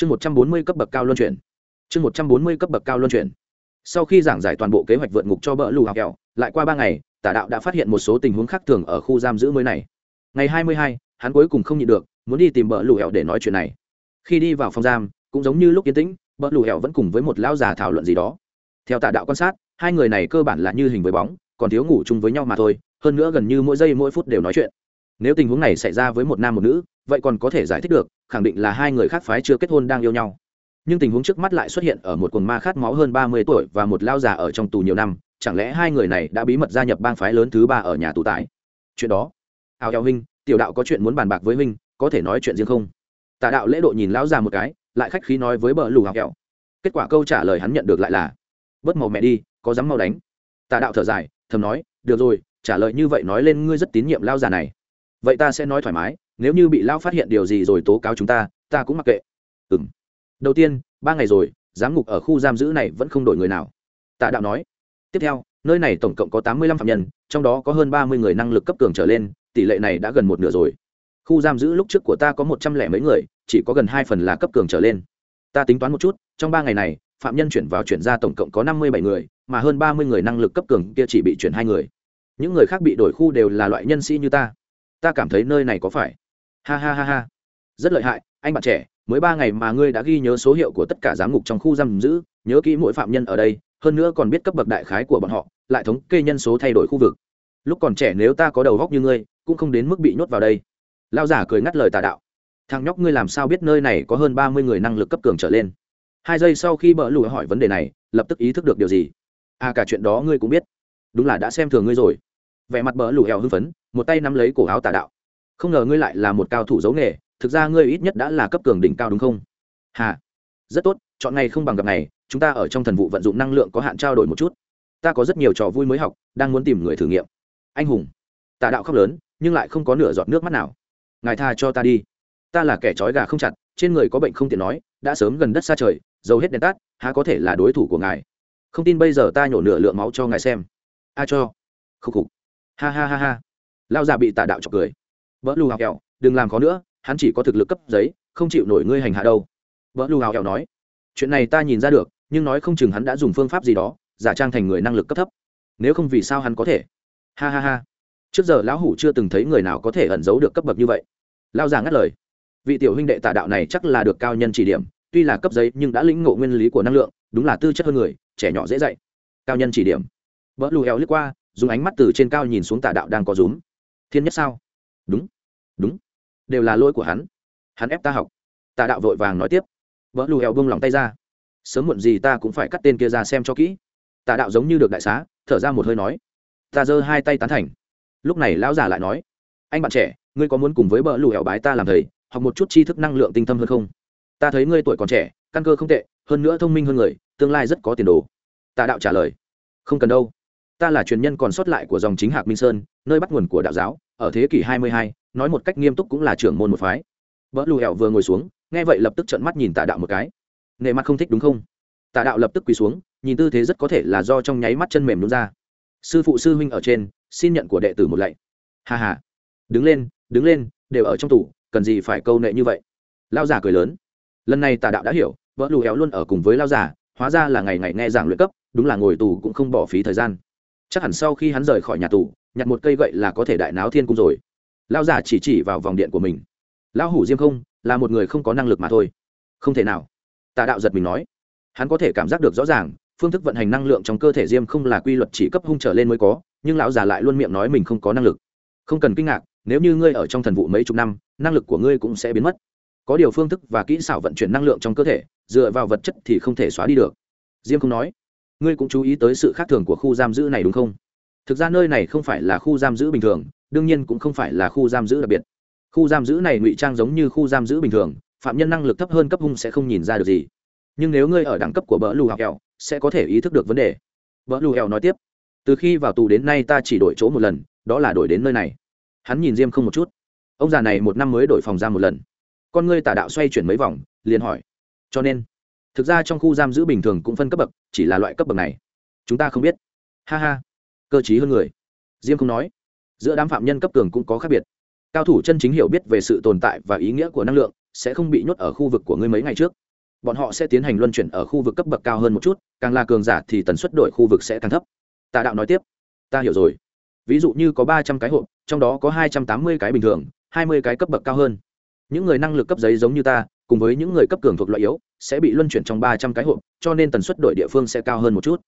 chương một trăm bốn mươi cấp bậc cao luân chuyển. Chương một trăm bốn mươi cấp bậc cao luân chuyển. Sau khi giảng giải toàn bộ kế hoạch vượt ngục cho bỡ lù học kẹo, lại qua ba ngày, tả đạo đã phát hiện một số tình huống khác thường ở khu giam giữ mới này. Ngày hai mươi hai, hắn cuối cùng không nhịn được, muốn đi tìm bỡ lù hẹo để nói chuyện này. Khi đi vào phòng giam, cũng giống như lúc yên tĩnh, bỡ lù hẹo vẫn cùng với một lão già thảo luận gì đó. Theo tả đạo quan sát, hai người này cơ bản là như hình với bóng, còn thiếu ngủ chung với nhau mà thôi, hơn nữa gần như mỗi giây mỗi phút đều nói chuyện. Nếu tình huống này xảy ra với một nam một nữ vậy còn có thể giải thích được, khẳng định là hai người khác phái chưa kết hôn đang yêu nhau. Nhưng tình huống trước mắt lại xuất hiện ở một cồn ma khát máu hơn ba mươi tuổi và một lao già ở trong tù nhiều năm, chẳng lẽ hai người này đã bí mật gia nhập bang phái lớn thứ ba ở nhà tù tải chuyện đó. Ao eo huynh tiểu đạo có chuyện muốn bàn bạc với huynh, có thể nói chuyện riêng không? Tà đạo lễ độ nhìn lão già một cái, lại khách khí nói với bờ lù hào kẹo kết quả câu trả lời hắn nhận được lại là, bớt màu mẹ đi, có dám mau đánh. Tà đạo thở dài, thầm nói, được rồi, trả lời như vậy nói lên ngươi rất tín nhiệm lao già này. Vậy ta sẽ nói thoải mái nếu như bị lao phát hiện điều gì rồi tố cáo chúng ta ta cũng mặc kệ. Ừ m đầu tiên, ba ngày rồi, giám ngục ở khu giam giữ này vẫn không đổi người nào. Tạ đạo nói. Tiếp theo, nơi này tổng cộng có tám mươi lăm phạm nhân, trong đó có hơn ba mươi người năng lực cấp cường trở lên, tỷ lệ này đã gần một nửa rồi. Khu giam giữ lúc trước của ta có một trăm lẻ mấy người, chỉ có gần hai phần là cấp cường trở lên. Ta tính toán một chút, trong ba ngày này, phạm nhân chuyển vào chuyển ra tổng cộng có năm mươi bảy người, mà hơn ba mươi người năng lực cấp cường kia chỉ bị chuyển hai người. Những người khác bị đổi khu đều là loại nhân sĩ như ta. Ta cảm thấy nơi này có phải ha ha ha ha. Rất lợi hại, anh bạn trẻ, mới ba ngày mà ngươi đã ghi nhớ số hiệu của tất cả giám ngục trong khu giam giữ, nhớ kỹ mỗi phạm nhân ở đây, hơn nữa còn biết cấp bậc đại khái của bọn họ, lại thống kê nhân số thay đổi khu vực. Lúc còn trẻ nếu ta có đầu góc như ngươi, cũng không đến mức bị nhốt vào đây. Lao giả cười ngắt lời tà đạo. Thằng nhóc ngươi làm sao biết nơi này có hơn ba mươi người năng lực cấp cường trở lên? Hai giây sau khi bỡ lùi hỏi vấn đề này, lập tức ý thức được điều gì? À cả chuyện đó ngươi cũng biết. Đúng là đã xem thường ngươi rồi. Vẻ mặt bỡ lùi heo hưng phấn, một tay nắm lấy cổ áo tà đạo không ngờ ngươi lại là một cao thủ giấu nghề thực ra ngươi ít nhất đã là cấp cường đỉnh cao đúng không? Hà rất tốt chọn ngày không bằng gặp ngày chúng ta ở trong thần vụ vận dụng năng lượng có hạn trao đổi một chút. Ta có rất nhiều trò vui mới học đang muốn tìm người thử nghiệm. Anh hùng tà đạo khóc lớn nhưng lại không có nửa giọt nước mắt nào. Ngài tha cho ta đi. Ta là kẻ trói gà không chặt trên người có bệnh không tiện nói đã sớm gần đất xa trời dầu hết đèn tắt, há có thể là đối thủ của ngài. Không tin bây giờ ta nhổ nửa lượng máu cho ngài xem. A cho. Khúc khục. Ha ha ha ha. Lao già bị tà đạo chọc cười vợ lù hào kẹo, đừng làm khó nữa, hắn chỉ có thực lực cấp giấy, không chịu nổi ngươi hành hạ đâu. Vợ lù hào kẹo nói. Chuyện này ta nhìn ra được, nhưng nói không chừng hắn đã dùng phương pháp gì đó, giả trang thành người năng lực cấp thấp. Nếu không vì sao hắn có thể? Ha ha ha. Trước giờ lão hủ chưa từng thấy người nào có thể ẩn giấu được cấp bậc như vậy. Lao già ngắt lời. Vị tiểu huynh đệ tà đạo này chắc là được cao nhân chỉ điểm, tuy là cấp giấy nhưng đã lĩnh ngộ nguyên lý của năng lượng, đúng là tư chất hơn người, trẻ nhỏ dễ dạy. Cao nhân chỉ điểm. Vợ lù heo lướt qua, dùng ánh mắt từ trên cao nhìn xuống tà đạo đang có rúm. Thiên nhất sao? Đúng. Đúng. Đều là lỗi của hắn. Hắn ép ta học. Tà đạo vội vàng nói tiếp. Vợ lù hẹo bông lòng tay ra. Sớm muộn gì ta cũng phải cắt tên kia ra xem cho kỹ. Tà đạo giống như được đại xá, thở ra một hơi nói. Ta giơ hai tay tán thành. Lúc này lão già lại nói. Anh bạn trẻ, ngươi có muốn cùng với bờ lù hẹo bái ta làm thầy, học một chút tri thức năng lượng tinh thâm hơn không? Ta thấy ngươi tuổi còn trẻ, căn cơ không tệ, hơn nữa thông minh hơn người, tương lai rất có tiền đồ. Tà đạo trả lời. Không cần đâu. Ta là truyền nhân còn sót lại của dòng chính hạc minh sơn, nơi bắt nguồn của đạo giáo ở thế kỷ hai mươi hai, nói một cách nghiêm túc cũng là trưởng môn một phái. Vỡ lù hẹo vừa ngồi xuống, nghe vậy lập tức trợn mắt nhìn tà đạo một cái. Nề mặt không thích đúng không? Tà đạo lập tức quỳ xuống, nhìn tư thế rất có thể là do trong nháy mắt chân mềm đúng ra. Sư phụ sư huynh ở trên, xin nhận của đệ tử một lạy. Hà hà đứng lên đứng lên, đều ở trong tủ, cần gì phải câu nệ như vậy? Lao giả cười lớn. Lần này tà đạo đã hiểu vỡ lù héo luôn ở cùng với lao giả hóa ra là ngày ngày nghe giảng luyện cấp, đúng là ngồi tù cũng không bỏ phí thời gian. Chắc hẳn sau khi hắn rời khỏi nhà tù nhặt một cây gậy là có thể đại náo thiên cung rồi. Lao giả chỉ chỉ vào vòng điện của mình. Lão hủ diêm không, là một người không có năng lực mà thôi. Không thể nào. Tà đạo giật mình nói. Hắn có thể cảm giác được rõ ràng, phương thức vận hành năng lượng trong cơ thể diêm không là quy luật chỉ cấp hung trở lên mới có, nhưng lão già lại luôn miệng nói mình không có năng lực. Không cần kinh ngạc, nếu như ngươi ở trong thần vụ mấy chục năm, năng lực của ngươi cũng sẽ biến mất. Có điều phương thức và kỹ xảo vận chuyển năng lượng trong cơ thể, dựa vào vật chất thì không thể xóa đi được. Diêm không nói. Ngươi cũng chú ý tới sự khác thường của khu giam giữ này đúng không? Thực ra nơi này không phải là khu giam giữ bình thường, đương nhiên cũng không phải là khu giam giữ đặc biệt. Khu giam giữ này ngụy trang giống như khu giam giữ bình thường, phạm nhân năng lực thấp hơn cấp hung sẽ không nhìn ra được gì. Nhưng nếu ngươi ở đẳng cấp của bỡ lù học kẹo, sẽ có thể ý thức được vấn đề. Bỡ lù hẹo nói tiếp, từ khi vào tù đến nay ta chỉ đổi chỗ một lần, đó là đổi đến nơi này. Hắn nhìn diêm không một chút. Ông già này một năm mới đổi phòng ra một lần. Con ngươi tả đạo xoay chuyển mấy vòng, liền hỏi, cho nên, thực ra trong khu giam giữ bình thường cũng phân cấp bậc, chỉ là loại cấp bậc này. Chúng ta không biết. Ha ha cơ t hơn người. Diêm không nói. Giữa đám phạm nhân cấp cường cũng có khác biệt. Cao thủ chân chính hiểu biết về sự tồn tại và ý nghĩa của năng lượng sẽ không bị nhốt ở khu vực của ngươi mấy ngày trước. Bọn họ sẽ tiến hành luân chuyển ở khu vực cấp bậc cao hơn một chút, càng là cường giả thì tần suất đổi khu vực sẽ càng thấp. Tà đạo nói tiếp. Ta hiểu rồi. Ví dụ như có ba trăm cái hộp, trong đó có hai trăm tám mươi cái bình thường, hai mươi cái cấp bậc cao hơn. Những người năng lực cấp giấy giống như ta, cùng với những người cấp cường thuộc loại yếu, sẽ bị luân chuyển trong ba trăm cái hộp, cho nên tần suất đổi địa phương sẽ cao hơn một chút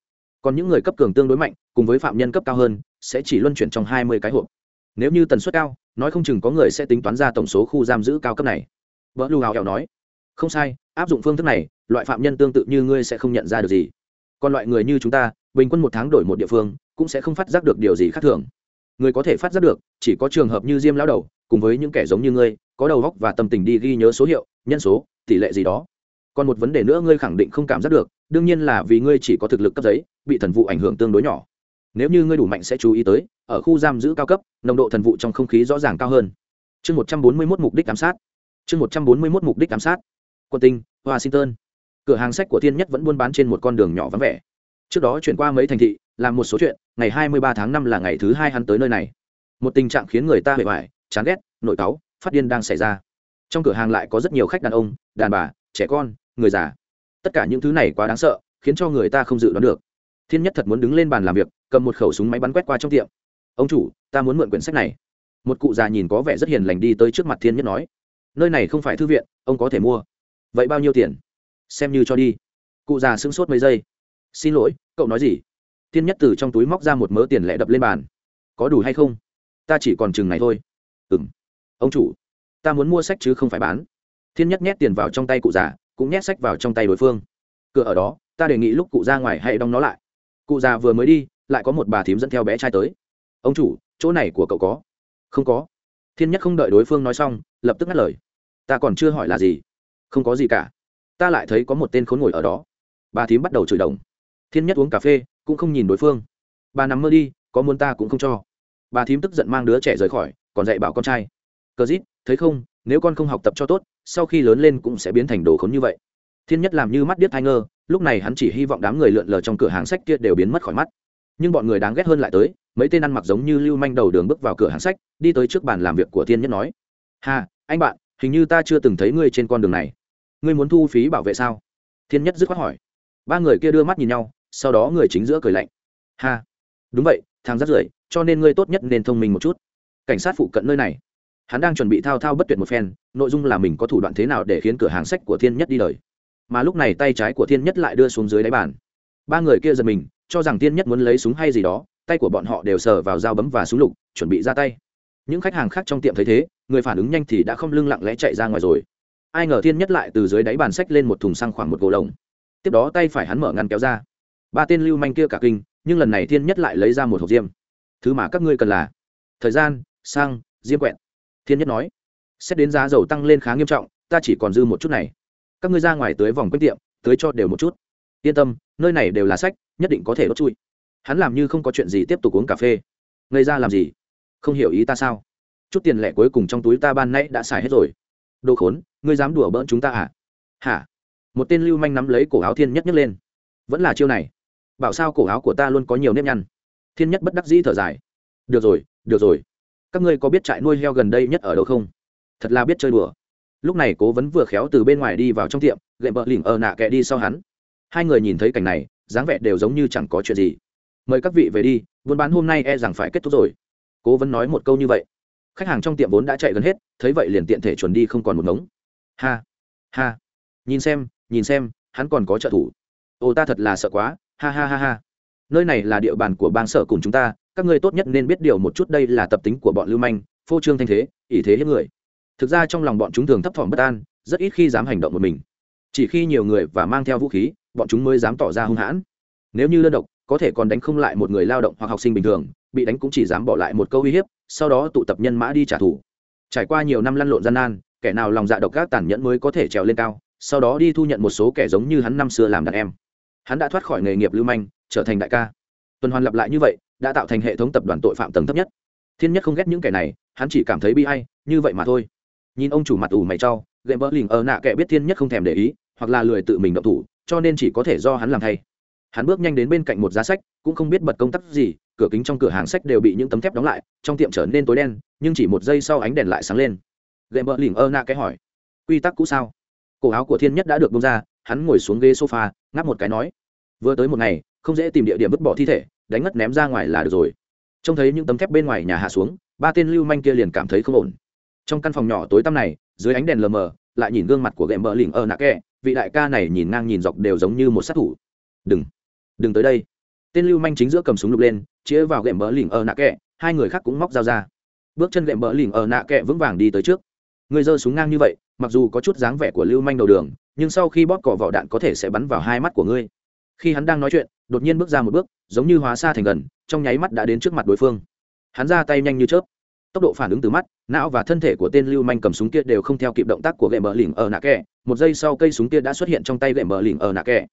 còn những người cấp cường tương đối mạnh, cùng với phạm nhân cấp cao hơn, sẽ chỉ luân chuyển trong hai mươi cái hộp. Nếu như tần suất cao, nói không chừng có người sẽ tính toán ra tổng số khu giam giữ cao cấp này. Vợ lưu hào hẹo nói, không sai, áp dụng phương thức này, loại phạm nhân tương tự như ngươi sẽ không nhận ra được gì. Còn loại người như chúng ta, bình quân một tháng đổi một địa phương, cũng sẽ không phát giác được điều gì khác thường. Người có thể phát giác được, chỉ có trường hợp như diêm lão đầu, cùng với những kẻ giống như ngươi, có đầu góc và tâm tình đi ghi nhớ số hiệu, nhân số, tỷ lệ gì đó. Còn một vấn đề nữa ngươi khẳng định không cảm giác được đương nhiên là vì ngươi chỉ có thực lực cấp giấy, bị thần vụ ảnh hưởng tương đối nhỏ. Nếu như ngươi đủ mạnh sẽ chú ý tới, ở khu giam giữ cao cấp, nồng độ thần vụ trong không khí rõ ràng cao hơn. Chương một trăm bốn mươi mốt mục đích ám sát. Chương một trăm bốn mươi mốt mục đích ám sát. Quân tinh, washington. Cửa hàng sách của thiên nhất vẫn buôn bán trên một con đường nhỏ vắng vẻ. Trước đó chuyển qua mấy thành thị, làm một số chuyện, ngày hai mươi ba tháng năm là ngày thứ hai hắn tới nơi này. Một tình trạng khiến người ta hề hoài, chán ghét, nội cáu, phát điên đang xảy ra. Trong cửa hàng lại có rất nhiều khách đàn ông, đàn bà, trẻ con, người già tất cả những thứ này quá đáng sợ, khiến cho người ta không dự đoán được. Thiên nhất thật muốn đứng lên bàn làm việc, cầm một khẩu súng máy bắn quét qua trong tiệm. Ông chủ, ta muốn mượn quyển sách này. Một cụ già nhìn có vẻ rất hiền lành đi tới trước mặt thiên nhất nói, nơi này không phải thư viện, ông có thể mua. Vậy bao nhiêu tiền? Xem như cho đi. Cụ già sững sốt mấy giây. Xin lỗi, cậu nói gì? Thiên nhất từ trong túi móc ra một mớ tiền lẻ đập lên bàn. Có đủ hay không? Ta chỉ còn chừng này thôi. Ừ m ông chủ, ta muốn mua sách chứ không phải bán. Thiên nhất nhét tiền vào trong tay cụ già cũng nhét sách vào trong tay đối phương. Cửa ở đó, ta đề nghị lúc cụ ra ngoài hãy đóng nó lại. Cụ già vừa mới đi, lại có một bà thím dẫn theo bé trai tới. Ông chủ, chỗ này của cậu có? Không có. Thiên nhất không đợi đối phương nói xong, lập tức ngắt lời. Ta còn chưa hỏi là gì? Không có gì cả. Ta lại thấy có một tên khốn ngồi ở đó. Bà thím bắt đầu chửi đồng. Thiên nhất uống cà phê, cũng không nhìn đối phương. Bà nằm mơ đi, có muốn ta cũng không cho. Bà thím tức giận mang đứa trẻ rời khỏi, còn dạy bảo con trai. Cờ dít thấy không? Nếu con không học tập cho tốt sau khi lớn lên cũng sẽ biến thành đồ khốn như vậy. Thiên nhất làm như mắt điếc thai ngơ, lúc này hắn chỉ hy vọng đám người lượn lờ trong cửa hàng sách kia đều biến mất khỏi mắt. Nhưng bọn người đáng ghét hơn lại tới, mấy tên ăn mặc giống như lưu manh đầu đường bước vào cửa hàng sách, đi tới trước bàn làm việc của thiên nhất nói hà anh bạn, hình như ta chưa từng thấy ngươi trên con đường này. Ngươi muốn thu phí bảo vệ sao? Thiên nhất dứt khoát hỏi. Ba người kia đưa mắt nhìn nhau, sau đó người chính giữa cười lạnh. Hà đúng vậy, thằng rất rưởi, cho nên ngươi tốt nhất nên thông minh một chút. Cảnh sát phụ cận nơi này hắn đang chuẩn bị thao thao bất tuyệt một phen, nội dung là mình có thủ đoạn thế nào để khiến cửa hàng sách của thiên nhất đi đời. Mà lúc này tay trái của thiên nhất lại đưa xuống dưới đáy bàn. Ba người kia giật mình, cho rằng thiên nhất muốn lấy súng hay gì đó, tay của bọn họ đều sờ vào dao bấm và súng lục, chuẩn bị ra tay. Những khách hàng khác trong tiệm thấy thế, người phản ứng nhanh thì đã không lưng lặng lẽ chạy ra ngoài rồi. Ai ngờ thiên nhất lại từ dưới đáy bàn sách lên một thùng xăng khoảng một gỗ lồng. Tiếp đó tay phải hắn mở ngăn kéo ra. Ba tên lưu manh kia cả kinh, nhưng lần này thiên nhất lại lấy ra một hộp diêm. Thứ mà các ngươi cần là thời gian, xăng, diêm quẹt thiên nhất nói. Xét đến giá dầu tăng lên khá nghiêm trọng, ta chỉ còn dư một chút này. Các ngươi ra ngoài tới vòng quanh tiệm, tới cho đều một chút. Yên tâm, nơi này đều là sách, nhất định có thể đốt chui. Hắn làm như không có chuyện gì tiếp tục uống cà phê. Ngây ra làm gì? Không hiểu ý ta sao? Chút tiền lẻ cuối cùng trong túi ta ban nãy đã xài hết rồi. Đồ khốn, ngươi dám đùa bỡn chúng ta à? Hả? Một tên lưu manh nắm lấy cổ áo thiên nhất nhất lên. Vẫn là chiêu này. Bảo sao cổ áo của ta luôn có nhiều nếp nhăn. Thiên nhất bất đắc dĩ thở dài. Được rồi được rồi các ngươi có biết trại nuôi heo gần đây nhất ở đâu không? Thật là biết chơi đùa. Lúc này cố vấn vừa khéo từ bên ngoài đi vào trong tiệm, gậy bờ lỉnh ở nạ kẹ đi sau hắn. Hai người nhìn thấy cảnh này, dáng vẻ đều giống như chẳng có chuyện gì. Mời các vị về đi, buôn bán hôm nay e rằng phải kết thúc rồi. Cố vấn nói một câu như vậy. Khách hàng trong tiệm vốn đã chạy gần hết, thấy vậy liền tiện thể chuẩn đi không còn một ngống. Ha ha. Nhìn xem nhìn xem, hắn còn có trợ thủ. Ô, ta thật là sợ quá. Ha ha ha ha. Nơi này là địa bàn của bang sở cùng chúng ta các ngươi tốt nhất nên biết điều một chút, đây là tập tính của bọn lưu manh, phô trương thanh thế, ỷ thế hiếp người. Thực ra trong lòng bọn chúng thường thấp thỏm bất an, rất ít khi dám hành động một mình. Chỉ khi nhiều người và mang theo vũ khí, bọn chúng mới dám tỏ ra hung hãn. Nếu như đơn độc, có thể còn đánh không lại một người lao động hoặc học sinh bình thường, bị đánh cũng chỉ dám bỏ lại một câu uy hiếp, sau đó tụ tập nhân mã đi trả thù. Trải qua nhiều năm lăn lộn gian nan, kẻ nào lòng dạ độc các tàn nhẫn mới có thể trèo lên cao, sau đó đi thu nhận một số kẻ giống như hắn năm xưa làm đàn em. Hắn đã thoát khỏi nghề nghiệp lưu manh, trở thành đại ca. Tuần hoàn lặp lại như vậy đã tạo thành hệ thống tập đoàn tội phạm tầng thấp nhất. Thiên nhất không ghét những kẻ này, hắn chỉ cảm thấy bi hay như vậy mà thôi. Nhìn ông chủ mặt ủ mày trau gậy bỡ lình ở nạ kẻ biết thiên nhất không thèm để ý, hoặc là lười tự mình động thủ, cho nên chỉ có thể do hắn làm thay. Hắn bước nhanh đến bên cạnh một giá sách, cũng không biết bật công tắc gì, cửa kính trong cửa hàng sách đều bị những tấm thép đóng lại, trong tiệm trở nên tối đen, nhưng chỉ một giây sau ánh đèn lại sáng lên. Gậy bỡ lình ơ nạ cái hỏi, quy tắc cũ sao? Cổ áo của thiên nhất đã được bông ra, hắn ngồi xuống ghế sofa, ngáp một cái nói, vừa tới một ngày, không dễ tìm địa điểm vứt bỏ thi thể đánh ngất ném ra ngoài là được rồi. Trông thấy những tấm thép bên ngoài nhà hạ xuống, ba tên lưu manh kia liền cảm thấy không ổn. Trong căn phòng nhỏ tối tăm này, dưới ánh đèn lờ mờ, lại nhìn gương mặt của gậy mờ lỉnh ở nạ kẹ, vị đại ca này nhìn ngang nhìn dọc đều giống như một sát thủ. Đừng đừng tới đây. Tên lưu manh chính giữa cầm súng lục lên, chĩa vào gậy mờ lỉnh ở nạ kẹ, hai người khác cũng móc dao ra. Bước chân gậy mờ lỉnh ở nạ kẹ vững vàng đi tới trước. Người giơ súng ngang như vậy, mặc dù có chút dáng vẻ của lưu manh đầu đường, nhưng sau khi bóp cỏ vỏ đạn có thể sẽ bắn vào hai mắt của ngươi khi hắn đang nói chuyện, đột nhiên bước ra một bước, giống như hóa xa thành gần, trong nháy mắt đã đến trước mặt đối phương. Hắn ra tay nhanh như chớp. Tốc độ phản ứng từ mắt, não và thân thể của tên lưu manh cầm súng kia đều không theo kịp động tác của gậy mở lỉnh ở nạ kẹ một giây sau cây súng kia đã xuất hiện trong tay gậy mở lỉnh ở nạ kẹ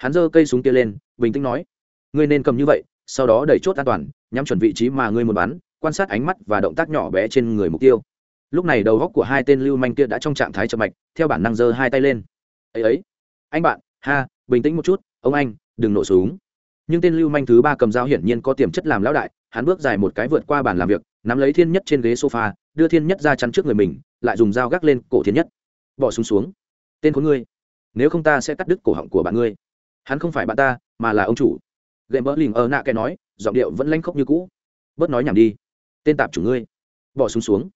hắn giơ cây súng kia lên, bình tĩnh nói, ngươi nên cầm như vậy, sau đó đẩy chốt an toàn, nhắm chuẩn vị trí mà ngươi muốn bắn, quan sát ánh mắt và động tác nhỏ bé trên người mục tiêu. Lúc này đầu góc của hai tên lưu manh kia đã trong trạng thái chậm mạch, theo bản năng giơ hai tay lên. Ấy ấy, anh bạn, ha, bình tĩnh một chút ông anh đừng nổ súng. Nhưng tên lưu manh thứ ba cầm dao hiển nhiên có tiềm chất làm lão đại hắn bước dài một cái vượt qua bàn làm việc nắm lấy thiên nhất trên ghế sofa đưa thiên nhất ra chắn trước người mình lại dùng dao gác lên cổ thiên nhất. Bỏ súng xuống, xuống tên của ngươi nếu không ta sẽ cắt đứt cổ họng của bạn ngươi. Hắn không phải bạn ta mà là ông chủ. Gậy mỡ lình ở nạ kẻ nói giọng điệu vẫn lanh khóc như cũ. Bớt nói nhảm đi. Tên tạp chủ ngươi bỏ súng xuống, xuống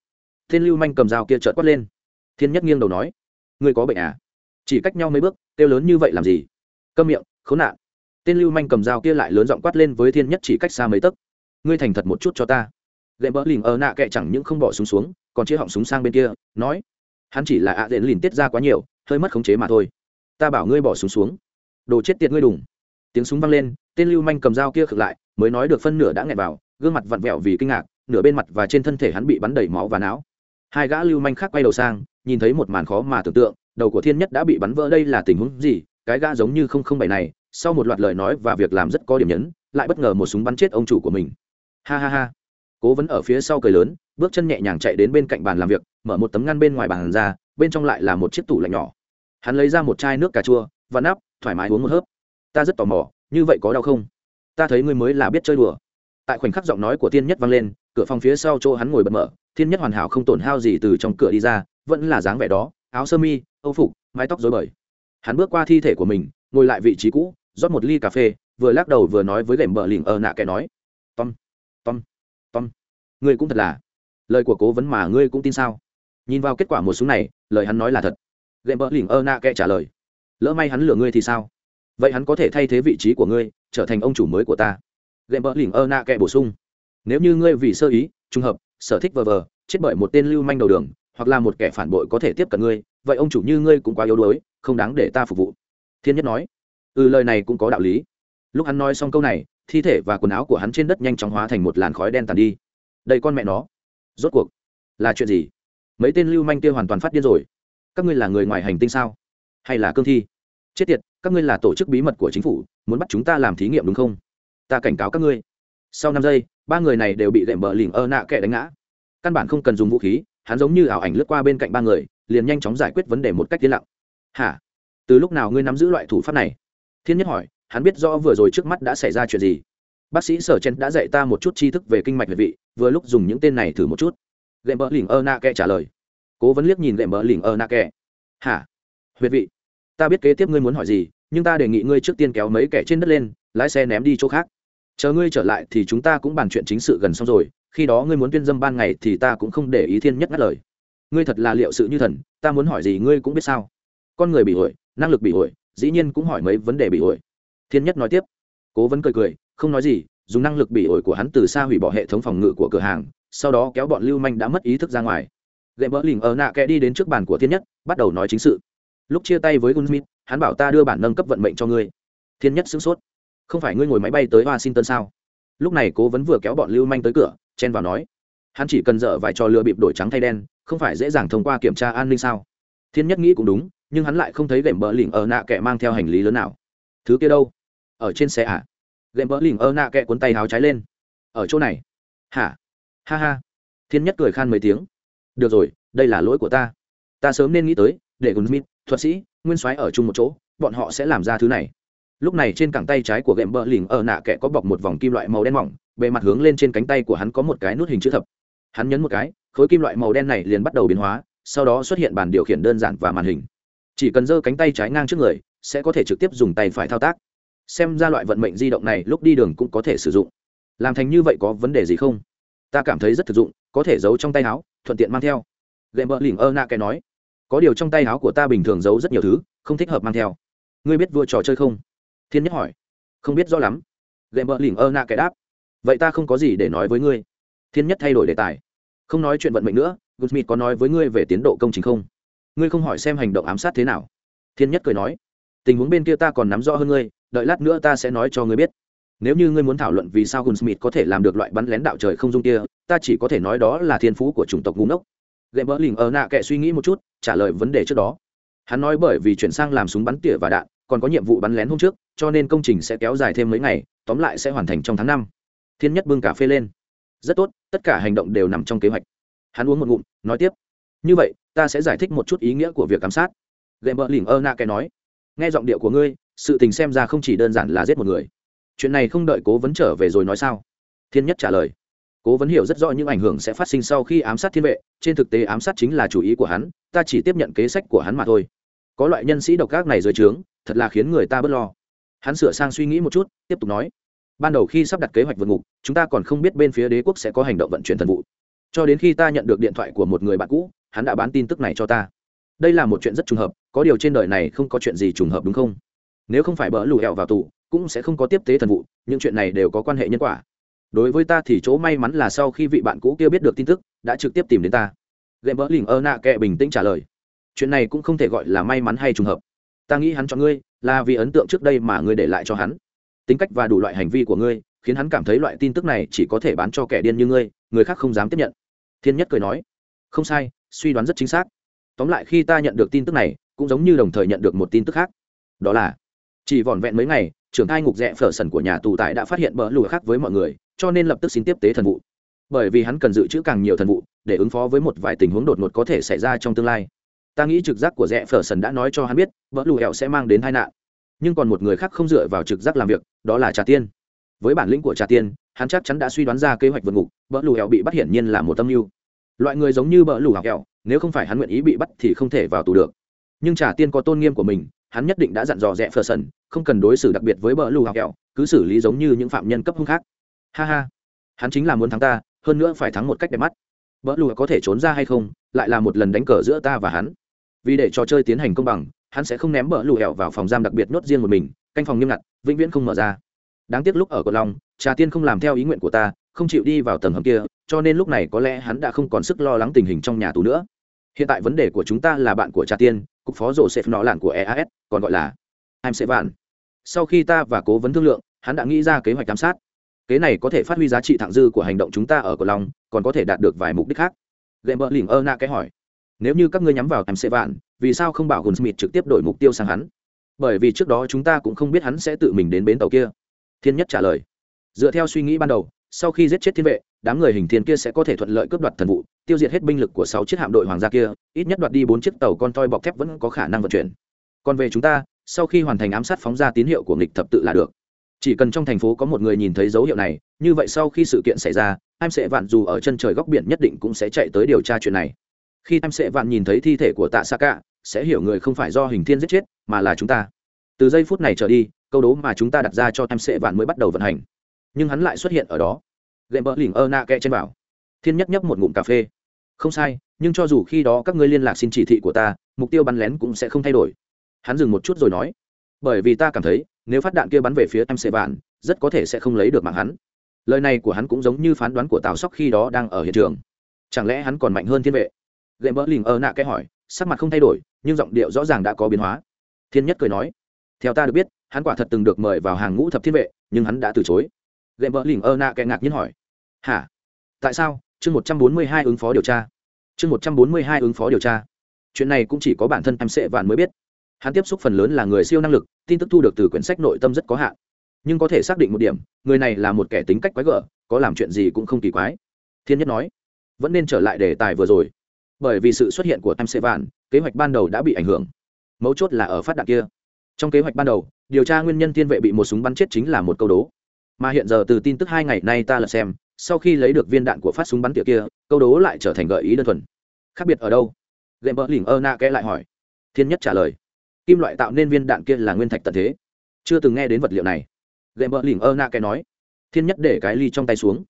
tên lưu manh cầm dao kia trợt quát lên. Thiên nhất nghiêng đầu nói ngươi có bệnh à? Chỉ cách nhau mấy bước kêu lớn như vậy làm gì? Câm miệng khốn nạn. Tên lưu manh cầm dao kia lại lớn giọng quát lên với thiên nhất chỉ cách xa mấy tấc. Ngươi thành thật một chút cho ta. Gậy bỡ lìn ở nạ kệ chẳng những không bỏ súng xuống, xuống còn chia họng súng sang bên kia nói hắn chỉ là ạ à dện lìn tiết ra quá nhiều hơi mất khống chế mà thôi. Ta bảo ngươi bỏ súng xuống, xuống đồ chết tiệt ngươi đùng. Tiếng súng vang lên tên lưu manh cầm dao kia khực lại mới nói được phân nửa đã nghẹn vào gương mặt vặn vẹo vì kinh ngạc nửa bên mặt và trên thân thể hắn bị bắn đầy máu và não. Hai gã lưu manh khác quay đầu sang nhìn thấy một màn khó mà tưởng tượng đầu của thiên nhất đã bị bắn vỡ đây là tình huống gì cái gã giống như không không bảy này, sau một loạt lời nói và việc làm rất có điểm nhấn, lại bất ngờ một súng bắn chết ông chủ của mình. Ha ha ha. Cố vấn ở phía sau cười lớn, bước chân nhẹ nhàng chạy đến bên cạnh bàn làm việc, mở một tấm ngăn bên ngoài bàn ra, bên trong lại là một chiếc tủ lạnh nhỏ. Hắn lấy ra một chai nước cà chua và nắp, thoải mái uống một hớp. Ta rất tò mò, như vậy có đau không? Ta thấy ngươi mới là biết chơi đùa. Tại khoảnh khắc giọng nói của tiên nhất vang lên, cửa phòng phía sau chỗ hắn ngồi bật mở, thiên nhất hoàn hảo không tổn hao gì từ trong cửa đi ra, vẫn là dáng vẻ đó, áo sơ mi, âu phục, mái tóc dối bời hắn bước qua thi thể của mình, ngồi lại vị trí cũ, rót một ly cà phê, vừa lắc đầu vừa nói với gệm bờ lỉnh ở nạ kẻ nói, tom tom tom, ngươi cũng thật là, lời của cố vấn mà ngươi cũng tin sao? Nhìn vào kết quả một súng này, lời hắn nói là thật. Gệm bờ lỉnh ở nạ kẻ trả lời, lỡ may hắn lừa ngươi thì sao? Vậy hắn có thể thay thế vị trí của ngươi, trở thành ông chủ mới của ta. Gệm bờ lỉnh ở nạ kẻ bổ sung, nếu như ngươi vì sơ ý, trùng hợp, sở thích vờ vờ, chết bởi một tên lưu manh đầu đường, hoặc là một kẻ phản bội có thể tiếp cận ngươi vậy ông chủ như ngươi cũng quá yếu đuối, không đáng để ta phục vụ. Thiên nhất nói. Ừ lời này cũng có đạo lý. Lúc hắn nói xong câu này, thi thể và quần áo của hắn trên đất nhanh chóng hóa thành một làn khói đen tàn đi. Đây con mẹ nó. Rốt cuộc, là chuyện gì? Mấy tên lưu manh kia hoàn toàn phát điên rồi. Các ngươi là người ngoài hành tinh sao? Hay là cương thi? Chết tiệt, các ngươi là tổ chức bí mật của chính phủ, muốn bắt chúng ta làm thí nghiệm đúng không? Ta cảnh cáo các ngươi. Sau năm giây, ba người này đều bị lệm bờ lỉnh ơ nạ kẻ đánh ngã. Căn bản không cần dùng vũ khí, hắn giống như ảo ảnh lướt qua bên cạnh ba người liền nhanh chóng giải quyết vấn đề một cách yên lặng. Hả? Từ lúc nào ngươi nắm giữ loại thủ pháp này? Thiên nhất hỏi, hắn biết rõ vừa rồi trước mắt đã xảy ra chuyện gì. Bác sĩ sở chen đã dạy ta một chút tri thức về kinh mạch huyệt vị, vừa lúc dùng những tên này thử một chút. Gệm bờ lỉnh ơ na kẹ trả lời. Cố vấn liếc nhìn gệm bờ lỉnh ơ na kẹ. hả? Huyệt vị, ta biết kế tiếp ngươi muốn hỏi gì, nhưng ta đề nghị ngươi trước tiên kéo mấy kẻ trên đất lên, lái xe ném đi chỗ khác. Chờ ngươi trở lại thì chúng ta cũng bàn chuyện chính sự gần xong rồi, khi đó ngươi muốn tuyên dâm ban ngày thì ta cũng không để ý thiên nhất ngắt lời ngươi thật là liệu sự như thần, ta muốn hỏi gì ngươi cũng biết sao? Con người bị ổi năng lực bị ổi dĩ nhiên cũng hỏi mấy vấn đề bị ổi thiên nhất nói tiếp. Cố vấn cười cười, không nói gì, dùng năng lực bị ổi của hắn từ xa hủy bỏ hệ thống phòng ngự của cửa hàng, sau đó kéo bọn lưu manh đã mất ý thức ra ngoài. Gậy bỡ lình ở nạ kẽ đi đến trước bàn của thiên nhất, bắt đầu nói chính sự. Lúc chia tay với gunsmith hắn bảo ta đưa bản nâng cấp vận mệnh cho ngươi. Thiên nhất sửng sốt. Không phải ngươi ngồi máy bay tới washington sao? Lúc này cố vấn vừa kéo bọn lưu manh tới cửa, chen vào nói. Hắn chỉ cần dở vài trò lừa bịp đổi trắng thay đen không phải dễ dàng thông qua kiểm tra an ninh sao? Thiên nhất nghĩ cũng đúng, nhưng hắn lại không thấy gệm bờ lỉnh ở nạ kẻ mang theo hành lý lớn nào. Thứ kia đâu? Ở trên xe à? Gệm bờ lỉnh ở nạ kẻ cuốn tay háo trái lên. Ở chỗ này. Hả? Ha ha. Thiên nhất cười khan mấy tiếng. Được rồi, đây là lỗi của ta. Ta sớm nên nghĩ tới, để gunsmith thuật sĩ, nguyên soái ở chung một chỗ, bọn họ sẽ làm ra thứ này. Lúc này trên cẳng tay trái của gệm bờ lỉnh ở nạ kẻ có bọc một vòng kim loại màu đen mỏng, bề mặt hướng lên trên cánh tay của hắn có một cái nút hình chữ thập. Hắn nhấn một cái khối kim loại màu đen này liền bắt đầu biến hóa, sau đó xuất hiện bàn điều khiển đơn giản và màn hình. Chỉ cần giơ cánh tay trái ngang trước người, sẽ có thể trực tiếp dùng tay phải thao tác. Xem ra loại vận mệnh di động này lúc đi đường cũng có thể sử dụng. Làm thành như vậy có vấn đề gì không? Ta cảm thấy rất thực dụng, có thể giấu trong tay áo, thuận tiện mang theo. Gệm bờ lỉnh ơ nạ kẻ nói, có điều trong tay áo của ta bình thường giấu rất nhiều thứ, không thích hợp mang theo. Ngươi biết vua trò chơi không? Thiên nhất hỏi. Không biết rõ lắm. Gệm bờ lỉnh ơ nạ kẻ đáp. Vậy ta không có gì để nói với ngươi. Thiên nhất thay đổi đề tài không nói chuyện vận mệnh nữa Goodsmith có nói với ngươi về tiến độ công trình không? Ngươi không hỏi xem hành động ám sát thế nào. Thiên nhất cười nói, tình huống bên kia ta còn nắm rõ hơn ngươi, đợi lát nữa ta sẽ nói cho ngươi biết. Nếu như ngươi muốn thảo luận vì sao Goodsmith có thể làm được loại bắn lén đạo trời không dung kia, ta chỉ có thể nói đó là thiên phú của chủng tộc ngu ngốc. Gệm bỡ lỉnh ở nạ kệ suy nghĩ một chút, trả lời vấn đề trước đó. Hắn nói bởi vì chuyển sang làm súng bắn tỉa và đạn, còn có nhiệm vụ bắn lén hôm trước, cho nên công trình sẽ kéo dài thêm mấy ngày, tóm lại sẽ hoàn thành trong tháng năm. Thiên nhất bưng cà phê lên rất tốt, tất cả hành động đều nằm trong kế hoạch. Hắn uống một ngụm, nói tiếp. Như vậy, ta sẽ giải thích một chút ý nghĩa của việc giám sát. Gệm bỡ lỉnh ơ na kệ nói. Nghe giọng điệu của ngươi, sự tình xem ra không chỉ đơn giản là giết một người. Chuyện này không đợi cố vấn trở về rồi nói sao? Thiên nhất trả lời. Cố vấn hiểu rất rõ những ảnh hưởng sẽ phát sinh sau khi ám sát thiên vệ, trên thực tế ám sát chính là chủ ý của hắn, ta chỉ tiếp nhận kế sách của hắn mà thôi. Có loại nhân sĩ độc ác này dưới trướng, thật là khiến người ta bớt lo. Hắn sửa sang suy nghĩ một chút, tiếp tục nói ban đầu khi sắp đặt kế hoạch vượt ngục, chúng ta còn không biết bên phía đế quốc sẽ có hành động vận chuyển thần vụ. Cho đến khi ta nhận được điện thoại của một người bạn cũ, hắn đã bán tin tức này cho ta. Đây là một chuyện rất trùng hợp, có điều trên đời này không có chuyện gì trùng hợp đúng không? Nếu không phải bỡ lù hẹo vào tù, cũng sẽ không có tiếp tế thần vụ, những chuyện này đều có quan hệ nhân quả. Đối với ta thì chỗ may mắn là sau khi vị bạn cũ kia biết được tin tức, đã trực tiếp tìm đến ta. Gệm bỡ lỉnh ơ nạ kệ bình tĩnh trả lời. Chuyện này cũng không thể gọi là may mắn hay trùng hợp. Ta nghĩ hắn chọn ngươi là vì ấn tượng trước đây mà ngươi để lại cho hắn tính cách và đủ loại hành vi của ngươi, khiến hắn cảm thấy loại tin tức này chỉ có thể bán cho kẻ điên như ngươi, người khác không dám tiếp nhận. Thiên nhất cười nói. Không sai, suy đoán rất chính xác. Tóm lại khi ta nhận được tin tức này, cũng giống như đồng thời nhận được một tin tức khác. Đó là, chỉ vỏn vẹn mấy ngày, trưởng thai ngục rẽ phở sần của nhà tù tại đã phát hiện bỡ lùa khác với mọi người, cho nên lập tức xin tiếp tế thần vụ. Bởi vì hắn cần dự trữ càng nhiều thần vụ, để ứng phó với một vài tình huống đột ngột có thể xảy ra trong tương lai. Ta nghĩ trực giác của rẽ phở sần đã nói cho hắn biết bỡ lùa hẹo sẽ mang đến tai nạn nhưng còn một người khác không dựa vào trực giác làm việc, đó là trà tiên. Với bản lĩnh của trà tiên, hắn chắc chắn đã suy đoán ra kế hoạch vượt ngục, bỡ lù hẹo bị bắt hiển nhiên là một tâm mưu. Loại người giống như bỡ lù hẹo, nếu không phải hắn nguyện ý bị bắt thì không thể vào tù được. Nhưng trà tiên có tôn nghiêm của mình, hắn nhất định đã dặn dò rẽ phở sần không cần đối xử đặc biệt với bờ lù hẹo, cứ xử lý giống như những phạm nhân cấp hung khác. Ha ha, hắn chính là muốn thắng ta, hơn nữa phải thắng một cách đẹp mắt. Bỡ lù có thể trốn ra hay không, lại là một lần đánh cờ giữa ta và hắn. Vì để trò chơi tiến hành công bằng hắn sẽ không ném bờ lù hẹo vào phòng giam đặc biệt nhốt riêng một mình, canh phòng nghiêm ngặt, vĩnh viễn không mở ra. Đáng tiếc lúc ở cột long, trà tiên không làm theo ý nguyện của ta, không chịu đi vào tầng hầm kia, cho nên lúc này có lẽ hắn đã không còn sức lo lắng tình hình trong nhà tù nữa. Hiện tại vấn đề của chúng ta là bạn của trà tiên, cục phó rổ xếp nọ lạn của eas còn gọi là em sẽ vạn. Sau khi ta và cố vấn thương lượng, hắn đã nghĩ ra kế hoạch giám sát. Kế này có thể phát huy giá trị thẳng dư của hành động chúng ta ở cổ long, còn có thể đạt được vài mục đích khác. Gệm bờ lỉnh ơ na cái hỏi, nếu như các ngươi nhắm vào em sẽ vạn vì sao không bảo gồn smith trực tiếp đổi mục tiêu sang hắn? Bởi vì trước đó chúng ta cũng không biết hắn sẽ tự mình đến bến tàu kia. Thiên nhất trả lời. Dựa theo suy nghĩ ban đầu, sau khi giết chết thiên vệ, đám người hình thiên kia sẽ có thể thuận lợi cướp đoạt thần vụ, tiêu diệt hết binh lực của sáu chiếc hạm đội hoàng gia kia, ít nhất đoạt đi bốn chiếc tàu con toi bọc thép vẫn có khả năng vận chuyển. Còn về chúng ta, sau khi hoàn thành ám sát phóng ra tín hiệu của nghịch thập tự là được. Chỉ cần trong thành phố có một người nhìn thấy dấu hiệu này, như vậy sau khi sự kiện xảy ra, em sẽ vạn dù ở chân trời góc biển nhất định cũng sẽ chạy tới điều tra chuyện này. Khi em sẽ vạn nhìn thấy thi thể của tạ sa cả sẽ hiểu người không phải do hình thiên giết chết, mà là chúng ta. Từ giây phút này trở đi, câu đố mà chúng ta đặt ra cho em sẽ vạn mới bắt đầu vận hành. Nhưng hắn lại xuất hiện ở đó. Gệm bỡ lỉnh ơ na kẹ trên bảo. Thiên nhất nhấp một ngụm cà phê. Không sai, nhưng cho dù khi đó các ngươi liên lạc xin chỉ thị của ta, mục tiêu bắn lén cũng sẽ không thay đổi. Hắn dừng một chút rồi nói. Bởi vì ta cảm thấy, nếu phát đạn kia bắn về phía em sẽ vạn, rất có thể sẽ không lấy được mạng hắn. Lời này của hắn cũng giống như phán đoán của tào sóc khi đó đang ở hiện trường. Chẳng lẽ hắn còn mạnh hơn thiên vệ? Gậy bỡ lỉnh ơ nạ kẽ hỏi, sắc mặt không thay đổi nhưng giọng điệu rõ ràng đã có biến hóa. Thiên nhất cười nói, theo ta được biết, hắn quả thật từng được mời vào hàng ngũ thập thiên vệ, nhưng hắn đã từ chối. Gậy vợ lỉnh ơ nạ kẻ ngạc nhiên hỏi, hả? Tại sao? Chương một trăm bốn mươi hai ứng phó điều tra. Chương một trăm bốn mươi hai ứng phó điều tra. Chuyện này cũng chỉ có bản thân em sệ vạn mới biết. Hắn tiếp xúc phần lớn là người siêu năng lực, tin tức thu được từ quyển sách nội tâm rất có hạn. Nhưng có thể xác định một điểm, người này là một kẻ tính cách quái gở, có làm chuyện gì cũng không kỳ quái. Thiên nhất nói, vẫn nên trở lại đề tài vừa rồi, bởi vì sự xuất hiện của em sệ vạn kế hoạch ban đầu đã bị ảnh hưởng. Mấu chốt là ở phát đạn kia. Trong kế hoạch ban đầu, điều tra nguyên nhân thiên vệ bị một súng bắn chết chính là một câu đố. Mà hiện giờ từ tin tức hai ngày nay ta là xem, sau khi lấy được viên đạn của phát súng bắn tỉa kia, câu đố lại trở thành gợi ý đơn thuần. Khác biệt ở đâu? Gệm bỡ lỉnh ơ na kẽ lại hỏi. Thiên nhất trả lời. Kim loại tạo nên viên đạn kia là nguyên thạch tận thế. Chưa từng nghe đến vật liệu này. Gệm bờ lỉnh ơ na kẽ nói. Thiên nhất để cái ly trong tay xuống.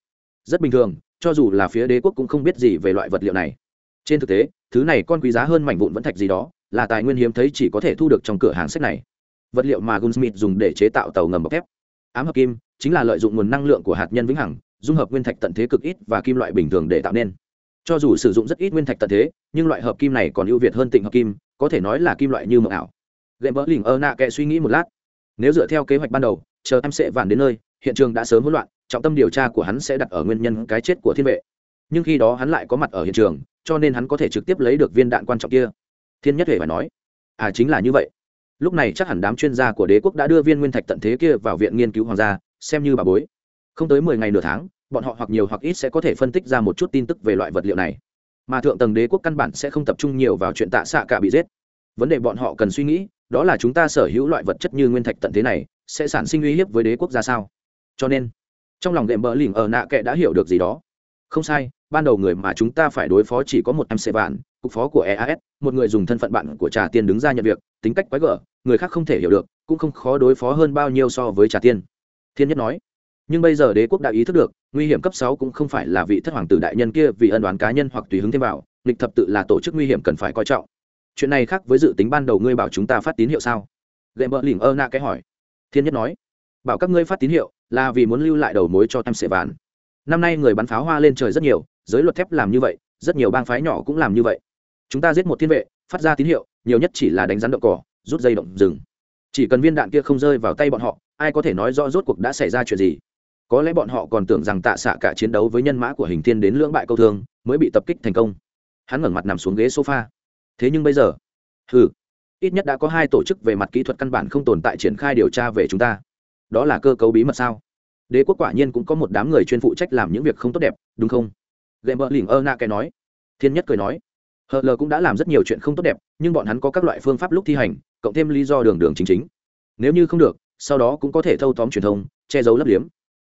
Rất bình thường, cho dù là phía đế quốc cũng không biết gì về loại vật liệu này trên thực tế, thứ này con quý giá hơn mảnh vụn vẫn thạch gì đó, là tài nguyên hiếm thấy chỉ có thể thu được trong cửa hàng sách này. Vật liệu mà gunsmith dùng để chế tạo tàu ngầm bọc thép. Ám hợp kim, chính là lợi dụng nguồn năng lượng của hạt nhân vĩnh hằng, dung hợp nguyên thạch tận thế cực ít và kim loại bình thường để tạo nên. Cho dù sử dụng rất ít nguyên thạch tận thế, nhưng loại hợp kim này còn ưu việt hơn tịnh hợp kim, có thể nói là kim loại như mộng ảo. Gậy bỡ lỉnh ơ nạ kệ suy nghĩ một lát. Nếu dựa theo kế hoạch ban đầu, chờ em sẽ vàn đến nơi, hiện trường đã sớm hỗn loạn, trọng tâm điều tra của hắn sẽ đặt ở nguyên nhân cái chết của thiên vệ. Nhưng khi đó hắn lại có mặt ở hiện trường cho nên hắn có thể trực tiếp lấy được viên đạn quan trọng kia. Thiên nhất hề phải nói à chính là như vậy. Lúc này chắc hẳn đám chuyên gia của đế quốc đã đưa viên nguyên thạch tận thế kia vào viện nghiên cứu hoàng gia, xem như bà bối. Không tới mười ngày nửa tháng, bọn họ hoặc nhiều hoặc ít sẽ có thể phân tích ra một chút tin tức về loại vật liệu này. Mà thượng tầng đế quốc căn bản sẽ không tập trung nhiều vào chuyện tạ xạ cả bị giết. Vấn đề bọn họ cần suy nghĩ, đó là chúng ta sở hữu loại vật chất như nguyên thạch tận thế này, sẽ sản sinh uy hiếp với đế quốc ra sao? Cho nên, trong lòng đệm bỡ lỉnh ở nạ kệ đã hiểu được gì đó. Không sai ban đầu người mà chúng ta phải đối phó chỉ có một em xe vạn, cục phó của eas một người dùng thân phận bạn của trà tiên đứng ra nhận việc, tính cách quái gở, người khác không thể hiểu được, cũng không khó đối phó hơn bao nhiêu so với trà tiên. Thiên nhất nói. Nhưng bây giờ đế quốc đã ý thức được, nguy hiểm cấp sáu cũng không phải là vị thất hoàng tử đại nhân kia vì ân đoán cá nhân hoặc tùy hứng thêm vào lịch thập tự là tổ chức nguy hiểm cần phải coi trọng. Chuyện này khác với dự tính ban đầu ngươi bảo chúng ta phát tín hiệu sao? Gệm bờ lỉnh ơ na cái hỏi. Thiên nhất nói. Bảo các ngươi phát tín hiệu là vì muốn lưu lại đầu mối cho em sệ vạn. Năm nay người bắn pháo hoa lên trời rất nhiều giới luật thép làm như vậy, rất nhiều bang phái nhỏ cũng làm như vậy. Chúng ta giết một thiên vệ, phát ra tín hiệu, nhiều nhất chỉ là đánh rắn động cỏ, rút dây động rừng. Chỉ cần viên đạn kia không rơi vào tay bọn họ, ai có thể nói rõ rốt cuộc đã xảy ra chuyện gì? Có lẽ bọn họ còn tưởng rằng tạ xạ cả chiến đấu với nhân mã của hình thiên đến lưỡng bại câu thương, mới bị tập kích thành công. Hắn ngẩng mặt nằm xuống ghế sofa. Thế nhưng bây giờ ừ ít nhất đã có hai tổ chức về mặt kỹ thuật căn bản không tồn tại triển khai điều tra về chúng ta. Đó là cơ cấu bí mật sao? Đế quốc quả nhiên cũng có một đám người chuyên phụ trách làm những việc không tốt đẹp, đúng không? Gệm bờ lỉnh ơ na cái nói. Thiên nhất cười nói. Hờ lờ cũng đã làm rất nhiều chuyện không tốt đẹp, nhưng bọn hắn có các loại phương pháp lúc thi hành, cộng thêm lý do đường đường chính chính. Nếu như không được, sau đó cũng có thể thâu tóm truyền thông, che giấu lấp liếm.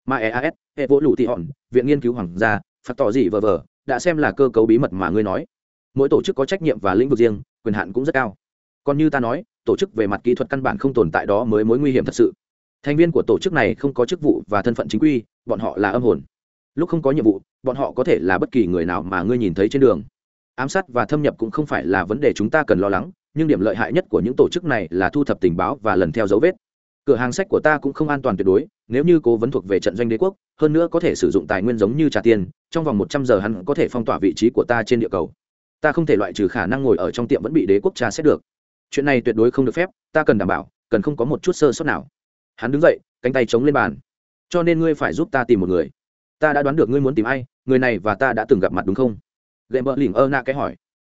Mà eas hệ e vỗ lụ thị hòn, viện nghiên cứu hoàng gia, phạt tỏ gì vờ vờ, đã xem là cơ cấu bí mật mà ngươi nói. Mỗi tổ chức có trách nhiệm và lĩnh vực riêng, quyền hạn cũng rất cao. Còn như ta nói, tổ chức về mặt kỹ thuật căn bản không tồn tại đó mới mối nguy hiểm thật sự. Thành viên của tổ chức này không có chức vụ và thân phận chính quy, bọn họ là âm hồn lúc không có nhiệm vụ, bọn họ có thể là bất kỳ người nào mà ngươi nhìn thấy trên đường. Ám sát và thâm nhập cũng không phải là vấn đề chúng ta cần lo lắng, nhưng điểm lợi hại nhất của những tổ chức này là thu thập tình báo và lần theo dấu vết. Cửa hàng sách của ta cũng không an toàn tuyệt đối, nếu như cố vấn thuộc về trận doanh đế quốc, hơn nữa có thể sử dụng tài nguyên giống như trả tiền, trong vòng một trăm giờ hắn có thể phong tỏa vị trí của ta trên địa cầu. Ta không thể loại trừ khả năng ngồi ở trong tiệm vẫn bị đế quốc tra xét được. Chuyện này tuyệt đối không được phép, ta cần đảm bảo, cần không có một chút sơ sót nào. Hắn đứng dậy, cánh tay chống lên bàn. Cho nên ngươi phải giúp ta tìm một người ta đã đoán được ngươi muốn tìm ai, người này và ta đã từng gặp mặt đúng không? Gệm bờ lỉnh ơ na cái hỏi.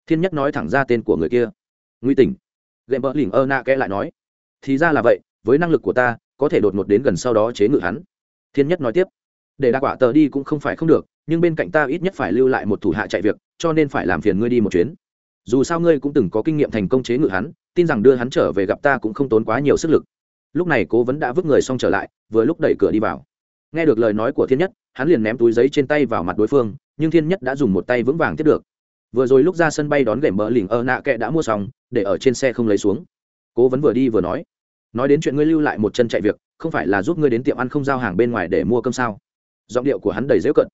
Thiên nhất nói thẳng ra tên của người kia. Nguy tỉnh gệm bờ lỉnh ơ na cái lại nói. Thì ra là vậy, với năng lực của ta, có thể đột ngột đến gần sau đó chế ngự hắn. Thiên nhất nói tiếp. Để đa quả tờ đi cũng không phải không được, nhưng bên cạnh ta ít nhất phải lưu lại một thủ hạ chạy việc, cho nên phải làm phiền ngươi đi một chuyến. Dù sao ngươi cũng từng có kinh nghiệm thành công chế ngự hắn, tin rằng đưa hắn trở về gặp ta cũng không tốn quá nhiều sức lực. Lúc này cố vấn đã vứt người xong trở lại, vừa lúc đẩy cửa đi vào nghe được lời nói của thiên nhất, hắn liền ném túi giấy trên tay vào mặt đối phương, nhưng thiên nhất đã dùng một tay vững vàng tiếp được. Vừa rồi lúc ra sân bay đón gệm bờ lỉnh ơ nạ kệ đã mua xong, để ở trên xe không lấy xuống. Cố vấn vừa đi vừa nói nói đến chuyện ngươi lưu lại một chân chạy việc, không phải là giúp ngươi đến tiệm ăn không giao hàng bên ngoài để mua cơm sao? Giọng điệu của hắn đầy dễu cận.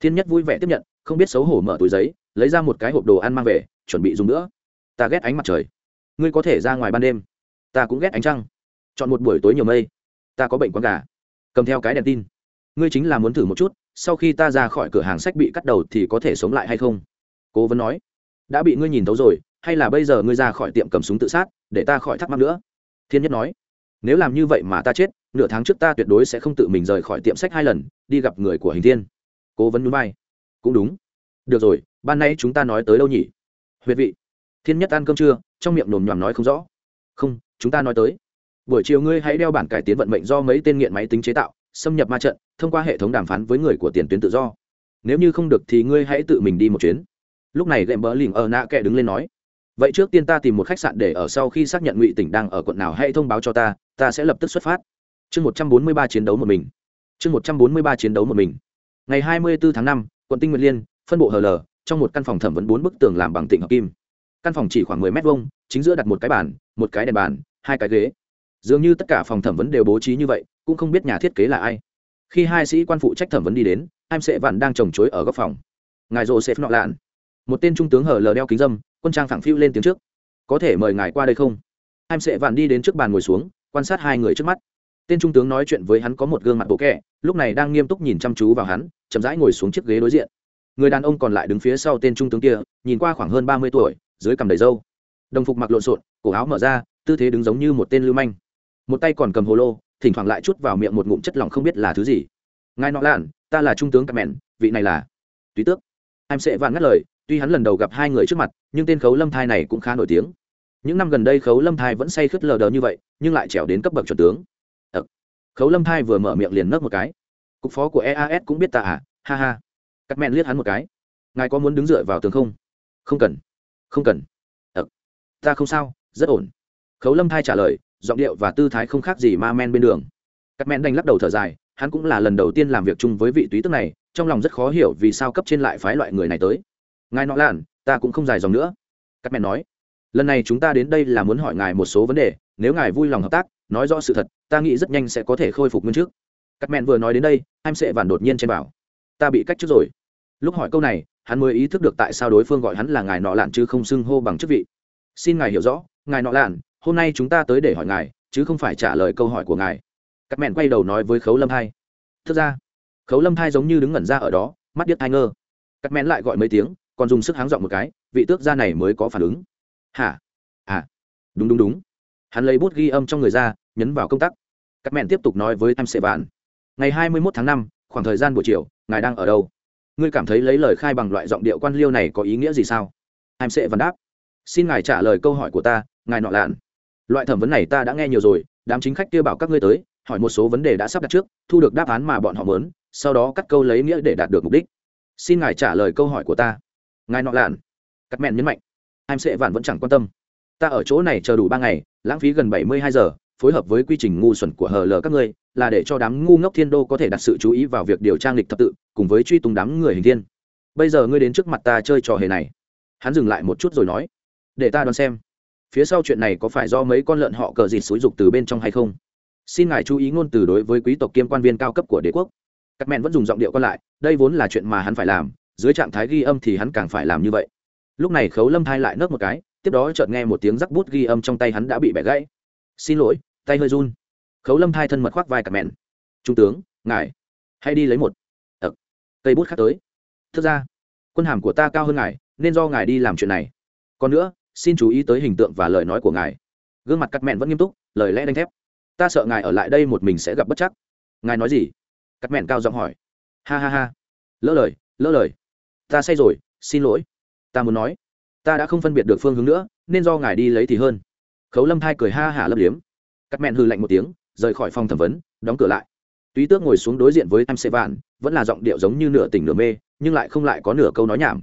Thiên nhất vui vẻ tiếp nhận, không biết xấu hổ mở túi giấy, lấy ra một cái hộp đồ ăn mang về, chuẩn bị dùng nữa. Ta ghét ánh mặt trời. Ngươi có thể ra ngoài ban đêm. Ta cũng ghét ánh trăng. Chọn một buổi tối nhiều mây. Ta có bệnh quán gà. Cầm theo cái đèn tin ngươi chính là muốn thử một chút, sau khi ta ra khỏi cửa hàng sách bị cắt đầu thì có thể sống lại hay không? Cố vấn nói. Đã bị ngươi nhìn thấu rồi, hay là bây giờ ngươi ra khỏi tiệm cầm súng tự sát, để ta khỏi thắc mắc nữa? Thiên nhất nói. Nếu làm như vậy mà ta chết, nửa tháng trước ta tuyệt đối sẽ không tự mình rời khỏi tiệm sách hai lần, đi gặp người của hình thiên. Cố vấn núi bay cũng đúng. Được rồi, ban nay chúng ta nói tới đâu nhỉ? Huyệt vị. Thiên nhất ăn cơm trưa, trong miệng nồm nhòm nói không rõ. Không, chúng ta nói tới. Buổi chiều ngươi hãy đeo bản cải tiến vận mệnh do mấy tên nghiện máy tính chế tạo xâm nhập ma trận, thông qua hệ thống đàm phán với người của tiền tuyến tự do. Nếu như không được thì ngươi hãy tự mình đi một chuyến. Lúc này gệm bỡ lỉnh ở nạ kệ đứng lên nói. Vậy trước tiên ta tìm một khách sạn để ở sau khi xác nhận ngụy tỉnh đang ở quận nào hãy thông báo cho ta ta sẽ lập tức xuất phát. Chương một trăm bốn mươi ba chiến đấu một mình. Chương một trăm bốn mươi ba chiến đấu một mình. Ngày hai mươi bốn tháng năm, quận tinh nguyệt liên, phân bộ hờ lờ trong một căn phòng thẩm vấn bốn bức tường làm bằng tịnh hợp kim. Căn phòng chỉ khoảng mười mét vuông, chính giữa đặt một cái bàn, một cái đèn bàn, hai cái ghế. Dường như tất cả phòng thẩm vấn đều bố trí như vậy cũng không biết nhà thiết kế là ai. Khi hai sĩ quan phụ trách thẩm vấn đi đến em sệ vạn đang trồng chối ở góc phòng. Ngài joseph nọ lạn. Một tên trung tướng hở lờ đeo kính dâm, quân trang phẳng phiu lên tiếng trước. Có thể mời ngài qua đây không? Em sệ vạn đi đến trước bàn ngồi xuống, quan sát hai người trước mắt. Tên trung tướng nói chuyện với hắn có một gương mặt bộ kẹ, lúc này đang nghiêm túc nhìn chăm chú vào hắn, chậm rãi ngồi xuống chiếc ghế đối diện. Người đàn ông còn lại đứng phía sau tên trung tướng kia, nhìn qua khoảng hơn ba mươi tuổi, dưới cằm đầy râu. Đồng phục mặc lộn xộn, cổ áo mở ra, tư thế đứng giống như một tên lưu manh. Một tay còn cầm hồ lô thỉnh thoảng lại chút vào miệng một ngụm chất lỏng không biết là thứ gì. Ngài nọ lạn, ta là trung tướng cặp mẹn vị này là túy tước. Em sẽ vạn ngắt lời, tuy hắn lần đầu gặp hai người trước mặt, nhưng tên khấu lâm thai này cũng khá nổi tiếng. Những năm gần đây khấu lâm thai vẫn say khướt lờ đờ như vậy, nhưng lại trèo đến cấp bậc chuẩn tướng. Ờ. khấu lâm thai vừa mở miệng liền nấc một cái. Cục phó của eas cũng biết ta à ha ha. Cắt mẹn liếc hắn một cái. Ngài có muốn đứng dựa vào tường không? Không cần không cần. Ờ. ta không sao, rất ổn. Khấu lâm thai trả lời giọng điệu và tư thái không khác gì ma men bên đường. Các men đành lắc đầu thở dài, hắn cũng là lần đầu tiên làm việc chung với vị túy tức này, trong lòng rất khó hiểu vì sao cấp trên lại phái loại người này tới. Ngài nọ làn ta cũng không dài dòng nữa. Các mẹn nói, lần này chúng ta đến đây là muốn hỏi ngài một số vấn đề, nếu ngài vui lòng hợp tác, nói rõ sự thật, ta nghĩ rất nhanh sẽ có thể khôi phục nguyên trước các mẹn vừa nói đến đây em sẽ vản đột nhiên trên bảo ta bị cách trước rồi. Lúc hỏi câu này, hắn mới ý thức được tại sao đối phương gọi hắn là ngài nọ lạn chứ không xưng hô bằng chức vị. Xin ngài hiểu rõ, ngài nọ lạn hôm nay chúng ta tới để hỏi ngài, chứ không phải trả lời câu hỏi của ngài. Các mẹn quay đầu nói với khấu lâm hai. Thực ra, khấu lâm hai giống như đứng ngẩn ra ở đó, mắt điếc thai ngơ. Các mẹn lại gọi mấy tiếng, còn dùng sức háng dọn một cái, vị tước gia này mới có phản ứng. Hả? À. Đúng đúng đúng. Hắn lấy bút ghi âm trong người ra, nhấn vào công tắc. Các mẹn tiếp tục nói với em sệ vạn. Ngày hai mươi mốt tháng năm, khoảng thời gian buổi chiều, ngài đang ở đâu? Ngươi cảm thấy lấy lời khai bằng loại giọng điệu quan liêu này có ý nghĩa gì sao? Em sệ vạn đáp. Xin ngài trả lời câu hỏi của ta, ngài nọ lạn loại thẩm vấn này ta đã nghe nhiều rồi, đám chính khách kia bảo các ngươi tới, hỏi một số vấn đề đã sắp đặt trước, thu được đáp án mà bọn họ muốn, sau đó cắt câu lấy nghĩa để đạt được mục đích. Xin ngài trả lời câu hỏi của ta. Ngài nọ lạn. Cắt mẹn nhấn mạnh. Em sẽ vạn vẫn chẳng quan tâm. Ta ở chỗ này chờ đủ ba ngày, lãng phí gần bảy mươi hai giờ, phối hợp với quy trình ngu xuẩn của hờ lờ các ngươi, là để cho đám ngu ngốc thiên đô có thể đặt sự chú ý vào việc điều tra lịch thập tự, cùng với truy tung đám người hình thiên. Bây giờ ngươi đến trước mặt ta chơi trò hề này. Hắn dừng lại một chút rồi nói. Để ta đoán xem phía sau chuyện này có phải do mấy con lợn họ cờ dịt xúi dục từ bên trong hay không? Xin ngài chú ý ngôn từ đối với quý tộc kiêm quan viên cao cấp của đế quốc. Các mẹn vẫn dùng giọng điệu còn lại, đây vốn là chuyện mà hắn phải làm, dưới trạng thái ghi âm thì hắn càng phải làm như vậy. Lúc này khấu lâm thai lại nớp một cái, tiếp đó chợt nghe một tiếng rắc bút ghi âm trong tay hắn đã bị bẻ gãy. Xin lỗi, tay hơi run. Khấu lâm thai thân mật khoác vai cả mẹn. Trung tướng, ngài, hãy đi lấy một ậ cây bút khác tới. Thực ra, quân hàm của ta cao hơn ngài, nên do ngài đi làm chuyện này. Còn nữa xin chú ý tới hình tượng và lời nói của ngài. Gương mặt cắt mẹn vẫn nghiêm túc, lời lẽ đánh thép. Ta sợ ngài ở lại đây một mình sẽ gặp bất chắc. Ngài nói gì? Cắt mẹn cao giọng hỏi. Ha ha ha. Lỡ lời lỡ lời. Ta say rồi, xin lỗi. Ta muốn nói. Ta đã không phân biệt được phương hướng nữa, nên do ngài đi lấy thì hơn. Khấu lâm thai cười ha hả lấp liếm. Cắt mẹn hư lạnh một tiếng, rời khỏi phòng thẩm vấn, đóng cửa lại. Túy tước ngồi xuống đối diện với em sê vạn, vẫn là giọng điệu giống như nửa tỉnh nửa mê, nhưng lại không lại có nửa câu nói nhảm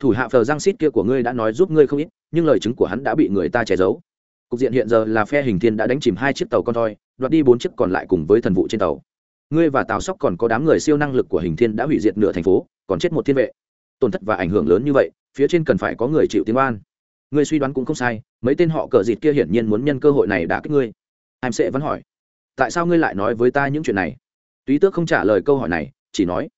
thủ hạ phờ giang xít kia của ngươi đã nói giúp ngươi không ít, nhưng lời chứng của hắn đã bị người ta che giấu. Cục diện hiện giờ là phe hình thiên đã đánh chìm hai chiếc tàu con thoi, đoạt đi bốn chiếc còn lại cùng với thần vụ trên tàu. Ngươi và tàu sóc còn có đám người siêu năng lực của hình thiên đã hủy diệt nửa thành phố, còn chết một thiên vệ. Tổn thất và ảnh hưởng lớn như vậy, phía trên cần phải có người chịu tiếng oan. Ngươi suy đoán cũng không sai, mấy tên họ cờ dịt kia hiển nhiên muốn nhân cơ hội này đã kích ngươi. Em sẽ vẫn hỏi, tại sao ngươi lại nói với ta những chuyện này? Túy tước không trả lời câu hỏi này, chỉ nói,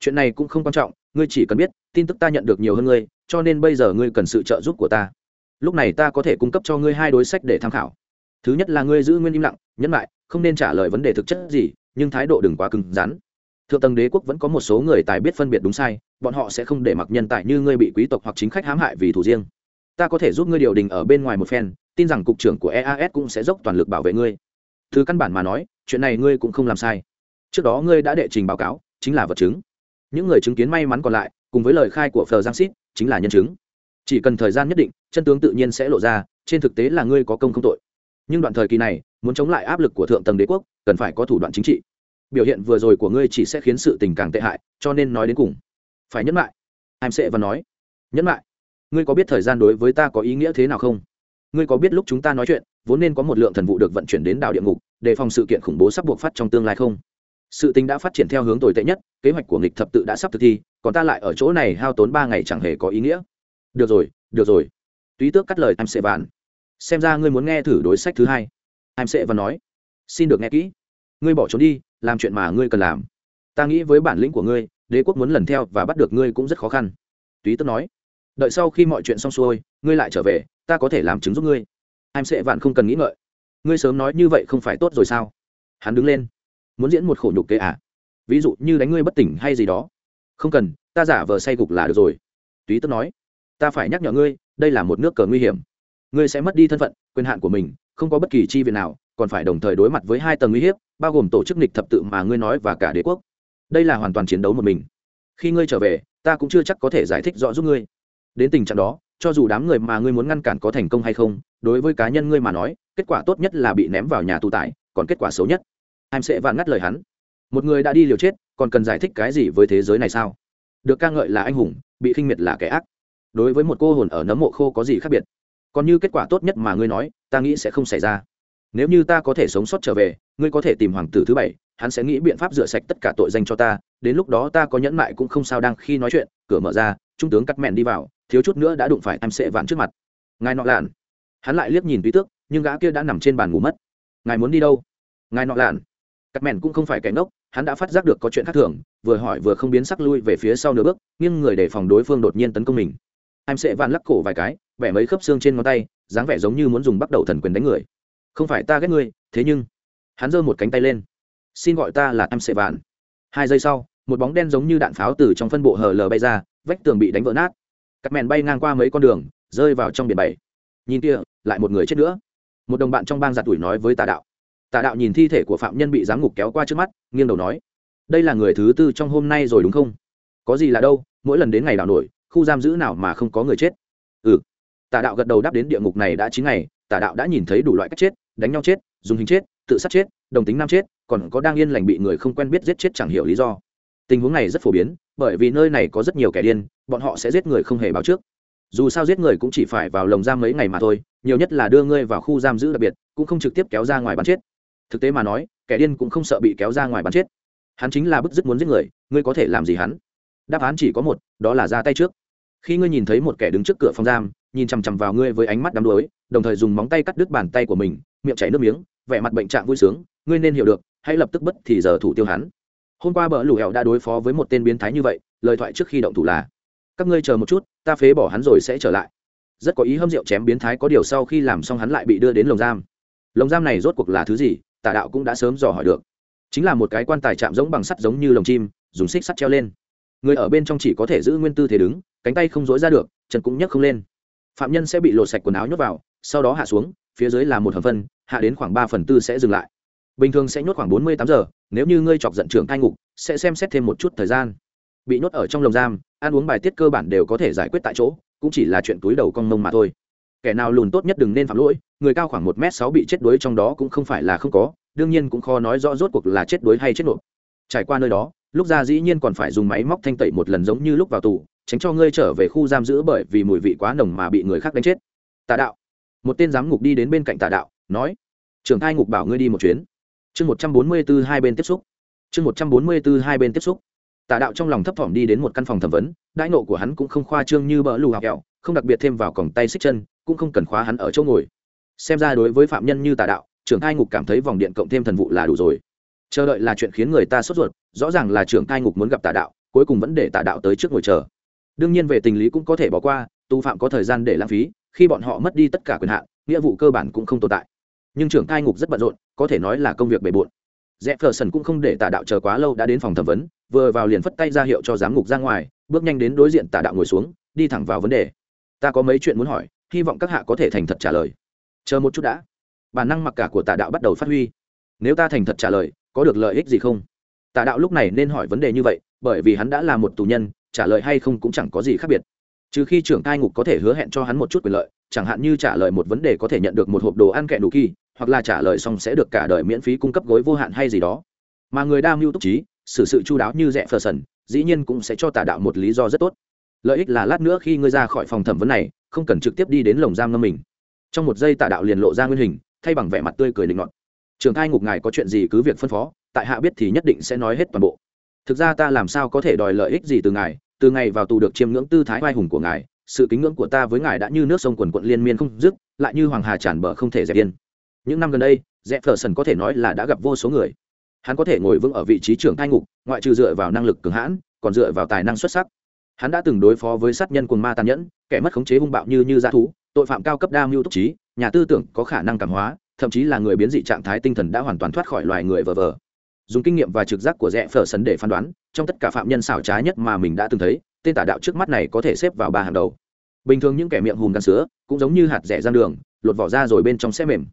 chuyện này cũng không quan trọng ngươi chỉ cần biết, tin tức ta nhận được nhiều hơn ngươi, cho nên bây giờ ngươi cần sự trợ giúp của ta. Lúc này ta có thể cung cấp cho ngươi hai đối sách để tham khảo. Thứ nhất là ngươi giữ nguyên im lặng, nhẫn lại không nên trả lời vấn đề thực chất gì, nhưng thái độ đừng quá cứng rắn. Thượng tầng đế quốc vẫn có một số người tài biết phân biệt đúng sai, bọn họ sẽ không để mặc nhân tài như ngươi bị quý tộc hoặc chính khách hãm hại vì thủ riêng. Ta có thể giúp ngươi điều đình ở bên ngoài một phen, tin rằng cục trưởng của eas cũng sẽ dốc toàn lực bảo vệ ngươi. Thứ căn bản mà nói, chuyện này ngươi cũng không làm sai. Trước đó ngươi đã đệ trình báo cáo, chính là vật chứng những người chứng kiến may mắn còn lại, cùng với lời khai của phờ giang xít chính là nhân chứng. Chỉ cần thời gian nhất định, chân tướng tự nhiên sẽ lộ ra, trên thực tế là ngươi có công không tội. Nhưng đoạn thời kỳ này, muốn chống lại áp lực của thượng tầng đế quốc, cần phải có thủ đoạn chính trị. Biểu hiện vừa rồi của ngươi chỉ sẽ khiến sự tình càng tệ hại, cho nên nói đến cùng. Phải nhấn lại em sẽ và nói. Nhấn lại ngươi có biết thời gian đối với ta có ý nghĩa thế nào không? Ngươi có biết lúc chúng ta nói chuyện, vốn nên có một lượng thần vụ được vận chuyển đến đảo địa ngục đề phòng sự kiện khủng bố sắp buộc phát trong tương lai không? Sự tình đã phát triển theo hướng tồi tệ nhất, kế hoạch của nghịch thập tự đã sắp thực thi, còn ta lại ở chỗ này hao tốn ba ngày chẳng hề có ý nghĩa. Được rồi được rồi. Túy tước cắt lời em sẽ vạn. Xem ra ngươi muốn nghe thử đối sách thứ hai. Em sẽ và nói. Xin được nghe kỹ. Ngươi bỏ trốn đi, làm chuyện mà ngươi cần làm. Ta nghĩ với bản lĩnh của ngươi, đế quốc muốn lần theo và bắt được ngươi cũng rất khó khăn. Túy tước nói. Đợi sau khi mọi chuyện xong xuôi, ngươi lại trở về, ta có thể làm chứng giúp ngươi. Em sẽ vạn không cần nghĩ ngợi. Ngươi sớm nói như vậy không phải tốt rồi sao? Hắn đứng lên muốn diễn một khổ nhục kế à? Ví dụ như đánh ngươi bất tỉnh hay gì đó. Không cần, ta giả vờ say gục là được rồi. Túy tức nói, ta phải nhắc nhở ngươi, đây là một nước cờ nguy hiểm. Ngươi sẽ mất đi thân phận, quyền hạn của mình, không có bất kỳ chi viện nào, còn phải đồng thời đối mặt với hai tầng uy hiếp, bao gồm tổ chức nghịch thập tự mà ngươi nói và cả đế quốc. Đây là hoàn toàn chiến đấu một mình. Khi ngươi trở về, ta cũng chưa chắc có thể giải thích rõ giúp ngươi. Đến tình trạng đó, cho dù đám người mà ngươi muốn ngăn cản có thành công hay không, đối với cá nhân ngươi mà nói, kết quả tốt nhất là bị ném vào nhà tù tải còn kết quả xấu nhất em sẽ vạn ngắt lời hắn. Một người đã đi liều chết, còn cần giải thích cái gì với thế giới này sao? Được ca ngợi là anh hùng, bị khinh miệt là kẻ ác. Đối với một cô hồn ở nấm mộ khô có gì khác biệt? Còn như kết quả tốt nhất mà ngươi nói, ta nghĩ sẽ không xảy ra. Nếu như ta có thể sống sót trở về, ngươi có thể tìm hoàng tử thứ bảy, hắn sẽ nghĩ biện pháp rửa sạch tất cả tội danh cho ta, đến lúc đó ta có nhẫn mại cũng không sao đang khi nói chuyện, cửa mở ra, trung tướng cắt mẹn đi vào, thiếu chút nữa đã đụng phải em sẽ vạn trước mặt. Ngài nọ lạn. Hắn lại liếc nhìn túy tước, nhưng gã kia đã nằm trên bàn ngủ mất. Ngài muốn đi đâu? Ngài nọ lạn cắt mẹn cũng không phải kẻ ngốc, hắn đã phát giác được có chuyện khác thường, vừa hỏi vừa không biến sắc lui về phía sau nửa bước nhưng người để phòng đối phương đột nhiên tấn công mình. Em sẽ vạn lắc cổ vài cái vẻ mấy khớp xương trên ngón tay, dáng vẻ giống như muốn dùng bắt đầu thần quyền đánh người. Không phải ta ghét ngươi, thế nhưng, hắn giơ một cánh tay lên. Xin gọi ta là em sẽ vạn hai giây sau, một bóng đen giống như đạn pháo từ trong phân bộ hở lờ bay ra, vách tường bị đánh vỡ nát. Cắt mèn bay ngang qua mấy con đường, rơi vào trong biển bảy. Nhìn kia, lại một người chết nữa. Một đồng bạn trong bang giặt tuổi nói với tà đạo tà đạo nhìn thi thể của phạm nhân bị giám ngục kéo qua trước mắt, nghiêng đầu nói, đây là người thứ tư trong hôm nay rồi đúng không? Có gì là đâu, mỗi lần đến ngày đảo nổi, khu giam giữ nào mà không có người chết. Ừ. Tà đạo gật đầu đáp đến địa ngục này đã chín ngày tà đạo đã nhìn thấy đủ loại cách chết, đánh nhau chết, dùng hình chết, tự sát chết, đồng tính nam chết, còn có đang yên lành bị người không quen biết giết chết chẳng hiểu lý do. Tình huống này rất phổ biến, bởi vì nơi này có rất nhiều kẻ điên, bọn họ sẽ giết người không hề báo trước. Dù sao giết người cũng chỉ phải vào lồng giam mấy ngày mà thôi, nhiều nhất là đưa ngươi vào khu giam giữ đặc biệt, cũng không trực tiếp kéo ra ngoài bắn chết thực tế mà nói, kẻ điên cũng không sợ bị kéo ra ngoài bắn chết. Hắn chính là bức dứt muốn giết người, ngươi có thể làm gì hắn? Đáp án chỉ có một, đó là ra tay trước. Khi ngươi nhìn thấy một kẻ đứng trước cửa phòng giam, nhìn chằm chằm vào ngươi với ánh mắt đắm đuối, đồng thời dùng móng tay cắt đứt bàn tay của mình, miệng chảy nước miếng, vẻ mặt bệnh trạng vui sướng, ngươi nên hiểu được, hãy lập tức bất thì giờ thủ tiêu hắn. Hôm qua bờ lù hẹo đã đối phó với một tên biến thái như vậy, lời thoại trước khi động thủ là, các ngươi chờ một chút, ta phế bỏ hắn rồi sẽ trở lại. Rất có ý hâm rượu chém biến thái có điều sau khi làm xong hắn lại bị đưa đến lồng giam. Lồng giam này rốt cuộc là thứ gì? Tả đạo cũng đã sớm dò hỏi được. Chính là một cái quan tài chạm giống bằng sắt giống như lồng chim, dùng xích sắt treo lên. Người ở bên trong chỉ có thể giữ nguyên tư thế đứng, cánh tay không dối ra được, chân cũng nhấc không lên. Phạm nhân sẽ bị lột sạch quần áo nhốt vào, sau đó hạ xuống, phía dưới là một hầm phân, hạ đến khoảng ba phần tư sẽ dừng lại. Bình thường sẽ nhốt khoảng bốn mươi tám giờ, nếu như ngươi chọc giận trưởng cai ngục, sẽ xem xét thêm một chút thời gian. Bị nhốt ở trong lồng giam, ăn uống bài tiết cơ bản đều có thể giải quyết tại chỗ, cũng chỉ là chuyện túi đầu cong mông mà thôi. Kẻ nào lùn tốt nhất đừng nên phạm lỗi người cao khoảng một m sáu bị chết đuối trong đó cũng không phải là không có, đương nhiên cũng khó nói rõ rốt cuộc là chết đuối hay chết nộp. Trải qua nơi đó, lúc ra dĩ nhiên còn phải dùng máy móc thanh tẩy một lần giống như lúc vào tù, tránh cho ngươi trở về khu giam giữ bởi vì mùi vị quá nồng mà bị người khác đánh chết. Tà đạo. Một tên giám ngục đi đến bên cạnh tà đạo, nói, trưởng thai ngục bảo ngươi đi một chuyến. Chương một trăm bốn mươi b ố hai bên tiếp xúc. Chương một trăm bốn mươi b ố hai bên tiếp xúc. Tà đạo trong lòng thấp thỏm đi đến một căn phòng thẩm vấn, đãi nộ của hắn cũng không khoa trương như bỡ lù học kẹo, không đặc biệt thêm vào còng tay xích chân, cũng không cần khóa hắn ở chỗ ngồi xem ra đối với phạm nhân như tà đạo, trưởng cai ngục cảm thấy vòng điện cộng thêm thần vụ là đủ rồi. Chờ đợi là chuyện khiến người ta sốt ruột, rõ ràng là trưởng cai ngục muốn gặp tà đạo, cuối cùng vẫn để tà đạo tới trước ngồi chờ. Đương nhiên về tình lý cũng có thể bỏ qua, tù phạm có thời gian để lãng phí, khi bọn họ mất đi tất cả quyền hạn, nghĩa vụ cơ bản cũng không tồn tại. Nhưng trưởng cai ngục rất bận rộn, có thể nói là công việc bề bộn. Rẽ phờ sần cũng không để tà đạo chờ quá lâu đã đến phòng thẩm vấn, vừa vào liền phất tay ra hiệu cho giám ngục ra ngoài, bước nhanh đến đối diện tà đạo ngồi xuống, đi thẳng vào vấn đề. Ta có mấy chuyện muốn hỏi, hy vọng các hạ có thể thành thật trả lời chờ một chút đã. Bản năng mặc cả của tà đạo bắt đầu phát huy. Nếu ta thành thật trả lời, có được lợi ích gì không? Tà đạo lúc này nên hỏi vấn đề như vậy, bởi vì hắn đã là một tù nhân, trả lời hay không cũng chẳng có gì khác biệt. Trừ khi trưởng cai ngục có thể hứa hẹn cho hắn một chút quyền lợi, chẳng hạn như trả lời một vấn đề có thể nhận được một hộp đồ ăn kẹ đủ kỳ, hoặc là trả lời xong sẽ được cả đời miễn phí cung cấp gối vô hạn hay gì đó. Mà người đa mưu túc trí, xử sự chu đáo như rẽ phờ sần, dĩ nhiên cũng sẽ cho tà đạo một lý do rất tốt. Lợi ích là lát nữa khi ngươi ra khỏi phòng thẩm vấn này, không cần trực tiếp đi đến lồng giam ngâm mình trong một giây Tạ đạo liền lộ ra nguyên hình, thay bằng vẻ mặt tươi cười định ngọt trường thai ngục ngài có chuyện gì cứ việc phân phó, tại hạ biết thì nhất định sẽ nói hết toàn bộ. Thực ra ta làm sao có thể đòi lợi ích gì từ ngài, từ ngày vào tù được chiêm ngưỡng tư thái vai hùng của ngài, sự kính ngưỡng của ta với ngài đã như nước sông quần quận liên miên không dứt, lại như hoàng hà tràn bờ không thể dẹp yên. Những năm gần đây Dẹp phờ sần có thể nói là đã gặp vô số người. Hắn có thể ngồi vững ở vị trí trưởng thai ngục, ngoại trừ dựa vào năng lực cường hãn, còn dựa vào tài năng xuất sắc. Hắn đã từng đối phó với sát nhân quần ma tàn nhẫn, kẻ mất khống chế hung bạo như như dã thú tội phạm cao cấp đa mưu túc trí, nhà tư tưởng có khả năng cảm hóa, thậm chí là người biến dị trạng thái tinh thần đã hoàn toàn thoát khỏi loài người vờ vờ. Dùng kinh nghiệm và trực giác của rẽ phở sấn để phán đoán, trong tất cả phạm nhân xảo trá nhất mà mình đã từng thấy, tên tà đạo trước mắt này có thể xếp vào ba hàng đầu. Bình thường những kẻ miệng hùm gan sứa cũng giống như hạt rẻ giang đường, lột vỏ ra rồi bên trong sẽ mềm.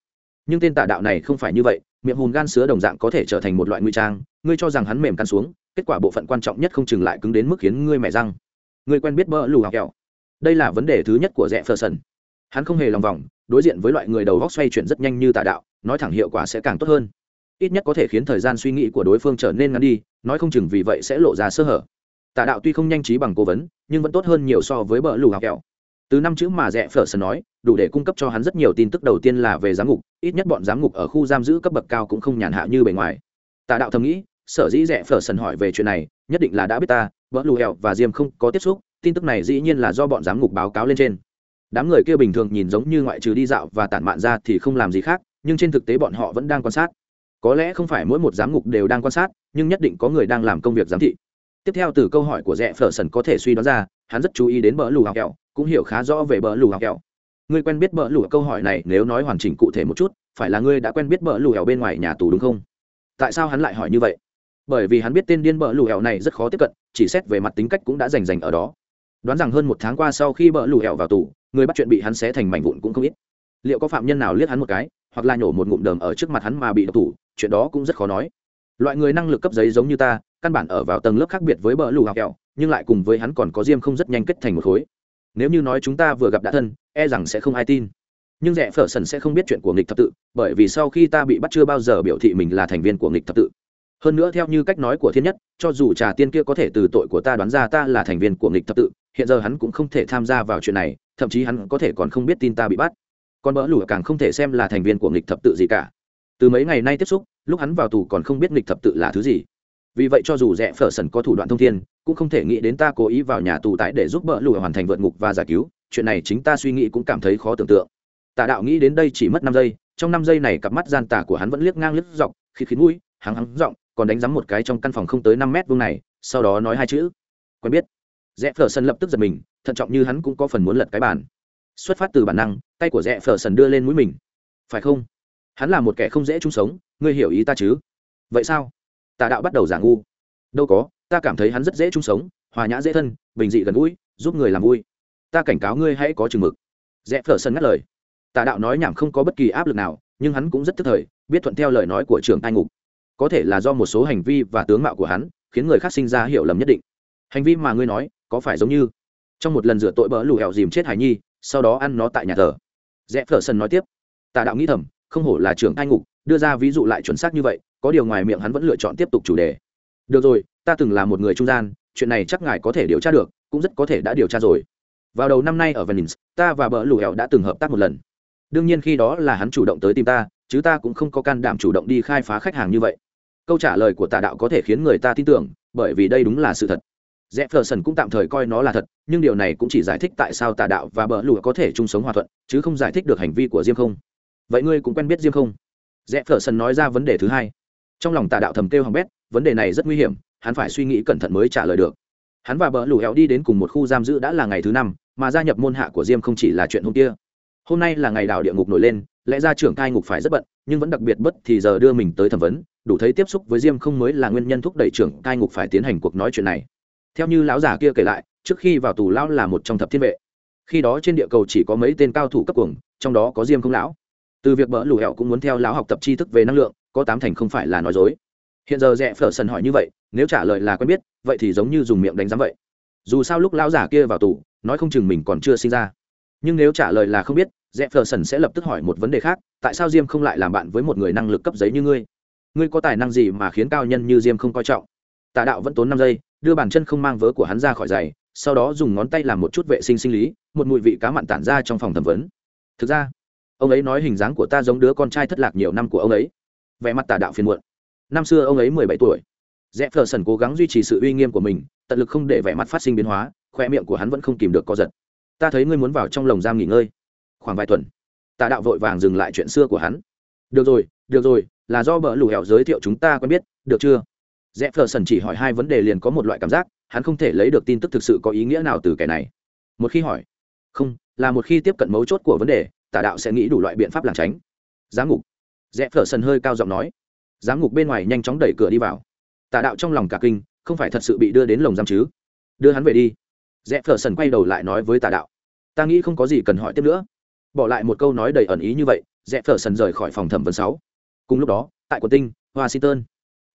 Nhưng tên tà đạo này không phải như vậy, miệng hùm gan sứa đồng dạng có thể trở thành một loại nguy trang, ngươi cho rằng hắn mềm căn xuống, kết quả bộ phận quan trọng nhất không chừng lại cứng đến mức khiến ngươi mẻ răng. Ngươi quen biết bơ lù học kẹo. Đây là vấn đề thứ nhất của rẽ phờ sần hắn không hề lòng vòng, đối diện với loại người đầu góc xoay chuyển rất nhanh như tà đạo, nói thẳng hiệu quả sẽ càng tốt hơn. Ít nhất có thể khiến thời gian suy nghĩ của đối phương trở nên ngắn đi, nói không chừng vì vậy sẽ lộ ra sơ hở. Tà đạo tuy không nhanh trí bằng cố vấn, nhưng vẫn tốt hơn nhiều so với bờ lù học kẹo. Từ năm chữ mà rẽ phở Sơn nói, đủ để cung cấp cho hắn rất nhiều tin tức đầu tiên là về giám ngục, ít nhất bọn giám ngục ở khu giam giữ cấp bậc cao cũng không nhàn hạ như bề ngoài. Tà đạo thầm nghĩ, sở dĩ rẽ phở Sơn hỏi về chuyện này, nhất định là đã biết ta vợ lù hẹo và diêm không có tiếp xúc, tin tức này dĩ nhiên là do bọn giám ngục báo cáo lên trên đám người kia bình thường nhìn giống như ngoại trừ đi dạo và tản mạn ra thì không làm gì khác, nhưng trên thực tế bọn họ vẫn đang quan sát. Có lẽ không phải mỗi một giám ngục đều đang quan sát, nhưng nhất định có người đang làm công việc giám thị. Tiếp theo từ câu hỏi của rẽ phở sần có thể suy đoán ra, hắn rất chú ý đến bờ lù học kẹo, cũng hiểu khá rõ về bờ lù học kẹo. Ngươi quen biết bờ lù câu hỏi này nếu nói hoàn chỉnh cụ thể một chút, phải là ngươi đã quen biết bờ lù hẹo bên ngoài nhà tù đúng không? Tại sao hắn lại hỏi như vậy? Bởi vì hắn biết tên điên bờ lù hẹo này rất khó tiếp cận, chỉ xét về mặt tính cách cũng đã rành rành ở đó đoán rằng hơn một tháng qua sau khi bỡ lù hẹo vào tù, người bắt chuyện bị hắn xé thành mảnh vụn cũng không ít. Liệu có phạm nhân nào liếc hắn một cái, hoặc là nhổ một ngụm đờm ở trước mặt hắn mà bị độc thủ, chuyện đó cũng rất khó nói. Loại người năng lực cấp giấy giống như ta, căn bản ở vào tầng lớp khác biệt với bờ lù học kẹo nhưng lại cùng với hắn còn có diêm không rất nhanh kết thành một khối. Nếu như nói chúng ta vừa gặp đã thân e rằng sẽ không ai tin. Nhưng rẽ phở sần sẽ không biết chuyện của nghịch thập tự, bởi vì sau khi ta bị bắt chưa bao giờ biểu thị mình là thành viên của nghịch thập tự. Hơn nữa theo như cách nói của thiên nhất, cho dù trà tiên kia có thể từ tội của ta đoán ra ta là thành viên của nghịch thập tự hiện giờ hắn cũng không thể tham gia vào chuyện này, thậm chí hắn có thể còn không biết tin ta bị bắt. Còn bỡ lụa càng không thể xem là thành viên của nghịch thập tự gì cả. Từ mấy ngày nay tiếp xúc, lúc hắn vào tù còn không biết nghịch thập tự là thứ gì. Vì vậy cho dù rẽ phở sần có thủ đoạn thông thiên, cũng không thể nghĩ đến ta cố ý vào nhà tù tại để giúp bỡ lụa hoàn thành vượt ngục và giải cứu. Chuyện này chính ta suy nghĩ cũng cảm thấy khó tưởng tượng. Tà đạo nghĩ đến đây chỉ mất năm giây, trong năm giây này cặp mắt gian tà của hắn vẫn liếc ngang liếc dọc khi khiến mũi, hắng hắng giọng, còn đánh rắm một cái trong căn phòng không tới năm mét vuông này, sau đó nói hai chữ. Quen biết rẽ phở sân lập tức giật mình, thận trọng như hắn cũng có phần muốn lật cái bàn. Xuất phát từ bản năng, tay của rẽ phở sần đưa lên mũi mình. Phải không? Hắn là một kẻ không dễ chung sống, ngươi hiểu ý ta chứ? Vậy sao? Tà đạo bắt đầu giả ngu. Đâu có, ta cảm thấy hắn rất dễ chung sống, hòa nhã dễ thân, bình dị gần gũi, giúp người làm vui. Ta cảnh cáo ngươi hãy có chừng mực. Rẽ phở sân ngắt lời. Tà đạo nói nhảm không có bất kỳ áp lực nào, nhưng hắn cũng rất tức thời, biết thuận theo lời nói của trưởng tai ngục. Có thể là do một số hành vi và tướng mạo của hắn, khiến người khác sinh ra hiểu lầm nhất định. Hành vi mà ngươi nói có phải giống như trong một lần rửa tội bỡ lù hẹo dìm chết hải nhi, sau đó ăn nó tại nhà thờ. Rẽ phở sân nói tiếp, tà đạo nghĩ thầm, không hổ là trưởng anh ngục, đưa ra ví dụ lại chuẩn xác như vậy, có điều ngoài miệng hắn vẫn lựa chọn tiếp tục chủ đề. Được rồi, ta từng là một người trung gian, chuyện này chắc ngài có thể điều tra được, cũng rất có thể đã điều tra rồi. Vào đầu năm nay ở venice, ta và bờ lù hẹo đã từng hợp tác một lần. Đương nhiên khi đó là hắn chủ động tới tìm ta, chứ ta cũng không có can đảm chủ động đi khai phá khách hàng như vậy. Câu trả lời của tà đạo có thể khiến người ta tin tưởng, bởi vì đây đúng là sự thật rẽ phờ sần cũng tạm thời coi nó là thật, nhưng điều này cũng chỉ giải thích tại sao tà đạo và bờ lụa có thể chung sống hòa thuận, chứ không giải thích được hành vi của diêm không. Vậy ngươi cũng quen biết diêm không? Rẽ phờ sần nói ra vấn đề thứ hai. Trong lòng tà đạo thầm kêu hồng bét, vấn đề này rất nguy hiểm, hắn phải suy nghĩ cẩn thận mới trả lời được. Hắn và bờ lụa hẹo đi đến cùng một khu giam giữ đã là ngày thứ năm, mà gia nhập môn hạ của diêm không chỉ là chuyện hôm kia. Hôm nay là ngày đào địa ngục nổi lên, lẽ ra trưởng cai ngục phải rất bận, nhưng vẫn đặc biệt bất thì giờ đưa mình tới thẩm vấn, đủ thấy tiếp xúc với diêm không mới là nguyên nhân thúc đẩy trưởng cai ngục phải tiến hành cuộc nói chuyện này theo như lão già kia kể lại, trước khi vào tù lão là một trong thập thiên vệ. Khi đó trên địa cầu chỉ có mấy tên cao thủ cấp cuồng, trong đó có diêm không lão. Từ việc bỡ lù hẹo cũng muốn theo lão học tập tri thức về năng lượng, có tám thành không phải là nói dối. Hiện giờ rẽ phở sần hỏi như vậy, nếu trả lời là quen biết, vậy thì giống như dùng miệng đánh giám vậy. Dù sao lúc lão giả kia vào tù, nói không chừng mình còn chưa sinh ra. Nhưng nếu trả lời là không biết, rẽ phờ sần sẽ lập tức hỏi một vấn đề khác, tại sao diêm không lại làm bạn với một người năng lực cấp giấy như ngươi? Ngươi có tài năng gì mà khiến cao nhân như diêm không coi trọng? Tà đạo vẫn tốn năm giây đưa bàn chân không mang vớ của hắn ra khỏi giày, sau đó dùng ngón tay làm một chút vệ sinh sinh lý, một mùi vị cá mặn tản ra trong phòng thẩm vấn. Thực ra, ông ấy nói hình dáng của ta giống đứa con trai thất lạc nhiều năm của ông ấy. Vẻ mặt tà đạo phiền muộn. Năm xưa ông ấy mười bảy tuổi. Rẽ phờ sần cố gắng duy trì sự uy nghiêm của mình, tận lực không để vẻ mặt phát sinh biến hóa, khoe miệng của hắn vẫn không kìm được co giật. Ta thấy ngươi muốn vào trong lồng giam nghỉ ngơi. Khoảng vài tuần, tà đạo vội vàng dừng lại chuyện xưa của hắn. Được rồi được rồi, là do bờ lù hẻo giới thiệu chúng ta quen biết, được chưa? Rẽ phờ sần chỉ hỏi hai vấn đề liền có một loại cảm giác, hắn không thể lấy được tin tức thực sự có ý nghĩa nào từ kẻ này. Một khi hỏi, không, là một khi tiếp cận mấu chốt của vấn đề tả đạo sẽ nghĩ đủ loại biện pháp lảng tránh. Giám ngục. Rẽ phở sần hơi cao giọng nói. Giám ngục bên ngoài nhanh chóng đẩy cửa đi vào. Tả đạo trong lòng cả kinh, không phải thật sự bị đưa đến lồng giam chứ? Đưa hắn về đi. Rẽ phở sần quay đầu lại nói với tả đạo. Ta nghĩ không có gì cần hỏi tiếp nữa. Bỏ lại một câu nói đầy ẩn ý như vậy rẽ phở sần rời khỏi phòng thẩm vấn sáu. Cùng lúc đó, tại quận tinh, washington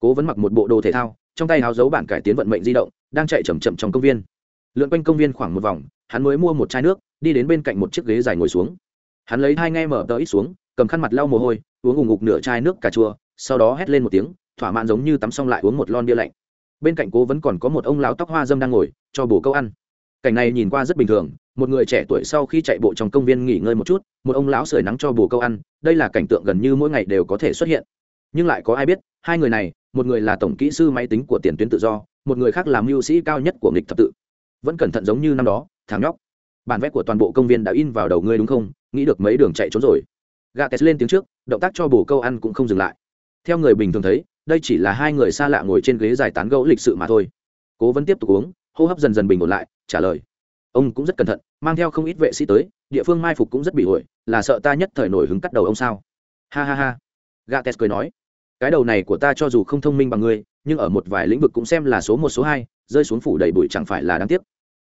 cố vấn mặc một bộ đồ thể thao, trong tay háo dấu bản cải tiến vận mệnh di động, đang chạy chậm chậm trong công viên. Lượn quanh công viên khoảng một vòng, hắn mới mua một chai nước, đi đến bên cạnh một chiếc ghế dài ngồi xuống. Hắn lấy hai nghe mở tờ ít xuống, cầm khăn mặt lau mồ hôi, uống ủng ngục nửa chai nước cà chua, sau đó hét lên một tiếng, thỏa mãn giống như tắm xong lại uống một lon bia lạnh. Bên cạnh cố vẫn còn có một ông lão tóc hoa dâm đang ngồi, cho bổ câu ăn. Cảnh này nhìn qua rất bình thường, một người trẻ tuổi sau khi chạy bộ trong công viên nghỉ ngơi một chút, một ông lão sưởi nắng cho bồ câu ăn, đây là cảnh tượng gần như mỗi ngày đều có thể xuất hiện. Nhưng lại có ai biết hai người này, một người là tổng kỹ sư máy tính của tiền tuyến tự do, một người khác là mưu sĩ cao nhất của nghịch thập tự. Vẫn cẩn thận giống như năm đó, thằng nhóc. Bản vẽ của toàn bộ công viên đã in vào đầu ngươi đúng không? Nghĩ được mấy đường chạy trốn rồi. Gà tes lên tiếng trước, động tác cho bồ câu ăn cũng không dừng lại. Theo người bình thường thấy, đây chỉ là hai người xa lạ ngồi trên ghế dài tán gẫu lịch sự mà thôi. Cố vẫn tiếp tục uống, hô hấp dần dần bình ổn lại, trả lời. Ông cũng rất cẩn thận, mang theo không ít vệ sĩ tới, địa phương mai phục cũng rất bị ổi, là sợ ta nhất thời nổi hứng cắt đầu ông sao? Ha ha ha. Gates cười nói cái đầu này của ta cho dù không thông minh bằng ngươi, nhưng ở một vài lĩnh vực cũng xem là số một, số hai, rơi xuống phủ đầy bụi chẳng phải là đáng tiếc.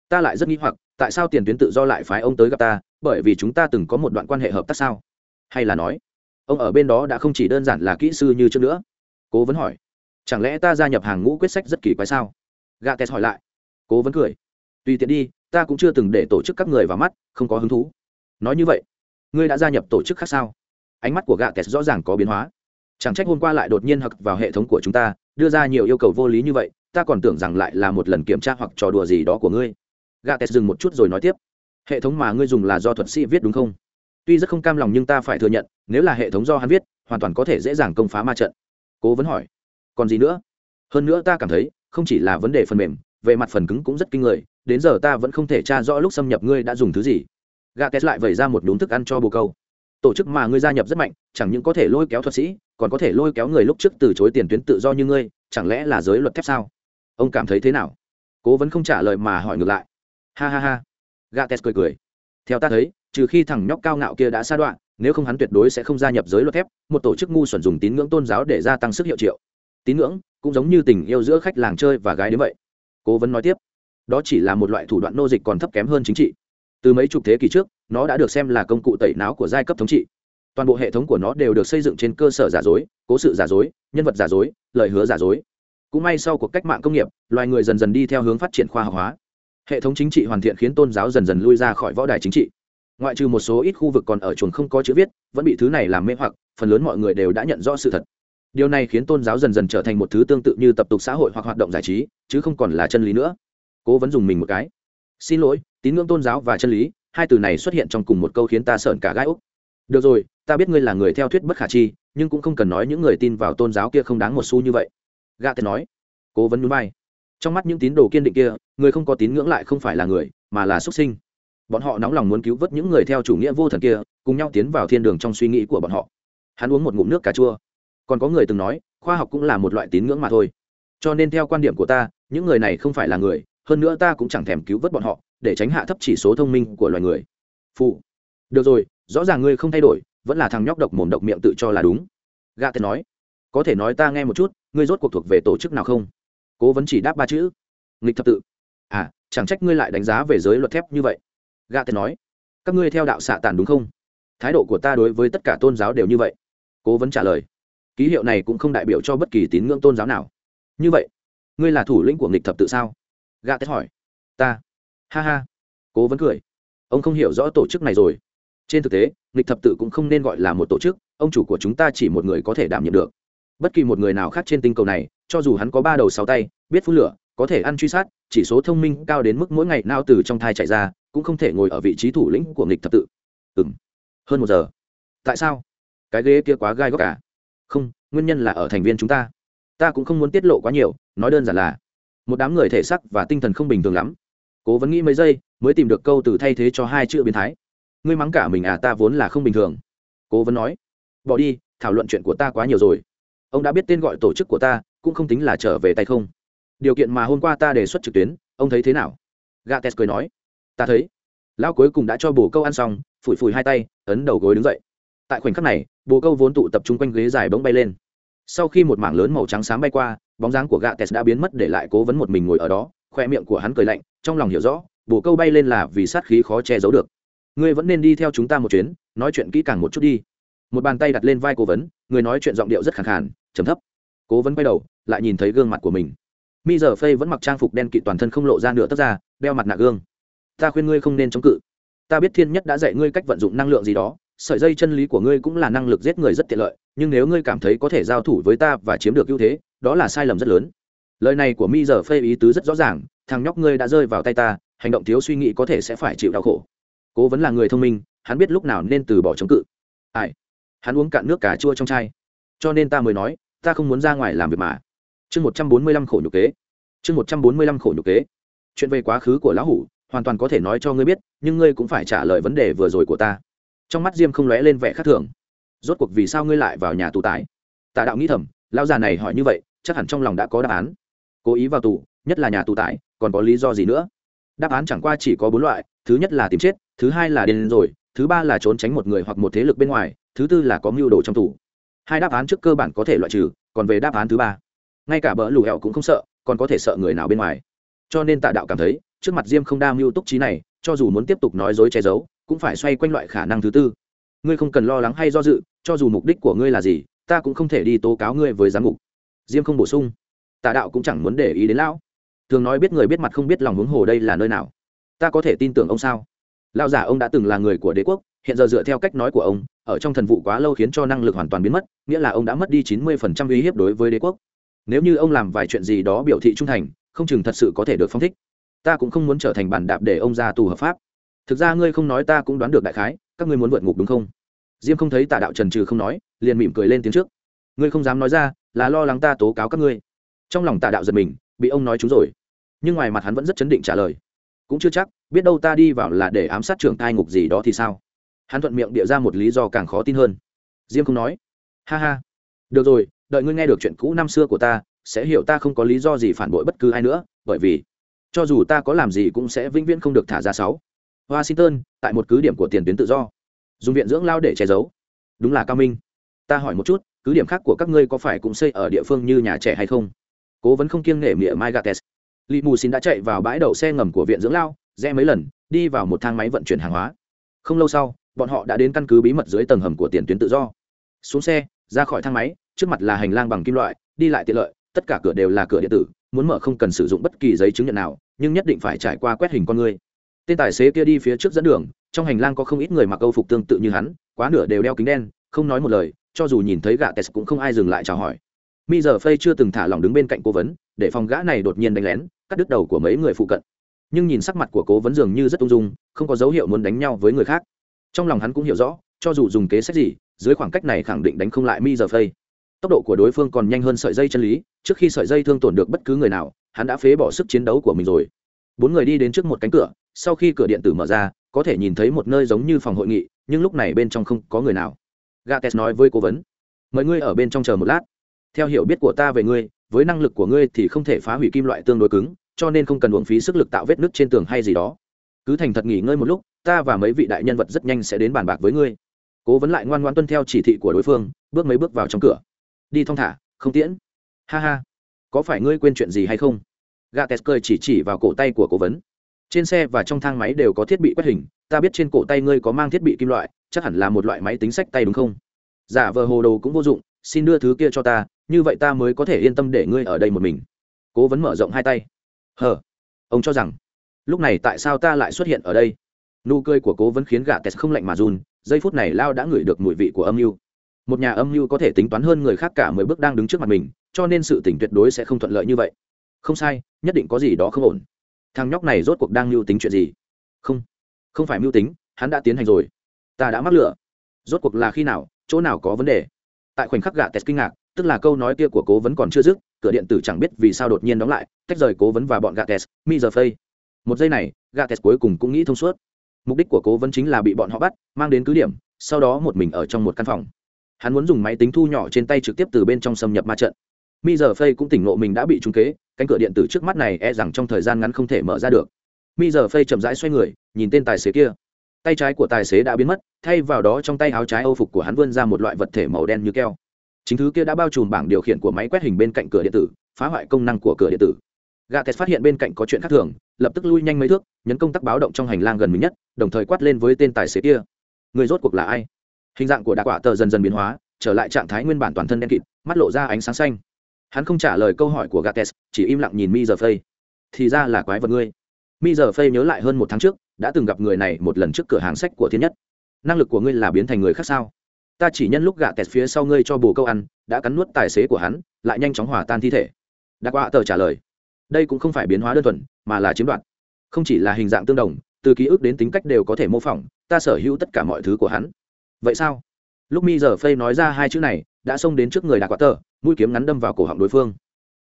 Ta lại rất nghĩ hoặc, tại sao tiền tuyến tự do lại phái ông tới gặp ta, bởi vì chúng ta từng có một đoạn quan hệ hợp tác sao? Hay là nói, ông ở bên đó đã không chỉ đơn giản là kỹ sư như trước nữa? Cố vấn hỏi. Chẳng lẽ ta gia nhập hàng ngũ quyết sách rất kỳ quái sao? Gates hỏi lại. Cố vấn cười. Tùy tiện đi, ta cũng chưa từng để tổ chức các người vào mắt, không có hứng thú. Nói như vậy, ngươi đã gia nhập tổ chức khác sao? Ánh mắt của gạ kẹt rõ ràng có biến hóa chẳng trách hôm qua lại đột nhiên hặc vào hệ thống của chúng ta, đưa ra nhiều yêu cầu vô lý như vậy, ta còn tưởng rằng lại là một lần kiểm tra hoặc trò đùa gì đó của ngươi. Gà tes dừng một chút rồi nói tiếp. Hệ thống mà ngươi dùng là do thuật sĩ viết đúng không? Tuy rất không cam lòng nhưng ta phải thừa nhận, nếu là hệ thống do hắn viết, hoàn toàn có thể dễ dàng công phá ma trận. Cố vấn hỏi. Còn gì nữa? Hơn nữa ta cảm thấy, không chỉ là vấn đề phần mềm, về mặt phần cứng cũng rất kinh người, đến giờ ta vẫn không thể tra rõ lúc xâm nhập ngươi đã dùng thứ gì. Gà tes lại vẩy ra một đốn thức ăn cho bồ câu tổ chức mà ngươi gia nhập rất mạnh, chẳng những có thể lôi kéo thuật sĩ, còn có thể lôi kéo người lúc trước từ chối tiền tuyến tự do như ngươi, chẳng lẽ là giới luật thép sao? Ông cảm thấy thế nào? Cố vấn không trả lời mà hỏi ngược lại. Ha ha ha. Gates cười cười. Theo ta thấy, trừ khi thằng nhóc cao ngạo kia đã sa đoạn, nếu không hắn tuyệt đối sẽ không gia nhập giới luật thép, một tổ chức ngu xuẩn dùng tín ngưỡng tôn giáo để gia tăng sức hiệu triệu. Tín ngưỡng cũng giống như tình yêu giữa khách làng chơi và gái đến vậy. Cố vấn nói tiếp. Đó chỉ là một loại thủ đoạn nô dịch còn thấp kém hơn chính trị. Từ mấy chục thế kỷ trước nó đã được xem là công cụ tẩy não của giai cấp thống trị. Toàn bộ hệ thống của nó đều được xây dựng trên cơ sở giả dối, cố sự giả dối, nhân vật giả dối, lời hứa giả dối. Cũng may sau cuộc cách mạng công nghiệp, loài người dần dần đi theo hướng phát triển khoa học hóa. Hệ thống chính trị hoàn thiện khiến tôn giáo dần dần lui ra khỏi võ đài chính trị. Ngoại trừ một số ít khu vực còn ở chuồng không có chữ viết, vẫn bị thứ này làm mê hoặc, phần lớn mọi người đều đã nhận rõ sự thật. Điều này khiến tôn giáo dần dần trở thành một thứ tương tự như tập tục xã hội hoặc hoạt động giải trí, chứ không còn là chân lý nữa. Cố vẫn dùng mình một cái. Xin lỗi, tín ngưỡng tôn giáo và chân lý hai từ này xuất hiện trong cùng một câu khiến ta sợn cả gai úc. Được rồi, ta biết ngươi là người theo thuyết bất khả chi, nhưng cũng không cần nói những người tin vào tôn giáo kia không đáng một xu như vậy. Gạ tên nói. Cố vấn núi bay. Trong mắt những tín đồ kiên định kia, người không có tín ngưỡng lại không phải là người, mà là xuất sinh. Bọn họ nóng lòng muốn cứu vớt những người theo chủ nghĩa vô thần kia, cùng nhau tiến vào thiên đường trong suy nghĩ của bọn họ. Hắn uống một ngụm nước cà chua. Còn có người từng nói, khoa học cũng là một loại tín ngưỡng mà thôi. Cho nên theo quan điểm của ta, những người này không phải là người, hơn nữa ta cũng chẳng thèm cứu vớt bọn họ để tránh hạ thấp chỉ số thông minh của loài người. Phụ. Được rồi, rõ ràng ngươi không thay đổi, vẫn là thằng nhóc độc mồm độc miệng tự cho là đúng. Gạ tên nói. Có thể nói ta nghe một chút, ngươi rốt cuộc thuộc về tổ chức nào không? Cố vấn chỉ đáp ba chữ. Nghịch thập tự. À chẳng trách ngươi lại đánh giá về giới luật thép như vậy. Gạ tên nói. Các ngươi theo đạo xạ tàn đúng không? Thái độ của ta đối với tất cả tôn giáo đều như vậy. Cố vấn trả lời. Ký hiệu này cũng không đại biểu cho bất kỳ tín ngưỡng tôn giáo nào. Như vậy, ngươi là thủ lĩnh của nghịch thập tự sao? Gạ tết hỏi. Ta ha ha. Cố vấn cười. Ông không hiểu rõ tổ chức này rồi. Trên thực tế, nghịch thập tự cũng không nên gọi là một tổ chức, ông chủ của chúng ta chỉ một người có thể đảm nhiệm được. Bất kỳ một người nào khác trên tinh cầu này, cho dù hắn có ba đầu sáu tay, biết phun lửa, có thể ăn truy sát, chỉ số thông minh cao đến mức mỗi ngày nao từ trong thai chạy ra, cũng không thể ngồi ở vị trí thủ lĩnh của nghịch thập tự. Ừ m hơn một giờ. Tại sao? Cái ghế kia quá gai góc cả không, nguyên nhân là ở thành viên chúng ta. Ta cũng không muốn tiết lộ quá nhiều, nói đơn giản là, một đám người thể sắc và tinh thần không bình thường lắm cố vấn nghĩ mấy giây, mới tìm được câu từ thay thế cho hai chữ biến thái. Ngươi mắng cả mình à ta vốn là không bình thường. Cố vấn nói, bỏ đi, thảo luận chuyện của ta quá nhiều rồi. Ông đã biết tên gọi tổ chức của ta, cũng không tính là trở về tay không. Điều kiện mà hôm qua ta đề xuất trực tuyến, ông thấy thế nào? Gates cười nói, ta thấy. Lão cuối cùng đã cho bồ câu ăn xong, phủi phủi hai tay, ấn đầu gối đứng dậy. Tại khoảnh khắc này, bồ câu vốn tụ tập trung quanh ghế dài bỗng bay lên. Sau khi một mảng lớn màu trắng xám bay qua, bóng dáng của gạ tes đã biến mất để lại cố vấn một mình ngồi ở đó, khoe miệng của hắn cười lạnh trong lòng hiểu rõ, bồ câu bay lên là vì sát khí khó che giấu được. Ngươi vẫn nên đi theo chúng ta một chuyến, nói chuyện kỹ càng một chút đi. Một bàn tay đặt lên vai cố vấn, người nói chuyện giọng điệu rất khẳng khàn, trầm thấp. Cố vấn quay đầu, lại nhìn thấy gương mặt của mình. Mi giờ phây vẫn mặc trang phục đen kịt toàn thân không lộ ra nửa tấc ra đeo mặt nạ gương. Ta khuyên ngươi không nên chống cự. Ta biết thiên nhất đã dạy ngươi cách vận dụng năng lượng gì đó, sợi dây chân lý của ngươi cũng là năng lực giết người rất tiện lợi, nhưng nếu ngươi cảm thấy có thể giao thủ với ta và chiếm được ưu thế, đó là sai lầm rất lớn. Lời này của mi giờ phê ý tứ rất rõ ràng thằng nhóc ngươi đã rơi vào tay ta, hành động thiếu suy nghĩ có thể sẽ phải chịu đau khổ. Cố vấn là người thông minh, hắn biết lúc nào nên từ bỏ chống cự. Ai? Hắn uống cạn nước cà chua trong chai. Cho nên ta mới nói, ta không muốn ra ngoài làm việc mà. Chương một trăm bốn mươi lăm khổ nhục kế. Chương một trăm bốn mươi lăm khổ nhục kế. Chuyện về quá khứ của lão hủ, hoàn toàn có thể nói cho ngươi biết, nhưng ngươi cũng phải trả lời vấn đề vừa rồi của ta. Trong mắt diêm không lóe lên vẻ khác thường. Rốt cuộc vì sao ngươi lại vào nhà tù tải tà đạo nghĩ thầm, lão già này hỏi như vậy, chắc hẳn trong lòng đã có đáp án. Cố ý vào tù, nhất là nhà tù tải còn có lý do gì nữa? Đáp án chẳng qua chỉ có bốn loại, thứ nhất là tìm chết, thứ hai là điên rồi, thứ ba là trốn tránh một người hoặc một thế lực bên ngoài, thứ tư là có mưu đồ trong tù. Hai đáp án trước cơ bản có thể loại trừ, còn về đáp án thứ ba, ngay cả bỡ lù hẹo cũng không sợ, còn có thể sợ người nào bên ngoài. Cho nên tạ đạo cảm thấy, trước mặt diêm không đa mưu túc trí này, cho dù muốn tiếp tục nói dối che giấu, cũng phải xoay quanh loại khả năng thứ tư. Ngươi không cần lo lắng hay do dự, cho dù mục đích của ngươi là gì, ta cũng không thể đi tố cáo ngươi với giám mục. Diêm không bổ sung. Tà đạo cũng chẳng muốn để ý đến lão thường nói biết người biết mặt không biết lòng huống hồ đây là nơi nào. Ta có thể tin tưởng ông sao? Lão giả ông đã từng là người của đế quốc, hiện giờ dựa theo cách nói của ông, ở trong thần vụ quá lâu khiến cho năng lực hoàn toàn biến mất, nghĩa là ông đã mất đi chín mươi phần trăm uy hiếp đối với đế quốc. Nếu như ông làm vài chuyện gì đó biểu thị trung thành, không chừng thật sự có thể được phong thích. Ta cũng không muốn trở thành bản đạp để ông ra tù hợp pháp. Thực ra ngươi không nói ta cũng đoán được đại khái, các ngươi muốn vượt ngục đúng không? Diêm không thấy tà đạo trần trừ không nói, liền mỉm cười lên tiếng trước. Ngươi không dám nói ra, là lo lắng ta tố cáo các ngươi. Trong lòng tà đạo giật mình, bị ông nói chúng rồi nhưng ngoài mặt hắn vẫn rất chấn định trả lời. Cũng chưa chắc, biết đâu ta đi vào là để ám sát trưởng cai ngục gì đó thì sao? Hắn thuận miệng địa ra một lý do càng khó tin hơn. Diêm không nói. Ha ha. Được rồi, đợi ngươi nghe được chuyện cũ năm xưa của ta, sẽ hiểu ta không có lý do gì phản bội bất cứ ai nữa, bởi vì cho dù ta có làm gì cũng sẽ vĩnh viễn không được thả ra sáu. Washington, tại một cứ điểm của tiền tuyến tự do. Dùng viện dưỡng lao để che giấu. Đúng là cao minh. Ta hỏi một chút, cứ điểm khác của các ngươi có phải cũng xây ở địa phương như nhà trẻ hay không? Cố vấn không kiêng nể mỉa mai gates. Lý mù xin đã chạy vào bãi đậu xe ngầm của viện dưỡng lao, rẽ mấy lần, đi vào một thang máy vận chuyển hàng hóa. Không lâu sau, bọn họ đã đến căn cứ bí mật dưới tầng hầm của tiền tuyến tự do. Xuống xe, ra khỏi thang máy, trước mặt là hành lang bằng kim loại, đi lại tiện lợi, tất cả cửa đều là cửa điện tử, muốn mở không cần sử dụng bất kỳ giấy chứng nhận nào, nhưng nhất định phải trải qua quét hình con người. Tên tài xế kia đi phía trước dẫn đường, trong hành lang có không ít người mặc âu phục tương tự như hắn, quá nửa đều đeo kính đen, không nói một lời, cho dù nhìn thấy gã tes cũng không ai dừng lại chào hỏi. Mi giờ phây chưa từng thả lỏng đứng bên cạnh cố vấn, để phòng gã này đột nhiên đánh lén cắt đứt đầu của mấy người phụ cận. Nhưng nhìn sắc mặt của cố vấn dường như rất ung dung, không có dấu hiệu muốn đánh nhau với người khác. Trong lòng hắn cũng hiểu rõ, cho dù dùng kế sách gì, dưới khoảng cách này khẳng định đánh không lại mi giờ phây. Tốc độ của đối phương còn nhanh hơn sợi dây chân lý, trước khi sợi dây thương tổn được bất cứ người nào, hắn đã phế bỏ sức chiến đấu của mình rồi. Bốn người đi đến trước một cánh cửa, sau khi cửa điện tử mở ra, có thể nhìn thấy một nơi giống như phòng hội nghị, nhưng lúc này bên trong không có người nào. Gates nói với cố vấn, mời ngươi ở bên trong chờ một lát. Theo hiểu biết của ta về ngươi, với năng lực của ngươi thì không thể phá hủy kim loại tương đối cứng cho nên không cần uống phí sức lực tạo vết nứt trên tường hay gì đó. Cứ thành thật nghỉ ngơi một lúc, ta và mấy vị đại nhân vật rất nhanh sẽ đến bàn bạc với ngươi. Cố vấn lại ngoan ngoan tuân theo chỉ thị của đối phương, bước mấy bước vào trong cửa. Đi thong thả, không tiễn. Ha ha. Có phải ngươi quên chuyện gì hay không? Gates cười chỉ chỉ vào cổ tay của cố vấn. Trên xe và trong thang máy đều có thiết bị quét hình, ta biết trên cổ tay ngươi có mang thiết bị kim loại, chắc hẳn là một loại máy tính sách tay đúng không? Giả vờ hồ đồ cũng vô dụng, xin đưa thứ kia cho ta, như vậy ta mới có thể yên tâm để ngươi ở đây một mình. Cố vấn mở rộng hai tay hờ, ông cho rằng, lúc này tại sao ta lại xuất hiện ở đây? Nụ cười của cố vẫn khiến gà tes không lạnh mà run, giây phút này lao đã ngửi được mùi vị của âm mưu. Một nhà âm mưu có thể tính toán hơn người khác cả mười bước đang đứng trước mặt mình, cho nên sự tỉnh tuyệt đối sẽ không thuận lợi như vậy. Không sai, nhất định có gì đó không ổn. Thằng nhóc này rốt cuộc đang mưu tính chuyện gì? Không không phải mưu tính, hắn đã tiến hành rồi. Ta đã mắc lửa. Rốt cuộc là khi nào, chỗ nào có vấn đề? Tại khoảnh khắc gà tes kinh ngạc, tức là câu nói kia của cố vấn còn chưa dứt cửa điện tử chẳng biết vì sao đột nhiên đóng lại, tách rời cố vấn và bọn gạ tes mi giờ phây. Một giây này gates cuối cùng cũng nghĩ thông suốt. Mục đích của cố vấn chính là bị bọn họ bắt, mang đến cứ điểm, sau đó một mình ở trong một căn phòng. Hắn muốn dùng máy tính thu nhỏ trên tay trực tiếp từ bên trong xâm nhập ma trận. Mi giờ phây cũng tỉnh ngộ mình đã bị trúng kế, cánh cửa điện tử trước mắt này e rằng trong thời gian ngắn không thể mở ra được. Mi giờ phây chậm rãi xoay người, nhìn tên tài xế kia. Tay trái của tài xế đã biến mất, thay vào đó trong tay áo trái âu phục của hắn vươn ra một loại vật thể màu đen như keo chính thứ kia đã bao trùm bảng điều khiển của máy quét hình bên cạnh cửa điện tử, phá hoại công năng của cửa điện tử. Gà tét phát hiện bên cạnh có chuyện khác thường, lập tức lui nhanh mấy thước, nhấn công tắc báo động trong hành lang gần mình nhất, đồng thời quát lên với tên tài xế kia. Người rốt cuộc là ai? Hình dạng của đạ quả tờ dần dần biến hóa, trở lại trạng thái nguyên bản toàn thân đen kịt, mắt lộ ra ánh sáng xanh. Hắn không trả lời câu hỏi của gates, chỉ im lặng nhìn mi giờ phây thì ra là quái vật ngươi. Mi giờ phây nhớ lại hơn một tháng trước, đã từng gặp người này một lần trước cửa hàng sách của thiên nhất. Năng lực của ngươi là biến thành người khác sao? Ta chỉ nhân lúc gạ tẹt phía sau ngươi cho bồ câu ăn, đã cắn nuốt tài xế của hắn, lại nhanh chóng hòa tan thi thể. Đặc quạ tờ trả lời, đây cũng không phải biến hóa đơn thuần, mà là chiếm đoạt. Không chỉ là hình dạng tương đồng, từ ký ức đến tính cách đều có thể mô phỏng, ta sở hữu tất cả mọi thứ của hắn. Vậy sao? Lúc mi giờ phây nói ra hai chữ này, đã xông đến trước người đặc quạ tờ, mũi kiếm ngắn đâm vào cổ họng đối phương.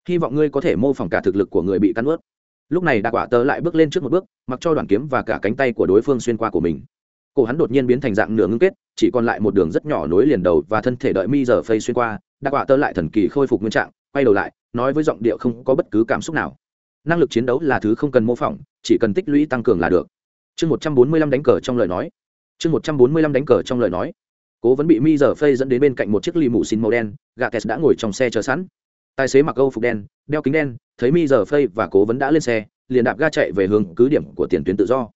Hy vọng ngươi có thể mô phỏng cả thực lực của người bị cắn ướt lúc này đặc Quạ tờ lại bước lên trước một bước, mặc cho đoàn kiếm và cả cánh tay của đối phương xuyên qua của mình cổ hắn đột nhiên biến thành dạng nửa ngưng kết, chỉ còn lại một đường rất nhỏ nối liền đầu và thân thể đợi mi giờ phây xuyên qua đặc quả tơ lại thần kỳ khôi phục nguyên trạng, quay đầu lại, nói với giọng điệu không có bất cứ cảm xúc nào. Năng lực chiến đấu là thứ không cần mô phỏng, chỉ cần tích lũy tăng cường là được. Chương một trăm bốn mươi lăm đánh cờ trong lời nói. Chương một trăm bốn mươi lăm đánh cờ trong lời nói. Cố vẫn bị mi giờ phây dẫn đến bên cạnh một chiếc ly mù xin màu đen gà tes đã ngồi trong xe chờ sẵn. Tài xế mặc âu phục đen, đeo kính đen, thấy mi giờ phây và cố vấn đã lên xe, liền đạp ga chạy về hướng cứ điểm của tiền tuyến tự do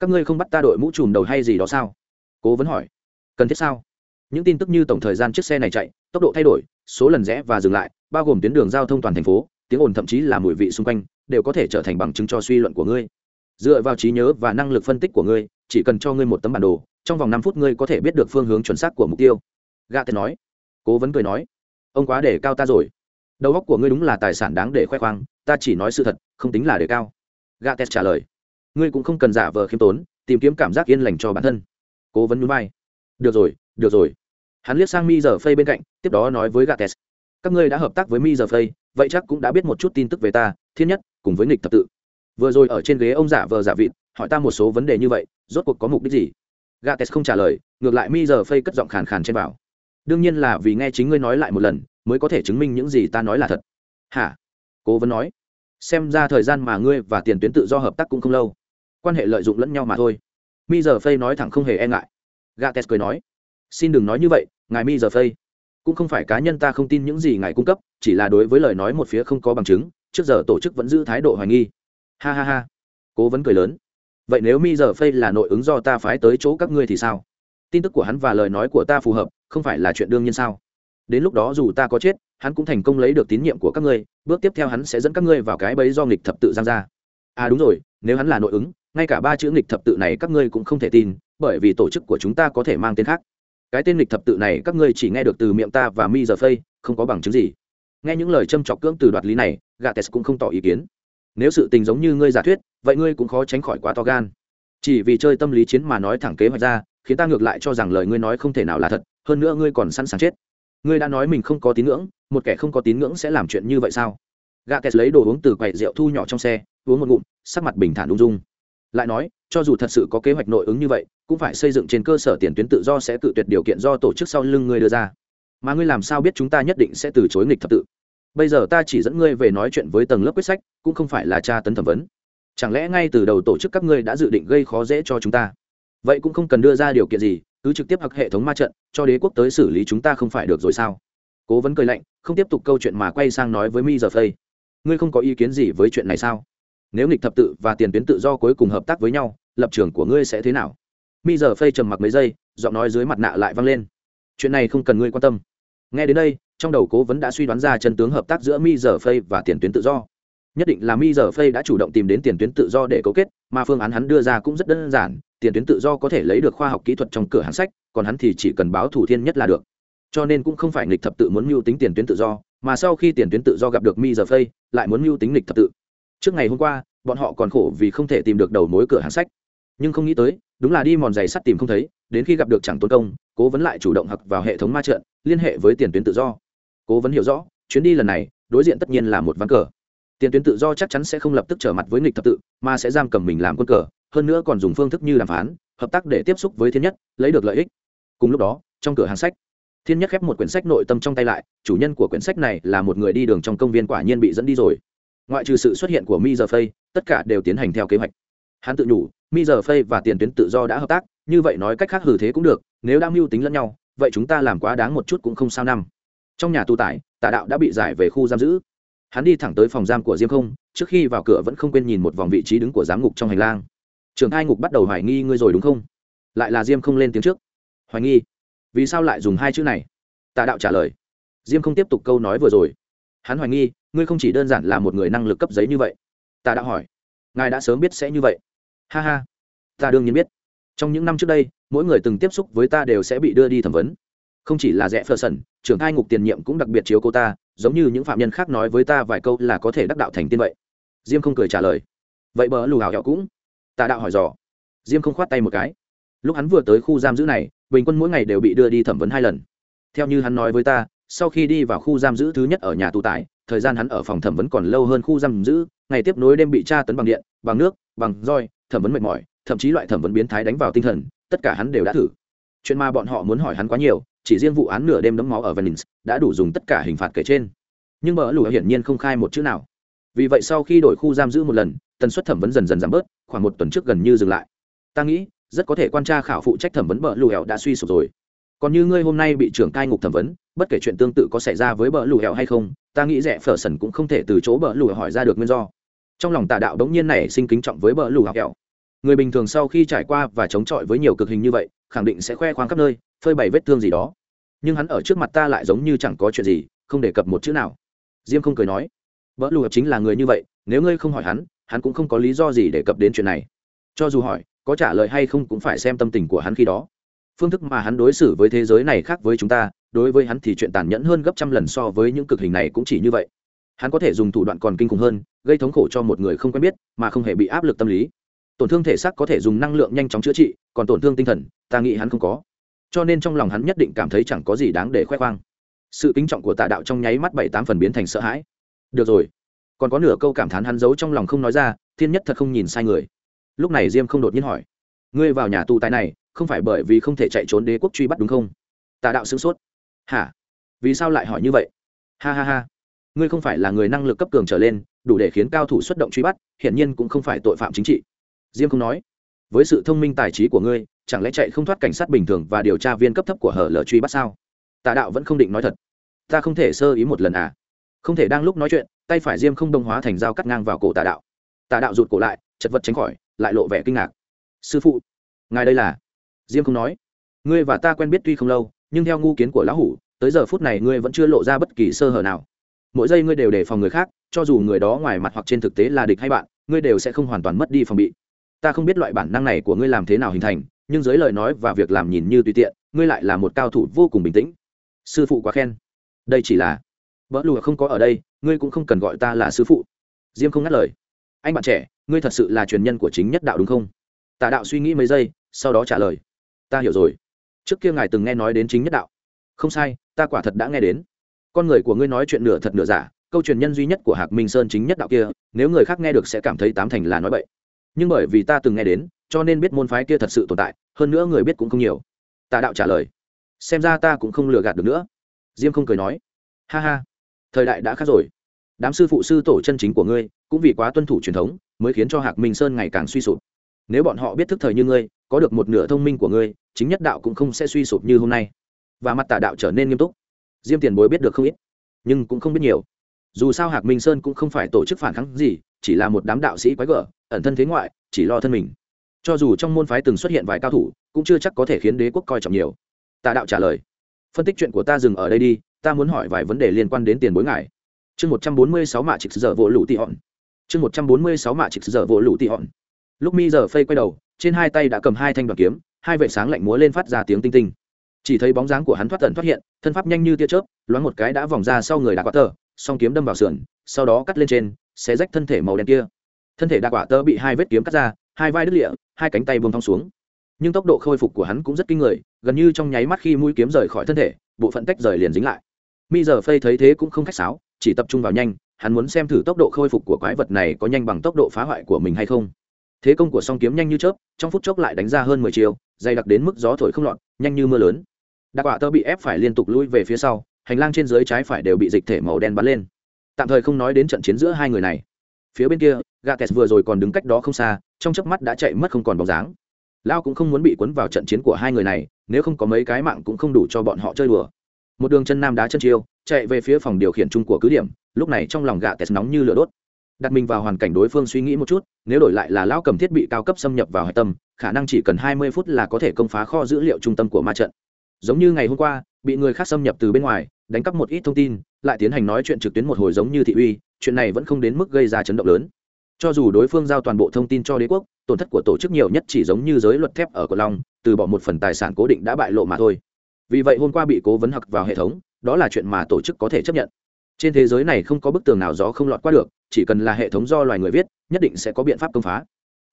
các ngươi không bắt ta đội mũ trùm đầu hay gì đó sao? Cố vấn hỏi. Cần thiết sao? Những tin tức như tổng thời gian chiếc xe này chạy, tốc độ thay đổi, số lần rẽ và dừng lại, bao gồm tuyến đường giao thông toàn thành phố, tiếng ồn thậm chí là mùi vị xung quanh, đều có thể trở thành bằng chứng cho suy luận của ngươi. Dựa vào trí nhớ và năng lực phân tích của ngươi, chỉ cần cho ngươi một tấm bản đồ, trong vòng năm phút ngươi có thể biết được phương hướng chuẩn xác của mục tiêu. Gà tết nói. Cố vấn cười nói. Ông quá để cao ta rồi. Đầu óc của ngươi đúng là tài sản đáng để khoe khoang, ta chỉ nói sự thật, không tính là đề cao. Gạ tết trả lời ngươi cũng không cần giả vờ khiêm tốn, tìm kiếm cảm giác yên lành cho bản thân. Cố vấn núi bay được rồi được rồi. Hắn liếc sang mi giờ phây bên cạnh, tiếp đó nói với gạ tết các ngươi đã hợp tác với mi giờ phây, vậy chắc cũng đã biết một chút tin tức về ta, thiên nhất, cùng với nghịch thập tự. Vừa rồi ở trên ghế ông giả vờ giả vịt, hỏi ta một số vấn đề như vậy, rốt cuộc có mục đích gì? Gates không trả lời, ngược lại mi giờ phây cất giọng khàn khàn trên bảo. Đương nhiên là vì nghe chính ngươi nói lại một lần, mới có thể chứng minh những gì ta nói là thật. Hả? Cố vấn nói. Xem ra thời gian mà ngươi và tiền tuyến tự do hợp tác cũng không lâu quan hệ lợi dụng lẫn nhau mà thôi. Mi giờ phây nói thẳng không hề e ngại. Gates cười nói, xin đừng nói như vậy, ngài mi giờ phây. Cũng không phải cá nhân ta không tin những gì ngài cung cấp, chỉ là đối với lời nói một phía không có bằng chứng, trước giờ tổ chức vẫn giữ thái độ hoài nghi. Ha ha ha. Cố vấn cười lớn, vậy nếu mi giờ phây là nội ứng do ta phái tới chỗ các ngươi thì sao? Tin tức của hắn và lời nói của ta phù hợp, không phải là chuyện đương nhiên sao? Đến lúc đó dù ta có chết, hắn cũng thành công lấy được tín nhiệm của các ngươi, bước tiếp theo hắn sẽ dẫn các ngươi vào cái bẫy do nghịch thập tự giang ra. À đúng rồi nếu hắn là nội ứng, ngay cả ba chữ nghịch thập tự này các ngươi cũng không thể tin, bởi vì tổ chức của chúng ta có thể mang tên khác. Cái tên nghịch thập tự này các ngươi chỉ nghe được từ miệng ta và mi giờ phây, không có bằng chứng gì. Nghe những lời châm chọc cưỡng từ đoạt lý này, gates cũng không tỏ ý kiến. Nếu sự tình giống như ngươi giả thuyết, vậy ngươi cũng khó tránh khỏi quá to gan. Chỉ vì chơi tâm lý chiến mà nói thẳng kế hoạch ra, khiến ta ngược lại cho rằng lời ngươi nói không thể nào là thật, hơn nữa ngươi còn sẵn sàng chết. Ngươi đã nói mình không có tín ngưỡng, một kẻ không có tín ngưỡng sẽ làm chuyện như vậy sao? Gà tes lấy đồ uống từ quầy rượu thu nhỏ trong xe uống một ngụm, sắc mặt bình thản ung dung. Lại nói, cho dù thật sự có kế hoạch nội ứng như vậy, cũng phải xây dựng trên cơ sở tiền tuyến tự do sẽ tự tuyệt điều kiện do tổ chức sau lưng ngươi đưa ra. Mà ngươi làm sao biết chúng ta nhất định sẽ từ chối nghịch thập tự? Bây giờ ta chỉ dẫn ngươi về nói chuyện với tầng lớp quyết sách, cũng không phải là tra tấn thẩm vấn. Chẳng lẽ ngay từ đầu tổ chức các ngươi đã dự định gây khó dễ cho chúng ta? Vậy cũng không cần đưa ra điều kiện gì, cứ trực tiếp hặc hệ thống ma trận, cho đế quốc tới xử lý chúng ta không phải được rồi sao? Cố vấn cười lạnh, không tiếp tục câu chuyện mà quay sang nói với mi giờ phây ngươi không có ý kiến gì với chuyện này sao? Nếu nghịch thập tự và tiền tuyến tự do cuối cùng hợp tác với nhau, lập trường của ngươi sẽ thế nào? Mi giờ phây trầm mặc mấy giây, giọng nói dưới mặt nạ lại vang lên. Chuyện này không cần ngươi quan tâm. Nghe đến đây, trong đầu cố vấn đã suy đoán ra chân tướng hợp tác giữa mi giờ phây và tiền tuyến tự do. Nhất định là mi giờ phây đã chủ động tìm đến tiền tuyến tự do để cấu kết, mà phương án hắn đưa ra cũng rất đơn giản, tiền tuyến tự do có thể lấy được khoa học kỹ thuật trong cửa hàng sách, còn hắn thì chỉ cần báo thủ thiên nhất là được. Cho nên cũng không phải nghịch thập tự muốn mưu tính tiền tuyến tự do, mà sau khi tiền tuyến tự do gặp được mi giờ phây lại muốn mưu tính nghịch thập tự trước ngày hôm qua, bọn họ còn khổ vì không thể tìm được đầu mối cửa hàng sách. Nhưng không nghĩ tới, đúng là đi mòn giày sắt tìm không thấy, đến khi gặp được chẳng tốn công, cố vấn lại chủ động hặc vào hệ thống ma trận, liên hệ với tiền tuyến tự do. Cố vấn hiểu rõ, chuyến đi lần này, đối diện tất nhiên là một ván cờ. Tiền tuyến tự do chắc chắn sẽ không lập tức trở mặt với nghịch thập tự, mà sẽ giam cầm mình làm quân cờ, hơn nữa còn dùng phương thức như đàm phán, hợp tác để tiếp xúc với thiên nhất, lấy được lợi ích. Cùng lúc đó, trong cửa hàng sách, thiên nhất khép một quyển sách nội tâm trong tay lại, chủ nhân của quyển sách này là một người đi đường trong công viên quả nhiên bị dẫn đi rồi ngoại trừ sự xuất hiện của mi giờ phây, tất cả đều tiến hành theo kế hoạch. Hắn tự nhủ, mi giờ phây và tiền tuyến tự do đã hợp tác, như vậy nói cách khác hử thế cũng được, nếu đã mưu tính lẫn nhau, vậy chúng ta làm quá đáng một chút cũng không sao năm. Trong nhà tu tải tà đạo đã bị giải về khu giam giữ. Hắn đi thẳng tới phòng giam của diêm không, trước khi vào cửa vẫn không quên nhìn một vòng vị trí đứng của giám ngục trong hành lang. Trường hai ngục bắt đầu hoài nghi ngươi rồi đúng không? Lại là diêm không lên tiếng trước. Hoài nghi? Vì sao lại dùng hai chữ này? Tà đạo trả lời. Diêm không tiếp tục câu nói vừa rồi hắn hoài nghi, ngươi không chỉ đơn giản là một người năng lực cấp giấy như vậy. Ta đã hỏi, ngài đã sớm biết sẽ như vậy. Ha ha, ta đương nhiên biết. Trong những năm trước đây, mỗi người từng tiếp xúc với ta đều sẽ bị đưa đi thẩm vấn. Không chỉ là rẽ phơ sần trưởng hai ngục tiền nhiệm cũng đặc biệt chiếu cô ta, giống như những phạm nhân khác nói với ta vài câu là có thể đắc đạo thành tiên vậy. Diêm không cười trả lời. Vậy bờ lù hào hẹo cũng. Tà đạo hỏi dò. Diêm không khoát tay một cái. Lúc hắn vừa tới khu giam giữ này, bình quân mỗi ngày đều bị đưa đi thẩm vấn hai lần. Theo như hắn nói với ta sau khi đi vào khu giam giữ thứ nhất ở nhà tù tải thời gian hắn ở phòng thẩm vấn còn lâu hơn khu giam giữ, ngày tiếp nối đêm bị tra tấn bằng điện, bằng nước, bằng roi, thẩm vấn mệt mỏi, thậm chí loại thẩm vấn biến thái đánh vào tinh thần, tất cả hắn đều đã thử. Chuyện mà bọn họ muốn hỏi hắn quá nhiều, chỉ riêng vụ án nửa đêm đấm máu ở venice đã đủ dùng tất cả hình phạt kể trên. Nhưng mở lùi hiển nhiên không khai một chữ nào. Vì vậy sau khi đổi khu giam giữ một lần, tần suất thẩm vấn dần dần giảm bớt, khoảng một tuần trước gần như dừng lại. Ta nghĩ, rất có thể quan tra khảo phụ trách thẩm vấn bờ lù đã suy sụp rồi còn như ngươi hôm nay bị trưởng cai ngục thẩm vấn, bất kể chuyện tương tự có xảy ra với bờ lù hẹo hay không, ta nghĩ rẻ phở sần cũng không thể từ chỗ bờ lù hỏi ra được nguyên do. Trong lòng tà đạo đống nhiên này sinh kính trọng với bờ lù hẹo. Người bình thường sau khi trải qua và chống chọi với nhiều cực hình như vậy, khẳng định sẽ khoe khoang khắp nơi, phơi bày vết thương gì đó. Nhưng hắn ở trước mặt ta lại giống như chẳng có chuyện gì, không đề cập một chữ nào. Diêm không cười nói vợ lù chính là người như vậy, nếu ngươi không hỏi hắn hắn cũng không có lý do gì để cập đến chuyện này. Cho dù hỏi, có trả lời hay không cũng phải xem tâm tình của hắn khi đó phương thức mà hắn đối xử với thế giới này khác với chúng ta, đối với hắn thì chuyện tàn nhẫn hơn gấp trăm lần so với những cực hình này cũng chỉ như vậy. Hắn có thể dùng thủ đoạn còn kinh khủng hơn, gây thống khổ cho một người không quen biết, mà không hề bị áp lực tâm lý. Tổn thương thể xác có thể dùng năng lượng nhanh chóng chữa trị, còn tổn thương tinh thần, ta nghĩ hắn không có. Cho nên trong lòng hắn nhất định cảm thấy chẳng có gì đáng để khoe khoang. Sự kính trọng của tà đạo trong nháy mắt bảy tám phần biến thành sợ hãi. Được rồi. Còn có nửa câu cảm thán hắn giấu trong lòng không nói ra, thiên nhất thật không nhìn sai người. Lúc này diêm không đột nhiên hỏi, ngươi vào nhà tù tài này không phải bởi vì không thể chạy trốn đế quốc truy bắt đúng không? Tà đạo sửng sốt. Hả? Vì sao lại hỏi như vậy? Ha ha ha. Ngươi không phải là người năng lực cấp cường trở lên, đủ để khiến cao thủ xuất động truy bắt, hiển nhiên cũng không phải tội phạm chính trị. Diêm không nói. Với sự thông minh tài trí của ngươi, chẳng lẽ chạy không thoát cảnh sát bình thường và điều tra viên cấp thấp của hở lờ truy bắt sao? Tà đạo vẫn không định nói thật. Ta không thể sơ ý một lần à? Không thể đang lúc nói chuyện, tay phải diêm không đông hóa thành dao cắt ngang vào cổ tà đạo. Tà đạo rụt cổ lại, chật vật tránh khỏi, lại lộ vẻ kinh ngạc. Sư phụ, ngài đây là? Diêm không nói. Ngươi và ta quen biết tuy không lâu, nhưng theo ngu kiến của lão hủ, tới giờ phút này ngươi vẫn chưa lộ ra bất kỳ sơ hở nào. Mỗi giây ngươi đều đề phòng người khác, cho dù người đó ngoài mặt hoặc trên thực tế là địch hay bạn, ngươi đều sẽ không hoàn toàn mất đi phòng bị. Ta không biết loại bản năng này của ngươi làm thế nào hình thành, nhưng dưới lời nói và việc làm nhìn như tùy tiện, ngươi lại là một cao thủ vô cùng bình tĩnh. Sư phụ quá khen. Đây chỉ là vợ lùa không có ở đây, ngươi cũng không cần gọi ta là sư phụ. Diêm không ngắt lời. Anh bạn trẻ, ngươi thật sự là truyền nhân của chính nhất đạo đúng không? Tà đạo suy nghĩ mấy giây, sau đó trả lời ta hiểu rồi. Trước kia ngài từng nghe nói đến chính nhất đạo. Không sai, ta quả thật đã nghe đến. Con người của ngươi nói chuyện nửa thật nửa giả, câu truyền nhân duy nhất của hạc minh sơn chính nhất đạo kia, nếu người khác nghe được sẽ cảm thấy tám thành là nói bậy. Nhưng bởi vì ta từng nghe đến, cho nên biết môn phái kia thật sự tồn tại, hơn nữa người biết cũng không nhiều. Tà đạo trả lời. Xem ra ta cũng không lừa gạt được nữa. Diêm không cười nói. Ha ha, thời đại đã khác rồi. Đám sư phụ sư tổ chân chính của ngươi, cũng vì quá tuân thủ truyền thống, mới khiến cho hạc minh sơn ngày càng suy sụp. Nếu bọn họ biết thức thời như ngươi có được một nửa thông minh của ngươi, chính nhất đạo cũng không sẽ suy sụp như hôm nay. Và mặt tà đạo trở nên nghiêm túc. Diêm tiền bối biết được không ít, nhưng cũng không biết nhiều. Dù sao hạc minh sơn cũng không phải tổ chức phản kháng gì, chỉ là một đám đạo sĩ quái gở, ẩn thân thế ngoại, chỉ lo thân mình. Cho dù trong môn phái từng xuất hiện vài cao thủ, cũng chưa chắc có thể khiến đế quốc coi trọng nhiều. Tà đạo trả lời, phân tích chuyện của ta dừng ở đây đi, ta muốn hỏi vài vấn đề liên quan đến tiền bối ngài. Chương một trăm bốn mươi sáu mạ trịch giờ vỗ lũ tị hòn chương một trăm bốn mươi sáu mạ trịch giờ vỗ lũ tị hòn lúc mi giờ phây quay đầu trên hai tay đã cầm hai thanh đoàn kiếm, hai vệ sáng lạnh múa lên phát ra tiếng tinh tinh. Chỉ thấy bóng dáng của hắn thoát tận thoát hiện, thân pháp nhanh như tia chớp, loáng một cái đã vòng ra sau người đã quả tờ song kiếm đâm vào sườn, sau đó cắt lên trên, xé rách thân thể màu đen kia. Thân thể đa quả tơ bị hai vết kiếm cắt ra, hai vai đứt lịa hai cánh tay buông thong xuống. Nhưng tốc độ khôi phục của hắn cũng rất kinh người, gần như trong nháy mắt khi mũi kiếm rời khỏi thân thể, bộ phận tách rời liền dính lại. Mi giờ phây thấy thế cũng không khách sáo, chỉ tập trung vào nhanh, hắn muốn xem thử tốc độ khôi phục của quái vật này có nhanh bằng tốc độ phá hoại của mình hay không thế công của song kiếm nhanh như chớp, trong phút chốc lại đánh ra hơn mười chiều dày đặc đến mức gió thổi không lọt, nhanh như mưa lớn. Đặc quả tơ bị ép phải liên tục lui về phía sau, hành lang trên dưới trái phải đều bị dịch thể màu đen bắn lên. Tạm thời không nói đến trận chiến giữa hai người này. Phía bên kia, gates vừa rồi còn đứng cách đó không xa, trong chớp mắt đã chạy mất không còn bóng dáng. Lao cũng không muốn bị cuốn vào trận chiến của hai người này, nếu không có mấy cái mạng cũng không đủ cho bọn họ chơi đùa. Một đường chân nam đá chân chiêu, chạy về phía phòng điều khiển chung của cứ điểm, lúc này trong lòng gạ kẹt nóng như lửa đốt đặt mình vào hoàn cảnh đối phương suy nghĩ một chút, nếu đổi lại là lão cầm thiết bị cao cấp xâm nhập vào hệ tâm, khả năng chỉ cần hai mươi phút là có thể công phá kho dữ liệu trung tâm của ma trận. Giống như ngày hôm qua, bị người khác xâm nhập từ bên ngoài, đánh cắp một ít thông tin, lại tiến hành nói chuyện trực tuyến một hồi giống như thị uy, chuyện này vẫn không đến mức gây ra chấn động lớn. Cho dù đối phương giao toàn bộ thông tin cho đế quốc, tổn thất của tổ chức nhiều nhất chỉ giống như giới luật thép ở cờ long, từ bỏ một phần tài sản cố định đã bại lộ mà thôi. Vì vậy hôm qua bị cố vấn hặc vào hệ thống, đó là chuyện mà tổ chức có thể chấp nhận trên thế giới này không có bức tường nào gió không lọt qua được, chỉ cần là hệ thống do loài người viết, nhất định sẽ có biện pháp công phá.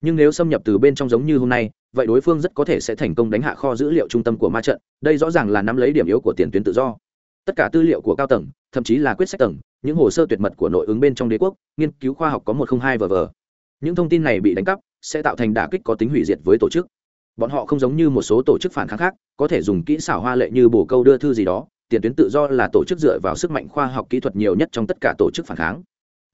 Nhưng nếu xâm nhập từ bên trong giống như hôm nay, vậy đối phương rất có thể sẽ thành công đánh hạ kho dữ liệu trung tâm của ma trận, đây rõ ràng là nắm lấy điểm yếu của tiền tuyến tự do. Tất cả tư liệu của cao tầng, thậm chí là quyết sách tầng, những hồ sơ tuyệt mật của nội ứng bên trong đế quốc, nghiên cứu khoa học có một không hai vờ vờ. Những thông tin này bị đánh cắp, sẽ tạo thành đả kích có tính hủy diệt với tổ chức. Bọn họ không giống như một số tổ chức phản kháng khác, có thể dùng kỹ xảo hoa lệ như bổ câu đưa thư gì đó tiền tuyến tự do là tổ chức dựa vào sức mạnh khoa học kỹ thuật nhiều nhất trong tất cả tổ chức phản kháng.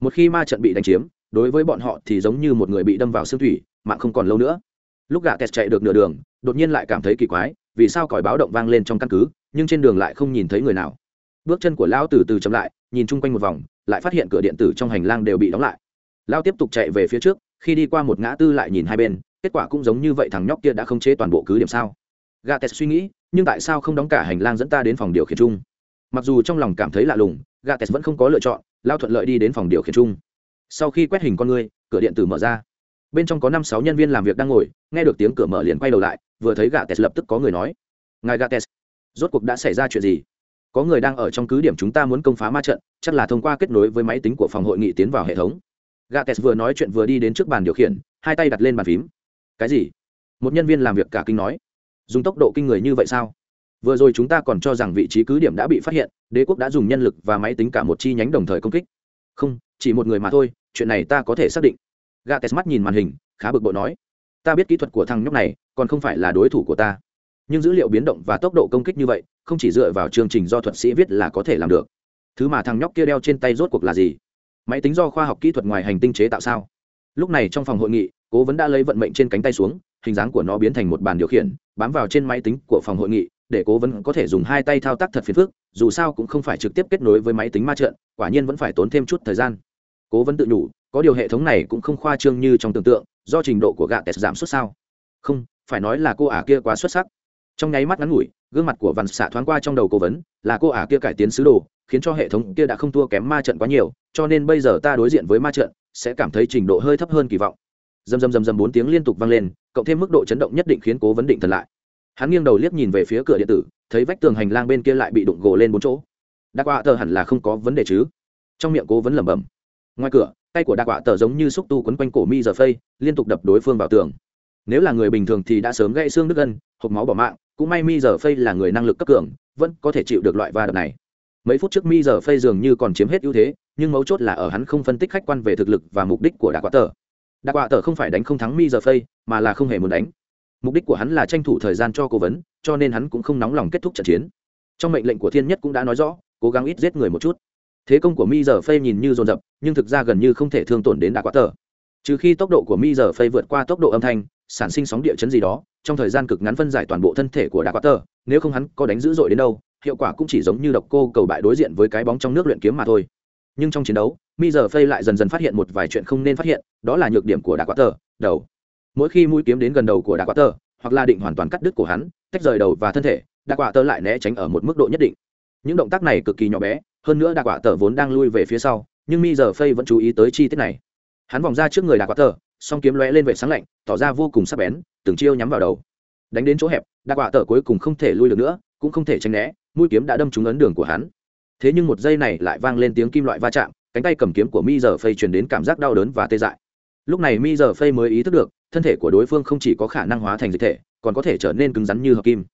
Một khi ma trận bị đánh chiếm, đối với bọn họ thì giống như một người bị đâm vào xương thủy, mạng không còn lâu nữa. Lúc gà test chạy được nửa đường, đột nhiên lại cảm thấy kỳ quái, vì sao còi báo động vang lên trong căn cứ, nhưng trên đường lại không nhìn thấy người nào. Bước chân của lão từ từ chậm lại, nhìn chung quanh một vòng, lại phát hiện cửa điện tử trong hành lang đều bị đóng lại. Lão tiếp tục chạy về phía trước, khi đi qua một ngã tư lại nhìn hai bên, kết quả cũng giống như vậy thằng nhóc kia đã không chế toàn bộ cứ điểm sao gates suy nghĩ, nhưng tại sao không đóng cả hành lang dẫn ta đến phòng điều khiển chung? Mặc dù trong lòng cảm thấy lạ lùng gates vẫn không có lựa chọn, lao thuận lợi đi đến phòng điều khiển chung. Sau khi quét hình con người, cửa điện tử mở ra. Bên trong có năm sáu nhân viên làm việc đang ngồi, nghe được tiếng cửa mở liền quay đầu lại, vừa thấy gates lập tức có người nói. Ngài gates rốt cuộc đã xảy ra chuyện gì? Có người đang ở trong cứ điểm chúng ta muốn công phá ma trận, chắc là thông qua kết nối với máy tính của phòng hội nghị tiến vào hệ thống. Gates vừa nói chuyện vừa đi đến trước bàn điều khiển, hai tay đặt lên bàn phím. Cái gì? Một nhân viên làm việc cả kinh nói dùng tốc độ kinh người như vậy sao? Vừa rồi chúng ta còn cho rằng vị trí cứ điểm đã bị phát hiện, đế quốc đã dùng nhân lực và máy tính cả một chi nhánh đồng thời công kích. Không, chỉ một người mà thôi, chuyện này ta có thể xác định. Gates mắt nhìn màn hình, khá bực bội nói. Ta biết kỹ thuật của thằng nhóc này, còn không phải là đối thủ của ta. Nhưng dữ liệu biến động và tốc độ công kích như vậy, không chỉ dựa vào chương trình do thuật sĩ viết là có thể làm được. Thứ mà thằng nhóc kia đeo trên tay rốt cuộc là gì? Máy tính do khoa học kỹ thuật ngoài hành tinh chế tạo sao? Lúc này trong phòng hội nghị, cố vấn đã lấy vận mệnh trên cánh tay xuống hình dáng của nó biến thành một bàn điều khiển, bám vào trên máy tính của phòng hội nghị, để cố vấn có thể dùng hai tay thao tác thật phiền phức, dù sao cũng không phải trực tiếp kết nối với máy tính ma trận, quả nhiên vẫn phải tốn thêm chút thời gian. Cố vấn tự nhủ, có điều hệ thống này cũng không khoa trương như trong tưởng tượng, do trình độ của gạ tẹt giảm suốt sao? Không, phải nói là cô ả kia quá xuất sắc. Trong nháy mắt ngắn ngủi, gương mặt của văn xạ thoáng qua trong đầu cố vấn, là cô ả kia cải tiến sứ đồ, khiến cho hệ thống kia đã không thua kém ma trận quá nhiều, cho nên bây giờ ta đối diện với ma trận, sẽ cảm thấy trình độ hơi thấp hơn kỳ vọng dầm dầm dầm dầm bốn tiếng liên tục vang lên, cộng thêm mức độ chấn động nhất định khiến cố vấn định thần lại. Hắn nghiêng đầu liếc nhìn về phía cửa điện tử, thấy vách tường hành lang bên kia lại bị đụng gồ lên bốn chỗ. Đa quạ tờ hẳn là không có vấn đề chứ? Trong miệng cố vấn lẩm bẩm. Ngoài cửa, tay của đa quạ tờ giống như xúc tu quấn quanh cổ mi giờ phây, liên tục đập đối phương vào tường. Nếu là người bình thường thì đã sớm gãy xương đứt gân, hộp máu bỏ mạng, cũng may mi giờ phây là người năng lực cấp cường, vẫn có thể chịu được loại va đập này. Mấy phút trước mi giờ phây dường như còn chiếm hết ưu thế, nhưng mấu chốt là ở hắn không phân tích khách quan về thực lực và mục đích của đa quạ tờ đặc quạ tờ không phải đánh không thắng mi giờ phây, mà là không hề muốn đánh. Mục đích của hắn là tranh thủ thời gian cho cố vấn, cho nên hắn cũng không nóng lòng kết thúc trận chiến. Trong mệnh lệnh của thiên nhất cũng đã nói rõ, cố gắng ít giết người một chút. Thế công của mi giờ phây nhìn như dồn dập, nhưng thực ra gần như không thể thương tổn đến đặc quạ tờ trừ khi tốc độ của mi giờ phây vượt qua tốc độ âm thanh, sản sinh sóng địa chấn gì đó, trong thời gian cực ngắn phân giải toàn bộ thân thể của đặc quạ tờ nếu không hắn có đánh dữ dội đến đâu, hiệu quả cũng chỉ giống như độc cô cầu bại đối diện với cái bóng trong nước luyện kiếm mà thôi. Nhưng trong chiến đấu mi giờ phây lại dần dần phát hiện một vài chuyện không nên phát hiện, đó là nhược điểm của đa quạ tờ, đầu. Mỗi khi mũi kiếm đến gần đầu của đa quạ tờ, hoặc là định hoàn toàn cắt đứt của hắn, tách rời đầu và thân thể đa quạ tờ lại né tránh ở một mức độ nhất định. Những động tác này cực kỳ nhỏ bé, hơn nữa đa quạ tờ vốn đang lui về phía sau, nhưng mi giờ phây vẫn chú ý tới chi tiết này. Hắn vòng ra trước người đa quạ tờ, song kiếm lóe lên vệ sáng lạnh, tỏ ra vô cùng sắc bén, từng chiêu nhắm vào đầu. Đánh đến chỗ hẹp đa quạ tờ cuối cùng không thể lui được nữa, cũng không thể tránh né, mũi kiếm đã đâm trúng ấn đường của hắn. Thế nhưng một giây này lại vang lên tiếng kim loại va chạm cánh tay cầm kiếm của mi giờ phây truyền đến cảm giác đau đớn và tê dại. Lúc này mi giờ phây mới ý thức được, thân thể của đối phương không chỉ có khả năng hóa thành dịch thể, còn có thể trở nên cứng rắn như hợp kim.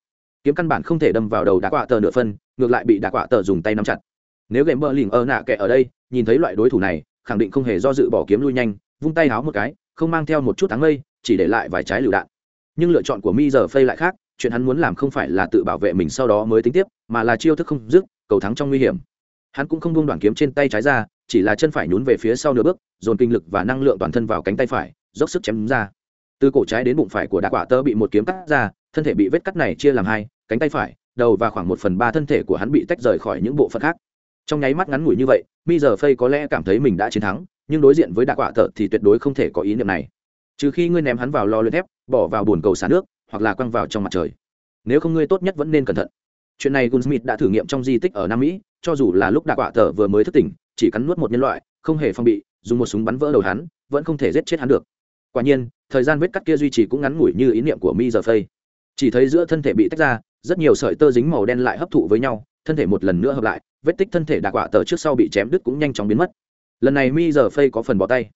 Kiếm căn bản không thể đâm vào đầu đá quạ tờ nửa phân, ngược lại bị đá quạ tờ dùng tay nắm chặt. Nếu gệm bờ lỉnh ơ nạ kẻ ở đây, nhìn thấy loại đối thủ này, khẳng định không hề do dự bỏ kiếm lui nhanh, vung tay háo một cái, không mang theo một chút thắng mây, chỉ để lại vài trái lựu đạn. Nhưng lựa chọn của mi giờ phây lại khác, chuyện hắn muốn làm không phải là tự bảo vệ mình sau đó mới tính tiếp, mà là chiêu thức không dứt, cầu thắng trong nguy hiểm. Hắn cũng không buông đoạn kiếm trên tay trái ra chỉ là chân phải nhún về phía sau nửa bước, dồn kinh lực và năng lượng toàn thân vào cánh tay phải, dốc sức chém ra. Từ cổ trái đến bụng phải của đạ quả tơ bị một kiếm cắt ra, thân thể bị vết cắt này chia làm hai, cánh tay phải, đầu và khoảng một phần ba thân thể của hắn bị tách rời khỏi những bộ phận khác. Trong nháy mắt ngắn ngủi như vậy, mi giờ phây có lẽ cảm thấy mình đã chiến thắng, nhưng đối diện với đạ quả tơ thì tuyệt đối không thể có ý niệm này. Trừ khi ngươi ném hắn vào lò luyện thép, bỏ vào bồn cầu xả nước, hoặc là quăng vào trong mặt trời. Nếu không ngươi tốt nhất vẫn nên cẩn thận. Chuyện này gunsmith đã thử nghiệm trong di tích ở nam mỹ, cho dù là lúc đạ quả tơ vừa mới thức tỉnh chỉ cắn nuốt một nhân loại, không hề phong bị, dùng một súng bắn vỡ đầu hắn, vẫn không thể giết chết hắn được. Quả nhiên, thời gian vết cắt kia duy trì cũng ngắn ngủi như ý niệm của mi giờ phây. Chỉ thấy giữa thân thể bị tách ra, rất nhiều sợi tơ dính màu đen lại hấp thụ với nhau, thân thể một lần nữa hợp lại, vết tích thân thể đạc quả tờ trước sau bị chém đứt cũng nhanh chóng biến mất. Lần này mi giờ phây có phần bỏ tay.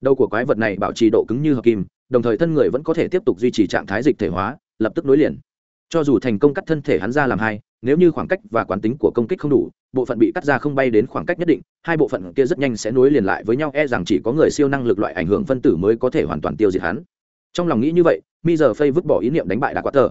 Đầu của quái vật này bảo trì độ cứng như hợp kim, đồng thời thân người vẫn có thể tiếp tục duy trì trạng thái dịch thể hóa, lập tức nối liền. Cho dù thành công cắt thân thể hắn ra làm hai nếu như khoảng cách và quán tính của công kích không đủ, bộ phận bị cắt ra không bay đến khoảng cách nhất định, hai bộ phận kia rất nhanh sẽ nối liền lại với nhau e rằng chỉ có người siêu năng lực loại ảnh hưởng phân tử mới có thể hoàn toàn tiêu diệt hắn. Trong lòng nghĩ như vậy, mi giờ phây vứt bỏ ý niệm đánh bại đà quá tờ.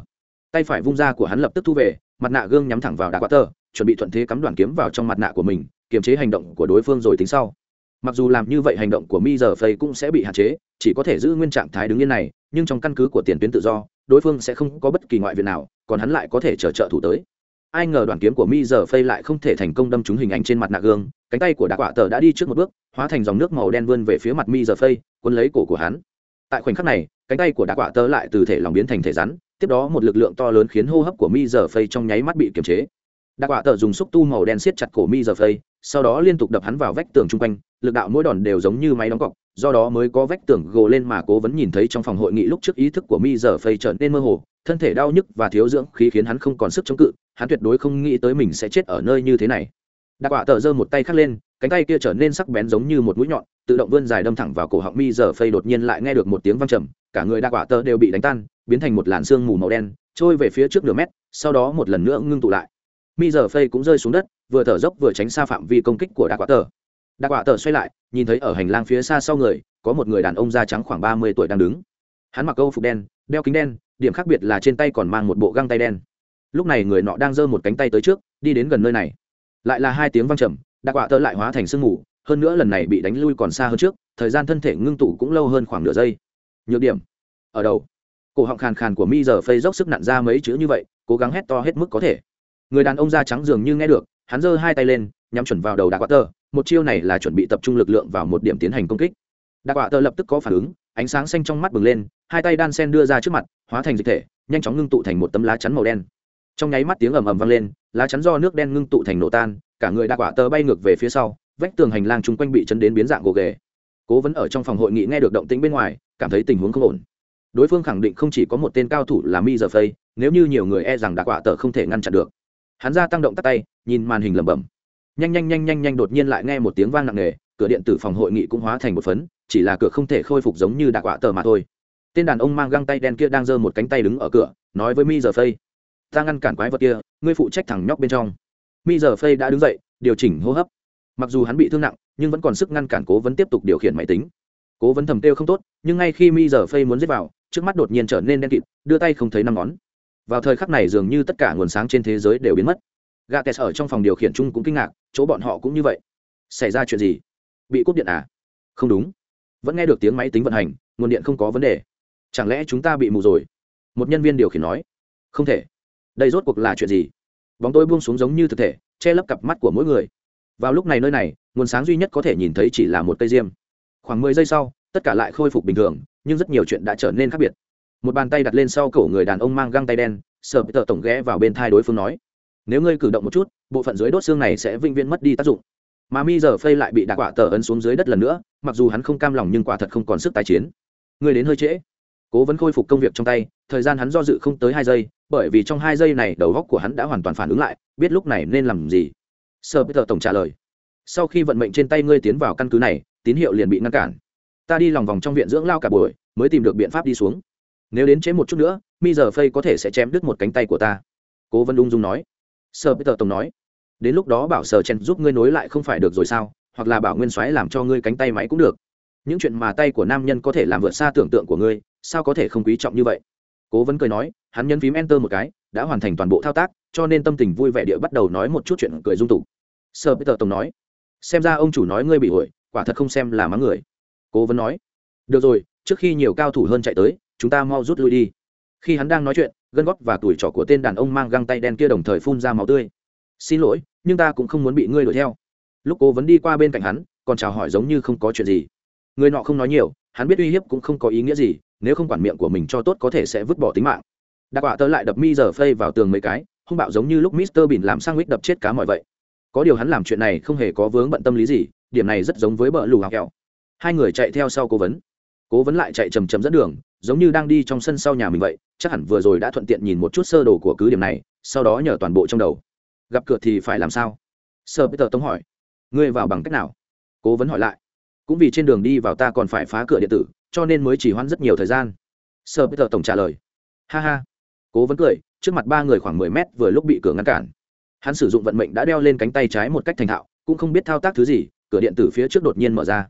Tay phải vung ra của hắn lập tức thu về, mặt nạ gương nhắm thẳng vào đà quá tờ, chuẩn bị thuận thế cắm đoàn kiếm vào trong mặt nạ của mình, kiềm chế hành động của đối phương rồi tính sau. Mặc dù làm như vậy hành động của mi giờ phây cũng sẽ bị hạn chế, chỉ có thể giữ nguyên trạng thái đứng yên này, nhưng trong căn cứ của tiền tuyến tự do, đối phương sẽ không có bất kỳ ngoại viện nào, còn hắn lại có thể chờ trợ thủ tới ai ngờ đoạn kiếm của mi giờ phây lại không thể thành công đâm trúng hình ảnh trên mặt nạ gương, cánh tay của đạ quạ tờ đã đi trước một bước, hóa thành dòng nước màu đen vươn về phía mặt mi giờ phây quân lấy cổ của hắn. Tại khoảnh khắc này, cánh tay của đạ quạ tờ lại từ thể lòng biến thành thể rắn, tiếp đó một lực lượng to lớn khiến hô hấp của mi giờ phây trong nháy mắt bị kiềm chế. Đạ quạ tờ dùng xúc tu màu đen siết chặt cổ mi giờ phây, sau đó liên tục đập hắn vào vách tường chung quanh lực đạo mỗi đòn đều giống như máy đóng cọc, do đó mới có vách tường gồ lên mà cố vẫn nhìn thấy trong phòng hội nghị lúc trước ý thức của mi giờ phây trở nên mơ hồ, thân thể đau nhức và thiếu dưỡng khí khiến hắn không còn sức chống cự, hắn tuyệt đối không nghĩ tới mình sẽ chết ở nơi như thế này. Đặc quả tờ giơ một tay khắc lên, cánh tay kia trở nên sắc bén giống như một mũi nhọn, tự động vươn dài đâm thẳng vào cổ họng mi giờ phây đột nhiên lại nghe được một tiếng vang trầm, cả người đặc quả tờ đều bị đánh tan, biến thành một làn sương mù màu đen, trôi về phía trước nửa mét, sau đó một lần nữa ngưng tụ lại. Mi giờ phây cũng rơi xuống đất, vừa thở dốc vừa tránh xa phạm vi công kích của đặc quả tờ đặc quả tờ xoay lại, nhìn thấy ở hành lang phía xa sau người, có một người đàn ông da trắng khoảng ba mươi tuổi đang đứng. Hắn mặc câu phục đen, đeo kính đen, điểm khác biệt là trên tay còn mang một bộ găng tay đen. Lúc này người nọ đang giơ một cánh tay tới trước, đi đến gần nơi này. Lại là hai tiếng văng trầm đặc quạ tơ lại hóa thành sương mù, hơn nữa lần này bị đánh lui còn xa hơn trước, thời gian thân thể ngưng tụ cũng lâu hơn khoảng nửa giây. Nhược điểm, ở đầu. Cổ họng khàn khàn của mi giờ phây dốc sức nặn ra mấy chữ như vậy, cố gắng hét to hết mức có thể. Người đàn ông da trắng dường như nghe được, hắn giơ hai tay lên nhắm chuẩn vào đầu đặc quạ tơ. Một chiêu này là chuẩn bị tập trung lực lượng vào một điểm tiến hành công kích. Đặc quạ tơ lập tức có phản ứng, ánh sáng xanh trong mắt bừng lên, hai tay đan sen đưa ra trước mặt, hóa thành dịch thể, nhanh chóng ngưng tụ thành một tấm lá chắn màu đen. Trong nháy mắt tiếng ầm ầm vang lên, lá chắn do nước đen ngưng tụ thành nổ tan, cả người đa quả tơ bay ngược về phía sau, vách tường hành lang chung quanh bị chấn đến biến dạng gồ ghề. Cố vấn ở trong phòng hội nghị nghe được động tĩnh bên ngoài, cảm thấy tình huống không ổn. Đối phương khẳng định không chỉ có một tên cao thủ là mi giờ phây, nếu như nhiều người e rằng đa quả tơ không thể ngăn chặn được. Hắn ra tăng động tắt tay, nhìn màn hình lẩm bẩm nhanh nhanh nhanh nhanh nhanh đột nhiên lại nghe một tiếng vang nặng nề, cửa điện tử phòng hội nghị cũng hóa thành một phấn, chỉ là cửa không thể khôi phục giống như đạc quả tờ mà thôi. Tên đàn ông mang găng tay đen kia đang giơ một cánh tay đứng ở cửa, nói với mi giờ phây, ta ngăn cản quái vật kia, ngươi phụ trách thằng nhóc bên trong. Mi giờ phây đã đứng dậy, điều chỉnh hô hấp. Mặc dù hắn bị thương nặng, nhưng vẫn còn sức ngăn cản cố vấn tiếp tục điều khiển máy tính. Cố vấn thầm kêu không tốt, nhưng ngay khi mi giờ phây muốn giết vào, trước mắt đột nhiên trở nên đen kịt, đưa tay không thấy năm ngón. Vào thời khắc này dường như tất cả nguồn sáng trên thế giới đều biến mất gà tes ở trong phòng điều khiển chung cũng kinh ngạc, chỗ bọn họ cũng như vậy. Xảy ra chuyện gì? Bị cúp điện à? Không đúng. Vẫn nghe được tiếng máy tính vận hành, nguồn điện không có vấn đề. Chẳng lẽ chúng ta bị mù rồi? Một nhân viên điều khiển nói. Không thể. Đây rốt cuộc là chuyện gì? Bóng tôi buông xuống giống như thực thể, che lấp cặp mắt của mỗi người. Vào lúc này nơi này, nguồn sáng duy nhất có thể nhìn thấy chỉ là một cây diêm. Khoảng mười giây sau, tất cả lại khôi phục bình thường, nhưng rất nhiều chuyện đã trở nên khác biệt. Một bàn tay đặt lên sau cổ người đàn ông mang găng tay đen, sợ tờ tổng ghé vào bên thai đối phương nói nếu ngươi cử động một chút, bộ phận dưới đốt xương này sẽ vĩnh viễn mất đi tác dụng. Mà mi giờ phây lại bị đạ quả tờ ấn xuống dưới đất lần nữa, mặc dù hắn không cam lòng nhưng quả thật không còn sức tái chiến. Ngươi đến hơi trễ. Cố vấn khôi phục công việc trong tay, thời gian hắn do dự không tới hai giây, bởi vì trong hai giây này đầu góc của hắn đã hoàn toàn phản ứng lại, biết lúc này nên làm gì. Sơ peter tổng trả lời. Sau khi vận mệnh trên tay ngươi tiến vào căn cứ này, tín hiệu liền bị ngăn cản. Ta đi lòng vòng trong viện dưỡng lao cả buổi, mới tìm được biện pháp đi xuống. Nếu đến chế một chút nữa, mi giờ phây có thể sẽ chém đứt một cánh tay của ta. Cố vấn ung dung nói sơ peter tổng nói, đến lúc đó bảo Sơ chen giúp ngươi nối lại không phải được rồi sao? Hoặc là bảo nguyên soái làm cho ngươi cánh tay máy cũng được. Những chuyện mà tay của nam nhân có thể làm vượt xa tưởng tượng của ngươi, sao có thể không quý trọng như vậy? Cố vấn cười nói, hắn nhấn phím enter một cái, đã hoàn thành toàn bộ thao tác, cho nên tâm tình vui vẻ địa bắt đầu nói một chút chuyện cười dung tục. Sơ peter tổng nói, xem ra ông chủ nói ngươi bị ổi quả thật không xem là mắng người. Cố vấn nói, được rồi, trước khi nhiều cao thủ hơn chạy tới, chúng ta mau rút lui đi khi hắn đang nói chuyện, gân góp và tuổi trỏ của tên đàn ông mang găng tay đen kia đồng thời phun ra máu tươi. Xin lỗi, nhưng ta cũng không muốn bị ngươi đuổi theo. Lúc cố vấn đi qua bên cạnh hắn, còn chào hỏi giống như không có chuyện gì. Người nọ không nói nhiều, hắn biết uy hiếp cũng không có ý nghĩa gì, nếu không quản miệng của mình cho tốt có thể sẽ vứt bỏ tính mạng. Đặc quả tớ lại đập mi giờ phây vào tường mấy cái, hung bạo giống như lúc mister bỉn làm sang mít đập chết cá mọi vậy. Có điều hắn làm chuyện này không hề có vướng bận tâm lý gì, điểm này rất giống với bờ lù hào kẹo. Hai người chạy theo sau cố vấn. Cố vấn lại chạy chầm chầm dẫn đường giống như đang đi trong sân sau nhà mình vậy, chắc hẳn vừa rồi đã thuận tiện nhìn một chút sơ đồ của cứ điểm này, sau đó nhờ toàn bộ trong đầu. Gặp cửa thì phải làm sao? Sơ peter tống hỏi. Ngươi vào bằng cách nào? Cố vấn hỏi lại. Cũng vì trên đường đi vào ta còn phải phá cửa điện tử, cho nên mới chỉ hoãn rất nhiều thời gian. Sơ peter tổng trả lời. Ha ha. Cố vấn cười, trước mặt ba người khoảng mười mét vừa lúc bị cửa ngăn cản. Hắn sử dụng vận mệnh đã đeo lên cánh tay trái một cách thành thạo, cũng không biết thao tác thứ gì, cửa điện tử phía trước đột nhiên mở ra.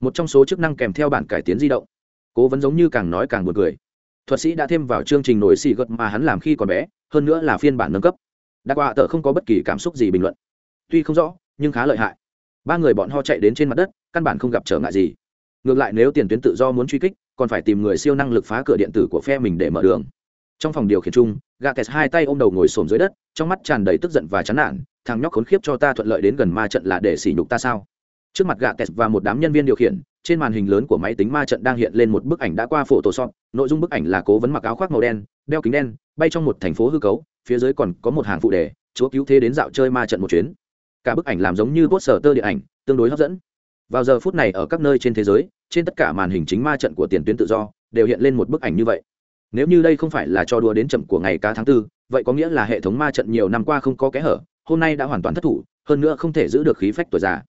Một trong số chức năng kèm theo bản cải tiến di động cố vấn giống như càng nói càng buồn cười. Thuật sĩ đã thêm vào chương trình nổi xì gật mà hắn làm khi còn bé, hơn nữa là phiên bản nâng cấp. Đặc họa tờ không có bất kỳ cảm xúc gì bình luận. Tuy không rõ, nhưng khá lợi hại. Ba người bọn ho chạy đến trên mặt đất, căn bản không gặp trở ngại gì. Ngược lại nếu tiền tuyến tự do muốn truy kích, còn phải tìm người siêu năng lực phá cửa điện tử của phe mình để mở đường. Trong phòng điều khiển chung gà kẹt hai tay ôm đầu ngồi xổm dưới đất, trong mắt tràn đầy tức giận và chán nản, thằng nhóc khốn khiếp cho ta thuận lợi đến gần ma trận là để sỉ nhục ta sao? Trước mặt gà tes và một đám nhân viên điều khiển, trên màn hình lớn của máy tính ma trận đang hiện lên một bức ảnh đã qua phổ tổ sọt nội dung bức ảnh là cố vấn mặc áo khoác màu đen, đeo kính đen, bay trong một thành phố hư cấu, phía dưới còn có một hàng phụ đề, chúa cứu thế đến dạo chơi ma trận một chuyến. Cả bức ảnh làm giống như poster tơ điện ảnh, tương đối hấp dẫn. Vào giờ phút này ở các nơi trên thế giới, trên tất cả màn hình chính ma trận của tiền tuyến tự do đều hiện lên một bức ảnh như vậy. Nếu như đây không phải là cho đùa đến chậm của ngày cá tháng tư, vậy có nghĩa là hệ thống ma trận nhiều năm qua không có kẽ hở, hôm nay đã hoàn toàn thất thủ, hơn nữa không thể giữ được khí phách tuổi già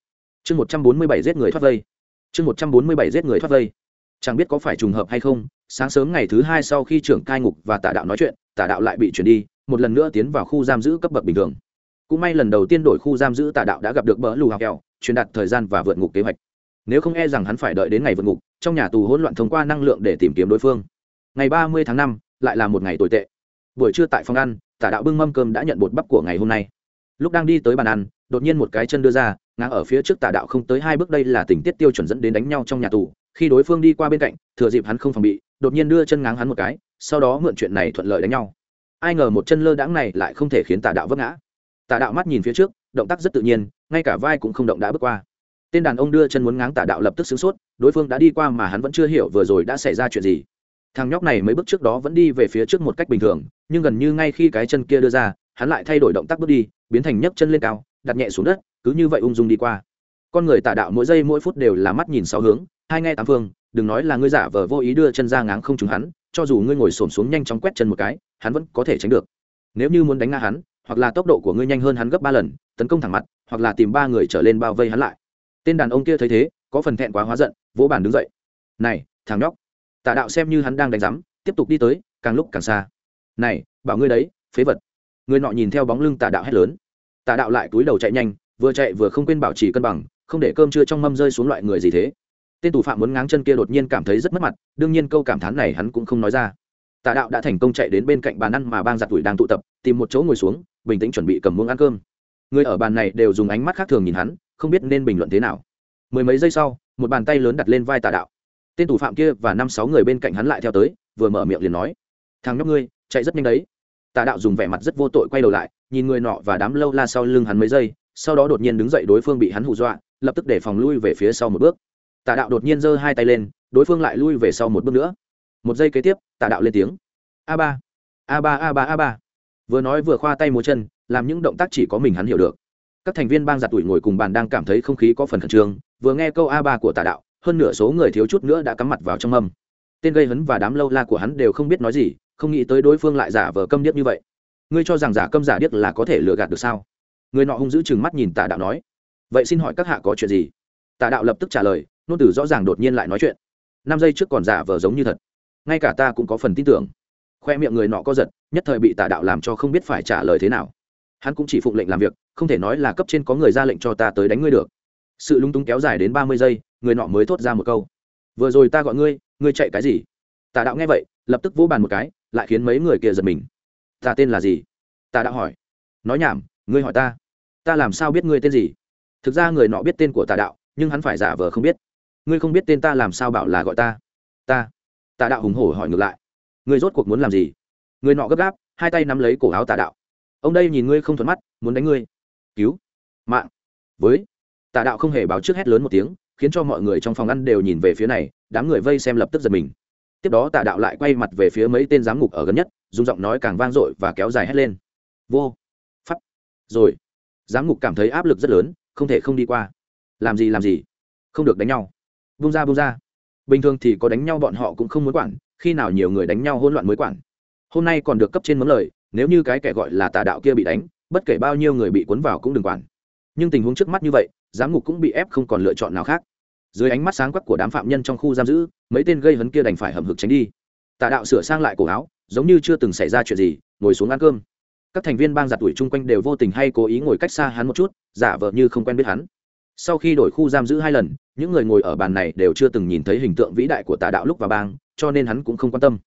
chương một trăm bốn mươi bảy giết người thoát vây chương một trăm bốn mươi bảy giết người thoát vây chẳng biết có phải trùng hợp hay không sáng sớm ngày thứ hai sau khi trưởng cai ngục và tả đạo nói chuyện tả đạo lại bị chuyển đi một lần nữa tiến vào khu giam giữ cấp bậc bình thường cũng may lần đầu tiên đổi khu giam giữ tả đạo đã gặp được bỡ lù học kèo truyền đạt thời gian và vượt ngục kế hoạch nếu không e rằng hắn phải đợi đến ngày vượt ngục trong nhà tù hỗn loạn thông qua năng lượng để tìm kiếm đối phương ngày ba mươi tháng năm lại là một ngày tồi tệ buổi trưa tại phòng ăn tả đạo bưng mâm cơm đã nhận bột bắp của ngày hôm nay lúc đang đi tới bàn ăn đột nhiên một cái chân đưa ra ngang ở phía trước tà đạo không tới hai bước, đây là tình tiết tiêu chuẩn dẫn đến đánh nhau trong nhà tù. Khi đối phương đi qua bên cạnh, thừa dịp hắn không phòng bị, đột nhiên đưa chân ngáng hắn một cái, sau đó mượn chuyện này thuận lợi đánh nhau. Ai ngờ một chân lơ đãng này lại không thể khiến tà đạo vấp ngã. Tà đạo mắt nhìn phía trước, động tác rất tự nhiên, ngay cả vai cũng không động đã bước qua. Tên đàn ông đưa chân muốn ngáng tà đạo lập tức sửng sốt, đối phương đã đi qua mà hắn vẫn chưa hiểu vừa rồi đã xảy ra chuyện gì. Thằng nhóc này mấy bước trước đó vẫn đi về phía trước một cách bình thường, nhưng gần như ngay khi cái chân kia đưa ra, hắn lại thay đổi động tác bước đi, biến thành nhấc chân lên cao đặt nhẹ xuống đất, cứ như vậy ung dung đi qua. Con người tà đạo mỗi giây mỗi phút đều là mắt nhìn sáu hướng, hai nghe tám phương, đừng nói là ngươi giả vờ vô ý đưa chân ra ngáng không trúng hắn, cho dù ngươi ngồi xổm xuống nhanh chóng quét chân một cái, hắn vẫn có thể tránh được. Nếu như muốn đánh ngã hắn, hoặc là tốc độ của ngươi nhanh hơn hắn gấp ba lần, tấn công thẳng mặt, hoặc là tìm ba người trở lên bao vây hắn lại. Tên đàn ông kia thấy thế, có phần thẹn quá hóa giận, vỗ bàn đứng dậy. Này, thằng nhóc. Tà đạo xem như hắn đang đánh rắm tiếp tục đi tới, càng lúc càng xa. Này, bảo ngươi đấy, phế vật. Người nọ nhìn theo bóng lưng tà đạo hét lớn tà đạo lại túi đầu chạy nhanh, vừa chạy vừa không quên bảo trì cân bằng, không để cơm trưa trong mâm rơi xuống loại người gì thế. Tên tù phạm muốn ngáng chân kia đột nhiên cảm thấy rất mất mặt, đương nhiên câu cảm thán này hắn cũng không nói ra. Tà đạo đã thành công chạy đến bên cạnh bàn ăn mà bang giặt tuổi đang tụ tập, tìm một chỗ ngồi xuống, bình tĩnh chuẩn bị cầm muỗng ăn cơm. Người ở bàn này đều dùng ánh mắt khác thường nhìn hắn, không biết nên bình luận thế nào. Mười mấy giây sau, một bàn tay lớn đặt lên vai tà đạo. Tên thủ phạm kia và năm sáu người bên cạnh hắn lại theo tới, vừa mở miệng liền nói, thằng nhóc ngươi, chạy rất nhanh đấy. Tà đạo dùng vẻ mặt rất vô tội quay đầu lại nhìn người nọ và đám lâu la sau lưng hắn mấy giây, sau đó đột nhiên đứng dậy đối phương bị hắn hù dọa, lập tức để phòng lui về phía sau một bước. Tà đạo đột nhiên giơ hai tay lên, đối phương lại lui về sau một bước nữa. Một giây kế tiếp, tà đạo lên tiếng. A ba a ba a ba a ba. Vừa nói vừa khoa tay múa chân, làm những động tác chỉ có mình hắn hiểu được. Các thành viên bang giặt tuổi ngồi cùng bàn đang cảm thấy không khí có phần khẩn trương, vừa nghe câu a ba của tà đạo, hơn nửa số người thiếu chút nữa đã cắm mặt vào trong mâm. Tên gây hấn và đám lâu la của hắn đều không biết nói gì, không nghĩ tới đối phương lại giả vờ câm điếc như vậy ngươi cho rằng giả câm giả điếc là có thể lừa gạt được sao? Người nọ hung dữ chừng mắt nhìn tà đạo nói. Vậy xin hỏi các hạ có chuyện gì? Tà đạo lập tức trả lời, nôn tử rõ ràng đột nhiên lại nói chuyện. Năm giây trước còn giả vờ giống như thật. Ngay cả ta cũng có phần tin tưởng. Khoe miệng người nọ có giật, nhất thời bị tà đạo làm cho không biết phải trả lời thế nào. Hắn cũng chỉ phụng lệnh làm việc, không thể nói là cấp trên có người ra lệnh cho ta tới đánh ngươi được. Sự lung túng kéo dài đến ba mươi giây, người nọ mới thốt ra một câu. Vừa rồi ta gọi ngươi ngươi chạy cái gì? Tà đạo nghe vậy, lập tức vỗ bàn một cái, lại khiến mấy người kia giật mình ta tên là gì? Ta đã hỏi. Nói nhảm, ngươi hỏi ta. Ta làm sao biết ngươi tên gì? Thực ra người nọ biết tên của tà đạo, nhưng hắn phải giả vờ không biết. Ngươi không biết tên ta làm sao bảo là gọi ta? Ta. Tà đạo hùng hổ hỏi ngược lại. Ngươi rốt cuộc muốn làm gì? Người nọ gấp gáp, hai tay nắm lấy cổ áo tà đạo. Ông đây nhìn ngươi không thuận mắt, muốn đánh ngươi. Cứu. Mạng. Với. Tà đạo không hề báo trước hét lớn một tiếng, khiến cho mọi người trong phòng ăn đều nhìn về phía này, đám người vây xem lập tức giật mình. Tiếp đó tà đạo lại quay mặt về phía mấy tên giám ngục ở gần nhất dùng giọng nói càng vang dội và kéo dài hét lên. Vô. Pháp rồi. Giám ngục cảm thấy áp lực rất lớn, không thể không đi qua. Làm gì làm gì? Không được đánh nhau. Bung ra bung ra. Bình thường thì có đánh nhau bọn họ cũng không muốn quản, khi nào nhiều người đánh nhau hỗn loạn mới quản. Hôm nay còn được cấp trên mấm lời, nếu như cái kẻ gọi là tà đạo kia bị đánh, bất kể bao nhiêu người bị cuốn vào cũng đừng quản. Nhưng tình huống trước mắt như vậy, giám ngục cũng bị ép không còn lựa chọn nào khác. Dưới ánh mắt sáng quắc của đám phạm nhân trong khu giam giữ, mấy tên gây hấn kia đành phải hầm hực tránh đi. Tà đạo sửa sang lại cổ áo giống như chưa từng xảy ra chuyện gì, ngồi xuống ăn cơm. Các thành viên bang giặt tuổi chung quanh đều vô tình hay cố ý ngồi cách xa hắn một chút, giả vờ như không quen biết hắn. Sau khi đổi khu giam giữ hai lần, những người ngồi ở bàn này đều chưa từng nhìn thấy hình tượng vĩ đại của tà đạo lúc vào bang, cho nên hắn cũng không quan tâm.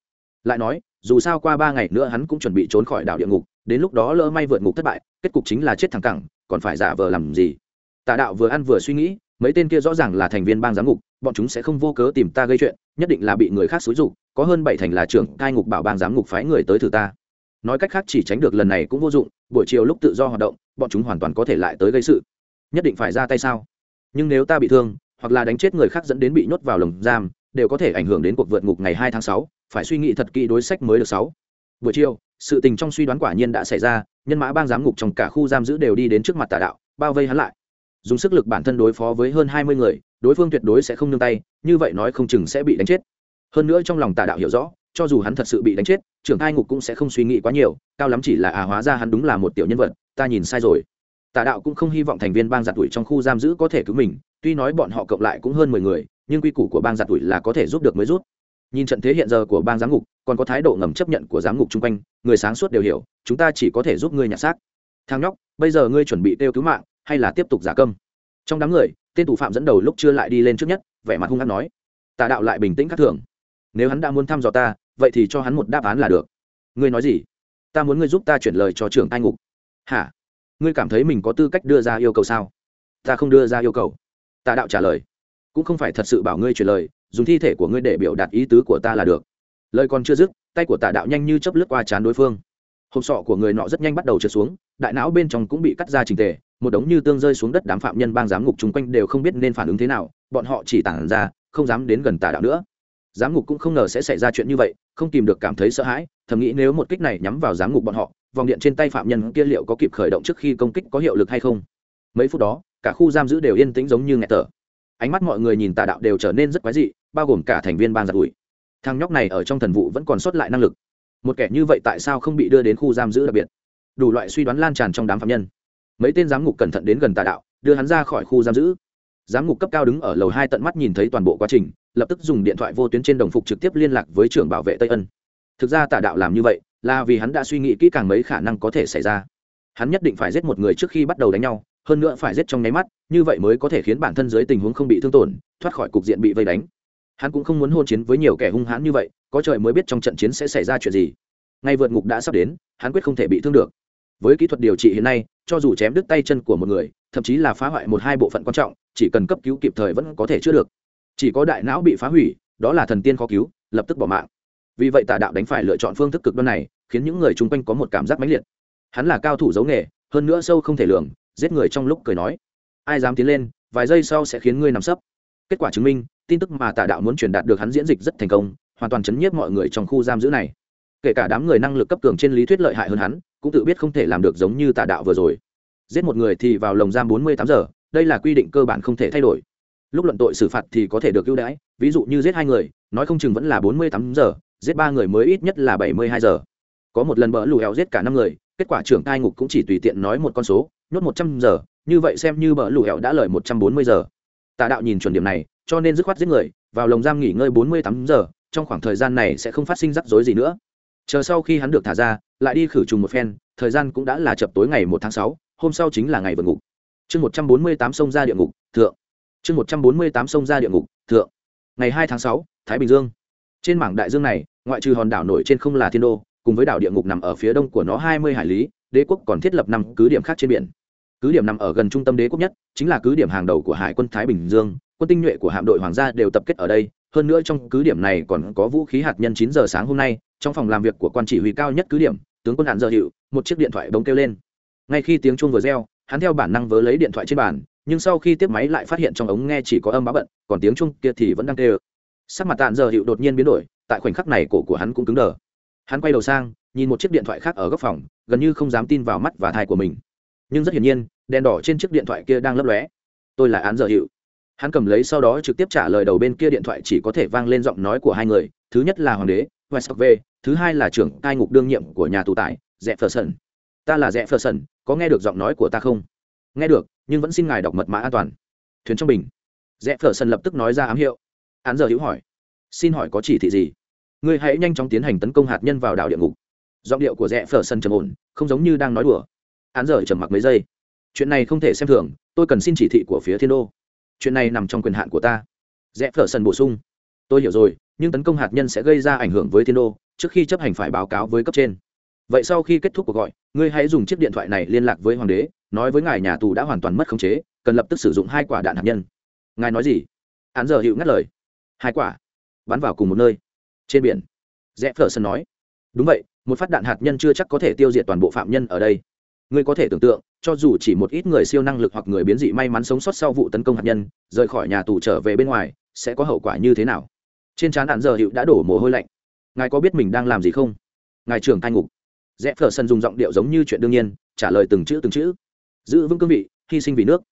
Lại nói, dù sao qua ba ngày nữa hắn cũng chuẩn bị trốn khỏi đảo địa ngục, đến lúc đó lỡ may vượt ngục thất bại, kết cục chính là chết thẳng cẳng, còn phải giả vờ làm gì? Tà đạo vừa ăn vừa suy nghĩ, mấy tên kia rõ ràng là thành viên bang giám ngục bọn chúng sẽ không vô cớ tìm ta gây chuyện, nhất định là bị người khác xúi dục, có hơn bảy thành là trưởng cai ngục bảo bang giám ngục phái người tới thử ta. Nói cách khác chỉ tránh được lần này cũng vô dụng, buổi chiều lúc tự do hoạt động, bọn chúng hoàn toàn có thể lại tới gây sự. Nhất định phải ra tay sao? Nhưng nếu ta bị thương, hoặc là đánh chết người khác dẫn đến bị nhốt vào lồng giam, đều có thể ảnh hưởng đến cuộc vượt ngục ngày hai tháng sáu, phải suy nghĩ thật kỹ đối sách mới được sáu. Buổi chiều, sự tình trong suy đoán quả nhiên đã xảy ra, nhân mã bang giám ngục trong cả khu giam giữ đều đi đến trước mặt tà đạo, bao vây hắn lại. Dùng sức lực bản thân đối phó với hơn hai mươi người đối phương tuyệt đối sẽ không nương tay, như vậy nói không chừng sẽ bị đánh chết. Hơn nữa trong lòng tà đạo hiểu rõ, cho dù hắn thật sự bị đánh chết, trưởng thai ngục cũng sẽ không suy nghĩ quá nhiều, cao lắm chỉ là à hóa ra hắn đúng là một tiểu nhân vật, ta nhìn sai rồi. Tà đạo cũng không hy vọng thành viên bang giặt tuổi trong khu giam giữ có thể cứu mình, tuy nói bọn họ cộng lại cũng hơn mười người, nhưng quy củ của bang giặt tuổi là có thể giúp được mới rút nhìn trận thế hiện giờ của bang giám ngục, còn có thái độ ngầm chấp nhận của giám ngục chung quanh, người sáng suốt đều hiểu, chúng ta chỉ có thể giúp ngươi nhặt xác. Thang nhóc, bây giờ ngươi chuẩn bị kêu cứu mạng, hay là tiếp tục giả câm? Trong đám người, tên thủ phạm dẫn đầu lúc chưa lại đi lên trước nhất, vẻ mặt hung hăng nói, tà đạo lại bình tĩnh các thường. Nếu hắn đã muốn thăm dò ta, vậy thì cho hắn một đáp án là được. Ngươi nói gì? Ta muốn ngươi giúp ta chuyển lời cho trưởng anh ngục. Hả? Ngươi cảm thấy mình có tư cách đưa ra yêu cầu sao? Ta không đưa ra yêu cầu. Tà đạo trả lời, cũng không phải thật sự bảo ngươi chuyển lời, dùng thi thể của ngươi để biểu đạt ý tứ của ta là được. Lời còn chưa dứt, tay của tà đạo nhanh như chấp lướt qua chán đối phương. Hộp sọ của người nọ rất nhanh bắt đầu trượt xuống, đại não bên trong cũng bị cắt ra trình tề một đống như tương rơi xuống đất đám phạm nhân bang giám ngục chung quanh đều không biết nên phản ứng thế nào, bọn họ chỉ tản ra, không dám đến gần tà đạo nữa. Giám ngục cũng không ngờ sẽ xảy ra chuyện như vậy, không kìm được cảm thấy sợ hãi, thầm nghĩ nếu một kích này nhắm vào giám ngục bọn họ, vòng điện trên tay phạm nhân kia liệu có kịp khởi động trước khi công kích có hiệu lực hay không? Mấy phút đó, cả khu giam giữ đều yên tĩnh giống như nghẹt thở. Ánh mắt mọi người nhìn tà đạo đều trở nên rất quái dị, bao gồm cả thành viên ban giặt ủi. Thằng nhóc này ở trong thần vụ vẫn còn sót lại năng lực. Một kẻ như vậy tại sao không bị đưa đến khu giam giữ đặc biệt? Đủ loại suy đoán lan tràn trong đám phạm nhân mấy tên giám ngục cẩn thận đến gần tà đạo, đưa hắn ra khỏi khu giam giữ. Giám ngục cấp cao đứng ở lầu hai tận mắt nhìn thấy toàn bộ quá trình, lập tức dùng điện thoại vô tuyến trên đồng phục trực tiếp liên lạc với trưởng bảo vệ tây ân. Thực ra tà đạo làm như vậy là vì hắn đã suy nghĩ kỹ càng mấy khả năng có thể xảy ra. Hắn nhất định phải giết một người trước khi bắt đầu đánh nhau, hơn nữa phải giết trong nháy mắt, như vậy mới có thể khiến bản thân dưới tình huống không bị thương tổn, thoát khỏi cục diện bị vây đánh. Hắn cũng không muốn hôn chiến với nhiều kẻ hung hãn như vậy, có trời mới biết trong trận chiến sẽ xảy ra chuyện gì. Ngay vượt ngục đã sắp đến, hắn quyết không thể bị thương được. Với kỹ thuật điều trị hiện nay cho dù chém đứt tay chân của một người, thậm chí là phá hoại một hai bộ phận quan trọng, chỉ cần cấp cứu kịp thời vẫn có thể chữa được. Chỉ có đại não bị phá hủy, đó là thần tiên khó cứu, lập tức bỏ mạng. Vì vậy tà đạo đánh phải lựa chọn phương thức cực đoan này, khiến những người chung quanh có một cảm giác mãnh liệt. Hắn là cao thủ giấu nghề, hơn nữa sâu không thể lường, giết người trong lúc cười nói. Ai dám tiến lên, vài giây sau sẽ khiến ngươi nằm sấp. Kết quả chứng minh, tin tức mà tà đạo muốn truyền đạt được hắn diễn dịch rất thành công, hoàn toàn chấn nhiếp mọi người trong khu giam giữ này. Kể cả đám người năng lực cấp cường trên lý thuyết lợi hại hơn hắn cũng tự biết không thể làm được giống như tà đạo vừa rồi. Giết một người thì vào lồng giam bốn mươi tám giờ, đây là quy định cơ bản không thể thay đổi. Lúc luận tội xử phạt thì có thể được ưu đãi, ví dụ như giết hai người, nói không chừng vẫn là bốn mươi tám giờ, giết ba người mới ít nhất là bảy mươi hai giờ. Có một lần bỡ lù héo giết cả năm người, kết quả trưởng cai ngục cũng chỉ tùy tiện nói một con số, nhốt một trăm giờ, như vậy xem như bỡ lù héo đã lời một trăm bốn mươi giờ. Tà đạo nhìn chuẩn điểm này, cho nên dứt khoát giết người, vào lồng giam nghỉ ngơi bốn mươi tám giờ, trong khoảng thời gian này sẽ không phát sinh rắc rối gì nữa. Chờ sau khi hắn được thả ra lại đi khử trùng một phen, thời gian cũng đã là chập tối ngày một tháng sáu, hôm sau chính là ngày vượt ngục. Chương một trăm bốn mươi tám sông ra địa ngục, thượng. Chương một trăm bốn mươi tám sông ra địa ngục, thượng. Ngày hai tháng sáu, thái bình dương. Trên mảng đại dương này, ngoại trừ hòn đảo nổi trên không là thiên đô, cùng với đảo địa ngục nằm ở phía đông của nó hai mươi hải lý, đế quốc còn thiết lập năm cứ điểm khác trên biển. Cứ điểm nằm ở gần trung tâm đế quốc nhất, chính là cứ điểm hàng đầu của hải quân thái bình dương, quân tinh nhuệ của hạm đội hoàng gia đều tập kết ở đây. Hơn nữa trong cứ điểm này còn có vũ khí hạt nhân chín giờ sáng hôm nay, trong phòng làm việc của quan chỉ huy cao nhất cứ điểm tướng quân hạn giờ hiệu một chiếc điện thoại bỗng kêu lên. Ngay khi tiếng chuông vừa reo, hắn theo bản năng vớ lấy điện thoại trên bàn, nhưng sau khi tiếp máy lại phát hiện trong ống nghe chỉ có âm bá bận, còn tiếng chuông kia thì vẫn đang kêu. Sắc mặt tàn giờ hiệu đột nhiên biến đổi, tại khoảnh khắc này cổ của hắn cũng cứng đờ. Hắn quay đầu sang, nhìn một chiếc điện thoại khác ở góc phòng, gần như không dám tin vào mắt và thai của mình. Nhưng rất hiển nhiên, đèn đỏ trên chiếc điện thoại kia đang lấp lóe. Tôi là án giờ hiệu hắn cầm lấy sau đó trực tiếp trả lời đầu bên kia điện thoại chỉ có thể vang lên giọng nói của hai người, thứ nhất là hoàng đế west thứ hai là trưởng cai ngục đương nhiệm của nhà tù tại Jefferson. ta là Jefferson, có nghe được giọng nói của ta không? Nghe được nhưng vẫn xin ngài đọc mật mã an toàn. Thuyền trong bình. Jefferson lập tức nói ra ám hiệu. Án giờ hữu hỏi. Xin hỏi có chỉ thị gì? Ngươi hãy nhanh chóng tiến hành tấn công hạt nhân vào đảo địa ngục. Giọng điệu của Jefferson trầm ổn không giống như đang nói đùa. Án giờ trầm mặc mấy giây. Chuyện này không thể xem thường tôi cần xin chỉ thị của phía thiên đô. Chuyện này nằm trong quyền hạn của ta. Jefferson bổ sung. Tôi hiểu rồi nhưng tấn công hạt nhân sẽ gây ra ảnh hưởng với thiên đô, trước khi chấp hành phải báo cáo với cấp trên. Vậy sau khi kết thúc cuộc gọi, ngươi hãy dùng chiếc điện thoại này liên lạc với hoàng đế, nói với ngài nhà tù đã hoàn toàn mất khống chế, cần lập tức sử dụng hai quả đạn hạt nhân. Ngài nói gì? Án giờ hiệu ngắt lời. Hai quả. Bắn vào cùng một nơi. Trên biển. Rẽ phở sân nói. Đúng vậy, một phát đạn hạt nhân chưa chắc có thể tiêu diệt toàn bộ phạm nhân ở đây. Ngươi có thể tưởng tượng, cho dù chỉ một ít người siêu năng lực hoặc người biến dị may mắn sống sót sau vụ tấn công hạt nhân, rời khỏi nhà tù trở về bên ngoài, sẽ có hậu quả như thế nào? Trên trán hạn giờ hiệu đã đổ mồ hôi lạnh. Ngài có biết mình đang làm gì không? Ngài trưởng thanh ngục. Rẽ phở sân dùng giọng điệu giống như chuyện đương nhiên, trả lời từng chữ từng chữ. Giữ vững cương vị, hy sinh vì nước.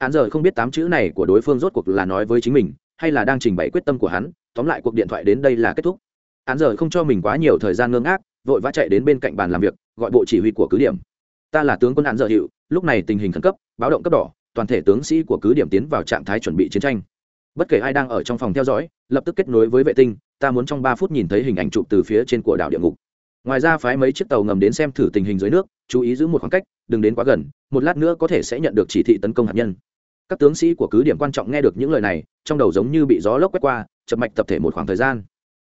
Hắn giờ không biết tám chữ này của đối phương rốt cuộc là nói với chính mình, hay là đang trình bày quyết tâm của hắn. Tóm lại cuộc điện thoại đến đây là kết thúc. Hắn giờ không cho mình quá nhiều thời gian ngơ ngác vội vã chạy đến bên cạnh bàn làm việc, gọi bộ chỉ huy của cứ điểm. Ta là tướng quân hắn giờ hiệu, lúc này tình hình khẩn cấp, báo động cấp đỏ, toàn thể tướng sĩ của cứ điểm tiến vào trạng thái chuẩn bị chiến tranh bất kể ai đang ở trong phòng theo dõi, lập tức kết nối với vệ tinh, ta muốn trong ba phút nhìn thấy hình ảnh chụp từ phía trên của đảo địa ngục. Ngoài ra phái mấy chiếc tàu ngầm đến xem thử tình hình dưới nước, chú ý giữ một khoảng cách, đừng đến quá gần, một lát nữa có thể sẽ nhận được chỉ thị tấn công hạt nhân. Các tướng sĩ của cứ điểm quan trọng nghe được những lời này, trong đầu giống như bị gió lốc quét qua, chập mạch tập thể một khoảng thời gian.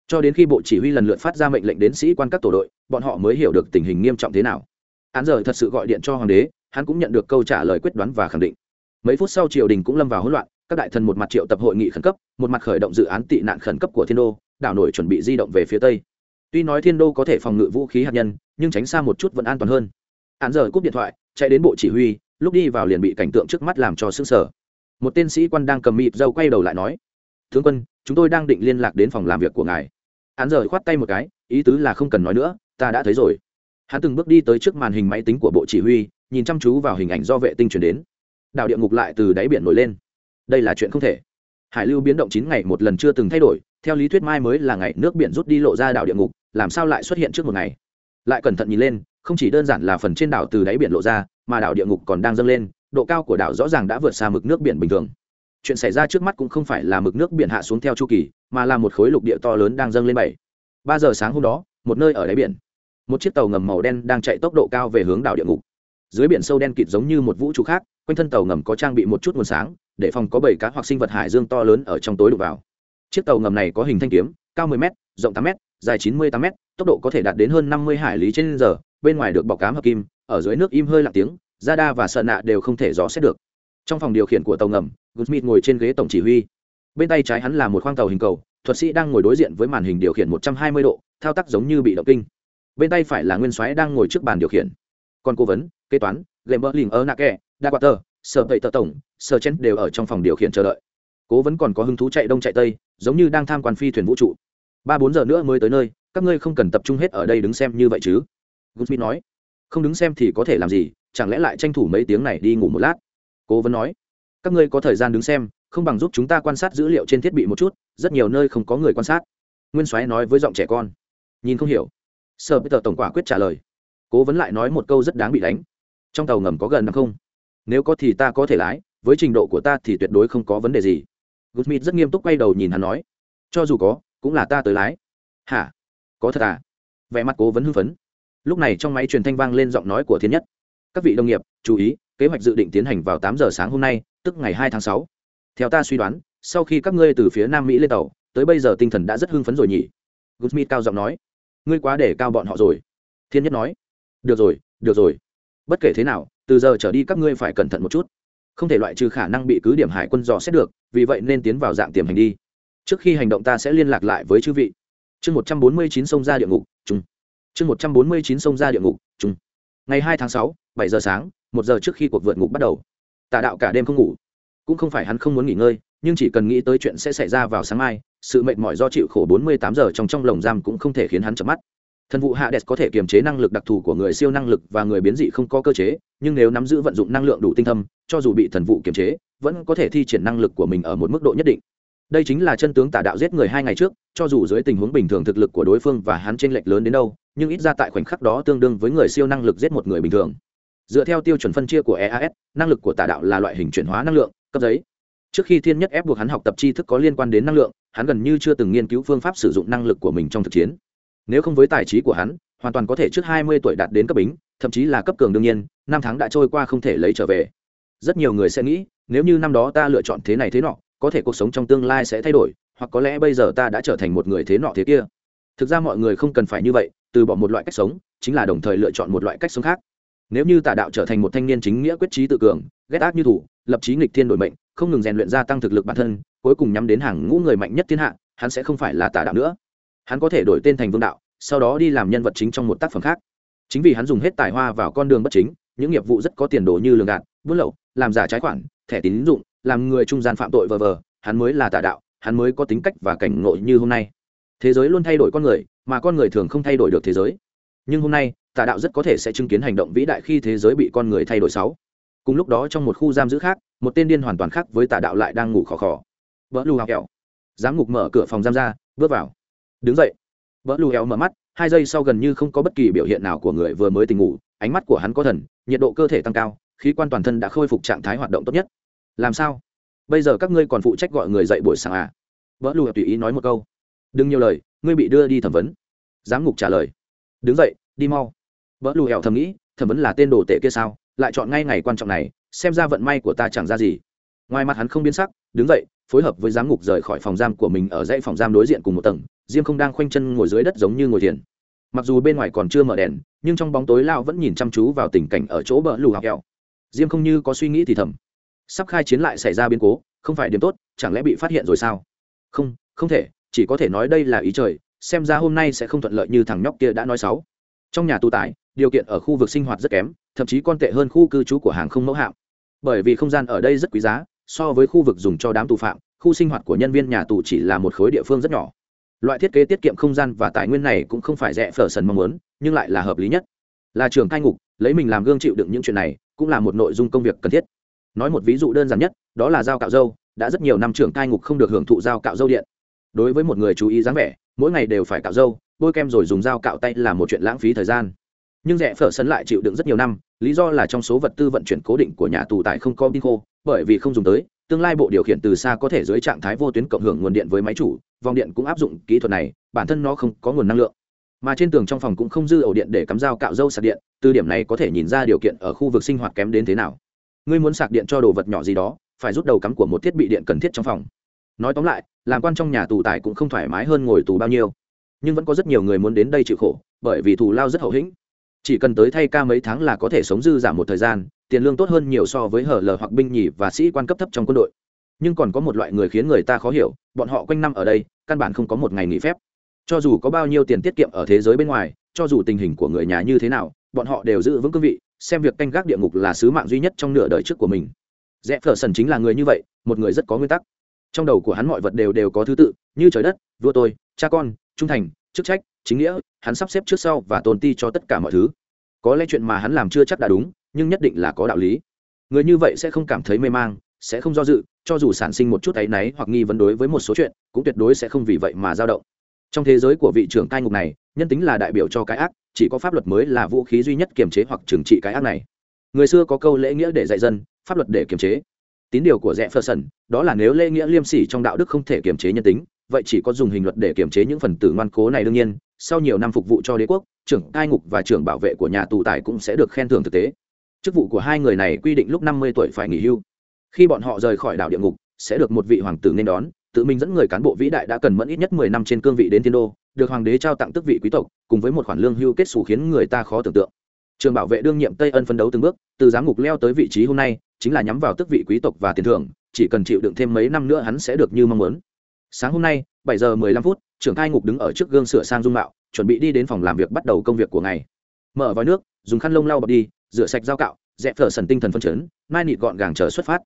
Cho đến khi bộ chỉ huy lần lượt phát ra mệnh lệnh đến sĩ quan các tổ đội, bọn họ mới hiểu được tình hình nghiêm trọng thế nào. Hắn giờ thật sự gọi điện cho hoàng đế, hắn cũng nhận được câu trả lời quyết đoán và khẳng định. Mấy phút sau triều đình cũng lâm vào hỗn loạn các đại thần một mặt triệu tập hội nghị khẩn cấp, một mặt khởi động dự án tị nạn khẩn cấp của thiên đô, đảo nổi chuẩn bị di động về phía tây. Tuy nói thiên đô có thể phòng ngự vũ khí hạt nhân, nhưng tránh xa một chút vẫn an toàn hơn. Hắn giờ cúp điện thoại, chạy đến bộ chỉ huy, lúc đi vào liền bị cảnh tượng trước mắt làm cho sững sờ. Một tên sĩ quan đang cầm mịp dâu quay đầu lại nói, tướng quân, chúng tôi đang định liên lạc đến phòng làm việc của ngài. Hắn giờ khoát tay một cái, ý tứ là không cần nói nữa, ta đã thấy rồi. Hắn từng bước đi tới trước màn hình máy tính của bộ chỉ huy, nhìn chăm chú vào hình ảnh do vệ tinh chuyển đến. Đảo địa ngục lại từ đáy biển nổi lên đây là chuyện không thể. Hải lưu biến động chín ngày một lần chưa từng thay đổi, theo lý thuyết mai mới là ngày nước biển rút đi lộ ra đảo địa ngục, làm sao lại xuất hiện trước một ngày? Lại cẩn thận nhìn lên, không chỉ đơn giản là phần trên đảo từ đáy biển lộ ra, mà đảo địa ngục còn đang dâng lên, độ cao của đảo rõ ràng đã vượt xa mực nước biển bình thường. Chuyện xảy ra trước mắt cũng không phải là mực nước biển hạ xuống theo chu kỳ, mà là một khối lục địa to lớn đang dâng lên bảy. Ba giờ sáng hôm đó, một nơi ở đáy biển, một chiếc tàu ngầm màu đen đang chạy tốc độ cao về hướng đảo địa ngục. Dưới biển sâu đen kịt giống như một vũ trụ khác, quanh thân tàu ngầm có trang bị một chút nguồn sáng để phòng có bảy cá hoặc sinh vật hải dương to lớn ở trong tối đục vào. Chiếc tàu ngầm này có hình thanh kiếm, cao 10 m rộng 8 m dài 98 m tốc độ có thể đạt đến hơn 50 hải lý trên giờ, bên ngoài được bọc cám hợp kim, ở dưới nước im hơi lặng tiếng radar và sợ nạ đều không thể dò xét được. Trong phòng điều khiển của tàu ngầm Goodsmith ngồi trên ghế tổng chỉ huy. Bên tay trái hắn là một khoang tàu hình cầu, thuật sĩ đang ngồi đối diện với màn hình điều khiển 120 độ, thao tác giống như bị động kinh. Bên tay phải là nguyên soái đang ngồi trước bàn điều khiển. Còn cố vấn, kế toán lệm bơ lình ở nạ kẹ đa quạt tờ sở vậy tờ tổng, sở chen đều ở trong phòng điều khiển chờ đợi. Cố vẫn còn có hứng thú chạy đông chạy tây, giống như đang tham quan phi thuyền vũ trụ. Ba bốn giờ nữa mới tới nơi, các ngươi không cần tập trung hết ở đây đứng xem như vậy chứ? Goodsmith nói. Không đứng xem thì có thể làm gì, chẳng lẽ lại tranh thủ mấy tiếng này đi ngủ một lát? Cố vấn nói. Các ngươi có thời gian đứng xem, không bằng giúp chúng ta quan sát dữ liệu trên thiết bị một chút, rất nhiều nơi không có người quan sát. Nguyên soái nói với giọng trẻ con. Nhìn không hiểu. Sở bây giờ tổng quả quyết trả lời. Cố vấn lại nói một câu rất đáng bị đánh. Trong tàu ngầm có gần không? Nếu có thì ta có thể lái, với trình độ của ta thì tuyệt đối không có vấn đề gì. Gusmith rất nghiêm túc quay đầu nhìn hắn nói, cho dù có, cũng là ta tới lái. Hả? Có thật à? Vẻ mặt cố vấn hưng phấn. Lúc này trong máy truyền thanh vang lên giọng nói của thiên nhất. Các vị đồng nghiệp, chú ý, kế hoạch dự định tiến hành vào tám giờ sáng hôm nay, tức ngày hai tháng sáu. Theo ta suy đoán, sau khi các ngươi từ phía nam mỹ lên tàu, tới bây giờ tinh thần đã rất hưng phấn rồi nhỉ? Gusmith cao giọng nói. Ngươi quá để cao bọn họ rồi. Thiên nhất nói. Được rồi được rồi. Bất kể thế nào từ giờ trở đi các ngươi phải cẩn thận một chút. Không thể loại trừ khả năng bị cứ điểm hải quân dò xét được, vì vậy nên tiến vào dạng tiềm hành đi. Trước khi hành động ta sẽ liên lạc lại với chư vị. Chương một trăm bốn mươi chín sông ra địa ngục chung chương một trăm bốn mươi chín sông ra địa ngục chung ngày hai tháng sáu, bảy giờ sáng, một giờ trước khi cuộc vượt ngục bắt đầu. Tà đạo cả đêm không ngủ. Cũng không phải hắn không muốn nghỉ ngơi, nhưng chỉ cần nghĩ tới chuyện sẽ xảy ra vào sáng mai, sự mệt mỏi do chịu khổ 48 giờ trong trong lồng giam cũng không thể khiến hắn chợp mắt thần vụ hạ đẹp có thể kiềm chế năng lực đặc thù của người siêu năng lực và người biến dị không có cơ chế, nhưng nếu nắm giữ vận dụng năng lượng đủ tinh thâm, cho dù bị thần vụ kiềm chế, vẫn có thể thi triển năng lực của mình ở một mức độ nhất định. Đây chính là chân tướng Tả đạo giết người hai ngày trước, cho dù dưới tình huống bình thường thực lực của đối phương và hắn chênh lệch lớn đến đâu, nhưng ít ra tại khoảnh khắc đó tương đương với người siêu năng lực giết một người bình thường. Dựa theo tiêu chuẩn phân chia của eas năng lực của Tả đạo là loại hình chuyển hóa năng lượng, cấp giấy. Trước khi thiên nhất ép buộc hắn học tập tri thức có liên quan đến năng lượng, hắn gần như chưa từng nghiên cứu phương pháp sử dụng năng lực của mình trong thực chiến nếu không với tài trí của hắn, hoàn toàn có thể trước hai mươi tuổi đạt đến cấp bính, thậm chí là cấp cường đương nhiên, năm tháng đã trôi qua không thể lấy trở về. Rất nhiều người sẽ nghĩ, nếu như năm đó ta lựa chọn thế này thế nọ, có thể cuộc sống trong tương lai sẽ thay đổi, hoặc có lẽ bây giờ ta đã trở thành một người thế nọ thế kia. Thực ra mọi người không cần phải như vậy, từ bỏ một loại cách sống, chính là đồng thời lựa chọn một loại cách sống khác. Nếu như tà đạo trở thành một thanh niên chính nghĩa quyết trí tự cường, ghét ác như thủ, lập trí nghịch thiên đổi mệnh, không ngừng rèn luyện gia tăng thực lực bản thân, cuối cùng nhắm đến hàng ngũ người mạnh nhất thiên hạ, hắn sẽ không phải là tà đạo nữa hắn có thể đổi tên thành vương đạo, sau đó đi làm nhân vật chính trong một tác phẩm khác. Chính vì hắn dùng hết tài hoa vào con đường bất chính, những nghiệp vụ rất có tiền đồ như lường gạt, buôn lậu, làm giả trái khoản, thẻ tín dụng, làm người trung gian phạm tội vờ vờ, hắn mới là tà đạo, hắn mới có tính cách và cảnh ngộ như hôm nay. Thế giới luôn thay đổi con người, mà con người thường không thay đổi được thế giới. Nhưng hôm nay, tà đạo rất có thể sẽ chứng kiến hành động vĩ đại khi thế giới bị con người thay đổi sáu cùng lúc đó trong một khu giam giữ khác, một tên điên hoàn toàn khác với tà đạo lại đang ngủ khò khò. Vỡ lù hào kẹo. Giám ngục mở cửa phòng giam ra, bước vào đứng dậy. Vỡ lù héo mở mắt, hai giây sau gần như không có bất kỳ biểu hiện nào của người vừa mới tỉnh ngủ, ánh mắt của hắn có thần, nhiệt độ cơ thể tăng cao, khí quan toàn thân đã khôi phục trạng thái hoạt động tốt nhất. Làm sao? Bây giờ các ngươi còn phụ trách gọi người dậy buổi sáng à? Vỡ lù tùy ý nói một câu. Đừng nhiều lời, ngươi bị đưa đi thẩm vấn. Giám ngục trả lời. Đứng dậy, đi mau. Vỡ lù hẹo thầm nghĩ, thẩm vấn là tên đồ tệ kia sao? Lại chọn ngay ngày quan trọng này, xem ra vận may của ta chẳng ra gì. Ngoài mặt hắn không biến sắc, đứng dậy, phối hợp với giám ngục rời khỏi phòng giam của mình ở dãy phòng giam đối diện cùng một tầng diêm không đang khoanh chân ngồi dưới đất giống như ngồi thiền. Mặc dù bên ngoài còn chưa mở đèn, nhưng trong bóng tối lao vẫn nhìn chăm chú vào tình cảnh ở chỗ bờ lù học kẹo. Diêm không như có suy nghĩ thì thầm. Sắp khai chiến lại xảy ra biến cố, không phải điểm tốt, chẳng lẽ bị phát hiện rồi sao? Không không thể, chỉ có thể nói đây là ý trời, xem ra hôm nay sẽ không thuận lợi như thằng nhóc kia đã nói xấu. Trong nhà tù tải, điều kiện ở khu vực sinh hoạt rất kém, thậm chí còn tệ hơn khu cư trú của hàng không mẫu hạm. Bởi vì không gian ở đây rất quý giá, so với khu vực dùng cho đám tù phạm, khu sinh hoạt của nhân viên nhà tù chỉ là một khối địa phương rất nhỏ loại thiết kế tiết kiệm không gian và tài nguyên này cũng không phải rẻ phở sần mong muốn, nhưng lại là hợp lý nhất. Là trường cai ngục, lấy mình làm gương chịu đựng những chuyện này, cũng là một nội dung công việc cần thiết. Nói một ví dụ đơn giản nhất, đó là dao cạo dâu. Đã rất nhiều năm trưởng cai ngục không được hưởng thụ dao cạo dâu điện. Đối với một người chú ý dáng vẻ, mỗi ngày đều phải cạo dâu, bôi kem rồi dùng dao cạo tay là một chuyện lãng phí thời gian. Nhưng rẻ phở sân lại chịu đựng rất nhiều năm, lý do là trong số vật tư vận chuyển cố định của nhà tù tại không có pin khô bởi vì không dùng tới tương lai bộ điều khiển từ xa có thể dưới trạng thái vô tuyến cộng hưởng nguồn điện với máy chủ, vòng điện cũng áp dụng kỹ thuật này, bản thân nó không có nguồn năng lượng. Mà trên tường trong phòng cũng không dư ổ điện để cắm dao cạo dâu sạc điện, từ điểm này có thể nhìn ra điều kiện ở khu vực sinh hoạt kém đến thế nào. Ngươi muốn sạc điện cho đồ vật nhỏ gì đó, phải rút đầu cắm của một thiết bị điện cần thiết trong phòng. Nói tóm lại, làm quan trong nhà tù tài cũng không thoải mái hơn ngồi tù bao nhiêu. Nhưng vẫn có rất nhiều người muốn đến đây chịu khổ, bởi vì thù lao rất hậu hĩnh. Chỉ cần tới thay ca mấy tháng là có thể sống dư giảm một thời gian tiền lương tốt hơn nhiều so với hở lờ hoặc binh nhì và sĩ quan cấp thấp trong quân đội. Nhưng còn có một loại người khiến người ta khó hiểu, bọn họ quanh năm ở đây, căn bản không có một ngày nghỉ phép. Cho dù có bao nhiêu tiền tiết kiệm ở thế giới bên ngoài, cho dù tình hình của người nhà như thế nào, bọn họ đều giữ vững cương vị, xem việc canh gác địa ngục là sứ mạng duy nhất trong nửa đời trước của mình. Rẽ phở sần chính là người như vậy, một người rất có nguyên tắc. Trong đầu của hắn mọi vật đều đều có thứ tự, như trời đất, vua tôi, cha con, trung thành, chức trách, chính nghĩa, hắn sắp xếp trước sau và tôn ti cho tất cả mọi thứ. Có lẽ chuyện mà hắn làm chưa chắc đã đúng nhưng nhất định là có đạo lý. Người như vậy sẽ không cảm thấy mê mang, sẽ không do dự, cho dù sản sinh một chút áy náy hoặc nghi vấn đối với một số chuyện, cũng tuyệt đối sẽ không vì vậy mà dao động. Trong thế giới của vị trưởng cai ngục này, nhân tính là đại biểu cho cái ác, chỉ có pháp luật mới là vũ khí duy nhất kiềm chế hoặc trừng trị cái ác này. Người xưa có câu lễ nghĩa để dạy dân, pháp luật để kiềm chế. Tín điều của rẽ phơ sần đó là nếu lễ nghĩa liêm sỉ trong đạo đức không thể kiềm chế nhân tính, vậy chỉ có dùng hình luật để kiềm chế những phần tử ngoan cố này đương nhiên, sau nhiều năm phục vụ cho đế quốc, trưởng cai ngục và trưởng bảo vệ của nhà tù tài cũng sẽ được khen thưởng thực tế chức vụ của hai người này quy định lúc năm mươi tuổi phải nghỉ hưu. Khi bọn họ rời khỏi đảo địa ngục, sẽ được một vị hoàng tử nên đón, tự mình dẫn người cán bộ vĩ đại đã cần mẫn ít nhất mười năm trên cương vị đến thiên đô, được hoàng đế trao tặng tước vị quý tộc, cùng với một khoản lương hưu kết xù khiến người ta khó tưởng tượng. Trường bảo vệ đương nhiệm tây ân phấn đấu từng bước, từ giám ngục leo tới vị trí hôm nay, chính là nhắm vào tước vị quý tộc và tiền thưởng, chỉ cần chịu đựng thêm mấy năm nữa hắn sẽ được như mong muốn. Sáng hôm nay, bảy giờ mười lăm phút, trưởng cai ngục đứng ở trước gương sửa sang dung mạo, chuẩn bị đi đến phòng làm việc bắt đầu công việc của ngày. Mở vòi nước, dùng khăn lông lau bọc đi rửa sạch dao cạo, dẹp thở sần tinh thần phân chấn, mai nịt gọn gàng chờ xuất phát.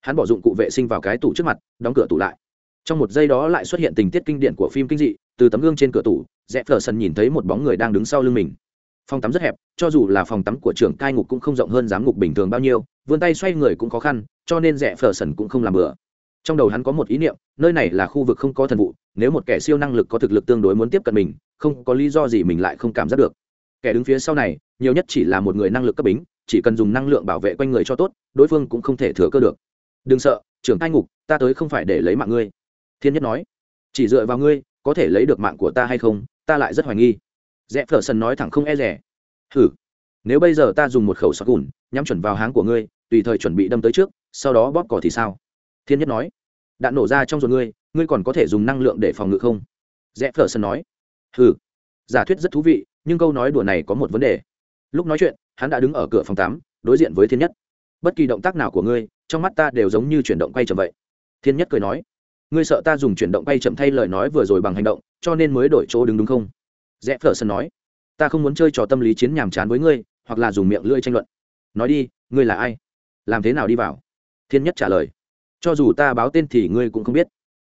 Hắn bỏ dụng cụ vệ sinh vào cái tủ trước mặt, đóng cửa tủ lại. Trong một giây đó lại xuất hiện tình tiết kinh điển của phim kinh dị, từ tấm gương trên cửa tủ, dẹp thở sần nhìn thấy một bóng người đang đứng sau lưng mình. Phòng tắm rất hẹp, cho dù là phòng tắm của trưởng cai ngục cũng không rộng hơn giám ngục bình thường bao nhiêu, vươn tay xoay người cũng khó khăn, cho nên dẹp thở sần cũng không làm bừa. Trong đầu hắn có một ý niệm, nơi này là khu vực không có thần vụ, nếu một kẻ siêu năng lực có thực lực tương đối muốn tiếp cận mình, không có lý do gì mình lại không cảm giác được kẻ đứng phía sau này, nhiều nhất chỉ là một người năng lực cấp bính, chỉ cần dùng năng lượng bảo vệ quanh người cho tốt, đối phương cũng không thể thừa cơ được. Đừng sợ, trưởng cai ngục, ta tới không phải để lấy mạng ngươi. Thiên nhất nói. Chỉ dựa vào ngươi, có thể lấy được mạng của ta hay không, ta lại rất hoài nghi. Rẽ phở sần nói thẳng không e rẻ. Hử nếu bây giờ ta dùng một khẩu sọt gùn, nhắm chuẩn vào háng của ngươi, tùy thời chuẩn bị đâm tới trước, sau đó bóp cỏ thì sao? Thiên nhất nói. Đạn nổ ra trong ruột ngươi ngươi còn có thể dùng năng lượng để phòng ngự không? Rẽ phở sân nói. Hừ, giả thuyết rất thú vị nhưng câu nói đùa này có một vấn đề. Lúc nói chuyện, hắn đã đứng ở cửa phòng tám, đối diện với thiên nhất. Bất kỳ động tác nào của ngươi, trong mắt ta đều giống như chuyển động quay chậm vậy. Thiên nhất cười nói, ngươi sợ ta dùng chuyển động quay chậm thay lời nói vừa rồi bằng hành động, cho nên mới đổi chỗ đứng đúng không? Rẽ phở sân nói, ta không muốn chơi trò tâm lý chiến nhàm chán với ngươi, hoặc là dùng miệng lưỡi tranh luận. Nói đi, ngươi là ai? Làm thế nào đi vào? Thiên nhất trả lời, cho dù ta báo tên thì ngươi cũng không biết.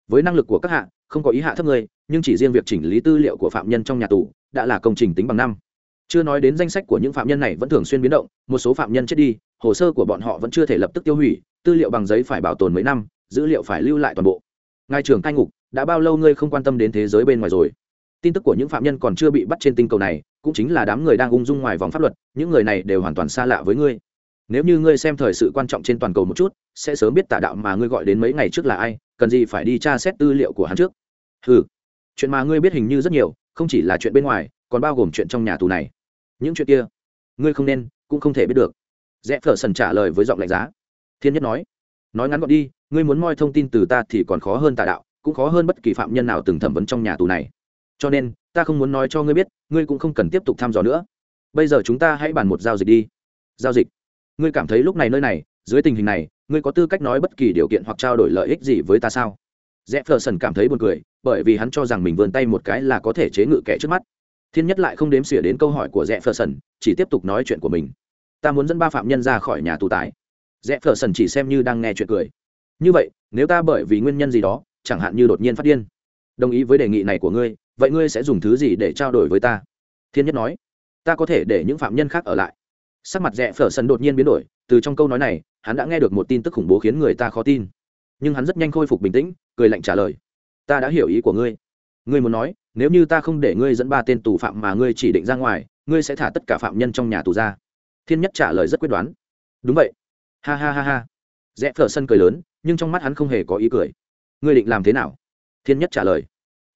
Với năng lực của các hạ, không có ý hạ thấp ngươi, nhưng chỉ riêng việc chỉnh lý tư liệu của phạm nhân trong nhà tù đã là công trình tính bằng năm. Chưa nói đến danh sách của những phạm nhân này vẫn thường xuyên biến động, một số phạm nhân chết đi, hồ sơ của bọn họ vẫn chưa thể lập tức tiêu hủy, tư liệu bằng giấy phải bảo tồn mấy năm, dữ liệu phải lưu lại toàn bộ. Ngài trưởng cai ngục, đã bao lâu ngươi không quan tâm đến thế giới bên ngoài rồi? Tin tức của những phạm nhân còn chưa bị bắt trên tinh cầu này, cũng chính là đám người đang ung dung ngoài vòng pháp luật, những người này đều hoàn toàn xa lạ với ngươi. Nếu như ngươi xem thời sự quan trọng trên toàn cầu một chút, sẽ sớm biết tả đạo mà ngươi gọi đến mấy ngày trước là ai, cần gì phải đi tra xét tư liệu của hắn trước. Ừ chuyện mà ngươi biết hình như rất nhiều, không chỉ là chuyện bên ngoài, còn bao gồm chuyện trong nhà tù này. Những chuyện kia, ngươi không nên, cũng không thể biết được. Rẽ phở sần trả lời với giọng lạnh giá. Thiên nhất nói nói ngắn gọn đi, ngươi muốn moi thông tin từ ta thì còn khó hơn tà đạo, cũng khó hơn bất kỳ phạm nhân nào từng thẩm vấn trong nhà tù này. Cho nên, ta không muốn nói cho ngươi biết, ngươi cũng không cần tiếp tục thăm dò nữa. Bây giờ chúng ta hãy bàn một giao dịch đi. Giao dịch. Ngươi cảm thấy lúc này nơi này, dưới tình hình này, ngươi có tư cách nói bất kỳ điều kiện hoặc trao đổi lợi ích gì với ta sao? Rẽ phờ sần cảm thấy buồn cười, bởi vì hắn cho rằng mình vươn tay một cái là có thể chế ngự kẻ trước mắt. Thiên nhất lại không đếm xỉa đến câu hỏi của rẽ phờ sần chỉ tiếp tục nói chuyện của mình. Ta muốn dẫn ba phạm nhân ra khỏi nhà tù tại. rẽ phờ sần chỉ xem như đang nghe chuyện cười. Như vậy, nếu ta bởi vì nguyên nhân gì đó, chẳng hạn như đột nhiên phát điên, đồng ý với đề nghị này của ngươi, vậy ngươi sẽ dùng thứ gì để trao đổi với ta? Thiên nhất nói. Ta có thể để những phạm nhân khác ở lại. Sắc mặt rẽ phở sân đột nhiên biến đổi, từ trong câu nói này, hắn đã nghe được một tin tức khủng bố khiến người ta khó tin nhưng hắn rất nhanh khôi phục bình tĩnh, cười lạnh trả lời. Ta đã hiểu ý của ngươi. Ngươi muốn nói, nếu như ta không để ngươi dẫn ba tên tù phạm mà ngươi chỉ định ra ngoài, ngươi sẽ thả tất cả phạm nhân trong nhà tù ra. Thiên nhất trả lời rất quyết đoán. Đúng vậy. Ha ha ha ha. Rẽ phở sân cười lớn, nhưng trong mắt hắn không hề có ý cười. Ngươi định làm thế nào? Thiên nhất trả lời.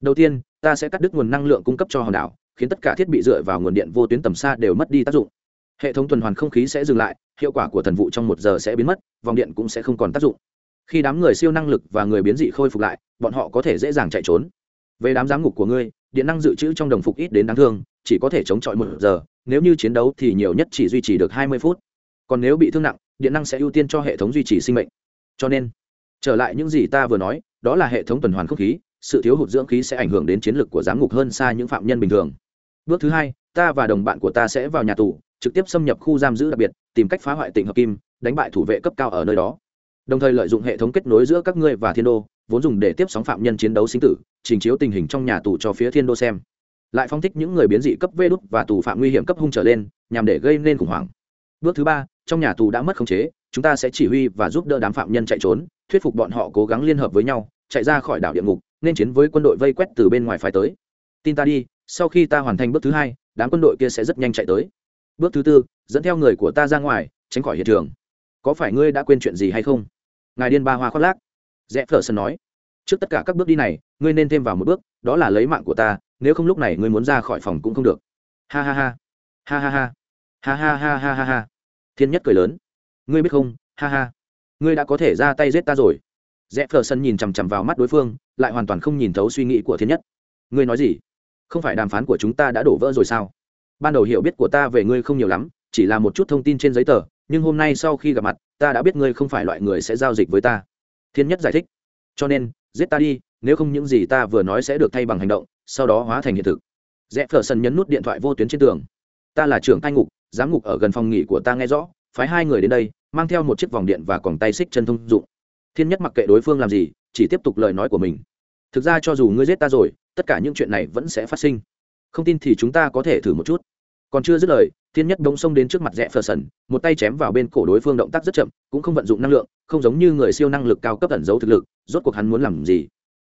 Đầu tiên, ta sẽ cắt đứt nguồn năng lượng cung cấp cho hòn đảo, khiến tất cả thiết bị dựa vào nguồn điện vô tuyến tầm xa đều mất đi tác dụng. Hệ thống tuần hoàn không khí sẽ dừng lại, hiệu quả của thần vụ trong một giờ sẽ biến mất, vòng điện cũng sẽ không còn tác dụng khi đám người siêu năng lực và người biến dị khôi phục lại, bọn họ có thể dễ dàng chạy trốn. Về đám giám ngục của ngươi, điện năng dự trữ trong đồng phục ít đến đáng thương, chỉ có thể chống chọi một giờ, nếu như chiến đấu thì nhiều nhất chỉ duy trì được hai mươi phút. Còn nếu bị thương nặng, điện năng sẽ ưu tiên cho hệ thống duy trì sinh mệnh. Cho nên, trở lại những gì ta vừa nói, đó là hệ thống tuần hoàn không khí, sự thiếu hụt dưỡng khí sẽ ảnh hưởng đến chiến lược của giám ngục hơn xa những phạm nhân bình thường. Bước thứ hai, ta và đồng bạn của ta sẽ vào nhà tù, trực tiếp xâm nhập khu giam giữ đặc biệt, tìm cách phá hoại tỉnh hợp kim, đánh bại thủ vệ cấp cao ở nơi đó đồng thời lợi dụng hệ thống kết nối giữa các ngươi và thiên đô, vốn dùng để tiếp sóng phạm nhân chiến đấu sinh tử, trình chiếu tình hình trong nhà tù cho phía thiên đô xem. Lại phong thích những người biến dị cấp vê đút và tù phạm nguy hiểm cấp hung trở lên, nhằm để gây nên khủng hoảng. Bước thứ ba, trong nhà tù đã mất khống chế, chúng ta sẽ chỉ huy và giúp đỡ đám phạm nhân chạy trốn, thuyết phục bọn họ cố gắng liên hợp với nhau, chạy ra khỏi đảo địa ngục, nên chiến với quân đội vây quét từ bên ngoài phải tới. Tin ta đi, sau khi ta hoàn thành bước thứ hai, đám quân đội kia sẽ rất nhanh chạy tới. Bước thứ tư, dẫn theo người của ta ra ngoài, tránh khỏi hiện trường có phải ngươi đã quên chuyện gì hay không? Ngài điên ba hoa khoác lác. Rẽ phở sân nói, trước tất cả các bước đi này, ngươi nên thêm vào một bước, đó là lấy mạng của ta, nếu không lúc này ngươi muốn ra khỏi phòng cũng không được. Ha ha ha. Ha ha ha. Ha ha ha ha ha ha. Thiên nhất cười lớn. Ngươi biết không? Ha ha. Ngươi đã có thể ra tay giết ta rồi. Rẽ phờ sân nhìn chằm chằm vào mắt đối phương, lại hoàn toàn không nhìn thấu suy nghĩ của thiên nhất. Ngươi nói gì? Không phải đàm phán của chúng ta đã đổ vỡ rồi sao? Ban đầu hiểu biết của ta về ngươi không nhiều lắm, chỉ là một chút thông tin trên giấy tờ nhưng hôm nay sau khi gặp mặt, ta đã biết ngươi không phải loại người sẽ giao dịch với ta. Thiên nhất giải thích. Cho nên, giết ta đi, nếu không những gì ta vừa nói sẽ được thay bằng hành động, sau đó hóa thành hiện thực. Rẽ phở sân nhấn nút điện thoại vô tuyến trên tường. Ta là trưởng cai ngục, giám ngục ở gần phòng nghỉ của ta nghe rõ, phái hai người đến đây, mang theo một chiếc vòng điện và còng tay xích chân thông dụng. Thiên nhất mặc kệ đối phương làm gì, chỉ tiếp tục lời nói của mình. Thực ra cho dù ngươi giết ta rồi, tất cả những chuyện này vẫn sẽ phát sinh. Không tin thì chúng ta có thể thử một chút. Còn chưa dứt lời thiên nhất bỗng xông đến trước mặt rẽ phờ sần, một tay chém vào bên cổ đối phương động tác rất chậm, cũng không vận dụng năng lượng, không giống như người siêu năng lực cao cấp ẩn giấu thực lực, rốt cuộc hắn muốn làm gì?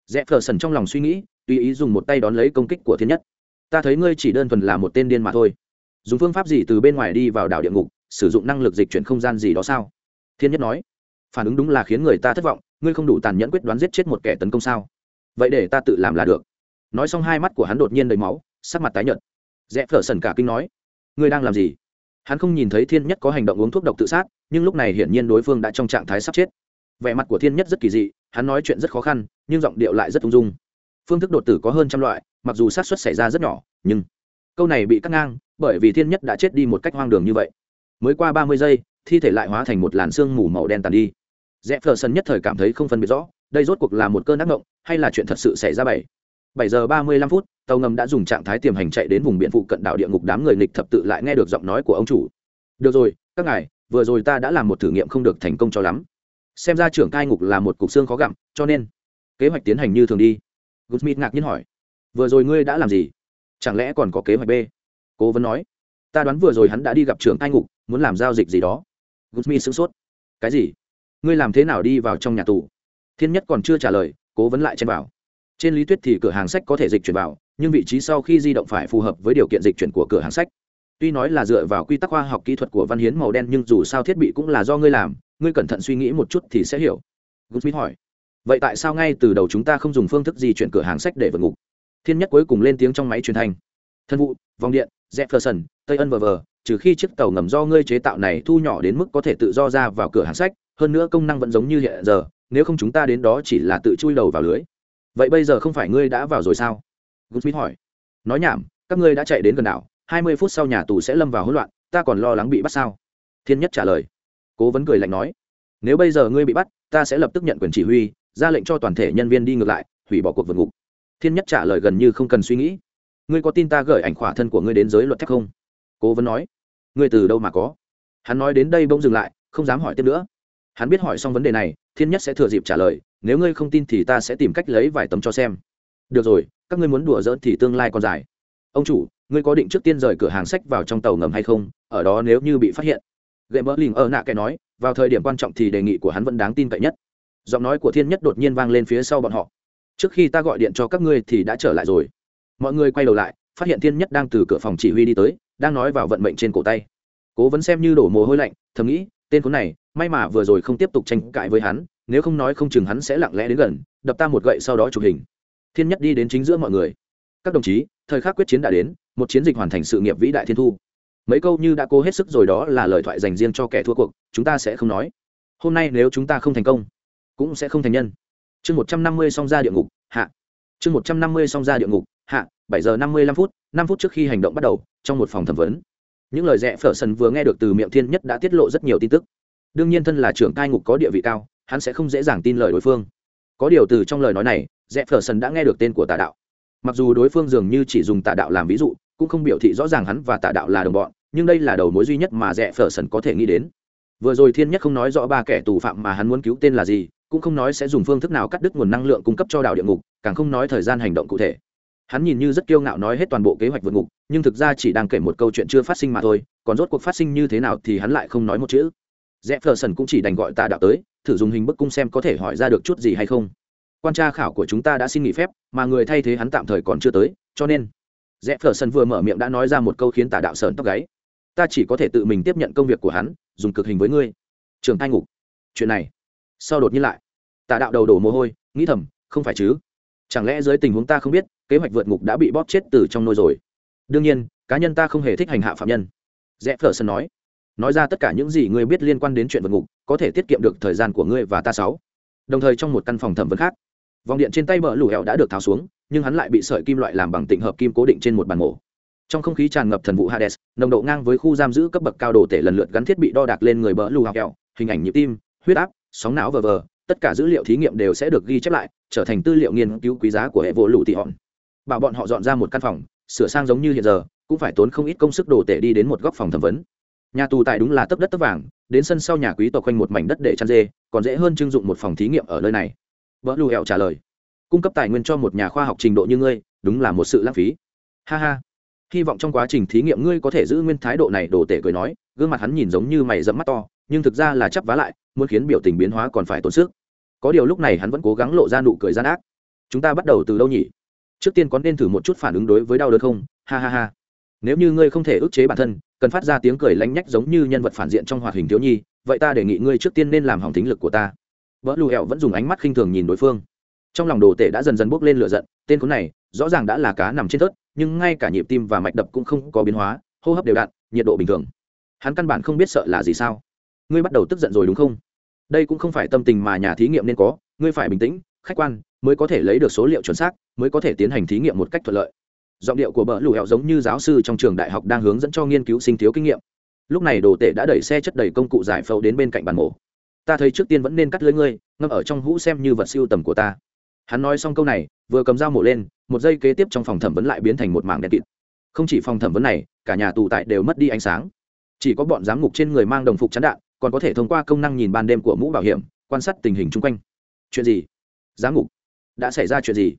Rẽ phờ sần trong lòng suy nghĩ, tùy ý dùng một tay đón lấy công kích của thiên nhất. Ta thấy ngươi chỉ đơn thuần là một tên điên mà thôi. Dùng phương pháp gì từ bên ngoài đi vào đảo địa ngục, sử dụng năng lực dịch chuyển không gian gì đó sao? Thiên nhất nói. Phản ứng đúng là khiến người ta thất vọng, ngươi không đủ tàn nhẫn quyết đoán giết chết một kẻ tấn công sao? Vậy để ta tự làm là được. Nói xong hai mắt của hắn đột nhiên đầy máu, sắc mặt tái nhợt. Rẽ phở sần cả kinh nói ngươi đang làm gì? Hắn không nhìn thấy thiên nhất có hành động uống thuốc độc tự sát, nhưng lúc này hiển nhiên đối phương đã trong trạng thái sắp chết. Vẻ mặt của thiên nhất rất kỳ dị, hắn nói chuyện rất khó khăn, nhưng giọng điệu lại rất ung dung. Phương thức đột tử có hơn trăm loại, mặc dù sát xuất xảy ra rất nhỏ, nhưng câu này bị cắt ngang, bởi vì thiên nhất đã chết đi một cách hoang đường như vậy. Mới qua ba mươi giây, thi thể lại hóa thành một làn sương mù màu đen tàn đi. Rẽ phờ sân nhất thời cảm thấy không phân biệt rõ, đây rốt cuộc là một cơn ác mộng, hay là chuyện thật sự xảy ra bảy? Bảy giờ ba mươi lăm phút, tàu ngầm đã dùng trạng thái tiềm hành chạy đến vùng biển phụ cận đảo địa ngục đám người nghịch thập tự lại nghe được giọng nói của ông chủ. Được rồi, các ngài, vừa rồi ta đã làm một thử nghiệm không được thành công cho lắm. Xem ra trưởng cai ngục là một cục xương khó gặm, cho nên kế hoạch tiến hành như thường đi. Gusmith ngạc nhiên hỏi. Vừa rồi ngươi đã làm gì? Chẳng lẽ còn có kế hoạch b? Cố vấn nói. Ta đoán vừa rồi hắn đã đi gặp trưởng cai ngục, muốn làm giao dịch gì đó. Gusmith sửng sốt. Cái gì? Ngươi làm thế nào đi vào trong nhà tù? Thiên nhất còn chưa trả lời, cố vấn lại chen vào trên lý thuyết thì cửa hàng sách có thể dịch chuyển vào, nhưng vị trí sau khi di động phải phù hợp với điều kiện dịch chuyển của cửa hàng sách. Tuy nói là dựa vào quy tắc khoa học kỹ thuật của văn hiến màu đen, nhưng dù sao thiết bị cũng là do ngươi làm, ngươi cẩn thận suy nghĩ một chút thì sẽ hiểu. Goodsmith hỏi, vậy tại sao ngay từ đầu chúng ta không dùng phương thức di chuyển cửa hàng sách để vượt ngục? Thiên nhất cuối cùng lên tiếng trong máy truyền thanh, thân vụ, vòng điện, jefferson, tây ân vờ vờ, trừ khi chiếc tàu ngầm do ngươi chế tạo này thu nhỏ đến mức có thể tự do ra vào cửa hàng sách, hơn nữa công năng vẫn giống như hiện giờ, nếu không chúng ta đến đó chỉ là tự chui đầu vào lưới vậy bây giờ không phải ngươi đã vào rồi sao? Goodsmith hỏi. Nói nhảm, các ngươi đã chạy đến gần đảo, hai mươi phút sau nhà tù sẽ lâm vào hỗn loạn, ta còn lo lắng bị bắt sao? Thiên nhất trả lời. Cố vấn cười lạnh nói. Nếu bây giờ ngươi bị bắt, ta sẽ lập tức nhận quyền chỉ huy, ra lệnh cho toàn thể nhân viên đi ngược lại, hủy bỏ cuộc vượt ngục. Thiên nhất trả lời gần như không cần suy nghĩ. Ngươi có tin ta gửi ảnh khỏa thân của ngươi đến giới luật thép không? Cố vấn nói. Ngươi từ đâu mà có? Hắn nói đến đây bỗng dừng lại, không dám hỏi tiếp nữa. Hắn biết hỏi xong vấn đề này, thiên nhất sẽ thừa dịp trả lời nếu ngươi không tin thì ta sẽ tìm cách lấy vài tấm cho xem. Được rồi, các ngươi muốn đùa giỡn thì tương lai còn dài. Ông chủ, ngươi có định trước tiên rời cửa hàng sách vào trong tàu ngầm hay không? Ở đó nếu như bị phát hiện. Gậy mỡ lình ở nạ kẻ nói, vào thời điểm quan trọng thì đề nghị của hắn vẫn đáng tin cậy nhất. Giọng nói của thiên nhất đột nhiên vang lên phía sau bọn họ. Trước khi ta gọi điện cho các ngươi thì đã trở lại rồi. Mọi người quay đầu lại, phát hiện thiên nhất đang từ cửa phòng chỉ huy đi tới, đang nói vào vận mệnh trên cổ tay. Cố vấn xem như đổ mồ hôi lạnh, thầm nghĩ, tên khốn này, may mà vừa rồi không tiếp tục tranh cãi với hắn nếu không nói không chừng hắn sẽ lặng lẽ đến gần, đập ta một gậy sau đó chụp hình. Thiên nhất đi đến chính giữa mọi người. Các đồng chí, thời khắc quyết chiến đã đến, một chiến dịch hoàn thành sự nghiệp vĩ đại thiên thu. Mấy câu như đã cố hết sức rồi đó là lời thoại dành riêng cho kẻ thua cuộc, chúng ta sẽ không nói. Hôm nay nếu chúng ta không thành công, cũng sẽ không thành nhân. Chương một trăm năm mươi song ra địa ngục, hạ. Chương một trăm năm mươi song ra địa ngục, hạ, bảy giờ năm mươi lăm phút, năm phút trước khi hành động bắt đầu, trong một phòng thẩm vấn. Những lời rẽ phở sần vừa nghe được từ miệng thiên nhất đã tiết lộ rất nhiều tin tức. Đương nhiên thân là trưởng cai ngục có địa vị cao hắn sẽ không dễ dàng tin lời đối phương. Có điều từ trong lời nói này dẹp phở sần đã nghe được tên của tà đạo. Mặc dù đối phương dường như chỉ dùng tà đạo làm ví dụ, cũng không biểu thị rõ ràng hắn và tà đạo là đồng bọn, nhưng đây là đầu mối duy nhất mà dẹp phở sần có thể nghĩ đến. Vừa rồi thiên nhất không nói rõ ba kẻ tù phạm mà hắn muốn cứu tên là gì, cũng không nói sẽ dùng phương thức nào cắt đứt nguồn năng lượng cung cấp cho đảo địa ngục, càng không nói thời gian hành động cụ thể. Hắn nhìn như rất kiêu ngạo nói hết toàn bộ kế hoạch vượt ngục, nhưng thực ra chỉ đang kể một câu chuyện chưa phát sinh mà thôi, còn rốt cuộc phát sinh như thế nào thì hắn lại không nói một chữ. Rẽ phờ sần cũng chỉ đành gọi tà đạo tới thử dùng hình bức cung xem có thể hỏi ra được chút gì hay không. Quan tra khảo của chúng ta đã xin nghỉ phép, mà người thay thế hắn tạm thời còn chưa tới, cho nên. Rẽ phở sơn vừa mở miệng đã nói ra một câu khiến tà đạo sờn tóc gáy. Ta chỉ có thể tự mình tiếp nhận công việc của hắn, dùng cực hình với ngươi. Trường thai ngục. Chuyện này. Sau đột nhiên lại tà đạo đầu đổ mồ hôi, nghĩ thầm, không phải chứ? Chẳng lẽ dưới tình huống ta không biết, kế hoạch vượt ngục đã bị bóp chết từ trong nôi rồi? Đương nhiên, cá nhân ta không hề thích hành hạ phạm nhân. Rẽ phở sân nói nói ra tất cả những gì ngươi biết liên quan đến chuyện vượt ngục, có thể tiết kiệm được thời gian của ngươi và ta sáu. Đồng thời trong một căn phòng thẩm vấn khác, vòng điện trên tay bờ lù hẹo đã được tháo xuống, nhưng hắn lại bị sợi kim loại làm bằng tịnh hợp kim cố định trên một bàn mổ. Trong không khí tràn ngập thần vụ hades, nồng độ ngang với khu giam giữ cấp bậc cao đồ tể lần lượt gắn thiết bị đo đạc lên người bờ lù hẹo, hình ảnh nhịp tim, huyết áp, sóng não vờ vờ, tất cả dữ liệu thí nghiệm đều sẽ được ghi chép lại, trở thành tư liệu nghiên cứu quý giá của hệ vô lù tị hòn. Bảo bọn họ dọn ra một căn phòng, sửa sang giống như hiện giờ, cũng phải tốn không ít công sức đồ tể đi đến một góc phòng thẩm vấn nhà tù tại đúng là tấp đất tấp vàng, đến sân sau nhà quý tộc quanh một mảnh đất để chăn dê, còn dễ hơn trưng dụng một phòng thí nghiệm ở nơi này. Vợ lù hẹo trả lời, cung cấp tài nguyên cho một nhà khoa học trình độ như ngươi, đúng là một sự lãng phí. Ha ha, hy vọng trong quá trình thí nghiệm ngươi có thể giữ nguyên thái độ này, đồ tể cười nói, gương mặt hắn nhìn giống như mày dẫm mắt to, nhưng thực ra là chắp vá lại, muốn khiến biểu tình biến hóa còn phải tốn sức. Có điều lúc này hắn vẫn cố gắng lộ ra nụ cười gian ác. Chúng ta bắt đầu từ đâu nhỉ? Trước tiên có nên thử một chút phản ứng đối với đau đớn không? Ha ha ha. Nếu như ngươi không thể ức chế bản thân cần phát ra tiếng cười lánh nhách giống như nhân vật phản diện trong hoạt hình thiếu nhi, vậy ta đề nghị ngươi trước tiên nên làm hỏng tính lực của ta. Vỡ lù hẹo vẫn dùng ánh mắt khinh thường nhìn đối phương. Trong lòng đồ tể đã dần dần bốc lên lửa giận, tên khốn này, rõ ràng đã là cá nằm trên thớt, nhưng ngay cả nhịp tim và mạch đập cũng không có biến hóa, hô hấp đều đặn, nhiệt độ bình thường. Hắn căn bản không biết sợ là gì sao. Ngươi bắt đầu tức giận rồi đúng không? Đây cũng không phải tâm tình mà nhà thí nghiệm nên có, ngươi phải bình tĩnh, khách quan, mới có thể lấy được số liệu chuẩn xác, mới có thể tiến hành thí nghiệm một cách thuận lợi giọng điệu của bờ lù hẹo giống như giáo sư trong trường đại học đang hướng dẫn cho nghiên cứu sinh thiếu kinh nghiệm. Lúc này đồ tể đã đẩy xe chất đầy công cụ giải phẫu đến bên cạnh bàn mổ. Ta thấy trước tiên vẫn nên cắt lưới ngươi, ngâm ở trong hũ xem như vật siêu tầm của ta. Hắn nói xong câu này, vừa cầm dao mổ lên, một giây kế tiếp trong phòng thẩm vấn lại biến thành một mảng đen kịt. Không chỉ phòng thẩm vấn này, cả nhà tù tại đều mất đi ánh sáng. Chỉ có bọn giám ngục trên người mang đồng phục chắn đạn, còn có thể thông qua công năng nhìn ban đêm của mũ bảo hiểm, quan sát tình hình chung quanh. Chuyện gì? Giám ngục, đã xảy ra chuyện gì?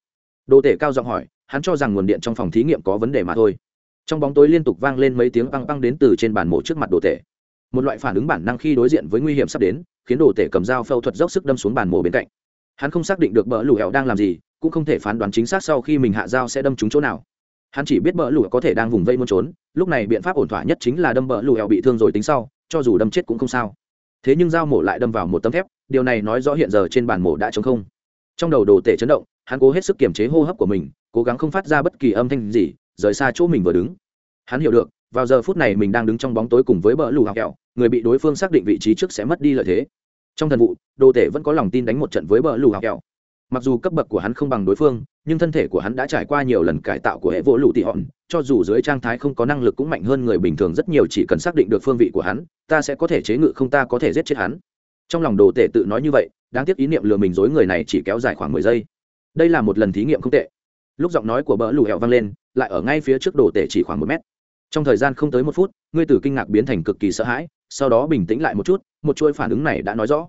Đồ tể cao giọng hỏi, hắn cho rằng nguồn điện trong phòng thí nghiệm có vấn đề mà thôi. Trong bóng tối liên tục vang lên mấy tiếng băng băng đến từ trên bàn mổ trước mặt đồ tể. Một loại phản ứng bản năng khi đối diện với nguy hiểm sắp đến, khiến đồ tể cầm dao phẫu thuật dốc sức đâm xuống bàn mổ bên cạnh. Hắn không xác định được bỡ lù hẹo đang làm gì, cũng không thể phán đoán chính xác sau khi mình hạ dao sẽ đâm trúng chỗ nào. Hắn chỉ biết bỡ lù có thể đang vùng vây muốn trốn, lúc này biện pháp ổn thỏa nhất chính là đâm bỡ lù hẹo bị thương rồi tính sau, cho dù đâm chết cũng không sao. Thế nhưng dao mổ lại đâm vào một tấm thép, điều này nói rõ hiện giờ trên bàn mổ đã chống không. Trong đầu đồ tể chấn động hắn cố hết sức kiềm chế hô hấp của mình, cố gắng không phát ra bất kỳ âm thanh gì, rời xa chỗ mình vừa đứng. Hắn hiểu được, vào giờ phút này mình đang đứng trong bóng tối cùng với bờ lù học kẹo, người bị đối phương xác định vị trí trước sẽ mất đi lợi thế. Trong thần vụ, đồ tể vẫn có lòng tin đánh một trận với bờ lù học kẹo. Mặc dù cấp bậc của hắn không bằng đối phương, nhưng thân thể của hắn đã trải qua nhiều lần cải tạo của hệ vỗ lụ tị hòn, cho dù dưới trang thái không có năng lực cũng mạnh hơn người bình thường rất nhiều, chỉ cần xác định được phương vị của hắn, ta sẽ có thể chế ngự không ta có thể giết chết hắn. Trong lòng đồ tể tự nói như vậy, đáng tiếc ý niệm lừa mình dối người này chỉ kéo dài khoảng mười giây đây là một lần thí nghiệm không tệ. Lúc giọng nói của bỡ lù hẹo vang lên, lại ở ngay phía trước đồ tể chỉ khoảng một mét. Trong thời gian không tới một phút, ngươi từ kinh ngạc biến thành cực kỳ sợ hãi, sau đó bình tĩnh lại một chút, một chuỗi phản ứng này đã nói rõ.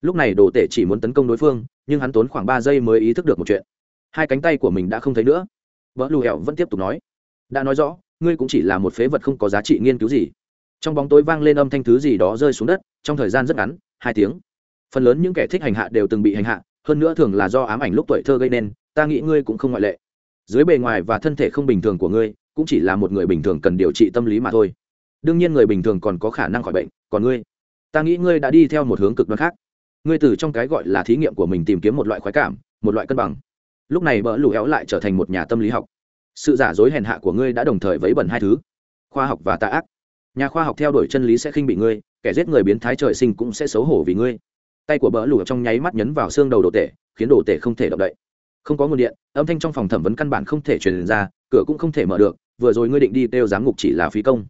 Lúc này đồ tể chỉ muốn tấn công đối phương, nhưng hắn tốn khoảng ba giây mới ý thức được một chuyện. Hai cánh tay của mình đã không thấy nữa. Vợ lù hẹo vẫn tiếp tục nói. Đã nói rõ, ngươi cũng chỉ là một phế vật không có giá trị nghiên cứu gì. Trong bóng tối vang lên âm thanh thứ gì đó rơi xuống đất, trong thời gian rất ngắn, hai tiếng. Phần lớn những kẻ thích hành hạ đều từng bị hành hạ hơn nữa thường là do ám ảnh lúc tuổi thơ gây nên, ta nghĩ ngươi cũng không ngoại lệ. Dưới bề ngoài và thân thể không bình thường của ngươi, cũng chỉ là một người bình thường cần điều trị tâm lý mà thôi. Đương nhiên người bình thường còn có khả năng khỏi bệnh, còn ngươi, ta nghĩ ngươi đã đi theo một hướng cực đoan khác. Ngươi từ trong cái gọi là thí nghiệm của mình tìm kiếm một loại khoái cảm, một loại cân bằng. Lúc này bỡ lù éo lại trở thành một nhà tâm lý học. Sự giả dối hèn hạ của ngươi đã đồng thời vấy bẩn hai thứ, khoa học và tà ác. Nhà khoa học theo đuổi chân lý sẽ khinh bị ngươi, kẻ giết người biến thái trời sinh cũng sẽ xấu hổ vì ngươi tay của bỡ lù trong nháy mắt nhấn vào xương đầu đồ tể, khiến đồ tể không thể động đậy. Không có nguồn điện, âm thanh trong phòng thẩm vấn căn bản không thể truyền ra, cửa cũng không thể mở được, vừa rồi ngươi định đi kêu giám ngục chỉ là phí công.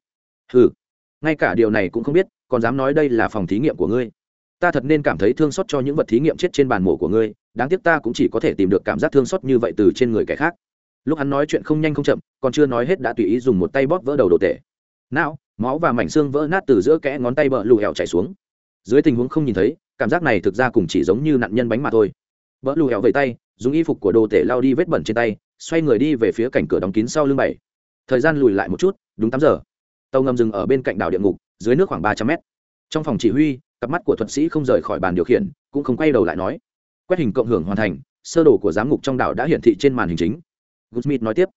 Ừ ngay cả điều này cũng không biết, còn dám nói đây là phòng thí nghiệm của ngươi. Ta thật nên cảm thấy thương xót cho những vật thí nghiệm chết trên bàn mổ của ngươi, đáng tiếc ta cũng chỉ có thể tìm được cảm giác thương xót như vậy từ trên người kẻ khác. Lúc hắn nói chuyện không nhanh không chậm, còn chưa nói hết đã tùy ý dùng một tay bóp vỡ đầu đồ tể. Não, máu và mảnh xương vỡ nát từ giữa kẽ ngón tay bờ lù hẹo chảy xuống. Dưới tình huống không nhìn thấy cảm giác này thực ra cũng chỉ giống như nạn nhân bánh mà thôi. Vỡ lù hẹo vẫy tay, dùng y phục của đồ tể lao đi vết bẩn trên tay, xoay người đi về phía cảnh cửa đóng kín sau lưng bảy. Thời gian lùi lại một chút, đúng tám giờ. Tàu ngầm dừng ở bên cạnh đảo địa ngục, dưới nước khoảng ba trăm mét. Trong phòng chỉ huy, cặp mắt của thuật sĩ không rời khỏi bàn điều khiển, cũng không quay đầu lại nói. Quét hình cộng hưởng hoàn thành, sơ đồ của giám ngục trong đảo đã hiển thị trên màn hình chính. Goodsmith nói tiếp.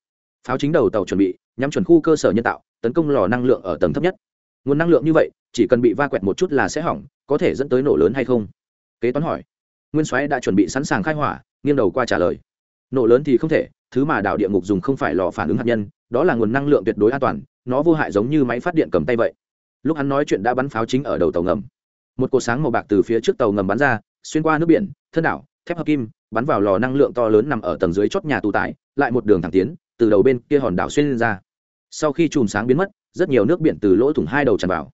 Pháo chính đầu tàu chuẩn bị, nhắm chuẩn khu cơ sở nhân tạo, tấn công lò năng lượng ở tầng thấp nhất nguồn năng lượng như vậy, chỉ cần bị va quẹt một chút là sẽ hỏng, có thể dẫn tới nổ lớn hay không? Kế toán hỏi. Nguyên soái đã chuẩn bị sẵn sàng khai hỏa, nghiêng đầu qua trả lời. Nổ lớn thì không thể, thứ mà đảo địa ngục dùng không phải lò phản ứng hạt nhân, đó là nguồn năng lượng tuyệt đối an toàn, nó vô hại giống như máy phát điện cầm tay vậy. Lúc hắn nói chuyện đã bắn pháo chính ở đầu tàu ngầm. Một cột sáng màu bạc từ phía trước tàu ngầm bắn ra, xuyên qua nước biển, thân đảo, thép hợp kim, bắn vào lò năng lượng to lớn nằm ở tầng dưới chót nhà tù tải, lại một đường thẳng tiến, từ đầu bên kia hòn đảo xuyên lên ra. Sau khi chùm sáng biến mất rất nhiều nước biển từ lỗ thủng hai đầu tràn vào.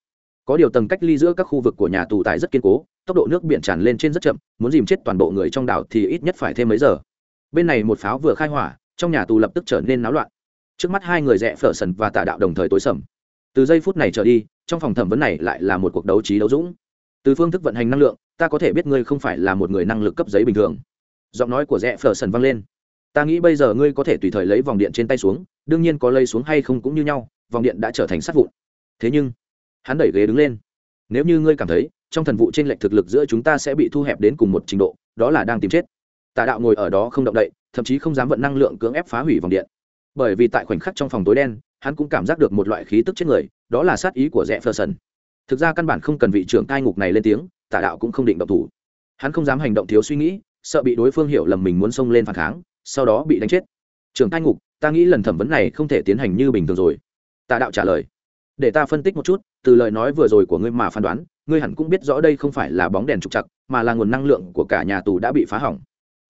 Có điều tầng cách ly giữa các khu vực của nhà tù tại rất kiên cố, tốc độ nước biển tràn lên trên rất chậm, muốn dìm chết toàn bộ người trong đảo thì ít nhất phải thêm mấy giờ. Bên này một pháo vừa khai hỏa, trong nhà tù lập tức trở nên náo loạn. Trước mắt hai người rẽ phở sần và tà đạo đồng thời tối sầm. Từ giây phút này trở đi, trong phòng thẩm vấn này lại là một cuộc đấu trí đấu dũng. Từ phương thức vận hành năng lượng, ta có thể biết ngươi không phải là một người năng lực cấp giấy bình thường. Giọng nói của rẽ phở sần vang lên. Ta nghĩ bây giờ ngươi có thể tùy thời lấy vòng điện trên tay xuống, đương nhiên có lấy xuống hay không cũng như nhau vòng điện đã trở thành sát vụn. Thế nhưng, hắn đẩy ghế đứng lên. Nếu như ngươi cảm thấy trong thần vụ t r ê n lệch thực lực giữa chúng ta sẽ bị thu hẹp đến cùng một trình độ, đó là đang tìm chết. Tà đạo ngồi ở đó không động đậy, thậm chí không dám vận năng lượng cưỡng ép phá hủy vòng điện. Bởi vì tại khoảnh khắc trong phòng tối đen, hắn cũng cảm giác được một loại khí tức chết người, đó là sát ý của rẽ phơ sần thực ra căn bản không cần vị trưởng cai ngục này lên tiếng, tà đạo cũng không định động thủ. Hắn không dám hành động thiếu suy nghĩ, sợ bị đối phương hiểu lầm mình muốn xông lên phản kháng, sau đó bị đánh chết. Trưởng cai ngục, ta nghĩ lần thẩm vấn này không thể tiến hành như bình thường rồi tà đạo trả lời, để ta phân tích một chút, từ lời nói vừa rồi của ngươi mà phán đoán, ngươi hẳn cũng biết rõ đây không phải là bóng đèn trục chặt mà là nguồn năng lượng của cả nhà tù đã bị phá hỏng.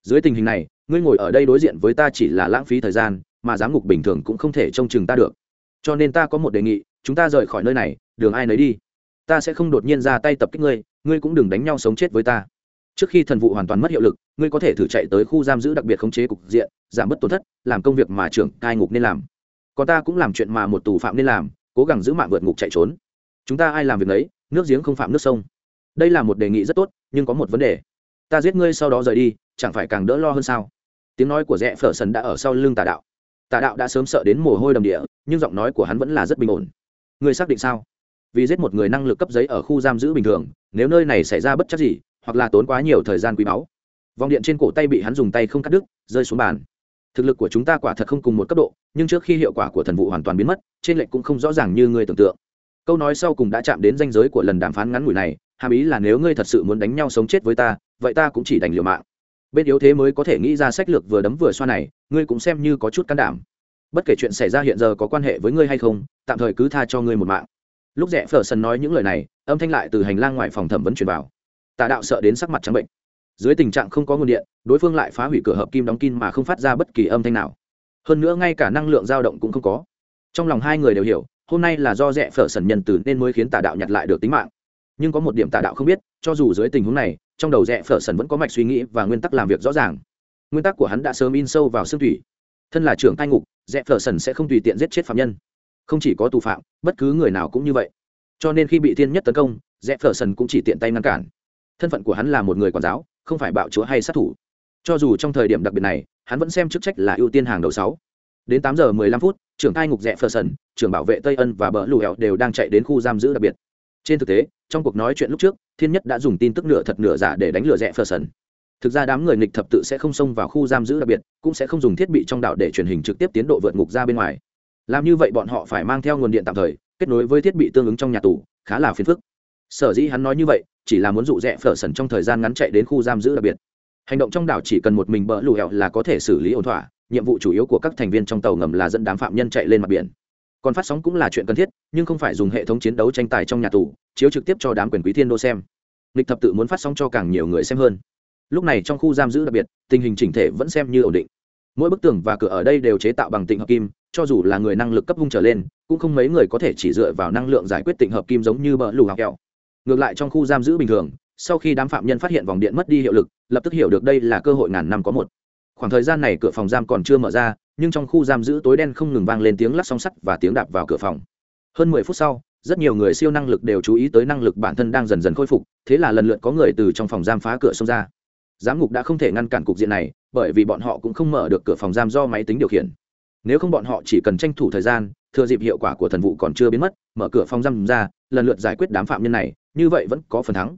Dưới tình hình này, ngươi ngồi ở đây đối diện với ta chỉ là lãng phí thời gian, mà giám ngục bình thường cũng không thể trông chừng ta được. Cho nên ta có một đề nghị, chúng ta rời khỏi nơi này, đường ai nấy đi. Ta sẽ không đột nhiên ra tay tập kích ngươi ngươi cũng đừng đánh nhau sống chết với ta. Trước khi thần vụ hoàn toàn mất hiệu lực, ngươi có thể thử chạy tới khu giam giữ đặc biệt khống chế cục diện, giảm bớt tổn thất, làm công việc mà trưởng cai ngục nên làm còn ta cũng làm chuyện mà một tù phạm nên làm, cố gắng giữ mạng vượt ngục chạy trốn. Chúng ta ai làm việc đấy nước giếng không phạm nước sông. Đây là một đề nghị rất tốt, nhưng có một vấn đề. Ta giết ngươi sau đó rời đi, chẳng phải càng đỡ lo hơn sao? Tiếng nói của rẽ phở sần đã ở sau lưng tà đạo. Tà đạo đã sớm sợ đến mồ hôi đầm địa, nhưng giọng nói của hắn vẫn là rất bình ổn. Ngươi xác định sao? Vì giết một người năng lực cấp giấy ở khu giam giữ bình thường, nếu nơi này xảy ra bất chắc gì, hoặc là tốn quá nhiều thời gian quý báu. Vòng điện trên cổ tay bị hắn dùng tay không cắt đứt, rơi xuống bàn thực lực của chúng ta quả thật không cùng một cấp độ, nhưng trước khi hiệu quả của thần vụ hoàn toàn biến mất, trên lệnh cũng không rõ ràng như ngươi tưởng tượng. Câu nói sau cùng đã chạm đến danh giới của lần đàm phán ngắn ngủi này, hàm ý là nếu ngươi thật sự muốn đánh nhau sống chết với ta, vậy ta cũng chỉ đành liều mạng. Bên yếu thế mới có thể nghĩ ra sách lược vừa đấm vừa xoa này, ngươi cũng xem như có chút can đảm. Bất kể chuyện xảy ra hiện giờ có quan hệ với ngươi hay không, tạm thời cứ tha cho ngươi một mạng. Lúc rẽ phở sân nói những lời này, âm thanh lại từ hành lang ngoài phòng thẩm vấn truyền vào. Tà đạo sợ đến sắc mặt trắng bệnh dưới tình trạng không có nguồn điện, đối phương lại phá hủy cửa hợp kim đóng kín mà không phát ra bất kỳ âm thanh nào. Hơn nữa ngay cả năng lượng dao động cũng không có. Trong lòng hai người đều hiểu, hôm nay là do rẽ phở sần nhân từ nên mới khiến tà đạo nhặt lại được tính mạng. Nhưng có một điểm tà đạo không biết, cho dù dưới tình huống này, trong đầu rẽ phở sần vẫn có mạch suy nghĩ và nguyên tắc làm việc rõ ràng. Nguyên tắc của hắn đã sớm in sâu vào xương thủy. Thân là trưởng cai ngục rẽ phở sần sẽ không tùy tiện giết chết phạm nhân. Không chỉ có tù phạm, bất cứ người nào cũng như vậy. Cho nên khi bị thiên nhất tấn công rẽ phở sần cũng chỉ tiện tay ngăn cản. Thân phận của hắn là một người quản giáo không phải bạo chúa hay sát thủ. Cho dù trong thời điểm đặc biệt này, hắn vẫn xem chức trách là ưu tiên hàng đầu sáu. Đến tám giờ mười lăm phút, trưởng cai ngục rẽ phờ sần, trưởng bảo vệ tây ân và bờ lù hẹo đều đang chạy đến khu giam giữ đặc biệt. Trên thực tế, trong cuộc nói chuyện lúc trước, thiên nhất đã dùng tin tức nửa thật nửa giả để đánh lừa rẽ phờ sần. Thực ra đám người nghịch thập tự sẽ không xông vào khu giam giữ đặc biệt, cũng sẽ không dùng thiết bị trong đảo để truyền hình trực tiếp tiến độ vượt ngục ra bên ngoài. Làm như vậy bọn họ phải mang theo nguồn điện tạm thời, kết nối với thiết bị tương ứng trong nhà tù, khá là phiền phức. Sở dĩ hắn nói như vậy chỉ là muốn dụ rẽ phở sần trong thời gian ngắn chạy đến khu giam giữ đặc biệt. Hành động trong đảo chỉ cần một mình bỡ lù hẹo là có thể xử lý ổn thỏa, nhiệm vụ chủ yếu của các thành viên trong tàu ngầm là dẫn đám phạm nhân chạy lên mặt biển. Còn phát sóng cũng là chuyện cần thiết, nhưng không phải dùng hệ thống chiến đấu tranh tài trong nhà tù, chiếu trực tiếp cho đám quyền quý thiên đô xem. Lịch thập tự muốn phát sóng cho càng nhiều người xem hơn. Lúc này trong khu giam giữ đặc biệt, tình hình chỉnh thể vẫn xem như ổn định. Mỗi bức tường và cửa ở đây đều chế tạo bằng tịnh hợp kim, cho dù là người năng lực cấp hung trở lên, cũng không mấy người có thể chỉ dựa vào năng lượng giải quyết tịnh hợp kim giống như bờ lù học kẹo ngược lại trong khu giam giữ bình thường, sau khi đám phạm nhân phát hiện vòng điện mất đi hiệu lực, lập tức hiểu được đây là cơ hội ngàn năm có một. Khoảng thời gian này cửa phòng giam còn chưa mở ra, nhưng trong khu giam giữ tối đen không ngừng vang lên tiếng lắc song sắt và tiếng đạp vào cửa phòng. Hơn mười phút sau, rất nhiều người siêu năng lực đều chú ý tới năng lực bản thân đang dần dần khôi phục, thế là lần lượt có người từ trong phòng giam phá cửa xông ra. Giám ngục đã không thể ngăn cản cục diện này, bởi vì bọn họ cũng không mở được cửa phòng giam do máy tính điều khiển. Nếu không bọn họ chỉ cần tranh thủ thời gian, thừa dịp hiệu quả của thần vụ còn chưa biến mất, mở cửa phòng giam ra, lần lượt giải quyết đám phạm nhân này như vậy vẫn có phần thắng.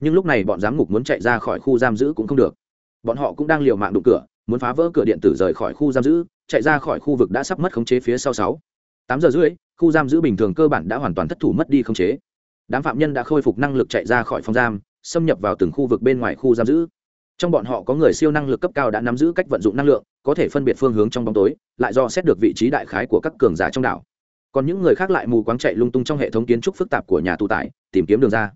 Nhưng lúc này bọn giám ngục muốn chạy ra khỏi khu giam giữ cũng không được. Bọn họ cũng đang liều mạng đụng cửa, muốn phá vỡ cửa điện tử rời khỏi khu giam giữ, chạy ra khỏi khu vực đã sắp mất khống chế phía sau sáu. Tám giờ rưỡi, khu giam giữ bình thường cơ bản đã hoàn toàn thất thủ mất đi khống chế. Đám phạm nhân đã khôi phục năng lực chạy ra khỏi phòng giam, xâm nhập vào từng khu vực bên ngoài khu giam giữ. Trong bọn họ có người siêu năng lực cấp cao đã nắm giữ cách vận dụng năng lượng, có thể phân biệt phương hướng trong bóng tối, lại do xét được vị trí đại khái của các cường giả trong đảo còn những người khác lại mù quáng chạy lung tung trong hệ thống kiến trúc phức tạp của nhà tù tải tìm kiếm đường ra.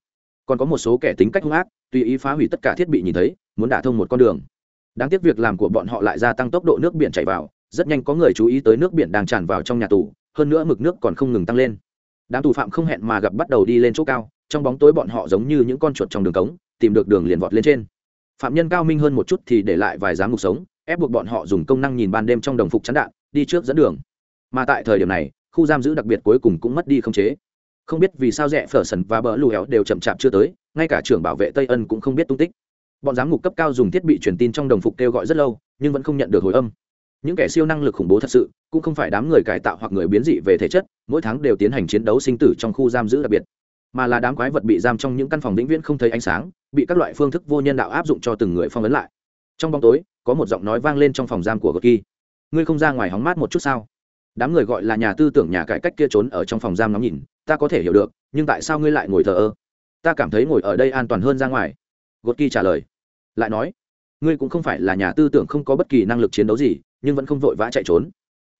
Còn có một số kẻ tính cách hung ác, tùy ý phá hủy tất cả thiết bị nhìn thấy, muốn đả thông một con đường. Đáng tiếc việc làm của bọn họ lại gia tăng tốc độ nước biển chảy vào, rất nhanh có người chú ý tới nước biển đang tràn vào trong nhà tù, hơn nữa mực nước còn không ngừng tăng lên. Đám tù phạm không hẹn mà gặp bắt đầu đi lên chỗ cao, trong bóng tối bọn họ giống như những con chuột trong đường cống, tìm được đường liền vọt lên trên. Phạm nhân cao minh hơn một chút thì để lại vài giám mục sống, ép buộc bọn họ dùng công năng nhìn ban đêm trong đồng phục chắn đạn, đi trước dẫn đường. Mà tại thời điểm này khu giam giữ đặc biệt cuối cùng cũng mất đi không chế. Không biết vì sao rẽ phở sần và bờ lù héo đều chậm chạp chưa tới, ngay cả trưởng bảo vệ tây ân cũng không biết tung tích. Bọn giám mục cấp cao dùng thiết bị truyền tin trong đồng phục kêu gọi rất lâu, nhưng vẫn không nhận được hồi âm. Những kẻ siêu năng lực khủng bố thật sự, cũng không phải đám người cải tạo hoặc người biến dị về thể chất, mỗi tháng đều tiến hành chiến đấu sinh tử trong khu giam giữ đặc biệt. Mà là đám quái vật bị giam trong những căn phòng vĩnh viễn không thấy ánh sáng, bị các loại phương thức vô nhân đạo áp dụng cho từng người phong ấn lại. Trong bóng tối, có một giọng nói vang lên trong phòng giam của gợt kỳ ngươi không ra ngoài hóng mát một chút sao? Đám người gọi là nhà tư tưởng nhà cải cách kia trốn ở trong phòng giam ngắm nhìn, ta có thể hiểu được, nhưng tại sao ngươi lại ngồi thờ ơ? Ta cảm thấy ngồi ở đây an toàn hơn ra ngoài. Gột kỳ trả lời. Lại nói, ngươi cũng không phải là nhà tư tưởng không có bất kỳ năng lực chiến đấu gì, nhưng vẫn không vội vã chạy trốn.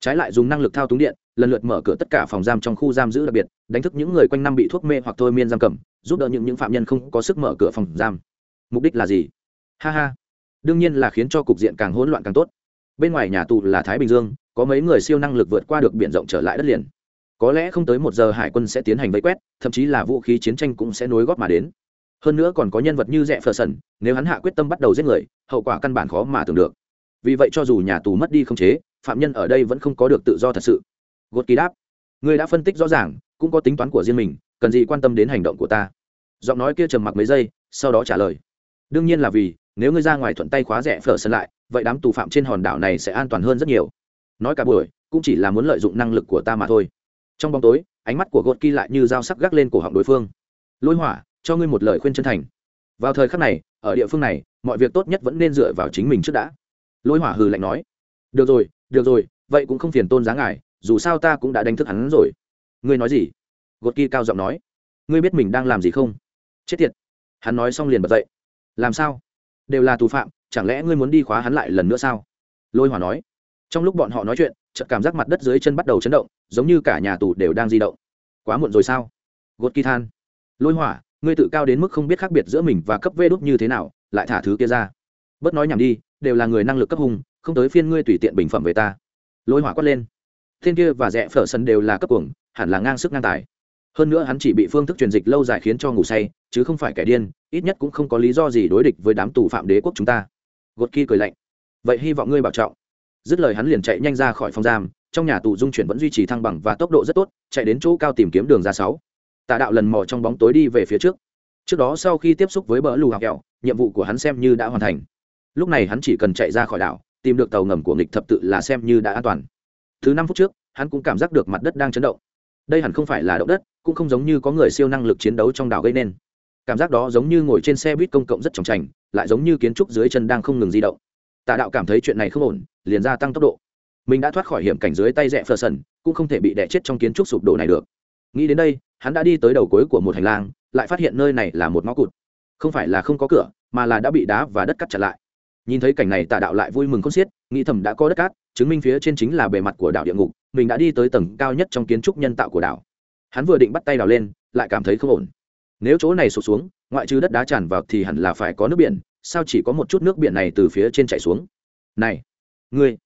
Trái lại dùng năng lực thao túng điện, lần lượt mở cửa tất cả phòng giam trong khu giam giữ đặc biệt, đánh thức những người quanh năm bị thuốc mê hoặc thôi miên giam cầm, giúp đỡ những những phạm nhân không có sức mở cửa phòng giam. Mục đích là gì? Ha ha. Đương nhiên là khiến cho cục diện càng hỗn loạn càng tốt. Bên ngoài nhà tù là thái bình dương có mấy người siêu năng lực vượt qua được biển rộng trở lại đất liền. Có lẽ không tới một giờ hải quân sẽ tiến hành vây quét, thậm chí là vũ khí chiến tranh cũng sẽ nối góp mà đến. Hơn nữa còn có nhân vật như rẽ phờ sần, nếu hắn hạ quyết tâm bắt đầu giết người, hậu quả căn bản khó mà tưởng được. Vì vậy cho dù nhà tù mất đi không chế, phạm nhân ở đây vẫn không có được tự do thật sự. Gột kỳ đáp người đã phân tích rõ ràng, cũng có tính toán của riêng mình, cần gì quan tâm đến hành động của ta? Giọng nói kia trầm mặc mấy giây, sau đó trả lời, đương nhiên là vì, nếu ngươi ra ngoài thuận tay khóa rẽ phở sân lại, vậy đám tù phạm trên hòn đảo này sẽ an toàn hơn rất nhiều nói cả buổi, cũng chỉ là muốn lợi dụng năng lực của ta mà thôi. Trong bóng tối, ánh mắt của gột kỳ lại như dao sắc gác lên cổ họng đối phương. Lôi hỏa, cho ngươi một lời khuyên chân thành. Vào thời khắc này, ở địa phương này, mọi việc tốt nhất vẫn nên dựa vào chính mình trước đã. Lôi hỏa hừ lạnh nói. Được rồi được rồi, vậy cũng không phiền tôn giá ngài, dù sao ta cũng đã đánh thức hắn rồi. Ngươi nói gì? Gột kỳ cao giọng nói. Ngươi biết mình đang làm gì không? Chết tiệt. Hắn nói xong liền bật dậy. Làm sao? Đều là tù phạm, chẳng lẽ ngươi muốn đi khóa hắn lại lần nữa sao? Lôi hỏa nói trong lúc bọn họ nói chuyện, chợt cảm giác mặt đất dưới chân bắt đầu chấn động, giống như cả nhà tù đều đang di động. Quá muộn rồi sao? Gột kỳ than. Lôi hỏa, ngươi tự cao đến mức không biết khác biệt giữa mình và cấp vê đốt như thế nào, lại thả thứ kia ra. Bớt nói nhảm đi, đều là người năng lực cấp hùng không tới phiên ngươi tùy tiện bình phẩm về ta. Lôi hỏa quát lên. Thiên kia và rẽ phở sân đều là cấp cuồng, hẳn là ngang sức ngang tài. Hơn nữa hắn chỉ bị phương thức truyền dịch lâu dài khiến cho ngủ say, chứ không phải kẻ điên, ít nhất cũng không có lý do gì đối địch với đám tù phạm đế quốc chúng ta. Gột kỳ cười lạnh. Vậy hy vọng ngươi bảo trọng dứt lời hắn liền chạy nhanh ra khỏi phòng giam, trong nhà tù dung chuyển vẫn duy trì thăng bằng và tốc độ rất tốt, chạy đến chỗ cao tìm kiếm đường ra sáu. Tà đạo lần mò trong bóng tối đi về phía trước. Trước đó sau khi tiếp xúc với bờ lù học kẹo, nhiệm vụ của hắn xem như đã hoàn thành. Lúc này hắn chỉ cần chạy ra khỏi đảo, tìm được tàu ngầm của nghịch thập tự là xem như đã an toàn. Thứ năm phút trước, hắn cũng cảm giác được mặt đất đang chấn động. Đây hẳn không phải là động đất, cũng không giống như có người siêu năng lực chiến đấu trong đảo gây nên. Cảm giác đó giống như ngồi trên xe buýt công cộng rất trọng trành lại giống như kiến trúc dưới chân đang không ngừng di động. Tà đạo cảm thấy chuyện này không ổn liền gia tăng tốc độ. Mình đã thoát khỏi hiểm cảnh dưới tay rẽ phờ sần, cũng không thể bị đẻ chết trong kiến trúc sụp đổ này được. Nghĩ đến đây, hắn đã đi tới đầu cuối của một hành lang, lại phát hiện nơi này là một ngõ cụt. Không phải là không có cửa, mà là đã bị đá và đất cắt chặt lại. Nhìn thấy cảnh này tà đạo lại vui mừng con xiết, nghĩ thầm đã có đất cát, chứng minh phía trên chính là bề mặt của đảo địa ngục, mình đã đi tới tầng cao nhất trong kiến trúc nhân tạo của đảo. Hắn vừa định bắt tay đào lên, lại cảm thấy không ổn. Nếu chỗ này sụp xuống, ngoại trừ đất đá tràn vào thì hẳn là phải có nước biển, sao chỉ có một chút nước biển này từ phía trên chảy xuống? Này ngươi.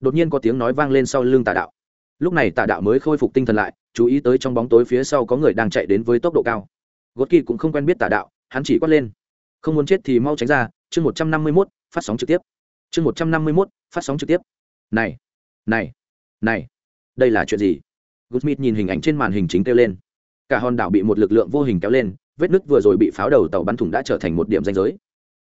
Đột nhiên có tiếng nói vang lên sau lưng tà đạo. Lúc này tà đạo mới khôi phục tinh thần lại, chú ý tới trong bóng tối phía sau có người đang chạy đến với tốc độ cao. Gốt kỳ cũng không quen biết tà đạo, hắn chỉ quát lên. Không muốn chết thì mau tránh ra, chương một trăm năm mươi mốt, phát sóng trực tiếp. Chương một trăm năm mươi mốt, phát sóng trực tiếp. Này này này, đây là chuyện gì? Gusmith nhìn hình ảnh trên màn hình chính kêu lên. Cả hòn đảo bị một lực lượng vô hình kéo lên, vết nứt vừa rồi bị pháo đầu tàu bắn thủng đã trở thành một điểm danh giới.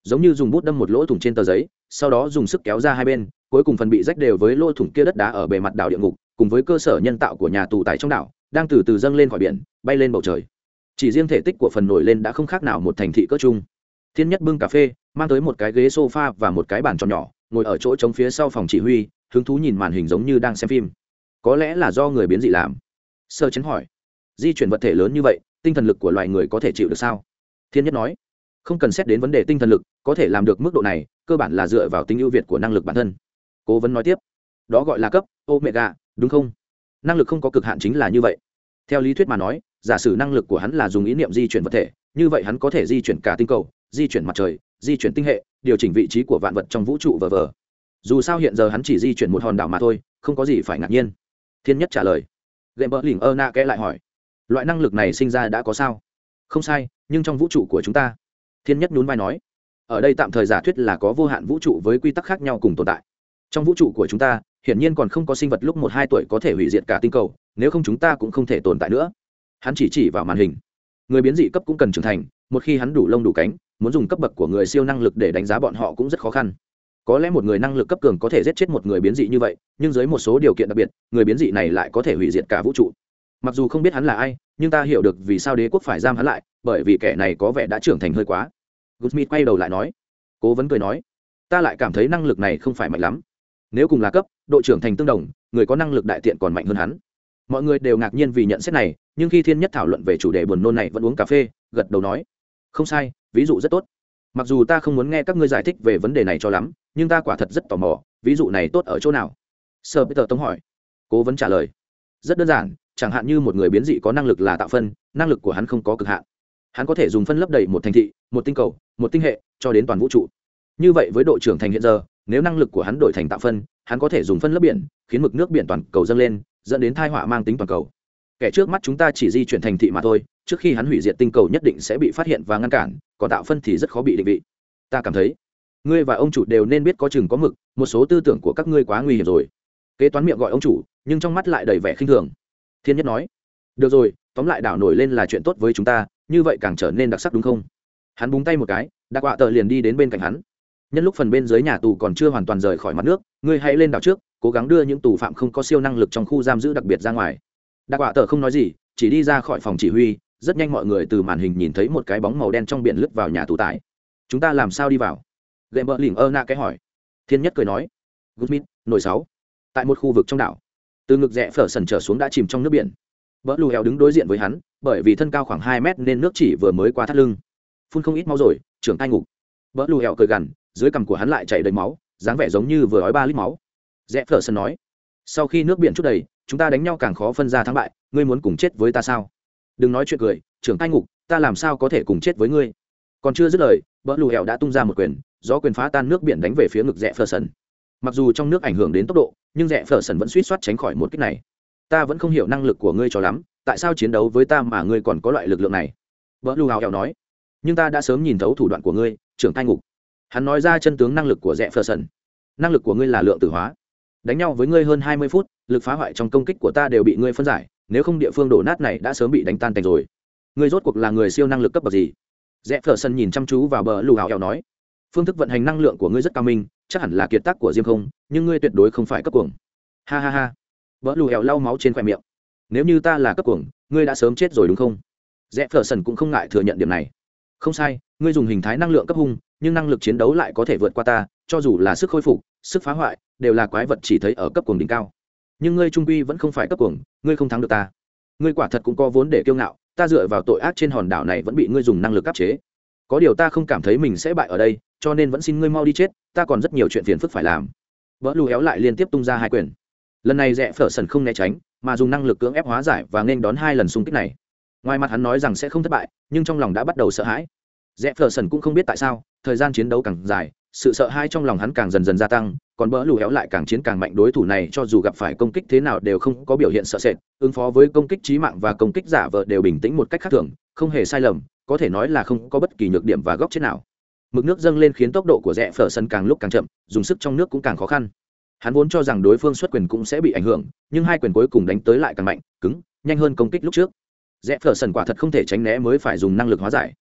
Giống như dùng bút đâm một lỗ thủng trên tờ giấy, sau đó dùng sức kéo ra hai bên cuối cùng phần bị rách đều với lỗ thủng kia đất đá ở bề mặt đảo địa ngục, cùng với cơ sở nhân tạo của nhà tù tại trong đảo, đang từ từ dâng lên khỏi biển, bay lên bầu trời. Chỉ riêng thể tích của phần nổi lên đã không khác nào một thành thị cỡ chung thiên nhất bưng cà phê mang tới một cái ghế sofa và một cái bàn tròn nhỏ, ngồi ở chỗ trống phía sau phòng chỉ huy, hứng thú nhìn màn hình giống như đang xem phim. Có lẽ là do người biến dị làm. Sơ chấn hỏi, di chuyển vật thể lớn như vậy, tinh thần lực của loài người có thể chịu được sao? Thiên nhất nói, không cần xét đến vấn đề tinh thần lực, có thể làm được mức độ này, cơ bản là dựa vào tính ưu việt của năng lực bản thân cố vấn nói tiếp. Đó gọi là cấp omega, đúng không? Năng lực không có cực hạn chính là như vậy. Theo lý thuyết mà nói, giả sử năng lực của hắn là dùng ý niệm di chuyển vật thể, như vậy hắn có thể di chuyển cả tinh cầu, di chuyển mặt trời, di chuyển tinh hệ, điều chỉnh vị trí của vạn vật trong vũ trụ vờ vờ. Dù sao hiện giờ hắn chỉ di chuyển một hòn đảo mà thôi, không có gì phải ngạc nhiên. Thiên nhất trả lời. Gậy bờ lỉnh ơ na kẽ lại hỏi. Loại năng lực này sinh ra đã có sao? Không sai, nhưng trong vũ trụ của chúng ta. Thiên nhất nhún vai nói. Ở đây tạm thời giả thuyết là có vô hạn vũ trụ với quy tắc khác nhau cùng tồn tại trong vũ trụ của chúng ta, hiển nhiên còn không có sinh vật lúc một hai tuổi có thể hủy diệt cả tinh cầu, nếu không chúng ta cũng không thể tồn tại nữa. Hắn chỉ chỉ vào màn hình. Người biến dị cấp cũng cần trưởng thành, một khi hắn đủ lông đủ cánh, muốn dùng cấp bậc của người siêu năng lực để đánh giá bọn họ cũng rất khó khăn. Có lẽ một người năng lực cấp cường có thể giết chết một người biến dị như vậy, nhưng dưới một số điều kiện đặc biệt, người biến dị này lại có thể hủy diệt cả vũ trụ. Mặc dù không biết hắn là ai, nhưng ta hiểu được vì sao đế quốc phải giam hắn lại, bởi vì kẻ này có vẻ đã trưởng thành hơi quá. Goodsmith quay đầu lại nói. Cố vấn cười nói. Ta lại cảm thấy năng lực này không phải mạnh lắm nếu cùng là cấp, đội trưởng thành tương đồng, người có năng lực đại tiện còn mạnh hơn hắn. Mọi người đều ngạc nhiên vì nhận xét này, nhưng khi thiên nhất thảo luận về chủ đề buồn nôn này vẫn uống cà phê, gật đầu nói, không sai, ví dụ rất tốt. Mặc dù ta không muốn nghe các ngươi giải thích về vấn đề này cho lắm, nhưng ta quả thật rất tò mò, ví dụ này tốt ở chỗ nào? Sơ peter tông hỏi. Cố vấn trả lời, rất đơn giản, chẳng hạn như một người biến dị có năng lực là tạo phân, năng lực của hắn không có cực hạn. Hắn có thể dùng phân lấp đầy một thành thị, một tinh cầu, một tinh hệ, cho đến toàn vũ trụ. Như vậy với đội trưởng thành hiện giờ nếu năng lực của hắn đổi thành tạo phân, hắn có thể dùng phân lớp biển, khiến mực nước biển toàn cầu dâng lên, dẫn đến thai họa mang tính toàn cầu. Kẻ trước mắt chúng ta chỉ di chuyển thành thị mà thôi, trước khi hắn hủy diệt tinh cầu nhất định sẽ bị phát hiện và ngăn cản, còn tạo phân thì rất khó bị định vị. Ta cảm thấy, ngươi và ông chủ đều nên biết có chừng có mực, một số tư tưởng của các ngươi quá nguy hiểm rồi. Kế toán miệng gọi ông chủ, nhưng trong mắt lại đầy vẻ khinh thường. Thiên nhất nói, được rồi, tóm lại đảo nổi lên là chuyện tốt với chúng ta, như vậy càng trở nên đặc sắc đúng không? Hắn búng tay một cái đặc họa tờ liền đi đến bên cạnh hắn nhân lúc phần bên dưới nhà tù còn chưa hoàn toàn rời khỏi mặt nước, ngươi hãy lên đảo trước, cố gắng đưa những tù phạm không có siêu năng lực trong khu giam giữ đặc biệt ra ngoài. Đặc quả tờ không nói gì, chỉ đi ra khỏi phòng chỉ huy, rất nhanh mọi người từ màn hình nhìn thấy một cái bóng màu đen trong biển lướt vào nhà tù tải chúng ta làm sao đi vào? Gậy bờ lỉnh ơ na cái hỏi. Thiên nhất cười nói. Gutmit nổi sáu. Tại một khu vực trong đảo. Từ ngực rẽ phở sần trở xuống đã chìm trong nước biển. Vỡ lù heo đứng đối diện với hắn, bởi vì thân cao khoảng hai mét nên nước chỉ vừa mới qua thắt lưng. Phun không ít máu rồi, trưởng tai ngục. Vỡ lù heo cười gằn dưới cằm của hắn lại chảy đầy máu, dáng vẻ giống như vừa ói ba lít máu. Rẽ phở sần nói, sau khi nước biển chút đầy, chúng ta đánh nhau càng khó phân ra thắng bại, ngươi muốn cùng chết với ta sao? Đừng nói chuyện cười, trưởng tai ngục, ta làm sao có thể cùng chết với ngươi? Còn chưa dứt lời, bỡ lù hẹo đã tung ra một quyền do quyền phá tan nước biển đánh về phía ngực rẽ phở sần mặc dù trong nước ảnh hưởng đến tốc độ, nhưng rẽ phở sần vẫn suýt soát tránh khỏi một kích này. Ta vẫn không hiểu năng lực của ngươi cho lắm, tại sao chiến đấu với ta mà ngươi còn có loại lực lượng này? Bỡ lù hào hẹo nói, nhưng ta đã sớm nhìn thấu thủ đoạn của ngươi, trưởng tai ngục hắn nói ra chân tướng năng lực của rẽ phở sần năng lực của ngươi là lượng tử hóa. Đánh nhau với ngươi hơn hai mươi phút, lực phá hoại trong công kích của ta đều bị ngươi phân giải, nếu không địa phương đổ nát này đã sớm bị đánh tan tành rồi. Ngươi rốt cuộc là người siêu năng lực cấp bậc gì? Rẽ phở sân nhìn chăm chú vào bờ lù hào hẹo nói. Phương thức vận hành năng lượng của ngươi rất cao minh, chắc hẳn là kiệt tác của diêm không, nhưng ngươi tuyệt đối không phải cấp cuồng. Ha ha ha. Vỡ lù hẹo lau máu trên khoe miệng. Nếu như ta là cấp cuồng, ngươi đã sớm chết rồi đúng không? Rẽ phở sần cũng không ngại thừa nhận điểm này không sai, ngươi dùng hình thái năng lượng cấp hung, nhưng năng lực chiến đấu lại có thể vượt qua ta, cho dù là sức khôi phục, sức phá hoại, đều là quái vật chỉ thấy ở cấp cuồng đỉnh cao. Nhưng ngươi trung quy vẫn không phải cấp cuồng, ngươi không thắng được ta. Ngươi quả thật cũng có vốn để kiêu ngạo, ta dựa vào tội ác trên hòn đảo này vẫn bị ngươi dùng năng lực áp chế. Có điều ta không cảm thấy mình sẽ bại ở đây, cho nên vẫn xin ngươi mau đi chết, ta còn rất nhiều chuyện phiền phức phải làm. Vỡ lù héo lại liên tiếp tung ra hai quyền. Lần này rẽ phở sần không né tránh, mà dùng năng lực cưỡng ép hóa giải và nên đón hai lần xung kích này ngoài mặt hắn nói rằng sẽ không thất bại, nhưng trong lòng đã bắt đầu sợ hãi. Rẽ phờ sần cũng không biết tại sao, thời gian chiến đấu càng dài, sự sợ hãi trong lòng hắn càng dần dần gia tăng, còn bỡ lù héo lại càng chiến càng mạnh đối thủ này cho dù gặp phải công kích thế nào đều không có biểu hiện sợ sệt, ứng phó với công kích trí mạng và công kích giả vợ đều bình tĩnh một cách khác thường, không hề sai lầm, có thể nói là không có bất kỳ nhược điểm và góc chết nào. Mực nước dâng lên khiến tốc độ của rẽ phở sân càng lúc càng chậm, dùng sức trong nước cũng càng khó khăn. Hắn vốn cho rằng đối phương xuất quyền cũng sẽ bị ảnh hưởng, nhưng hai quyền cuối cùng đánh tới lại càng mạnh, cứng, nhanh hơn công kích lúc trước rẽ phở sần quả thật không thể tránh né mới phải dùng năng lực hóa giải.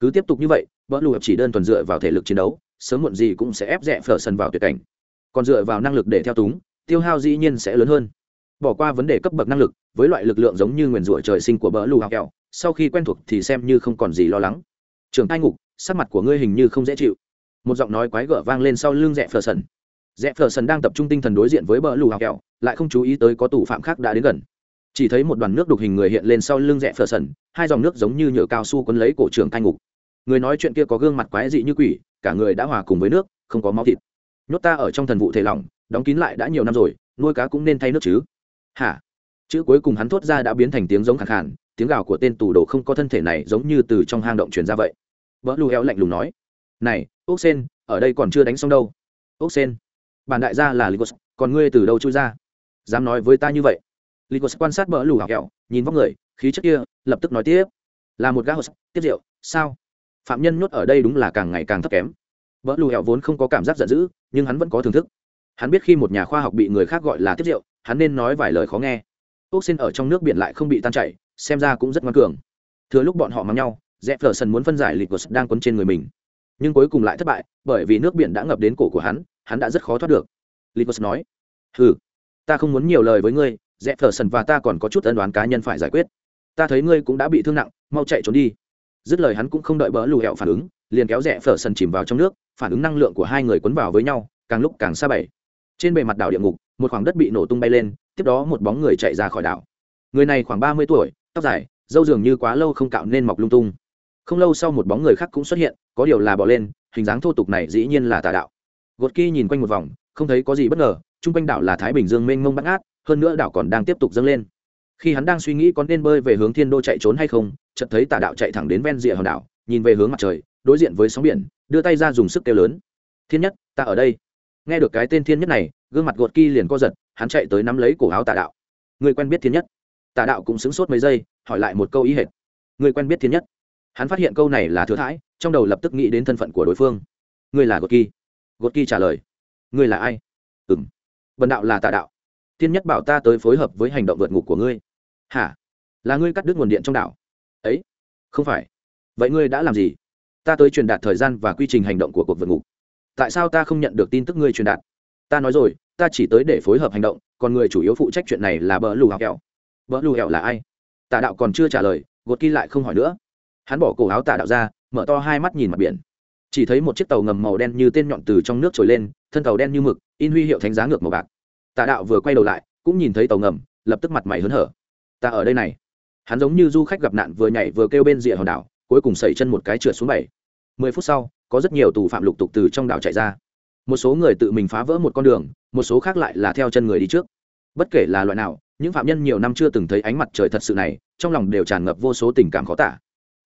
Cứ tiếp tục như vậy, bỡ lù chỉ đơn thuần dựa vào thể lực chiến đấu, sớm muộn gì cũng sẽ ép rẽ phở sần vào tuyệt cảnh. Còn dựa vào năng lực để theo túng, tiêu hao dĩ nhiên sẽ lớn hơn. Bỏ qua vấn đề cấp bậc năng lực, với loại lực lượng giống như nguyền rủa trời sinh của bỡ lù học kẹo, sau khi quen thuộc thì xem như không còn gì lo lắng. Trường tai ngục, sắc mặt của ngươi hình như không dễ chịu. Một giọng nói quái gở vang lên sau lưng rẽ phờ sần. Rẽ phờ sần đang tập trung tinh thần đối diện với bờ lù học kẹo, lại không chú ý tới có tù phạm khác đã đến gần chỉ thấy một đoàn nước đục hình người hiện lên sau lưng rẽ phở sần, hai dòng nước giống như nhựa cao su quấn lấy cổ trưởng thanh ngục. Người nói chuyện kia có gương mặt quái dị như quỷ, cả người đã hòa cùng với nước, không có máu thịt. Nhốt ta ở trong thần vụ thể lỏng, đóng kín lại đã nhiều năm rồi, nuôi cá cũng nên thay nước chứ. Hả? Chữ cuối cùng hắn thốt ra đã biến thành tiếng giống khẳng khản tiếng gào của tên tù đồ không có thân thể này giống như từ trong hang động truyền ra vậy. Vỡ lù heo lạnh lùng nói, này ốc sen, ở đây còn chưa đánh xong đâu. Ốc sen, bản đại gia là ligos còn ngươi từ đâu chui ra? Dám nói với ta như vậy? Ligos quan sát vỡ lù heo nhìn vóc người, khí chất kia, lập tức nói tiếp. Là một gã hos tiếp rượu, sao? Phạm nhân nhốt ở đây đúng là càng ngày càng thấp kém. Vỡ lù hẹo vốn không có cảm giác giận dữ, nhưng hắn vẫn có thưởng thức. Hắn biết khi một nhà khoa học bị người khác gọi là tiếp rượu, hắn nên nói vài lời khó nghe. Ốc xin ở trong nước biển lại không bị tan chảy, xem ra cũng rất ngoan cường. Thừa lúc bọn họ mắng nhau dẹp phở sần muốn phân giải lịch đang quấn trên người mình. Nhưng cuối cùng lại thất bại, bởi vì nước biển đã ngập đến cổ của hắn hắn đã rất khó thoát được. Lịch nói ừ ta không muốn nhiều lời với ngươi dẹp phở sần và ta còn có chút ân đoán cá nhân phải giải quyết. Ta thấy ngươi cũng đã bị thương nặng, mau chạy trốn đi. Dứt lời hắn cũng không đợi bỡ lù hẹo phản ứng, liền kéo rẽ phở sần chìm vào trong nước, phản ứng năng lượng của hai người quấn vào với nhau, càng lúc càng xa bảy trên bề mặt đảo địa ngục, một khoảng đất bị nổ tung bay lên, tiếp đó một bóng người chạy ra khỏi đảo. Người này khoảng ba mươi tuổi, tóc dài dâu dường như quá lâu không cạo nên mọc lung tung. Không lâu sau một bóng người khác cũng xuất hiện, có điều là bỏ lên, hình dáng thô tục này dĩ nhiên là tà đạo. Gột ki nhìn quanh một vòng, không thấy có gì bất ngờ, chung quanh đảo là thái bình dương mênh mông bắt ngát hơn nữa đảo còn đang tiếp tục dâng lên. Khi hắn đang suy nghĩ có nên bơi về hướng thiên đô chạy trốn hay không, chợt thấy tà đạo chạy thẳng đến ven rìa hòn đảo, nhìn về hướng mặt trời, đối diện với sóng biển, đưa tay ra dùng sức kêu lớn. Thiên nhất, ta ở đây. Nghe được cái tên thiên nhất này, gương mặt gột ki liền co giật, hắn chạy tới nắm lấy cổ áo tà đạo. Người quen biết thiên nhất? Tà đạo cũng sững sốt mấy giây, hỏi lại một câu ý hệt. Người quen biết thiên nhất? Hắn phát hiện câu này là thừa thãi, trong đầu lập tức nghĩ đến thân phận của đối phương. Người là gột ki. Gột ki trả lời. Người là ai? Ừng bần đạo là tà đạo thiên nhất bảo ta tới phối hợp với hành động vượt ngục của ngươi. Hả? Là ngươi cắt đứt nguồn điện trong đảo? Ấy, không phải. Vậy ngươi đã làm gì? Ta tới truyền đạt thời gian và quy trình hành động của cuộc vượt ngục. Tại sao ta không nhận được tin tức ngươi truyền đạt? Ta nói rồi, ta chỉ tới để phối hợp hành động, còn người chủ yếu phụ trách chuyện này là bờ lù hào kẹo. Bờ lù hẹo là ai? Tà đạo còn chưa trả lời, gột kỳ lại không hỏi nữa. Hắn bỏ cổ áo tà đạo ra, mở to hai mắt nhìn mặt biển. Chỉ thấy một chiếc tàu ngầm màu đen như tên nhọn từ trong nước trồi lên, thân tàu đen như mực, in huy hiệu thánh giá ngược màu bạc. Tạ đạo vừa quay đầu lại, cũng nhìn thấy tàu ngầm, lập tức mặt mày hớn hở. Ta ở đây này. Hắn giống như du khách gặp nạn vừa nhảy vừa kêu bên rìa hòn đảo, cuối cùng sẩy chân một cái trượt xuống bảy. Mười phút sau, có rất nhiều tù phạm lục tục từ trong đảo chạy ra. Một số người tự mình phá vỡ một con đường, một số khác lại là theo chân người đi trước. Bất kể là loại nào, những phạm nhân nhiều năm chưa từng thấy ánh mặt trời thật sự này, trong lòng đều tràn ngập vô số tình cảm khó tả.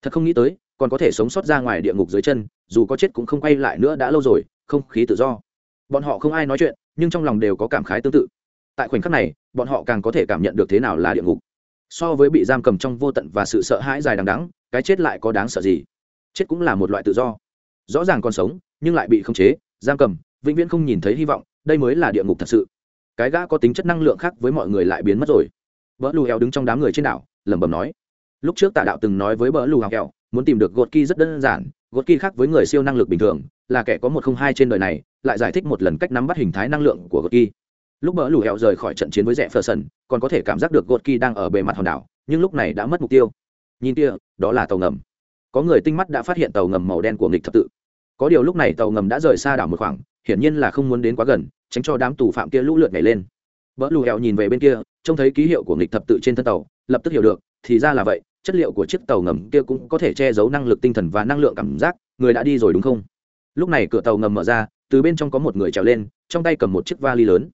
Thật không nghĩ tới, còn có thể sống sót ra ngoài địa ngục dưới chân, dù có chết cũng không quay lại nữa đã lâu rồi, không khí tự do. Bọn họ không ai nói chuyện nhưng trong lòng đều có cảm khái tương tự. Tại khoảnh khắc này, bọn họ càng có thể cảm nhận được thế nào là địa ngục. So với bị giam cầm trong vô tận và sự sợ hãi dài đằng đắng cái chết lại có đáng sợ gì? Chết cũng là một loại tự do. Rõ ràng còn sống, nhưng lại bị khống chế, giam cầm, vĩnh viễn không nhìn thấy hy vọng, đây mới là địa ngục thật sự. Cái gã có tính chất năng lượng khác với mọi người lại biến mất rồi. Vỡ lù heo đứng trong đám người trên đảo, lẩm bẩm nói. Lúc trước tà đạo từng nói với bỡ lù heo muốn tìm được gột ki rất đơn giản, gột ki khác với người siêu năng lực bình thường, là kẻ có một không hai trên đời này lại giải thích một lần cách nắm bắt hình thái năng lượng của gột lúc bỡ lù hẹo rời khỏi trận chiến với rẽ phờ sân còn có thể cảm giác được gột đang ở bề mặt hòn đảo, nhưng lúc này đã mất mục tiêu. Nhìn kia, đó là tàu ngầm. Có người tinh mắt đã phát hiện tàu ngầm màu đen của nghịch thập tự. Có điều lúc này tàu ngầm đã rời xa đảo một khoảng, hiển nhiên là không muốn đến quá gần, tránh cho đám tù phạm kia lũ lượt nhảy lên. Bỡ lù hẹo nhìn về bên kia, trông thấy ký hiệu của nghịch thập tự trên thân tàu, lập tức hiểu được, thì ra là vậy, chất liệu của chiếc tàu ngầm kia cũng có thể che giấu năng lực tinh thần và năng lượng cảm giác, người đã đi rồi đúng không? Lúc này cửa tàu ngầm mở ra từ bên trong có một người trèo lên, trong tay cầm một chiếc vali lớn.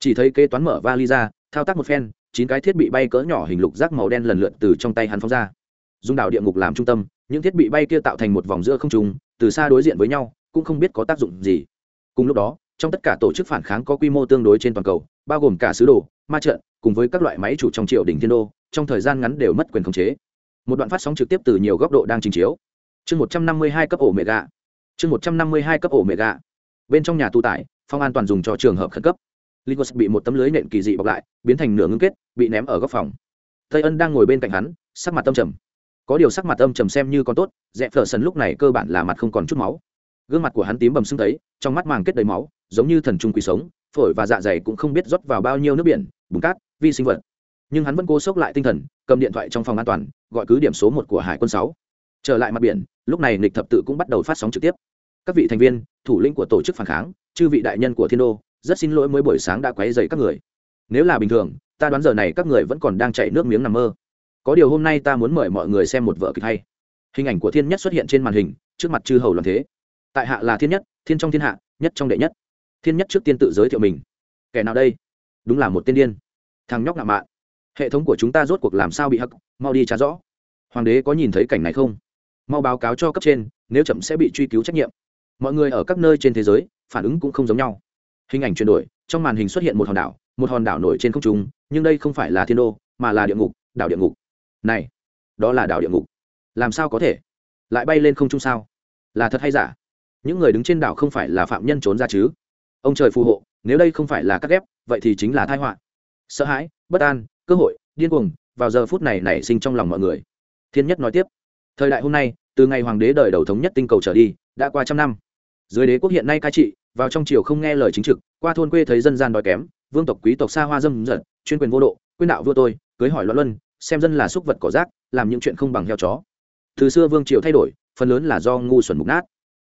Chỉ thấy kế toán mở vali ra, thao tác một phen, chín cái thiết bị bay cỡ nhỏ hình lục rác màu đen lần lượt từ trong tay hắn phóng ra. Dùng đảo địa ngục làm trung tâm, những thiết bị bay kia tạo thành một vòng giữa không trùng từ xa đối diện với nhau, cũng không biết có tác dụng gì. Cùng lúc đó, trong tất cả tổ chức phản kháng có quy mô tương đối trên toàn cầu, bao gồm cả sứ đồ, ma trận, cùng với các loại máy chủ trong triều đình thiên đô, trong thời gian ngắn đều mất quyền khống chế. Một đoạn phát sóng trực tiếp từ nhiều góc độ đang trình chiếu. Chương một trăm năm mươi hai cấp ổ mẹ gạ. chương một trăm năm mươi hai cấp ổ mẹ gạ bên trong nhà tu tải phong an toàn dùng cho trường hợp khẩn cấp Linus bị một tấm lưới nện kỳ dị bọc lại, biến thành nửa ngưng kết, bị ném ở góc phòng. Tây Ân đang ngồi bên cạnh hắn, sắc mặt tâm trầm. Có điều sắc mặt âm trầm xem như còn tốt, rẽ Phở Sần lúc này cơ bản là mặt không còn chút máu. Gương mặt của hắn tím bầm sưng thấy trong mắt màng kết đầy máu, giống như thần trung quỷ sống, phổi và dạ dày cũng không biết rót vào bao nhiêu nước biển, bùn cát, vi sinh vật. Nhưng hắn vẫn cố sốc lại tinh thần, cầm điện thoại trong phòng an toàn, gọi cứ điểm số một của Hải quân sáu. Trở lại mặt biển, lúc này Nịch thập tự cũng bắt đầu phát sóng trực tiếp. Các vị thành viên, thủ lĩnh của tổ chức phản kháng, chư vị đại nhân của Thiên đô, rất xin lỗi mới buổi sáng đã quấy dày các người. Nếu là bình thường ta đoán giờ này các người vẫn còn đang chạy nước miếng nằm mơ. Có điều hôm nay ta muốn mời mọi người xem một vở kịch hay. Hình ảnh của thiên nhất xuất hiện trên màn hình trước mặt chư hầu loạn thế. Tại hạ là thiên nhất thiên trong thiên hạ nhất trong đệ nhất. Thiên nhất trước tiên tự giới thiệu mình. Kẻ nào đây? Đúng là một tiên điên. Thằng nhóc ngạo mạ hệ thống của chúng ta rốt cuộc làm sao bị hắc? Mau đi trả rõ. Hoàng đế có nhìn thấy cảnh này không? Mau báo cáo cho cấp trên nếu chậm sẽ bị truy cứu trách nhiệm mọi người ở các nơi trên thế giới phản ứng cũng không giống nhau. Hình ảnh chuyển đổi, trong màn hình xuất hiện một hòn đảo, một hòn đảo nổi trên không trung, nhưng đây không phải là thiên đô, mà là địa ngục, đảo địa ngục. Này, đó là đảo địa ngục. Làm sao có thể? Lại bay lên không trung sao? Là thật hay giả? Những người đứng trên đảo không phải là phạm nhân trốn ra chứ? Ông trời phù hộ, nếu đây không phải là cắt ghép, vậy thì chính là thai họa. Sợ hãi, bất an, cơ hội, điên cuồng, vào giờ phút này nảy sinh trong lòng mọi người. Thiên nhất nói tiếp, thời đại hôm nay, từ ngày hoàng đế đời đầu thống nhất tinh cầu trở đi, đã qua trăm năm dưới đế quốc hiện nay cai trị, vào trong triều không nghe lời chính trực, qua thôn quê thấy dân gian đói kém, vương tộc quý tộc xa hoa dâm dật, chuyên quyền vô độ quyên đạo vua tôi, cưới hỏi loạn luân, xem dân là súc vật cỏ rác, làm những chuyện không bằng heo chó. Từ xưa vương triều thay đổi, phần lớn là do ngu xuẩn mục nát.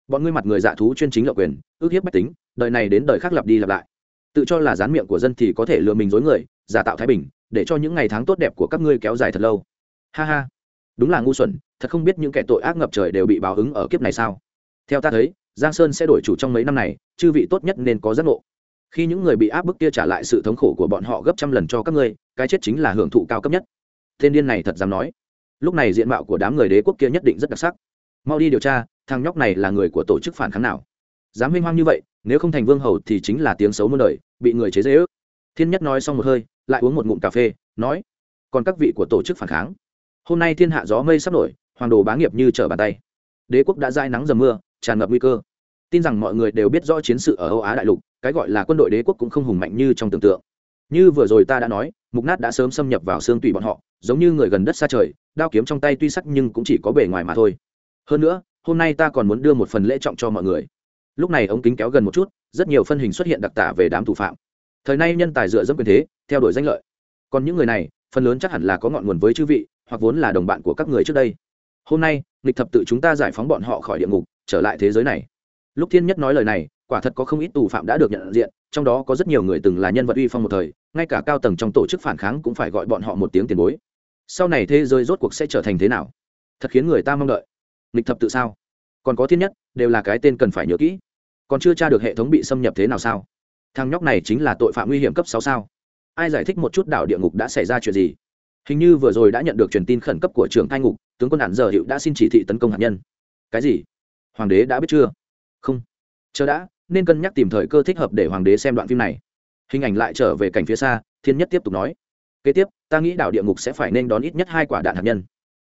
Bọn ngươi mặt người dạ thú chuyên chính lộng quyền, ước hiếp bách tính, đời này đến đời khác lặp đi lặp lại. Tự cho là dán miệng của dân thì có thể lừa mình dối người, giả tạo thái bình, để cho những ngày tháng tốt đẹp của các ngươi kéo dài thật lâu. Ha ha. Đúng là ngu xuẩn, thật không biết những kẻ tội ác ngập trời đều bị báo ứng ở kiếp này sao? Theo ta thấy giang sơn sẽ đổi chủ trong mấy năm này, chư vị tốt nhất nên có giác ngộ. Khi những người bị áp bức kia trả lại sự thống khổ của bọn họ gấp trăm lần cho các ngươi, cái chết chính là hưởng thụ cao cấp nhất. Thiên điên này thật dám nói. Lúc này diện mạo của đám người đế quốc kia nhất định rất đặc sắc. Mau đi điều tra, thằng nhóc này là người của tổ chức phản kháng nào. Dám huynh hoang như vậy, nếu không thành vương hầu thì chính là tiếng xấu muôn đời, bị người chế dễ ước thiên nhất nói xong một hơi, lại uống một ngụm cà phê, nói, còn các vị của tổ chức phản kháng? Hôm nay thiên hạ gió mây sắp nổi, hoàng đồ bá nghiệp như trở bàn tay. Đế quốc đã dai nắng dầm mưa tràn ngập nguy cơ. Tin rằng mọi người đều biết rõ chiến sự ở âu á đại lục, cái gọi là quân đội đế quốc cũng không hùng mạnh như trong tưởng tượng. Như vừa rồi ta đã nói, mục nát đã sớm xâm nhập vào xương tùy bọn họ, giống như người gần đất xa trời, đao kiếm trong tay tuy sắc nhưng cũng chỉ có bề ngoài mà thôi. Hơn nữa, hôm nay ta còn muốn đưa một phần lễ trọng cho mọi người. Lúc này ống kính kéo gần một chút, rất nhiều phân hình xuất hiện đặc tả về đám thủ phạm. Thời nay nhân tài dựa dẫm quyền thế, theo đuổi danh lợi. Còn những người này, phần lớn chắc hẳn là có ngọn nguồn với chư vị, hoặc vốn là đồng bạn của các người trước đây. Hôm nay lịch thập tự chúng ta giải phóng bọn họ khỏi địa ngục trở lại thế giới này. Lúc thiên nhất nói lời này, quả thật có không ít tù phạm đã được nhận diện, trong đó có rất nhiều người từng là nhân vật uy phong một thời, ngay cả cao tầng trong tổ chức phản kháng cũng phải gọi bọn họ một tiếng tiền bối. Sau này thế giới rốt cuộc sẽ trở thành thế nào? Thật khiến người ta mong đợi. Nghịch thập tự sao? Còn có thiên nhất, đều là cái tên cần phải nhớ kỹ. Còn chưa tra được hệ thống bị xâm nhập thế nào sao? Thằng nhóc này chính là tội phạm nguy hiểm cấp sáu sao? Ai giải thích một chút đảo địa ngục đã xảy ra chuyện gì? Hình như vừa rồi đã nhận được truyền tin khẩn cấp của trưởng cai ngục, tướng quân hạn giờ hiệu đã xin chỉ thị tấn công hạt nhân. Cái gì? Hoàng đế đã biết chưa? Không. Chờ đã, nên cân nhắc tìm thời cơ thích hợp để hoàng đế xem đoạn phim này. Hình ảnh lại trở về cảnh phía xa, thiên nhất tiếp tục nói. Kế tiếp, ta nghĩ đảo địa ngục sẽ phải nên đón ít nhất hai quả đạn hạt nhân.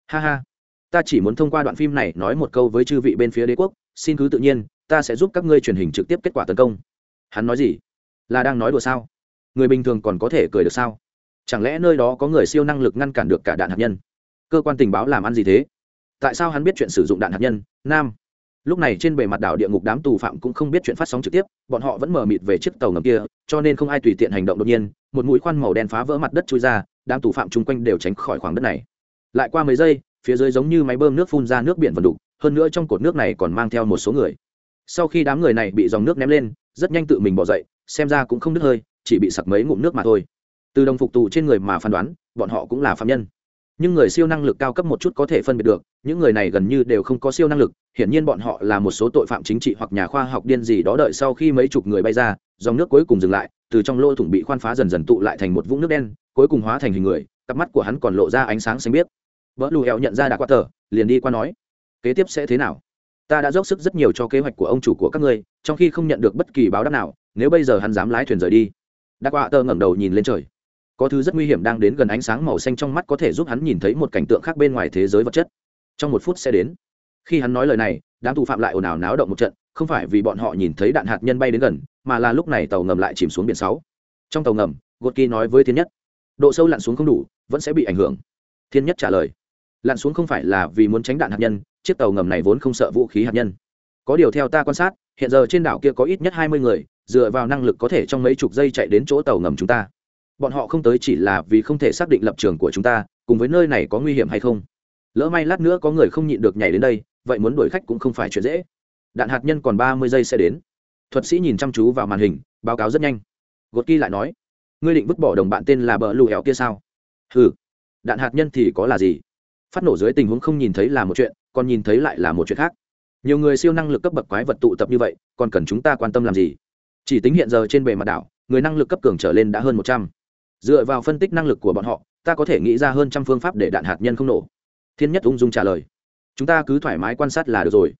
Ha ha. Ta chỉ muốn thông qua đoạn phim này nói một câu với chư vị bên phía đế quốc, xin cứ tự nhiên, ta sẽ giúp các ngươi truyền hình trực tiếp kết quả tấn công. Hắn nói gì? Là đang nói đùa sao? Người bình thường còn có thể cười được sao? Chẳng lẽ nơi đó có người siêu năng lực ngăn cản được cả đạn hạt nhân? Cơ quan tình báo làm ăn gì thế? Tại sao hắn biết chuyện sử dụng đạn hạt nhân? Nam lúc này trên bề mặt đảo địa ngục đám tù phạm cũng không biết chuyện phát sóng trực tiếp, bọn họ vẫn mờ mịt về chiếc tàu ngầm kia, cho nên không ai tùy tiện hành động đột nhiên, một mũi khoan màu đen phá vỡ mặt đất trôi ra, đám tù phạm chung quanh đều tránh khỏi khoảng đất này. Lại qua mấy giây, phía dưới giống như máy bơm nước phun ra nước biển vần đục, hơn nữa trong cột nước này còn mang theo một số người. Sau khi đám người này bị dòng nước ném lên, rất nhanh tự mình bỏ dậy, xem ra cũng không đứt hơi, chỉ bị sặc mấy ngụm nước mà thôi. Từ đồng phục tù trên người mà phán đoán, bọn họ cũng là phạm nhân nhưng người siêu năng lực cao cấp một chút có thể phân biệt được, những người này gần như đều không có siêu năng lực, hiển nhiên bọn họ là một số tội phạm chính trị hoặc nhà khoa học điên gì đó đợi sau khi mấy chục người bay ra, dòng nước cuối cùng dừng lại, từ trong lỗ thủng bị khoan phá dần dần tụ lại thành một vũng nước đen, cuối cùng hóa thành hình người, cặp mắt của hắn còn lộ ra ánh sáng xanh biếc. Vỡ lù hẹo nhận ra đã qua tờ liền đi qua nói, kế tiếp sẽ thế nào? Ta đã dốc sức rất nhiều cho kế hoạch của ông chủ của các ngươi, trong khi không nhận được bất kỳ báo đáp nào, nếu bây giờ hắn dám lái thuyền rời đi. Đã qua tờ ngẩng đầu nhìn lên trời có thứ rất nguy hiểm đang đến gần ánh sáng màu xanh trong mắt có thể giúp hắn nhìn thấy một cảnh tượng khác bên ngoài thế giới vật chất. Trong một phút sẽ đến. Khi hắn nói lời này, đám tù phạm lại ồn ào náo động một trận, không phải vì bọn họ nhìn thấy đạn hạt nhân bay đến gần, mà là lúc này tàu ngầm lại chìm xuống biển sáu. Trong tàu ngầm gột kỳ nói với thiên nhất, độ sâu lặn xuống không đủ, vẫn sẽ bị ảnh hưởng. Thiên nhất trả lời, lặn xuống không phải là vì muốn tránh đạn hạt nhân, chiếc tàu ngầm này vốn không sợ vũ khí hạt nhân. Có điều theo ta quan sát, hiện giờ trên đảo kia có ít nhất hai mươi người, dựa vào năng lực có thể trong mấy chục giây chạy đến chỗ tàu ngầm chúng ta bọn họ không tới chỉ là vì không thể xác định lập trường của chúng ta, cùng với nơi này có nguy hiểm hay không. Lỡ may lát nữa có người không nhịn được nhảy đến đây, vậy muốn đuổi khách cũng không phải chuyện dễ. Đạn hạt nhân còn ba mươi giây sẽ đến. Thuật sĩ nhìn chăm chú vào màn hình, báo cáo rất nhanh. Gột kỳ lại nói, ngươi định vứt bỏ đồng bạn tên là bờ lù hẹo kia sao? Ừ đạn hạt nhân thì có là gì? Phát nổ dưới tình huống không nhìn thấy là một chuyện, còn nhìn thấy lại là một chuyện khác. Nhiều người siêu năng lực cấp bậc quái vật tụ tập như vậy, còn cần chúng ta quan tâm làm gì? Chỉ tính hiện giờ trên bề mặt đảo, người năng lực cấp cường trở lên đã hơn một trăm dựa vào phân tích năng lực của bọn họ, ta có thể nghĩ ra hơn trăm phương pháp để đạn hạt nhân không nổ. Thiên nhất ung dung trả lời. Chúng ta cứ thoải mái quan sát là được rồi.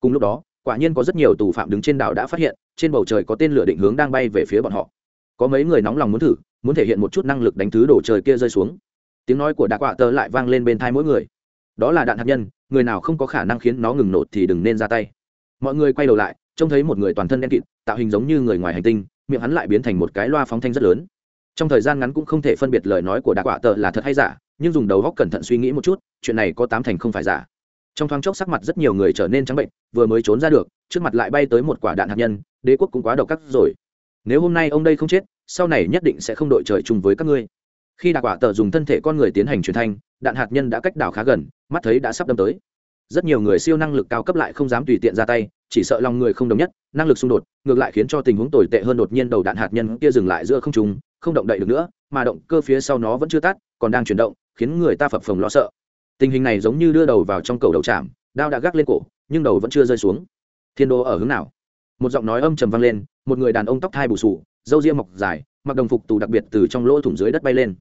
Cùng lúc đó, quả nhiên có rất nhiều tù phạm đứng trên đảo đã phát hiện, trên bầu trời có tên lửa định hướng đang bay về phía bọn họ. Có mấy người nóng lòng muốn thử, muốn thể hiện một chút năng lực đánh thứ đồ trời kia rơi xuống. Tiếng nói của đạ quạ tơ lại vang lên bên thai mỗi người. Đó là đạn hạt nhân, người nào không có khả năng khiến nó ngừng nổ thì đừng nên ra tay. Mọi người quay đầu lại, trông thấy một người toàn thân đen kịt, tạo hình giống như người ngoài hành tinh, miệng hắn lại biến thành một cái loa phóng thanh rất lớn trong thời gian ngắn cũng không thể phân biệt lời nói của đạc quả tờ là thật hay giả, nhưng dùng đầu góc cẩn thận suy nghĩ một chút, chuyện này có tám thành không phải giả. Trong thoáng chốc sắc mặt rất nhiều người trở nên trắng bệnh, vừa mới trốn ra được, trước mặt lại bay tới một quả đạn hạt nhân, đế quốc cũng quá độc cắt rồi. Nếu hôm nay ông đây không chết, sau này nhất định sẽ không đội trời chung với các ngươi. Khi đạc quả tờ dùng thân thể con người tiến hành truyền thanh, đạn hạt nhân đã cách đảo khá gần, mắt thấy đã sắp đâm tới. Rất nhiều người siêu năng lực cao cấp lại không dám tùy tiện ra tay, chỉ sợ lòng người không đồng nhất, năng lực xung đột, ngược lại khiến cho tình huống tồi tệ hơn đột nhiên đầu đạn hạt nhân kia dừng lại giữa không trung không động đậy được nữa, mà động cơ phía sau nó vẫn chưa tắt, còn đang chuyển động, khiến người ta phập phồng lo sợ. Tình hình này giống như đưa đầu vào trong cầu đầu chạm, đao đã gác lên cổ, nhưng đầu vẫn chưa rơi xuống. Thiên đô ở hướng nào? Một giọng nói âm trầm vang lên, một người đàn ông tóc thai bù sù râu ria mọc dài, mặc đồng phục tù đặc biệt từ trong lỗ thủng dưới đất bay lên.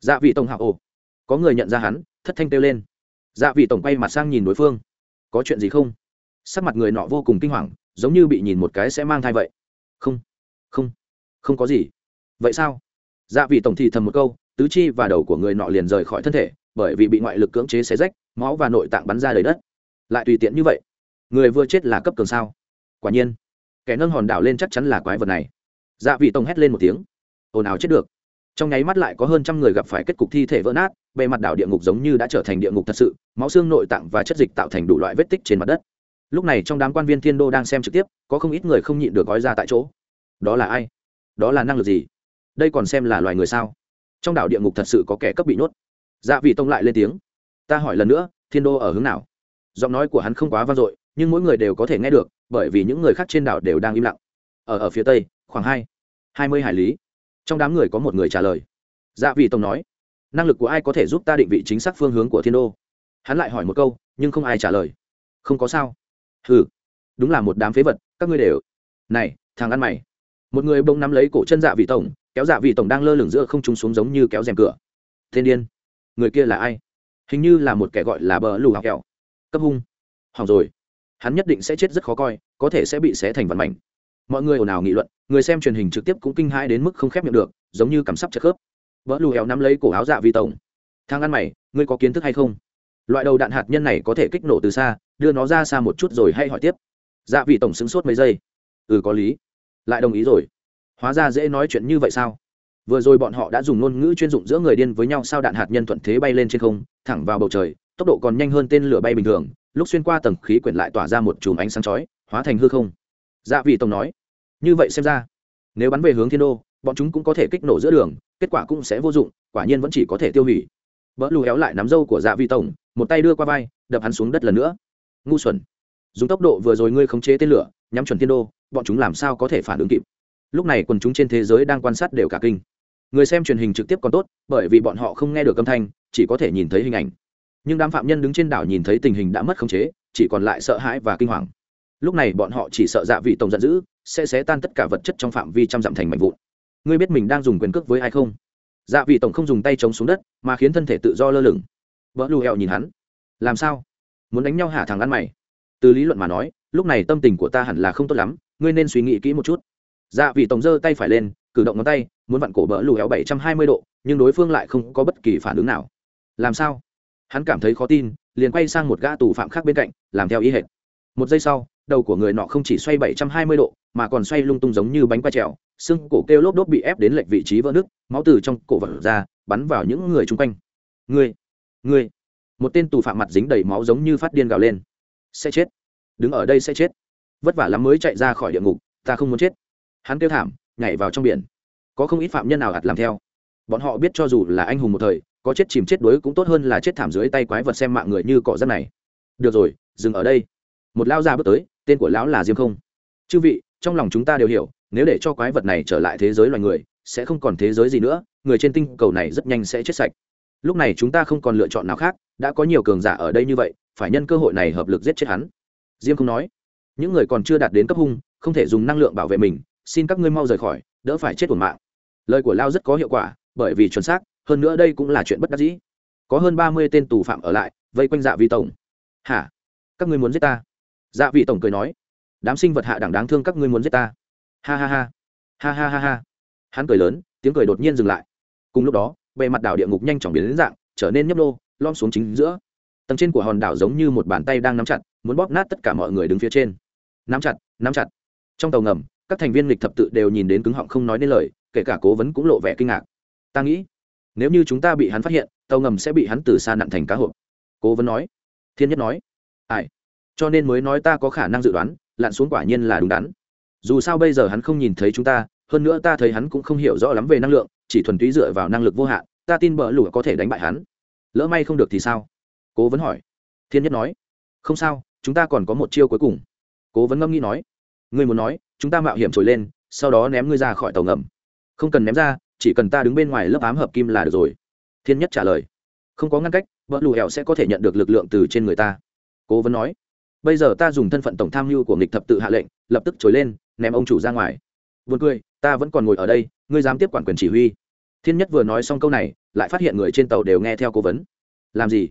Dạ vị tổng hạ ồ. Có người nhận ra hắn, thất thanh kêu lên. Dạ vị tổng quay mặt sang nhìn đối phương. Có chuyện gì không? Sắc mặt người nọ vô cùng kinh hoàng, giống như bị nhìn một cái sẽ mang thai vậy. Không không không có gì. Vậy sao? Dạ vị tổng thì thầm một câu, tứ chi và đầu của người nọ liền rời khỏi thân thể, bởi vì bị ngoại lực cưỡng chế xé rách, máu và nội tạng bắn ra đầy đất. Lại tùy tiện như vậy, người vừa chết là cấp cường sao? Quả nhiên, kẻ nâng hòn đảo lên chắc chắn là quái vật này. Dạ vị tổng hét lên một tiếng, ồn ào chết được. Trong nháy mắt lại có hơn trăm người gặp phải kết cục thi thể vỡ nát, bề mặt đảo địa ngục giống như đã trở thành địa ngục thật sự, máu xương nội tạng và chất dịch tạo thành đủ loại vết tích trên mặt đất. Lúc này trong đám quan viên thiên đô đang xem trực tiếp, có không ít người không nhịn được gói ra tại chỗ. Đó là ai? Đó là năng lực gì? Đây còn xem là loài người sao? Trong đảo địa ngục thật sự có kẻ cấp bị nhốt. Dạ vị tông lại lên tiếng. Ta hỏi lần nữa, thiên đô ở hướng nào? Giọng nói của hắn không quá vang dội, nhưng mỗi người đều có thể nghe được, bởi vì những người khác trên đảo đều đang im lặng. Ở ở phía tây, khoảng hai hai mươi hải lý. Trong đám người có một người trả lời. Dạ vị tông nói, năng lực của ai có thể giúp ta định vị chính xác phương hướng của thiên đô? Hắn lại hỏi một câu, nhưng không ai trả lời. Không có sao. Ừ đúng là một đám phế vật, các ngươi đều. Này, thằng ăn mày. Một người bông nắm lấy cổ chân dạ vị tổng kéo dạ vị tổng đang lơ lửng giữa không trung xuống giống như kéo rèm cửa. Thiên điên. Người kia là ai? Hình như là một kẻ gọi là bờ lù học kẹo. Cấp hung. Hỏng rồi. Hắn nhất định sẽ chết rất khó coi, có thể sẽ bị xé thành vằn mảnh. Mọi người ồn ào nghị luận, người xem truyền hình trực tiếp cũng kinh hãi đến mức không khép miệng được, giống như cắm sắp chật khớp. Vỡ lù hẹo nắm lấy cổ áo dạ vi tổng. Thang ăn mày, ngươi có kiến thức hay không? Loại đầu đạn hạt nhân này có thể kích nổ từ xa, đưa nó ra xa một chút rồi hay hỏi tiếp. Dạ vị tổng sững sốt mấy giây. Ừ có lý. Lại đồng ý rồi hóa ra dễ nói chuyện như vậy sao? Vừa rồi bọn họ đã dùng ngôn ngữ chuyên dụng giữa người điên với nhau sao đạn hạt nhân thuận thế bay lên trên không, thẳng vào bầu trời, tốc độ còn nhanh hơn tên lửa bay bình thường, lúc xuyên qua tầng khí quyển lại tỏa ra một chùm ánh sáng chói, hóa thành hư không. Dạ vị tổng nói, như vậy xem ra, nếu bắn về hướng thiên đô, bọn chúng cũng có thể kích nổ giữa đường, kết quả cũng sẽ vô dụng, quả nhiên vẫn chỉ có thể tiêu hủy. Vỡ lù héo lại nắm dâu của dạ vị tổng, một tay đưa qua vai, đập hắn xuống đất lần nữa. Ngu xuẩn, dùng tốc độ vừa rồi ngươi khống chế tên lửa, nhắm chuẩn thiên đô, bọn chúng làm sao có thể phản ứng kịp? Lúc này quần chúng trên thế giới đang quan sát đều cả kinh. Người xem truyền hình trực tiếp còn tốt, bởi vì bọn họ không nghe được âm thanh, chỉ có thể nhìn thấy hình ảnh. Nhưng đám phạm nhân đứng trên đảo nhìn thấy tình hình đã mất khống chế, chỉ còn lại sợ hãi và kinh hoàng. Lúc này bọn họ chỉ sợ dạ vị tổng giận dữ, sẽ xé tan tất cả vật chất trong phạm vi trăm dặm thành mảnh vụn. Ngươi biết mình đang dùng quyền cước với ai không? Dạ vị tổng không dùng tay chống xuống đất, mà khiến thân thể tự do lơ lửng. Vỡ lù hẹo nhìn hắn. Làm sao? Muốn đánh nhau hả thằng ăn mày? Từ lý luận mà nói, lúc này tâm tình của ta hẳn là không tốt lắm, ngươi nên suy nghĩ kỹ một chút dạ vị tổng giơ tay phải lên cử động ngón tay muốn vặn cổ bỡ lù héo bảy trăm hai mươi độ nhưng đối phương lại không có bất kỳ phản ứng nào. Làm sao? Hắn cảm thấy khó tin liền quay sang một gã tù phạm khác bên cạnh làm theo ý hệt. Một giây sau đầu của người nọ không chỉ xoay bảy trăm hai mươi độ mà còn xoay lung tung giống như bánh quay trèo xương cổ kêu lốp đốt bị ép đến lệch vị trí vỡ nứt, máu từ trong cổ vật ra bắn vào những người chung quanh. Người người một tên tù phạm mặt dính đầy máu giống như phát điên gào lên. Sẽ chết. Đứng ở đây sẽ chết. Vất vả lắm mới chạy ra khỏi địa ngục ta không muốn chết hắn kêu thảm, nhảy vào trong biển. Có không ít phạm nhân nào ạt làm theo. Bọn họ biết cho dù là anh hùng một thời, có chết chìm chết đuối cũng tốt hơn là chết thảm dưới tay quái vật xem mạng người như cỏ rác này. Được rồi, dừng ở đây. Một lão già bước tới, tên của lão là diêm không. Chư vị, trong lòng chúng ta đều hiểu, nếu để cho quái vật này trở lại thế giới loài người, sẽ không còn thế giới gì nữa, người trên tinh cầu này rất nhanh sẽ chết sạch. Lúc này chúng ta không còn lựa chọn nào khác, đã có nhiều cường giả ở đây như vậy, phải nhân cơ hội này hợp lực giết chết hắn. Diêm không nói, những người còn chưa đạt đến cấp hung, không thể dùng năng lượng bảo vệ mình xin các ngươi mau rời khỏi, đỡ phải chết của mạng. Lời của lao rất có hiệu quả, bởi vì chuẩn xác, hơn nữa đây cũng là chuyện bất đắc dĩ. Có hơn ba mươi tên tù phạm ở lại, vây quanh dạ vị tổng. Hả? Các ngươi muốn giết ta? Dạ vị tổng cười nói. Đám sinh vật hạ đẳng đáng thương các ngươi muốn giết ta. Ha ha ha. Ha ha ha ha. Hắn cười lớn, tiếng cười đột nhiên dừng lại. Cùng lúc đó, bề mặt đảo địa ngục nhanh chóng biến đến dạng, trở nên nhấp nô lom xuống chính giữa. Tầng trên của hòn đảo giống như một bàn tay đang nắm chặt, muốn bóp nát tất cả mọi người đứng phía trên. Nắm chặt nắm chặt. Trong tàu ngầm các thành viên lịch thập tự đều nhìn đến cứng họng không nói nên lời, kể cả cố vấn cũng lộ vẻ kinh ngạc. Ta nghĩ, nếu như chúng ta bị hắn phát hiện, tàu ngầm sẽ bị hắn từ xa nặn thành cá hộp. Cố vấn nói. Thiên nhất nói. Ai? Cho nên mới nói ta có khả năng dự đoán, lặn xuống quả nhiên là đúng đắn. Dù sao bây giờ hắn không nhìn thấy chúng ta, hơn nữa ta thấy hắn cũng không hiểu rõ lắm về năng lượng, chỉ thuần túy dựa vào năng lực vô hạn, ta tin bờ lũ có thể đánh bại hắn. Lỡ may không được thì sao? Cố vấn hỏi. Thiên nhất nói. Không sao, chúng ta còn có một chiêu cuối cùng. Cố vấn ngâm nghĩ nói ngươi muốn nói, chúng ta mạo hiểm trồi lên, sau đó ném ngươi ra khỏi tàu ngầm. Không cần ném ra, chỉ cần ta đứng bên ngoài lớp ám hợp kim là được rồi. Thiên nhất trả lời. Không có ngăn cách vợ lù hẹo sẽ có thể nhận được lực lượng từ trên người ta. Cố vấn nói. Bây giờ ta dùng thân phận tổng tham mưu của nghịch thập tự hạ lệnh, lập tức trồi lên, ném ông chủ ra ngoài. Vượt cười, ta vẫn còn ngồi ở đây, ngươi dám tiếp quản quyền chỉ huy. Thiên nhất vừa nói xong câu này, lại phát hiện người trên tàu đều nghe theo cố vấn làm gì?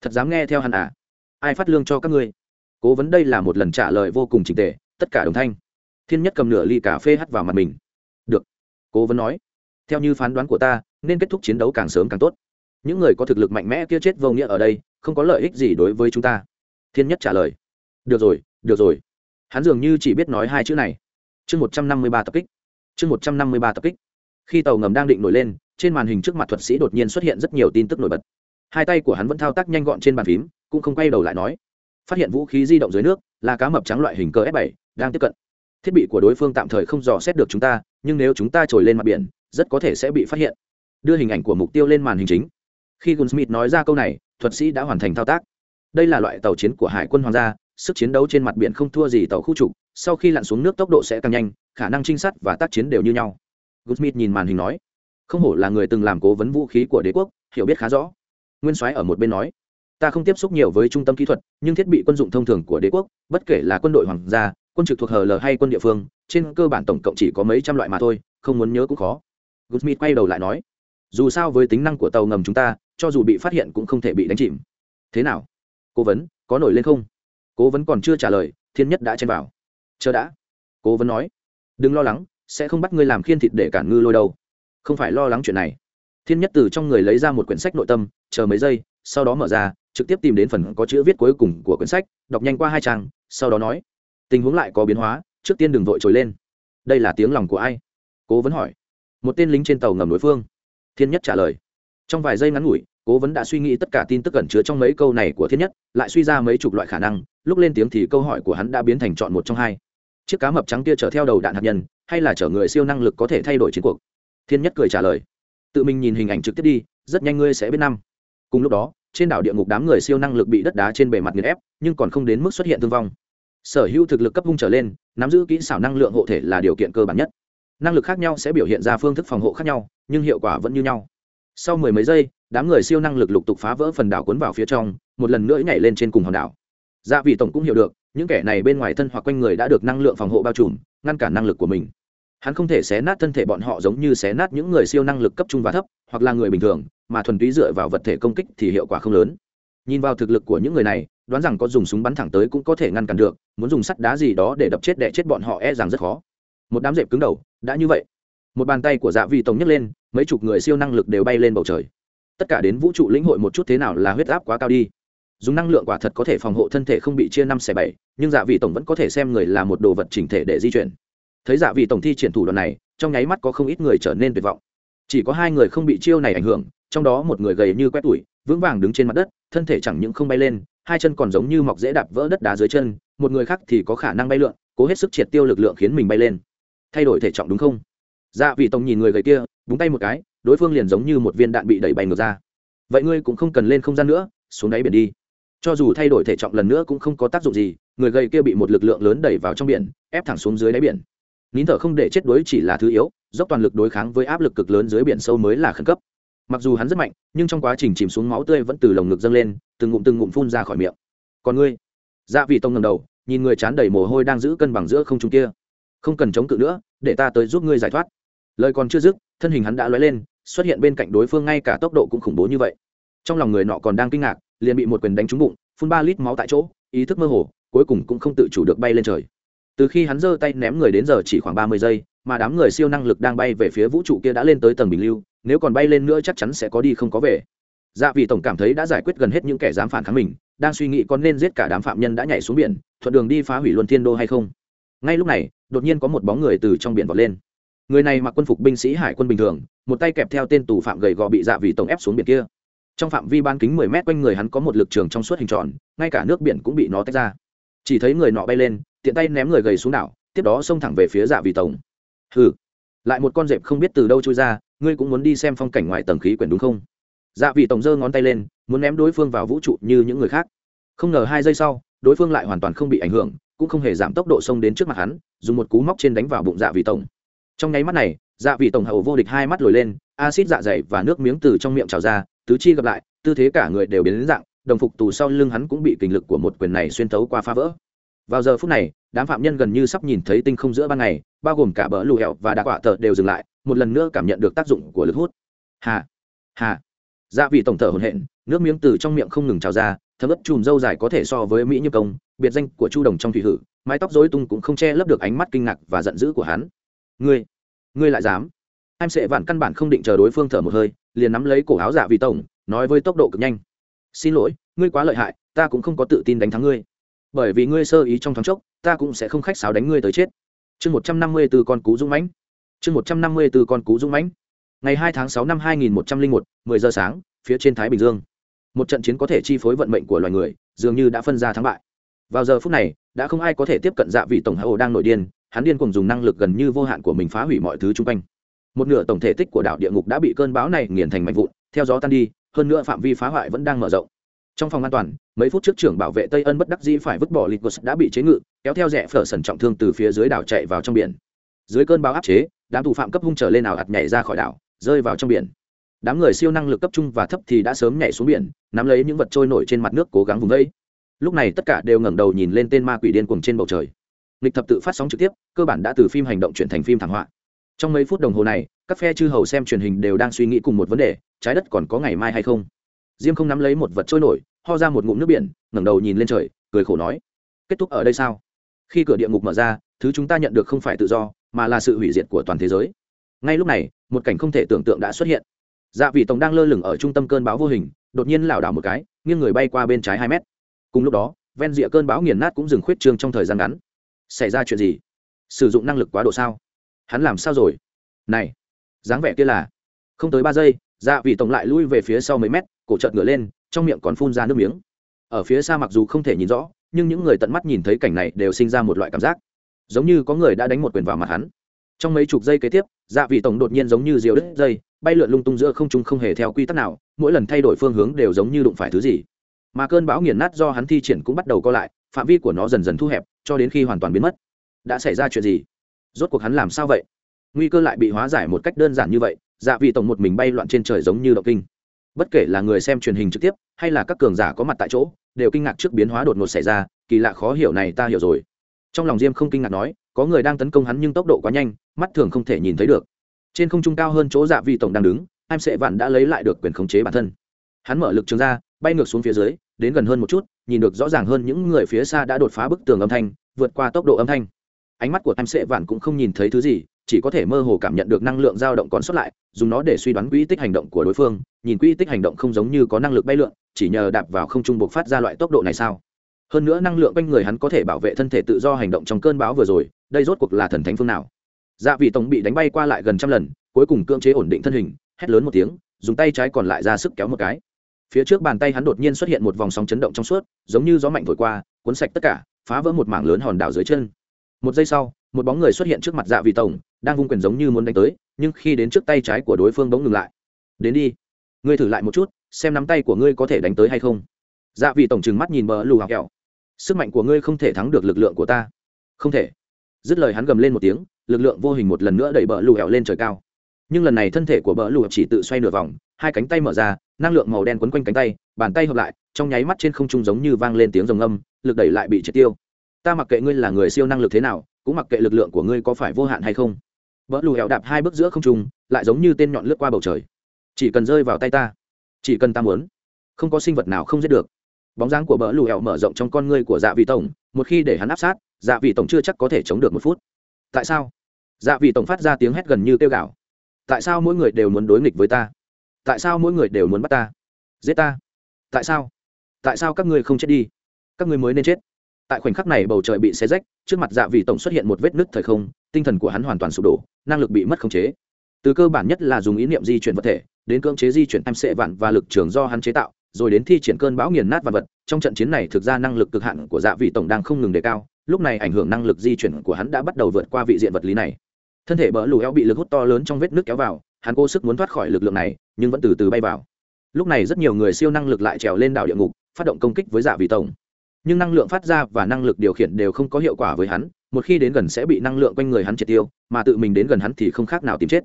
Thật dám nghe theo hắn à? Ai phát lương cho các ngươi? Cố vấn đây là một lần trả lời vô cùng trình tệ tất cả đồng thanh. Thiên nhất cầm nửa ly cà phê hắt vào mặt mình. Được. Cố vấn nói. Theo như phán đoán của ta, nên kết thúc chiến đấu càng sớm càng tốt. Những người có thực lực mạnh mẽ kia chết vô nghĩa ở đây, không có lợi ích gì đối với chúng ta. Thiên nhất trả lời. Được rồi được rồi. Hắn dường như chỉ biết nói hai chữ này. Chương một trăm năm mươi ba tập kích. Chương một trăm năm mươi ba tập kích. Khi tàu ngầm đang định nổi lên, trên màn hình trước mặt thuật sĩ đột nhiên xuất hiện rất nhiều tin tức nổi bật. Hai tay của hắn vẫn thao tác nhanh gọn trên bàn phím, cũng không quay đầu lại nói. Phát hiện vũ khí di động dưới nước là cá mập trắng loại hình cơ f 7 đang tiếp cận. Thiết bị của đối phương tạm thời không dò xét được chúng ta, nhưng nếu chúng ta trồi lên mặt biển, rất có thể sẽ bị phát hiện. Đưa hình ảnh của mục tiêu lên màn hình chính. Khi gunsmith nói ra câu này, thuật sĩ đã hoàn thành thao tác. Đây là loại tàu chiến của hải quân hoàng gia, sức chiến đấu trên mặt biển không thua gì tàu khu trục, sau khi lặn xuống nước tốc độ sẽ càng nhanh, khả năng trinh sát và tác chiến đều như nhau. Gunsmith nhìn màn hình nói, không hổ là người từng làm cố vấn vũ khí của đế quốc, hiểu biết khá rõ. Nguyên soái ở một bên nói, ta không tiếp xúc nhiều với trung tâm kỹ thuật, nhưng thiết bị quân dụng thông thường của đế quốc, bất kể là quân đội hoàng gia quân trực thuộc hờ lờ hay quân địa phương, trên cơ bản tổng cộng chỉ có mấy trăm loại mà thôi, không muốn nhớ cũng khó. Goodsmith quay đầu lại nói, dù sao với tính năng của tàu ngầm chúng ta, cho dù bị phát hiện cũng không thể bị đánh chìm. Thế nào? Cố vấn, có nổi lên không? Cố vấn còn chưa trả lời, thiên nhất đã chen vào. Chờ đã. Cố vấn nói, đừng lo lắng, sẽ không bắt ngươi làm khiên thịt để cản ngư lôi đâu. Không phải lo lắng chuyện này. Thiên nhất từ trong người lấy ra một quyển sách nội tâm, chờ mấy giây, sau đó mở ra, trực tiếp tìm đến phần có chữ viết cuối cùng của quyển sách, đọc nhanh qua hai trang, sau đó nói tình huống lại có biến hóa, trước tiên đừng vội trồi lên. Đây là tiếng lòng của ai? Cố vấn hỏi. Một tên lính trên tàu ngầm đối phương. Thiên nhất trả lời. Trong vài giây ngắn ngủi, cố vấn đã suy nghĩ tất cả tin tức cẩn chứa trong mấy câu này của thiên nhất, lại suy ra mấy chục loại khả năng, lúc lên tiếng thì câu hỏi của hắn đã biến thành chọn một trong hai. Chiếc cá mập trắng kia chở theo đầu đạn hạt nhân, hay là chở người siêu năng lực có thể thay đổi chiến cuộc? Thiên nhất cười trả lời. Tự mình nhìn hình ảnh trực tiếp đi, rất nhanh ngươi sẽ biết năm. Cùng lúc đó, trên đảo địa ngục đám người siêu năng lực bị đất đá trên bề mặt nghiền ép, nhưng còn không đến mức xuất hiện thương vong sở hữu thực lực cấp hung trở lên, nắm giữ kỹ xảo năng lượng hộ thể là điều kiện cơ bản nhất. Năng lực khác nhau sẽ biểu hiện ra phương thức phòng hộ khác nhau, nhưng hiệu quả vẫn như nhau. Sau mười mấy giây, đám người siêu năng lực lục tục phá vỡ phần đảo cuốn vào phía trong, một lần nữa nhảy lên trên cùng hòn đảo. Dạ vị tổng cũng hiểu được, những kẻ này bên ngoài thân hoặc quanh người đã được năng lượng phòng hộ bao trùm, ngăn cản năng lực của mình. Hắn không thể xé nát thân thể bọn họ giống như xé nát những người siêu năng lực cấp trung và thấp, hoặc là người bình thường, mà thuần túy dựa vào vật thể công kích thì hiệu quả không lớn. Nhìn vào thực lực của những người này đoán rằng có dùng súng bắn thẳng tới cũng có thể ngăn cản được, muốn dùng sắt đá gì đó để đập chết đẻ chết bọn họ e rằng rất khó. Một đám dẹp cứng đầu, đã như vậy. Một bàn tay của dạ vị tổng nhấc lên, mấy chục người siêu năng lực đều bay lên bầu trời. Tất cả đến vũ trụ lĩnh hội một chút thế nào là huyết áp quá cao đi. Dùng năng lượng quả thật có thể phòng hộ thân thể không bị chia năm xẻ bảy, nhưng dạ vị tổng vẫn có thể xem người là một đồ vật chỉnh thể để di chuyển. Thấy dạ vị tổng thi triển thủ đoạn này, trong nháy mắt có không ít người trở nên tuyệt vọng. Chỉ có hai người không bị chiêu này ảnh hưởng, trong đó một người gầy như quét tủi, vững vàng đứng trên mặt đất, thân thể chẳng những không bay lên hai chân còn giống như mọc dễ đạp vỡ đất đá dưới chân, một người khác thì có khả năng bay lượn, cố hết sức triệt tiêu lực lượng khiến mình bay lên. Thay đổi thể trọng đúng không? Dạ vị tổng nhìn người gầy kia, búng tay một cái, đối phương liền giống như một viên đạn bị đẩy bay ngược ra. Vậy ngươi cũng không cần lên không gian nữa, xuống đáy biển đi. Cho dù thay đổi thể trọng lần nữa cũng không có tác dụng gì, người gầy kia bị một lực lượng lớn đẩy vào trong biển, ép thẳng xuống dưới đáy biển. Nín thở không để chết đuối chỉ là thứ yếu, dốc toàn lực đối kháng với áp lực cực lớn dưới biển sâu mới là khẩn cấp mặc dù hắn rất mạnh, nhưng trong quá trình chìm xuống máu tươi vẫn từ lồng ngực dâng lên, từng ngụm từng ngụm phun ra khỏi miệng. Còn ngươi? Dạ vị tông ngầm đầu, nhìn người chán đầy mồ hôi đang giữ cân bằng giữa không trung kia. Không cần chống cự nữa, để ta tới giúp ngươi giải thoát. Lời còn chưa dứt, thân hình hắn đã lóe lên, xuất hiện bên cạnh đối phương ngay cả tốc độ cũng khủng bố như vậy. Trong lòng người nọ còn đang kinh ngạc, liền bị một quyền đánh trúng bụng, phun ba lít máu tại chỗ, ý thức mơ hồ, cuối cùng cũng không tự chủ được bay lên trời. Từ khi hắn giơ tay ném người đến giờ chỉ khoảng ba mươi giây, mà đám người siêu năng lực đang bay về phía vũ trụ kia đã lên tới tầng bình lưu nếu còn bay lên nữa chắc chắn sẽ có đi không có về. Dạ vị tổng cảm thấy đã giải quyết gần hết những kẻ dám phản kháng mình, đang suy nghĩ có nên giết cả đám phạm nhân đã nhảy xuống biển, thuận đường đi phá hủy luân thiên đô hay không. Ngay lúc này, đột nhiên có một bóng người từ trong biển vọt lên. Người này mặc quân phục binh sĩ hải quân bình thường, một tay kẹp theo tên tù phạm gầy gò bị dạ vị tổng ép xuống biển kia. Trong phạm vi ban kính mười mét quanh người hắn có một lực trường trong suốt hình tròn, ngay cả nước biển cũng bị nó tách ra. Chỉ thấy người nọ bay lên, tiện tay ném người gầy xuống đảo, tiếp đó xông thẳng về phía dạ vị tổng. Hừ, lại một con dẹp không biết từ đâu trôi ra ngươi cũng muốn đi xem phong cảnh ngoài tầng khí quyển đúng không? Dạ vị tổng giơ ngón tay lên, muốn ném đối phương vào vũ trụ như những người khác. Không ngờ hai giây sau, đối phương lại hoàn toàn không bị ảnh hưởng, cũng không hề giảm tốc độ xông đến trước mặt hắn, dùng một cú móc trên đánh vào bụng dạ vị tổng. Trong nháy mắt này dạ vị tổng hậu vô địch hai mắt lồi lên acid dạ dày và nước miếng từ trong miệng trào ra, tứ chi gặp lại, tư thế cả người đều biến đến dạng, đồng phục tù sau lưng hắn cũng bị kình lực của một quyền này xuyên tấu qua phá vỡ. Vào giờ phút này, đám phạm nhân gần như sắp nhìn thấy tinh không giữa ban ngày, bao gồm cả bờ lù hẹo và đạ quả tờ đều dừng lại một lần nữa cảm nhận được tác dụng của lực hút. Hà hà. Dạ vị tổng thở hồn hện nước miếng từ trong miệng không ngừng trào ra, thấm ấp chùm dâu dài có thể so với mỹ như công, biệt danh của chu đồng trong thủy hử, mái tóc dối tung cũng không che lấp được ánh mắt kinh ngạc và giận dữ của hắn. Ngươi ngươi lại dám? Em sẽ vạn căn bản không định chờ đối phương thở một hơi, liền nắm lấy cổ áo dạ vị tổng, nói với tốc độ cực nhanh. Xin lỗi, ngươi quá lợi hại, ta cũng không có tự tin đánh thắng ngươi. Bởi vì ngươi sơ ý trong thoáng chốc, ta cũng sẽ không khách sáo đánh ngươi tới chết. Chương một trăm năm mươi từ con cú dũng mãnh chương một trăm năm mươi b ố con cú dũng mãnh. Ngày hai tháng sáu năm hai nghìn một trăm linh một, mười giờ sáng, phía trên thái bình dương. Một trận chiến có thể chi phối vận mệnh của loài người, dường như đã phân ra thắng bại. Vào giờ phút này, đã không ai có thể tiếp cận dạ vị tổng hạ ổ đang nội điên, hắn điên cùng dùng năng lực gần như vô hạn của mình phá hủy mọi thứ chung quanh. Một nửa tổng thể tích của đảo địa ngục đã bị cơn bão này nghiền thành mạnh vụn, theo gió tan đi, hơn nữa phạm vi phá hoại vẫn đang mở rộng. Trong phòng an toàn, mấy phút trước trưởng bảo vệ tây ân bất đắc dĩ phải vứt bỏ lịch đã bị chế ngự, kéo theo rẽ phở sần trọng thương từ phía dưới đảo chạy vào trong biển. Dưới cơn bão áp chế đám thủ phạm cấp hung trở lên nào ạt nhảy ra khỏi đảo, rơi vào trong biển. Đám người siêu năng lực cấp trung và thấp thì đã sớm nhảy xuống biển, nắm lấy những vật trôi nổi trên mặt nước cố gắng vùng vẫy lúc này tất cả đều ngẩng đầu nhìn lên tên ma quỷ điên cuồng trên bầu trời. Lịch thập tự phát sóng trực tiếp, cơ bản đã từ phim hành động chuyển thành phim thảm họa. Trong mấy phút đồng hồ này, các phe chư hầu xem truyền hình đều đang suy nghĩ cùng một vấn đề, trái đất còn có ngày mai hay không? Diêm không nắm lấy một vật trôi nổi, ho ra một ngụm nước biển, ngẩng đầu nhìn lên trời, cười khổ nói, kết thúc ở đây sao? Khi cửa địa ngục mở ra, thứ chúng ta nhận được không phải tự do mà là sự hủy diệt của toàn thế giới. Ngay lúc này, một cảnh không thể tưởng tượng đã xuất hiện. Dạ vị tổng đang lơ lửng ở trung tâm cơn bão vô hình, đột nhiên lảo đảo một cái, nghiêng người bay qua bên trái hai mét. Cùng lúc đó, ven rìa cơn bão nghiền nát cũng dừng khuyết trương trong thời gian ngắn. Xảy ra chuyện gì? Sử dụng năng lực quá độ sao? Hắn làm sao rồi? Này, dáng vẻ kia là không tới ba giây dạ vị tổng lại lui về phía sau mấy mét, cổ trợt ngửa lên, trong miệng còn phun ra nước miếng. Ở phía xa mặc dù không thể nhìn rõ, nhưng những người tận mắt nhìn thấy cảnh này đều sinh ra một loại cảm giác giống như có người đã đánh một quyền vào mặt hắn. Trong mấy chục giây kế tiếp dạ vị tổng đột nhiên giống như diều đứt dây, bay lượn lung tung giữa không trung không hề theo quy tắc nào, mỗi lần thay đổi phương hướng đều giống như đụng phải thứ gì. Mà cơn bão nghiền nát do hắn thi triển cũng bắt đầu co lại, phạm vi của nó dần dần thu hẹp, cho đến khi hoàn toàn biến mất. Đã xảy ra chuyện gì? Rốt cuộc hắn làm sao vậy? Nguy cơ lại bị hóa giải một cách đơn giản như vậy dạ vị tổng một mình bay loạn trên trời giống như động kinh. Bất kể là người xem truyền hình trực tiếp, hay là các cường giả có mặt tại chỗ, đều kinh ngạc trước biến hóa đột ngột xảy ra, kỳ lạ khó hiểu này ta hiểu rồi trong lòng diêm không kinh ngạc nói, có người đang tấn công hắn nhưng tốc độ quá nhanh, mắt thường không thể nhìn thấy được. Trên không trung cao hơn chỗ dạ vị tổng đang đứng em sệ vạn đã lấy lại được quyền khống chế bản thân. Hắn mở lực trường ra, bay ngược xuống phía dưới, đến gần hơn một chút, nhìn được rõ ràng hơn những người phía xa đã đột phá bức tường âm thanh, vượt qua tốc độ âm thanh. Ánh mắt của em sệ vạn cũng không nhìn thấy thứ gì, chỉ có thể mơ hồ cảm nhận được năng lượng dao động còn sót lại, dùng nó để suy đoán quỹ tích hành động của đối phương, nhìn quỹ tích hành động không giống như có năng lực bay lượn, chỉ nhờ đạp vào không trung buộc phát ra loại tốc độ này sao? Hơn nữa năng lượng quanh người hắn có thể bảo vệ thân thể tự do hành động trong cơn bão vừa rồi, đây rốt cuộc là thần thánh phương nào? Dạ vị tổng bị đánh bay qua lại gần trăm lần, cuối cùng cưỡng chế ổn định thân hình, hét lớn một tiếng, dùng tay trái còn lại ra sức kéo một cái. Phía trước bàn tay hắn đột nhiên xuất hiện một vòng sóng chấn động trong suốt, giống như gió mạnh thổi qua, cuốn sạch tất cả, phá vỡ một mảng lớn hòn đảo dưới chân. Một giây sau, một bóng người xuất hiện trước mặt dạ vị tổng, đang vung quyền giống như muốn đánh tới, nhưng khi đến trước tay trái của đối phương bỗng ngừng lại. Đến đi, ngươi thử lại một chút, xem nắm tay của ngươi có thể đánh tới hay không. Dạ vị tổng trừng mắt nhìn bờ lù học kẹo sức mạnh của ngươi không thể thắng được lực lượng của ta. Không thể. Dứt lời hắn gầm lên một tiếng, lực lượng vô hình một lần nữa đẩy bờ lù hẹo lên trời cao. Nhưng lần này thân thể của bờ lù chỉ tự xoay nửa vòng, hai cánh tay mở ra, năng lượng màu đen quấn quanh cánh tay, bàn tay hợp lại, trong nháy mắt trên không trung giống như vang lên tiếng rồng âm lực đẩy lại bị triệt tiêu. Ta mặc kệ ngươi là người siêu năng lực thế nào, cũng mặc kệ lực lượng của ngươi có phải vô hạn hay không. Bờ lù hẹo đạp hai bước giữa không trung, lại giống như tên nhọn lướt qua bầu trời. Chỉ cần rơi vào tay ta, chỉ cần ta muốn, không có sinh vật nào không giết được bóng dáng của bỡ lù hẹo mở rộng trong con ngươi của dạ vị tổng, một khi để hắn áp sát dạ vị tổng chưa chắc có thể chống được một phút. Tại sao? Dạ vị tổng phát ra tiếng hét gần như kêu gào. Tại sao mỗi người đều muốn đối nghịch với ta? Tại sao mỗi người đều muốn bắt ta? Giết ta? Tại sao? Tại sao các ngươi không chết đi? Các ngươi mới nên chết. Tại khoảnh khắc này bầu trời bị xé rách, trước mặt dạ vị tổng xuất hiện một vết nứt thời không, tinh thần của hắn hoàn toàn sụp đổ, năng lực bị mất khống chế. Từ cơ bản nhất là dùng ý niệm di chuyển vật thể, đến cưỡng chế di chuyển em sệ vạn và lực trường do hắn chế tạo rồi đến thi triển cơn bão nghiền nát vật vật, trong trận chiến này thực ra năng lực cực hạn của dạ vị tổng đang không ngừng đề cao, lúc này ảnh hưởng năng lực di chuyển của hắn đã bắt đầu vượt qua vị diện vật lý này. Thân thể bỡ lù eo bị lực hút to lớn trong vết nước kéo vào, hắn cố sức muốn thoát khỏi lực lượng này, nhưng vẫn từ từ bay vào. Lúc này rất nhiều người siêu năng lực lại trèo lên đảo địa ngục, phát động công kích với dạ vị tổng. Nhưng năng lượng phát ra và năng lực điều khiển đều không có hiệu quả với hắn, một khi đến gần sẽ bị năng lượng quanh người hắn triệt tiêu, mà tự mình đến gần hắn thì không khác nào tìm chết.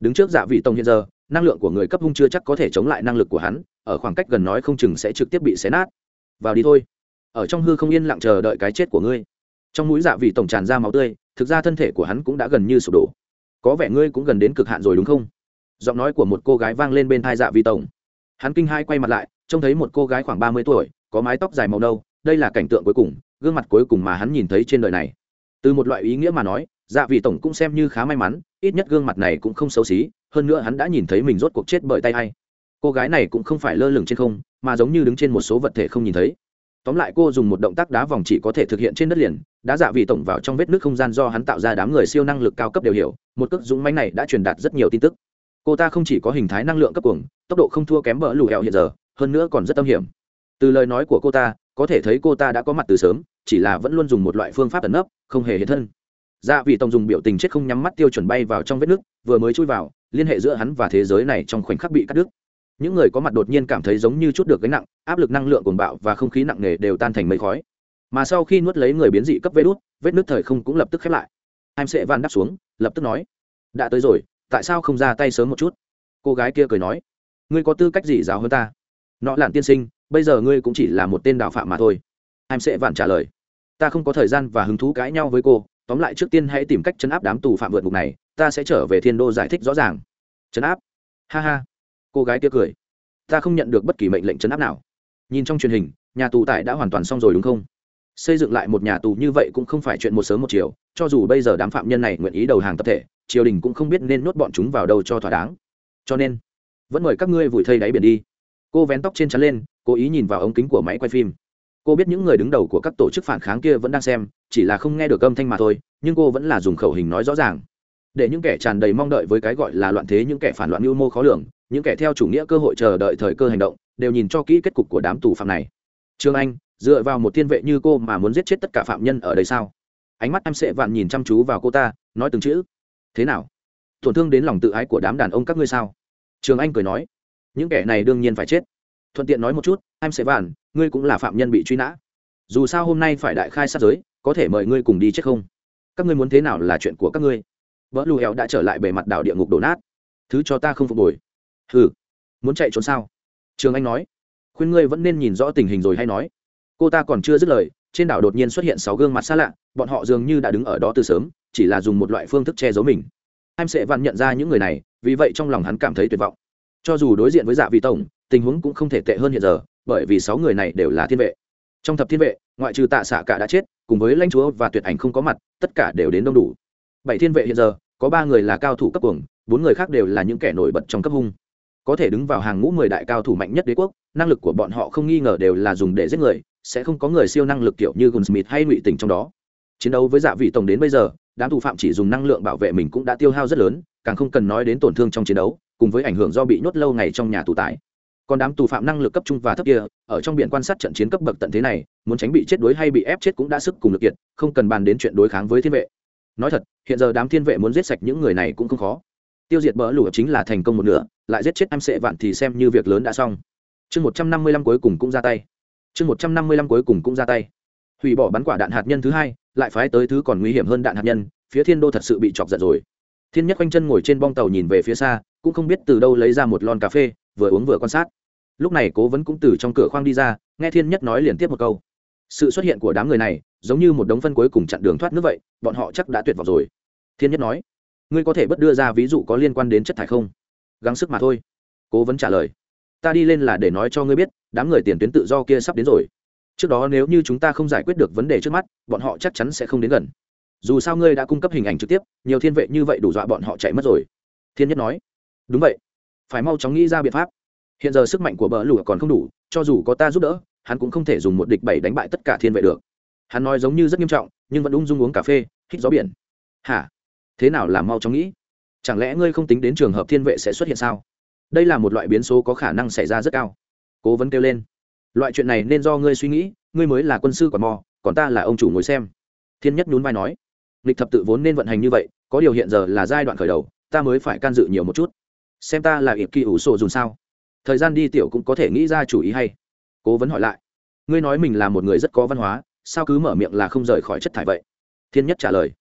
Đứng trước dạ vị tổng hiện giờ năng lượng của người cấp hung chưa chắc có thể chống lại năng lực của hắn, ở khoảng cách gần nói không chừng sẽ trực tiếp bị xé nát. Vào đi thôi. Ở trong hư không yên lặng chờ đợi cái chết của ngươi. Trong mũi dạ vị tổng tràn ra máu tươi, thực ra thân thể của hắn cũng đã gần như sụp đổ. Có vẻ ngươi cũng gần đến cực hạn rồi đúng không? Giọng nói của một cô gái vang lên bên thai dạ vị tổng. Hắn kinh hai quay mặt lại, trông thấy một cô gái khoảng ba mươi tuổi, có mái tóc dài màu nâu, đây là cảnh tượng cuối cùng, gương mặt cuối cùng mà hắn nhìn thấy trên đời này. Từ một loại ý nghĩa mà nói dạ vị tổng cũng xem như khá may mắn, ít nhất gương mặt này cũng không xấu xí, hơn nữa hắn đã nhìn thấy mình rốt cuộc chết bởi tay hay cô gái này cũng không phải lơ lửng trên không, mà giống như đứng trên một số vật thể không nhìn thấy. Tóm lại cô dùng một động tác đá vòng chỉ có thể thực hiện trên đất liền đã dạ vị tổng vào trong vết nước không gian do hắn tạo ra đám người siêu năng lực cao cấp đều hiểu, một cước dũng mánh này đã truyền đạt rất nhiều tin tức. Cô ta không chỉ có hình thái năng lượng cấp cuồng, tốc độ không thua kém bỡ lù hẹo hiện giờ, hơn nữa còn rất tâm hiểm. Từ lời nói của cô ta, có thể thấy cô ta đã có mặt từ sớm, chỉ là vẫn luôn dùng một loại phương pháp ẩn nấp, không hề hiện thân dạ vị tổng dùng biểu tình chết không nhắm mắt tiêu chuẩn bay vào trong vết nước, vừa mới chui vào, liên hệ giữa hắn và thế giới này trong khoảnh khắc bị cắt đứt. Những người có mặt đột nhiên cảm thấy giống như chút được gánh nặng, áp lực năng lượng cuồng bạo và không khí nặng nề đều tan thành mây khói. Mà sau khi nuốt lấy người biến dị cấp vê đốt vết nước thời không cũng lập tức khép lại. Em sẽ van đáp xuống, lập tức nói, đã tới rồi, tại sao không ra tay sớm một chút? Cô gái kia cười nói, ngươi có tư cách gì giáo hơn ta? Nọ lạn tiên sinh, bây giờ ngươi cũng chỉ là một tên đạo phạm mà thôi. Em sẽ vạn trả lời, ta không có thời gian và hứng thú cãi nhau với cô tóm lại trước tiên hãy tìm cách chấn áp đám tù phạm vượt ngục này, ta sẽ trở về thiên đô giải thích rõ ràng. Chấn áp? Ha ha. Cô gái kia cười. Ta không nhận được bất kỳ mệnh lệnh chấn áp nào. Nhìn trong truyền hình, nhà tù tại đã hoàn toàn xong rồi đúng không? Xây dựng lại một nhà tù như vậy cũng không phải chuyện một sớm một chiều, cho dù bây giờ đám phạm nhân này nguyện ý đầu hàng tập thể, triều đình cũng không biết nên nuốt bọn chúng vào đâu cho thỏa đáng. Cho nên, vẫn mời các ngươi vùi thây đáy biển đi. Cô vén tóc trên chắn lên, cố ý nhìn vào ống kính của máy quay phim cô biết những người đứng đầu của các tổ chức phản kháng kia vẫn đang xem, chỉ là không nghe được âm thanh mà thôi, nhưng cô vẫn là dùng khẩu hình nói rõ ràng. Để những kẻ tràn đầy mong đợi với cái gọi là loạn thế, những kẻ phản loạn mưu mô khó lường, những kẻ theo chủ nghĩa cơ hội chờ đợi thời cơ hành động, đều nhìn cho kỹ kết cục của đám tù phạm này. Trương anh, dựa vào một thiên vệ như cô mà muốn giết chết tất cả phạm nhân ở đây sao? Ánh mắt em sẽ vạn nhìn chăm chú vào cô ta, nói từng chữ. Thế nào? Tổn thương đến lòng tự ái của đám đàn ông các ngươi sao? Trường anh cười nói. Những kẻ này đương nhiên phải chết thuận tiện nói một chút, em sẽ vàn ngươi cũng là phạm nhân bị truy nã. Dù sao hôm nay phải đại khai sát giới, có thể mời ngươi cùng đi chết không? Các ngươi muốn thế nào là chuyện của các ngươi? Vợ lù hẹo đã trở lại bề mặt đảo địa ngục đổ nát. Thứ cho ta không phục hồi hừ, muốn chạy trốn sao? Trường anh nói. Khuyên ngươi vẫn nên nhìn rõ tình hình rồi hay nói. Cô ta còn chưa dứt lời, trên đảo đột nhiên xuất hiện sáu gương mặt xa lạ, bọn họ dường như đã đứng ở đó từ sớm, chỉ là dùng một loại phương thức che giấu mình. Em sẽ vặn nhận ra những người này, vì vậy trong lòng hắn cảm thấy tuyệt vọng cho dù đối diện với dạ vị tổng, tình huống cũng không thể tệ hơn hiện giờ, bởi vì sáu người này đều là thiên vệ. Trong thập thiên vệ, ngoại trừ tạ xạ cả đã chết, cùng với lãnh chúa và tuyệt ảnh không có mặt, tất cả đều đến đông đủ. Bảy thiên vệ hiện giờ, có ba người là cao thủ cấp cuồng, bốn người khác đều là những kẻ nổi bật trong cấp hung. Có thể đứng vào hàng ngũ mười đại cao thủ mạnh nhất đế quốc, năng lực của bọn họ không nghi ngờ đều là dùng để giết người, sẽ không có người siêu năng lực kiểu như gunsmith hay ngụy tình trong đó. Chiến đấu với dạ vị tổng đến bây giờ, đám thủ phạm chỉ dùng năng lượng bảo vệ mình cũng đã tiêu hao rất lớn, càng không cần nói đến tổn thương trong chiến đấu cùng với ảnh hưởng do bị nhốt lâu ngày trong nhà tù tải. Còn đám tù phạm năng lực cấp trung và thấp kia, ở trong biển quan sát trận chiến cấp bậc tận thế này, muốn tránh bị chết đối hay bị ép chết cũng đã sức cùng lực kiệt, không cần bàn đến chuyện đối kháng với thiên vệ. Nói thật, hiện giờ đám thiên vệ muốn giết sạch những người này cũng không khó. Tiêu diệt bỡ lũ chính là thành công một nửa, lại giết chết em sệ vạn thì xem như việc lớn đã xong. Chương một trăm năm mươi lăm cuối cùng cũng ra tay. Chương một trăm năm mươi lăm cuối cùng cũng ra tay. Hủy bỏ bắn quả đạn hạt nhân thứ hai, lại phái tới thứ còn nguy hiểm hơn đạn hạt nhân, phía thiên đô thật sự bị chọc giận rồi. Thiên nhất quanh chân ngồi trên bong tàu nhìn về phía xa cũng không biết từ đâu lấy ra một lon cà phê, vừa uống vừa quan sát. Lúc này cố vấn cũng từ trong cửa khoang đi ra, nghe thiên nhất nói liền tiếp một câu. Sự xuất hiện của đám người này, giống như một đống phân cuối cùng chặn đường thoát nước vậy, bọn họ chắc đã tuyệt vọng rồi. Thiên nhất nói, ngươi có thể bất đưa ra ví dụ có liên quan đến chất thải không? Gắng sức mà thôi. Cố vấn trả lời, ta đi lên là để nói cho ngươi biết, đám người tiền tuyến tự do kia sắp đến rồi. Trước đó nếu như chúng ta không giải quyết được vấn đề trước mắt, bọn họ chắc chắn sẽ không đến gần. Dù sao ngươi đã cung cấp hình ảnh trực tiếp, nhiều thiên vệ như vậy đủ dọa bọn họ chạy mất rồi. Thiên nhất nói đúng vậy. Phải mau chóng nghĩ ra biện pháp. Hiện giờ sức mạnh của bờ lụa còn không đủ, cho dù có ta giúp đỡ, hắn cũng không thể dùng một địch bảy đánh bại tất cả thiên vệ được. Hắn nói giống như rất nghiêm trọng, nhưng vẫn ung dung uống cà phê, hít gió biển. Hả? Thế nào là mau chóng nghĩ? Chẳng lẽ ngươi không tính đến trường hợp thiên vệ sẽ xuất hiện sao? Đây là một loại biến số có khả năng xảy ra rất cao. Cố vấn kêu lên. Loại chuyện này nên do ngươi suy nghĩ, ngươi mới là quân sư còn mò, còn ta là ông chủ ngồi xem. Thiên nhất nhún vai nói. Lịch thập tự vốn nên vận hành như vậy, có điều hiện giờ là giai đoạn khởi đầu, ta mới phải can dự nhiều một chút xem ta là ịp kỳ ủ sổ dùng sao? Thời gian đi tiểu cũng có thể nghĩ ra chủ ý hay. Cố vấn hỏi lại. Ngươi nói mình là một người rất có văn hóa, sao cứ mở miệng là không rời khỏi chất thải vậy? Thiên nhất trả lời.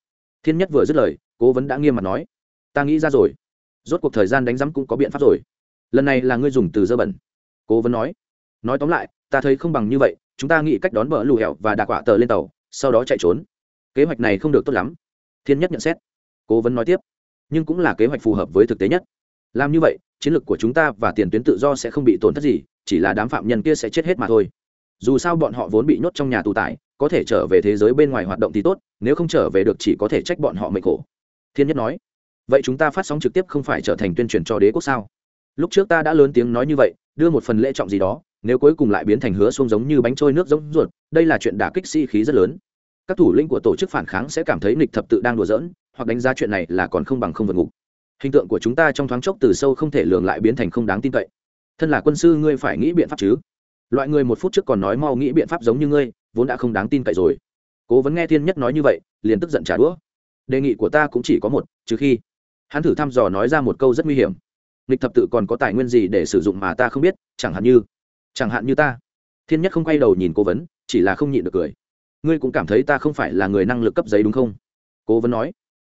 Thiên nhất vừa dứt lời, cố vấn đã nghiêm mặt nói. Ta nghĩ ra rồi. Rốt cuộc thời gian đánh giám cũng có biện pháp rồi. Lần này là ngươi dùng từ dơ bẩn. Cố vấn nói. Nói tóm lại, ta thấy không bằng như vậy, chúng ta nghĩ cách đón bờ lù hẹo và đạ quả tờ lên tàu, sau đó chạy trốn. Kế hoạch này không được tốt lắm. Thiên nhất nhận xét. Cố vấn nói tiếp. Nhưng cũng là kế hoạch phù hợp với thực tế nhất làm như vậy, chiến lược của chúng ta và tiền tuyến tự do sẽ không bị tổn thất gì, chỉ là đám phạm nhân kia sẽ chết hết mà thôi. Dù sao bọn họ vốn bị nhốt trong nhà tù tải có thể trở về thế giới bên ngoài hoạt động thì tốt, nếu không trở về được chỉ có thể trách bọn họ mệnh khổ. Thiên nhất nói. Vậy chúng ta phát sóng trực tiếp không phải trở thành tuyên truyền cho đế quốc sao? Lúc trước ta đã lớn tiếng nói như vậy, đưa một phần lễ trọng gì đó, nếu cuối cùng lại biến thành hứa xuông giống như bánh trôi nước giống ruột, đây là chuyện đả kích sĩ、si、khí rất lớn. Các thủ lĩnh của tổ chức phản kháng sẽ cảm thấy nghịch thập tự đang đùa giỡn, hoặc đánh giá chuyện này là còn không bằng không vượt ngục hình tượng của chúng ta trong thoáng chốc từ sâu không thể lường lại biến thành không đáng tin cậy. Thân là quân sư, ngươi phải nghĩ biện pháp chứ. Loại người một phút trước còn nói mau nghĩ biện pháp giống như ngươi, vốn đã không đáng tin cậy rồi. Cố vấn nghe thiên nhất nói như vậy, liền tức giận trả đũa. Đề nghị của ta cũng chỉ có một, trừ khi. Hắn thử thăm dò nói ra một câu rất nguy hiểm. Nghịch thập tự còn có tài nguyên gì để sử dụng mà ta không biết, chẳng hạn như. Chẳng hạn như ta. Thiên nhất không quay đầu nhìn cố vấn, chỉ là không nhịn được cười. Ngươi cũng cảm thấy ta không phải là người năng lực cấp giấy đúng không? Cố vấn nói.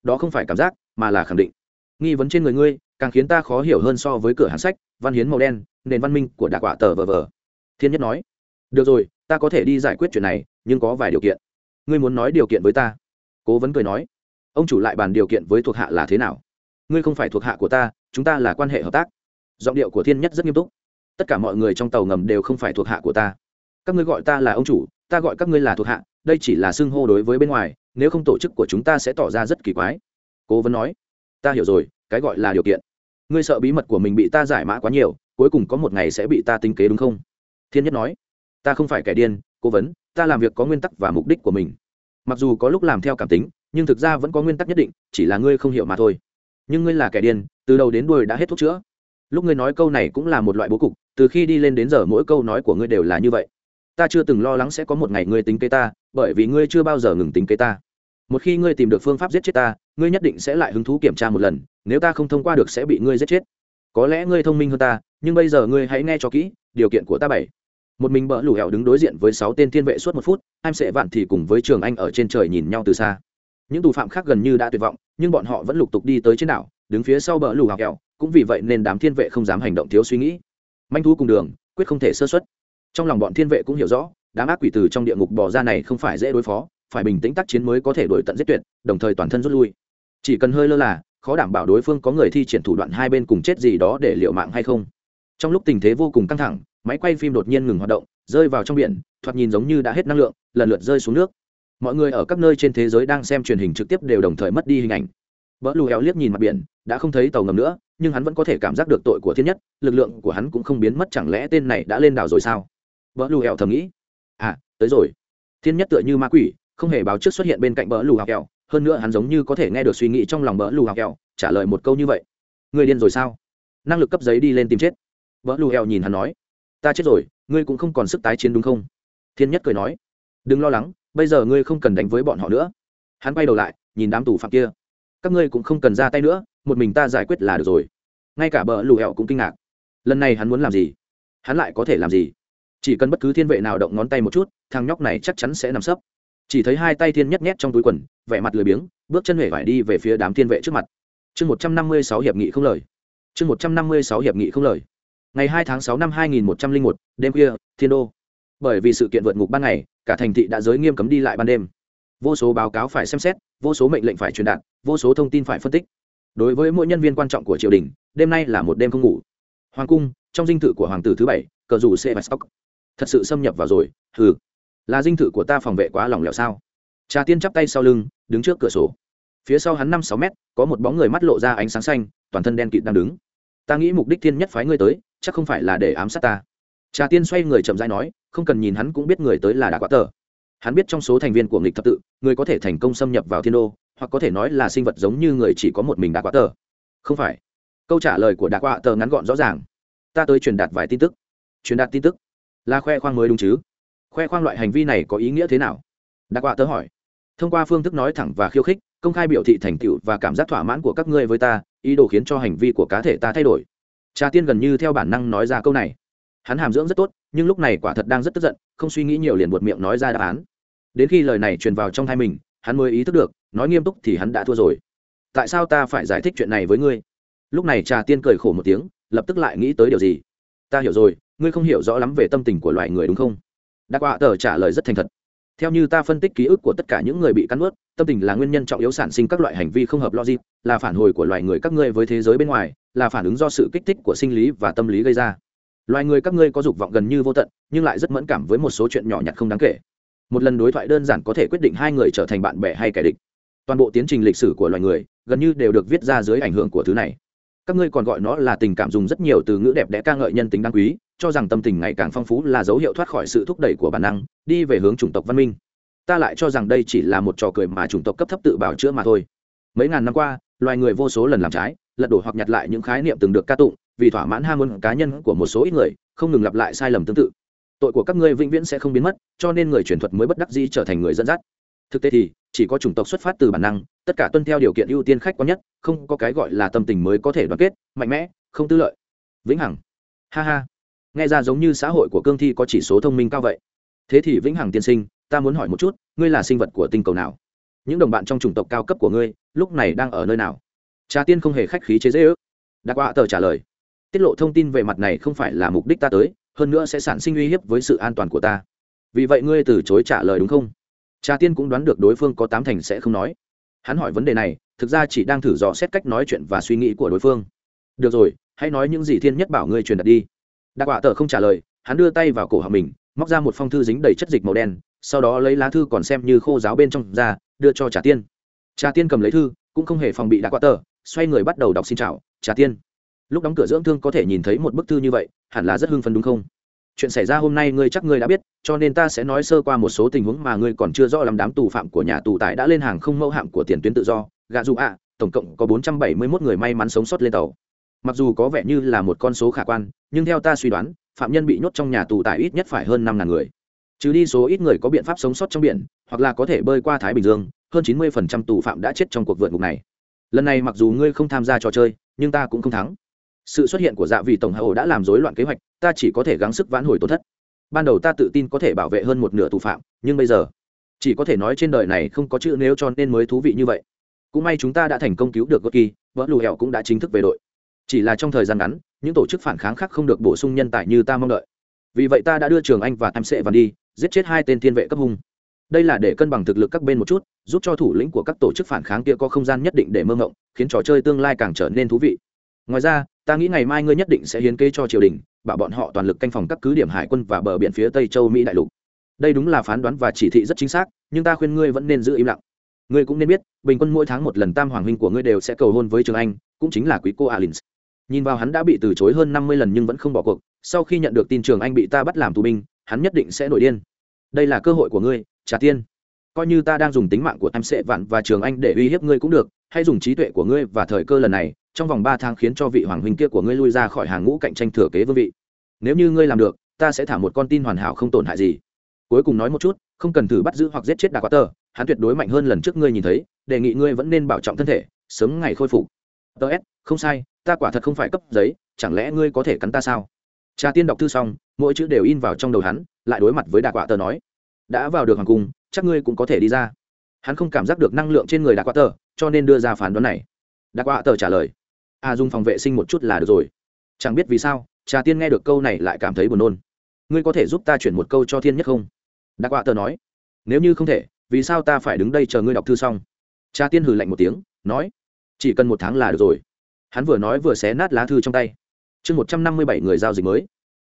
Đó không phải cảm giác, mà là khẳng định nghi vấn trên người ngươi, càng khiến ta khó hiểu hơn so với cửa hàng sách, văn hiến màu đen, nền văn minh của đạc quả tờ vờ vờ. Thiên nhất nói, được rồi, ta có thể đi giải quyết chuyện này, nhưng có vài điều kiện. Ngươi muốn nói điều kiện với ta? Cố vấn cười nói, ông chủ lại bàn điều kiện với thuộc hạ là thế nào? Ngươi không phải thuộc hạ của ta, chúng ta là quan hệ hợp tác. Giọng điệu của thiên nhất rất nghiêm túc. Tất cả mọi người trong tàu ngầm đều không phải thuộc hạ của ta. Các ngươi gọi ta là ông chủ, ta gọi các ngươi là thuộc hạ, đây chỉ là xưng hô đối với bên ngoài, nếu không tổ chức của chúng ta sẽ tỏ ra rất kỳ quái. Cố vấn nói ta hiểu rồi, cái gọi là điều kiện. Ngươi sợ bí mật của mình bị ta giải mã quá nhiều, cuối cùng có một ngày sẽ bị ta tính kế đúng không? Thiên nhất nói. Ta không phải kẻ điên, cố vấn, ta làm việc có nguyên tắc và mục đích của mình. Mặc dù có lúc làm theo cảm tính, nhưng thực ra vẫn có nguyên tắc nhất định, chỉ là ngươi không hiểu mà thôi. Nhưng ngươi là kẻ điên, từ đầu đến đuôi đã hết thuốc chữa. Lúc ngươi nói câu này cũng là một loại bố cục, từ khi đi lên đến giờ mỗi câu nói của ngươi đều là như vậy. Ta chưa từng lo lắng sẽ có một ngày ngươi tính kế ta, bởi vì ngươi chưa bao giờ ngừng tính kế ta một khi ngươi tìm được phương pháp giết chết ta, ngươi nhất định sẽ lại hứng thú kiểm tra một lần, nếu ta không thông qua được sẽ bị ngươi giết chết. Có lẽ ngươi thông minh hơn ta, nhưng bây giờ ngươi hãy nghe cho kỹ, điều kiện của ta bảy. Một mình bỡ lù hẻo đứng đối diện với sáu tên thiên vệ suốt một phút em sẽ vạn thì cùng với trường anh ở trên trời nhìn nhau từ xa. Những tù phạm khác gần như đã tuyệt vọng, nhưng bọn họ vẫn lục tục đi tới trên đảo, đứng phía sau bờ lù hào kẹo cũng vì vậy nên đám thiên vệ không dám hành động thiếu suy nghĩ. Manh thú cùng đường, quyết không thể sơ xuất trong lòng bọn thiên vệ cũng hiểu rõ, đám ác quỷ từ trong địa ngục bỏ ra này không phải dễ đối phó phải bình tĩnh tác chiến mới có thể đổi tận giết tuyệt, đồng thời toàn thân rút lui. Chỉ cần hơi lơ là, khó đảm bảo đối phương có người thi triển thủ đoạn hai bên cùng chết gì đó để liệu mạng hay không. Trong lúc tình thế vô cùng căng thẳng, máy quay phim đột nhiên ngừng hoạt động, rơi vào trong biển, thoạt nhìn giống như đã hết năng lượng, lần lượt rơi xuống nước. Mọi người ở các nơi trên thế giới đang xem truyền hình trực tiếp đều đồng thời mất đi hình ảnh. Vỡ lù héo liếc nhìn mặt biển, đã không thấy tàu ngầm nữa, nhưng hắn vẫn có thể cảm giác được tội của thiên nhất, lực lượng của hắn cũng không biến mất, chẳng lẽ tên này đã lên đảo rồi sao? Vỡ lù héo thầm nghĩ. À tới rồi. Thiên nhất tựa như ma quỷ không hề báo trước xuất hiện bên cạnh bỡ lù hào kẹo. Hơn nữa hắn giống như có thể nghe được suy nghĩ trong lòng bỡ lù hào kẹo, trả lời một câu như vậy. Người điên rồi sao? Năng lực cấp giấy đi lên tìm chết. Bỡ lù hẹo nhìn hắn nói. Ta chết rồi, ngươi cũng không còn sức tái chiến đúng không? Thiên nhất cười nói. Đừng lo lắng, bây giờ ngươi không cần đánh với bọn họ nữa. Hắn quay đầu lại, nhìn đám tù phạm kia. Các ngươi cũng không cần ra tay nữa, một mình ta giải quyết là được rồi. Ngay cả bờ lù hẹo cũng kinh ngạc. Lần này hắn muốn làm gì? Hắn lại có thể làm gì? Chỉ cần bất cứ thiên vệ nào động ngón tay một chút, thằng nhóc này chắc chắn sẽ nằm sấp chỉ thấy hai tay thiên nhất nhét trong túi quần, vẻ mặt lười biếng, bước chân hề vải đi về phía đám thiên vệ trước mặt. Chương một trăm năm mươi sáu hiệp nghị không lời. Chương một trăm năm mươi sáu hiệp nghị không lời. Ngày hai tháng sáu năm hai nghìn một trăm linh một, đêm khuya, thiên đô. Bởi vì sự kiện vượt ngục ban ngày, cả thành thị đã giới nghiêm cấm đi lại ban đêm. Vô số báo cáo phải xem xét, vô số mệnh lệnh phải truyền đạt, vô số thông tin phải phân tích. Đối với mỗi nhân viên quan trọng của triều đình, đêm nay là một đêm không ngủ. Hoàng cung, trong dinh thự của hoàng tử thứ bảy, cờ rủ xe và stock thật sự xâm nhập vào rồi, hừ là dinh thự của ta phòng vệ quá lỏng lẻo sao? Trà tiên chắp tay sau lưng, đứng trước cửa sổ. Phía sau hắn năm sáu mét, có một bóng người mắt lộ ra ánh sáng xanh, toàn thân đen kịt đang đứng. Ta nghĩ mục đích thiên nhất phái ngươi tới, chắc không phải là để ám sát ta. Trà tiên xoay người chậm rãi nói, không cần nhìn hắn cũng biết người tới là đã quá tờ. Hắn biết trong số thành viên của nghịch thập tự, người có thể thành công xâm nhập vào thiên đô, hoặc có thể nói là sinh vật giống như người chỉ có một mình đã quá tờ. Không phải. Câu trả lời của đạ quạ tờ ngắn gọn rõ ràng. Ta tới truyền đạt vài tin tức. Truyền đạt tin tức? Là khoe khoang mới đúng chứ? Khoe khoang loại hành vi này có ý nghĩa thế nào? Đặc quạ tớ hỏi. Thông qua phương thức nói thẳng và khiêu khích, công khai biểu thị thành tựu và cảm giác thỏa mãn của các ngươi với ta, ý đồ khiến cho hành vi của cá thể ta thay đổi. Trà tiên gần như theo bản năng nói ra câu này. Hắn hàm dưỡng rất tốt, nhưng lúc này quả thật đang rất tức giận, không suy nghĩ nhiều liền buột miệng nói ra đáp án. Đến khi lời này truyền vào trong thai mình, hắn mới ý thức được, nói nghiêm túc thì hắn đã thua rồi. Tại sao ta phải giải thích chuyện này với ngươi? Lúc này trà tiên cười khổ một tiếng, lập tức lại nghĩ tới điều gì? Ta hiểu rồi, ngươi không hiểu rõ lắm về tâm tình của loài người đúng không? Đa quạ tờ trả lời rất thành thật. Theo như ta phân tích ký ức của tất cả những người bị cắn ướt tâm tình là nguyên nhân trọng yếu sản sinh các loại hành vi không hợp logic, là phản hồi của loài người các ngươi với thế giới bên ngoài, là phản ứng do sự kích thích của sinh lý và tâm lý gây ra. Loài người các ngươi có dục vọng gần như vô tận, nhưng lại rất mẫn cảm với một số chuyện nhỏ nhặt không đáng kể. Một lần đối thoại đơn giản có thể quyết định hai người trở thành bạn bè hay kẻ địch. Toàn bộ tiến trình lịch sử của loài người gần như đều được viết ra dưới ảnh hưởng của thứ này các ngươi còn gọi nó là tình cảm dùng rất nhiều từ ngữ đẹp đẽ ca ngợi nhân tính đáng quý, cho rằng tâm tình ngày càng phong phú là dấu hiệu thoát khỏi sự thúc đẩy của bản năng, đi về hướng chủng tộc văn minh. Ta lại cho rằng đây chỉ là một trò cười mà chủng tộc cấp thấp tự bảo chữa mà thôi. Mấy ngàn năm qua, loài người vô số lần làm trái, lật đổ hoặc nhặt lại những khái niệm từng được ca tụng, vì thỏa mãn ham muốn cá nhân của một số ít người, không ngừng lặp lại sai lầm tương tự. Tội của các ngươi vĩnh viễn sẽ không biến mất, cho nên người truyền thuật mới bất đắc dĩ trở thành người dẫn dắt thực tế thì, chỉ có chủng tộc xuất phát từ bản năng, tất cả tuân theo điều kiện ưu tiên khách quan nhất, không có cái gọi là tâm tình mới có thể đoàn kết, mạnh mẽ, không tư lợi. Vĩnh hằng. Ha ha. Nghe ra giống như xã hội của cương thi có chỉ số thông minh cao vậy. Thế thì vĩnh hằng tiên sinh, ta muốn hỏi một chút, ngươi là sinh vật của tinh cầu nào? Những đồng bạn trong chủng tộc cao cấp của ngươi, lúc này đang ở nơi nào? Trà tiên không hề khách khí chế dễ ước đặc họa tờ trả lời. Tiết lộ thông tin về mặt này không phải là mục đích ta tới, hơn nữa sẽ sản sinh uy hiếp với sự an toàn của ta. Vì vậy ngươi từ chối trả lời đúng không? Trà tiên cũng đoán được đối phương có tám thành sẽ không nói. Hắn hỏi vấn đề này, thực ra chỉ đang thử dò xét cách nói chuyện và suy nghĩ của đối phương. Được rồi, hãy nói những gì thiên nhất bảo ngươi truyền đặt đi. Đặc Quả tờ không trả lời, hắn đưa tay vào cổ họng mình, móc ra một phong thư dính đầy chất dịch màu đen, sau đó lấy lá thư còn xem như khô giáo bên trong ra, đưa cho trà tiên. Trà tiên cầm lấy thư, cũng không hề phòng bị đặc Quả tờ xoay người bắt đầu đọc xin chào, trà tiên. Lúc đóng cửa dưỡng thương có thể nhìn thấy một bức thư như vậy, hẳn là rất hưng phấn đúng không? Chuyện xảy ra hôm nay ngươi chắc ngươi đã biết, cho nên ta sẽ nói sơ qua một số tình huống mà ngươi còn chưa rõ làm đám tù phạm của nhà tù tại đã lên hàng không mẫu hạm của tiền tuyến tự do. Gạ dù ạ, tổng cộng có 471 người may mắn sống sót lên tàu. Mặc dù có vẻ như là một con số khả quan, nhưng theo ta suy đoán, phạm nhân bị nhốt trong nhà tù tại ít nhất phải hơn năm ngàn người. Trừ đi số ít người có biện pháp sống sót trong biển, hoặc là có thể bơi qua thái bình dương, hơn 90% tù phạm đã chết trong cuộc vượt ngục này. Lần này mặc dù ngươi không tham gia trò chơi, nhưng ta cũng không thắng sự xuất hiện của dạ vị tổng hạ ổ đã làm rối loạn kế hoạch, ta chỉ có thể gắng sức vãn hồi tổn thất. Ban đầu ta tự tin có thể bảo vệ hơn một nửa tù phạm, nhưng bây giờ, chỉ có thể nói trên đời này không có chữ nếu cho nên mới thú vị như vậy. Cũng may chúng ta đã thành công cứu được goki vợ lù hẹo cũng đã chính thức về đội. Chỉ là trong thời gian ngắn, những tổ chức phản kháng khác không được bổ sung nhân tài như ta mong đợi. Vì vậy ta đã đưa trường anh và em sệ vào đi, giết chết hai tên thiên vệ cấp hung. Đây là để cân bằng thực lực các bên một chút, giúp cho thủ lĩnh của các tổ chức phản kháng kia có không gian nhất định để mơ ngộng khiến trò chơi tương lai càng trở nên thú vị. Ngoài ra ta nghĩ ngày mai ngươi nhất định sẽ hiến kế cho triều đình, bảo bọn họ toàn lực canh phòng các cứ điểm hải quân và bờ biển phía tây châu mỹ đại lục. Đây đúng là phán đoán và chỉ thị rất chính xác, nhưng ta khuyên ngươi vẫn nên giữ im lặng. Ngươi cũng nên biết, bình quân mỗi tháng một lần tam hoàng huynh của ngươi đều sẽ cầu hôn với trường anh, cũng chính là quý cô alin nhìn vào hắn đã bị từ chối hơn năm mươi lần nhưng vẫn không bỏ cuộc, sau khi nhận được tin trường anh bị ta bắt làm tù binh, hắn nhất định sẽ nổi điên. Đây là cơ hội của ngươi trả tiên. Coi như ta đang dùng tính mạng của em sệ vạn và trường anh để uy hiếp ngươi cũng được hay dùng trí tuệ của ngươi và thời cơ lần này trong vòng ba tháng khiến cho vị hoàng huynh kia của ngươi lui ra khỏi hàng ngũ cạnh tranh thừa kế vương vị. Nếu như ngươi làm được, ta sẽ thả một con tin hoàn hảo không tổn hại gì. Cuối cùng nói một chút, không cần thử bắt giữ hoặc giết chết đạc quá tờ hắn tuyệt đối mạnh hơn lần trước ngươi nhìn thấy, đề nghị ngươi vẫn nên bảo trọng thân thể, sớm ngày khôi phục. Tờ s, không sai, ta quả thật không phải cấp giấy, chẳng lẽ ngươi có thể cắn ta sao? Cha tiên đọc thư xong, mỗi chữ đều in vào trong đầu hắn, lại đối mặt với đạc quả tờ nói, đã vào được hoàng cung, chắc ngươi cũng có thể đi ra. Hắn không cảm giác được năng lượng trên người đạc quả tờ cho nên đưa ra phán đoán này. Đạc quả tờ trả lời à dùng phòng vệ sinh một chút là được rồi. Chẳng biết vì sao, trà tiên nghe được câu này lại cảm thấy buồn nôn. Ngươi có thể giúp ta chuyển một câu cho thiên nhất không? Đa quạ tờ nói. Nếu như không thể, vì sao ta phải đứng đây chờ ngươi đọc thư xong? Trà tiên hừ lạnh một tiếng, nói. Chỉ cần một tháng là được rồi. Hắn vừa nói vừa xé nát lá thư trong tay. Chương một trăm năm mươi bảy người giao dịch mới.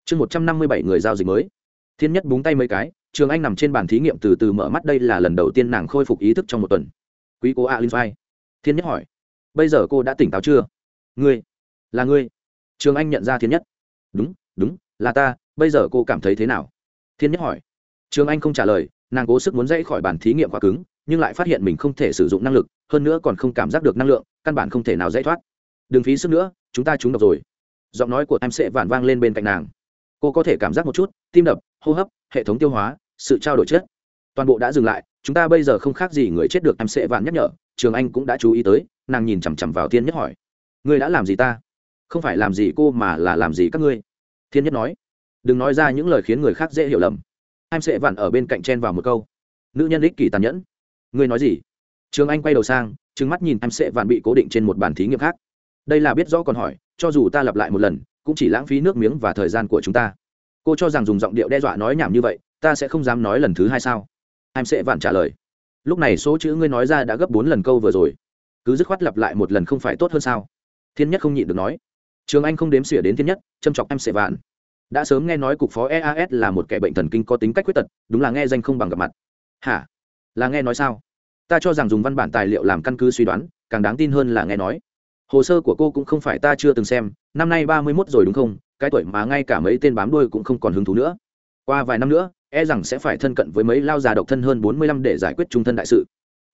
Chương một trăm năm mươi bảy người giao dịch mới. Thiên nhất búng tay mấy cái, trường anh nằm trên bàn thí nghiệm từ từ mở mắt, đây là lần đầu tiên nàng khôi phục ý thức trong một tuần. Quý cô a linh phai thiên nhất hỏi. Bây giờ cô đã tỉnh táo chưa? Ngươi, là ngươi. Trường anh nhận ra thiên nhất. Đúng đúng, là ta, bây giờ cô cảm thấy thế nào? Thiên nhất hỏi. Trường anh không trả lời, nàng cố sức muốn dãy khỏi bàn thí nghiệm quá cứng, nhưng lại phát hiện mình không thể sử dụng năng lực, hơn nữa còn không cảm giác được năng lượng, căn bản không thể nào dãy thoát. Đừng phí sức nữa, chúng ta trúng độc rồi. Giọng nói của em sẽ vản vang lên bên cạnh nàng. Cô có thể cảm giác một chút, tim đập, hô hấp, hệ thống tiêu hóa, sự trao đổi chết toàn bộ đã dừng lại, chúng ta bây giờ không khác gì người chết được, em sẽ vạn nhắc nhở. Trường anh cũng đã chú ý tới, nàng nhìn chằm chằm vào thiên nhất hỏi ngươi đã làm gì ta? Không phải làm gì cô mà là làm gì các ngươi? Thiên nhất nói. Đừng nói ra những lời khiến người khác dễ hiểu lầm. Em sẽ vặn ở bên cạnh chen vào một câu. Nữ nhân ích kỷ tàn nhẫn. Ngươi nói gì? Trường anh quay đầu sang, trừng mắt nhìn em sẽ vặn bị cố định trên một bàn thí nghiệm khác. Đây là biết rõ còn hỏi, cho dù ta lặp lại một lần, cũng chỉ lãng phí nước miếng và thời gian của chúng ta. Cô cho rằng dùng giọng điệu đe dọa nói nhảm như vậy, ta sẽ không dám nói lần thứ hai sao? Em sẽ vặn trả lời. Lúc này số chữ ngươi nói ra đã gấp bốn lần câu vừa rồi. Cứ dứt khoát lặp lại một lần không phải tốt hơn sao? Thiên nhất không nhịn được nói. Trường anh không đếm xỉa đến thiên nhất, châm chọc em sẽ vạn. Đã sớm nghe nói cục phó eas là một kẻ bệnh thần kinh có tính cách khuyết tật, đúng là nghe danh không bằng gặp mặt. Hả? Là nghe nói sao? Ta cho rằng dùng văn bản tài liệu làm căn cứ suy đoán, càng đáng tin hơn là nghe nói. Hồ sơ của cô cũng không phải ta chưa từng xem, năm nay ba mươi mốt rồi đúng không? Cái tuổi mà ngay cả mấy tên bám đuôi cũng không còn hứng thú nữa. Qua vài năm nữa e rằng sẽ phải thân cận với mấy lao già độc thân hơn bốn mươi lăm để giải quyết trung thân đại sự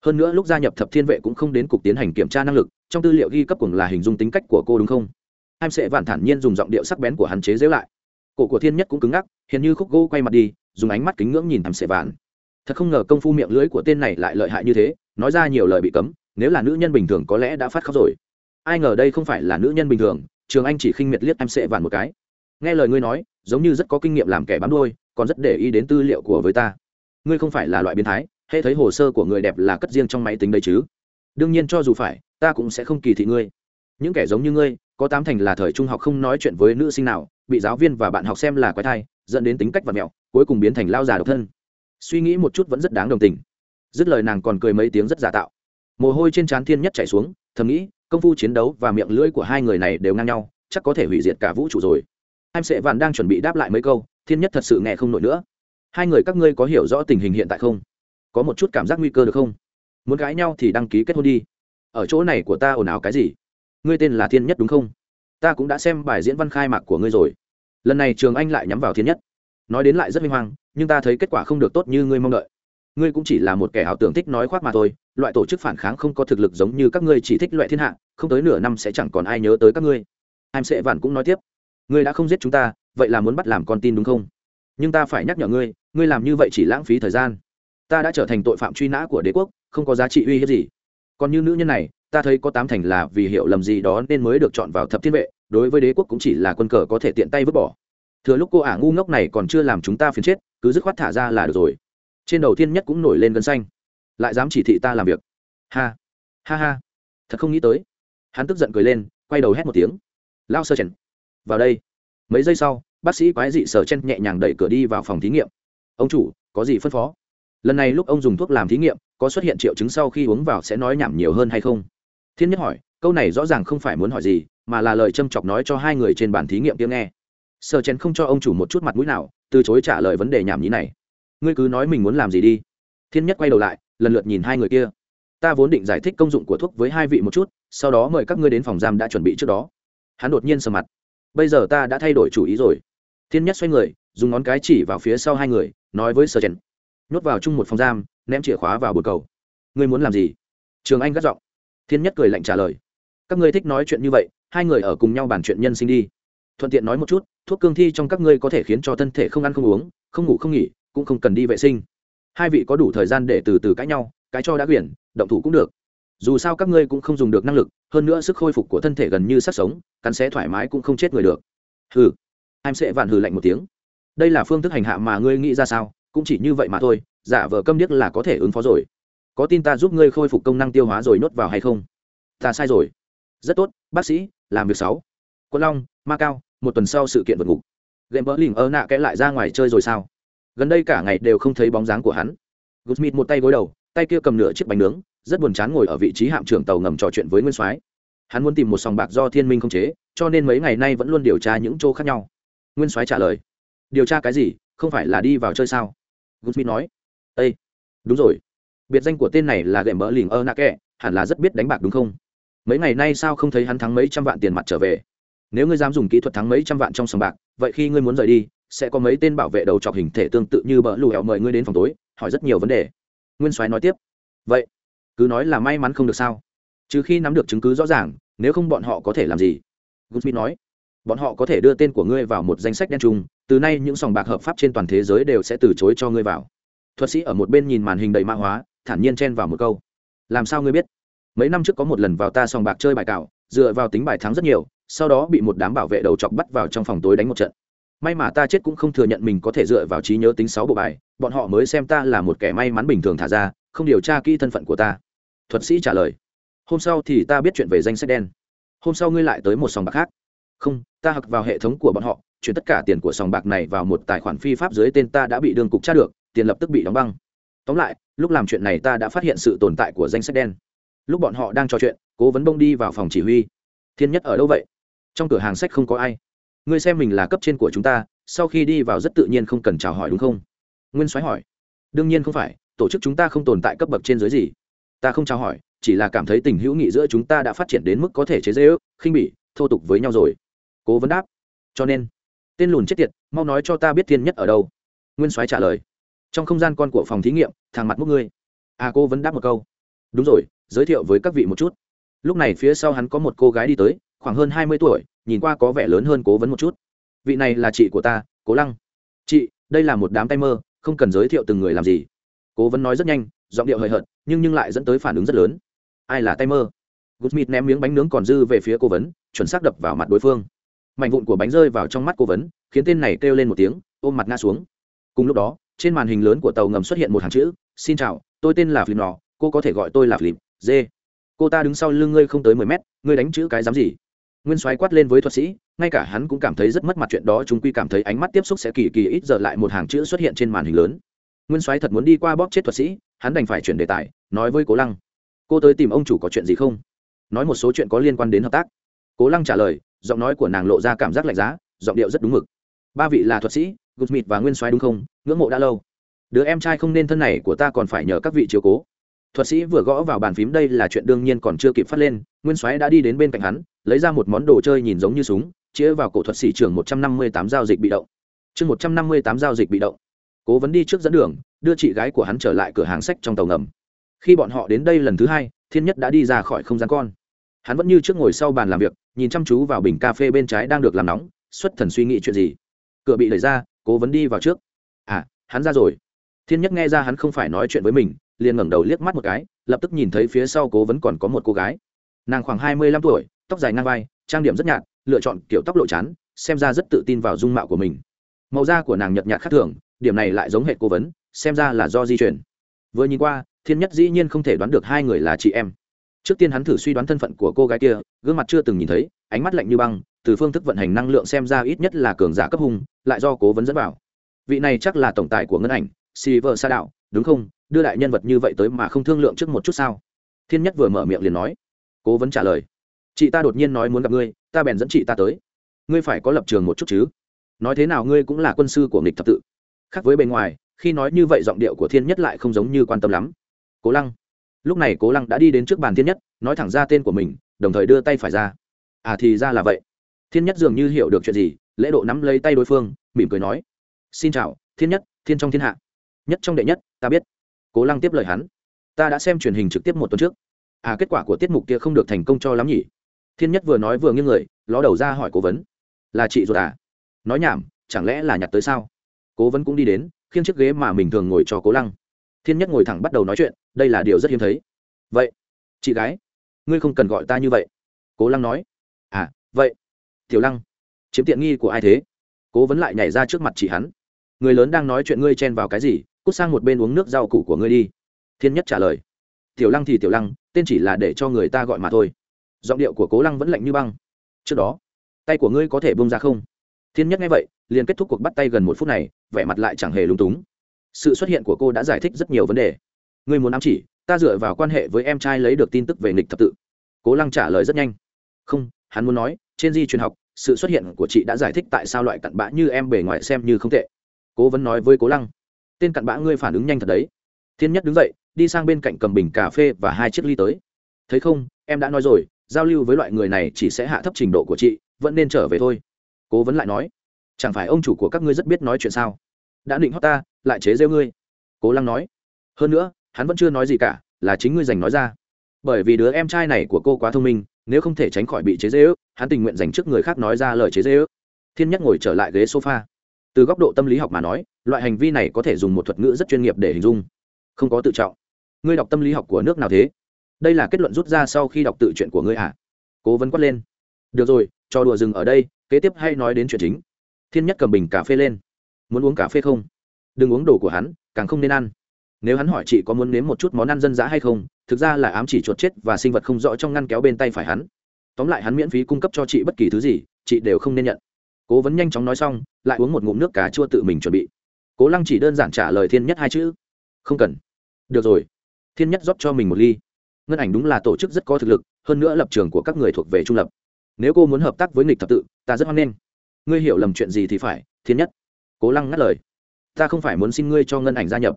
hơn nữa lúc gia nhập thập thiên vệ cũng không đến cục tiến hành kiểm tra năng lực, trong tư liệu ghi cấp cùng là hình dung tính cách của cô đúng không? Em sẽ vản thản nhiên dùng giọng điệu sắc bén của hắn chế giễu lại. Cổ của thiên nhất cũng cứng ngắc hiện như khúc gỗ quay mặt đi, dùng ánh mắt kính ngưỡng nhìn em sệ vản thật không ngờ công phu miệng lưỡi của tên này lại lợi hại như thế, nói ra nhiều lời bị cấm, nếu là nữ nhân bình thường có lẽ đã phát khóc rồi. Ai ngờ đây không phải là nữ nhân bình thường, trường anh chỉ khinh miệt liếc em sệ vản một cái. Nghe lời ngươi nói, giống như rất có kinh nghiệm làm kẻ bám đôi còn rất để ý đến tư liệu của với ta. Ngươi không phải là loại biến thái. Hễ thấy hồ sơ của người đẹp là cất riêng trong máy tính đấy chứ? Đương nhiên cho dù phải, ta cũng sẽ không kỳ thị ngươi. Những kẻ giống như ngươi, có tám thành là thời trung học không nói chuyện với nữ sinh nào, bị giáo viên và bạn học xem là quái thai, dẫn đến tính cách vật mẹo, cuối cùng biến thành lao già độc thân. Suy nghĩ một chút vẫn rất đáng đồng tình. Dứt lời nàng còn cười mấy tiếng rất giả tạo. Mồ hôi trên trán thiên nhất chảy xuống, thầm nghĩ, công phu chiến đấu và miệng lưỡi của hai người này đều ngang nhau, chắc có thể hủy diệt cả vũ trụ rồi. Em sệ vạn đang chuẩn bị đáp lại mấy câu, thiên nhất thật sự nghe không nổi nữa. Hai người các ngươi có hiểu rõ tình hình hiện tại không? Có một chút cảm giác nguy cơ được không? Muốn gãi nhau thì đăng ký kết hôn đi. Ở chỗ này của ta ồn ào cái gì? Ngươi tên là thiên nhất đúng không? Ta cũng đã xem bài diễn văn khai mạc của ngươi rồi. Lần này trường anh lại nhắm vào thiên nhất. Nói đến lại rất minh hoang nhưng ta thấy kết quả không được tốt như ngươi mong đợi. Ngươi cũng chỉ là một kẻ ảo tưởng thích nói khoác mà thôi, loại tổ chức phản kháng không có thực lực giống như các ngươi chỉ thích loại thiên hạ, không tới nửa năm sẽ chẳng còn ai nhớ tới các ngươi. Em sẽ vạn cũng nói tiếp, ngươi đã không giết chúng ta, vậy là muốn bắt làm con tin đúng không? Nhưng ta phải nhắc nhở ngươi ngươi làm như vậy chỉ lãng phí thời gian ta đã trở thành tội phạm truy nã của đế quốc, không có giá trị uy hiếp gì. Còn như nữ nhân này, ta thấy có tám thành là vì hiểu lầm gì đó nên mới được chọn vào thập thiên vệ, đối với đế quốc cũng chỉ là quân cờ có thể tiện tay vứt bỏ. Thừa lúc cô ả ngu ngốc này còn chưa làm chúng ta phiền chết, cứ dứt khoát thả ra là được rồi. Trên đầu tiên nhất cũng nổi lên gân xanh. Lại dám chỉ thị ta làm việc. Ha ha ha. Thật không nghĩ tới. Hắn tức giận cười lên, quay đầu hét một tiếng. Lao sơ chen vào đây. Mấy giây sau, bác sĩ quái dị sờ chen nhẹ nhàng đẩy cửa đi vào phòng thí nghiệm. Ông chủ, có gì phân phó? Lần này lúc ông dùng thuốc làm thí nghiệm, có xuất hiện triệu chứng sau khi uống vào sẽ nói nhảm nhiều hơn hay không? Thiên nhất hỏi, câu này rõ ràng không phải muốn hỏi gì, mà là lời châm chọc nói cho hai người trên bàn thí nghiệm tiếng nghe. Sờ chén không cho ông chủ một chút mặt mũi nào, từ chối trả lời vấn đề nhảm nhí này. Ngươi cứ nói mình muốn làm gì đi. Thiên nhất quay đầu lại, lần lượt nhìn hai người kia. Ta vốn định giải thích công dụng của thuốc với hai vị một chút, sau đó mời các ngươi đến phòng giam đã chuẩn bị trước đó. Hắn đột nhiên sờ mặt. Bây giờ ta đã thay đổi chủ ý rồi. Thiên nhất xoay người, dùng ngón cái chỉ vào phía sau hai người, nói với sơ chén nhốt vào chung một phòng giam, ném chìa khóa vào bờ cầu. Ngươi muốn làm gì? Trường anh gắt giọng. Thiên nhất cười lạnh trả lời. Các ngươi thích nói chuyện như vậy, hai người ở cùng nhau bàn chuyện nhân sinh đi. Thuận tiện nói một chút, thuốc cương thi trong các ngươi có thể khiến cho thân thể không ăn không uống, không ngủ không nghỉ, cũng không cần đi vệ sinh. Hai vị có đủ thời gian để từ từ cãi nhau, cái cho đã quyển, động thủ cũng được. Dù sao các ngươi cũng không dùng được năng lực, hơn nữa sức khôi phục của thân thể gần như sát sống, cắn xé thoải mái cũng không chết người được. Hừ. Em sẽ vạn hừ lạnh một tiếng. Đây là phương thức hành hạ mà ngươi nghĩ ra sao? Cũng chỉ như vậy mà thôi, giả vờ câm điếc là có thể ứng phó rồi. Có tin ta giúp ngươi khôi phục công năng tiêu hóa rồi nhốt vào hay không? Ta sai rồi. Rất tốt, bác sĩ, làm việc sáu. Quân long, ma cao, một tuần sau sự kiện vượt ngục. Game bỡ lỉnh ơ nạ kẽ lại ra ngoài chơi rồi sao? Gần đây cả ngày đều không thấy bóng dáng của hắn. Gusmith một tay gối đầu, tay kia cầm nửa chiếc bánh nướng, rất buồn chán ngồi ở vị trí hạm trưởng tàu ngầm trò chuyện với nguyên soái. Hắn muốn tìm một sòng bạc do thiên minh không chế, cho nên mấy ngày nay vẫn luôn điều tra những chỗ khác nhau. Nguyên soái trả lời. Điều tra cái gì? Không phải là đi vào chơi sao? Gudsmith nói. Ây đúng rồi. Biệt danh của tên này là gậy mỡ lình ơ nạ kẹ, hẳn là rất biết đánh bạc đúng không? Mấy ngày nay sao không thấy hắn thắng mấy trăm vạn tiền mặt trở về? Nếu ngươi dám dùng kỹ thuật thắng mấy trăm vạn trong sòng bạc, vậy khi ngươi muốn rời đi, sẽ có mấy tên bảo vệ đầu trọc hình thể tương tự như bỡ lù hẹo mời ngươi đến phòng tối, hỏi rất nhiều vấn đề. Nguyên soái nói tiếp. Vậy, cứ nói là may mắn không được sao? Trừ khi nắm được chứng cứ rõ ràng, nếu không bọn họ có thể làm gì? Gudsmith nói. Bọn họ có thể đưa tên của ngươi vào một danh sách đen chung từ nay những sòng bạc hợp pháp trên toàn thế giới đều sẽ từ chối cho ngươi vào. Thuật sĩ ở một bên nhìn màn hình đầy mã hóa, thản nhiên chen vào một câu. Làm sao ngươi biết? Mấy năm trước có một lần vào ta sòng bạc chơi bài cào, dựa vào tính bài thắng rất nhiều, sau đó bị một đám bảo vệ đầu chọc bắt vào trong phòng tối đánh một trận. May mà ta chết cũng không thừa nhận mình có thể dựa vào trí nhớ tính sáu bộ bài, bọn họ mới xem ta là một kẻ may mắn bình thường thả ra, không điều tra kỹ thân phận của ta. Thuật sĩ trả lời. Hôm sau thì ta biết chuyện về danh sách đen. Hôm sau ngươi lại tới một sòng bạc khác không, ta hặc vào hệ thống của bọn họ, chuyển tất cả tiền của sòng bạc này vào một tài khoản phi pháp dưới tên ta đã bị đương cục tra được, tiền lập tức bị đóng băng. Tóm lại, lúc làm chuyện này ta đã phát hiện sự tồn tại của danh sách đen. Lúc bọn họ đang trò chuyện, cố vấn bông đi vào phòng chỉ huy. Thiên nhất ở đâu vậy? Trong cửa hàng sách không có ai. Ngươi xem mình là cấp trên của chúng ta, sau khi đi vào rất tự nhiên không cần chào hỏi đúng không? Nguyên soái hỏi. Đương nhiên không phải, tổ chức chúng ta không tồn tại cấp bậc trên dưới gì. Ta không chào hỏi, chỉ là cảm thấy tình hữu nghị giữa chúng ta đã phát triển đến mức có thể chế dễ ước khinh bỉ, thô tục với nhau rồi cố vấn đáp. Cho nên, tên lùn chết tiệt, mau nói cho ta biết thiên nhất ở đâu. Nguyên soái trả lời. Trong không gian con của phòng thí nghiệm, thằng mặt múc ngươi. À cô vẫn đáp một câu. Đúng rồi, giới thiệu với các vị một chút. Lúc này phía sau hắn có một cô gái đi tới, khoảng hơn hai mươi tuổi, nhìn qua có vẻ lớn hơn cố vấn một chút. Vị này là chị của ta, cố lăng. Chị, đây là một đám tay mơ, không cần giới thiệu từng người làm gì. Cố vấn nói rất nhanh, giọng điệu hời hợt, nhưng nhưng lại dẫn tới phản ứng rất lớn. Ai là tay mơ? Gusmith ném miếng bánh nướng còn dư về phía cố vấn, chuẩn xác đập vào mặt đối phương mảnh vụn của bánh rơi vào trong mắt cố vấn, khiến tên này kêu lên một tiếng, ôm mặt ngã xuống. Cùng lúc đó, trên màn hình lớn của tàu ngầm xuất hiện một hàng chữ, xin chào, tôi tên là philip nò cô có thể gọi tôi là philip dê cô ta đứng sau lưng ngươi không tới mười mét, ngươi đánh chữ cái dám gì? Nguyên soái quát lên với thuật sĩ, ngay cả hắn cũng cảm thấy rất mất mặt chuyện đó, chúng quy cảm thấy ánh mắt tiếp xúc sẽ kỳ kỳ ít giờ lại một hàng chữ xuất hiện trên màn hình lớn. Nguyên soái thật muốn đi qua bóp chết thuật sĩ, hắn đành phải chuyển đề tài, nói với cố lăng. Cô tới tìm ông chủ có chuyện gì không? Nói một số chuyện có liên quan đến hợp tác. Cố lăng trả lời giọng nói của nàng lộ ra cảm giác lạnh giá, giọng điệu rất đúng mực. Ba vị là thuật sĩ gusmit và nguyên soái đúng không? Ngưỡng mộ đã lâu. Đứa em trai không nên thân này của ta còn phải nhờ các vị chiếu cố. Thuật sĩ vừa gõ vào bàn phím đây là chuyện đương nhiên còn chưa kịp phát lên, nguyên soái đã đi đến bên cạnh hắn, lấy ra một món đồ chơi nhìn giống như súng, chĩa vào cổ thuật sĩ trưởng một trăm năm mươi tám giao dịch bị động. Chương một trăm năm mươi tám giao dịch bị động. Cố vấn đi trước dẫn đường, đưa chị gái của hắn trở lại cửa hàng sách trong tàu ngầm. Khi bọn họ đến đây lần thứ hai, thiên nhất đã đi ra khỏi không gian con hắn vẫn như trước ngồi sau bàn làm việc, nhìn chăm chú vào bình cà phê bên trái đang được làm nóng, xuất thần suy nghĩ chuyện gì. Cửa bị đẩy ra, cố vấn đi vào trước. À hắn ra rồi. Thiên nhất nghe ra hắn không phải nói chuyện với mình, liền ngẩng đầu liếc mắt một cái, lập tức nhìn thấy phía sau cố vấn còn có một cô gái. Nàng khoảng hai mươi lăm tuổi, tóc dài ngang vai, trang điểm rất nhạt, lựa chọn kiểu tóc lộ chán xem ra rất tự tin vào dung mạo của mình. Màu da của nàng nhợt nhạt khác thường, điểm này lại giống hệ cố vấn, xem ra là do di chuyển vừa nhìn qua, thiên nhất dĩ nhiên không thể đoán được hai người là chị em trước tiên hắn thử suy đoán thân phận của cô gái kia, gương mặt chưa từng nhìn thấy, ánh mắt lạnh như băng, từ phương thức vận hành năng lượng xem ra ít nhất là cường giả cấp hung, lại do cố vấn dẫn vào. Vị này chắc là tổng tài của ngân ảnh si vợ sa đạo, đúng không? Đưa đại nhân vật như vậy tới mà không thương lượng trước một chút sao? Thiên nhất vừa mở miệng liền nói. Cố vấn trả lời. Chị ta đột nhiên nói muốn gặp ngươi, ta bèn dẫn chị ta tới. Ngươi phải có lập trường một chút chứ. Nói thế nào ngươi cũng là quân sư của nghịch thập tự. Khác với bề ngoài, khi nói như vậy giọng điệu của thiên nhất lại không giống như quan tâm lắm. Cố lăng lúc này cố lăng đã đi đến trước bàn thiên nhất, nói thẳng ra tên của mình, đồng thời đưa tay phải ra. À thì ra là vậy. Thiên nhất dường như hiểu được chuyện gì, lễ độ nắm lấy tay đối phương, mỉm cười nói. Xin chào, thiên nhất, thiên trong thiên hạ. Nhất trong đệ nhất, ta biết. Cố lăng tiếp lời hắn. Ta đã xem truyền hình trực tiếp một tuần trước. À kết quả của tiết mục kia không được thành công cho lắm nhỉ? Thiên nhất vừa nói vừa nghiêng người, ló đầu ra hỏi cố vấn. Là chị ruột à? Nói nhảm, chẳng lẽ là nhặt tới sao? Cố vấn cũng đi đến, khiêng chiếc ghế mà mình thường ngồi cho cố lăng thiên nhất ngồi thẳng bắt đầu nói chuyện, đây là điều rất hiếm thấy. Vậy, chị gái, ngươi không cần gọi ta như vậy. Cố lăng nói. À vậy, tiểu lăng, chiếm tiện nghi của ai thế? Cố vấn lại nhảy ra trước mặt chị hắn. Người lớn đang nói chuyện ngươi chen vào cái gì, cút sang một bên uống nước rau củ của ngươi đi. Thiên nhất trả lời. Tiểu lăng thì tiểu lăng, tên chỉ là để cho người ta gọi mà thôi. Giọng điệu của cố lăng vẫn lạnh như băng. Trước đó, tay của ngươi có thể bông ra không? Thiên nhất nghe vậy, liền kết thúc cuộc bắt tay gần một phút này, vẻ mặt lại chẳng hề lung túng sự xuất hiện của cô đã giải thích rất nhiều vấn đề. Ngươi muốn ám chỉ, ta dựa vào quan hệ với em trai lấy được tin tức về nghịch thập tự. Cố lăng trả lời rất nhanh. Không, hắn muốn nói, trên di truyền học, sự xuất hiện của chị đã giải thích tại sao loại cặn bã như em bề ngoài xem như không tệ. Cố vấn nói với cố lăng, tên cặn bã ngươi phản ứng nhanh thật đấy. Thiên nhất đứng dậy, đi sang bên cạnh cầm bình cà phê và hai chiếc ly tới. Thấy không, em đã nói rồi, giao lưu với loại người này chỉ sẽ hạ thấp trình độ của chị, vẫn nên trở về thôi. Cố vấn lại nói, chẳng phải ông chủ của các ngươi rất biết nói chuyện sao? Đã định hót ta lại chế rêu ngươi. Cố lăng nói. Hơn nữa, hắn vẫn chưa nói gì cả, là chính ngươi dành nói ra. Bởi vì đứa em trai này của cô quá thông minh, nếu không thể tránh khỏi bị chế dễ ước hắn tình nguyện dành trước người khác nói ra lời chế dễ ước thiên nhất ngồi trở lại ghế sofa. Từ góc độ tâm lý học mà nói, loại hành vi này có thể dùng một thuật ngữ rất chuyên nghiệp để hình dung. Không có tự trọng. Ngươi đọc tâm lý học của nước nào thế? Đây là kết luận rút ra sau khi đọc tự chuyện của ngươi à? Cố vấn quát lên. Được rồi cho đùa dừng ở đây, kế tiếp hay nói đến chuyện chính. Thiên nhất cầm bình cà phê lên. Muốn uống cà phê không? Đừng uống đồ của hắn, càng không nên ăn. Nếu hắn hỏi chị có muốn nếm một chút món ăn dân dã hay không, thực ra là ám chỉ chuột chết và sinh vật không rõ trong ngăn kéo bên tay phải hắn. Tóm lại hắn miễn phí cung cấp cho chị bất kỳ thứ gì, chị đều không nên nhận. Cố vấn nhanh chóng nói xong, lại uống một ngụm nước cà chua tự mình chuẩn bị. Cố lăng chỉ đơn giản trả lời thiên nhất hai chữ. Không cần. Được rồi. Thiên nhất rót cho mình một ly. Ngân ảnh đúng là tổ chức rất có thực lực, hơn nữa lập trường của các người thuộc về trung lập. Nếu cô muốn hợp tác với nghịch thập tự, ta rất hoan nghênh. Ngươi hiểu lầm chuyện gì thì phải, thiên nhất. Cố lăng ngắt lời ta không phải muốn xin ngươi cho ngân ảnh gia nhập.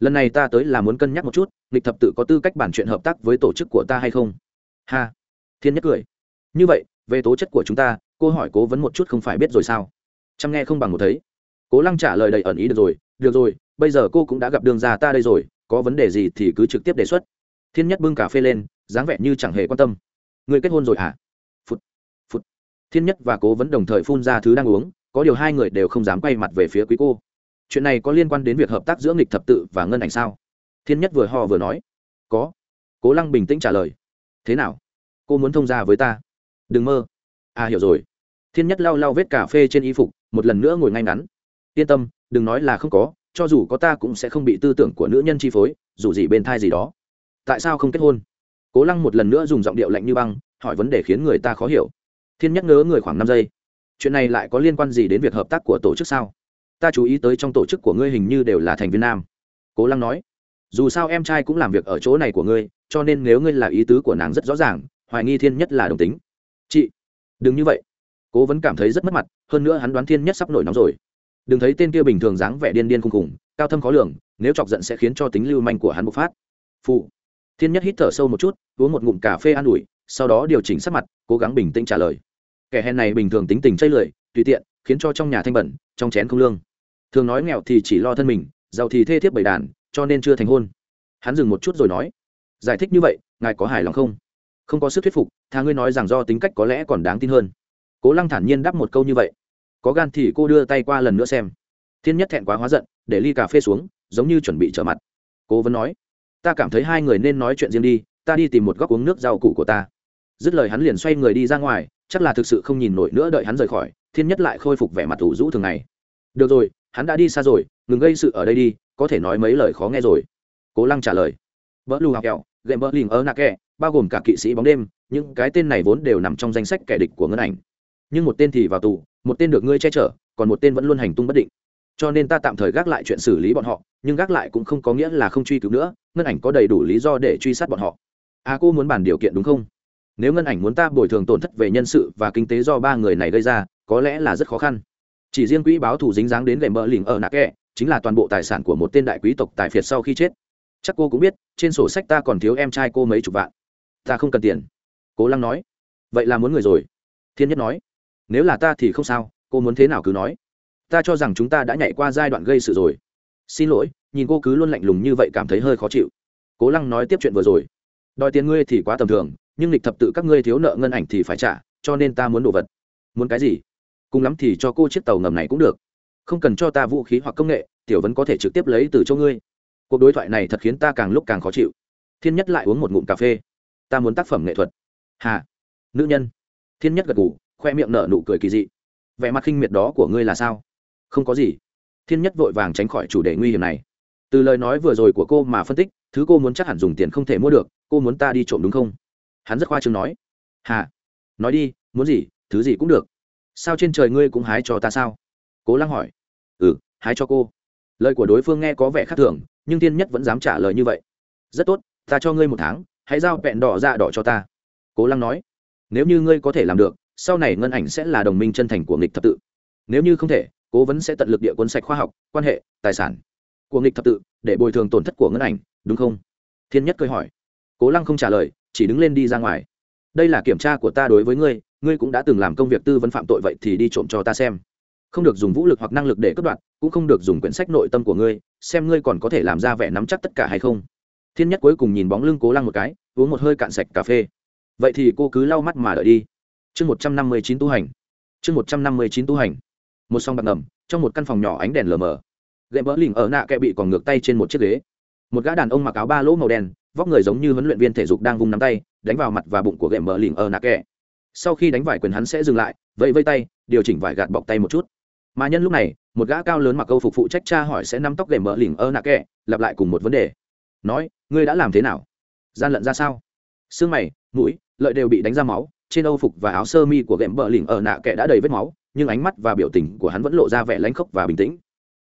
Lần này ta tới là muốn cân nhắc một chút, nghịch thập tự có tư cách bản chuyện hợp tác với tổ chức của ta hay không? Ha. Thiên nhất cười. Như vậy, về tố chất của chúng ta, cô hỏi cố vấn một chút không phải biết rồi sao? Chăm nghe không bằng một thấy. Cố lăng trả lời đầy ẩn ý được rồi được rồi, bây giờ cô cũng đã gặp đường già ta đây rồi, có vấn đề gì thì cứ trực tiếp đề xuất. Thiên nhất bưng cà phê lên, dáng vẻ như chẳng hề quan tâm. Người kết hôn rồi hả? Phút phút thiên nhất và cố vấn đồng thời phun ra thứ đang uống, có điều hai người đều không dám quay mặt về phía quý cô chuyện này có liên quan đến việc hợp tác giữa nghịch thập tự và ngân ảnh sao? Thiên nhất vừa ho vừa nói. Có. Cố lăng bình tĩnh trả lời. Thế nào? Cô muốn thông ra với ta? Đừng mơ. À hiểu rồi. Thiên nhất lau lau vết cà phê trên y phục, một lần nữa ngồi ngay ngắn. Yên tâm, đừng nói là không có, cho dù có ta cũng sẽ không bị tư tưởng của nữ nhân chi phối, dù gì bên thai gì đó. Tại sao không kết hôn? Cố lăng một lần nữa dùng giọng điệu lạnh như băng, hỏi vấn đề khiến người ta khó hiểu. Thiên nhất ngớ người khoảng năm giây. Chuyện này lại có liên quan gì đến việc hợp tác của tổ chức sao? Ta chú ý tới trong tổ chức của ngươi hình như đều là thành viên nam. Cố lăng nói, dù sao em trai cũng làm việc ở chỗ này của ngươi, cho nên nếu ngươi là ý tứ của nàng rất rõ ràng, hoài nghi thiên nhất là đồng tính. Chị, đừng như vậy. Cố vẫn cảm thấy rất mất mặt, hơn nữa hắn đoán thiên nhất sắp nổi nóng rồi. Đừng thấy tên kia bình thường dáng vẻ điên điên khùng khùng, cao thâm khó lường, nếu chọc giận sẽ khiến cho tính lưu manh của hắn bộc phát. Phụ, thiên nhất hít thở sâu một chút, uống một ngụm cà phê an ủi, sau đó điều chỉnh sắc mặt, cố gắng bình tĩnh trả lời. Kẻ hèn này bình thường tính tình chây lười, tùy tiện, khiến cho trong nhà thanh bẩn, trong chén không lương thường nói nghèo thì chỉ lo thân mình, giàu thì thê thiếp bầy đàn, cho nên chưa thành hôn. Hắn dừng một chút rồi nói, giải thích như vậy, ngài có hài lòng không? Không có sức thuyết phục thà ngươi nói rằng do tính cách có lẽ còn đáng tin hơn. Cố lăng thản nhiên đáp một câu như vậy. Có gan thì cô đưa tay qua lần nữa xem. Thiên nhất thẹn quá hóa giận, để ly cà phê xuống, giống như chuẩn bị trở mặt. Cố vẫn nói, ta cảm thấy hai người nên nói chuyện riêng đi, ta đi tìm một góc uống nước rau củ của ta. Dứt lời hắn liền xoay người đi ra ngoài, chắc là thực sự không nhìn nổi nữa đợi hắn rời khỏi, thiên nhất lại khôi phục vẻ mặt ủ rũ thường ngày. Được rồi hắn đã đi xa rồi, ngừng gây sự ở đây đi, có thể nói mấy lời khó nghe rồi. Cố lăng trả lời. Vỡ lù học kẹo, gệm vỡ lìm ơ nạ kẹ, bao gồm cả kỵ sĩ bóng đêm, những cái tên này vốn đều nằm trong danh sách kẻ địch của ngân ảnh. Nhưng một tên thì vào tù, một tên được ngươi che chở, còn một tên vẫn luôn hành tung bất định. Cho nên ta tạm thời gác lại chuyện xử lý bọn họ, nhưng gác lại cũng không có nghĩa là không truy cứu nữa, ngân ảnh có đầy đủ lý do để truy sát bọn họ. À cô muốn bàn điều kiện đúng không? Nếu ngân ảnh muốn ta bồi thường tổn thất về nhân sự và kinh tế do ba người này gây ra, có lẽ là rất khó khăn chỉ riêng quỹ báo thù dính dáng đến gậy mỡ lỉnh ở nạc kẹ, chính là toàn bộ tài sản của một tên đại quý tộc tài phiệt sau khi chết. Chắc cô cũng biết, trên sổ sách ta còn thiếu em trai cô mấy chục vạn. Ta không cần tiền. Cố lăng nói. Vậy là muốn người rồi. Thiên nhất nói. Nếu là ta thì không sao, cô muốn thế nào cứ nói. Ta cho rằng chúng ta đã nhảy qua giai đoạn gây sự rồi. Xin lỗi, nhìn cô cứ luôn lạnh lùng như vậy cảm thấy hơi khó chịu. Cố lăng nói tiếp chuyện vừa rồi. Đòi tiền ngươi thì quá tầm thường, nhưng lịch thập tự các ngươi thiếu nợ ngân ảnh thì phải trả, cho nên ta muốn đồ vật. Muốn cái gì? Cùng lắm thì cho cô chiếc tàu ngầm này cũng được. Không cần cho ta vũ khí hoặc công nghệ, tiểu vấn có thể trực tiếp lấy từ chỗ ngươi. Cuộc đối thoại này thật khiến ta càng lúc càng khó chịu. Thiên nhất lại uống một ngụm cà phê. Ta muốn tác phẩm nghệ thuật. Hà. Nữ nhân. Thiên nhất gật ngủ khoe miệng nở nụ cười kỳ dị. Vẻ mặt khinh miệt đó của ngươi là sao? Không có gì. Thiên nhất vội vàng tránh khỏi chủ đề nguy hiểm này. Từ lời nói vừa rồi của cô mà phân tích, thứ cô muốn chắc hẳn dùng tiền không thể mua được, cô muốn ta đi trộm đúng không? Hắn rất khoa trương nói. Hà. Nói đi, muốn gì, thứ gì cũng được sao trên trời ngươi cũng hái cho ta sao? Cố lăng hỏi. Ừ hái cho cô. Lời của đối phương nghe có vẻ khác thường, nhưng tiên nhất vẫn dám trả lời như vậy. Rất tốt, ta cho ngươi một tháng, hãy giao vẹn đỏ ra đỏ cho ta. Cố lăng nói. Nếu như ngươi có thể làm được, sau này ngân ảnh sẽ là đồng minh chân thành của nghịch thập tự. Nếu như không thể, cố vấn sẽ tận lực địa quân sạch khoa học, quan hệ, tài sản của nghịch thập tự để bồi thường tổn thất của ngân ảnh, đúng không? Thiên nhất cười hỏi. Cố lăng không trả lời, chỉ đứng lên đi ra ngoài. Đây là kiểm tra của ta đối với ngươi ngươi cũng đã từng làm công việc tư vấn phạm tội vậy thì đi trộm cho ta xem. Không được dùng vũ lực hoặc năng lực để cướp đoạt, cũng không được dùng quyển sách nội tâm của ngươi, xem ngươi còn có thể làm ra vẻ nắm chắc tất cả hay không. Thiên nhất cuối cùng nhìn bóng lưng cố lăng một cái, uống một hơi cạn sạch cà phê. Vậy thì cô cứ lau mắt mà đợi đi. Chương một trăm năm mươi chín tu hành. Chương một trăm năm mươi chín tu hành. Một song bạc ngầm, trong một căn phòng nhỏ ánh đèn lờ mờ. Gậy bỡ lỉnh ở nạ kẹ bị còn ngược tay trên một chiếc ghế. Một gã đàn ông mặc áo ba lỗ màu đen, vóc người giống như huấn luyện viên thể dục đang vung nắm tay, đánh vào mặt và bụng của gậy bỡ lỉnh ở nạ kẹ sau khi đánh vải quyền hắn sẽ dừng lại, vẫy vây tay, điều chỉnh vải gạt bọc tay một chút. Mà nhân lúc này, một gã cao lớn mặc câu phục phụ trách cha hỏi sẽ nắm tóc gậy mở lỉnh ở nạ kẹ, lặp lại cùng một vấn đề. Nói, ngươi đã làm thế nào? Gian lận ra sao? Xương mày, mũi, lợi đều bị đánh ra máu, trên âu phục và áo sơ mi của ghệm bờ lỉnh ở nạ kẻ đã đầy vết máu, nhưng ánh mắt và biểu tình của hắn vẫn lộ ra vẻ lãnh khốc và bình tĩnh.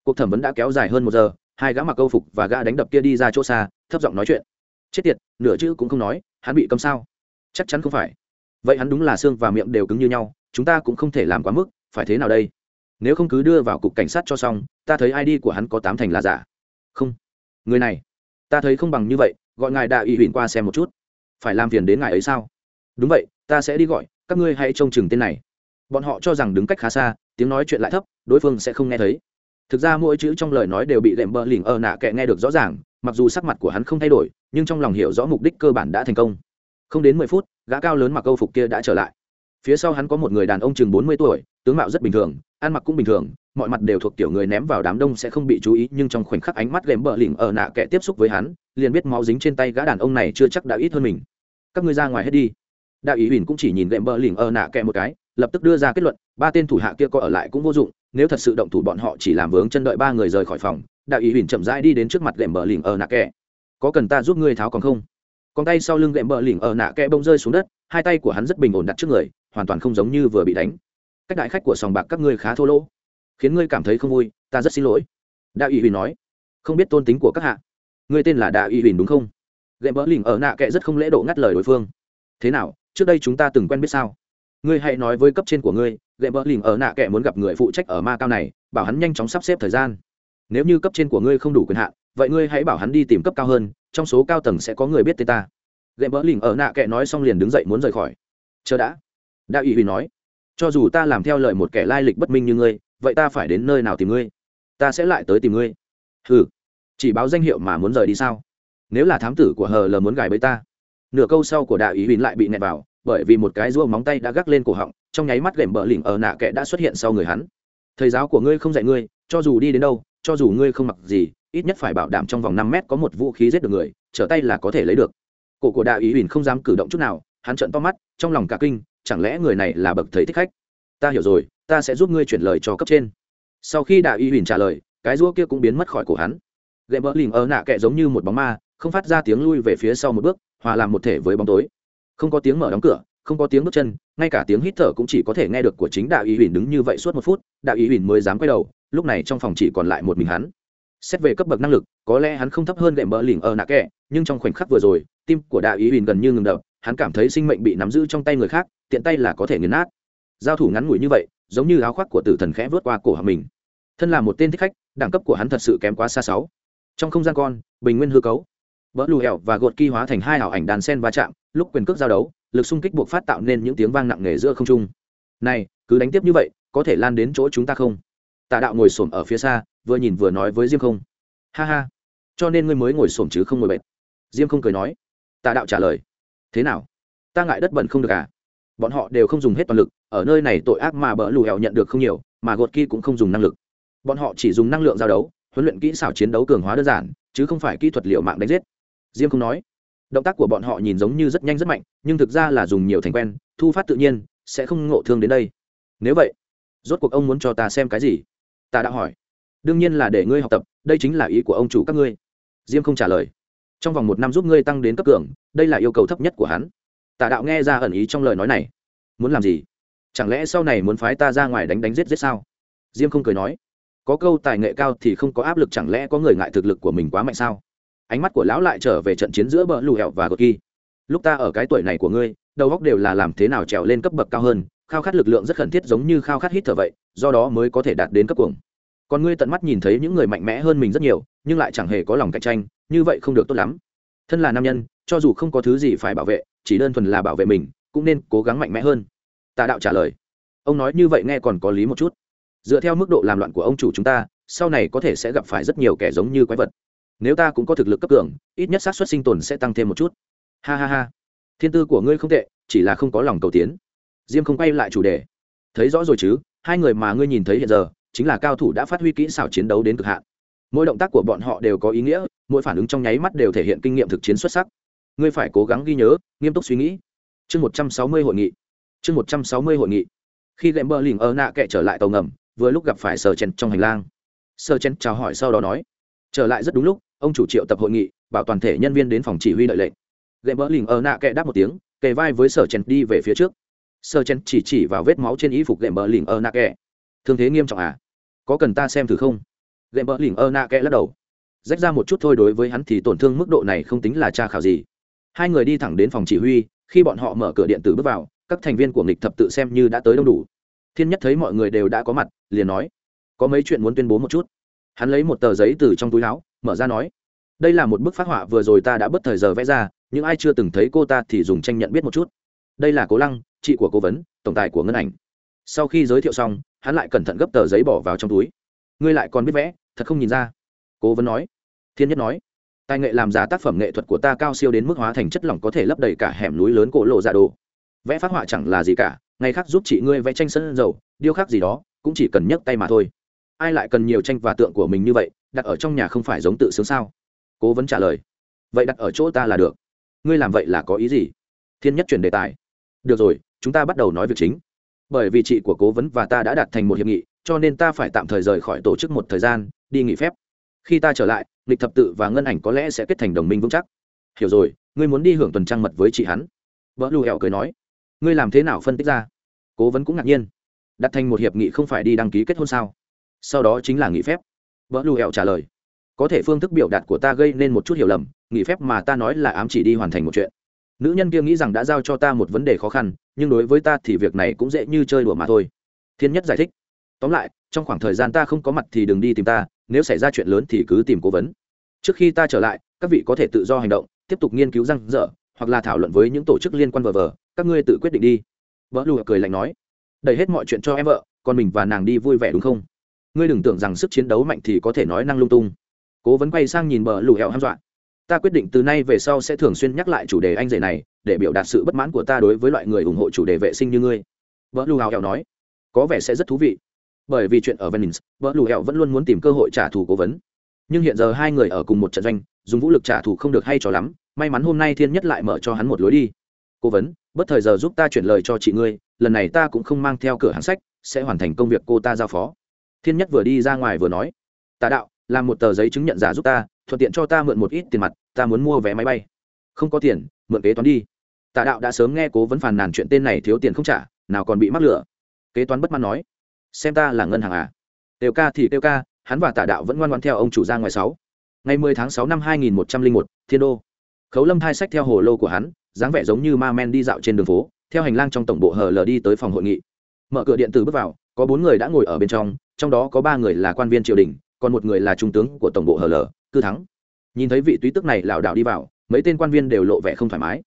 Cuộc thẩm vấn đã kéo dài hơn một giờ, hai gã mặc âu phục và gã đánh đập kia đi ra chỗ xa, thấp giọng nói chuyện. Chết tiệt, nửa chữ cũng không nói, hắn bị câm sao? Chắc chắn không phải vậy hắn đúng là xương và miệng đều cứng như nhau, chúng ta cũng không thể làm quá mức, phải thế nào đây? Nếu không cứ đưa vào cục cảnh sát cho xong, ta thấy id của hắn có tám thành là giả. Không. Người này. Ta thấy không bằng như vậy, gọi ngài đại ủy huyện qua xem một chút. Phải làm phiền đến ngài ấy sao? Đúng vậy, ta sẽ đi gọi, các ngươi hãy trông chừng tên này. Bọn họ cho rằng đứng cách khá xa, tiếng nói chuyện lại thấp, đối phương sẽ không nghe thấy. Thực ra mỗi chữ trong lời nói đều bị lệm bơ lỉnh ở nạ kệ nghe được rõ ràng, mặc dù sắc mặt của hắn không thay đổi, nhưng trong lòng hiểu rõ mục đích cơ bản đã thành công không đến mười phút, gã cao lớn mặc câu phục kia đã trở lại. Phía sau hắn có một người đàn ông chừng bốn mươi tuổi, tướng mạo rất bình thường, ăn mặc cũng bình thường, mọi mặt đều thuộc kiểu người ném vào đám đông sẽ không bị chú ý, nhưng trong khoảnh khắc ánh mắt ghém bờ lỉnh ở nạ kẻ tiếp xúc với hắn, liền biết máu dính trên tay gã đàn ông này chưa chắc đã ít hơn mình. Các ngươi ra ngoài hết đi. Đạo ý huỳnh cũng chỉ nhìn ghém bờ lỉnh ở nạ kẻ một cái, lập tức đưa ra kết luận, ba tên thủ hạ kia có ở lại cũng vô dụng, nếu thật sự động thủ bọn họ chỉ làm vướng chân đợi ba người rời khỏi phòng đạo ý huỳnh chậm rãi đi đến trước mặt ghém bờ lỉnh ở nạ kẻ. Có cần ta giúp ngươi tháo còn không? Con tay sau lưng gệm bờ lỉnh ở nạ kẽ bông rơi xuống đất, hai tay của hắn rất bình ổn đặt trước người, hoàn toàn không giống như vừa bị đánh. Cách đại khách của sòng bạc các ngươi khá thô lỗ, khiến ngươi cảm thấy không vui, ta rất xin lỗi. Đạo ủy huỳnh nói. Không biết tôn tính của các hạ. Ngươi tên là đạo ủy huỳnh đúng không? Gệm bờ lỉnh ở nạ kẽ rất không lễ độ ngắt lời đối phương. Thế nào, trước đây chúng ta từng quen biết sao? Ngươi hãy nói với cấp trên của ngươi, gệm bờ lỉnh ở nạ kẽ muốn gặp người phụ trách ở ma cao này, bảo hắn nhanh chóng sắp xếp thời gian. Nếu như cấp trên của ngươi không đủ quyền hạn, vậy ngươi hãy bảo hắn đi tìm cấp cao hơn trong số cao tầng sẽ có người biết tên ta. Gệm bỡ lỉnh ở nạ kệ nói xong liền đứng dậy muốn rời khỏi. Chờ đã. Đạo ý nói. Cho dù ta làm theo lời một kẻ lai lịch bất minh như ngươi, vậy ta phải đến nơi nào tìm ngươi? Ta sẽ lại tới tìm ngươi. Ừ chỉ báo danh hiệu mà muốn rời đi sao? Nếu là thám tử của hờ lờ muốn gài bẫy ta. Nửa câu sau của đại ý huỳnh lại bị nẹt vào, bởi vì một cái rua móng tay đã gác lên cổ họng, trong nháy mắt gệm bờ lỉnh ở nạ kệ đã xuất hiện sau người hắn. Thầy giáo của ngươi không dạy ngươi, cho dù đi đến đâu, cho dù ngươi không mặc gì ít nhất phải bảo đảm trong vòng năm mét có một vũ khí giết được người, trở tay là có thể lấy được. Cổ của đại ý huỳnh không dám cử động chút nào, hắn trợn to mắt, trong lòng cả kinh, chẳng lẽ người này là bậc thầy thích khách? Ta hiểu rồi, ta sẽ giúp ngươi chuyển lời cho cấp trên. Sau khi đại ý huỳnh trả lời, cái rùa kia cũng biến mất khỏi cổ hắn. Gệm bỡ lìm ở nạ kệ giống như một bóng ma, không phát ra tiếng lui về phía sau một bước, hòa làm một thể với bóng tối. Không có tiếng mở đóng cửa, không có tiếng bước chân, ngay cả tiếng hít thở cũng chỉ có thể nghe được của chính đạo ý huỳnh đứng như vậy suốt một phút. Đạo ý huỳnh mới dám quay đầu, lúc này trong phòng chỉ còn lại một mình hắn xét về cấp bậc năng lực, có lẽ hắn không thấp hơn gệm bờ lỉnh ở nạ kẹ, nhưng trong khoảnh khắc vừa rồi, tim của đại ý huỳnh gần như ngừng đập, hắn cảm thấy sinh mệnh bị nắm giữ trong tay người khác, tiện tay là có thể nghiền nát. Giao thủ ngắn ngủi như vậy, giống như áo khoác của tử thần khẽ vớt qua cổ hàm mình. Thân là một tên thích khách, đẳng cấp của hắn thật sự kém quá xa sáu. Trong không gian con, bình nguyên hư cấu. Vỡ lù hẹo và gột ki hóa thành hai ảo ảnh đàn sen va chạm, lúc quyền cước giao đấu, lực xung kích buộc phát tạo nên những tiếng vang nặng nề giữa không trung. Này, cứ đánh tiếp như vậy, có thể lan đến chỗ chúng ta không? Tạ đạo ngồi xổm ở phía xa vừa nhìn vừa nói với diêm không. Ha ha. Cho nên ngươi mới ngồi xổm chứ không ngồi bệnh. diêm không cười nói. Tạ đạo trả lời. Thế nào? Ta ngại đất bẩn không được à? Bọn họ đều không dùng hết toàn lực, ở nơi này tội ác mà bỡ lù hẹo nhận được không nhiều, mà gột kia cũng không dùng năng lực. Bọn họ chỉ dùng năng lượng giao đấu, huấn luyện kỹ xảo chiến đấu cường hóa đơn giản, chứ không phải kỹ thuật liệu mạng đánh giết. Diêm không nói. Động tác của bọn họ nhìn giống như rất nhanh rất mạnh, nhưng thực ra là dùng nhiều thành quen, thu phát tự nhiên, sẽ không ngộ thương đến đây. Nếu vậy, rốt cuộc ông muốn cho ta xem cái gì? Ta đã hỏi đương nhiên là để ngươi học tập, đây chính là ý của ông chủ các ngươi. Diêm không trả lời. Trong vòng một năm giúp ngươi tăng đến cấp cường, đây là yêu cầu thấp nhất của hắn. Tà đạo nghe ra ẩn ý trong lời nói này. Muốn làm gì? Chẳng lẽ sau này muốn phái ta ra ngoài đánh đánh giết giết sao? Diêm không cười nói. Có câu tài nghệ cao thì không có áp lực, chẳng lẽ có người ngại thực lực của mình quá mạnh sao? Ánh mắt của lão lại trở về trận chiến giữa bờ lù hẹo và gột kỳ. Lúc ta ở cái tuổi này của ngươi, đầu góc đều là làm thế nào trèo lên cấp bậc cao hơn, khao khát lực lượng rất khẩn thiết giống như khao khát hít thở vậy, do đó mới có thể đạt đến cấp cuồng còn ngươi tận mắt nhìn thấy những người mạnh mẽ hơn mình rất nhiều, nhưng lại chẳng hề có lòng cạnh tranh, như vậy không được tốt lắm. Thân là nam nhân, cho dù không có thứ gì phải bảo vệ, chỉ đơn thuần là bảo vệ mình, cũng nên cố gắng mạnh mẽ hơn. Tà đạo trả lời. Ông nói như vậy nghe còn có lý một chút. Dựa theo mức độ làm loạn của ông chủ chúng ta, sau này có thể sẽ gặp phải rất nhiều kẻ giống như quái vật. Nếu ta cũng có thực lực cấp cường, ít nhất xác suất sinh tồn sẽ tăng thêm một chút. Ha ha ha. Thiên tư của ngươi không tệ, chỉ là không có lòng cầu tiến. Diêm không quay lại chủ đề. Thấy rõ rồi chứ, hai người mà ngươi nhìn thấy hiện giờ chính là cao thủ đã phát huy kỹ xảo chiến đấu đến cực hạn. Mỗi động tác của bọn họ đều có ý nghĩa, mỗi phản ứng trong nháy mắt đều thể hiện kinh nghiệm thực chiến xuất sắc. Ngươi phải cố gắng ghi nhớ, nghiêm túc suy nghĩ. Chương một trăm sáu mươi hội nghị. Chương một trăm sáu mươi hội nghị. Khi gệm bơ lỉnh ở nạ kệ trở lại tàu ngầm, vừa lúc gặp phải sờ chen trong hành lang. Sờ chen chào hỏi sau đó nói, trở lại rất đúng lúc, ông chủ triệu tập hội nghị, bảo toàn thể nhân viên đến phòng chỉ huy đợi lệnh. Gệm bơ lỉnh ở nạ kệ đáp một tiếng, kề vai với sở chen đi về phía trước. Sờ chen chỉ chỉ vào vết máu trên y phục gệm bơ lỉnh ở nạ kệ. Thương thế nghiêm trọng à? Có cần ta xem thử không? Gệm Mỡ lỉnh ơ nạ kẽ lắc đầu. Rách ra một chút thôi đối với hắn thì tổn thương mức độ này không tính là tra khảo gì. Hai người đi thẳng đến phòng chỉ huy, khi bọn họ mở cửa điện tử bước vào, các thành viên của nghịch thập tự xem như đã tới đông đủ. Thiên nhất thấy mọi người đều đã có mặt, liền nói, có mấy chuyện muốn tuyên bố một chút. Hắn lấy một tờ giấy từ trong túi áo, mở ra nói, đây là một bức phát họa vừa rồi ta đã bất thời giờ vẽ ra, nhưng ai chưa từng thấy cô ta thì dùng tranh nhận biết một chút. Đây là cố lăng, chị của cố vấn, tổng tài của ngân ảnh. Sau khi giới thiệu xong hắn lại cẩn thận gấp tờ giấy bỏ vào trong túi. Ngươi lại còn biết vẽ, thật không nhìn ra. Cố vấn nói. Thiên nhất nói. Tài nghệ làm giá tác phẩm nghệ thuật của ta cao siêu đến mức hóa thành chất lỏng có thể lấp đầy cả hẻm núi lớn cổ lộ giả đồ. Vẽ phát họa chẳng là gì cả, ngày khác giúp chị ngươi vẽ tranh sân dầu điêu khắc gì đó, cũng chỉ cần nhấc tay mà thôi. Ai lại cần nhiều tranh và tượng của mình như vậy, đặt ở trong nhà không phải giống tự sướng sao? Cố vấn trả lời. Vậy đặt ở chỗ ta là được. Ngươi làm vậy là có ý gì? Thiên nhất chuyển đề tài. Được rồi, chúng ta bắt đầu nói việc chính bởi vì chị của cố vấn và ta đã đạt thành một hiệp nghị, cho nên ta phải tạm thời rời khỏi tổ chức một thời gian, đi nghỉ phép. Khi ta trở lại, lịch thập tự và ngân ảnh có lẽ sẽ kết thành đồng minh vững chắc. Hiểu rồi, ngươi muốn đi hưởng tuần trăng mật với chị hắn? Vợ lù hẹo cười nói. Ngươi làm thế nào phân tích ra? Cố vấn cũng ngạc nhiên. Đặt thành một hiệp nghị không phải đi đăng ký kết hôn sao? Sau đó chính là nghỉ phép. Vợ lù hẹo trả lời. Có thể phương thức biểu đạt của ta gây nên một chút hiểu lầm, nghỉ phép mà ta nói là ám chỉ đi hoàn thành một chuyện. Nữ nhân kia nghĩ rằng đã giao cho ta một vấn đề khó khăn nhưng đối với ta thì việc này cũng dễ như chơi đùa mà thôi. Thiên nhất giải thích. Tóm lại, trong khoảng thời gian ta không có mặt thì đừng đi tìm ta, nếu xảy ra chuyện lớn thì cứ tìm cố vấn. Trước khi ta trở lại, các vị có thể tự do hành động, tiếp tục nghiên cứu răng dở hoặc là thảo luận với những tổ chức liên quan vờ vờ, các ngươi tự quyết định đi. Vợ lụa cười lạnh nói. Đẩy hết mọi chuyện cho em vợ, còn mình và nàng đi vui vẻ đúng không? Ngươi đừng tưởng rằng sức chiến đấu mạnh thì có thể nói năng lung tung. Cố vấn quay sang nhìn bờ lù hẹo hăm dọa. Ta quyết định từ nay về sau sẽ thường xuyên nhắc lại chủ đề anh rể này để biểu đạt sự bất mãn của ta đối với loại người ủng hộ chủ đề vệ sinh như ngươi. Vợ lù hẹo nói, có vẻ sẽ rất thú vị. Bởi vì chuyện ở venice vợ lù hẹo vẫn luôn muốn tìm cơ hội trả thù cố vấn. Nhưng hiện giờ hai người ở cùng một trận doanh, dùng vũ lực trả thù không được hay cho lắm, may mắn hôm nay thiên nhất lại mở cho hắn một lối đi. Cố vấn, bất thời giờ giúp ta chuyển lời cho chị ngươi, lần này ta cũng không mang theo cửa hàng sách, sẽ hoàn thành công việc cô ta giao phó. Thiên nhất vừa đi ra ngoài vừa nói, tà đạo, làm một tờ giấy chứng nhận giả giúp ta, thuận tiện cho ta mượn một ít tiền mặt, ta muốn mua vé máy bay. Không có tiền, mượn kế toán đi. Tạ đạo đã sớm nghe cố vấn phàn nàn chuyện tên này thiếu tiền không trả nào còn bị mắc lửa. Kế toán bất mãn nói xem ta là ngân hàng à? Tiêu ca thì tiêu ca hắn và Tạ đạo vẫn ngoan ngoan theo ông chủ ra ngoài sáu. Ngày 10 tháng 6 năm 2101, thiên đô. Khấu lâm thai sách theo hồ lô của hắn dáng vẻ giống như ma men đi dạo trên đường phố theo hành lang trong tổng bộ hờ lờ đi tới phòng hội nghị. Mở cửa điện tử bước vào có bốn người đã ngồi ở bên trong trong đó có ba người là quan viên triều đình còn một người là trung tướng của tổng bộ hờ lờ cư thắng. Nhìn thấy vị túy tức này lảo đảo đi vào mấy tên quan viên đều lộ vẻ không thoải mái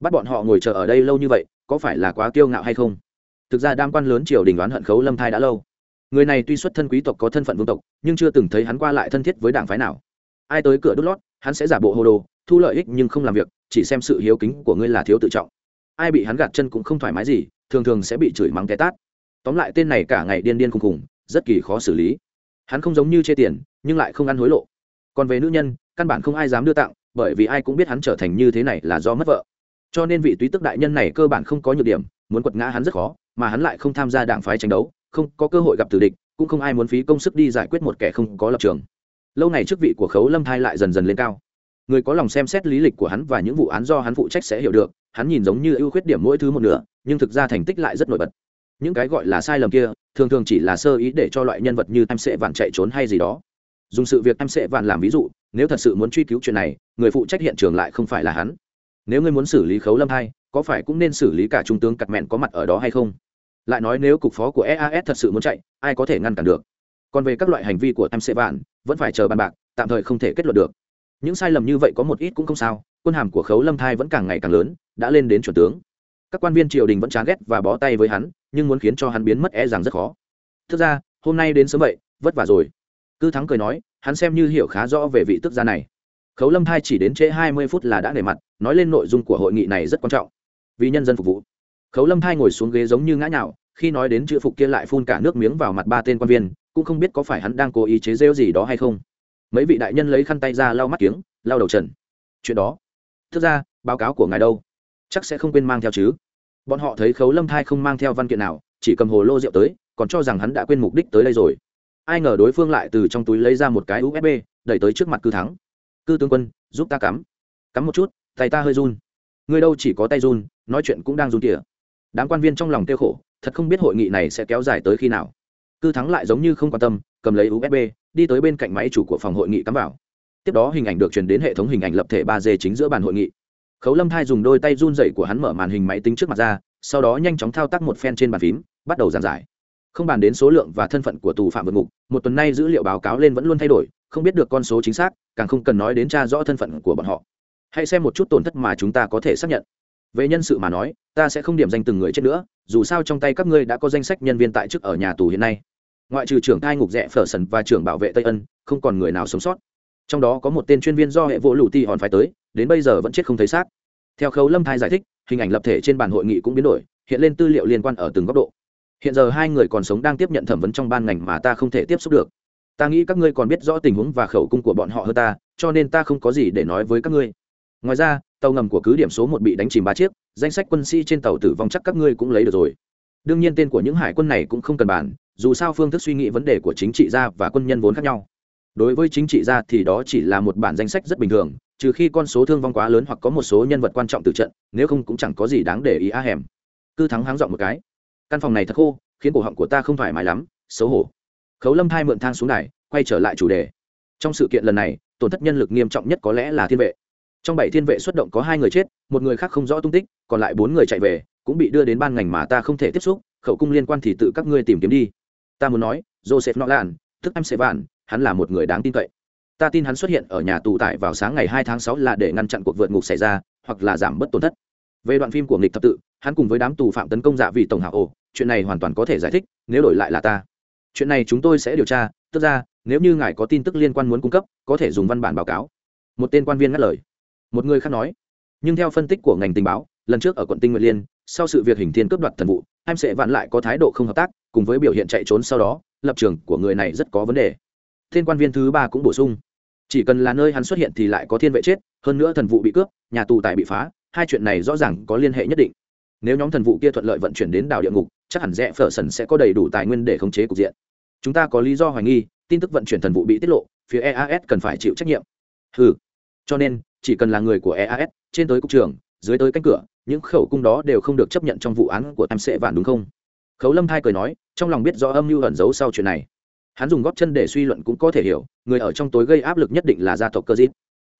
bắt bọn họ ngồi chờ ở đây lâu như vậy, có phải là quá kiêu ngạo hay không? Thực ra đam quan lớn triều đình đoán hận khấu lâm thai đã lâu. Người này tuy xuất thân quý tộc có thân phận vương tộc, nhưng chưa từng thấy hắn qua lại thân thiết với đảng phái nào. Ai tới cửa đốt lót, hắn sẽ giả bộ hồ đồ, thu lợi ích nhưng không làm việc, chỉ xem sự hiếu kính của ngươi là thiếu tự trọng. Ai bị hắn gạt chân cũng không thoải mái gì, thường thường sẽ bị chửi mắng té tát. Tóm lại tên này cả ngày điên điên khùng khùng, rất kỳ khó xử lý. Hắn không giống như chê tiền, nhưng lại không ăn hối lộ. Còn về nữ nhân, căn bản không ai dám đưa tặng, bởi vì ai cũng biết hắn trở thành như thế này là do mất vợ cho nên vị túy tức đại nhân này cơ bản không có nhược điểm, muốn quật ngã hắn rất khó, mà hắn lại không tham gia đảng phái tranh đấu, không có cơ hội gặp tử địch, cũng không ai muốn phí công sức đi giải quyết một kẻ không có lập trường. Lâu này chức vị của khấu lâm thai lại dần dần lên cao. Người có lòng xem xét lý lịch của hắn và những vụ án do hắn phụ trách sẽ hiểu được, hắn nhìn giống như ưu khuyết điểm mỗi thứ một nửa, nhưng thực ra thành tích lại rất nổi bật. Những cái gọi là sai lầm kia, thường thường chỉ là sơ ý để cho loại nhân vật như em sẽ vạn chạy trốn hay gì đó. Dùng sự việc em sẽ vạn làm ví dụ, nếu thật sự muốn truy cứu chuyện này, người phụ trách hiện trường lại không phải là hắn nếu ngươi muốn xử lý khấu lâm hai, có phải cũng nên xử lý cả trung tướng cặt mẹn có mặt ở đó hay không? Lại nói nếu cục phó của eas thật sự muốn chạy, ai có thể ngăn cản được? Còn về các loại hành vi của em sệ vạn, vẫn phải chờ bàn bạc, tạm thời không thể kết luận được. Những sai lầm như vậy có một ít cũng không sao, quân hàm của khấu lâm thai vẫn càng ngày càng lớn, đã lên đến chuẩn tướng. Các quan viên triều đình vẫn chán ghét và bó tay với hắn, nhưng muốn khiến cho hắn biến mất e rằng rất khó. Thực ra, hôm nay đến sớm vậy, vất vả rồi. Cư thắng cười nói, hắn xem như hiểu khá rõ về vị tức gia này khấu lâm thai chỉ đến trễ hai mươi phút là đã nề mặt, nói lên nội dung của hội nghị này rất quan trọng. Vì nhân dân phục vụ. Khấu lâm thai ngồi xuống ghế giống như ngã nhạo khi nói đến chữ phục kia lại phun cả nước miếng vào mặt ba tên quan viên, cũng không biết có phải hắn đang cố ý chế rêu gì đó hay không. Mấy vị đại nhân lấy khăn tay ra lau mắt kiếng, lau đầu trần. Chuyện đó, thực ra, báo cáo của ngài đâu? Chắc sẽ không quên mang theo chứ. Bọn họ thấy khấu lâm thai không mang theo văn kiện nào, chỉ cầm hồ lô rượu tới, còn cho rằng hắn đã quên mục đích tới đây rồi. Ai ngờ đối phương lại từ trong túi lấy ra một cái usb đẩy tới trước mặt cư thắng cư tướng quân, giúp ta cắm. Cắm một chút, tay ta hơi run. Người đâu chỉ có tay run, nói chuyện cũng đang run kìa. Đám quan viên trong lòng tiêu khổ, thật không biết hội nghị này sẽ kéo dài tới khi nào. Cư thắng lại giống như không quan tâm, cầm lấy usb đi tới bên cạnh máy chủ của phòng hội nghị cắm vào. Tiếp đó hình ảnh được truyền đến hệ thống hình ảnh lập thể ba d chính giữa bàn hội nghị. Khấu lâm thai dùng đôi tay run dậy của hắn mở màn hình máy tính trước mặt ra, sau đó nhanh chóng thao tác một phen trên bàn phím, bắt đầu giảng giải không bàn đến số lượng và thân phận của tù phạm vượt ngục, một tuần nay dữ liệu báo cáo lên vẫn luôn thay đổi, không biết được con số chính xác, càng không cần nói đến tra rõ thân phận của bọn họ. Hãy xem một chút tổn thất mà chúng ta có thể xác nhận. Về nhân sự mà nói, ta sẽ không điểm danh từng người chết nữa, dù sao trong tay các ngươi đã có danh sách nhân viên tại chức ở nhà tù hiện nay. Ngoại trừ trưởng thai ngục rẽ phở sần và trưởng bảo vệ tây ân, không còn người nào sống sót. Trong đó có một tên chuyên viên do hệ vỗ lù ti hòn phải tới, đến bây giờ vẫn chết không thấy xác. Theo khấu lâm thai giải thích, hình ảnh lập thể trên bàn hội nghị cũng biến đổi, hiện lên tư liệu liên quan ở từng góc độ hiện giờ hai người còn sống đang tiếp nhận thẩm vấn trong ban ngành mà ta không thể tiếp xúc được. Ta nghĩ các ngươi còn biết rõ tình huống và khẩu cung của bọn họ hơn ta, cho nên ta không có gì để nói với các ngươi. Ngoài ra, tàu ngầm của cứ điểm số một bị đánh chìm ba chiếc, danh sách quân sĩ trên tàu tử vong chắc các ngươi cũng lấy được rồi. Đương nhiên tên của những hải quân này cũng không cần bàn, dù sao phương thức suy nghĩ vấn đề của chính trị gia và quân nhân vốn khác nhau. Đối với chính trị gia thì đó chỉ là một bản danh sách rất bình thường, trừ khi con số thương vong quá lớn hoặc có một số nhân vật quan trọng từ trận, nếu không cũng chẳng có gì đáng để ý á hẻm cư thắng háng dọn một cái căn phòng này thật khô, khiến cổ họng của ta không thoải mái lắm, xấu hổ. Khấu lâm thai mượn thang xuống này quay trở lại chủ đề. Trong sự kiện lần này, tổn thất nhân lực nghiêm trọng nhất có lẽ là thiên vệ. Trong bảy thiên vệ xuất động có hai người chết, một người khác không rõ tung tích, còn lại bốn người chạy về, cũng bị đưa đến ban ngành mà ta không thể tiếp xúc, khẩu cung liên quan thì tự các ngươi tìm kiếm đi. Ta muốn nói, joseph nolan, tức em sẽ vạn, hắn là một người đáng tin cậy. Ta tin hắn xuất hiện ở nhà tù tại vào sáng ngày hai tháng sáu là để ngăn chặn cuộc vượt ngục xảy ra, hoặc là giảm bớt tổn thất về đoạn phim của nghịch thập tự, hắn cùng với đám tù phạm tấn công dạ vì tổng hạ ổ, chuyện này hoàn toàn có thể giải thích, nếu đổi lại là ta. Chuyện này chúng tôi sẽ điều tra, tức ra, nếu như ngài có tin tức liên quan muốn cung cấp, có thể dùng văn bản báo cáo. Một tên quan viên ngắt lời. Một người khác nói. Nhưng theo phân tích của ngành tình báo, lần trước ở quận tinh Nguyệt liên, sau sự việc hình thiên cướp đoạt thần vụ, em sẽ vạn lại có thái độ không hợp tác, cùng với biểu hiện chạy trốn sau đó, lập trường của người này rất có vấn đề. Tên quan viên thứ ba cũng bổ sung. Chỉ cần là nơi hắn xuất hiện thì lại có thiên vệ chết, hơn nữa thần vụ bị cướp, nhà tù tài bị phá hai chuyện này rõ ràng có liên hệ nhất định. Nếu nhóm thần vụ kia thuận lợi vận chuyển đến đảo địa ngục, chắc hẳn rẽ phở sần sẽ có đầy đủ tài nguyên để khống chế cục diện. Chúng ta có lý do hoài nghi, tin tức vận chuyển thần vụ bị tiết lộ, phía eas cần phải chịu trách nhiệm. Ừ cho nên, chỉ cần là người của eas trên tới cục trường dưới tới cánh cửa, những khẩu cung đó đều không được chấp nhận trong vụ án của tam sệ vạn đúng không? Khấu lâm thai cười nói, trong lòng biết rõ âm mưu ẩn giấu sau chuyện này. Hắn dùng góp chân để suy luận cũng có thể hiểu, người ở trong tối gây áp lực nhất định là gia tộc cơ dít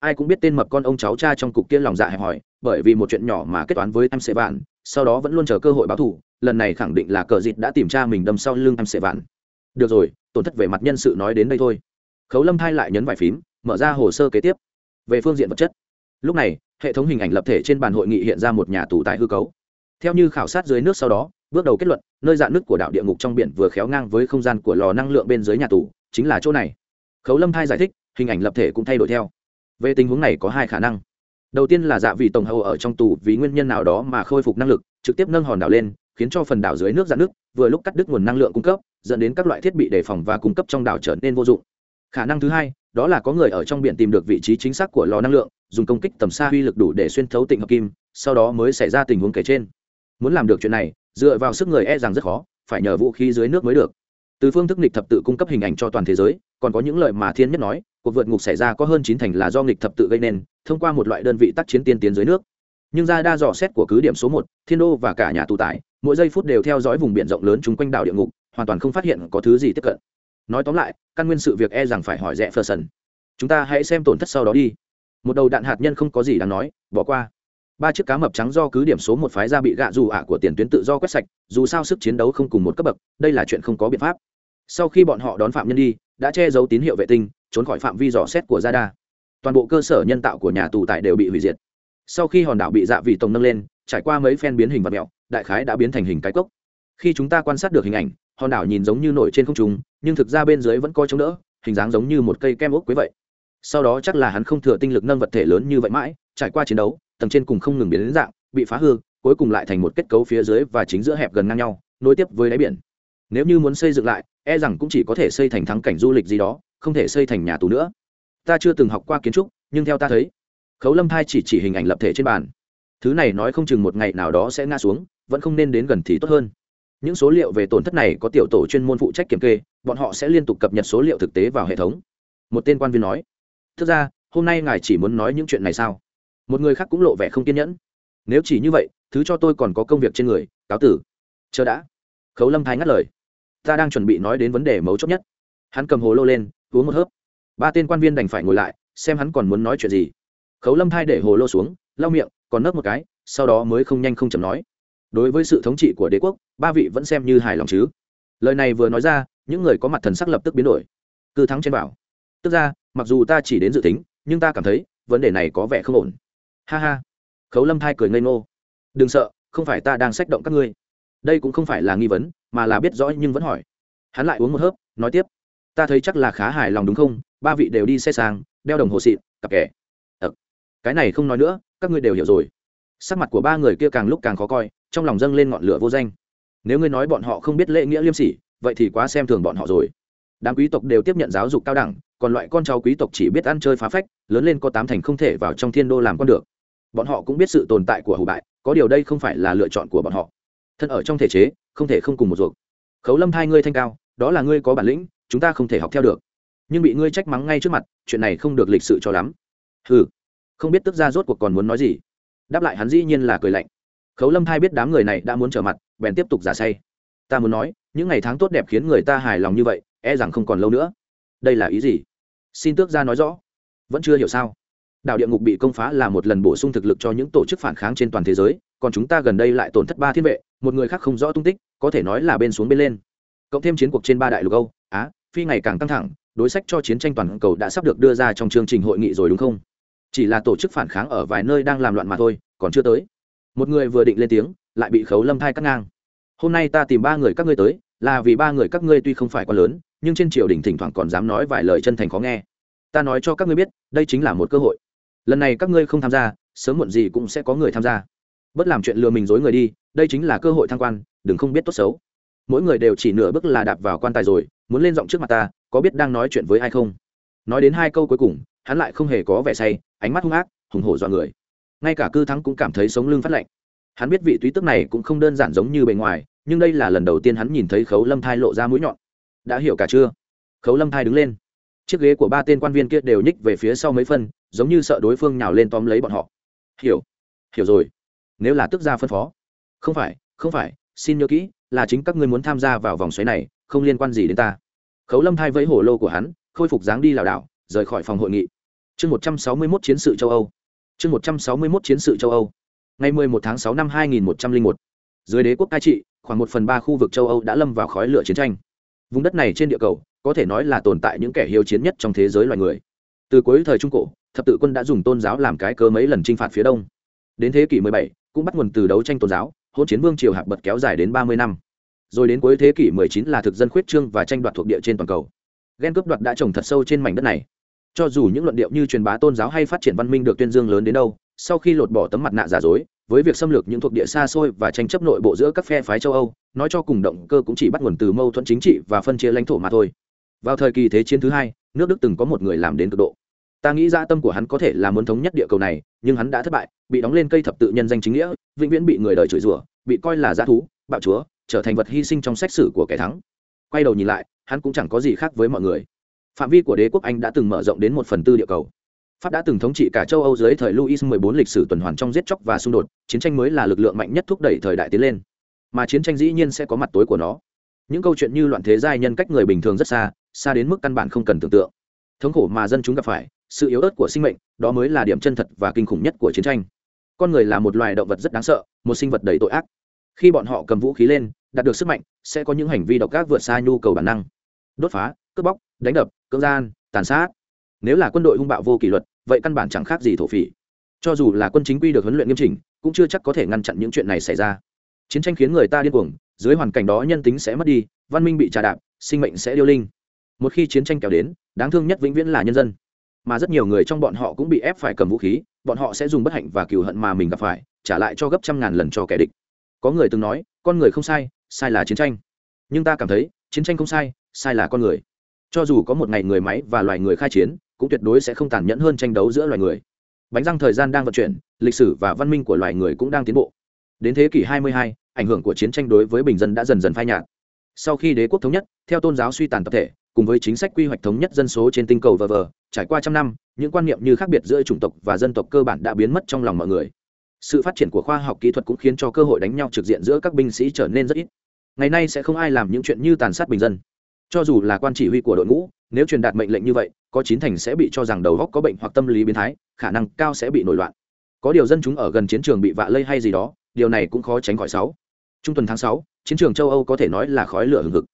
ai cũng biết tên mập con ông cháu cha trong cục kia lòng dạ hẹp hòi, bởi vì một chuyện nhỏ mà kết toán với em sệ vạn, sau đó vẫn luôn chờ cơ hội báo thù, lần này khẳng định là cờ dịt đã tìm cha mình đâm sau lưng em sệ vạn. Được rồi, tổn thất về mặt nhân sự nói đến đây thôi. Khấu lâm thai lại nhấn vài phím, mở ra hồ sơ kế tiếp. Về phương diện vật chất. Lúc này, hệ thống hình ảnh lập thể trên bàn hội nghị hiện ra một nhà tù tại hư cấu. Theo như khảo sát dưới nước sau đó, bước đầu kết luận, nơi dạn nước của đảo địa ngục trong biển vừa khéo ngang với không gian của lò năng lượng bên dưới nhà tù, chính là chỗ này. Khấu lâm thai giải thích, hình ảnh lập thể cũng thay đổi theo về tình huống này có hai khả năng. Đầu tiên là dạ vị tổng hầu ở trong tù vì nguyên nhân nào đó mà khôi phục năng lực, trực tiếp nâng hòn đảo lên, khiến cho phần đảo dưới nước dạn nước vừa lúc cắt đứt nguồn năng lượng cung cấp, dẫn đến các loại thiết bị đề phòng và cung cấp trong đảo trở nên vô dụng. Khả năng thứ hai, đó là có người ở trong biển tìm được vị trí chính xác của lò năng lượng, dùng công kích tầm xa uy lực đủ để xuyên thấu tịnh hợp kim, sau đó mới xảy ra tình huống kể trên. Muốn làm được chuyện này, dựa vào sức người e rằng rất khó, phải nhờ vũ khí dưới nước mới được. Từ phương thức nghịch thập tự cung cấp hình ảnh cho toàn thế giới, còn có những lời mà thiên nhất nói cuộc vượt ngục xảy ra có hơn chín thành là do nghịch thập tự gây nên, thông qua một loại đơn vị tác chiến tiên tiến dưới nước. Nhưng ra đa dò xét của cứ điểm số một, thiên đô và cả nhà tù tải mỗi giây phút đều theo dõi vùng biển rộng lớn chung quanh đảo địa ngục, hoàn toàn không phát hiện có thứ gì tiếp cận. Nói tóm lại, căn nguyên sự việc e rằng phải hỏi rẽ phờ sần. Chúng ta hãy xem tổn thất sau đó đi. Một đầu đạn hạt nhân không có gì đáng nói, bỏ qua. Ba chiếc cá mập trắng do cứ điểm số một phái ra bị gạ dù ạ của tiền tuyến tự do quét sạch, dù sao sức chiến đấu không cùng một cấp bậc, đây là chuyện không có biện pháp. Sau khi bọn họ đón phạm nhân đi, đã che giấu tín hiệu vệ tinh trốn khỏi phạm vi dò xét của gia đa. Toàn bộ cơ sở nhân tạo của nhà tù tại đều bị hủy diệt. Sau khi hòn đảo bị dạ vị tổng nâng lên, trải qua mấy phen biến hình vật mẹo, đại khái đã biến thành hình cái cốc. Khi chúng ta quan sát được hình ảnh, hòn đảo nhìn giống như nổi trên không trung, nhưng thực ra bên dưới vẫn coi chống đỡ, hình dáng giống như một cây kem ốc quế vậy. Sau đó chắc là hắn không thừa tinh lực nâng vật thể lớn như vậy mãi, trải qua chiến đấu, tầng trên cùng không ngừng biến đến dạng, bị phá hư, cuối cùng lại thành một kết cấu phía dưới và chính giữa hẹp gần ngang nhau, nối tiếp với đáy biển. Nếu như muốn xây dựng lại e rằng cũng chỉ có thể xây thành thắng cảnh du lịch gì đó không thể xây thành nhà tù nữa. Ta chưa từng học qua kiến trúc, nhưng theo ta thấy, khấu lâm thai chỉ chỉ hình ảnh lập thể trên bàn. Thứ này nói không chừng một ngày nào đó sẽ ngã xuống, vẫn không nên đến gần thì tốt hơn. Những số liệu về tổn thất này có tiểu tổ chuyên môn phụ trách kiểm kê, bọn họ sẽ liên tục cập nhật số liệu thực tế vào hệ thống. Một tên quan viên nói, thực ra, hôm nay ngài chỉ muốn nói những chuyện này sao? Một người khác cũng lộ vẻ không kiên nhẫn. Nếu chỉ như vậy, thứ cho tôi còn có công việc trên người, cáo tử. Chờ đã. Khấu lâm thái ngắt lời. Ta đang chuẩn bị nói đến vấn đề mấu chốt nhất. Hắn cầm hồ lô lên uống một hớp. Ba tên quan viên đành phải ngồi lại, xem hắn còn muốn nói chuyện gì. Khấu lâm thai để hồ lô xuống, lau miệng, còn nấc một cái, sau đó mới không nhanh không chậm nói. Đối với sự thống trị của đế quốc, ba vị vẫn xem như hài lòng chứ. Lời này vừa nói ra, những người có mặt thần sắc lập tức biến đổi. Cư thắng trên bảo. Tức ra, mặc dù ta chỉ đến dự tính, nhưng ta cảm thấy, vấn đề này có vẻ không ổn. Ha ha. Khấu lâm thai cười ngây ngô. Đừng sợ, không phải ta đang sách động các ngươi. Đây cũng không phải là nghi vấn, mà là biết rõ nhưng vẫn hỏi. Hắn lại uống một hớp, nói tiếp ta thấy chắc là khá hài lòng đúng không? Ba vị đều đi xe sang đeo đồng hồ xịn cặp kẻ ờ, cái này không nói nữa các ngươi đều hiểu rồi. Sắc mặt của ba người kia càng lúc càng khó coi trong lòng dâng lên ngọn lửa vô danh. Nếu ngươi nói bọn họ không biết lễ nghĩa liêm sỉ vậy thì quá xem thường bọn họ rồi. Đám quý tộc đều tiếp nhận giáo dục cao đẳng còn loại con cháu quý tộc chỉ biết ăn chơi phá phách lớn lên có tám thành không thể vào trong thiên đô làm con được. Bọn họ cũng biết sự tồn tại của hủ bại có điều đây không phải là lựa chọn của bọn họ. Thân ở trong thể chế không thể không cùng một ruột. Khấu lâm hai ngươi thanh cao đó là ngươi có bản lĩnh chúng ta không thể học theo được. Nhưng bị ngươi trách mắng ngay trước mặt, chuyện này không được lịch sự cho lắm. Ừ không biết tức ra rốt cuộc còn muốn nói gì. Đáp lại hắn dĩ nhiên là cười lạnh. Khấu lâm thai biết đám người này đã muốn trở mặt, bèn tiếp tục giả say. Ta muốn nói, những ngày tháng tốt đẹp khiến người ta hài lòng như vậy e rằng không còn lâu nữa. Đây là ý gì? Xin tước ra nói rõ. Vẫn chưa hiểu sao? Đạo địa ngục bị công phá là một lần bổ sung thực lực cho những tổ chức phản kháng trên toàn thế giới, còn chúng ta gần đây lại tổn thất ba thiên vệ, một người khác không rõ tung tích, có thể nói là bên xuống bên lên. Cộng thêm chiến cuộc trên ba đại lục âu, á phi ngày càng căng thẳng, đối sách cho chiến tranh toàn cầu đã sắp được đưa ra trong chương trình hội nghị rồi đúng không? Chỉ là tổ chức phản kháng ở vài nơi đang làm loạn mà thôi, còn chưa tới. Một người vừa định lên tiếng, lại bị khấu lâm thai cắt ngang. Hôm nay ta tìm ba người các ngươi tới, là vì ba người các ngươi tuy không phải quá lớn, nhưng trên triều đình thỉnh thoảng còn dám nói vài lời chân thành khó nghe. Ta nói cho các ngươi biết, đây chính là một cơ hội. Lần này các ngươi không tham gia, sớm muộn gì cũng sẽ có người tham gia. Bất làm chuyện lừa mình dối người đi, đây chính là cơ hội thăng quan, đừng không biết tốt xấu. Mỗi người đều chỉ nửa bước là đạp vào quan tài rồi muốn lên giọng trước mặt ta, có biết đang nói chuyện với ai không? Nói đến hai câu cuối cùng, hắn lại không hề có vẻ say, ánh mắt hung ác, hùng hổ dọa người. Ngay cả cư thắng cũng cảm thấy sống lưng phát lạnh. Hắn biết vị túy tức này cũng không đơn giản giống như bề ngoài, nhưng đây là lần đầu tiên hắn nhìn thấy khấu lâm thai lộ ra mũi nhọn. Đã hiểu cả chưa? Khấu lâm thai đứng lên. Chiếc ghế của ba tên quan viên kia đều nhích về phía sau mấy phân, giống như sợ đối phương nhào lên tóm lấy bọn họ. Hiểu. Hiểu rồi. Nếu là tức gia phân phó. Không phải không phải, xin nhớ kỹ là chính các ngươi muốn tham gia vào vòng xoáy này không liên quan gì đến ta. Khấu lâm thay vẫy hổ lô của hắn khôi phục dáng đi lảo đảo rời khỏi phòng hội nghị. Chương một trăm sáu mươi mốt chiến sự châu âu. Chương một trăm sáu mươi mốt chiến sự châu âu. Ngày mười một tháng sáu năm hai nghìn một trăm linh một. Dưới đế quốc cai trị khoảng một phần ba khu vực châu âu đã lâm vào khói lửa chiến tranh. Vùng đất này trên địa cầu có thể nói là tồn tại những kẻ hiếu chiến nhất trong thế giới loài người. Từ cuối thời trung cổ thập tự quân đã dùng tôn giáo làm cái cớ mấy lần chinh phạt phía đông. Đến thế kỷ 17, cũng bắt nguồn từ đấu tranh tôn giáo hôn chiến vương triều hạp bật kéo dài đến 30 năm. Rồi đến cuối thế kỷ 19 là thực dân khuyết trương và tranh đoạt thuộc địa trên toàn cầu. Ghen cướp đoạt đã trồng thật sâu trên mảnh đất này. Cho dù những luận điệu như truyền bá tôn giáo hay phát triển văn minh được tuyên dương lớn đến đâu, sau khi lột bỏ tấm mặt nạ giả dối, với việc xâm lược những thuộc địa xa xôi và tranh chấp nội bộ giữa các phe phái châu âu, nói cho cùng động cơ cũng chỉ bắt nguồn từ mâu thuẫn chính trị và phân chia lãnh thổ mà thôi. Vào thời kỳ thế chiến thứ hai, nước đức từng có một người làm đến cực độ ta nghĩ ra tâm của hắn có thể là muốn thống nhất địa cầu này, nhưng hắn đã thất bại, bị đóng lên cây thập tự nhân danh chính nghĩa, vĩnh viễn bị người đời chửi rủa, bị coi là g thú, bạo chúa, trở thành vật hy sinh trong xét xử của kẻ thắng. Quay đầu nhìn lại, hắn cũng chẳng có gì khác với mọi người. Phạm vi của đế quốc anh đã từng mở rộng đến một phần tư địa cầu. Pháp đã từng thống trị cả châu âu dưới thời louis xi lịch sử tuần hoàn trong giết chóc và xung đột, chiến tranh mới là lực lượng mạnh nhất thúc đẩy thời đại tiến lên. Mà chiến tranh dĩ nhiên sẽ có mặt tối của nó. Những câu chuyện như loạn thế giai nhân cách người bình thường rất xa xa đến mức căn bản không cần tưởng tượng. Thống khổ mà dân chúng gặp phải sự yếu ớt của sinh mệnh, đó mới là điểm chân thật và kinh khủng nhất của chiến tranh. Con người là một loài động vật rất đáng sợ, một sinh vật đầy tội ác. Khi bọn họ cầm vũ khí lên, đạt được sức mạnh, sẽ có những hành vi độc ác vượt xa nhu cầu bản năng. Đốt phá, cướp bóc, đánh đập, cưỡng gian, tàn sát. Nếu là quân đội hung bạo vô kỷ luật, vậy căn bản chẳng khác gì thổ phỉ. Cho dù là quân chính quy được huấn luyện nghiêm chỉnh, cũng chưa chắc có thể ngăn chặn những chuyện này xảy ra. Chiến tranh khiến người ta điên cuồng, dưới hoàn cảnh đó nhân tính sẽ mất đi, văn minh bị trà đạp, sinh mệnh sẽ điêu linh. Một khi chiến tranh kéo đến, đáng thương nhất vĩnh viễn là nhân dân mà rất nhiều người trong bọn họ cũng bị ép phải cầm vũ khí bọn họ sẽ dùng bất hạnh và cừu hận mà mình gặp phải trả lại cho gấp trăm ngàn lần cho kẻ địch. Có người từng nói con người không sai sai là chiến tranh. Nhưng ta cảm thấy chiến tranh không sai sai là con người. Cho dù có một ngày người máy và loài người khai chiến cũng tuyệt đối sẽ không tàn nhẫn hơn tranh đấu giữa loài người. Bánh răng thời gian đang vận chuyển lịch sử và văn minh của loài người cũng đang tiến bộ. Đến thế kỷ 22, ảnh hưởng của chiến tranh đối với bình dân đã dần dần phai nhạt. Sau khi đế quốc thống nhất theo tôn giáo suy tàn tập thể cùng với chính sách quy hoạch thống nhất dân số trên tinh cầu vờ vờ trải qua trăm năm, những quan niệm như khác biệt giữa chủng tộc và dân tộc cơ bản đã biến mất trong lòng mọi người. Sự phát triển của khoa học kỹ thuật cũng khiến cho cơ hội đánh nhau trực diện giữa các binh sĩ trở nên rất ít. Ngày nay sẽ không ai làm những chuyện như tàn sát bình dân. Cho dù là quan chỉ huy của đội ngũ, nếu truyền đạt mệnh lệnh như vậy, có chín thành sẽ bị cho rằng đầu góc có bệnh hoặc tâm lý biến thái, khả năng cao sẽ bị nổi loạn. Có điều dân chúng ở gần chiến trường bị vạ lây hay gì đó, điều này cũng khó tránh khỏi sáu. Trung tuần tháng sáu, chiến trường châu âu có thể nói là khói lửa hừng hực.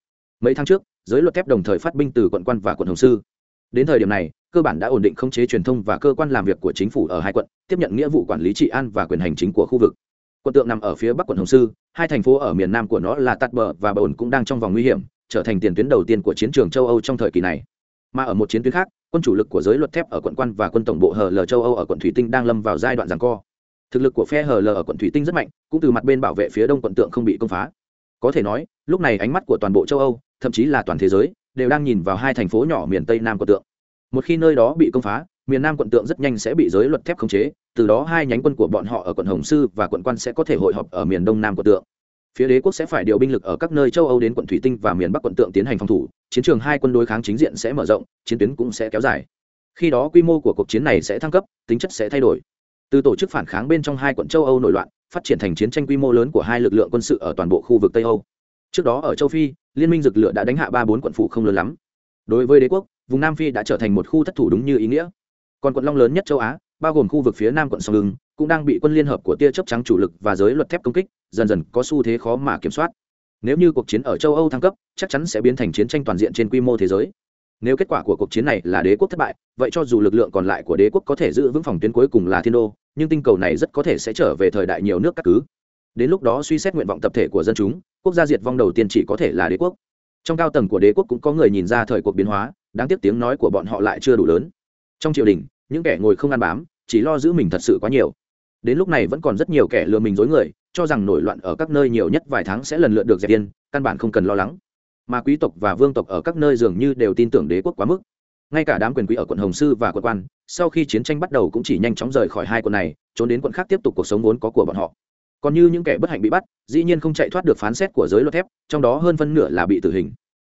Mấy tháng trước giới luật thép đồng thời phát binh từ quận quan và quận hồng sư. Đến thời điểm này, cơ bản đã ổn định khống chế truyền thông và cơ quan làm việc của chính phủ ở hai quận, tiếp nhận nghĩa vụ quản lý trị an và quyền hành chính của khu vực. Quận tượng nằm ở phía bắc quận hồng sư, hai thành phố ở miền nam của nó là tạt bờ và bờ cũng đang trong vòng nguy hiểm, trở thành tiền tuyến đầu tiên của chiến trường châu âu trong thời kỳ này. Mà ở một chiến tuyến khác, quân chủ lực của giới luật thép ở quận quan và quân tổng bộ hờ l châu âu ở quận thủy tinh đang lâm vào giai đoạn giằng co. Thực lực của phe hờ l ở quận thủy tinh rất mạnh, cũng từ mặt bên bảo vệ phía đông quận tượng không bị công phá có thể nói, lúc này ánh mắt của toàn bộ châu âu, thậm chí là toàn thế giới, đều đang nhìn vào hai thành phố nhỏ miền tây nam quận tượng. Một khi nơi đó bị công phá, miền nam quận tượng rất nhanh sẽ bị giới luật thép khống chế, từ đó hai nhánh quân của bọn họ ở quận hồng sư và quận quan sẽ có thể hội họp ở miền đông nam quận tượng. Phía đế quốc sẽ phải điều binh lực ở các nơi châu âu đến quận thủy tinh và miền bắc quận tượng tiến hành phòng thủ, chiến trường hai quân đối kháng chính diện sẽ mở rộng, chiến tuyến cũng sẽ kéo dài. Khi đó quy mô của cuộc chiến này sẽ thăng cấp, tính chất sẽ thay đổi từ tổ chức phản kháng bên trong hai quận châu âu nổi loạn, phát triển thành chiến tranh quy mô lớn của hai lực lượng quân sự ở toàn bộ khu vực tây âu. Trước đó ở châu phi, liên minh dược lửa đã đánh hạ ba bốn quận phụ không lớn lắm. Đối với đế quốc, vùng nam phi đã trở thành một khu thất thủ đúng như ý nghĩa. Còn quận long lớn nhất châu á, bao gồm khu vực phía nam quận sông lưng cũng đang bị quân liên hợp của tia chấp trắng chủ lực và giới luật thép công kích, dần dần có xu thế khó mà kiểm soát. Nếu như cuộc chiến ở châu âu thăng cấp, chắc chắn sẽ biến thành chiến tranh toàn diện trên quy mô thế giới. Nếu kết quả của cuộc chiến này là đế quốc thất bại, vậy cho dù lực lượng còn lại của đế quốc có thể giữ vững phòng tuyến cuối cùng là thiên đô nhưng tinh cầu này rất có thể sẽ trở về thời đại nhiều nước các cứ. Đến lúc đó suy xét nguyện vọng tập thể của dân chúng, quốc gia diệt vong đầu tiên chỉ có thể là đế quốc. Trong cao tầng của đế quốc cũng có người nhìn ra thời cuộc biến hóa, đáng tiếc tiếng nói của bọn họ lại chưa đủ lớn. Trong triều đình, những kẻ ngồi không ăn bám, chỉ lo giữ mình thật sự quá nhiều. Đến lúc này vẫn còn rất nhiều kẻ lừa mình dối người, cho rằng nổi loạn ở các nơi nhiều nhất vài tháng sẽ lần lượt được dẹp yên căn bản không cần lo lắng. Mà quý tộc và vương tộc ở các nơi dường như đều tin tưởng đế quốc quá mức ngay cả đám quyền quý ở quận hồng sư và quận quan, sau khi chiến tranh bắt đầu cũng chỉ nhanh chóng rời khỏi hai quận này, trốn đến quận khác tiếp tục cuộc sống vốn có của bọn họ. Còn như những kẻ bất hạnh bị bắt, dĩ nhiên không chạy thoát được phán xét của giới luật thép, trong đó hơn phân nửa là bị tử hình.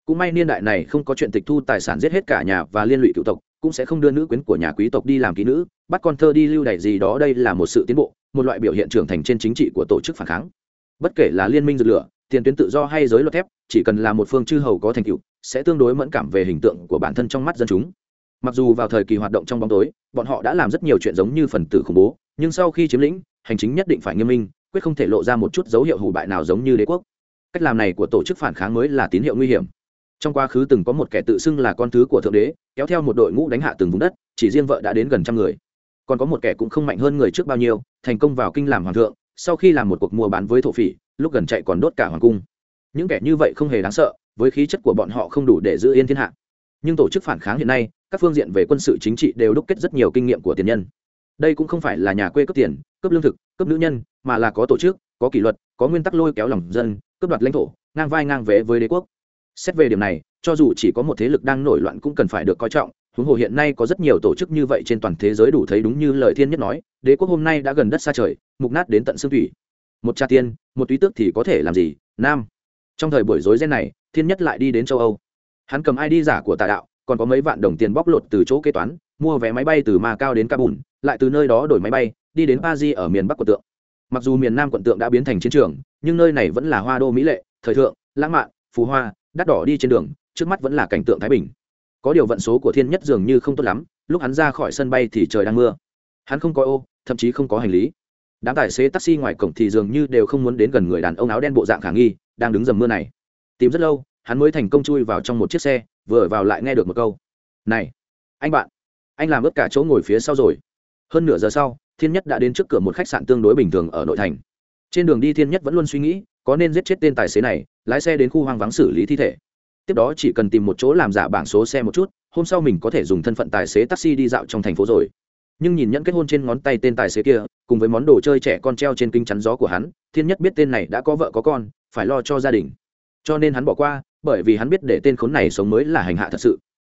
Cũng may niên đại này không có chuyện tịch thu tài sản giết hết cả nhà và liên lụy cựu tộc, cũng sẽ không đưa nữ quyến của nhà quý tộc đi làm kỹ nữ, bắt con thơ đi lưu đày gì đó đây là một sự tiến bộ, một loại biểu hiện trưởng thành trên chính trị của tổ chức phản kháng. Bất kể là liên minh dược lửa, tiền tuyến tự do hay giới luật thép, chỉ cần là một phương chư hầu có thành tựu sẽ tương đối mẫn cảm về hình tượng của bản thân trong mắt dân chúng. Mặc dù vào thời kỳ hoạt động trong bóng tối, bọn họ đã làm rất nhiều chuyện giống như phần tử khủng bố, nhưng sau khi chiếm lĩnh, hành chính nhất định phải nghiêm minh, quyết không thể lộ ra một chút dấu hiệu hủ bại nào giống như đế quốc. Cách làm này của tổ chức phản kháng mới là tín hiệu nguy hiểm. Trong quá khứ từng có một kẻ tự xưng là con thứ của thượng đế, kéo theo một đội ngũ đánh hạ từng vùng đất, chỉ riêng vợ đã đến gần trăm người. Còn có một kẻ cũng không mạnh hơn người trước bao nhiêu, thành công vào kinh làm hoàng thượng, sau khi làm một cuộc mua bán với thổ phỉ, lúc gần chạy còn đốt cả hoàng cung. Những kẻ như vậy không hề đáng sợ với khí chất của bọn họ không đủ để giữ yên thiên hạ. Nhưng tổ chức phản kháng hiện nay, các phương diện về quân sự chính trị đều đúc kết rất nhiều kinh nghiệm của tiền nhân. Đây cũng không phải là nhà quê cấp tiền cấp lương thực cấp nữ nhân, mà là có tổ chức, có kỷ luật, có nguyên tắc lôi kéo lòng dân, cướp đoạt lãnh thổ, ngang vai ngang vế với đế quốc. Xét về điểm này, cho dù chỉ có một thế lực đang nổi loạn cũng cần phải được coi trọng. Huống hồ hiện nay có rất nhiều tổ chức như vậy trên toàn thế giới đủ thấy đúng như lời thiên nhất nói, đế quốc hôm nay đã gần đất xa trời, mục nát đến tận xương thủy. Một cha tiên, một túy tước thì có thể làm gì? Nam. Trong thời buổi rối ren này thiên nhất lại đi đến châu âu. Hắn cầm id giả của tà đạo, còn có mấy vạn đồng tiền bóc lột từ chỗ kế toán, mua vé máy bay từ ma cao đến kabul, lại từ nơi đó đổi máy bay, đi đến paris ở miền bắc quận tượng. Mặc dù miền nam quận tượng đã biến thành chiến trường, nhưng nơi này vẫn là hoa đô mỹ lệ, thời thượng, lãng mạn phú hoa, đắt đỏ đi trên đường, trước mắt vẫn là cảnh tượng thái bình. Có điều vận số của thiên nhất dường như không tốt lắm, lúc hắn ra khỏi sân bay thì trời đang mưa. Hắn không có ô, thậm chí không có hành lý. Đám tài xế taxi ngoài cổng thì dường như đều không muốn đến gần người đàn ông áo đen bộ dạng khả nghi, đang đứng dầm mưa này tìm rất lâu, hắn mới thành công chui vào trong một chiếc xe, vừa vào lại nghe được một câu. Này, anh bạn, anh làm ướt cả chỗ ngồi phía sau rồi. Hơn nửa giờ sau, thiên nhất đã đến trước cửa một khách sạn tương đối bình thường ở nội thành. Trên đường đi thiên nhất vẫn luôn suy nghĩ, có nên giết chết tên tài xế này, lái xe đến khu hoang vắng xử lý thi thể. Tiếp đó chỉ cần tìm một chỗ làm giả bảng số xe một chút, hôm sau mình có thể dùng thân phận tài xế taxi đi dạo trong thành phố rồi. Nhưng nhìn nhẫn kết hôn trên ngón tay tên tài xế kia, cùng với món đồ chơi trẻ con treo trên kinh chắn gió của hắn, thiên nhất biết tên này đã có vợ có con, phải lo cho gia đình cho nên hắn bỏ qua, bởi vì hắn biết để tên khốn này sống mới là hành hạ thật sự.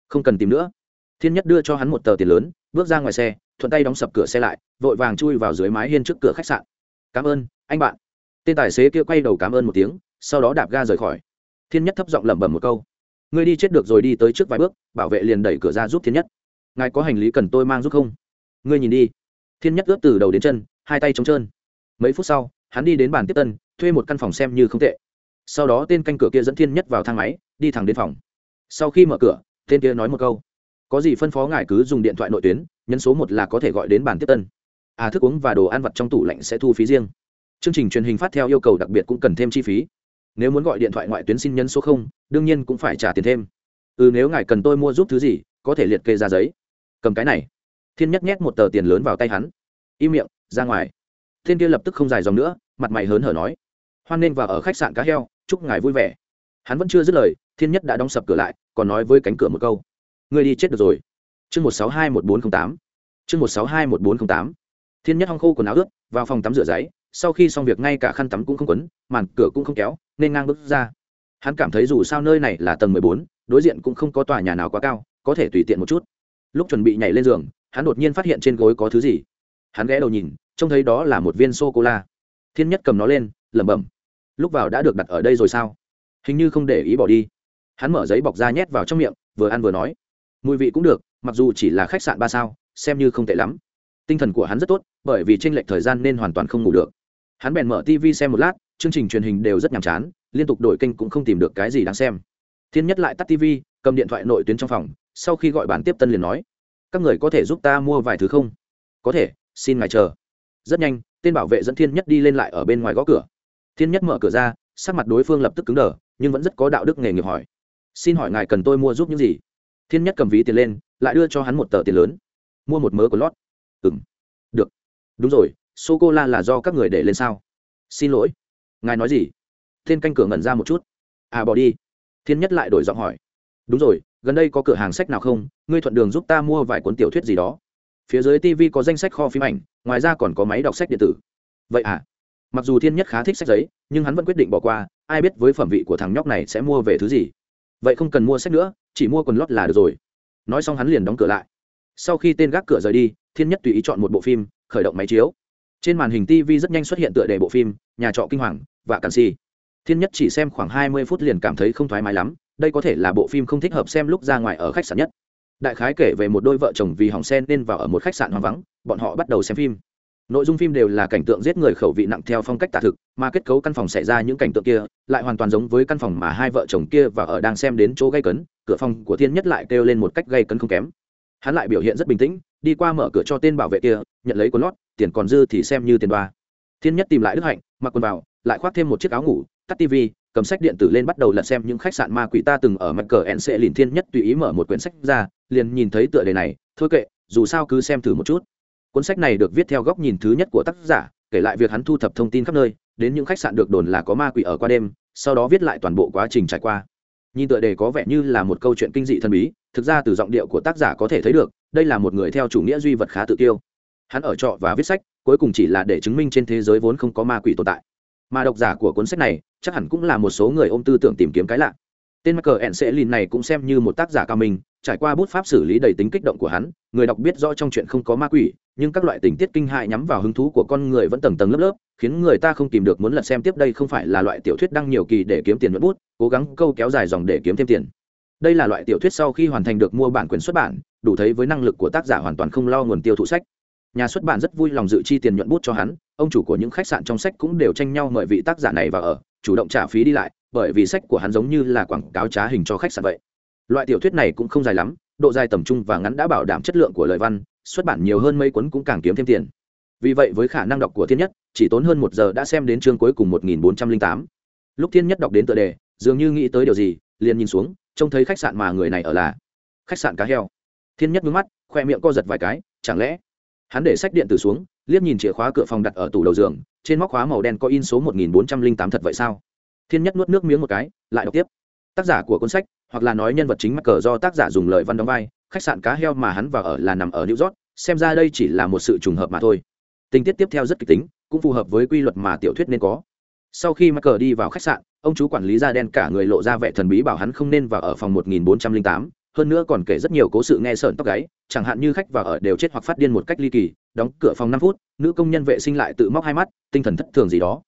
Không cần tìm nữa. Thiên nhất đưa cho hắn một tờ tiền lớn, bước ra ngoài xe, thuận tay đóng sập cửa xe lại, vội vàng chui vào dưới mái hiên trước cửa khách sạn. Cảm ơn, anh bạn. Tên tài xế kia quay đầu cảm ơn một tiếng, sau đó đạp ga rời khỏi. Thiên nhất thấp giọng lẩm bẩm một câu, ngươi đi chết được rồi đi tới trước vài bước, bảo vệ liền đẩy cửa ra giúp thiên nhất. Ngài có hành lý cần tôi mang giúp không? Ngươi nhìn đi. Thiên nhất ướp từ đầu đến chân, hai tay trống trơn. Mấy phút sau, hắn đi đến bàn tiếp tân, thuê một căn phòng xem như không tệ sau đó tên canh cửa kia dẫn thiên nhất vào thang máy, đi thẳng đến phòng. Sau khi mở cửa, tên kia nói một câu. Có gì phân phó ngài cứ dùng điện thoại nội tuyến, nhấn số một là có thể gọi đến bàn tiếp tân. À thức uống và đồ ăn vặt trong tủ lạnh sẽ thu phí riêng. Chương trình truyền hình phát theo yêu cầu đặc biệt cũng cần thêm chi phí. Nếu muốn gọi điện thoại ngoại tuyến xin nhấn số không, đương nhiên cũng phải trả tiền thêm. Ừ nếu ngài cần tôi mua giúp thứ gì, có thể liệt kê ra giấy. Cầm cái này. Thiên nhất nhét một tờ tiền lớn vào tay hắn. Im miệng, ra ngoài. Thiên kia lập tức không dài dòng nữa, mặt mày hớn hở nói. Hoan nên vào ở khách sạn cá heo chúc ngài vui vẻ. Hắn vẫn chưa dứt lời, thiên nhất đã đóng sập cửa lại, còn nói với cánh cửa một câu. Người đi chết được rồi. Chương một sáu hai một bốn t r ă n h tám. Chương một sáu hai một bốn t r ă n h tám. Thiên nhất hong khô quần áo ướt, vào phòng tắm rửa giấy, sau khi xong việc ngay cả khăn tắm cũng không quấn, màn cửa cũng không kéo, nên ngang bước ra. Hắn cảm thấy dù sao nơi này là tầng mười bốn, đối diện cũng không có tòa nhà nào quá cao, có thể tùy tiện một chút. Lúc chuẩn bị nhảy lên giường, hắn đột nhiên phát hiện trên gối có thứ gì. Hắn ghé đầu nhìn, trông thấy đó là một viên sô cô la thiên nhất cầm nó lên, lẩm bẩm lúc vào đã được đặt ở đây rồi sao? Hình như không để ý bỏ đi. Hắn mở giấy bọc ra nhét vào trong miệng, vừa ăn vừa nói. Mùi vị cũng được, mặc dù chỉ là khách sạn ba sao, xem như không tệ lắm. Tinh thần của hắn rất tốt, bởi vì tranh lệch thời gian nên hoàn toàn không ngủ được. Hắn bèn mở tv xem một lát, chương trình truyền hình đều rất nhàm chán, liên tục đổi kênh cũng không tìm được cái gì đáng xem. Thiên nhất lại tắt tv cầm điện thoại nội tuyến trong phòng, sau khi gọi bản tiếp tân liền nói, các người có thể giúp ta mua vài thứ không? Có thể, xin ngài chờ. Rất nhanh, tên bảo vệ dẫn thiên nhất đi lên lại ở bên ngoài gõ cửa thiên nhất mở cửa ra, sắc mặt đối phương lập tức cứng đờ, nhưng vẫn rất có đạo đức nghề nghiệp hỏi. Xin hỏi ngài cần tôi mua giúp những gì? Thiên nhất cầm ví tiền lên, lại đưa cho hắn một tờ tiền lớn. Mua một mớ của lót. Ừ m được. Đúng rồi sô cô la là do các người để lên sao? Xin lỗi. Ngài nói gì? Thiên canh cửa ngẩn ra một chút. À bỏ đi. Thiên nhất lại đổi giọng hỏi. Đúng rồi, gần đây có cửa hàng sách nào không? Ngươi thuận đường giúp ta mua vài cuốn tiểu thuyết gì đó. Phía dưới tv có danh sách kho phim ảnh, ngoài ra còn có máy đọc sách điện tử. Vậy à mặc dù thiên nhất khá thích sách giấy, nhưng hắn vẫn quyết định bỏ qua, ai biết với phẩm vị của thằng nhóc này sẽ mua về thứ gì. Vậy không cần mua sách nữa, chỉ mua quần lót là được rồi. Nói xong hắn liền đóng cửa lại. Sau khi tên gác cửa rời đi, thiên nhất tùy ý chọn một bộ phim, khởi động máy chiếu. Trên màn hình tv rất nhanh xuất hiện tựa đề bộ phim, nhà trọ kinh hoàng và càn si. Thiên nhất chỉ xem khoảng hai mươi phút liền cảm thấy không thoải mái lắm, đây có thể là bộ phim không thích hợp xem lúc ra ngoài ở khách sạn nhất. Đại khái kể về một đôi vợ chồng vì hỏng sen nên vào ở một khách sạn hoang vắng, bọn họ bắt đầu xem phim nội dung phim đều là cảnh tượng giết người khẩu vị nặng theo phong cách tả thực, mà kết cấu căn phòng xảy ra những cảnh tượng kia, lại hoàn toàn giống với căn phòng mà hai vợ chồng kia và ở đang xem đến chỗ gây cấn, cửa phòng của thiên nhất lại kêu lên một cách gây cấn không kém. Hắn lại biểu hiện rất bình tĩnh, đi qua mở cửa cho tên bảo vệ kia, nhận lấy quần lót, tiền còn dư thì xem như tiền đoa. Thiên nhất tìm lại đức hạnh, mặc quần vào, lại khoác thêm một chiếc áo ngủ, tắt tv cầm sách điện tử lên bắt đầu lật xem những khách sạn ma quỷ ta từng ở mặt cờ ẹn sẽ liền thiên nhất tùy ý mở một quyển sách ra, liền nhìn thấy tựa đề này, thôi kệ, dù sao cứ xem thử một chút cuốn sách này được viết theo góc nhìn thứ nhất của tác giả, kể lại việc hắn thu thập thông tin khắp nơi, đến những khách sạn được đồn là có ma quỷ ở qua đêm, sau đó viết lại toàn bộ quá trình trải qua. Nhìn tựa đề có vẻ như là một câu chuyện kinh dị thần bí, thực ra từ giọng điệu của tác giả có thể thấy được, đây là một người theo chủ nghĩa duy vật khá tự tiêu hắn ở trọ và viết sách, cuối cùng chỉ là để chứng minh trên thế giới vốn không có ma quỷ tồn tại. Mà độc giả của cuốn sách này, chắc hẳn cũng là một số người ôm tư tưởng tìm kiếm cái lạ tên michael lìn này cũng xem như một tác giả cao minh, trải qua bút pháp xử lý đầy tính kích động của hắn, người đọc biết rõ trong chuyện không có ma quỷ, nhưng các loại tình tiết kinh hại nhắm vào hứng thú của con người vẫn tầng tầng lớp lớp, khiến người ta không tìm được muốn lật xem tiếp đây không phải là loại tiểu thuyết đăng nhiều kỳ để kiếm tiền nhuận bút, cố gắng câu kéo dài dòng để kiếm thêm tiền. Đây là loại tiểu thuyết sau khi hoàn thành được mua bản quyền xuất bản, đủ thấy với năng lực của tác giả hoàn toàn không lo nguồn tiêu thụ sách. Nhà xuất bản rất vui lòng dự chi tiền nhuận bút cho hắn, ông chủ của những khách sạn trong sách cũng đều tranh nhau mời vị tác giả này vào ở, chủ động trả phí đi lại bởi vì sách của hắn giống như là quảng cáo trá hình cho khách sạn vậy. Loại tiểu thuyết này cũng không dài lắm, độ dài tầm trung và ngắn đã bảo đảm chất lượng của lời văn, xuất bản nhiều hơn mấy cuốn cũng càng kiếm thêm tiền. Vì vậy với khả năng đọc của thiên nhất, chỉ tốn hơn một giờ đã xem đến chương cuối cùng một nghìn bốn trăm linh tám. Lúc thiên nhất đọc đến tựa đề, dường như nghĩ tới điều gì, liền nhìn xuống, trông thấy khách sạn mà người này ở là khách sạn cá heo. Thiên nhất ngưng mắt, khoe miệng co giật vài cái, chẳng lẽ hắn để sách điện tử xuống, liếc nhìn chìa khóa cửa phòng đặt ở tủ đầu giường, trên móc khóa màu đen có in số một nghìn bốn trăm linh tám thật vậy sao? Thiên nhất nuốt nước miếng một cái, lại đọc tiếp. Tác giả của cuốn sách, hoặc là nói nhân vật chính mắc cờ do tác giả dùng lời văn đóng vai, khách sạn cá heo mà hắn vào ở là nằm ở new york, xem ra đây chỉ là một sự trùng hợp mà thôi. Tình tiết tiếp theo rất kịch tính, cũng phù hợp với quy luật mà tiểu thuyết nên có. Sau khi mắc cờ đi vào khách sạn, ông chú quản lý da đen cả người lộ ra vẻ thần bí bảo hắn không nên vào ở phòng một nghìn bốn trăm linh tám, hơn nữa còn kể rất nhiều cố sự nghe sợn tóc gáy, chẳng hạn như khách vào ở đều chết hoặc phát điên một cách ly kỳ, đóng cửa phòng năm phút, nữ công nhân vệ sinh lại tự móc hai mắt, tinh thần thất thường gì đó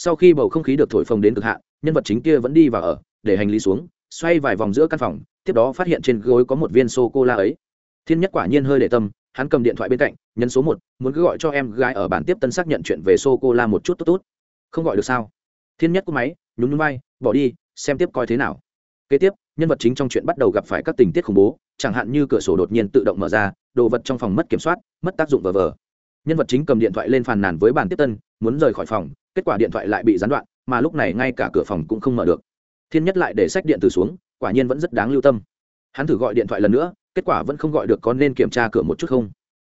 sau khi bầu không khí được thổi phồng đến cực hạn, nhân vật chính kia vẫn đi vào ở, để hành lý xuống, xoay vài vòng giữa căn phòng, tiếp đó phát hiện trên gối có một viên sô cô la ấy. Thiên nhất quả nhiên hơi để tâm, hắn cầm điện thoại bên cạnh, nhấn số một, muốn cứ gọi cho em gái ở bản tiếp tân xác nhận chuyện về sô cô la một chút tốt tốt. Không gọi được sao? Thiên nhất cúp máy, nhún nhún bay bỏ đi, xem tiếp coi thế nào. Kế tiếp, nhân vật chính trong chuyện bắt đầu gặp phải các tình tiết khủng bố, chẳng hạn như cửa sổ đột nhiên tự động mở ra, đồ vật trong phòng mất kiểm soát, mất tác dụng vờ vờ. Nhân vật chính cầm điện thoại lên phàn nàn với bàn tiếp tân, muốn rời khỏi phòng kết quả điện thoại lại bị gián đoạn, mà lúc này ngay cả cửa phòng cũng không mở được. Thiên nhất lại để sách điện từ xuống, quả nhiên vẫn rất đáng lưu tâm. Hắn thử gọi điện thoại lần nữa, kết quả vẫn không gọi được có nên kiểm tra cửa một chút không.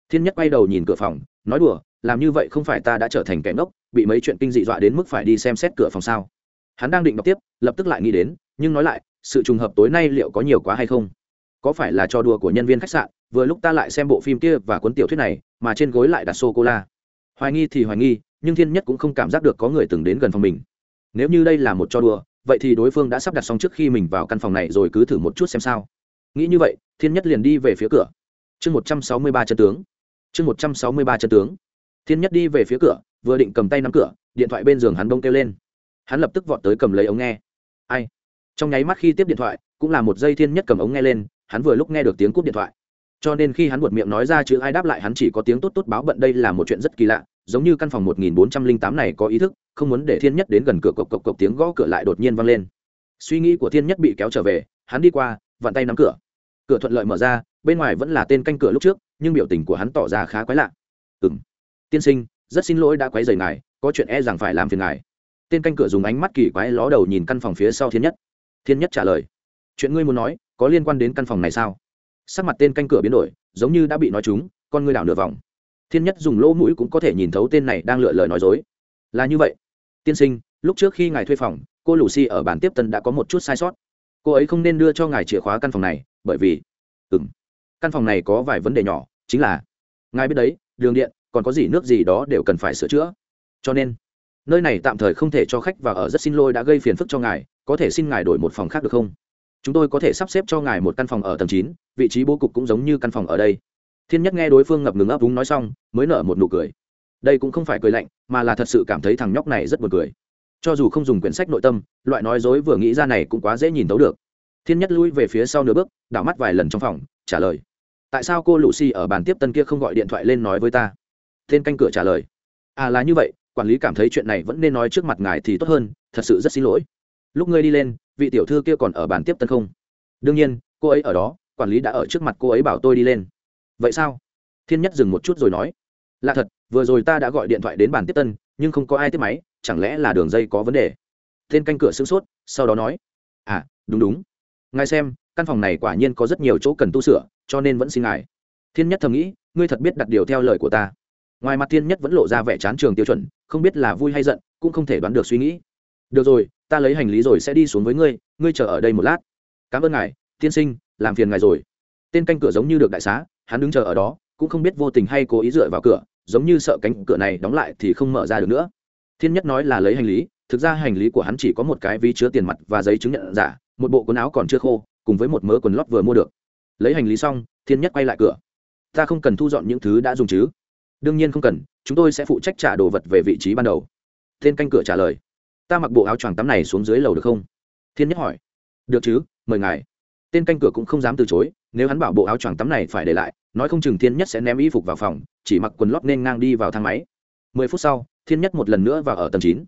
Thiên nhất quay đầu nhìn cửa phòng, nói đùa, làm như vậy không phải ta đã trở thành kẻ ngốc, bị mấy chuyện kinh dị dọa đến mức phải đi xem xét cửa phòng sao? Hắn đang định đọc tiếp, lập tức lại nghĩ đến, nhưng nói lại, sự trùng hợp tối nay liệu có nhiều quá hay không? Có phải là trò đùa của nhân viên khách sạn, vừa lúc ta lại xem bộ phim kia và cuốn tiểu thuyết này, mà trên gối lại đặt sô cô la? Hoài nghi thì hoài nghi nhưng thiên nhất cũng không cảm giác được có người từng đến gần phòng mình. Nếu như đây là một trò đùa, vậy thì đối phương đã sắp đặt xong trước khi mình vào căn phòng này rồi cứ thử một chút xem sao. Nghĩ như vậy, thiên nhất liền đi về phía cửa. Chương một trăm sáu mươi ba chân tướng. Chương một trăm sáu mươi ba chân tướng. Thiên nhất đi về phía cửa, vừa định cầm tay nắm cửa, điện thoại bên giường hắn bông kêu lên. Hắn lập tức vọt tới cầm lấy ống nghe. Ai? Trong nháy mắt khi tiếp điện thoại, cũng là một giây thiên nhất cầm ống nghe lên, hắn vừa lúc nghe được tiếng cúp điện thoại cho nên khi hắn buột miệng nói ra chữ ai đáp lại hắn chỉ có tiếng tốt tốt báo bận đây là một chuyện rất kỳ lạ, giống như căn phòng 1408 này có ý thức, không muốn để thiên nhất đến gần cửa cộc cộc cộc tiếng gõ cửa lại đột nhiên vang lên. Suy nghĩ của thiên nhất bị kéo trở về, hắn đi qua, vặn tay nắm cửa. Cửa thuận lợi mở ra, bên ngoài vẫn là tên canh cửa lúc trước, nhưng biểu tình của hắn tỏ ra khá quái lạ. Ừ m tiên sinh, rất xin lỗi đã quấy rầy ngài, có chuyện e rằng phải làm phiền ngài. Tên canh cửa dùng ánh mắt kỳ quái ló đầu nhìn căn phòng phía sau thiên nhất. Thiên nhất trả lời, chuyện ngươi muốn nói, có liên quan đến căn phòng này sao? Sắc mặt tên canh cửa biến đổi, giống như đã bị nói chúng. con ngươi đảo nửa vòng. Thiên nhất dùng lỗ mũi cũng có thể nhìn thấu tên này đang lựa lời nói dối. Là như vậy. Tiên sinh, lúc trước khi ngài thuê phòng, cô lù xì ở bản tiếp tân đã có một chút sai sót. Cô ấy không nên đưa cho ngài chìa khóa căn phòng này, bởi vì ừ m căn phòng này có vài vấn đề nhỏ, chính là, ngài biết đấy, đường điện, còn có gì nước gì đó đều cần phải sửa chữa. Cho nên, nơi này tạm thời không thể cho khách và ở rất xin lỗi đã gây phiền phức cho ngài, có thể xin ngài đổi một phòng khác được không? Chúng tôi có thể sắp xếp cho ngài một căn phòng ở tầng chín, vị trí bố cục cũng giống như căn phòng ở đây. Thiên nhất nghe đối phương ngập ngừng ấp úng nói xong, mới nở một nụ cười. Đây cũng không phải cười lạnh, mà là thật sự cảm thấy thằng nhóc này rất buồn cười. Cho dù không dùng quyển sách nội tâm, loại nói dối vừa nghĩ ra này cũng quá dễ nhìn tấu được. Thiên nhất lui về phía sau nửa bước, đảo mắt vài lần trong phòng, trả lời. Tại sao cô lụ xì ở bàn tiếp tân kia không gọi điện thoại lên nói với ta? Tên canh cửa trả lời. À là như vậy, quản lý cảm thấy chuyện này vẫn nên nói trước mặt ngài thì tốt hơn, thật sự rất xin lỗi. Lúc ngươi đi lên vị tiểu thư kia còn ở bàn tiếp tân không? Đương nhiên, cô ấy ở đó, quản lý đã ở trước mặt cô ấy bảo tôi đi lên. Vậy sao? Thiên nhất dừng một chút rồi nói. Lạ thật, vừa rồi ta đã gọi điện thoại đến bàn tiếp tân, nhưng không có ai tiếp máy, chẳng lẽ là đường dây có vấn đề? Tên canh cửa sửng sốt, sau đó nói. À đúng đúng. Ngài xem, căn phòng này quả nhiên có rất nhiều chỗ cần tu sửa, cho nên vẫn xin ngài. Thiên nhất thầm nghĩ, ngươi thật biết đặt điều theo lời của ta. Ngoài mặt thiên nhất vẫn lộ ra vẻ chán trường tiêu chuẩn, không biết là vui hay giận, cũng không thể đoán được suy nghĩ. Được rồi ta lấy hành lý rồi sẽ đi xuống với ngươi ngươi chờ ở đây một lát. Cảm ơn ngài, tiên sinh, làm phiền ngài rồi. Tên canh cửa giống như được đại xá, hắn đứng chờ ở đó, cũng không biết vô tình hay cố ý dựa vào cửa, giống như sợ cánh cửa này đóng lại thì không mở ra được nữa. Thiên nhất nói là lấy hành lý, thực ra hành lý của hắn chỉ có một cái ví chứa tiền mặt và giấy chứng nhận giả, một bộ quần áo còn chưa khô, cùng với một mớ quần lót vừa mua được. Lấy hành lý xong, thiên nhất quay lại cửa. Ta không cần thu dọn những thứ đã dùng chứ? Đương nhiên không cần, chúng tôi sẽ phụ trách trả đồ vật về vị trí ban đầu. Tên canh cửa trả lời ta mặc bộ áo choàng tắm này xuống dưới lầu được không? Thiên nhất hỏi. Được chứ, mời ngài. Tên canh cửa cũng không dám từ chối, nếu hắn bảo bộ áo choàng tắm này phải để lại, nói không chừng thiên nhất sẽ ném y phục vào phòng, chỉ mặc quần lót nên ngang đi vào thang máy. Mười phút sau, thiên nhất một lần nữa vào ở tầng chín.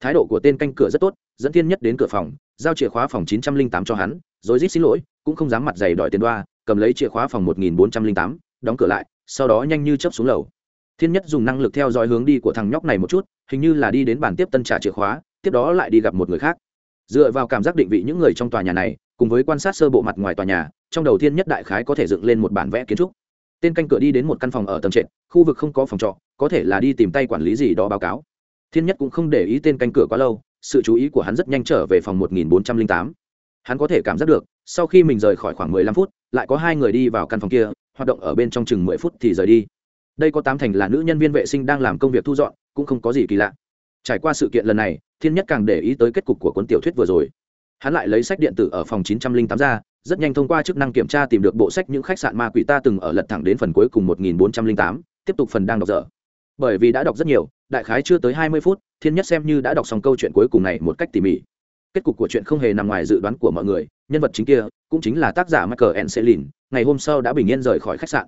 Thái độ của tên canh cửa rất tốt, dẫn thiên nhất đến cửa phòng, giao chìa khóa phòng chín trăm linh tám cho hắn, rồi rít xin lỗi, cũng không dám mặt dày đòi tiền đoa, cầm lấy chìa khóa phòng một nghìn bốn trăm linh tám, đóng cửa lại, sau đó nhanh như chấp xuống lầu. Thiên nhất dùng năng lực theo dõi hướng đi của thằng nhóc này một chút, hình như là đi đến bàn tiếp tân trả chìa khóa tiếp đó lại đi gặp một người khác. Dựa vào cảm giác định vị những người trong tòa nhà này, cùng với quan sát sơ bộ mặt ngoài tòa nhà, trong đầu tiên nhất đại khái có thể dựng lên một bản vẽ kiến trúc. Tên canh cửa đi đến một căn phòng ở tầng trệt, khu vực không có phòng trọ, có thể là đi tìm tay quản lý gì đó báo cáo. Thiên nhất cũng không để ý tên canh cửa quá lâu, sự chú ý của hắn rất nhanh trở về phòng 1408. hắn có thể cảm giác được, sau khi mình rời khỏi khoảng 15 phút, lại có hai người đi vào căn phòng kia, hoạt động ở bên trong chừng 10 phút thì rời đi. Đây có tám thành là nữ nhân viên vệ sinh đang làm công việc thu dọn, cũng không có gì kỳ lạ trải qua sự kiện lần này thiên nhất càng để ý tới kết cục của cuốn tiểu thuyết vừa rồi. Hắn lại lấy sách điện tử ở phòng 908 ra rất nhanh thông qua chức năng kiểm tra tìm được bộ sách những khách sạn ma quỷ ta từng ở lật thẳng đến phần cuối cùng 1408, tiếp tục phần đang đọc dở. Bởi vì đã đọc rất nhiều đại khái chưa tới 20 phút thiên nhất xem như đã đọc xong câu chuyện cuối cùng này một cách tỉ mỉ. Kết cục của chuyện không hề nằm ngoài dự đoán của mọi người nhân vật chính kia cũng chính là tác giả michael enselin ngày hôm sau đã bình yên rời khỏi khách sạn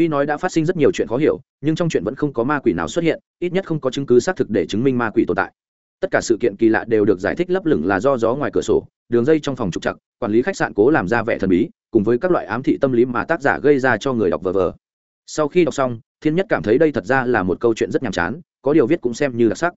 tuy nói đã phát sinh rất nhiều chuyện khó hiểu, nhưng trong chuyện vẫn không có ma quỷ nào xuất hiện, ít nhất không có chứng cứ xác thực để chứng minh ma quỷ tồn tại. Tất cả sự kiện kỳ lạ đều được giải thích lấp lửng là do gió ngoài cửa sổ, đường dây trong phòng trục chặt quản lý khách sạn cố làm ra vẻ thần bí, cùng với các loại ám thị tâm lý mà tác giả gây ra cho người đọc vờ vờ. Sau khi đọc xong, thiên nhất cảm thấy đây thật ra là một câu chuyện rất nhàm chán, có điều viết cũng xem như đặc sắc.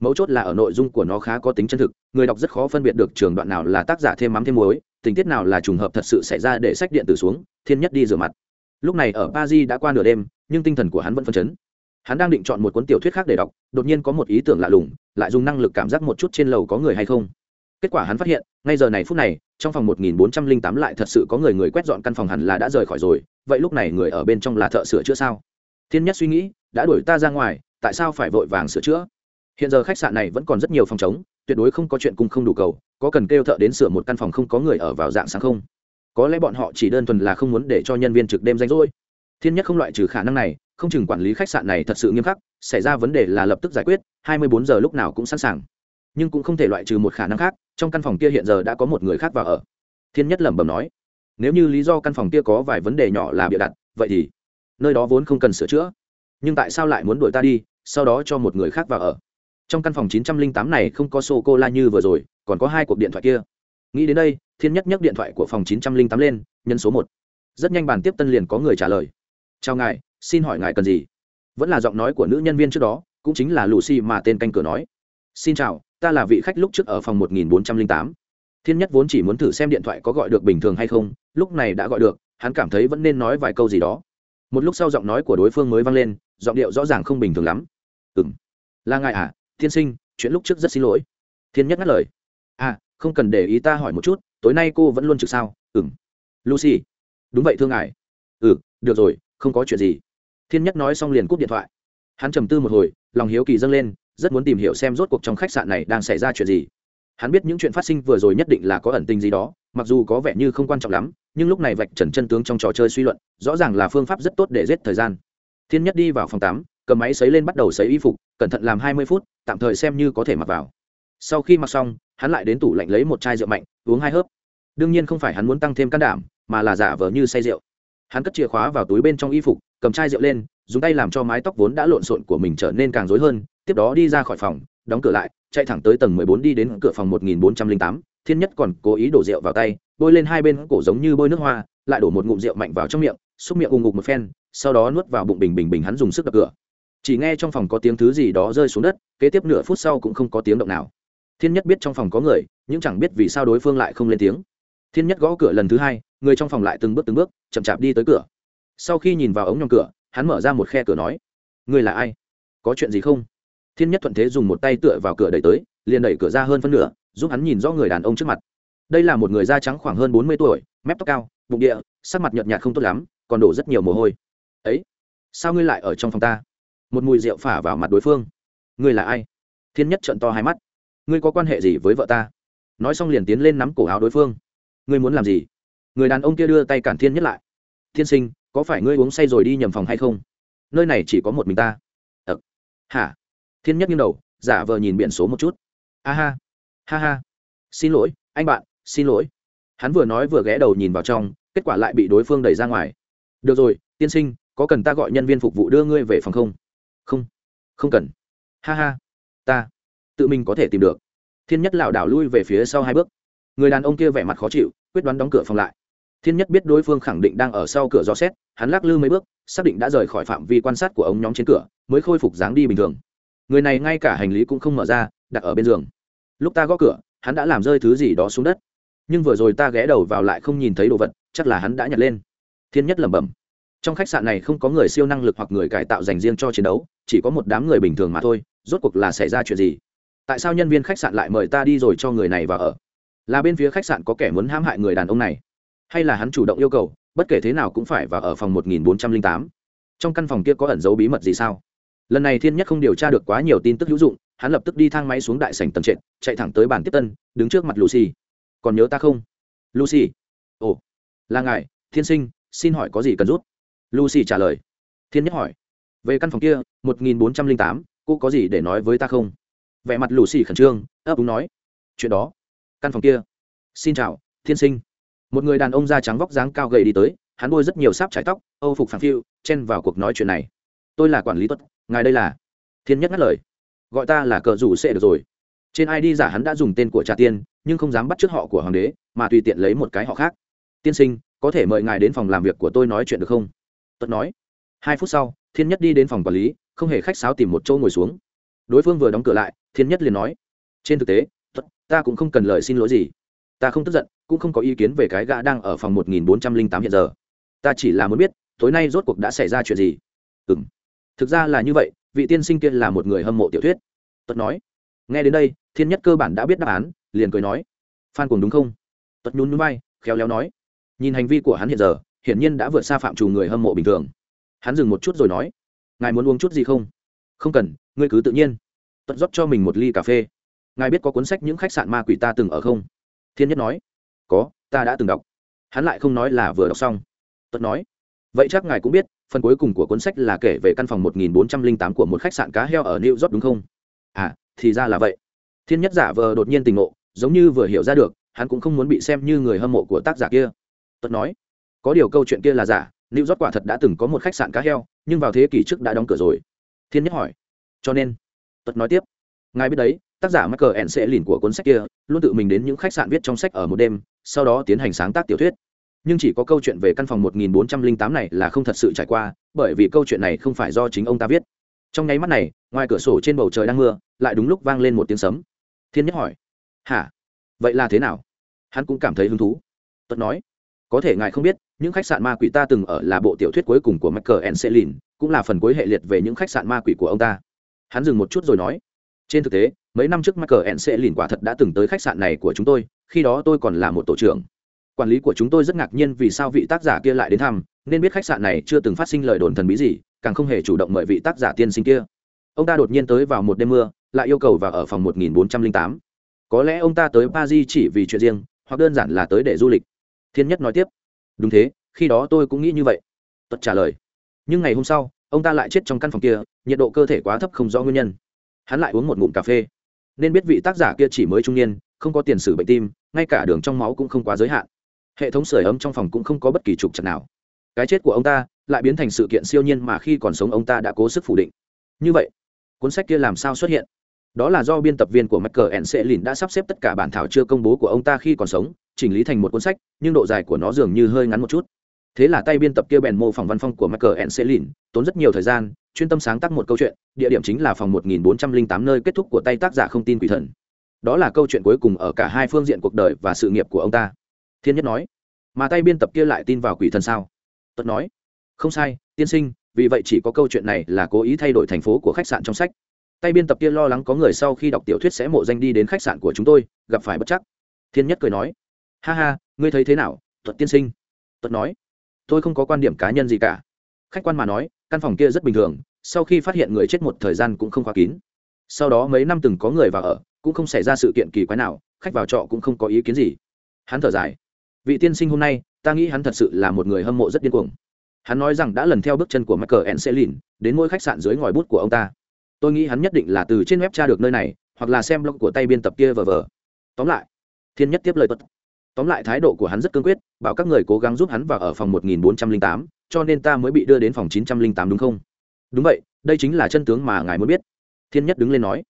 Mấu chốt là ở nội dung của nó khá có tính chân thực, người đọc rất khó phân biệt được trường đoạn nào là tác giả thêm mắm thêm muối, tình tiết nào là trùng hợp thật sự xảy ra để sách điện tử xuống, thiên nhất đi rửa mặt lúc này ở paris đã qua nửa đêm, nhưng tinh thần của hắn vẫn phân chấn. Hắn đang định chọn một cuốn tiểu thuyết khác để đọc, đột nhiên có một ý tưởng lạ lùng, lại dùng năng lực cảm giác một chút trên lầu có người hay không. Kết quả hắn phát hiện, ngay giờ này phút này, trong phòng 1408 lại thật sự có người người quét dọn căn phòng hẳn là đã rời khỏi rồi, vậy lúc này người ở bên trong là thợ sửa chữa sao? Thiên nhất suy nghĩ, đã đuổi ta ra ngoài, tại sao phải vội vàng sửa chữa? Hiện giờ khách sạn này vẫn còn rất nhiều phòng chống tuyệt đối không có chuyện cung không đủ cầu, có cần kêu thợ đến sửa một căn phòng không có người ở vào dạng sáng không? Có lẽ bọn họ chỉ đơn thuần là không muốn để cho nhân viên trực đêm danh rỗi. Thiên nhất không loại trừ khả năng này, không chừng quản lý khách sạn này thật sự nghiêm khắc, xảy ra vấn đề là lập tức giải quyết 24 giờ lúc nào cũng sẵn sàng. Nhưng cũng không thể loại trừ một khả năng khác, trong căn phòng kia hiện giờ đã có một người khác vào ở. Thiên nhất lẩm bẩm nói, nếu như lý do căn phòng kia có vài vấn đề nhỏ là bịa đặt, vậy thì nơi đó vốn không cần sửa chữa. Nhưng tại sao lại muốn đuổi ta đi, sau đó cho một người khác vào ở? Trong căn phòng 908 này không có sô cô la như vừa rồi, còn có hai cuộc điện thoại kia. Nghĩ đến đây thiên nhất nhấc điện thoại của phòng 908 lên nhân số một. Rất nhanh bàn tiếp tân liền có người trả lời. Chào ngài, xin hỏi ngài cần gì? Vẫn là giọng nói của nữ nhân viên trước đó, cũng chính là lucy mà tên canh cửa nói. Xin chào, ta là vị khách lúc trước ở phòng 1408. thiên nhất vốn chỉ muốn thử xem điện thoại có gọi được bình thường hay không, lúc này đã gọi được, hắn cảm thấy vẫn nên nói vài câu gì đó. Một lúc sau giọng nói của đối phương mới vang lên, giọng điệu rõ ràng không bình thường lắm. Ừ m là ngài à? Tiên sinh, chuyện lúc trước rất xin lỗi. Thiên nhất ngắt lời. À không cần để ý ta hỏi một chút tối nay cô vẫn luôn trực sao? Ừng lucy. Đúng vậy thưa ngài. Ừ được rồi, không có chuyện gì. Thiên nhất nói xong liền cúp điện thoại. Hắn trầm tư một hồi, lòng hiếu kỳ dâng lên, rất muốn tìm hiểu xem rốt cuộc trong khách sạn này đang xảy ra chuyện gì. Hắn biết những chuyện phát sinh vừa rồi nhất định là có ẩn tình gì đó, mặc dù có vẻ như không quan trọng lắm, nhưng lúc này vạch trần chân tướng trong trò chơi suy luận, rõ ràng là phương pháp rất tốt để giết thời gian. Thiên nhất đi vào phòng tắm, cầm máy xấy lên bắt đầu xấy y phục, cẩn thận làm hai mươi phút, tạm thời xem như có thể mặc vào. Sau khi mặc xong hắn lại đến tủ lạnh lấy một chai rượu mạnh, uống hai hớp. Đương nhiên không phải hắn muốn tăng thêm can đảm, mà là giả vờ như say rượu. Hắn cất chìa khóa vào túi bên trong y phục, cầm chai rượu lên, dùng tay làm cho mái tóc vốn đã lộn xộn của mình trở nên càng rối hơn, tiếp đó đi ra khỏi phòng, đóng cửa lại, chạy thẳng tới tầng mười bốn đi đến cửa phòng một nghìn bốn trăm linh tám, thiên nhất còn cố ý đổ rượu vào tay, bôi lên hai bên cổ giống như bôi nước hoa, lại đổ một ngụm rượu mạnh vào trong miệng, xúc miệng ù ngục một phen, sau đó nuốt vào bụng bình bình bình hắn dùng sức đập cửa. Chỉ nghe trong phòng có tiếng thứ gì đó rơi xuống đất, kế tiếp nửa phút sau cũng không có tiếng động nào thiên nhất biết trong phòng có người, nhưng chẳng biết vì sao đối phương lại không lên tiếng. Thiên nhất gõ cửa lần thứ hai, người trong phòng lại từng bước từng bước, chậm chạp đi tới cửa. Sau khi nhìn vào ống nhòm cửa, hắn mở ra một khe cửa nói người là ai? Có chuyện gì không? Thiên nhất thuận thế dùng một tay tựa vào cửa đẩy tới, liền đẩy cửa ra hơn phân nửa, giúp hắn nhìn rõ người đàn ông trước mặt. Đây là một người da trắng khoảng hơn bốn mươi tuổi, mép tóc cao, bụng địa, sắc mặt nhợt nhạt không tốt lắm, còn đổ rất nhiều mồ hôi. Ấy, sao ngươi lại ở trong phòng ta? Một mùi rượu phả vào mặt đối phương. Ngươi là ai? Thiên nhất trận to hai mắt ngươi có quan hệ gì với vợ ta? Nói xong liền tiến lên nắm cổ áo đối phương. Ngươi muốn làm gì? Người đàn ông kia đưa tay cản thiên nhất lại. Thiên sinh, có phải ngươi uống say rồi đi nhầm phòng hay không? Nơi này chỉ có một mình ta. Ờ. Hả? Thiên nhất nghiêng đầu, giả vờ nhìn biển số một chút. A ha. Ha ha. Xin lỗi, anh bạn, xin lỗi. Hắn vừa nói vừa ghé đầu nhìn vào trong, kết quả lại bị đối phương đẩy ra ngoài. Được rồi, tiên sinh, có cần ta gọi nhân viên phục vụ đưa ngươi về phòng không? Không. Không cần. Ha ha. Ta tự mình có thể tìm được. Thiên nhất lảo đảo lui về phía sau hai bước. Người đàn ông kia vẻ mặt khó chịu, quyết đoán đóng cửa phòng lại. Thiên nhất biết đối phương khẳng định đang ở sau cửa gió xét, hắn lắc lư mấy bước, xác định đã rời khỏi phạm vi quan sát của ống nhóm trên cửa, mới khôi phục dáng đi bình thường. Người này ngay cả hành lý cũng không mở ra, đặt ở bên giường. Lúc ta gõ cửa, hắn đã làm rơi thứ gì đó xuống đất. Nhưng vừa rồi ta ghé đầu vào lại không nhìn thấy đồ vật, chắc là hắn đã nhặt lên. Thiên nhất lẩm bẩm. Trong khách sạn này không có người siêu năng lực hoặc người cải tạo dành riêng cho chiến đấu, chỉ có một đám người bình thường mà thôi, rốt cuộc là xảy ra chuyện gì? Tại sao nhân viên khách sạn lại mời ta đi rồi cho người này vào ở? Là bên phía khách sạn có kẻ muốn hãm hại người đàn ông này. Hay là hắn chủ động yêu cầu, bất kể thế nào cũng phải vào ở phòng một nghìn bốn trăm linh tám? Trong căn phòng kia có ẩn dấu bí mật gì sao? Lần này thiên nhất không điều tra được quá nhiều tin tức hữu dụng, hắn lập tức đi thang máy xuống đại sảnh tầng trệt, chạy thẳng tới bàn tiếp tân, đứng trước mặt lucy. Còn nhớ ta không? Lucy. Ồ. Là ngài, thiên sinh, xin hỏi có gì cần rút lucy trả lời. Thiên nhất hỏi. Về căn phòng kia, một nghìn bốn trăm linh tám, cô có gì để nói với ta không? Vẻ mặt lucy khẩn trương, ấp úng nói, chuyện đó, căn phòng kia. Xin chào, thiên sinh. Một người đàn ông da trắng vóc dáng cao gầy đi tới, hắn bôi rất nhiều sáp trải tóc, âu phục phẳng phiu, chen vào cuộc nói chuyện này. Tôi là quản lý tuất ngài đây là thiên nhất ngắt lời. Gọi ta là cờ rủ sẽ được rồi. Trên id giả hắn đã dùng tên của trà tiên, nhưng không dám bắt trước họ của hoàng đế, mà tùy tiện lấy một cái họ khác. Tiên sinh, có thể mời ngài đến phòng làm việc của tôi nói chuyện được không? Tuất nói. Hai phút sau, thiên nhất đi đến phòng quản lý, không hề khách sáo tìm một chỗ ngồi xuống đối phương vừa đóng cửa lại, thiên nhất liền nói, trên thực tế ta cũng không cần lời xin lỗi gì. Ta không tức giận, cũng không có ý kiến về cái gã đang ở phòng một nghìn bốn trăm linh tám hiện giờ. Ta chỉ là muốn biết, tối nay rốt cuộc đã xảy ra chuyện gì? Ừ m thực ra là như vậy, vị tiên sinh kia là một người hâm mộ tiểu thuyết. Tuất nói. Nghe đến đây, thiên nhất cơ bản đã biết đáp án, liền cười nói, phan cùng đúng không? Tuất nhún nhún bay khéo léo nói, nhìn hành vi của hắn hiện giờ, hiển nhiên đã vượt xa phạm trù người hâm mộ bình thường. Hắn dừng một chút rồi nói, ngài muốn uống chút gì không? Không cần ngươi cứ tự nhiên Tuận rót cho mình một ly cà phê ngài biết có cuốn sách những khách sạn ma quỷ ta từng ở không thiên nhất nói có ta đã từng đọc hắn lại không nói là vừa đọc xong Tuận nói vậy chắc ngài cũng biết phần cuối cùng của cuốn sách là kể về căn phòng 1408 của một khách sạn cá heo ở New York đúng không? À, thì ra là vậy. Thiên Nhất giả vờ đột nhiên tỉnh ngộ, giống như vừa hiểu ra được, hắn cũng không muốn bị xem như người hâm mộ của tác giả kia. Tuận nói, có điều câu chuyện kia là giả, New York quả thật đã từng có một khách sạn cá heo, nhưng vào thế kỷ trước đã đóng cửa rồi. Thiên Nhất hỏi, cho nên, Tuất nói tiếp, ngài biết đấy, tác giả Michael sẽ lìn của cuốn sách kia, luôn tự mình đến những khách sạn viết trong sách ở một đêm, sau đó tiến hành sáng tác tiểu thuyết. Nhưng chỉ có câu chuyện về căn phòng 1408 này là không thật sự trải qua bởi vì câu chuyện này không phải do chính ông ta viết. Trong nháy mắt này ngoài cửa sổ trên bầu trời đang mưa lại đúng lúc vang lên một tiếng sấm. Thiên nhất hỏi. Hả? Vậy là thế nào? Hắn cũng cảm thấy hứng thú. Tuất nói. Có thể ngài không biết những khách sạn ma quỷ ta từng ở là bộ tiểu thuyết cuối cùng của michael and Celine, cũng là phần cuối hệ liệt về những khách sạn ma quỷ của ông ta. Hắn dừng một chút rồi nói, trên thực tế, mấy năm trước michael sẽ lìn quả thật đã từng tới khách sạn này của chúng tôi, khi đó tôi còn là một tổ trưởng. Quản lý của chúng tôi rất ngạc nhiên vì sao vị tác giả kia lại đến thăm, nên biết khách sạn này chưa từng phát sinh lời đồn thần bí gì, càng không hề chủ động mời vị tác giả tiên sinh kia. Ông ta đột nhiên tới vào một đêm mưa, lại yêu cầu vào ở phòng 1408. có lẽ ông ta tới paris chỉ vì chuyện riêng, hoặc đơn giản là tới để du lịch. Thiên nhất nói tiếp, đúng thế, khi đó tôi cũng nghĩ như vậy. Tất trả lời nhưng ngày hôm sau ông ta lại chết trong căn phòng kia nhiệt độ cơ thể quá thấp không rõ nguyên nhân. Hắn lại uống một ngụm cà phê. Nên biết vị tác giả kia chỉ mới trung niên không có tiền sử bệnh tim ngay cả đường trong máu cũng không quá giới hạn. Hệ thống sưởi ấm trong phòng cũng không có bất kỳ trục trặc nào. Cái chết của ông ta lại biến thành sự kiện siêu nhiên mà khi còn sống ông ta đã cố sức phủ định. Như vậy cuốn sách kia làm sao xuất hiện? Đó là do biên tập viên của Michael Enselin đã sắp xếp tất cả bản thảo chưa công bố của ông ta khi còn sống, chỉnh lý thành một cuốn sách, nhưng độ dài của nó dường như hơi ngắn một chút. Thế là tay biên tập kia bèn mô phỏng văn phong của Michael Enselin, tốn rất nhiều thời gian, chuyên tâm sáng tác một câu chuyện, địa điểm chính là phòng 1408 nơi kết thúc của tay tác giả không tin quỷ thần. Đó là câu chuyện cuối cùng ở cả hai phương diện cuộc đời và sự nghiệp của ông ta. Thiên nhất nói mà tay biên tập kia lại tin vào quỷ thần sao? Tuấn nói không sai tiên sinh vì vậy chỉ có câu chuyện này là cố ý thay đổi thành phố của khách sạn trong sách. Tay biên tập kia lo lắng có người sau khi đọc tiểu thuyết sẽ mộ danh đi đến khách sạn của chúng tôi gặp phải bất chắc. Thiên nhất cười nói ha ha ngươi thấy thế nào tuất tiên sinh? Tuất nói tôi không có quan điểm cá nhân gì cả. Khách quan mà nói, căn phòng kia rất bình thường, sau khi phát hiện người chết một thời gian cũng không khóa kín. Sau đó mấy năm từng có người vào ở, cũng không xảy ra sự kiện kỳ quái nào, khách vào trọ cũng không có ý kiến gì. Hắn thở dài. Vị tiên sinh hôm nay, ta nghĩ hắn thật sự là một người hâm mộ rất điên cuồng. Hắn nói rằng đã lần theo bước chân của michael enselin đến ngôi khách sạn dưới ngòi bút của ông ta. Tôi nghĩ hắn nhất định là từ trên web tra được nơi này, hoặc là xem blog của tay biên tập kia vờ vờ. Tóm lại, thiên nhất tiếp lời tuất tóm lại thái độ của hắn rất cương quyết bảo các người cố gắng giúp hắn vào ở phòng 1408, cho nên ta mới bị đưa đến phòng 908 đúng không? Đúng vậy đây chính là chân tướng mà ngài muốn biết. Thiên nhất đứng lên nói.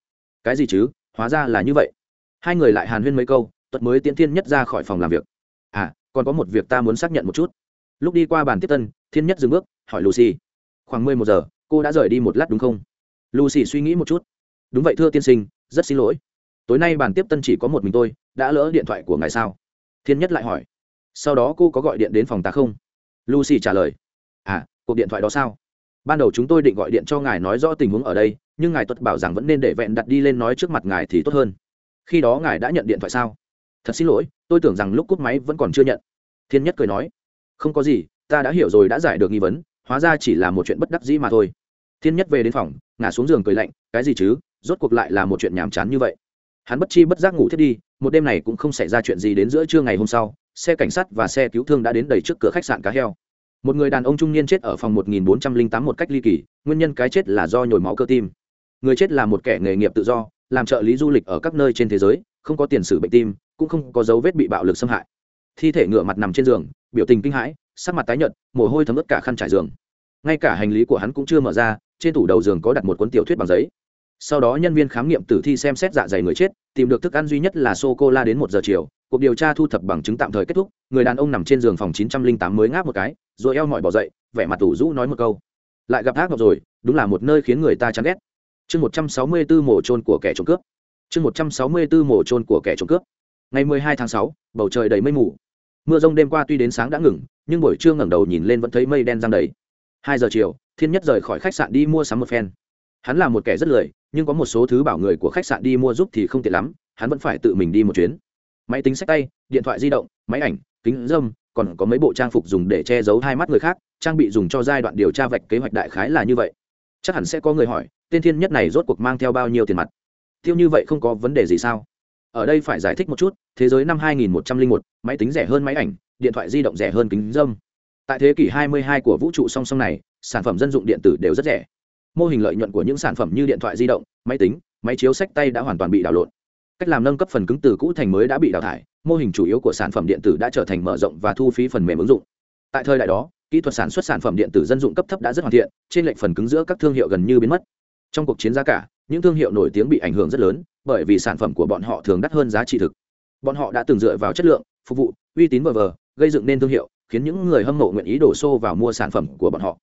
Cái gì chứ? Hóa ra là như vậy. Hai người lại hàn huyên mấy câu tuật mới tiễn thiên nhất ra khỏi phòng làm việc. À còn có một việc ta muốn xác nhận một chút. Lúc đi qua bàn tiếp tân thiên nhất dừng bước hỏi lucy. Khoảng mười một giờ cô đã rời đi một lát đúng không? Lucy suy nghĩ một chút. Đúng vậy thưa tiên sinh rất xin lỗi. Tối nay bàn tiếp tân chỉ có một mình tôi đã lỡ điện thoại của ngài sao? Thiên nhất lại hỏi, sau đó cô có gọi điện đến phòng ta không? Lucy trả lời à cuộc điện thoại đó sao? Ban đầu chúng tôi định gọi điện cho ngài nói rõ tình huống ở đây, nhưng ngài tuất bảo rằng vẫn nên để vẹn đặt đi lên nói trước mặt ngài thì tốt hơn. Khi đó ngài đã nhận điện thoại sao? Thật xin lỗi, tôi tưởng rằng lúc cúp máy vẫn còn chưa nhận. Thiên nhất cười nói, không có gì, ta đã hiểu rồi đã giải được nghi vấn, hóa ra chỉ là một chuyện bất đắc dĩ mà thôi. Thiên nhất về đến phòng, ngả xuống giường cười lạnh, cái gì chứ, rốt cuộc lại là một chuyện nhàm chán như vậy hắn bất chi bất giác ngủ thiết đi, một đêm này cũng không xảy ra chuyện gì đến giữa trưa ngày hôm sau, xe cảnh sát và xe cứu thương đã đến đầy trước cửa khách sạn cá heo. Một người đàn ông trung niên chết ở phòng 1408 một cách ly kỳ, nguyên nhân cái chết là do nhồi máu cơ tim. Người chết là một kẻ nghề nghiệp tự do, làm trợ lý du lịch ở các nơi trên thế giới, không có tiền sử bệnh tim, cũng không có dấu vết bị bạo lực xâm hại. Thi thể ngựa mặt nằm trên giường, biểu tình kinh hãi, sắc mặt tái nhợt, mồ hôi thấm ướt cả khăn trải giường. Ngay cả hành lý của hắn cũng chưa mở ra, trên tủ đầu giường có đặt một cuốn tiểu thuyết bằng giấy sau đó nhân viên khám nghiệm tử thi xem xét dạ dày người chết, tìm được thức ăn duy nhất là sô cô la đến một giờ chiều, cuộc điều tra thu thập bằng chứng tạm thời kết thúc, người đàn ông nằm trên giường phòng chín trăm linh tám mới ngáp một cái, rồi eo mỏi bỏ dậy, vẻ mặt tủ rũ nói một câu. Lại gặp ác ngọc rồi, đúng là một nơi khiến người ta chán ghét. Chương một trăm sáu mươi bốn mổ trôn của kẻ trộm cướp. Chương một trăm sáu mươi bốn mổ trôn của kẻ trộm cướp. Ngày mười hai tháng sáu, bầu trời đầy mây mù. Mưa rông đêm qua tuy đến sáng đã ngừng, nhưng buổi trưa ngẩng đầu nhìn lên vẫn thấy mây đen giăng đầy. Hai giờ chiều, thiên nhất rời khỏi khách sạn đi mua sắm một phen. Hắn là một kẻ rất lười nhưng có một số thứ bảo người của khách sạn đi mua giúp thì không tiện lắm hắn vẫn phải tự mình đi một chuyến. Máy tính sách tay điện thoại di động máy ảnh kính dâm còn có mấy bộ trang phục dùng để che giấu hai mắt người khác trang bị dùng cho giai đoạn điều tra vạch kế hoạch đại khái là như vậy. Chắc hẳn sẽ có người hỏi tên thiên nhất này rốt cuộc mang theo bao nhiêu tiền mặt? Tiêu như vậy không có vấn đề gì sao? Ở đây phải giải thích một chút thế giới năm 2101, máy tính rẻ hơn máy ảnh điện thoại di động rẻ hơn kính dâm. Tại thế kỷ 22 của vũ trụ song song này sản phẩm dân dụng điện tử đều rất rẻ mô hình lợi nhuận của những sản phẩm như điện thoại di động, máy tính, máy chiếu sách tay đã hoàn toàn bị đảo lộn. Cách làm nâng cấp phần cứng từ cũ thành mới đã bị đào thải, mô hình chủ yếu của sản phẩm điện tử đã trở thành mở rộng và thu phí phần mềm ứng dụng. Tại thời đại đó, kỹ thuật sản xuất sản phẩm điện tử dân dụng cấp thấp đã rất hoàn thiện, trên lệnh phần cứng giữa các thương hiệu gần như biến mất. Trong cuộc chiến giá cả, những thương hiệu nổi tiếng bị ảnh hưởng rất lớn, bởi vì sản phẩm của bọn họ thường đắt hơn giá trị thực. Bọn họ đã từng dựa vào chất lượng, phục vụ, uy tín vờ vờ gây dựng nên thương hiệu, khiến những người hâm mộ nguyện ý đổ xô vào mua sản phẩm của bọn họ.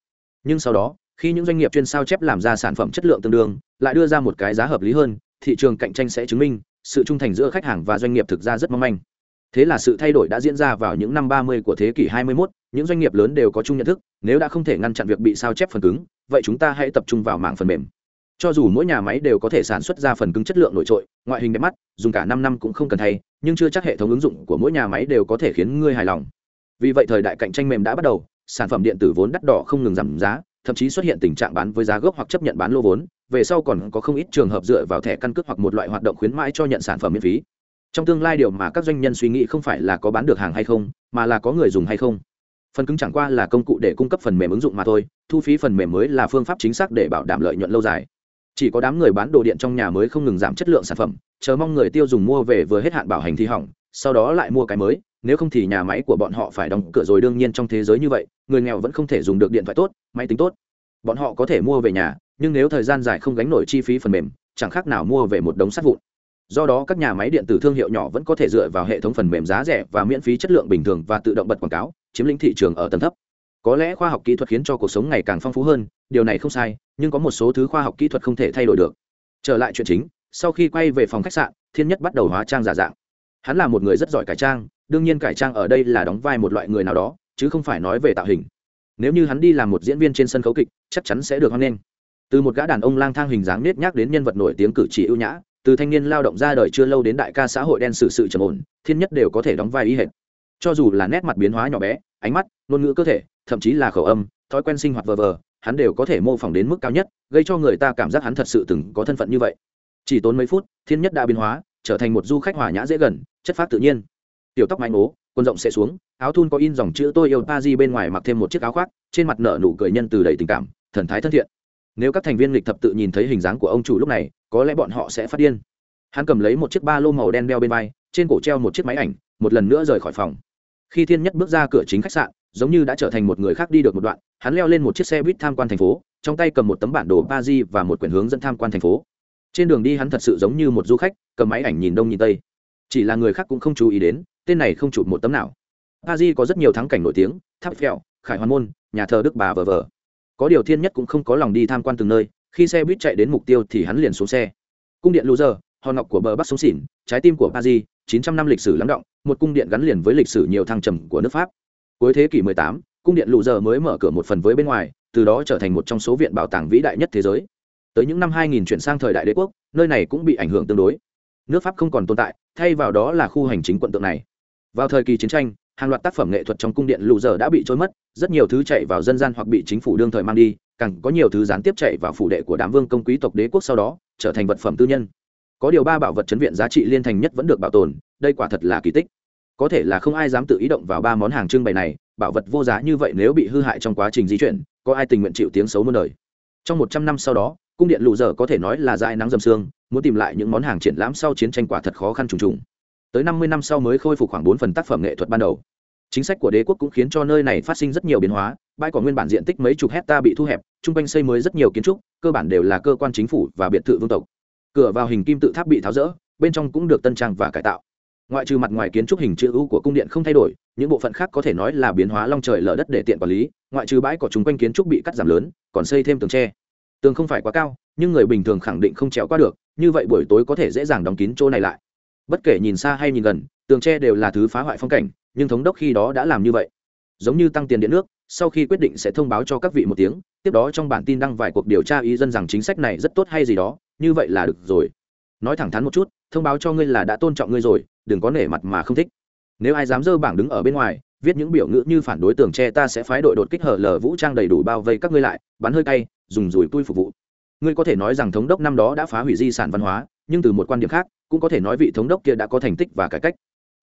Nhưng sau đó khi những doanh nghiệp chuyên sao chép làm ra sản phẩm chất lượng tương đương lại đưa ra một cái giá hợp lý hơn thị trường cạnh tranh sẽ chứng minh sự trung thành giữa khách hàng và doanh nghiệp thực ra rất mong manh. Thế là sự thay đổi đã diễn ra vào những năm 30 của thế kỷ 21, những doanh nghiệp lớn đều có chung nhận thức nếu đã không thể ngăn chặn việc bị sao chép phần cứng vậy chúng ta hãy tập trung vào mạng phần mềm. Cho dù mỗi nhà máy đều có thể sản xuất ra phần cứng chất lượng nổi trội ngoại hình đẹp mắt dùng cả năm năm cũng không cần thay nhưng chưa chắc hệ thống ứng dụng của mỗi nhà máy đều có thể khiến ngươi hài lòng. Vì vậy thời đại cạnh tranh mềm đã bắt đầu sản phẩm điện tử vốn đắt đỏ không ngừng giảm giá thậm chí xuất hiện tình trạng bán với giá gốc hoặc chấp nhận bán lô vốn, về sau còn có không ít trường hợp dựa vào thẻ căn cước hoặc một loại hoạt động khuyến mãi cho nhận sản phẩm miễn phí. Trong tương lai điều mà các doanh nhân suy nghĩ không phải là có bán được hàng hay không, mà là có người dùng hay không. Phần cứng chẳng qua là công cụ để cung cấp phần mềm ứng dụng mà thôi, thu phí phần mềm mới là phương pháp chính xác để bảo đảm lợi nhuận lâu dài. Chỉ có đám người bán đồ điện trong nhà mới không ngừng giảm chất lượng sản phẩm, chờ mong người tiêu dùng mua về vừa hết hạn bảo hành thì hỏng, sau đó lại mua cái mới nếu không thì nhà máy của bọn họ phải đóng cửa rồi, đương nhiên trong thế giới như vậy, người nghèo vẫn không thể dùng được điện thoại tốt, máy tính tốt. Bọn họ có thể mua về nhà, nhưng nếu thời gian dài không gánh nổi chi phí phần mềm, chẳng khác nào mua về một đống sắt vụn. Do đó, các nhà máy điện tử thương hiệu nhỏ vẫn có thể dựa vào hệ thống phần mềm giá rẻ và miễn phí chất lượng bình thường và tự động bật quảng cáo, chiếm lĩnh thị trường ở tầng thấp. Có lẽ khoa học kỹ thuật khiến cho cuộc sống ngày càng phong phú hơn, điều này không sai, nhưng có một số thứ khoa học kỹ thuật không thể thay đổi được. Trở lại chuyện chính, sau khi quay về phòng khách sạn, thiên nhất bắt đầu hóa trang giả dạng. Hắn là một người rất giỏi cải trang đương nhiên cải trang ở đây là đóng vai một loại người nào đó, chứ không phải nói về tạo hình. Nếu như hắn đi làm một diễn viên trên sân khấu kịch, chắc chắn sẽ được hoan nghênh. Từ một gã đàn ông lang thang hình dáng nết nhác đến nhân vật nổi tiếng cử chỉ ưu nhã, từ thanh niên lao động ra đời chưa lâu đến đại ca xã hội đen xử sự trầm ổn, thiên nhất đều có thể đóng vai ý hệt. Cho dù là nét mặt biến hóa nhỏ bé, ánh mắt, ngôn ngữ cơ thể, thậm chí là khẩu âm, thói quen sinh hoạt vờ vờ, hắn đều có thể mô phỏng đến mức cao nhất, gây cho người ta cảm giác hắn thật sự từng có thân phận như vậy. Chỉ tốn mấy phút, thiên nhất đã biến hóa, trở thành một du khách hòa nhã dễ gần, chất phát tự nhiên tiểu tóc mái ố quần rộng sẽ xuống, áo thun có in dòng chữ tôi yêu pa di bên ngoài mặc thêm một chiếc áo khoác, trên mặt nở nụ cười nhân từ đầy tình cảm, thần thái thân thiện. Nếu các thành viên lịch thập tự nhìn thấy hình dáng của ông chủ lúc này, có lẽ bọn họ sẽ phát điên. Hắn cầm lấy một chiếc ba lô màu đen đeo bên vai, trên cổ treo một chiếc máy ảnh, một lần nữa rời khỏi phòng. Khi thiên nhất bước ra cửa chính khách sạn, giống như đã trở thành một người khác đi được một đoạn, hắn leo lên một chiếc xe buýt tham quan thành phố, trong tay cầm một tấm bản đồ ba di và một quyển hướng dẫn tham quan thành phố. Trên đường đi hắn thật sự giống như một du khách, cầm máy ảnh nhìn đông nhìn tây. Chỉ là người khác cũng không chú ý đến tên này không chụp một tấm nào. Paris có rất nhiều thắng cảnh nổi tiếng tháp phèo khải hoàn môn nhà thờ đức bà vờ vờ. Có điều thiên nhất cũng không có lòng đi tham quan từng nơi khi xe buýt chạy đến mục tiêu thì hắn liền xuống xe. Cung điện lù giờ hòn ngọc của bờ bắc sông xỉn trái tim của paris chín trăm năm lịch sử lắng động một cung điện gắn liền với lịch sử nhiều thăng trầm của nước pháp. Cuối thế kỷ 18, cung điện lù giờ mới mở cửa một phần với bên ngoài từ đó trở thành một trong số viện bảo tàng vĩ đại nhất thế giới. Tới những năm 2000 chuyển sang thời đại đế quốc nơi này cũng bị ảnh hưởng tương đối. Nước pháp không còn tồn tại thay vào đó là khu hành chính quận tượng này vào thời kỳ chiến tranh, hàng loạt tác phẩm nghệ thuật trong cung điện lù dở đã bị trôi mất, rất nhiều thứ chạy vào dân gian hoặc bị chính phủ đương thời mang đi, càng có nhiều thứ gián tiếp chạy vào phủ đệ của đám vương công quý tộc đế quốc sau đó, trở thành vật phẩm tư nhân. Có điều ba bảo vật chấn viện giá trị liên thành nhất vẫn được bảo tồn, đây quả thật là kỳ tích. Có thể là không ai dám tự ý động vào ba món hàng trưng bày này, bảo vật vô giá như vậy nếu bị hư hại trong quá trình di chuyển, có ai tình nguyện chịu tiếng xấu muôn đời. Trong một trăm năm sau đó, cung điện lù dở có thể nói là dại nắng dầm sương, muốn tìm lại những món hàng triển lãm sau chiến tranh quả thật khó khăn trùng trùng tới năm mươi năm sau mới khôi phục khoảng bốn phần tác phẩm nghệ thuật ban đầu. Chính sách của đế quốc cũng khiến cho nơi này phát sinh rất nhiều biến hóa, bãi cỏ nguyên bản diện tích mấy chục hecta bị thu hẹp, chung quanh xây mới rất nhiều kiến trúc, cơ bản đều là cơ quan chính phủ và biệt thự vương tộc. Cửa vào hình kim tự tháp bị tháo rỡ, bên trong cũng được tân trang và cải tạo. Ngoại trừ mặt ngoài kiến trúc hình chữ u của cung điện không thay đổi, những bộ phận khác có thể nói là biến hóa long trời lở đất để tiện quản lý, ngoại trừ bãi cỏ chung quanh kiến trúc bị cắt giảm lớn, còn xây thêm tường tre. Tường không phải quá cao, nhưng người bình thường khẳng định không trèo qua được, như vậy buổi tối có thể dễ dàng đóng kín chỗ này lại bất kể nhìn xa hay nhìn gần, tường tre đều là thứ phá hoại phong cảnh, nhưng thống đốc khi đó đã làm như vậy. Giống như tăng tiền điện nước, sau khi quyết định sẽ thông báo cho các vị một tiếng, tiếp đó trong bản tin đăng vài cuộc điều tra ý dân rằng chính sách này rất tốt hay gì đó, như vậy là được rồi. Nói thẳng thắn một chút, thông báo cho ngươi là đã tôn trọng ngươi rồi, đừng có nể mặt mà không thích. Nếu ai dám dơ bảng đứng ở bên ngoài, viết những biểu ngữ như phản đối tường tre ta sẽ phái đội đột kích hở lở vũ trang đầy đủ bao vây các ngươi lại, bắn hơi cay, dùng dùi tui phục vụ. Ngươi có thể nói rằng thống đốc năm đó đã phá hủy di sản văn hóa, nhưng từ một quan điểm khác cũng có thể nói vị thống đốc kia đã có thành tích và cải cách.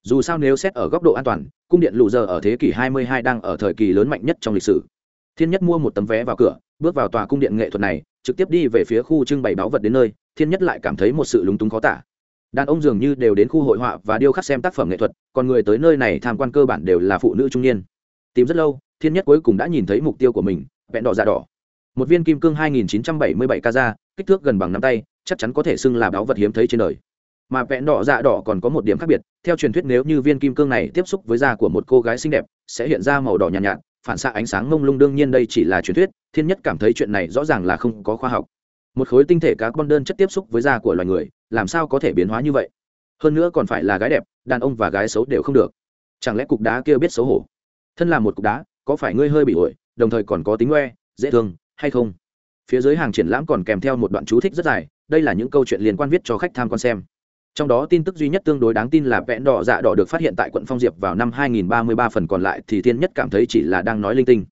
Dù sao nếu xét ở góc độ an toàn, cung điện lụ giờ ở thế kỷ 22 đang ở thời kỳ lớn mạnh nhất trong lịch sử. Thiên nhất mua một tấm vé vào cửa, bước vào tòa cung điện nghệ thuật này, trực tiếp đi về phía khu trưng bày báu vật đến nơi, thiên nhất lại cảm thấy một sự lúng túng khó tả. Đàn ông dường như đều đến khu hội họa và điêu khắc xem tác phẩm nghệ thuật, còn người tới nơi này tham quan cơ bản đều là phụ nữ trung niên. Tìm rất lâu, thiên nhất cuối cùng đã nhìn thấy mục tiêu của mình, vẹn đỏ dạ đỏ. Một viên kim cương 2977 k ra kích thước gần bằng nắm tay, chắc chắn có thể xưng là báu vật hiếm thấy trên đời mà vẹn đỏ dạ đỏ còn có một điểm khác biệt theo truyền thuyết nếu như viên kim cương này tiếp xúc với da của một cô gái xinh đẹp sẽ hiện ra màu đỏ nhàn nhạt, nhạt phản xạ ánh sáng mông lung đương nhiên đây chỉ là truyền thuyết thiên nhất cảm thấy chuyện này rõ ràng là không có khoa học. Một khối tinh thể cá con đơn chất tiếp xúc với da của loài người làm sao có thể biến hóa như vậy? Hơn nữa còn phải là gái đẹp đàn ông và gái xấu đều không được. Chẳng lẽ cục đá kia biết xấu hổ? Thân là một cục đá có phải ngươi hơi bị ổi đồng thời còn có tính oe dễ thương hay không? Phía dưới hàng triển lãm còn kèm theo một đoạn chú thích rất dài đây là những câu chuyện liên quan viết cho khách tham quan xem trong đó tin tức duy nhất tương đối đáng tin là vẽn đỏ dạ đỏ được phát hiện tại quận phong diệp vào năm 2033 phần còn lại thì thiên nhất cảm thấy chỉ là đang nói linh tinh.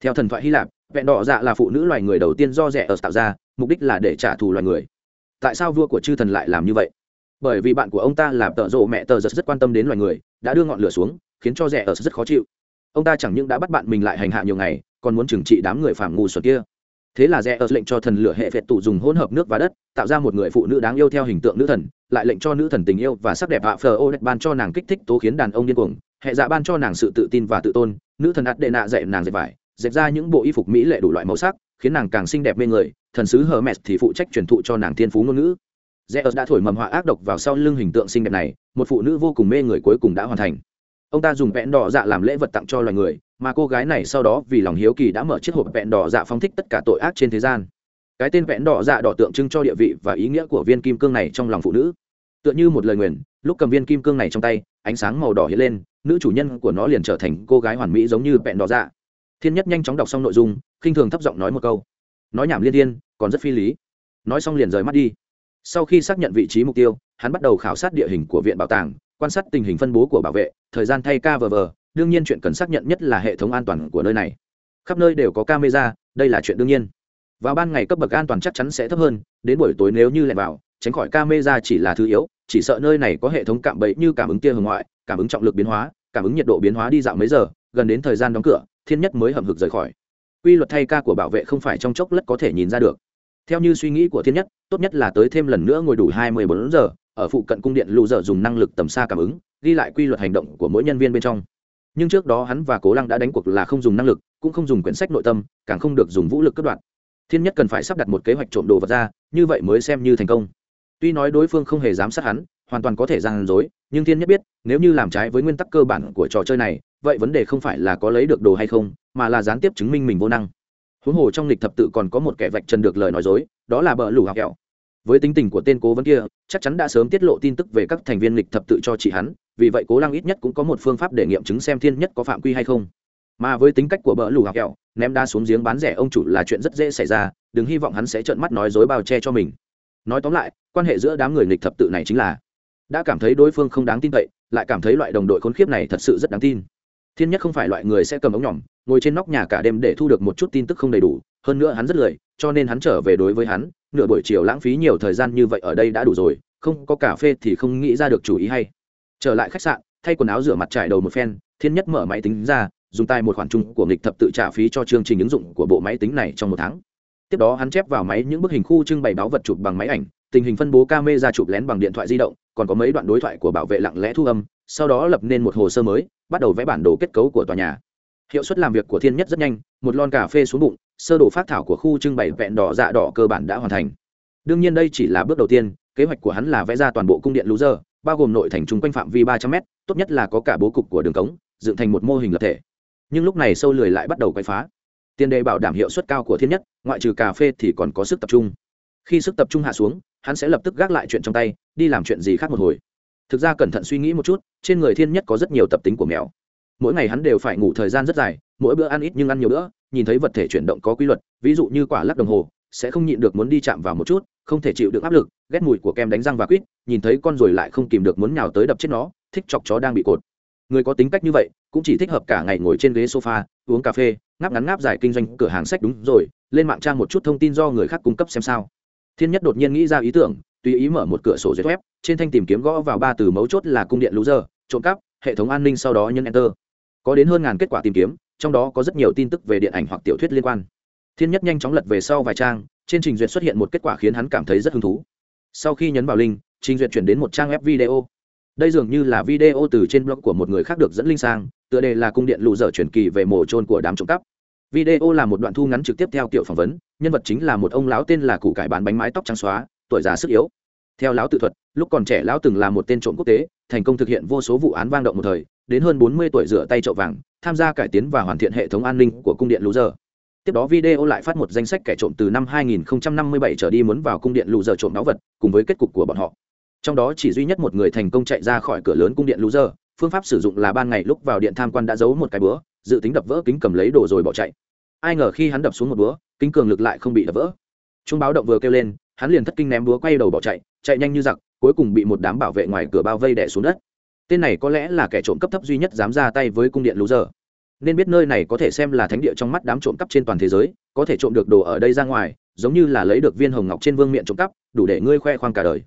Theo thần thoại hy lạp vẹn đỏ dạ là phụ nữ loài người đầu tiên do rẻ ở tạo ra, mục đích là để trả thù loài người. Tại sao vua của chư thần lại làm như vậy? Bởi vì bạn của ông ta là tợ rộ mẹ tờ giật rất quan tâm đến loài người, đã đưa ngọn lửa xuống, khiến cho rẻ ở rất khó chịu. Ông ta chẳng những đã bắt bạn mình lại hành hạ nhiều ngày, còn muốn trừng trị đám người phản ngu xuẩn kia. Thế là rẽ ở lệnh cho thần lửa hệ phệt tụ dùng hỗn hợp nước và đất, tạo ra một người phụ nữ đáng yêu theo hình tượng nữ thần lại lệnh cho nữ thần tình yêu và sắc đẹp hạ phờ ô đẹp ban cho nàng kích thích tố khiến đàn ông điên cuồng. Hệ dạ ban cho nàng sự tự tin và tự tôn. Nữ thần ắt đệ nạ dạy nàng dệt vải, dệt ra những bộ y phục mỹ lệ đủ loại màu sắc, khiến nàng càng xinh đẹp mê người. Thần sứ hờ mẹt thì phụ trách truyền thụ cho nàng thiên phú ngôn ngữ. Rẽ ớt đã thổi mầm họa ác độc vào sau lưng hình tượng xinh đẹp này, một phụ nữ vô cùng mê người cuối cùng đã hoàn thành. Ông ta dùng vẹn đỏ dạ làm lễ vật tặng cho loài người, mà cô gái này sau đó vì lòng hiếu kỳ đã mở chiếc hộp vẹn đỏ dạ phóng thích tất cả tội ác trên thế gian. Cái tên vẹn đỏ dạ đỏ tượng trưng cho địa vị và ý nghĩa của viên kim cương này trong lòng phụ nữ tựa như một lời nguyền, lúc cầm viên kim cương này trong tay, ánh sáng màu đỏ hiện lên, nữ chủ nhân của nó liền trở thành cô gái hoàn mỹ giống như bẹn đỏ dạ. Thiên nhất nhanh chóng đọc xong nội dung, khinh thường thấp giọng nói một câu. Nói nhảm liên thiên, còn rất phi lý. Nói xong liền rời mắt đi. Sau khi xác nhận vị trí mục tiêu, hắn bắt đầu khảo sát địa hình của viện bảo tàng, quan sát tình hình phân bố của bảo vệ, thời gian thay ca vờ vờ, đương nhiên chuyện cần xác nhận nhất là hệ thống an toàn của nơi này. Khắp nơi đều có camera, đây là chuyện đương nhiên. Vào ban ngày cấp bậc an toàn chắc chắn sẽ thấp hơn, đến buổi tối nếu như lẻn vào, tránh khỏi camera chỉ là thứ yếu chỉ sợ nơi này có hệ thống cạm bẫy như cảm ứng tia hồng ngoại, cảm ứng trọng lực biến hóa, cảm ứng nhiệt độ biến hóa đi dạo mấy giờ, gần đến thời gian đóng cửa, thiên nhất mới hầm hực rời khỏi. Quy luật thay ca của bảo vệ không phải trong chốc lất có thể nhìn ra được. Theo như suy nghĩ của thiên nhất, tốt nhất là tới thêm lần nữa ngồi đủ hai mươi bốn giờ, ở phụ cận cung điện lù dở dùng năng lực tầm xa cảm ứng, ghi lại quy luật hành động của mỗi nhân viên bên trong. Nhưng trước đó hắn và cố lăng đã đánh cuộc là không dùng năng lực, cũng không dùng quyển sách nội tâm, càng không được dùng vũ lực cất đoạn. Thiên nhất cần phải sắp đặt một kế hoạch trộm đồ vật ra, như vậy mới xem như thành công tuy nói đối phương không hề dám sát hắn, hoàn toàn có thể gian dối, nhưng thiên nhất biết, nếu như làm trái với nguyên tắc cơ bản của trò chơi này, vậy vấn đề không phải là có lấy được đồ hay không, mà là gián tiếp chứng minh mình vô năng. Huống hồ trong lịch thập tự còn có một kẻ vạch trần được lời nói dối, đó là bờ lù học kẹo. Với tính tình của tên cố vấn kia, chắc chắn đã sớm tiết lộ tin tức về các thành viên lịch thập tự cho chị hắn, vì vậy cố lăng ít nhất cũng có một phương pháp để nghiệm chứng xem thiên nhất có phạm quy hay không. Mà với tính cách của bờ lù học kẹo, ném đá xuống giếng bán rẻ ông chủ là chuyện rất dễ xảy ra, đừng hy vọng hắn sẽ trợn mắt nói dối bao che cho mình nói tóm lại, quan hệ giữa đám người nghịch thập tự này chính là, đã cảm thấy đối phương không đáng tin cậy, lại cảm thấy loại đồng đội khốn khiếp này thật sự rất đáng tin. Thiên nhất không phải loại người sẽ cầm ống nhỏm ngồi trên nóc nhà cả đêm để thu được một chút tin tức không đầy đủ, hơn nữa hắn rất lười, cho nên hắn trở về đối với hắn, nửa buổi chiều lãng phí nhiều thời gian như vậy ở đây đã đủ rồi, không có cà phê thì không nghĩ ra được chủ ý hay. Trở lại khách sạn, thay quần áo rửa mặt trải đầu một phen, thiên nhất mở máy tính ra, dùng tay một khoản chung của nghịch thập tự trả phí cho chương trình ứng dụng của bộ máy tính này trong một tháng tiếp đó hắn chép vào máy những bức hình khu trưng bày báo vật chụp bằng máy ảnh, tình hình phân bố camera chụp lén bằng điện thoại di động, còn có mấy đoạn đối thoại của bảo vệ lặng lẽ thu âm, sau đó lập nên một hồ sơ mới, bắt đầu vẽ bản đồ kết cấu của tòa nhà. Hiệu suất làm việc của thiên nhất rất nhanh, một lon cà phê xuống bụng, sơ đồ phát thảo của khu trưng bày vẹn đỏ dạ đỏ cơ bản đã hoàn thành. Đương nhiên đây chỉ là bước đầu tiên, kế hoạch của hắn là vẽ ra toàn bộ cung điện lú dơ bao gồm nội thành chung quanh phạm vi ba trăm m tốt nhất là có cả bố cục của đường cống, dựng thành một mô hình lập thể. Nhưng lúc này sâu lười lại bắt đầu quay phá tiền đề bảo đảm hiệu suất cao của thiên nhất, ngoại trừ cà phê thì còn có sức tập trung. Khi sức tập trung hạ xuống, hắn sẽ lập tức gác lại chuyện trong tay, đi làm chuyện gì khác một hồi. Thực ra cẩn thận suy nghĩ một chút, trên người thiên nhất có rất nhiều tập tính của mèo. Mỗi ngày hắn đều phải ngủ thời gian rất dài, mỗi bữa ăn ít nhưng ăn nhiều bữa, nhìn thấy vật thể chuyển động có quy luật, ví dụ như quả lắc đồng hồ, sẽ không nhịn được muốn đi chạm vào một chút, không thể chịu được áp lực, ghét mùi của kem đánh răng và quýt, nhìn thấy con rồi lại không kìm được muốn nhào tới đập chết nó, thích chọc chó đang bị cột. Người có tính cách như vậy, cũng chỉ thích hợp cả ngày ngồi trên ghế sofa, uống cà phê ngáp ngắn ngáp dài kinh doanh cửa hàng sách đúng rồi, lên mạng trang một chút thông tin do người khác cung cấp xem sao. Thiên nhất đột nhiên nghĩ ra ý tưởng, tùy ý mở một cửa sổ duyệt web, trên thanh tìm kiếm gõ vào ba từ mấu chốt là cung điện lũ giờ trộm cắp, hệ thống an ninh sau đó nhân enter. Có đến hơn ngàn kết quả tìm kiếm, trong đó có rất nhiều tin tức về điện ảnh hoặc tiểu thuyết liên quan. Thiên nhất nhanh chóng lật về sau vài trang, trên trình duyệt xuất hiện một kết quả khiến hắn cảm thấy rất hứng thú. Sau khi nhấn vào link, trình duyệt chuyển đến một trang web video. Đây dường như là video từ trên blog của một người khác được dẫn link sang tựa đề là cung điện lụ dở truyền kỳ về mồ trôn của đám trộm cắp. Video là một đoạn thu ngắn trực tiếp theo kiểu phỏng vấn, nhân vật chính là một ông lão tên là cụ cải bán bánh mái tóc trắng xóa, tuổi già sức yếu. Theo lão tự thuật, lúc còn trẻ lão từng là một tên trộm quốc tế, thành công thực hiện vô số vụ án vang động một thời, đến hơn bốn mươi tuổi rửa tay trậu vàng, tham gia cải tiến và hoàn thiện hệ thống an ninh của cung điện lũ giờ tiếp đó video lại phát một danh sách kẻ trộm từ năm 2057 trở đi muốn vào cung điện lũ giờ trộm náo vật, cùng với kết cục của bọn họ. Trong đó chỉ duy nhất một người thành công chạy ra khỏi cửa lớn cung điện lũ giờ phương pháp sử dụng là ban ngày lúc vào điện tham quan đã giấu một cái búa, dự tính đập vỡ kính cầm lấy đồ rồi bỏ chạy. Ai ngờ khi hắn đập xuống một búa kính cường lực lại không bị đập vỡ. Trung báo động vừa kêu lên hắn liền thất kinh ném búa quay đầu bỏ chạy chạy nhanh như giặc cuối cùng bị một đám bảo vệ ngoài cửa bao vây đẻ xuống đất. Tên này có lẽ là kẻ trộm cấp thấp duy nhất dám ra tay với cung điện lú giờ nên biết nơi này có thể xem là thánh địa trong mắt đám trộm cắp trên toàn thế giới có thể trộm được đồ ở đây ra ngoài giống như là lấy được viên hồng ngọc trên vương miện trộm cắp đủ để ngươi khoe khoang cả đời.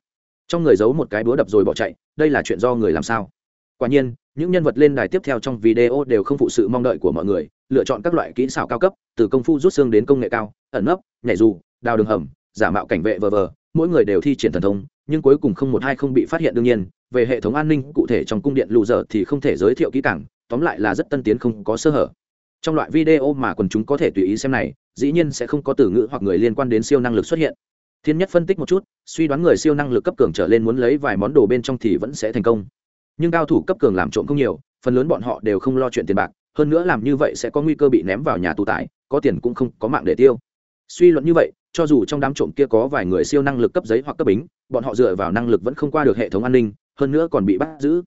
Trong người giấu một cái búa đập rồi bỏ chạy đây là chuyện do người làm sao? Quả nhiên, những nhân vật lên đài tiếp theo trong video đều không phụ sự mong đợi của mọi người, lựa chọn các loại kỹ xảo cao cấp, từ công phu rút xương đến công nghệ cao, ẩn nấp, nhảy dù, đào đường hầm, giả mạo cảnh vệ vờ vờ, mỗi người đều thi triển thần thông, nhưng cuối cùng không một hai không bị phát hiện đương nhiên, về hệ thống an ninh cụ thể trong cung điện lụ dở thì không thể giới thiệu kỹ càng, tóm lại là rất tân tiến không có sơ hở. Trong loại video mà quần chúng có thể tùy ý xem này, dĩ nhiên sẽ không có từ ngữ hoặc người liên quan đến siêu năng lực xuất hiện. Thiên nhất phân tích một chút, suy đoán người siêu năng lực cấp cường trở lên muốn lấy vài món đồ bên trong thì vẫn sẽ thành công nhưng cao thủ cấp cường làm trộm không nhiều, phần lớn bọn họ đều không lo chuyện tiền bạc, hơn nữa làm như vậy sẽ có nguy cơ bị ném vào nhà tù tải có tiền cũng không có mạng để tiêu. Suy luận như vậy, cho dù trong đám trộm kia có vài người siêu năng lực cấp giấy hoặc cấp bính, bọn họ dựa vào năng lực vẫn không qua được hệ thống an ninh, hơn nữa còn bị bắt giữ.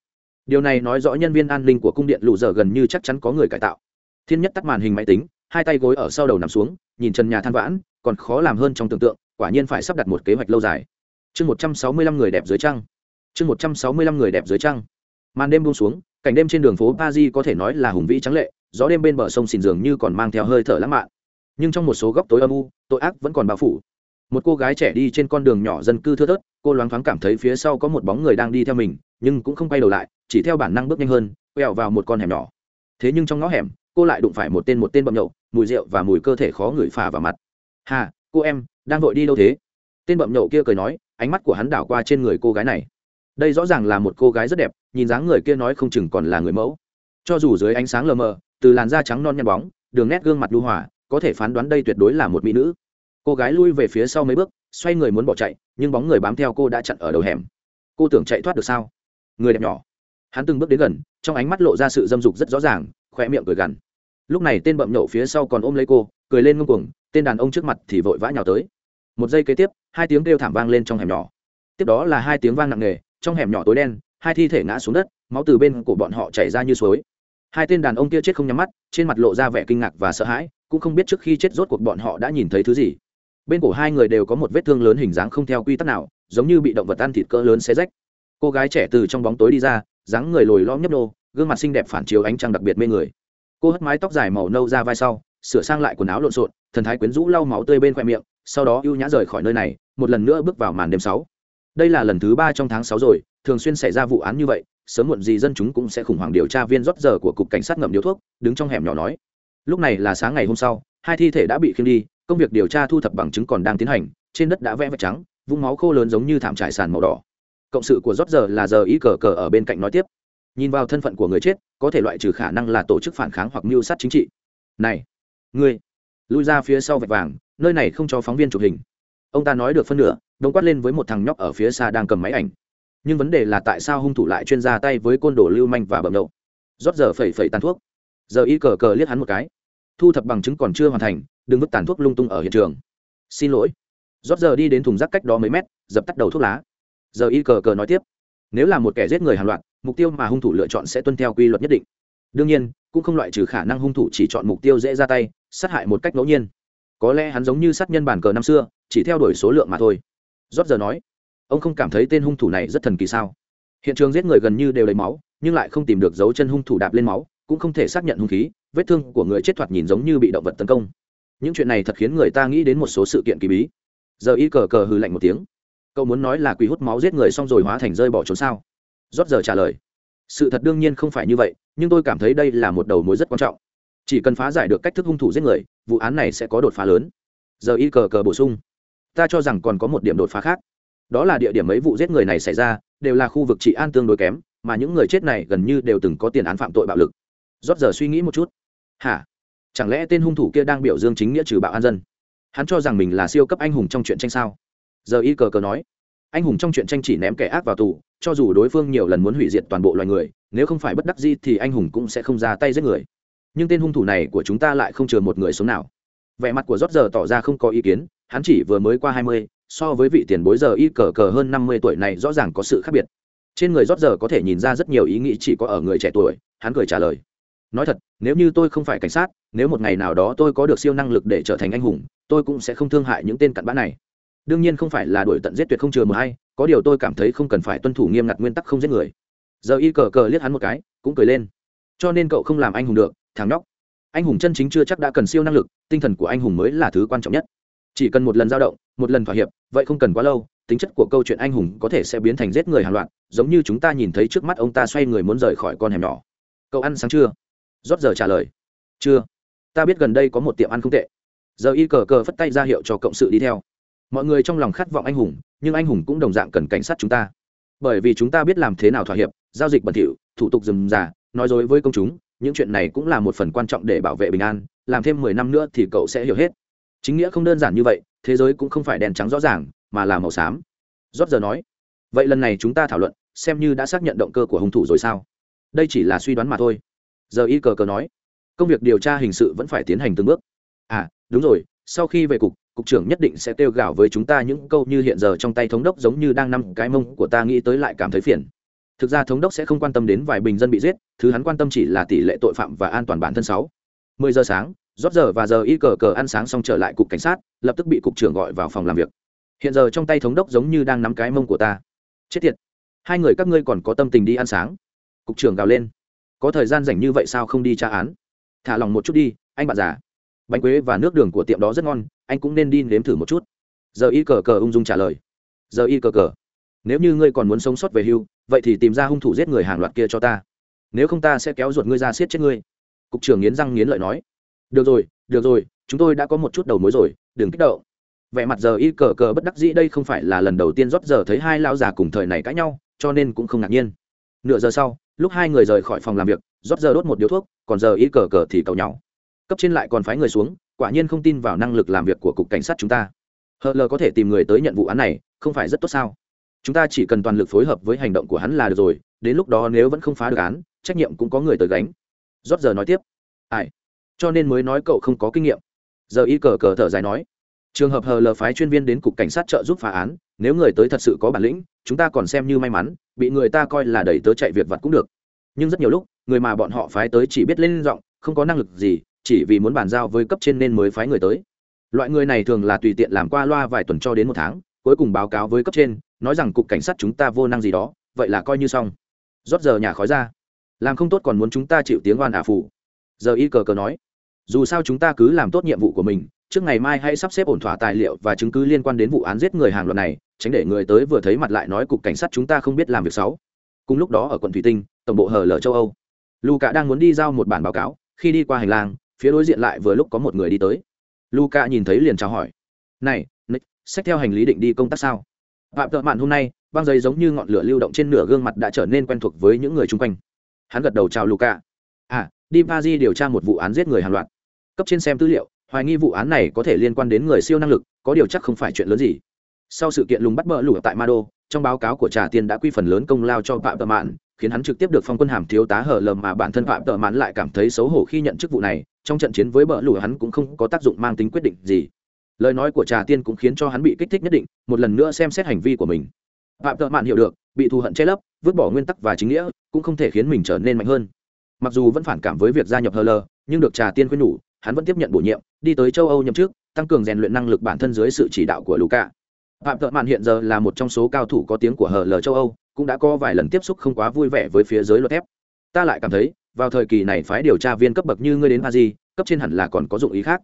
Điều này nói rõ nhân viên an ninh của cung điện lù giờ gần như chắc chắn có người cải tạo. Thiên nhất tắt màn hình máy tính, hai tay gối ở sau đầu nằm xuống, nhìn trần nhà than vãn, còn khó làm hơn trong tưởng tượng, quả nhiên phải sắp đặt một kế hoạch lâu dài. Chương một trăm sáu mươi lăm người đẹp dưới trăng. Chương một trăm sáu mươi lăm người đẹp dưới trăng màn đêm buông xuống, cảnh đêm trên đường phố paris có thể nói là hùng vĩ trắng lệ, gió đêm bên bờ sông xìn dường như còn mang theo hơi thở lãng mạn. Nhưng trong một số góc tối âm u, tội ác vẫn còn bao phủ. Một cô gái trẻ đi trên con đường nhỏ dân cư thưa thớt, cô loáng thoáng cảm thấy phía sau có một bóng người đang đi theo mình, nhưng cũng không quay đầu lại, chỉ theo bản năng bước nhanh hơn, quẹo vào một con hẻm nhỏ. Thế nhưng trong ngõ hẻm, cô lại đụng phải một tên một tên bậm nhậu, mùi rượu và mùi cơ thể khó ngửi phả vào mặt. Hà, cô em, đang vội đi đâu thế? Tên bậm nhậu kia cười nói, ánh mắt của hắn đảo qua trên người cô gái này đây rõ ràng là một cô gái rất đẹp, nhìn dáng người kia nói không chừng còn là người mẫu. Cho dù dưới ánh sáng lờ mờ, từ làn da trắng non nhăn bóng, đường nét gương mặt lưu hòa, có thể phán đoán đây tuyệt đối là một mỹ nữ. Cô gái lui về phía sau mấy bước, xoay người muốn bỏ chạy, nhưng bóng người bám theo cô đã chặn ở đầu hẻm. Cô tưởng chạy thoát được sao? Người đẹp nhỏ. Hắn từng bước đến gần, trong ánh mắt lộ ra sự dâm dục rất rõ ràng khoe miệng cười gằn. Lúc này tên bậm nhậu phía sau còn ôm lấy cô, cười lên ngông cuồng, tên đàn ông trước mặt thì vội vã nhào tới. Một giây kế tiếp, hai tiếng kêu thảm vang lên trong hẻm nhỏ. Tiếp đó là hai tiếng vang nặng nề trong hẻm nhỏ tối đen, hai thi thể ngã xuống đất, máu từ bên của bọn họ chảy ra như suối. Hai tên đàn ông kia chết không nhắm mắt, trên mặt lộ ra vẻ kinh ngạc và sợ hãi, cũng không biết trước khi chết rốt cuộc bọn họ đã nhìn thấy thứ gì. Bên cổ hai người đều có một vết thương lớn hình dáng không theo quy tắc nào, giống như bị động vật ăn thịt cỡ lớn xé rách. Cô gái trẻ từ trong bóng tối đi ra, dáng người lồi lõm nhấp nô, gương mặt xinh đẹp phản chiếu ánh trăng đặc biệt mê người. Cô hất mái tóc dài màu nâu ra vai sau, sửa sang lại quần áo lộn xộn, thần thái quyến rũ lau máu tươi bên khoe miệng, sau đó ưu nhã rời khỏi nơi này, một lần nữa bước vào màn đêm sáu đây là lần thứ ba trong tháng sáu rồi, thường xuyên xảy ra vụ án như vậy, sớm muộn gì dân chúng cũng sẽ khủng hoảng điều tra viên rót giờ của cục cảnh sát ngậm điếu thuốc, đứng trong hẻm nhỏ nói. Lúc này là sáng ngày hôm sau, hai thi thể đã bị khiêng đi, công việc điều tra thu thập bằng chứng còn đang tiến hành, trên đất đã vẽ vạch trắng, vũng máu khô lớn giống như thảm trải sàn màu đỏ. Cộng sự của rót giờ là giờ ý cờ cờ ở bên cạnh nói tiếp. Nhìn vào thân phận của người chết, có thể loại trừ khả năng là tổ chức phản kháng hoặc mưu sát chính trị. Này, ngươi, lui ra phía sau vạch vàng, nơi này không cho phóng viên chụp hình ông ta nói được phân nửa, đống quát lên với một thằng nhóc ở phía xa đang cầm máy ảnh. Nhưng vấn đề là tại sao hung thủ lại chuyên ra tay với côn đồ lưu manh và bậm đậu rót giờ phẩy phẩy tàn thuốc. Giờ y cờ cờ liếc hắn một cái. Thu thập bằng chứng còn chưa hoàn thành, đừng vứt tàn thuốc lung tung ở hiện trường. Xin lỗi. Rót giờ đi đến thùng rác cách đó mấy mét, dập tắt đầu thuốc lá. Giờ y cờ cờ nói tiếp. Nếu là một kẻ giết người hàng loạt, mục tiêu mà hung thủ lựa chọn sẽ tuân theo quy luật nhất định. Đương nhiên, cũng không loại trừ khả năng hung thủ chỉ chọn mục tiêu dễ ra tay, sát hại một cách ngẫu nhiên. Có lẽ hắn giống như sát nhân bản cờ năm xưa chỉ theo đuổi số lượng mà thôi. Rót giờ nói, ông không cảm thấy tên hung thủ này rất thần kỳ sao? Hiện trường giết người gần như đều lấy máu, nhưng lại không tìm được dấu chân hung thủ đạp lên máu, cũng không thể xác nhận hung khí, vết thương của người chết thoạt nhìn giống như bị động vật tấn công. Những chuyện này thật khiến người ta nghĩ đến một số sự kiện kỳ bí. Giờ y cờ cờ hư lạnh một tiếng, cậu muốn nói là quỷ hút máu giết người xong rồi hóa thành rơi bỏ trốn sao? Rót giờ trả lời, sự thật đương nhiên không phải như vậy, nhưng tôi cảm thấy đây là một đầu mối rất quan trọng. Chỉ cần phá giải được cách thức hung thủ giết người, vụ án này sẽ có đột phá lớn. Giờ y cờ cờ bổ sung ta cho rằng còn có một điểm đột phá khác. Đó là địa điểm mấy vụ giết người này xảy ra, đều là khu vực trị an tương đối kém, mà những người chết này gần như đều từng có tiền án phạm tội bạo lực. Rót giờ suy nghĩ một chút. Hả? Chẳng lẽ tên hung thủ kia đang biểu dương chính nghĩa trừ bạo an dân? Hắn cho rằng mình là siêu cấp anh hùng trong chuyện tranh sao? Giờ y cờ cờ nói. Anh hùng trong chuyện tranh chỉ ném kẻ ác vào tù, cho dù đối phương nhiều lần muốn hủy diệt toàn bộ loài người, nếu không phải bất đắc gì thì anh hùng cũng sẽ không ra tay giết người. Nhưng tên hung thủ này của chúng ta lại không chừa một người sống nào. Vẻ mặt của rót giờ tỏ ra không có ý kiến hắn chỉ vừa mới qua hai mươi, so với vị tiền bối giờ y cờ cờ hơn năm mươi tuổi này rõ ràng có sự khác biệt. Trên người rót giờ có thể nhìn ra rất nhiều ý nghĩ chỉ có ở người trẻ tuổi, hắn cười trả lời. Nói thật, nếu như tôi không phải cảnh sát, nếu một ngày nào đó tôi có được siêu năng lực để trở thành anh hùng, tôi cũng sẽ không thương hại những tên cặn bã này. Đương nhiên không phải là đuổi tận giết tuyệt không chừa một hay, có điều tôi cảm thấy không cần phải tuân thủ nghiêm ngặt nguyên tắc không giết người. Giờ y cờ cờ liếc hắn một cái, cũng cười lên. Cho nên cậu không làm anh hùng được, thằng nhóc. Anh hùng chân chính chưa chắc đã cần siêu năng lực, tinh thần của anh hùng mới là thứ quan trọng nhất chỉ cần một lần dao động, một lần thỏa hiệp, vậy không cần quá lâu, tính chất của câu chuyện anh hùng có thể sẽ biến thành giết người hàng loạt, giống như chúng ta nhìn thấy trước mắt ông ta xoay người muốn rời khỏi con hẻm nhỏ. Cậu ăn sáng chưa? Rót giờ trả lời. Chưa. Ta biết gần đây có một tiệm ăn không tệ. Giờ y cờ cờ phất tay ra hiệu cho cộng sự đi theo. Mọi người trong lòng khát vọng anh hùng, nhưng anh hùng cũng đồng dạng cần cảnh sát chúng ta. Bởi vì chúng ta biết làm thế nào thỏa hiệp, giao dịch bẩn thỉu, thủ tục dườm già nói dối với công chúng, những chuyện này cũng là một phần quan trọng để bảo vệ bình an, làm thêm mười năm nữa thì cậu sẽ hiểu hết chính nghĩa không đơn giản như vậy, thế giới cũng không phải đèn trắng rõ ràng, mà là màu xám. Rót giờ nói, vậy lần này chúng ta thảo luận, xem như đã xác nhận động cơ của hung thủ rồi sao? Đây chỉ là suy đoán mà thôi. Giờ y cờ cờ nói, công việc điều tra hình sự vẫn phải tiến hành từng bước. À đúng rồi, sau khi về cục cục trưởng nhất định sẽ kêu gào với chúng ta những câu như hiện giờ trong tay thống đốc giống như đang nằm cái mông của ta nghĩ tới lại cảm thấy phiền. Thực ra thống đốc sẽ không quan tâm đến vài bình dân bị giết, thứ hắn quan tâm chỉ là tỷ lệ tội phạm và an toàn bản thân sáu. Mười giờ sáng rót giờ và giờ y cờ cờ ăn sáng xong trở lại cục cảnh sát, lập tức bị cục trưởng gọi vào phòng làm việc. Hiện giờ trong tay thống đốc giống như đang nắm cái mông của ta. Chết tiệt. Hai người các ngươi còn có tâm tình đi ăn sáng? Cục trưởng gào lên. Có thời gian rảnh như vậy sao không đi tra án? Thả lòng một chút đi, anh bạn già. Bánh quế và nước đường của tiệm đó rất ngon, anh cũng nên đi nếm thử một chút. Giờ y cờ cờ ung dung trả lời. Giờ y cờ cờ. Nếu như ngươi còn muốn sống sót về hưu, vậy thì tìm ra hung thủ giết người hàng loạt kia cho ta. Nếu không ta sẽ kéo ruột ngươi ra siết chết ngươi. Cục trưởng nghiến răng nghiến lợi nói được rồi được rồi, chúng tôi đã có một chút đầu mối rồi, đừng kích động. Vẻ mặt giờ y cờ cờ bất đắc dĩ đây không phải là lần đầu tiên rót giờ thấy hai lao già cùng thời này cãi nhau, cho nên cũng không ngạc nhiên. Nửa giờ sau, lúc hai người rời khỏi phòng làm việc, rót giờ đốt một điếu thuốc, còn giờ y cờ cờ thì cầu nhau. Cấp trên lại còn phái người xuống, quả nhiên không tin vào năng lực làm việc của cục cảnh sát chúng ta. Hờ lờ có thể tìm người tới nhận vụ án này, không phải rất tốt sao? Chúng ta chỉ cần toàn lực phối hợp với hành động của hắn là được rồi, đến lúc đó nếu vẫn không phá được án, trách nhiệm cũng có người tới gánh. Rót giờ nói tiếp. Ai? Cho nên mới nói cậu không có kinh nghiệm. Giờ y cờ cờ thở dài nói, trường hợp hờ lờ phái chuyên viên đến cục cảnh sát trợ giúp phá án, nếu người tới thật sự có bản lĩnh, chúng ta còn xem như may mắn, bị người ta coi là đẩy tớ chạy việc vặt cũng được. Nhưng rất nhiều lúc, người mà bọn họ phái tới chỉ biết lên giọng, không có năng lực gì, chỉ vì muốn bàn giao với cấp trên nên mới phái người tới. Loại người này thường là tùy tiện làm qua loa vài tuần cho đến một tháng, cuối cùng báo cáo với cấp trên, nói rằng cục cảnh sát chúng ta vô năng gì đó, vậy là coi như xong. Rót giờ nhà khói ra. Làm không tốt còn muốn chúng ta chịu tiếng oan ả phụ giờ y cờ cờ nói dù sao chúng ta cứ làm tốt nhiệm vụ của mình, trước ngày mai hãy sắp xếp ổn thỏa tài liệu và chứng cứ liên quan đến vụ án giết người hàng loạt này, tránh để người tới vừa thấy mặt lại nói cục cảnh sát chúng ta không biết làm việc xấu. Cùng lúc đó ở quận thủy tinh, tổng bộ hở lở châu âu, Luca đang muốn đi giao một bản báo cáo, khi đi qua hành lang, phía đối diện lại vừa lúc có một người đi tới. Luca nhìn thấy liền chào hỏi. Này, nick xách theo hành lý định đi công tác sao? Phạm tợ mạn hôm nay, băng giấy giống như ngọn lửa lưu động trên nửa gương mặt đã trở nên quen thuộc với những người chung quanh. Hắn gật đầu chào Luca. à đi ba di điều tra một vụ án giết người hàng loạt cấp trên xem tư liệu, hoài nghi vụ án này có thể liên quan đến người siêu năng lực, có điều chắc không phải chuyện lớn gì. Sau sự kiện lùng bắt bỡ lủ tại ma đô trong báo cáo của trà tiên đã quy phần lớn công lao cho phạm tợ mạn, khiến hắn trực tiếp được phong quân hàm thiếu tá hở lầm mà bản thân phạm tợ mạn lại cảm thấy xấu hổ khi nhận chức vụ này, trong trận chiến với bỡ lủ hắn cũng không có tác dụng mang tính quyết định gì. Lời nói của trà tiên cũng khiến cho hắn bị kích thích nhất định, một lần nữa xem xét hành vi của mình. Phạm tợ mạn hiểu được, bị thù hận che lấp, vứt bỏ nguyên tắc và chính nghĩa, cũng không thể khiến mình trở nên mạnh hơn. Mặc dù vẫn phản cảm với việc gia nhập hờ lờ, nhưng được trà tiên khuyên nhủ hắn vẫn tiếp nhận bổ nhiệm, đi tới châu âu nhậm chức, tăng cường rèn luyện năng lực bản thân dưới sự chỉ đạo của luka. Phạm Tự mạn hiện giờ là một trong số cao thủ có tiếng của hờ lờ châu âu, cũng đã có vài lần tiếp xúc không quá vui vẻ với phía giới luật thép. Ta lại cảm thấy, vào thời kỳ này phái điều tra viên cấp bậc như ngươi đến paris, cấp trên hẳn là còn có dụng ý khác.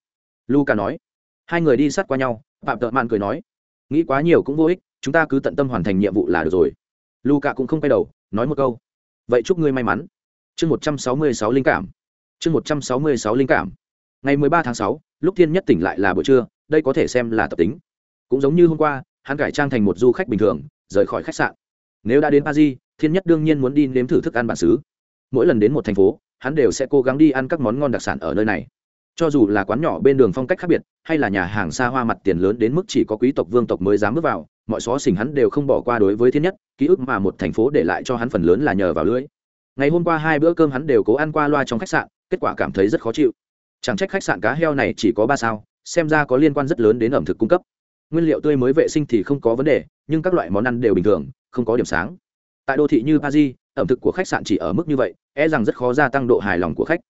Luka nói. Hai người đi sát qua nhau, phạm Tự mạn cười nói. Nghĩ quá nhiều cũng vô ích, chúng ta cứ tận tâm hoàn thành nhiệm vụ là được rồi. Luka cũng không quay đầu, nói một câu. Vậy chúc ngươi may mắn. Chương một trăm sáu mươi sáu linh cảm. Chương một trăm sáu mươi sáu linh cảm ngày mười ba tháng sáu, lúc thiên nhất tỉnh lại là buổi trưa, đây có thể xem là tập tính. Cũng giống như hôm qua, hắn cải trang thành một du khách bình thường, rời khỏi khách sạn. Nếu đã đến paris, thiên nhất đương nhiên muốn đi nếm thử thức ăn bản xứ. Mỗi lần đến một thành phố, hắn đều sẽ cố gắng đi ăn các món ngon đặc sản ở nơi này. Cho dù là quán nhỏ bên đường phong cách khác biệt, hay là nhà hàng xa hoa mặt tiền lớn đến mức chỉ có quý tộc vương tộc mới dám bước vào, mọi xó xỉnh hắn đều không bỏ qua đối với thiên nhất, ký ức mà một thành phố để lại cho hắn phần lớn là nhờ vào lưới. Ngày hôm qua hai bữa cơm hắn đều cố ăn qua loa trong khách sạn, kết quả cảm thấy rất khó chịu chẳng trách khách sạn cá heo này chỉ có ba sao, xem ra có liên quan rất lớn đến ẩm thực cung cấp. Nguyên liệu tươi mới vệ sinh thì không có vấn đề, nhưng các loại món ăn đều bình thường, không có điểm sáng. Tại đô thị như paris, ẩm thực của khách sạn chỉ ở mức như vậy e rằng rất khó gia tăng độ hài lòng của khách.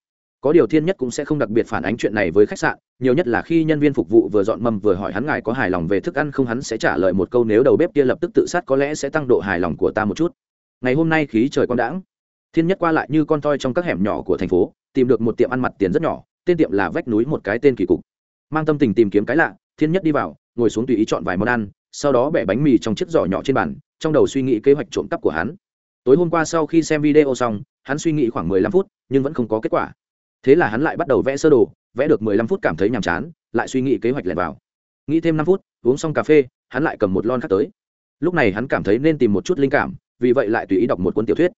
Có điều thiên nhất cũng sẽ không đặc biệt phản ánh chuyện này với khách sạn, nhiều nhất là khi nhân viên phục vụ vừa dọn mâm vừa hỏi hắn ngài có hài lòng về thức ăn không, hắn sẽ trả lời một câu nếu đầu bếp kia lập tức tự sát có lẽ sẽ tăng độ hài lòng của ta một chút. Ngày hôm nay khí trời quang đãng. Thiên nhất qua lại như con toi trong các hẻm nhỏ của thành phố, tìm được một tiệm ăn mặt tiền rất nhỏ tên tiệm là vách núi một cái tên kỳ cục. Mang tâm tình tìm kiếm cái lạ, thiên nhất đi vào, ngồi xuống tùy ý chọn vài món ăn, sau đó bẻ bánh mì trong chiếc giỏ nhỏ trên bàn, trong đầu suy nghĩ kế hoạch trộm cắp của hắn. Tối hôm qua sau khi xem video xong, hắn suy nghĩ khoảng mười lăm phút, nhưng vẫn không có kết quả. Thế là hắn lại bắt đầu vẽ sơ đồ, vẽ được mười lăm phút cảm thấy nhàm chán, lại suy nghĩ kế hoạch lẻn vào. Nghĩ thêm năm phút, uống xong cà phê, hắn lại cầm một lon khác tới. Lúc này hắn cảm thấy nên tìm một chút linh cảm, vì vậy lại tùy ý đọc một cuốn tiểu thuyết.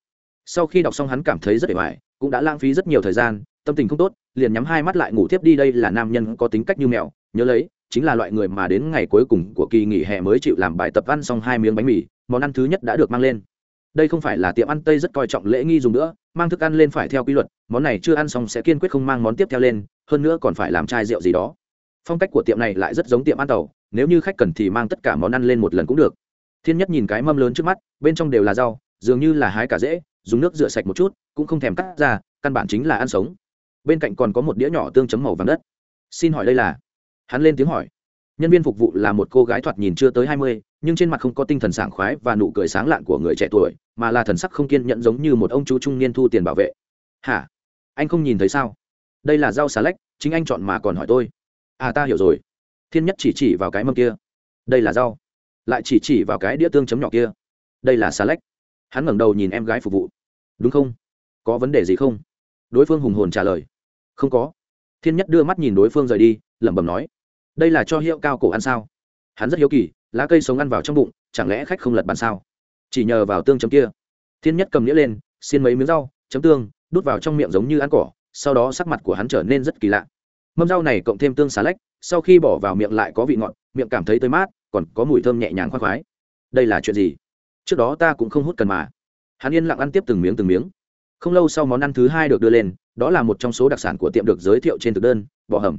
Sau khi đọc xong hắn cảm thấy rất để ngoài, cũng đã lãng phí rất nhiều thời gian tâm tình không tốt, liền nhắm hai mắt lại ngủ tiếp đi, đây là nam nhân có tính cách như mèo, nhớ lấy, chính là loại người mà đến ngày cuối cùng của kỳ nghỉ hè mới chịu làm bài tập ăn xong hai miếng bánh mì, món ăn thứ nhất đã được mang lên. Đây không phải là tiệm ăn tây rất coi trọng lễ nghi dùng nữa, mang thức ăn lên phải theo quy luật, món này chưa ăn xong sẽ kiên quyết không mang món tiếp theo lên, hơn nữa còn phải làm chai rượu gì đó. Phong cách của tiệm này lại rất giống tiệm ăn tàu, nếu như khách cần thì mang tất cả món ăn lên một lần cũng được. Thiên nhất nhìn cái mâm lớn trước mắt, bên trong đều là rau, dường như là hái cả dễ dùng nước rửa sạch một chút, cũng không thèm cắt ra, căn bản chính là ăn sống bên cạnh còn có một đĩa nhỏ tương chấm màu vàng đất. Xin hỏi đây là? Hắn lên tiếng hỏi. Nhân viên phục vụ là một cô gái thoạt nhìn chưa tới hai mươi, nhưng trên mặt không có tinh thần sảng khoái và nụ cười sáng lạn của người trẻ tuổi, mà là thần sắc không kiên nhẫn giống như một ông chú trung niên thu tiền bảo vệ. Hả? Anh không nhìn thấy sao? Đây là rau xà lách, chính anh chọn mà còn hỏi tôi. À ta hiểu rồi. Thiên nhất chỉ chỉ vào cái mâm kia. Đây là rau. Lại chỉ chỉ vào cái đĩa tương chấm nhỏ kia. Đây là xà lách. Hắn ngẩng đầu nhìn em gái phục vụ. Đúng không? Có vấn đề gì không? Đối phương hùng hồn trả lời. Không có. Thiên nhất đưa mắt nhìn đối phương rời đi, lẩm bẩm nói, đây là cho hiệu cao cổ ăn sao? Hắn rất hiếu kỳ, lá cây sống ăn vào trong bụng, chẳng lẽ khách không lật bàn sao? Chỉ nhờ vào tương chấm kia. Thiên nhất cầm nghĩa lên, xiên mấy miếng rau, chấm tương, đút vào trong miệng giống như ăn cỏ, sau đó sắc mặt của hắn trở nên rất kỳ lạ. Mâm rau này cộng thêm tương xà lách, sau khi bỏ vào miệng lại có vị ngọt, miệng cảm thấy tươi mát, còn có mùi thơm nhẹ nhàng khoác khoái. Đây là chuyện gì? Trước đó ta cũng không hút cần mà. Hắn yên lặng ăn tiếp từng miếng từng miếng không lâu sau món ăn thứ hai được đưa lên, đó là một trong số đặc sản của tiệm được giới thiệu trên thực đơn, bò hầm.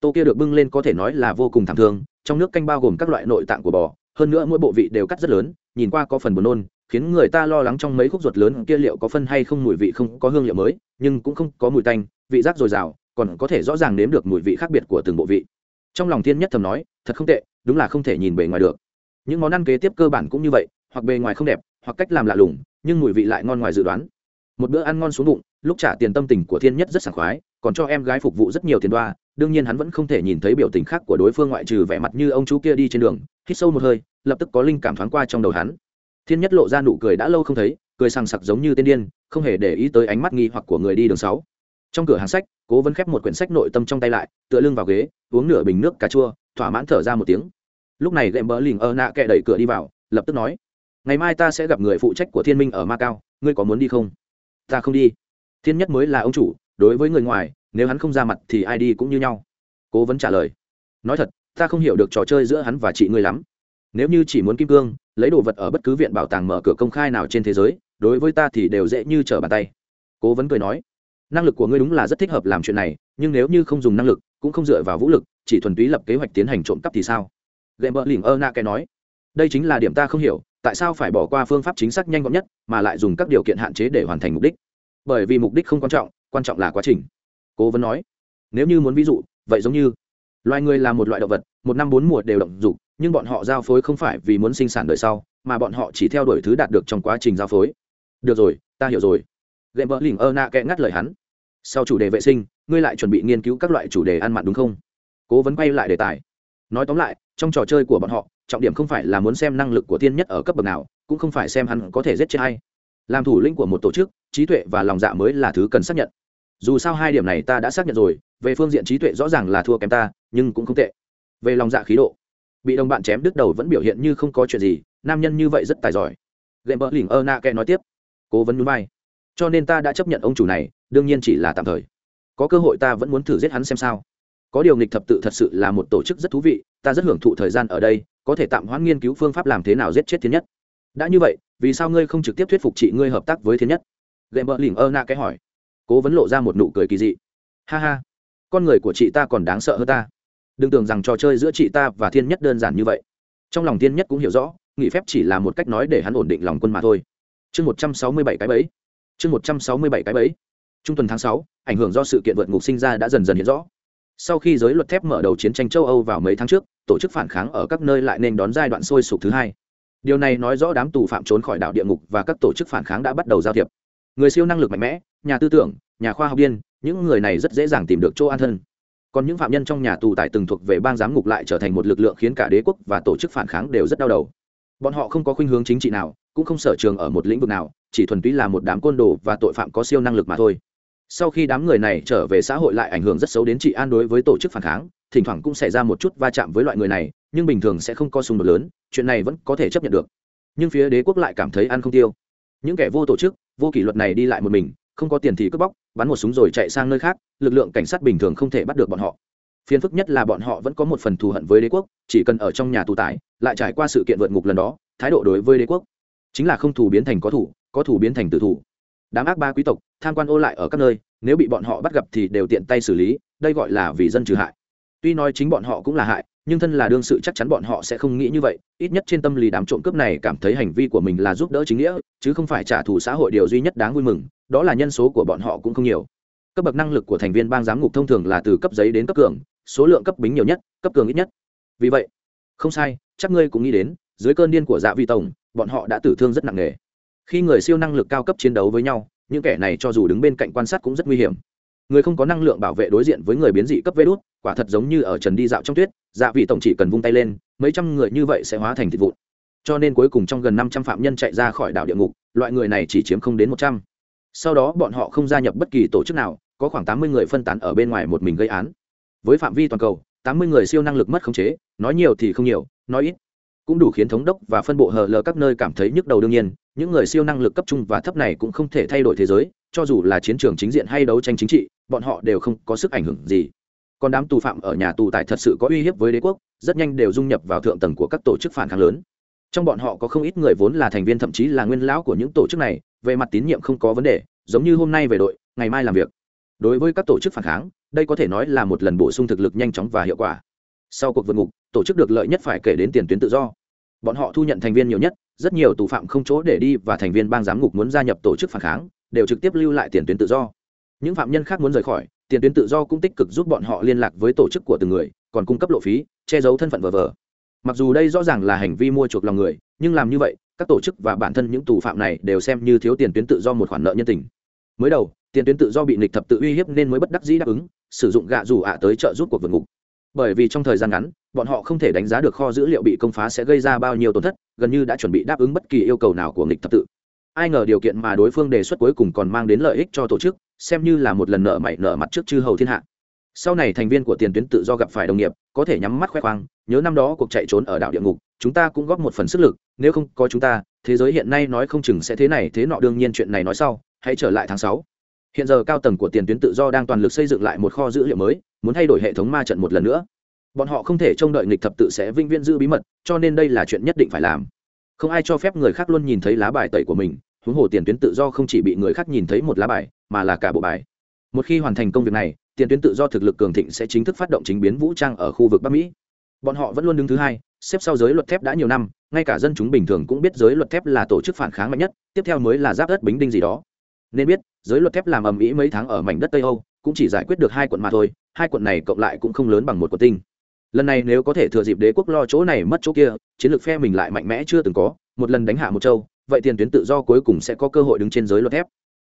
Tô kia được bưng lên có thể nói là vô cùng thảm thương, trong nước canh bao gồm các loại nội tạng của bò, hơn nữa mỗi bộ vị đều cắt rất lớn, nhìn qua có phần buồn nôn, khiến người ta lo lắng trong mấy khúc ruột lớn kia liệu có phân hay không mùi vị không có hương liệu mới, nhưng cũng không có mùi tanh, vị giác dồi dào, còn có thể rõ ràng nếm được mùi vị khác biệt của từng bộ vị. Trong lòng thiên nhất thầm nói, thật không tệ, đúng là không thể nhìn bề ngoài được. Những món ăn kế tiếp cơ bản cũng như vậy, hoặc bề ngoài không đẹp, hoặc cách làm lạ lùng, nhưng mùi vị lại ngon ngoài dự đoán một bữa ăn ngon xuống bụng, lúc trả tiền tâm tình của thiên nhất rất sảng khoái, còn cho em gái phục vụ rất nhiều tiền đoa, đương nhiên hắn vẫn không thể nhìn thấy biểu tình khác của đối phương ngoại trừ vẻ mặt như ông chú kia đi trên đường, hít sâu một hơi, lập tức có linh cảm thoáng qua trong đầu hắn. Thiên nhất lộ ra nụ cười đã lâu không thấy, cười sằng sặc giống như tên điên, không hề để ý tới ánh mắt nghi hoặc của người đi đường sáu. Trong cửa hàng sách, cố vấn khép một quyển sách nội tâm trong tay lại, tựa lưng vào ghế, uống nửa bình nước cà chua, thỏa mãn thở ra một tiếng. Lúc này gệm bỡ lình ơ nạ kệ đẩy cửa đi vào, lập tức nói, ngày mai ta sẽ gặp người phụ trách của thiên minh ở ma cao ngươi có muốn đi không? Ta không đi. Thiên nhất mới là ông chủ, đối với người ngoài, nếu hắn không ra mặt thì ai đi cũng như nhau. Cố vấn trả lời. Nói thật, ta không hiểu được trò chơi giữa hắn và chị ngươi lắm. Nếu như chỉ muốn kim cương, lấy đồ vật ở bất cứ viện bảo tàng mở cửa công khai nào trên thế giới, đối với ta thì đều dễ như trở bàn tay. Cố vấn cười nói. Năng lực của ngươi đúng là rất thích hợp làm chuyện này, nhưng nếu như không dùng năng lực, cũng không dựa vào vũ lực, chỉ thuần túy lập kế hoạch tiến hành trộm cắp thì sao? Gệm bờ lỉnh ơ na cái nói. Đây chính là điểm ta không hiểu tại sao phải bỏ qua phương pháp chính xác nhanh gọn nhất, mà lại dùng các điều kiện hạn chế để hoàn thành mục đích? Bởi vì mục đích không quan trọng quan trọng là quá trình. Cố vấn nói. Nếu như muốn ví dụ, vậy giống như, loài người là một loại động vật, một năm bốn mùa đều động dục, nhưng bọn họ giao phối không phải vì muốn sinh sản đời sau, mà bọn họ chỉ theo đuổi thứ đạt được trong quá trình giao phối. Được rồi, ta hiểu rồi. Gã vợ lỉnh ơ nạ kẽ ngắt lời hắn. Sau chủ đề vệ sinh, ngươi lại chuẩn bị nghiên cứu các loại chủ đề ăn mặn đúng không? Cố vấn quay lại đề tài. Nói tóm lại, trong trò chơi của bọn họ trọng điểm không phải là muốn xem năng lực của tiên nhất ở cấp bậc nào, cũng không phải xem hắn có thể giết chết hay làm thủ lĩnh của một tổ chức, trí tuệ và lòng dạ mới là thứ cần xác nhận. Dù sao hai điểm này ta đã xác nhận rồi, về phương diện trí tuệ rõ ràng là thua kém ta, nhưng cũng không tệ. Về lòng dạ khí độ, bị đồng bạn chém đứt đầu vẫn biểu hiện như không có chuyện gì, nam nhân như vậy rất tài giỏi. Gậy bờ lỉnh ơ na kệ nói tiếp, cố vấn núi bay. Cho nên ta đã chấp nhận ông chủ này, đương nhiên chỉ là tạm thời. Có cơ hội ta vẫn muốn thử giết hắn xem sao. Có điều nghịch thập tự thật sự là một tổ chức rất thú vị ta rất hưởng thụ thời gian ở đây, có thể tạm hoãn nghiên cứu phương pháp làm thế nào giết chết thiên nhất. Đã như vậy, vì sao ngươi không trực tiếp thuyết phục chị ngươi hợp tác với thiên nhất? Gậy bờ lỉnh ơ na cái hỏi. Cố vấn lộ ra một nụ cười kỳ dị. Ha ha, con người của chị ta còn đáng sợ hơn ta. Đừng tưởng rằng trò chơi giữa chị ta và thiên nhất đơn giản như vậy. Trong lòng thiên nhất cũng hiểu rõ, nghỉ phép chỉ là một cách nói để hắn ổn định lòng quân mà thôi. Chương một trăm sáu mươi bảy cái bẫy. Chương một trăm sáu mươi bảy cái bẫy. Trung tuần tháng sáu, ảnh hưởng do sự kiện vượt ngục sinh ra đã dần dần hiện rõ sau khi giới luật thép mở đầu chiến tranh châu âu vào mấy tháng trước, tổ chức phản kháng ở các nơi lại nên đón giai đoạn sôi sục thứ hai. Điều này nói rõ đám tù phạm trốn khỏi đảo địa ngục và các tổ chức phản kháng đã bắt đầu giao thiệp. Người siêu năng lực mạnh mẽ, nhà tư tưởng, nhà khoa học điên, những người này rất dễ dàng tìm được chỗ an thân. Còn những phạm nhân trong nhà tù tại từng thuộc về bang giám ngục lại trở thành một lực lượng khiến cả đế quốc và tổ chức phản kháng đều rất đau đầu. Bọn họ không có khuynh hướng chính trị nào, cũng không sở trường ở một lĩnh vực nào, chỉ thuần túy là một đám côn đồ và tội phạm có siêu năng lực mà thôi sau khi đám người này trở về xã hội lại ảnh hưởng rất xấu đến trị an đối với tổ chức phản kháng, thỉnh thoảng cũng xảy ra một chút va chạm với loại người này, nhưng bình thường sẽ không có xung đột lớn, chuyện này vẫn có thể chấp nhận được. Nhưng phía đế quốc lại cảm thấy ăn không tiêu. Những kẻ vô tổ chức, vô kỷ luật này đi lại một mình, không có tiền thì cướp bóc, bắn một súng rồi chạy sang nơi khác, lực lượng cảnh sát bình thường không thể bắt được bọn họ. Phiền phức nhất là bọn họ vẫn có một phần thù hận với đế quốc, chỉ cần ở trong nhà tù tải, lại trải qua sự kiện vượt ngục lần đó, thái độ đối với đế quốc chính là không thủ biến thành có thủ có thủ biến thành tử thủ đám ác ba quý tộc, tham quan ô lại ở các nơi, nếu bị bọn họ bắt gặp thì đều tiện tay xử lý, đây gọi là vì dân trừ hại. Tuy nói chính bọn họ cũng là hại, nhưng thân là đương sự chắc chắn bọn họ sẽ không nghĩ như vậy, ít nhất trên tâm lý đám trộm cướp này cảm thấy hành vi của mình là giúp đỡ chính nghĩa, chứ không phải trả thù xã hội điều duy nhất đáng vui mừng, đó là nhân số của bọn họ cũng không nhiều. Cấp bậc năng lực của thành viên bang giám ngục thông thường là từ cấp giấy đến cấp cường, số lượng cấp bính nhiều nhất, cấp cường ít nhất. Vì vậy, không sai, chắc ngươi cũng nghĩ đến, dưới cơn điên của dạ vi tổng, bọn họ đã tử thương rất nặng nề khi người siêu năng lực cao cấp chiến đấu với nhau, những kẻ này cho dù đứng bên cạnh quan sát cũng rất nguy hiểm. Người không có năng lượng bảo vệ đối diện với người biến dị cấp vê đốt quả thật giống như ở trần đi dạo trong tuyết dạ vị tổng chỉ cần vung tay lên, mấy trăm người như vậy sẽ hóa thành thịt vụn. Cho nên cuối cùng trong gần năm trăm phạm nhân chạy ra khỏi đảo địa ngục, loại người này chỉ chiếm không đến một trăm. Sau đó bọn họ không gia nhập bất kỳ tổ chức nào, có khoảng tám mươi người phân tán ở bên ngoài một mình gây án. Với phạm vi toàn cầu, tám mươi người siêu năng lực mất khống chế, nói nhiều thì không nhiều, nói ít. Cũng đủ khiến thống đốc và phân bộ hờ lờ các nơi cảm thấy nhức đầu đương nhiên những người siêu năng lực cấp trung và thấp này cũng không thể thay đổi thế giới, cho dù là chiến trường chính diện hay đấu tranh chính trị, bọn họ đều không có sức ảnh hưởng gì. Còn đám tù phạm ở nhà tù tại thật sự có uy hiếp với đế quốc, rất nhanh đều dung nhập vào thượng tầng của các tổ chức phản kháng lớn. Trong bọn họ có không ít người vốn là thành viên thậm chí là nguyên lão của những tổ chức này, về mặt tín nhiệm không có vấn đề, giống như hôm nay về đội, ngày mai làm việc. Đối với các tổ chức phản kháng, đây có thể nói là một lần bổ sung thực lực nhanh chóng và hiệu quả. Sau cuộc vượt ngục, tổ chức được lợi nhất phải kể đến tiền tuyến tự do bọn họ thu nhận thành viên nhiều nhất, rất nhiều tù phạm không chỗ để đi và thành viên bang giám ngục muốn gia nhập tổ chức phản kháng, đều trực tiếp lưu lại tiền tuyến tự do. Những phạm nhân khác muốn rời khỏi, tiền tuyến tự do cũng tích cực giúp bọn họ liên lạc với tổ chức của từng người, còn cung cấp lộ phí, che giấu thân phận vờ vờ. Mặc dù đây rõ ràng là hành vi mua chuộc lòng người, nhưng làm như vậy, các tổ chức và bản thân những tù phạm này đều xem như thiếu tiền tuyến tự do một khoản nợ nhân tình. Mới đầu, tiền tuyến tự do bị nịch thập tự uy hiếp nên mới bất đắc dĩ đáp ứng, sử dụng gạ rủ ạ tới trợ giúp cuộc vượt ngục bởi vì trong thời gian ngắn, bọn họ không thể đánh giá được kho dữ liệu bị công phá sẽ gây ra bao nhiêu tổn thất, gần như đã chuẩn bị đáp ứng bất kỳ yêu cầu nào của nghịch thập tự. Ai ngờ điều kiện mà đối phương đề xuất cuối cùng còn mang đến lợi ích cho tổ chức, xem như là một lần nợ mày nợ mặt trước chư hầu thiên hạ. Sau này thành viên của tiền tuyến tự do gặp phải đồng nghiệp, có thể nhắm mắt khoe khoang, nhớ năm đó cuộc chạy trốn ở đảo địa ngục, chúng ta cũng góp một phần sức lực, nếu không có chúng ta, thế giới hiện nay nói không chừng sẽ thế này, thế nọ đương nhiên chuyện này nói sau, hãy trở lại tháng sáu. Hiện giờ cao tầng của tiền tuyến tự do đang toàn lực xây dựng lại một kho dữ liệu mới muốn thay đổi hệ thống ma trận một lần nữa. Bọn họ không thể trông đợi nghịch thập tự sẽ vinh viễn giữ bí mật, cho nên đây là chuyện nhất định phải làm. Không ai cho phép người khác luôn nhìn thấy lá bài tẩy của mình, huống hồ tiền tuyến tự do không chỉ bị người khác nhìn thấy một lá bài, mà là cả bộ bài. Một khi hoàn thành công việc này, tiền tuyến tự do thực lực cường thịnh sẽ chính thức phát động chính biến vũ trang ở khu vực bắc mỹ. Bọn họ vẫn luôn đứng thứ hai, xếp sau giới luật thép đã nhiều năm, ngay cả dân chúng bình thường cũng biết giới luật thép là tổ chức phản kháng mạnh nhất, tiếp theo mới là giáp đất bính đinh gì đó. Nên biết, giới luật thép làm ầm ĩ mấy tháng ở mảnh đất tây âu cũng chỉ giải quyết được hai quận mà thôi, hai quận này cộng lại cũng không lớn bằng một quận tinh. Lần này nếu có thể thừa dịp đế quốc lo chỗ này mất chỗ kia, chiến lược phe mình lại mạnh mẽ chưa từng có, một lần đánh hạ một châu, vậy tiền tuyến tự do cuối cùng sẽ có cơ hội đứng trên giới luật thép.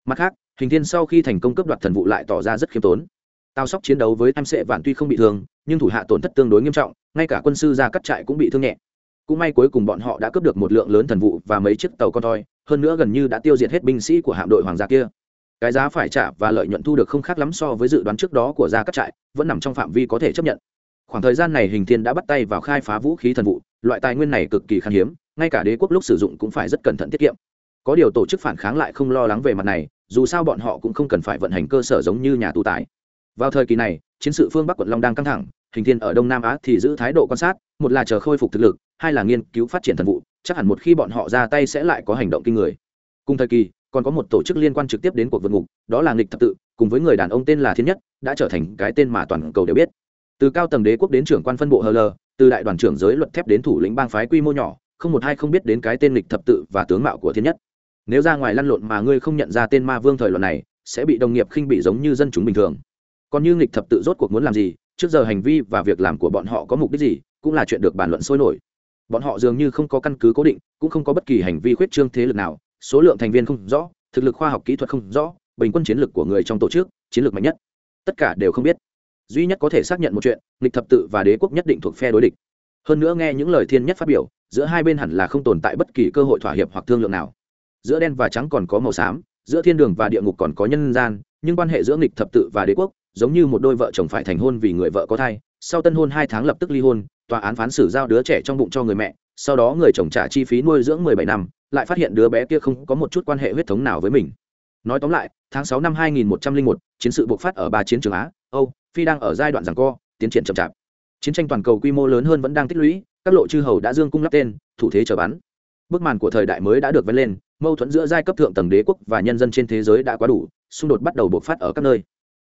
Mặt khác, hình thiên sau khi thành công cấp đoạt thần vụ lại tỏ ra rất khiêm tốn. Tao sóc chiến đấu với em sệ vạn tuy không bị thương, nhưng thủ hạ tổn thất tương đối nghiêm trọng, ngay cả quân sư ra cắt trại cũng bị thương nhẹ. Cũng may cuối cùng bọn họ đã cướp được một lượng lớn thần vụ và mấy chiếc tàu con thoi hơn nữa gần như đã tiêu diệt hết binh sĩ của hạm đội hoàng gia kia cái giá phải trả và lợi nhuận thu được không khác lắm so với dự đoán trước đó của gia cắt trại, vẫn nằm trong phạm vi có thể chấp nhận. Khoảng thời gian này hình thiên đã bắt tay vào khai phá vũ khí thần vụ, loại tài nguyên này cực kỳ khan hiếm, ngay cả đế quốc lúc sử dụng cũng phải rất cẩn thận tiết kiệm. Có điều tổ chức phản kháng lại không lo lắng về mặt này, dù sao bọn họ cũng không cần phải vận hành cơ sở giống như nhà tù tải vào thời kỳ này, chiến sự phương bắc quận long đang căng thẳng, hình thiên ở đông nam á thì giữ thái độ quan sát, một là chờ khôi phục thực lực, hai là nghiên cứu phát triển thần vụ, chắc hẳn một khi bọn họ ra tay sẽ lại có hành động kinh người. Cùng thời kỳ còn có một tổ chức liên quan trực tiếp đến cuộc vượt ngục, đó là nghịch thập tự, cùng với người đàn ông tên là thiên nhất, đã trở thành cái tên mà toàn cầu đều biết. Từ cao tầng đế quốc đến trưởng quan phân bộ hờ lờ từ đại đoàn trưởng giới luật thép đến thủ lĩnh bang phái quy mô nhỏ, không một ai không biết đến cái tên lịch thập tự và tướng mạo của thiên nhất. Nếu ra ngoài lăn lộn mà ngươi không nhận ra tên ma vương thời luận này, sẽ bị đồng nghiệp khinh bị giống như dân chúng bình thường. Còn như nghịch thập tự rốt cuộc muốn làm gì, trước giờ hành vi và việc làm của bọn họ có mục đích gì, cũng là chuyện được bàn luận sôi nổi. Bọn họ dường như không có căn cứ cố định, cũng không có bất kỳ hành vi khuyết trương thế lực nào số lượng thành viên không rõ, thực lực khoa học kỹ thuật không rõ, bình quân chiến lược của người trong tổ chức, chiến lược mạnh nhất. Tất cả đều không biết. Duy nhất có thể xác nhận một chuyện, nghịch thập tự và đế quốc nhất định thuộc phe đối địch. Hơn nữa nghe những lời thiên nhất phát biểu, giữa hai bên hẳn là không tồn tại bất kỳ cơ hội thỏa hiệp hoặc thương lượng nào. Giữa đen và trắng còn có màu xám, giữa thiên đường và địa ngục còn có nhân gian, nhưng quan hệ giữa nghịch thập tự và đế quốc, giống như một đôi vợ chồng phải thành hôn vì người vợ có thai, sau tân hôn hai tháng lập tức ly hôn, tòa án phán xử giao đứa trẻ trong bụng cho người mẹ, sau đó người chồng trả chi phí nuôi dưỡng mười bảy năm lại phát hiện đứa bé kia không có một chút quan hệ huyết thống nào với mình. Nói tóm lại, tháng sáu năm hai nghìn một trăm linh một, chiến sự bộc phát ở ba chiến trường á, âu, phi đang ở giai đoạn giằng co, tiến triển chậm chạp. Chiến tranh toàn cầu quy mô lớn hơn vẫn đang tích lũy, các lộ chư hầu đã dương cung lắp tên, thủ thế chờ bắn. Bức màn của thời đại mới đã được vén lên, mâu thuẫn giữa giai cấp thượng tầng đế quốc và nhân dân trên thế giới đã quá đủ, xung đột bắt đầu bộc phát ở các nơi.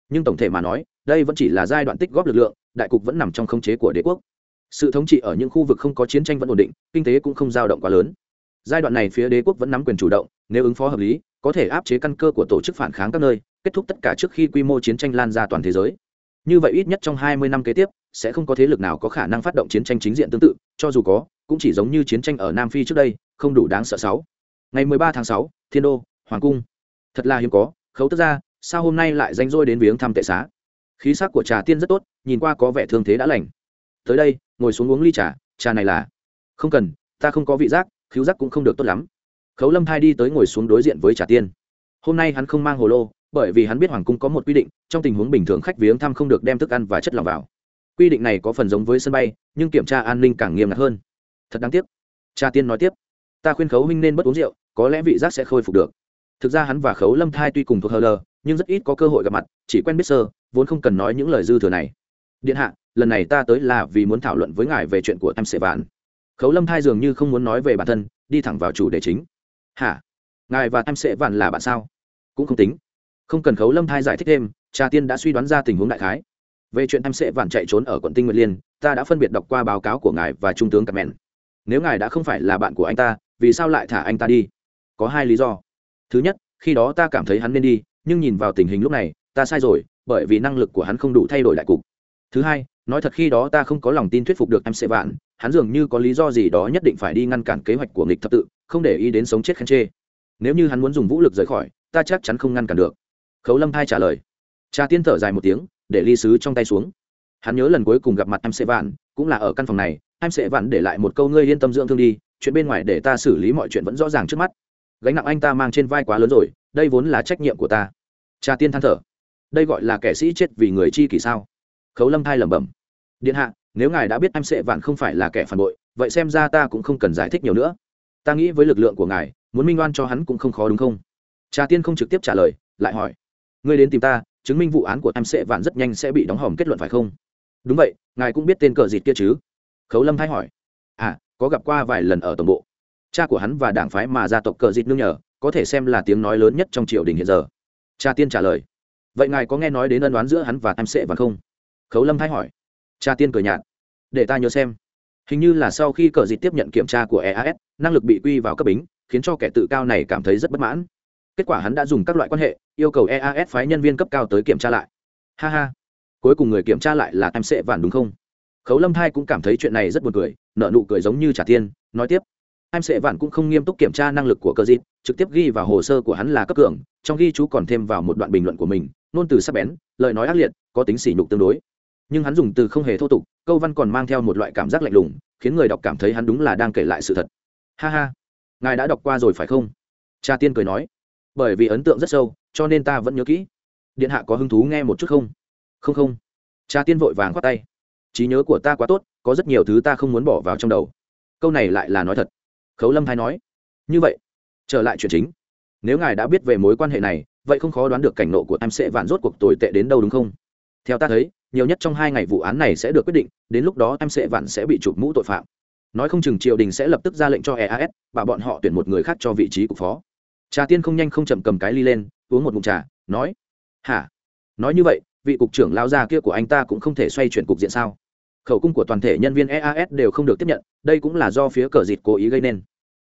Nhưng tổng thể mà nói, đây vẫn chỉ là giai đoạn tích góp lực lượng, đại cục vẫn nằm trong khống chế của đế quốc. Sự thống trị ở những khu vực không có chiến tranh vẫn ổn định, kinh tế cũng không dao động quá lớn giai đoạn này phía đế quốc vẫn nắm quyền chủ động, nếu ứng phó hợp lý, có thể áp chế căn cơ của tổ chức phản kháng các nơi, kết thúc tất cả trước khi quy mô chiến tranh lan ra toàn thế giới. Như vậy ít nhất trong 20 năm kế tiếp, sẽ không có thế lực nào có khả năng phát động chiến tranh chính diện tương tự, cho dù có, cũng chỉ giống như chiến tranh ở nam phi trước đây, không đủ đáng sợ sáu. Ngày 13 tháng sáu, thiên đô, hoàng cung. Thật là hiếm có, khấu tức ra, sao hôm nay lại danh rôi đến viếng thăm tệ xá? Khí sắc của trà tiên rất tốt, nhìn qua có vẻ thương thế đã lành. Tới đây, ngồi xuống uống ly trà trà này là. Không cần, ta không có vị giác khiếu giác cũng không được tốt lắm. Khấu lâm thai đi tới ngồi xuống đối diện với trà tiên. Hôm nay hắn không mang hồ lô, bởi vì hắn biết hoàng cung có một quy định, trong tình huống bình thường khách viếng thăm không được đem thức ăn và chất lỏng vào. Quy định này có phần giống với sân bay, nhưng kiểm tra an ninh càng nghiêm ngặt hơn. Thật đáng tiếc. Cha tiên nói tiếp. Ta khuyên khấu huynh nên bất uống rượu, có lẽ vị giác sẽ khôi phục được. Thực ra hắn và khấu lâm thai tuy cùng thuộc hờ lờ, nhưng rất ít có cơ hội gặp mặt, chỉ quen biết sơ, vốn không cần nói những lời dư thừa này. Điện hạ, lần này ta tới là vì muốn thảo luận với ngài về chuyện của em sệ vạn khấu lâm thai dường như không muốn nói về bản thân, đi thẳng vào chủ đề chính. Hả? Ngài và em sẽ vạn là bạn sao? Cũng không tính. Không cần khấu lâm thai giải thích thêm, trà tiên đã suy đoán ra tình huống đại khái. Về chuyện em sẽ vạn chạy trốn ở quận tinh nguyệt liên, ta đã phân biệt đọc qua báo cáo của ngài và trung tướng cặp mẹn. Nếu ngài đã không phải là bạn của anh ta, vì sao lại thả anh ta đi? Có hai lý do. Thứ nhất, khi đó ta cảm thấy hắn nên đi, nhưng nhìn vào tình hình lúc này, ta sai rồi, bởi vì năng lực của hắn không đủ thay đổi đại cục thứ hai, nói thật khi đó ta không có lòng tin thuyết phục được em sẽ vạn. Hắn dường như có lý do gì đó nhất định phải đi ngăn cản kế hoạch của nghịch thập tự, không để ý đến sống chết khen chê. Nếu như hắn muốn dùng vũ lực rời khỏi, ta chắc chắn không ngăn cản được. Khấu lâm thai trả lời. Cha tiên thở dài một tiếng, để ly sứ trong tay xuống. Hắn nhớ lần cuối cùng gặp mặt em sẽ vạn, cũng là ở căn phòng này. Em sẽ vạn để lại một câu ngươi yên tâm dưỡng thương đi, chuyện bên ngoài để ta xử lý mọi chuyện vẫn rõ ràng trước mắt. Gánh nặng anh ta mang trên vai quá lớn rồi, đây vốn là trách nhiệm của ta. Cha tiên than thở. Đây gọi là kẻ sĩ chết vì người chi kỷ sao? Khấu lâm thai lẩm bẩm. Điện hạ, nếu ngài đã biết em Sệ vạn không phải là kẻ phản bội, vậy xem ra ta cũng không cần giải thích nhiều nữa. Ta nghĩ với lực lượng của ngài, muốn minh oan cho hắn cũng không khó đúng không? Trà tiên không trực tiếp trả lời, lại hỏi, ngươi đến tìm ta, chứng minh vụ án của em Sệ vạn rất nhanh sẽ bị đóng hòm kết luận phải không? Đúng vậy, ngài cũng biết tên cờ dịt kia chứ? Khấu lâm thái hỏi à có gặp qua vài lần ở tổng bộ. Cha của hắn và đảng phái mà gia tộc cờ dịt nương nhờ, có thể xem là tiếng nói lớn nhất trong triều đình hiện giờ. Cha tiên trả lời, vậy ngài có nghe nói đến ân đoán giữa hắn và em Sệ vạn không? Khấu lâm thái hỏi. Cha tiên cười nhạt. Để ta nhớ xem. Hình như là sau khi cờ dịt tiếp nhận kiểm tra của eas năng lực bị quy vào cấp bính, khiến cho kẻ tự cao này cảm thấy rất bất mãn. Kết quả hắn đã dùng các loại quan hệ, yêu cầu eas phái nhân viên cấp cao tới kiểm tra lại. Ha ha. Cuối cùng người kiểm tra lại là em sẽ vản đúng không? Khấu lâm thai cũng cảm thấy chuyện này rất buồn cười nợ nụ cười giống như trả tiên nói tiếp. Em sẽ vản cũng không nghiêm túc kiểm tra năng lực của cờ dịt trực tiếp ghi vào hồ sơ của hắn là cấp cường, trong ghi chú còn thêm vào một đoạn bình luận của mình nôn từ sắc bén, lời nói ác liệt, có tính sỉ nhục tương đối nhưng hắn dùng từ không hề thô tục, câu văn còn mang theo một loại cảm giác lạnh lùng, khiến người đọc cảm thấy hắn đúng là đang kể lại sự thật. Ha ha, ngài đã đọc qua rồi phải không? Cha tiên cười nói. Bởi vì ấn tượng rất sâu, cho nên ta vẫn nhớ kỹ. Điện hạ có hứng thú nghe một chút không? Không không. Cha tiên vội vàng khoát tay. Trí nhớ của ta quá tốt, có rất nhiều thứ ta không muốn bỏ vào trong đầu. Câu này lại là nói thật. Khấu lâm thái nói. Như vậy, trở lại chuyện chính. Nếu ngài đã biết về mối quan hệ này, vậy không khó đoán được cảnh nộ của em sẽ vạn rốt cuộc tồi tệ đến đâu đúng không? Theo ta thấy, nhiều nhất trong hai ngày vụ án này sẽ được quyết định, đến lúc đó em sẽ vạn sẽ bị chụp mũ tội phạm. Nói không chừng triều đình sẽ lập tức ra lệnh cho eas và bọn họ tuyển một người khác cho vị trí cục phó. Trà tiên không nhanh không chậm cầm cái ly lên, uống một mụn trà, nói, hả? Nói như vậy, vị cục trưởng lao gia kia của anh ta cũng không thể xoay chuyển cục diện sao? Khẩu cung của toàn thể nhân viên eas đều không được tiếp nhận, đây cũng là do phía cờ dịt cố ý gây nên.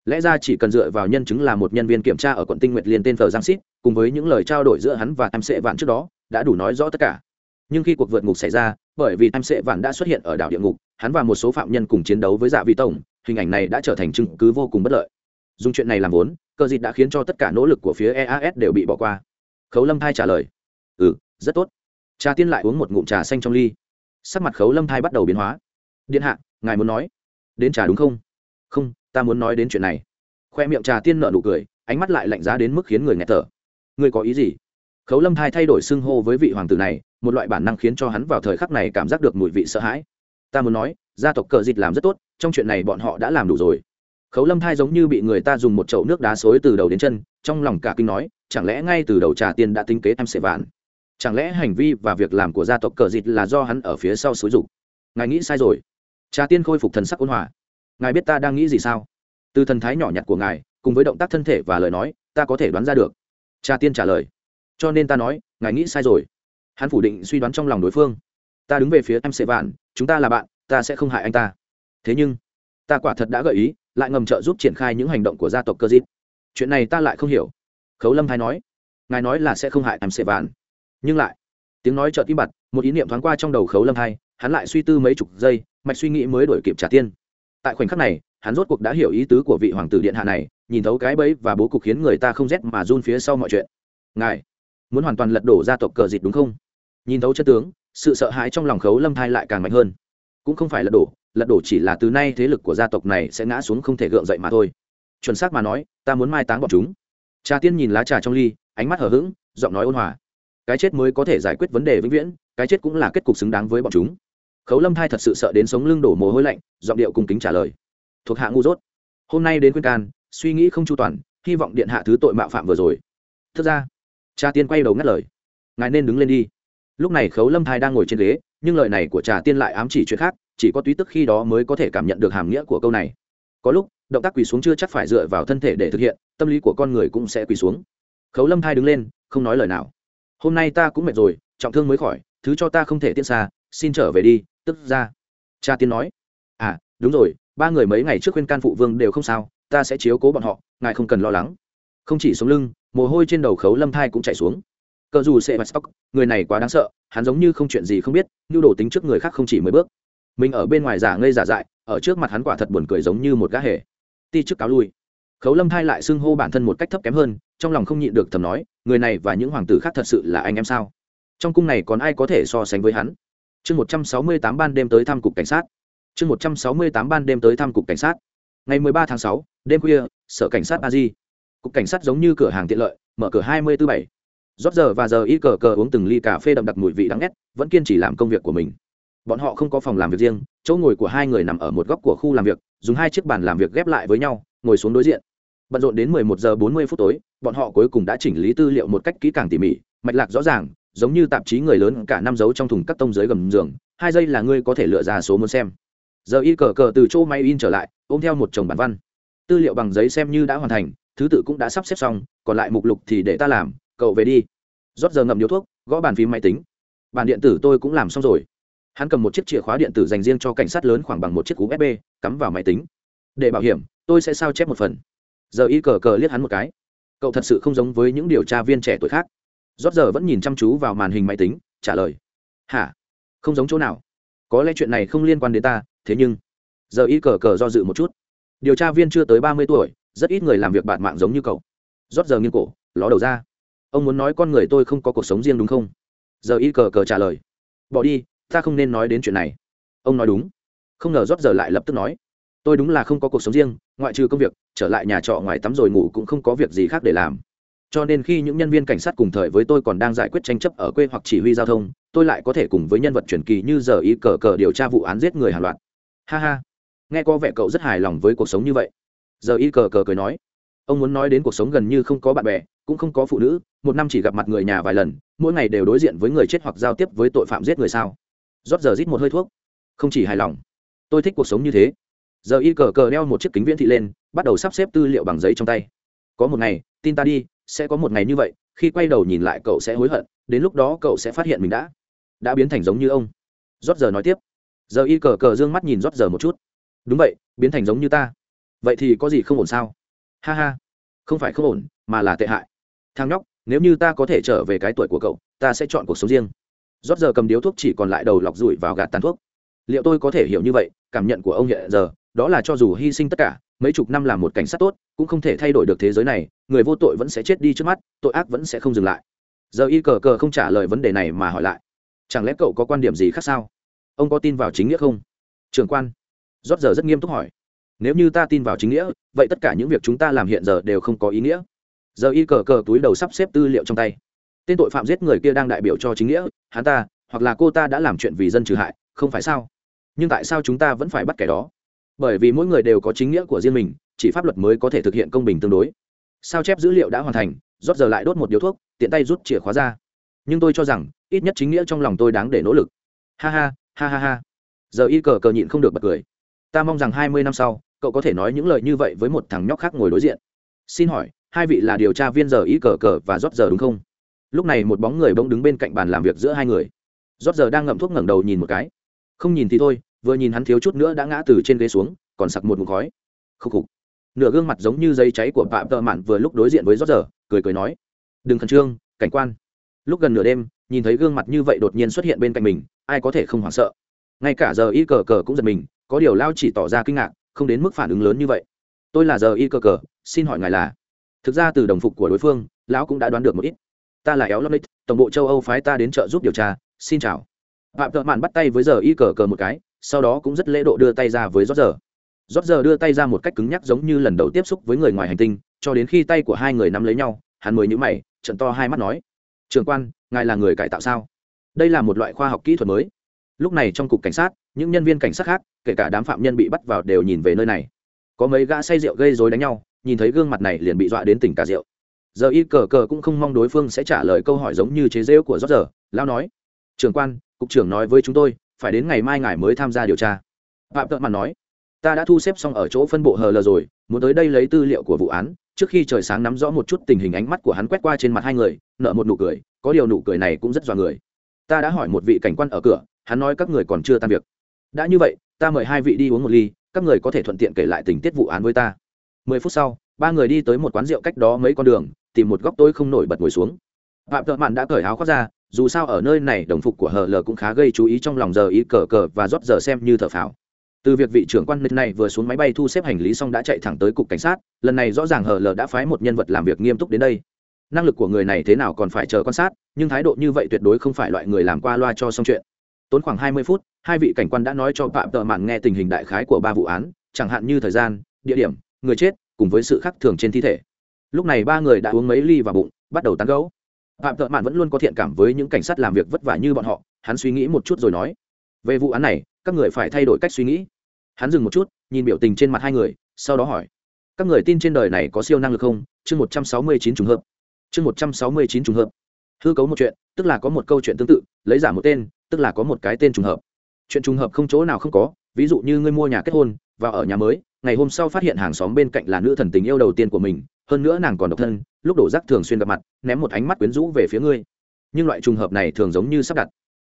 Lẽ ra chỉ cần dựa vào nhân chứng là một nhân viên kiểm tra ở quận tinh nguyệt liên tên thờ giang xít cùng với những lời trao đổi giữa hắn và em sệ vạn trước đó, đã đủ nói rõ tất cả nhưng khi cuộc vượt ngục xảy ra, bởi vì em sệ vạn đã xuất hiện ở đảo địa ngục, hắn và một số phạm nhân cùng chiến đấu với dạ vị tổng, hình ảnh này đã trở thành chứng cứ vô cùng bất lợi. Dùng chuyện này làm vốn cờ dịt đã khiến cho tất cả nỗ lực của phía eas đều bị bỏ qua. Khấu lâm thai trả lời. Ừ rất tốt. Trà tiên lại uống một ngụm trà xanh trong ly. Sắc mặt khấu lâm thai bắt đầu biến hóa. Điện hạ, ngài muốn nói? Đến trà đúng không? Không, ta muốn nói đến chuyện này. Khoe miệng trà tiên nợ nụ cười, ánh mắt lại lạnh giá đến mức khiến người nghe thở. Ngươi có ý gì? Khấu lâm thai thay đổi xưng hô với vị hoàng tử này, một loại bản năng khiến cho hắn vào thời khắc này cảm giác được mùi vị sợ hãi. Ta muốn nói, gia tộc cờ dịch làm rất tốt, trong chuyện này bọn họ đã làm đủ rồi. Khấu lâm thai giống như bị người ta dùng một chậu nước đá xối từ đầu đến chân, trong lòng cả kinh nói, chẳng lẽ ngay từ đầu trà tiên đã tính kế em sẽ vạn? Chẳng lẽ hành vi và việc làm của gia tộc cờ dịch là do hắn ở phía sau xúi dục? Ngài nghĩ sai rồi. Trà tiên khôi phục thần sắc ôn hòa. Ngài biết ta đang nghĩ gì sao? Từ thần thái nhỏ nhặt của ngài, cùng với động tác thân thể và lời nói, ta có thể đoán ra được. Cha tiên trả lời cho nên ta nói, ngài nghĩ sai rồi. Hắn phủ định suy đoán trong lòng đối phương. Ta đứng về phía em sẽ vạn, chúng ta là bạn, ta sẽ không hại anh ta. Thế nhưng, ta quả thật đã gợi ý, lại ngầm trợ giúp triển khai những hành động của gia tộc cơ dít chuyện này ta lại không hiểu. Khấu lâm thái nói, ngài nói là sẽ không hại em sẽ vạn. Nhưng lại, tiếng nói chợt im bặt, một ý niệm thoáng qua trong đầu khấu lâm hai hắn lại suy tư mấy chục giây, mạch suy nghĩ mới đổi kịp trả tiên tại khoảnh khắc này, hắn rốt cuộc đã hiểu ý tứ của vị hoàng tử điện hạ này, nhìn thấu cái bẫy và bố cục khiến người ta không rét mà run phía sau mọi chuyện. Ngài muốn hoàn toàn lật đổ gia tộc cờ dịt đúng không? Nhìn thấu chân tướng, sự sợ hãi trong lòng khấu lâm thai lại càng mạnh hơn. Cũng không phải lật đổ lật đổ chỉ là từ nay thế lực của gia tộc này sẽ ngã xuống không thể gượng dậy mà thôi. Chuẩn xác mà nói, ta muốn mai táng bọn chúng. Cha tiên nhìn lá trà trong ly, ánh mắt hở h ữ g giọng nói ôn hòa. Cái chết mới có thể giải quyết vấn đề vĩnh viễn, cái chết cũng là kết cục xứng đáng với bọn chúng. Khấu lâm thai thật sự sợ đến sống lưng đổ mồ hôi lạnh, giọng điệu cung kính trả lời. Thuộc hạ ngu dốt. Hôm nay đến khuyên can, suy nghĩ không chu toàn, hy vọng điện hạ thứ tội mạo phạm vừa rồi. Thực ra cha tiên quay đầu ngắt lời. Ngài nên đứng lên đi. Lúc này khấu lâm thai đang ngồi trên ghế, nhưng lời này của trà tiên lại ám chỉ chuyện khác, chỉ có túy tức khi đó mới có thể cảm nhận được hàm nghĩa của câu này. Có lúc, động tác quỳ xuống chưa chắc phải dựa vào thân thể để thực hiện, tâm lý của con người cũng sẽ quỳ xuống. Khấu lâm thai đứng lên, không nói lời nào. Hôm nay ta cũng mệt rồi, trọng thương mới khỏi, thứ cho ta không thể tiễn xa, xin trở về đi, tức ra. Cha tiên nói. À đúng rồi, ba người mấy ngày trước khuyên can phụ vương đều không sao, ta sẽ chiếu cố bọn họ, ngài không cần lo lắng không chỉ sống lưng, mồ hôi trên đầu khấu lâm thai cũng chảy xuống. Cờ dù sẽ bắt stock người này quá đáng sợ, hắn giống như không chuyện gì không biết, nhu đồ tính trước người khác không chỉ mười bước. Mình ở bên ngoài giả ngây giả dại, ở trước mặt hắn quả thật buồn cười giống như một gã hề. Ti chức cáo lui. Khấu lâm thai lại xưng hô bản thân một cách thấp kém hơn, trong lòng không nhịn được thầm nói, người này và những hoàng tử khác thật sự là anh em sao? Trong cung này còn ai có thể so sánh với hắn? Chương một trăm sáu mươi tám ban đêm tới thăm cục cảnh sát. Chương một trăm sáu mươi tám ban đêm tới thăm cục cảnh sát. Ngày mười ba tháng sáu, đêm khuya, sở cảnh sát a di cục cảnh sát giống như cửa hàng tiện lợi, mở cửa hai mươi tư bảy. Rót giờ và giờ y cờ cờ uống từng ly cà phê đậm đặc mùi vị đắng ghét, vẫn kiên trì làm công việc của mình. Bọn họ không có phòng làm việc riêng, chỗ ngồi của hai người nằm ở một góc của khu làm việc, dùng hai chiếc bàn làm việc ghép lại với nhau, ngồi xuống đối diện. Bận rộn đến 11 giờ 40 phút tối, bọn họ cuối cùng đã chỉnh lý tư liệu một cách kỹ càng tỉ mỉ, mạch lạc rõ ràng, giống như tạp chí người lớn cả năm dấu trong thùng cắt tông dưới gầm giường, hai giây là ngươi có thể lựa ra số muốn xem. Giờ y cờ cờ từ chỗ máy in trở lại, ôm theo một chồng bản văn. Tư liệu bằng giấy xem như đã hoàn thành thứ tự cũng đã sắp xếp xong, còn lại mục lục thì để ta làm, cậu về đi. Rót giờ ngậm điếu thuốc, gõ bàn phím máy tính. Bản điện tử tôi cũng làm xong rồi. Hắn cầm một chiếc chìa khóa điện tử dành riêng cho cảnh sát lớn khoảng bằng một chiếc usb cắm vào máy tính. Để bảo hiểm, tôi sẽ sao chép một phần. Giờ y cờ cờ liếc hắn một cái. Cậu thật sự không giống với những điều tra viên trẻ tuổi khác. Rót giờ vẫn nhìn chăm chú vào màn hình máy tính, trả lời. Hả? Không giống chỗ nào. Có lẽ chuyện này không liên quan đến ta, thế nhưng, giờ y cờ cờ do dự một chút. Điều tra viên chưa tới ba mươi tuổi rất ít người làm việc bạn mạng giống như cậu. Rót giờ nghiêng cổ, ló đầu ra. Ông muốn nói con người tôi không có cuộc sống riêng đúng không? Giờ y cờ cờ trả lời. Bỏ đi, ta không nên nói đến chuyện này. Ông nói đúng. Không ngờ rót giờ lại lập tức nói. Tôi đúng là không có cuộc sống riêng, ngoại trừ công việc, trở lại nhà trọ ngoài tắm rồi ngủ cũng không có việc gì khác để làm. Cho nên khi những nhân viên cảnh sát cùng thời với tôi còn đang giải quyết tranh chấp ở quê hoặc chỉ huy giao thông, tôi lại có thể cùng với nhân vật truyền kỳ như giờ y cờ cờ điều tra vụ án giết người hàng loạt. Ha ha. Nghe có vẻ cậu rất hài lòng với cuộc sống như vậy giờ y cờ cờ cười nói, ông muốn nói đến cuộc sống gần như không có bạn bè, cũng không có phụ nữ, một năm chỉ gặp mặt người nhà vài lần, mỗi ngày đều đối diện với người chết hoặc giao tiếp với tội phạm giết người sao? Rót giờ rít một hơi thuốc, không chỉ hài lòng, tôi thích cuộc sống như thế. Giờ y cờ cờ đeo một chiếc kính viễn thị lên, bắt đầu sắp xếp tư liệu bằng giấy trong tay. Có một ngày, tin ta đi, sẽ có một ngày như vậy, khi quay đầu nhìn lại cậu sẽ hối hận, đến lúc đó cậu sẽ phát hiện mình đã đã biến thành giống như ông. Rót giờ nói tiếp. Giờ y cờ cờ d ư ơ n g mắt nhìn rót giờ một chút. Đúng vậy, biến thành giống như ta vậy thì có gì không ổn sao? Ha ha, không phải không ổn, mà là tệ hại. Thang nhóc, nếu như ta có thể trở về cái tuổi của cậu, ta sẽ chọn cuộc sống riêng. Rót giờ cầm điếu thuốc chỉ còn lại đầu lọc rủi vào gạt tàn thuốc. Liệu tôi có thể hiểu như vậy? Cảm nhận của ông hiện giờ, đó là cho dù hy sinh tất cả, mấy chục năm làm một cảnh sát tốt, cũng không thể thay đổi được thế giới này. Người vô tội vẫn sẽ chết đi trước mắt, tội ác vẫn sẽ không dừng lại. Giờ y cờ cờ không trả lời vấn đề này mà hỏi lại. Chẳng lẽ cậu có quan điểm gì khác sao? Ông có tin vào chính nghĩa không? Trường quan, rót giờ rất nghiêm túc hỏi nếu như ta tin vào chính nghĩa, vậy tất cả những việc chúng ta làm hiện giờ đều không có ý nghĩa. Giờ y cờ cờ túi đầu sắp xếp tư liệu trong tay. Tên tội phạm giết người kia đang đại biểu cho chính nghĩa, hắn ta, hoặc là cô ta đã làm chuyện vì dân trừ hại, không phải sao? Nhưng tại sao chúng ta vẫn phải bắt kẻ đó? Bởi vì mỗi người đều có chính nghĩa của riêng mình, chỉ pháp luật mới có thể thực hiện công bình tương đối. Sao chép dữ liệu đã hoàn thành, rót giờ lại đốt một điếu thuốc, tiện tay rút chìa khóa ra. Nhưng tôi cho rằng, ít nhất chính nghĩa trong lòng tôi đáng để nỗ lực. Ha ha ha ha ha. Giờ y cờ cờ nhịn không được bật cười. Ta mong rằng hai mươi năm sau cậu có thể nói những lời như vậy với một thằng nhóc khác ngồi đối diện. Xin hỏi, hai vị là điều tra viên giờ y cờ cờ và rót giờ đúng không? Lúc này một bóng người bỗng đứng bên cạnh bàn làm việc giữa hai người. Rót giờ đang ngậm thuốc ngẩng đầu nhìn một cái. Không nhìn thì thôi, vừa nhìn hắn thiếu chút nữa đã ngã từ trên ghế xuống, còn sặc một mục khói. Khúc khục. Nửa gương mặt giống như dây cháy của phạm tợ mạn vừa lúc đối diện với rót giờ, cười cười nói, đừng khẩn trương, cảnh quan. Lúc gần nửa đêm, nhìn thấy gương mặt như vậy đột nhiên xuất hiện bên cạnh mình, ai có thể không hoảng sợ. Ngay cả giờ y cờ cờ cũng giật mình, có điều lao chỉ tỏ ra kinh ngạc không đến mức phản ứng lớn như vậy. Tôi là giờ y cơ cờ, xin hỏi ngài là? Thực ra từ đồng phục của đối phương, lão cũng đã đoán được một ít. Ta là éo lomnic tổng bộ châu âu phái ta đến trợ giúp điều tra. Xin chào. Phạm thợ mạn bắt tay với giờ y cờ cờ một cái, sau đó cũng rất lễ độ đưa tay ra với rót giờ rót giờ đưa tay ra một cách cứng nhắc giống như lần đầu tiếp xúc với người ngoài hành tinh, cho đến khi tay của hai người nắm lấy nhau, hắn mới nhữ mày trận to hai mắt nói. Trường quan, ngài là người cải tạo sao? Đây là một loại khoa học kỹ thuật mới. Lúc này trong cục cảnh sát những nhân viên cảnh sát khác, kể cả đám phạm nhân bị bắt vào đều nhìn về nơi này. Có mấy gã say rượu gây dối đánh nhau, nhìn thấy gương mặt này liền bị dọa đến tỉnh cả rượu. Giờ y cờ cờ cũng không mong đối phương sẽ trả lời câu hỏi giống như chế rêu của rót giờ lao nói. "Trưởng quan, cục trưởng nói với chúng tôi, phải đến ngày mai ngài mới tham gia điều tra. Phạm tợn mặt nói. Ta đã thu xếp xong ở chỗ phân bộ hờ lờ rồi, muốn tới đây lấy tư liệu của vụ án. Trước khi trời sáng nắm rõ một chút tình hình ánh mắt của hắn quét qua trên mặt hai người nợ một nụ cười. Có điều nụ cười này cũng rất dọa người. Ta đã hỏi một vị cảnh quan ở cửa, hắn nói các người còn chưa tan việc đã như vậy, ta mời hai vị đi uống một ly, các người có thể thuận tiện kể lại tình tiết vụ án với ta. Mười phút sau, ba người đi tới một quán rượu cách đó mấy con đường, tìm một góc tối không nổi bật ngồi xuống. Phạm thợ mạn đã cởi áo khoác ra, dù sao ở nơi này đồng phục của hờ lờ cũng khá gây chú ý trong lòng giờ ý cờ cờ và rót giờ xem như thợ phào. Từ việc vị trưởng quan lịch này vừa xuống máy bay thu xếp hành lý xong đã chạy thẳng tới cục cảnh sát, lần này rõ ràng hờ lờ đã phái một nhân vật làm việc nghiêm túc đến đây. Năng lực của người này thế nào còn phải chờ quan sát, nhưng thái độ như vậy tuyệt đối không phải loại người làm qua loa cho xong chuyện. Tốn khoảng hai mươi phút hai vị cảnh quan đã nói cho phạm tợ mạn nghe tình hình đại khái của ba vụ án, chẳng hạn như thời gian, địa điểm, người chết, cùng với sự khác thường trên thi thể. Lúc này ba người đã uống mấy ly vào bụng, bắt đầu tán gấu phạm tợ mạn vẫn luôn có thiện cảm với những cảnh sát làm việc vất vả như bọn họ, hắn suy nghĩ một chút rồi nói, về vụ án này, các người phải thay đổi cách suy nghĩ. Hắn dừng một chút, nhìn biểu tình trên mặt hai người, sau đó hỏi, các người tin trên đời này có siêu năng lực không? Chương một trăm sáu mươi chín trùng hợp. Chương một trăm sáu mươi chín trùng hợp. Hư cấu một chuyện, tức là có một câu chuyện tương tự, lấy giả một tên, tức là có một cái tên trùng hợp chuyện trùng hợp không chỗ nào không có, ví dụ như ngươi mua nhà kết hôn và ở nhà mới, ngày hôm sau phát hiện hàng xóm bên cạnh là nữ thần tình yêu đầu tiên của mình, hơn nữa nàng còn độc thân, lúc đổ rác thường xuyên gặp mặt, ném một ánh mắt quyến rũ về phía ngươi. Nhưng loại trùng hợp này thường giống như sắp đặt.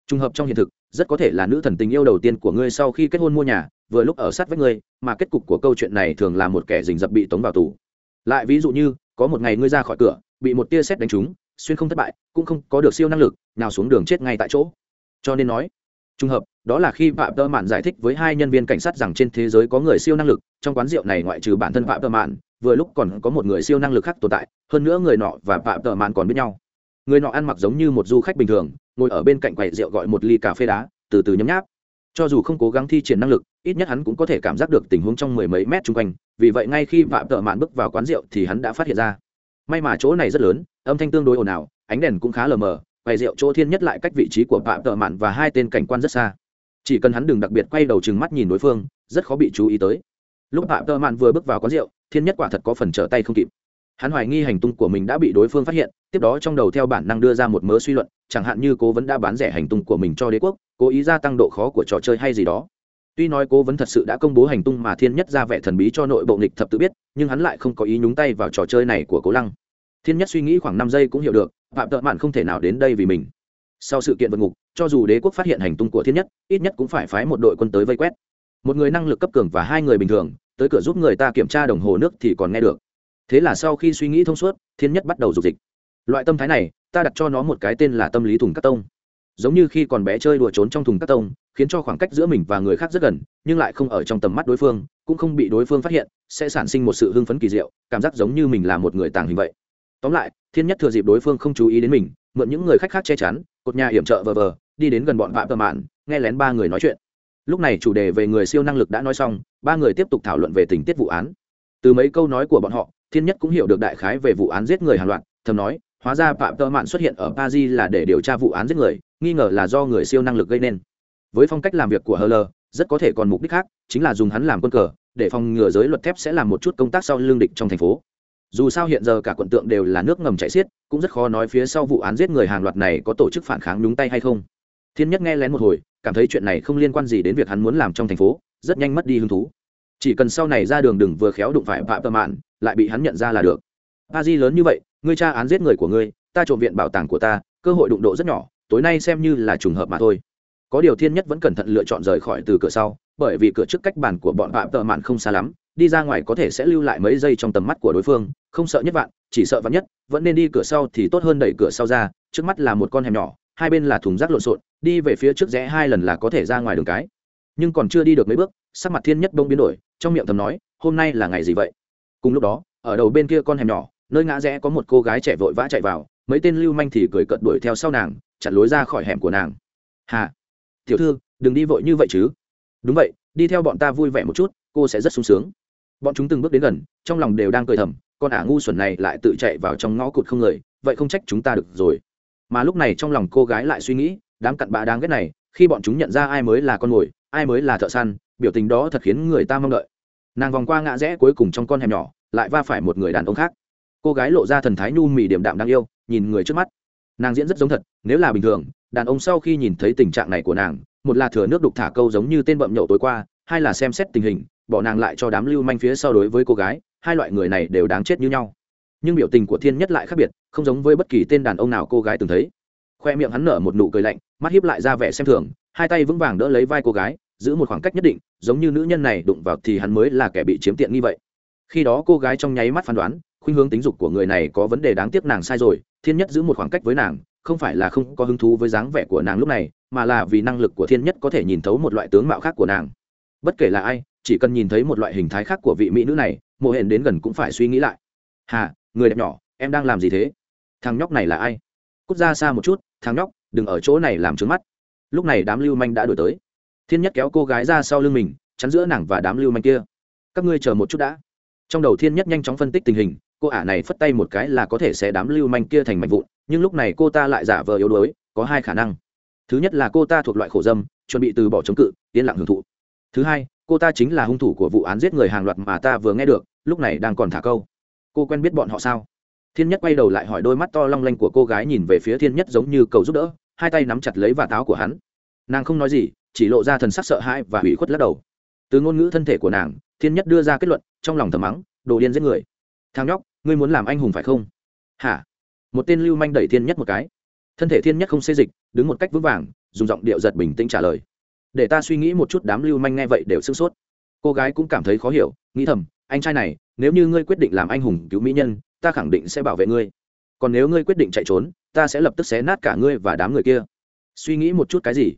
Trùng hợp trong hiện thực, rất có thể là nữ thần tình yêu đầu tiên của ngươi sau khi kết hôn mua nhà, vừa lúc ở sát với ngươi, mà kết cục của câu chuyện này thường là một kẻ rình rập bị tống vào tù. Lại ví dụ như, có một ngày ngươi ra khỏi cửa, bị một tia sét đánh trúng, xuyên không thất bại, cũng không có được siêu năng lực, nào xuống đường chết ngay tại chỗ. Cho nên nói trùng hợp, đó là khi phạm tơ mạn giải thích với hai nhân viên cảnh sát rằng trên thế giới có người siêu năng lực, trong quán rượu này ngoại trừ bản thân phạm tơ mạn, vừa lúc còn có một người siêu năng lực khác tồn tại, hơn nữa người nọ và phạm tơ mạn còn biết nhau. Người nọ ăn mặc giống như một du khách bình thường, ngồi ở bên cạnh quầy rượu gọi một ly cà phê đá, từ từ nhấm nháp. Cho dù không cố gắng thi triển năng lực, ít nhất hắn cũng có thể cảm giác được tình huống trong mười mấy mét chung quanh, vì vậy ngay khi phạm Tơ mạn bước vào quán rượu thì hắn đã phát hiện ra. May mà chỗ này rất lớn, âm thanh tương đối ồn ào, ánh đèn cũng khá lờ mờ quầy rượu chỗ thiên nhất lại cách vị trí của phạm tợ mạn và hai tên cảnh quan rất xa. Chỉ cần hắn đừng đặc biệt quay đầu chừng mắt nhìn đối phương, rất khó bị chú ý tới. Lúc phạm tợ mạn vừa bước vào quán rượu, thiên nhất quả thật có phần trở tay không kịp. Hắn hoài nghi hành tung của mình đã bị đối phương phát hiện, tiếp đó trong đầu theo bản năng đưa ra một mớ suy luận, chẳng hạn như cố vấn đã bán rẻ hành tung của mình cho đế quốc, cố ý gia tăng độ khó của trò chơi hay gì đó. Tuy nói cố vấn thật sự đã công bố hành tung mà thiên nhất ra vẻ thần bí cho nội bộ nghịch thập tự biết, nhưng hắn lại không có ý nhúng tay vào trò chơi này của cố lăng. Thiên nhất suy nghĩ khoảng năm giây cũng hiểu được phạm tợ mạn không thể nào đến đây vì mình. Sau sự kiện vượt ngục, cho dù đế quốc phát hiện hành tung của thiên nhất, ít nhất cũng phải phái một đội quân tới vây quét. Một người năng lực cấp cường và hai người bình thường, tới cửa giúp người ta kiểm tra đồng hồ nước thì còn nghe được. Thế là sau khi suy nghĩ thông suốt, thiên nhất bắt đầu dục dịch. Loại tâm thái này, ta đặt cho nó một cái tên là tâm lý thùng cắt tông. Giống như khi còn bé chơi đùa trốn trong thùng cắt tông, khiến cho khoảng cách giữa mình và người khác rất gần, nhưng lại không ở trong tầm mắt đối phương, cũng không bị đối phương phát hiện, sẽ sản sinh một sự hưng phấn kỳ diệu, cảm giác giống như mình là một người tàng hình vậy tóm lại, thiên nhất thừa dịp đối phương không chú ý đến mình, mượn những người khách khác che chắn, cột nhà hiểm trợ vờ vờ, đi đến gần bọn vạ tờ mạn, nghe lén ba người nói chuyện. Lúc này chủ đề về người siêu năng lực đã nói xong, ba người tiếp tục thảo luận về tình tiết vụ án. Từ mấy câu nói của bọn họ, thiên nhất cũng hiểu được đại khái về vụ án giết người hàng loạt, thầm nói, hóa ra phạm tơ mạn xuất hiện ở paris là để điều tra vụ án giết người, nghi ngờ là do người siêu năng lực gây nên. Với phong cách làm việc của hờ rất có thể còn mục đích khác, chính là dùng hắn làm quân cờ, để phòng ngừa giới luật thép sẽ làm một chút công tác sau lương địch trong thành phố dù sao hiện giờ cả quận tượng đều là nước ngầm chảy xiết, cũng rất khó nói phía sau vụ án giết người hàng loạt này có tổ chức phản kháng đúng tay hay không. Thiên nhất nghe lén một hồi, cảm thấy chuyện này không liên quan gì đến việc hắn muốn làm trong thành phố, rất nhanh mất đi hứng thú. Chỉ cần sau này ra đường đừng vừa khéo đụng phải vạ tờ mạn, lại bị hắn nhận ra là được. A di lớn như vậy, ngươi tra án giết người của ngươi, ta trộm viện bảo tàng của ta, cơ hội đụng độ rất nhỏ, tối nay xem như là trùng hợp mà thôi. Có điều thiên nhất vẫn cẩn thận lựa chọn rời khỏi từ cửa sau, bởi vì cửa trước cách bàn của bọn vạ tờ mạn không xa lắm đi ra ngoài có thể sẽ lưu lại mấy giây trong tầm mắt của đối phương, không sợ nhất vạn, chỉ sợ vạn nhất, vẫn nên đi cửa sau thì tốt hơn đẩy cửa sau ra, trước mắt là một con hẻm nhỏ, hai bên là thùng rác lộn xộn, đi về phía trước rẽ hai lần là có thể ra ngoài đường cái. Nhưng còn chưa đi được mấy bước, sắc mặt thiên nhất bông biến đổi, trong miệng thầm nói, hôm nay là ngày gì vậy? Cùng lúc đó, ở đầu bên kia con hẻm nhỏ, nơi ngã rẽ có một cô gái trẻ vội vã chạy vào, mấy tên lưu manh thì cười cợt đuổi theo sau nàng, chặn lối ra khỏi hẻm của nàng. Hà, tiểu thư, đừng đi vội như vậy chứ. Đúng vậy, đi theo bọn ta vui vẻ một chút, cô sẽ rất sung sướng bọn chúng từng bước đến gần, trong lòng đều đang cười thầm, con ả ngu xuẩn này lại tự chạy vào trong ngõ cụt không người, vậy không trách chúng ta được rồi. Mà lúc này trong lòng cô gái lại suy nghĩ, đám cặn bã đáng ghét này, khi bọn chúng nhận ra ai mới là con mồi, ai mới là thợ săn, biểu tình đó thật khiến người ta mong đợi. Nàng vòng qua ngã rẽ cuối cùng trong con hẻm nhỏ, lại va phải một người đàn ông khác. Cô gái lộ ra thần thái nhu mì điểm đạm đáng yêu, nhìn người trước mắt. Nàng diễn rất giống thật, nếu là bình thường, đàn ông sau khi nhìn thấy tình trạng này của nàng, một là thừa nước đục thả câu giống như tên bậm nhậu tối qua, hai là xem xét tình hình bỏ nàng lại cho đám lưu manh phía sau đối với cô gái, hai loại người này đều đáng chết như nhau. Nhưng biểu tình của thiên nhất lại khác biệt, không giống với bất kỳ tên đàn ông nào cô gái từng thấy. Khoe miệng hắn nở một nụ cười lạnh, mắt hiếp lại ra vẻ xem thường, hai tay vững vàng đỡ lấy vai cô gái, giữ một khoảng cách nhất định, giống như nữ nhân này đụng vào thì hắn mới là kẻ bị chiếm tiện nghi vậy. Khi đó cô gái trong nháy mắt phán đoán, khuynh hướng tính dục của người này có vấn đề đáng tiếc nàng sai rồi, thiên nhất giữ một khoảng cách với nàng, không phải là không có hứng thú với dáng vẻ của nàng lúc này, mà là vì năng lực của thiên nhất có thể nhìn thấu một loại tướng mạo khác của nàng. Bất kể là ai chỉ cần nhìn thấy một loại hình thái khác của vị mỹ nữ này, mộ hển đến gần cũng phải suy nghĩ lại. Hà, người đẹp nhỏ, em đang làm gì thế? Thằng nhóc này là ai? Cút ra xa một chút, thằng nhóc, đừng ở chỗ này làm trướng mắt. Lúc này đám lưu manh đã đổi tới. Thiên nhất kéo cô gái ra sau lưng mình, chắn giữa nàng và đám lưu manh kia. Các ngươi chờ một chút đã. Trong đầu thiên nhất nhanh chóng phân tích tình hình, cô ả này phất tay một cái là có thể sẽ đám lưu manh kia thành mảnh vụn, nhưng lúc này cô ta lại giả vờ yếu đuối, có hai khả năng. Thứ nhất là cô ta thuộc loại khổ dâm, chuẩn bị từ bỏ chống cự, yên lặng hưởng thụ. Thứ hai cô ta chính là hung thủ của vụ án giết người hàng loạt mà ta vừa nghe được, lúc này đang còn thả câu. Cô quen biết bọn họ sao? Thiên nhất quay đầu lại hỏi đôi mắt to long lanh của cô gái nhìn về phía thiên nhất giống như cầu giúp đỡ, hai tay nắm chặt lấy và táo của hắn. Nàng không nói gì, chỉ lộ ra thần sắc sợ hãi và hủy khuất lắc đầu. Từ ngôn ngữ thân thể của nàng, thiên nhất đưa ra kết luận, trong lòng thầm mắng, đồ điên giết người. Thang nhóc, ngươi muốn làm anh hùng phải không? Hả? Một tên lưu manh đẩy thiên nhất một cái. Thân thể thiên nhất không xê dịch, đứng một cách vững vàng, dùng giọng điệu giật bình tĩnh trả lời để ta suy nghĩ một chút đám lưu manh nghe vậy đều sửng sốt. Cô gái cũng cảm thấy khó hiểu, nghĩ thầm, anh trai này, nếu như ngươi quyết định làm anh hùng cứu mỹ nhân, ta khẳng định sẽ bảo vệ ngươi. Còn nếu ngươi quyết định chạy trốn, ta sẽ lập tức xé nát cả ngươi và đám người kia. Suy nghĩ một chút cái gì?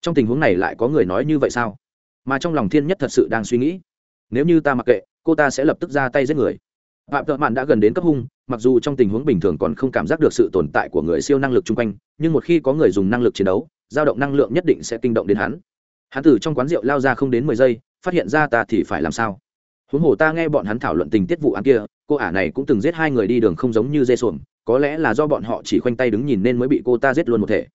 Trong tình huống này lại có người nói như vậy sao? Mà trong lòng thiên nhất thật sự đang suy nghĩ. Nếu như ta mặc kệ, cô ta sẽ lập tức ra tay giết người. Phạm thợ mạn đã gần đến cấp hung, mặc dù trong tình huống bình thường còn không cảm giác được sự tồn tại của người siêu năng lực chung quanh, nhưng một khi có người dùng năng lực chiến đấu, dao động năng lượng nhất định sẽ kinh động đến hắn hắn từ trong quán rượu lao ra không đến mười giây, phát hiện ra ta thì phải làm sao? Huống hồ ta nghe bọn hắn thảo luận tình tiết vụ án kia, cô ả này cũng từng giết hai người đi đường không giống như dê xuồng, có lẽ là do bọn họ chỉ khoanh tay đứng nhìn nên mới bị cô ta giết luôn một thể.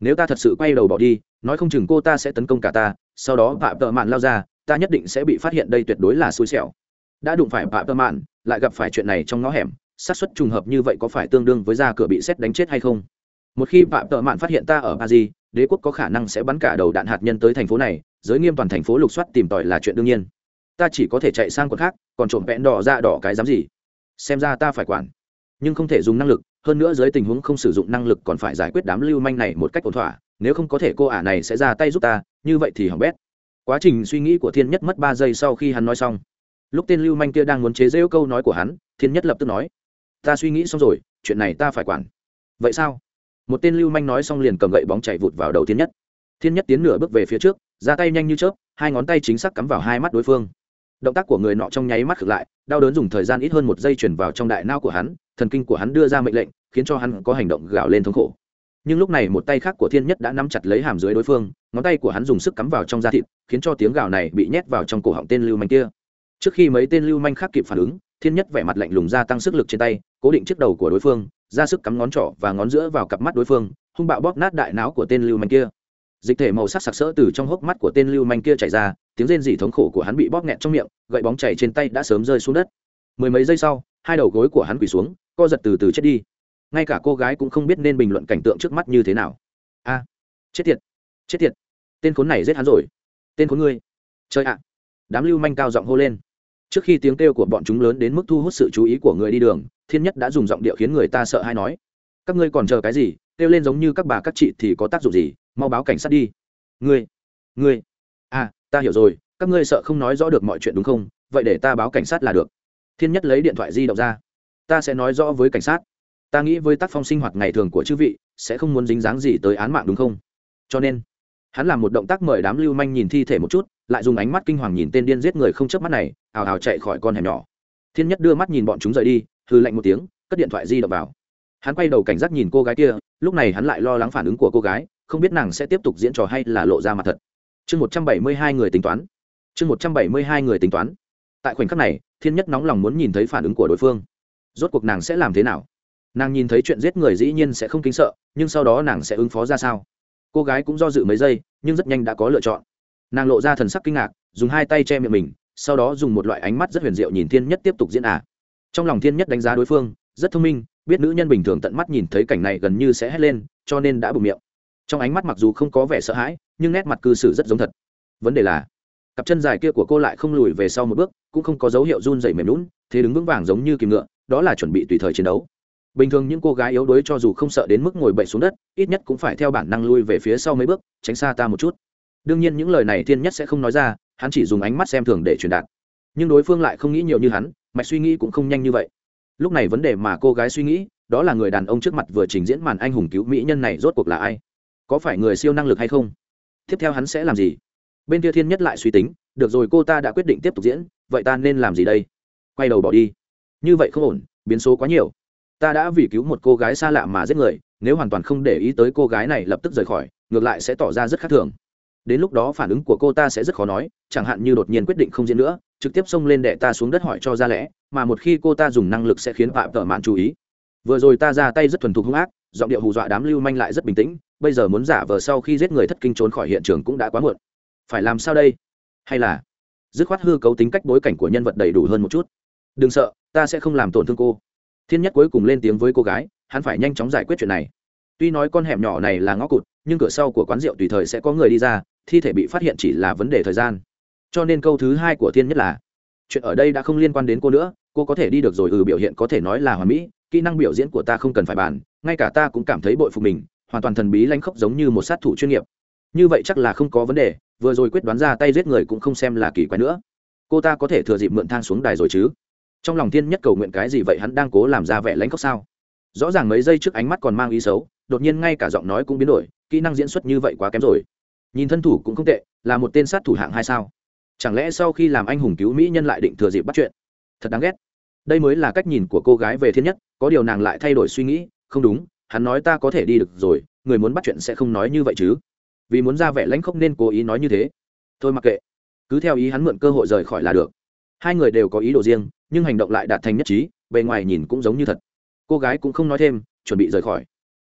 Nếu ta thật sự quay đầu bỏ đi, nói không chừng cô ta sẽ tấn công cả ta, sau đó phạm tợ mạn lao ra, ta nhất định sẽ bị phát hiện đây tuyệt đối là xui xẻo. Đã đụng phải phạm tợ mạn, lại gặp phải chuyện này trong ngõ hẻm, xác suất trùng hợp như vậy có phải tương đương với ra cửa bị xét đánh chết hay không? Một khi phạm tợ mạn phát hiện ta ở paris, đế quốc có khả năng sẽ bắn cả đầu đạn hạt nhân tới thành phố này, giới nghiêm toàn thành phố lục soát tìm tòi là chuyện đương nhiên. Ta chỉ có thể chạy sang quận khác, còn trộm vẽn đỏ ra đỏ cái dám gì? Xem ra ta phải quản. Nhưng không thể dùng năng lực, hơn nữa dưới tình huống không sử dụng năng lực còn phải giải quyết đám lưu manh này một cách ổn thỏa, nếu không có thể cô ả này sẽ ra tay giúp ta, như vậy thì hỏng bét. Quá trình suy nghĩ của thiên nhất mất ba giây sau khi hắn nói xong. Lúc tên lưu manh kia đang muốn chế rễu câu nói của hắn, thiên nhất lập tức nói, ta suy nghĩ xong rồi, chuyện này ta phải quản. Vậy sao? Một tên lưu manh nói xong liền cầm gậy bóng chạy vụt vào đầu thiên nhất. Thiên nhất tiến nửa bước về phía trước, ra tay nhanh như chớp, hai ngón tay chính xác cắm vào hai mắt đối phương. Động tác của người nọ trong nháy mắt khực lại, đau đớn dùng thời gian ít hơn một giây chuyển vào trong đại nao của hắn, thần kinh của hắn đưa ra mệnh lệnh, khiến cho hắn có hành động gào lên thống khổ. Nhưng lúc này một tay khác của thiên nhất đã nắm chặt lấy hàm dưới đối phương, ngón tay của hắn dùng sức cắm vào trong da thịt, khiến cho tiếng gào này bị nhét vào trong cổ họng tên lưu manh kia. Trước khi mấy tên lưu manh khác kịp phản ứng, thiên nhất vẻ mặt lạnh lùng ra tăng sức lực trên tay, cố định chiếc đầu của đối phương ra sức cắm ngón trỏ và ngón giữa vào cặp mắt đối phương, hung bạo bóp nát đại não của tên lưu manh kia. Dịch thể màu sắc sặc sỡ từ trong hốc mắt của tên lưu manh kia chảy ra, tiếng rên rỉ thống khổ của hắn bị bóp nghẹt trong miệng, gậy bóng chảy trên tay đã sớm rơi xuống đất. Mười mấy giây sau, hai đầu gối của hắn quỳ xuống, co giật từ từ chết đi. Ngay cả cô gái cũng không biết nên bình luận cảnh tượng trước mắt như thế nào. A, chết tiệt chết tiệt, tên khốn này giết hắn rồi. Tên khốn ngươi chơi ạ. Đám lưu manh cao giọng hô lên. Trước khi tiếng kêu của bọn chúng lớn đến mức thu hút sự chú ý của người đi đường thiên nhất đã dùng giọng điệu khiến người ta sợ hay nói, các ngươi còn chờ cái gì? Kêu lên giống như các bà các chị thì có tác dụng gì? Mau báo cảnh sát đi. Ngươi ngươi à ta hiểu rồi, các ngươi sợ không nói rõ được mọi chuyện đúng không? Vậy để ta báo cảnh sát là được. Thiên nhất lấy điện thoại di động ra. Ta sẽ nói rõ với cảnh sát. Ta nghĩ với tác phong sinh hoạt ngày thường của chư vị, sẽ không muốn dính dáng gì tới án mạng đúng không? Cho nên, hắn làm một động tác mời đám lưu manh nhìn thi thể một chút, lại dùng ánh mắt kinh hoàng nhìn tên điên giết người không chớp mắt này ào ào chạy khỏi con hẻm nhỏ. Thiên nhất đưa mắt nhìn bọn chúng rời đi hư lạnh một tiếng, cất điện thoại di động vào. Hắn quay đầu cảnh giác nhìn cô gái kia, lúc này hắn lại lo lắng phản ứng của cô gái, không biết nàng sẽ tiếp tục diễn trò hay là lộ ra mặt thật. Chương một trăm bảy mươi hai người tính toán. Chương một trăm bảy mươi hai người tính toán. Tại khoảnh khắc này, thiên nhất nóng lòng muốn nhìn thấy phản ứng của đối phương. Rốt cuộc nàng sẽ làm thế nào? Nàng nhìn thấy chuyện giết người dĩ nhiên sẽ không kính sợ, nhưng sau đó nàng sẽ ứng phó ra sao? Cô gái cũng do dự mấy giây, nhưng rất nhanh đã có lựa chọn. Nàng lộ ra thần sắc kinh ngạc, dùng hai tay che miệng mình, sau đó dùng một loại ánh mắt rất huyền diệu nhìn thiên nhất tiếp tục diễn ả à trong lòng thiên nhất đánh giá đối phương, rất thông minh, biết nữ nhân bình thường tận mắt nhìn thấy cảnh này gần như sẽ hét lên, cho nên đã bụng miệng. Trong ánh mắt mặc dù không có vẻ sợ hãi, nhưng nét mặt cư xử rất giống thật. Vấn đề là, cặp chân dài kia của cô lại không lùi về sau một bước, cũng không có dấu hiệu run dày mềm lún thế đứng vững vàng giống như kìm ngựa, đó là chuẩn bị tùy thời chiến đấu. Bình thường những cô gái yếu đuối cho dù không sợ đến mức ngồi bậy xuống đất, ít nhất cũng phải theo bản năng lui về phía sau mấy bước, tránh xa ta một chút. Đương nhiên những lời này thiên nhất sẽ không nói ra, hắn chỉ dùng ánh mắt xem thường để truyền đạt. Nhưng đối phương lại không nghĩ nhiều như hắn mạch suy nghĩ cũng không nhanh như vậy. Lúc này vấn đề mà cô gái suy nghĩ, đó là người đàn ông trước mặt vừa trình diễn màn anh hùng cứu mỹ nhân này rốt cuộc là ai? Có phải người siêu năng lực hay không? Tiếp theo hắn sẽ làm gì? Bên kia thiên nhất lại suy tính, được rồi, cô ta đã quyết định tiếp tục diễn, vậy ta nên làm gì đây? Quay đầu bỏ đi. Như vậy không ổn, biến số quá nhiều. Ta đã vì cứu một cô gái xa lạ mà giết người, nếu hoàn toàn không để ý tới cô gái này lập tức rời khỏi, ngược lại sẽ tỏ ra rất khác thường. Đến lúc đó phản ứng của cô ta sẽ rất khó nói, chẳng hạn như đột nhiên quyết định không diễn nữa trực tiếp xông lên đệ ta xuống đất hỏi cho ra lẽ, mà một khi cô ta dùng năng lực sẽ khiến phạm tợ mạn chú ý. Vừa rồi ta ra tay rất thuần thục hung ác, giọng điệu hù dọa đám lưu manh lại rất bình tĩnh, bây giờ muốn giả vờ sau khi giết người thất kinh trốn khỏi hiện trường cũng đã quá muộn. Phải làm sao đây? Hay là dứt khoát hư cấu tính cách bối cảnh của nhân vật đầy đủ hơn một chút. Đừng sợ, ta sẽ không làm tổn thương cô. Thiên nhất cuối cùng lên tiếng với cô gái, hắn phải nhanh chóng giải quyết chuyện này. Tuy nói con hẻm nhỏ này là ngõ cụt, nhưng cửa sau của quán rượu tùy thời sẽ có người đi ra, thi thể bị phát hiện chỉ là vấn đề thời gian cho nên câu thứ hai của thiên nhất là, chuyện ở đây đã không liên quan đến cô nữa, cô có thể đi được rồi ừ biểu hiện có thể nói là hoàn mỹ, kỹ năng biểu diễn của ta không cần phải bàn, ngay cả ta cũng cảm thấy bội phục mình, hoàn toàn thần bí lanh khốc giống như một sát thủ chuyên nghiệp. Như vậy chắc là không có vấn đề, vừa rồi quyết đoán ra tay giết người cũng không xem là kỳ quái nữa. Cô ta có thể thừa dịp mượn thang xuống đài rồi chứ? Trong lòng thiên nhất cầu nguyện cái gì vậy hắn đang cố làm ra vẻ lãnh khóc sao? Rõ ràng mấy giây trước ánh mắt còn mang ý xấu, đột nhiên ngay cả giọng nói cũng biến đổi, kỹ năng diễn xuất như vậy quá kém rồi. Nhìn thân thủ cũng không tệ, là một tên sát thủ hạng hai sao? Chẳng lẽ sau khi làm anh hùng cứu mỹ nhân lại định thừa dịp bắt chuyện? Thật đáng ghét. Đây mới là cách nhìn của cô gái về thiên nhất, có điều nàng lại thay đổi suy nghĩ, không đúng, hắn nói ta có thể đi được rồi, người muốn bắt chuyện sẽ không nói như vậy chứ. Vì muốn ra vẻ lãnh khốc nên cố ý nói như thế. Thôi mặc kệ. Cứ theo ý hắn mượn cơ hội rời khỏi là được. Hai người đều có ý đồ riêng, nhưng hành động lại đạt thành nhất trí, bề ngoài nhìn cũng giống như thật. Cô gái cũng không nói thêm, chuẩn bị rời khỏi.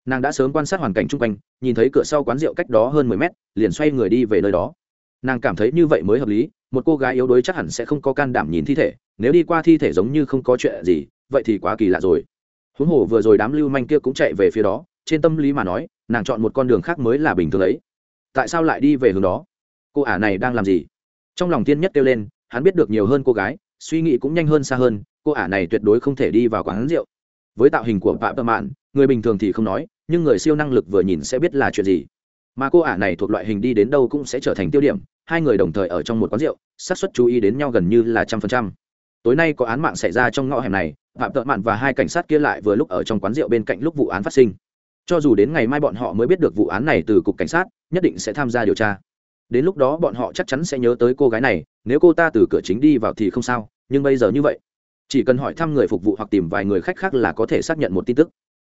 Nàng đã sớm quan sát hoàn cảnh chung quanh, nhìn thấy cửa sau quán rượu cách đó hơn mười mét, liền xoay người đi về nơi đó. Nàng cảm thấy như vậy mới hợp lý một cô gái yếu đuối chắc hẳn sẽ không có can đảm nhìn thi thể, nếu đi qua thi thể giống như không có chuyện gì, vậy thì quá kỳ lạ rồi. Huống hồ vừa rồi đám lưu manh kia cũng chạy về phía đó, trên tâm lý mà nói, nàng chọn một con đường khác mới là bình thường ấy. Tại sao lại đi về hướng đó? Cô ả này đang làm gì? Trong lòng tiên nhất kêu lên, hắn biết được nhiều hơn cô gái, suy nghĩ cũng nhanh hơn xa hơn, cô ả này tuyệt đối không thể đi vào quán rượu. Với tạo hình của phạm tâm mạn, người bình thường thì không nói, nhưng người siêu năng lực vừa nhìn sẽ biết là chuyện gì mà cô ả này thuộc loại hình đi đến đâu cũng sẽ trở thành tiêu điểm, hai người đồng thời ở trong một quán rượu sát xuất chú ý đến nhau gần như là trăm phần trăm. Tối nay có án mạng xảy ra trong ngõ hẻm này, phạm tợ mạn và hai cảnh sát kia lại vừa lúc ở trong quán rượu bên cạnh lúc vụ án phát sinh. Cho dù đến ngày mai bọn họ mới biết được vụ án này từ cục cảnh sát, nhất định sẽ tham gia điều tra. Đến lúc đó bọn họ chắc chắn sẽ nhớ tới cô gái này, nếu cô ta từ cửa chính đi vào thì không sao, nhưng bây giờ như vậy, chỉ cần hỏi thăm người phục vụ hoặc tìm vài người khách khác là có thể xác nhận một tin tức.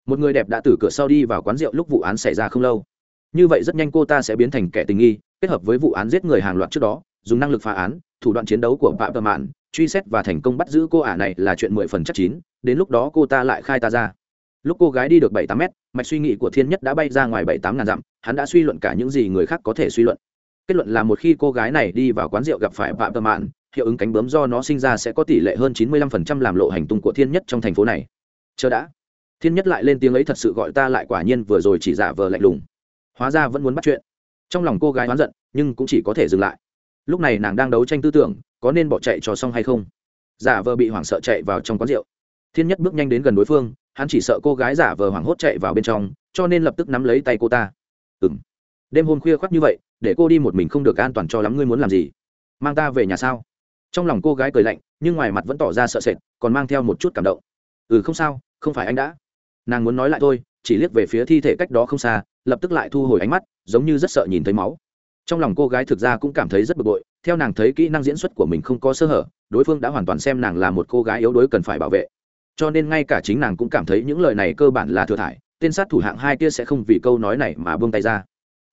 Một người đẹp đã từ cửa sau đi vào quán rượu lúc vụ án xảy ra không lâu như vậy rất nhanh cô ta sẽ biến thành kẻ tình nghi, kết hợp với vụ án giết người hàng loạt trước đó, dùng năng lực phá án, thủ đoạn chiến đấu của phạm tờ mạn, truy xét và thành công bắt giữ cô ả này là chuyện mười phần chắc chín, đến lúc đó cô ta lại khai ta ra. Lúc cô gái đi được bảy tám mét, mạch suy nghĩ của thiên nhất đã bay ra ngoài bảy tám ngàn dặm, hắn đã suy luận cả những gì người khác có thể suy luận. Kết luận là một khi cô gái này đi vào quán rượu gặp phải phạm tờ mạn, hiệu ứng cánh bướm do nó sinh ra sẽ có tỷ lệ hơn chín mươi lăm phần trăm làm lộ hành tung của thiên nhất trong thành phố này. Chờ đã. Thiên nhất lại lên tiếng ấy thật sự gọi ta lại quả nhiên vừa rồi chỉ giả vờ lạnh lùng hóa ra vẫn muốn bắt chuyện. Trong lòng cô gái oán giận, nhưng cũng chỉ có thể dừng lại. Lúc này nàng đang đấu tranh tư tưởng, có nên bỏ chạy cho xong hay không? Giả vờ bị hoảng sợ chạy vào trong quán rượu. Thiên nhất bước nhanh đến gần đối phương, hắn chỉ sợ cô gái giả vờ hoảng hốt chạy vào bên trong, cho nên lập tức nắm lấy tay cô ta. Ừng đêm hôm khuya khoác như vậy, để cô đi một mình không được an toàn cho lắm, ngươi muốn làm gì? Mang ta về nhà sao? Trong lòng cô gái cười lạnh, nhưng ngoài mặt vẫn tỏ ra sợ sệt, còn mang theo một chút cảm động. Ừ không sao, không phải anh đã. Nàng muốn nói lại thôi, chỉ liếc về phía thi thể cách đó không xa lập tức lại thu hồi ánh mắt, giống như rất sợ nhìn thấy máu. Trong lòng cô gái thực ra cũng cảm thấy rất bực bội, theo nàng thấy kỹ năng diễn xuất của mình không có sơ hở, đối phương đã hoàn toàn xem nàng là một cô gái yếu đuối cần phải bảo vệ. Cho nên ngay cả chính nàng cũng cảm thấy những lời này cơ bản là thừa thải, tên sát thủ hạng hai kia sẽ không vì câu nói này mà buông tay ra.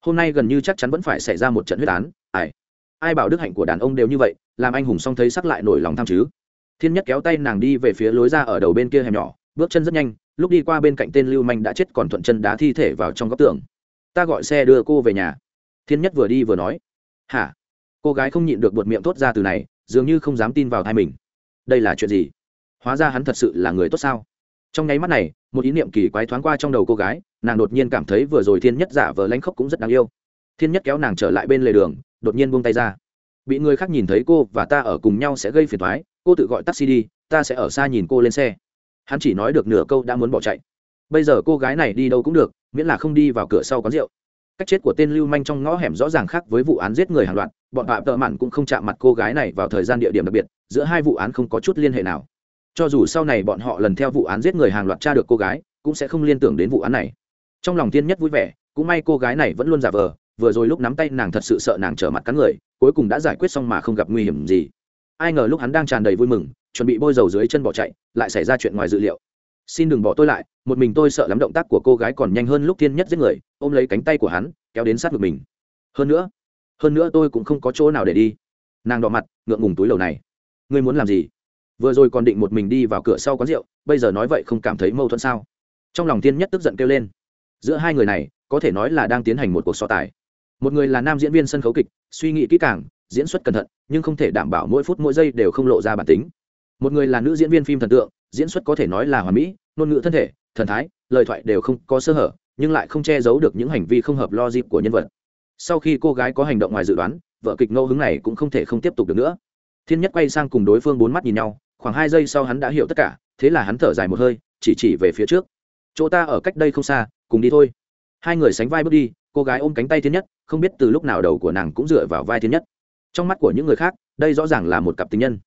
Hôm nay gần như chắc chắn vẫn phải xảy ra một trận huyết án, ai? Ai bảo đức hạnh của đàn ông đều như vậy, làm anh hùng xong thấy sắc lại nổi lòng tham chứ? Thiên nhất kéo tay nàng đi về phía lối ra ở đầu bên kia hẻm nhỏ, bước chân rất nhanh lúc đi qua bên cạnh tên lưu manh đã chết còn thuận chân đá thi thể vào trong góc tường. Ta gọi xe đưa cô về nhà. Thiên nhất vừa đi vừa nói. Hả? Cô gái không nhịn được buột miệng thốt ra từ này, dường như không dám tin vào thai mình. Đây là chuyện gì? Hóa ra hắn thật sự là người tốt sao? Trong nháy mắt này, một ý niệm kỳ quái thoáng qua trong đầu cô gái, nàng đột nhiên cảm thấy vừa rồi thiên nhất giả vờ lanh khóc cũng rất đáng yêu. Thiên nhất kéo nàng trở lại bên lề đường, đột nhiên buông tay ra. Bị người khác nhìn thấy cô và ta ở cùng nhau sẽ gây phiền thoái cô tự gọi taxi đi, ta sẽ ở xa nhìn cô lên xe hắn chỉ nói được nửa câu đã muốn bỏ chạy. Bây giờ cô gái này đi đâu cũng được, miễn là không đi vào cửa sau quán rượu. Cách chết của tên lưu manh trong ngõ hẻm rõ ràng khác với vụ án giết người hàng loạt, bọn phạm tợ mặn cũng không chạm mặt cô gái này vào thời gian địa điểm đặc biệt, giữa hai vụ án không có chút liên hệ nào. Cho dù sau này bọn họ lần theo vụ án giết người hàng loạt tra được cô gái, cũng sẽ không liên tưởng đến vụ án này. Trong lòng tiên nhất vui vẻ, cũng may cô gái này vẫn luôn giả vờ, vừa rồi lúc nắm tay nàng thật sự sợ nàng trở mặt cắn người, cuối cùng đã giải quyết xong mà không gặp nguy hiểm gì. Ai ngờ lúc hắn đang tràn đầy vui mừng chuẩn bị bôi dầu dưới chân bỏ chạy, lại xảy ra chuyện ngoài dự liệu. Xin đừng bỏ tôi lại, một mình tôi sợ lắm động tác của cô gái còn nhanh hơn lúc thiên nhất giết người, ôm lấy cánh tay của hắn, kéo đến sát ngực mình. Hơn nữa hơn nữa tôi cũng không có chỗ nào để đi. Nàng đỏ mặt, ngượng ngùng túi lầu này. Ngươi muốn làm gì? Vừa rồi còn định một mình đi vào cửa sau quán rượu, bây giờ nói vậy không cảm thấy mâu thuẫn sao? Trong lòng thiên nhất tức giận kêu lên. Giữa hai người này, có thể nói là đang tiến hành một cuộc so tài. Một người là nam diễn viên sân khấu kịch, suy nghĩ kỹ càng, diễn xuất cẩn thận, nhưng không thể đảm bảo mỗi phút mỗi giây đều không lộ ra bản tính một người là nữ diễn viên phim thần tượng, diễn xuất có thể nói là hoàn mỹ, ngôn ngữ thân thể, thần thái, lời thoại đều không có sơ hở, nhưng lại không che giấu được những hành vi không hợp logic của nhân vật. Sau khi cô gái có hành động ngoài dự đoán, vợ kịch ngẫu hứng này cũng không thể không tiếp tục được nữa. Thiên nhất quay sang cùng đối phương bốn mắt nhìn nhau, khoảng hai giây sau hắn đã hiểu tất cả, thế là hắn thở dài một hơi, chỉ chỉ về phía trước. Chỗ ta ở cách đây không xa, cùng đi thôi. Hai người sánh vai bước đi, cô gái ôm cánh tay thiên nhất, không biết từ lúc nào đầu của nàng cũng dựa vào vai thiên nhất. Trong mắt của những người khác, đây rõ ràng là một cặp tình nhân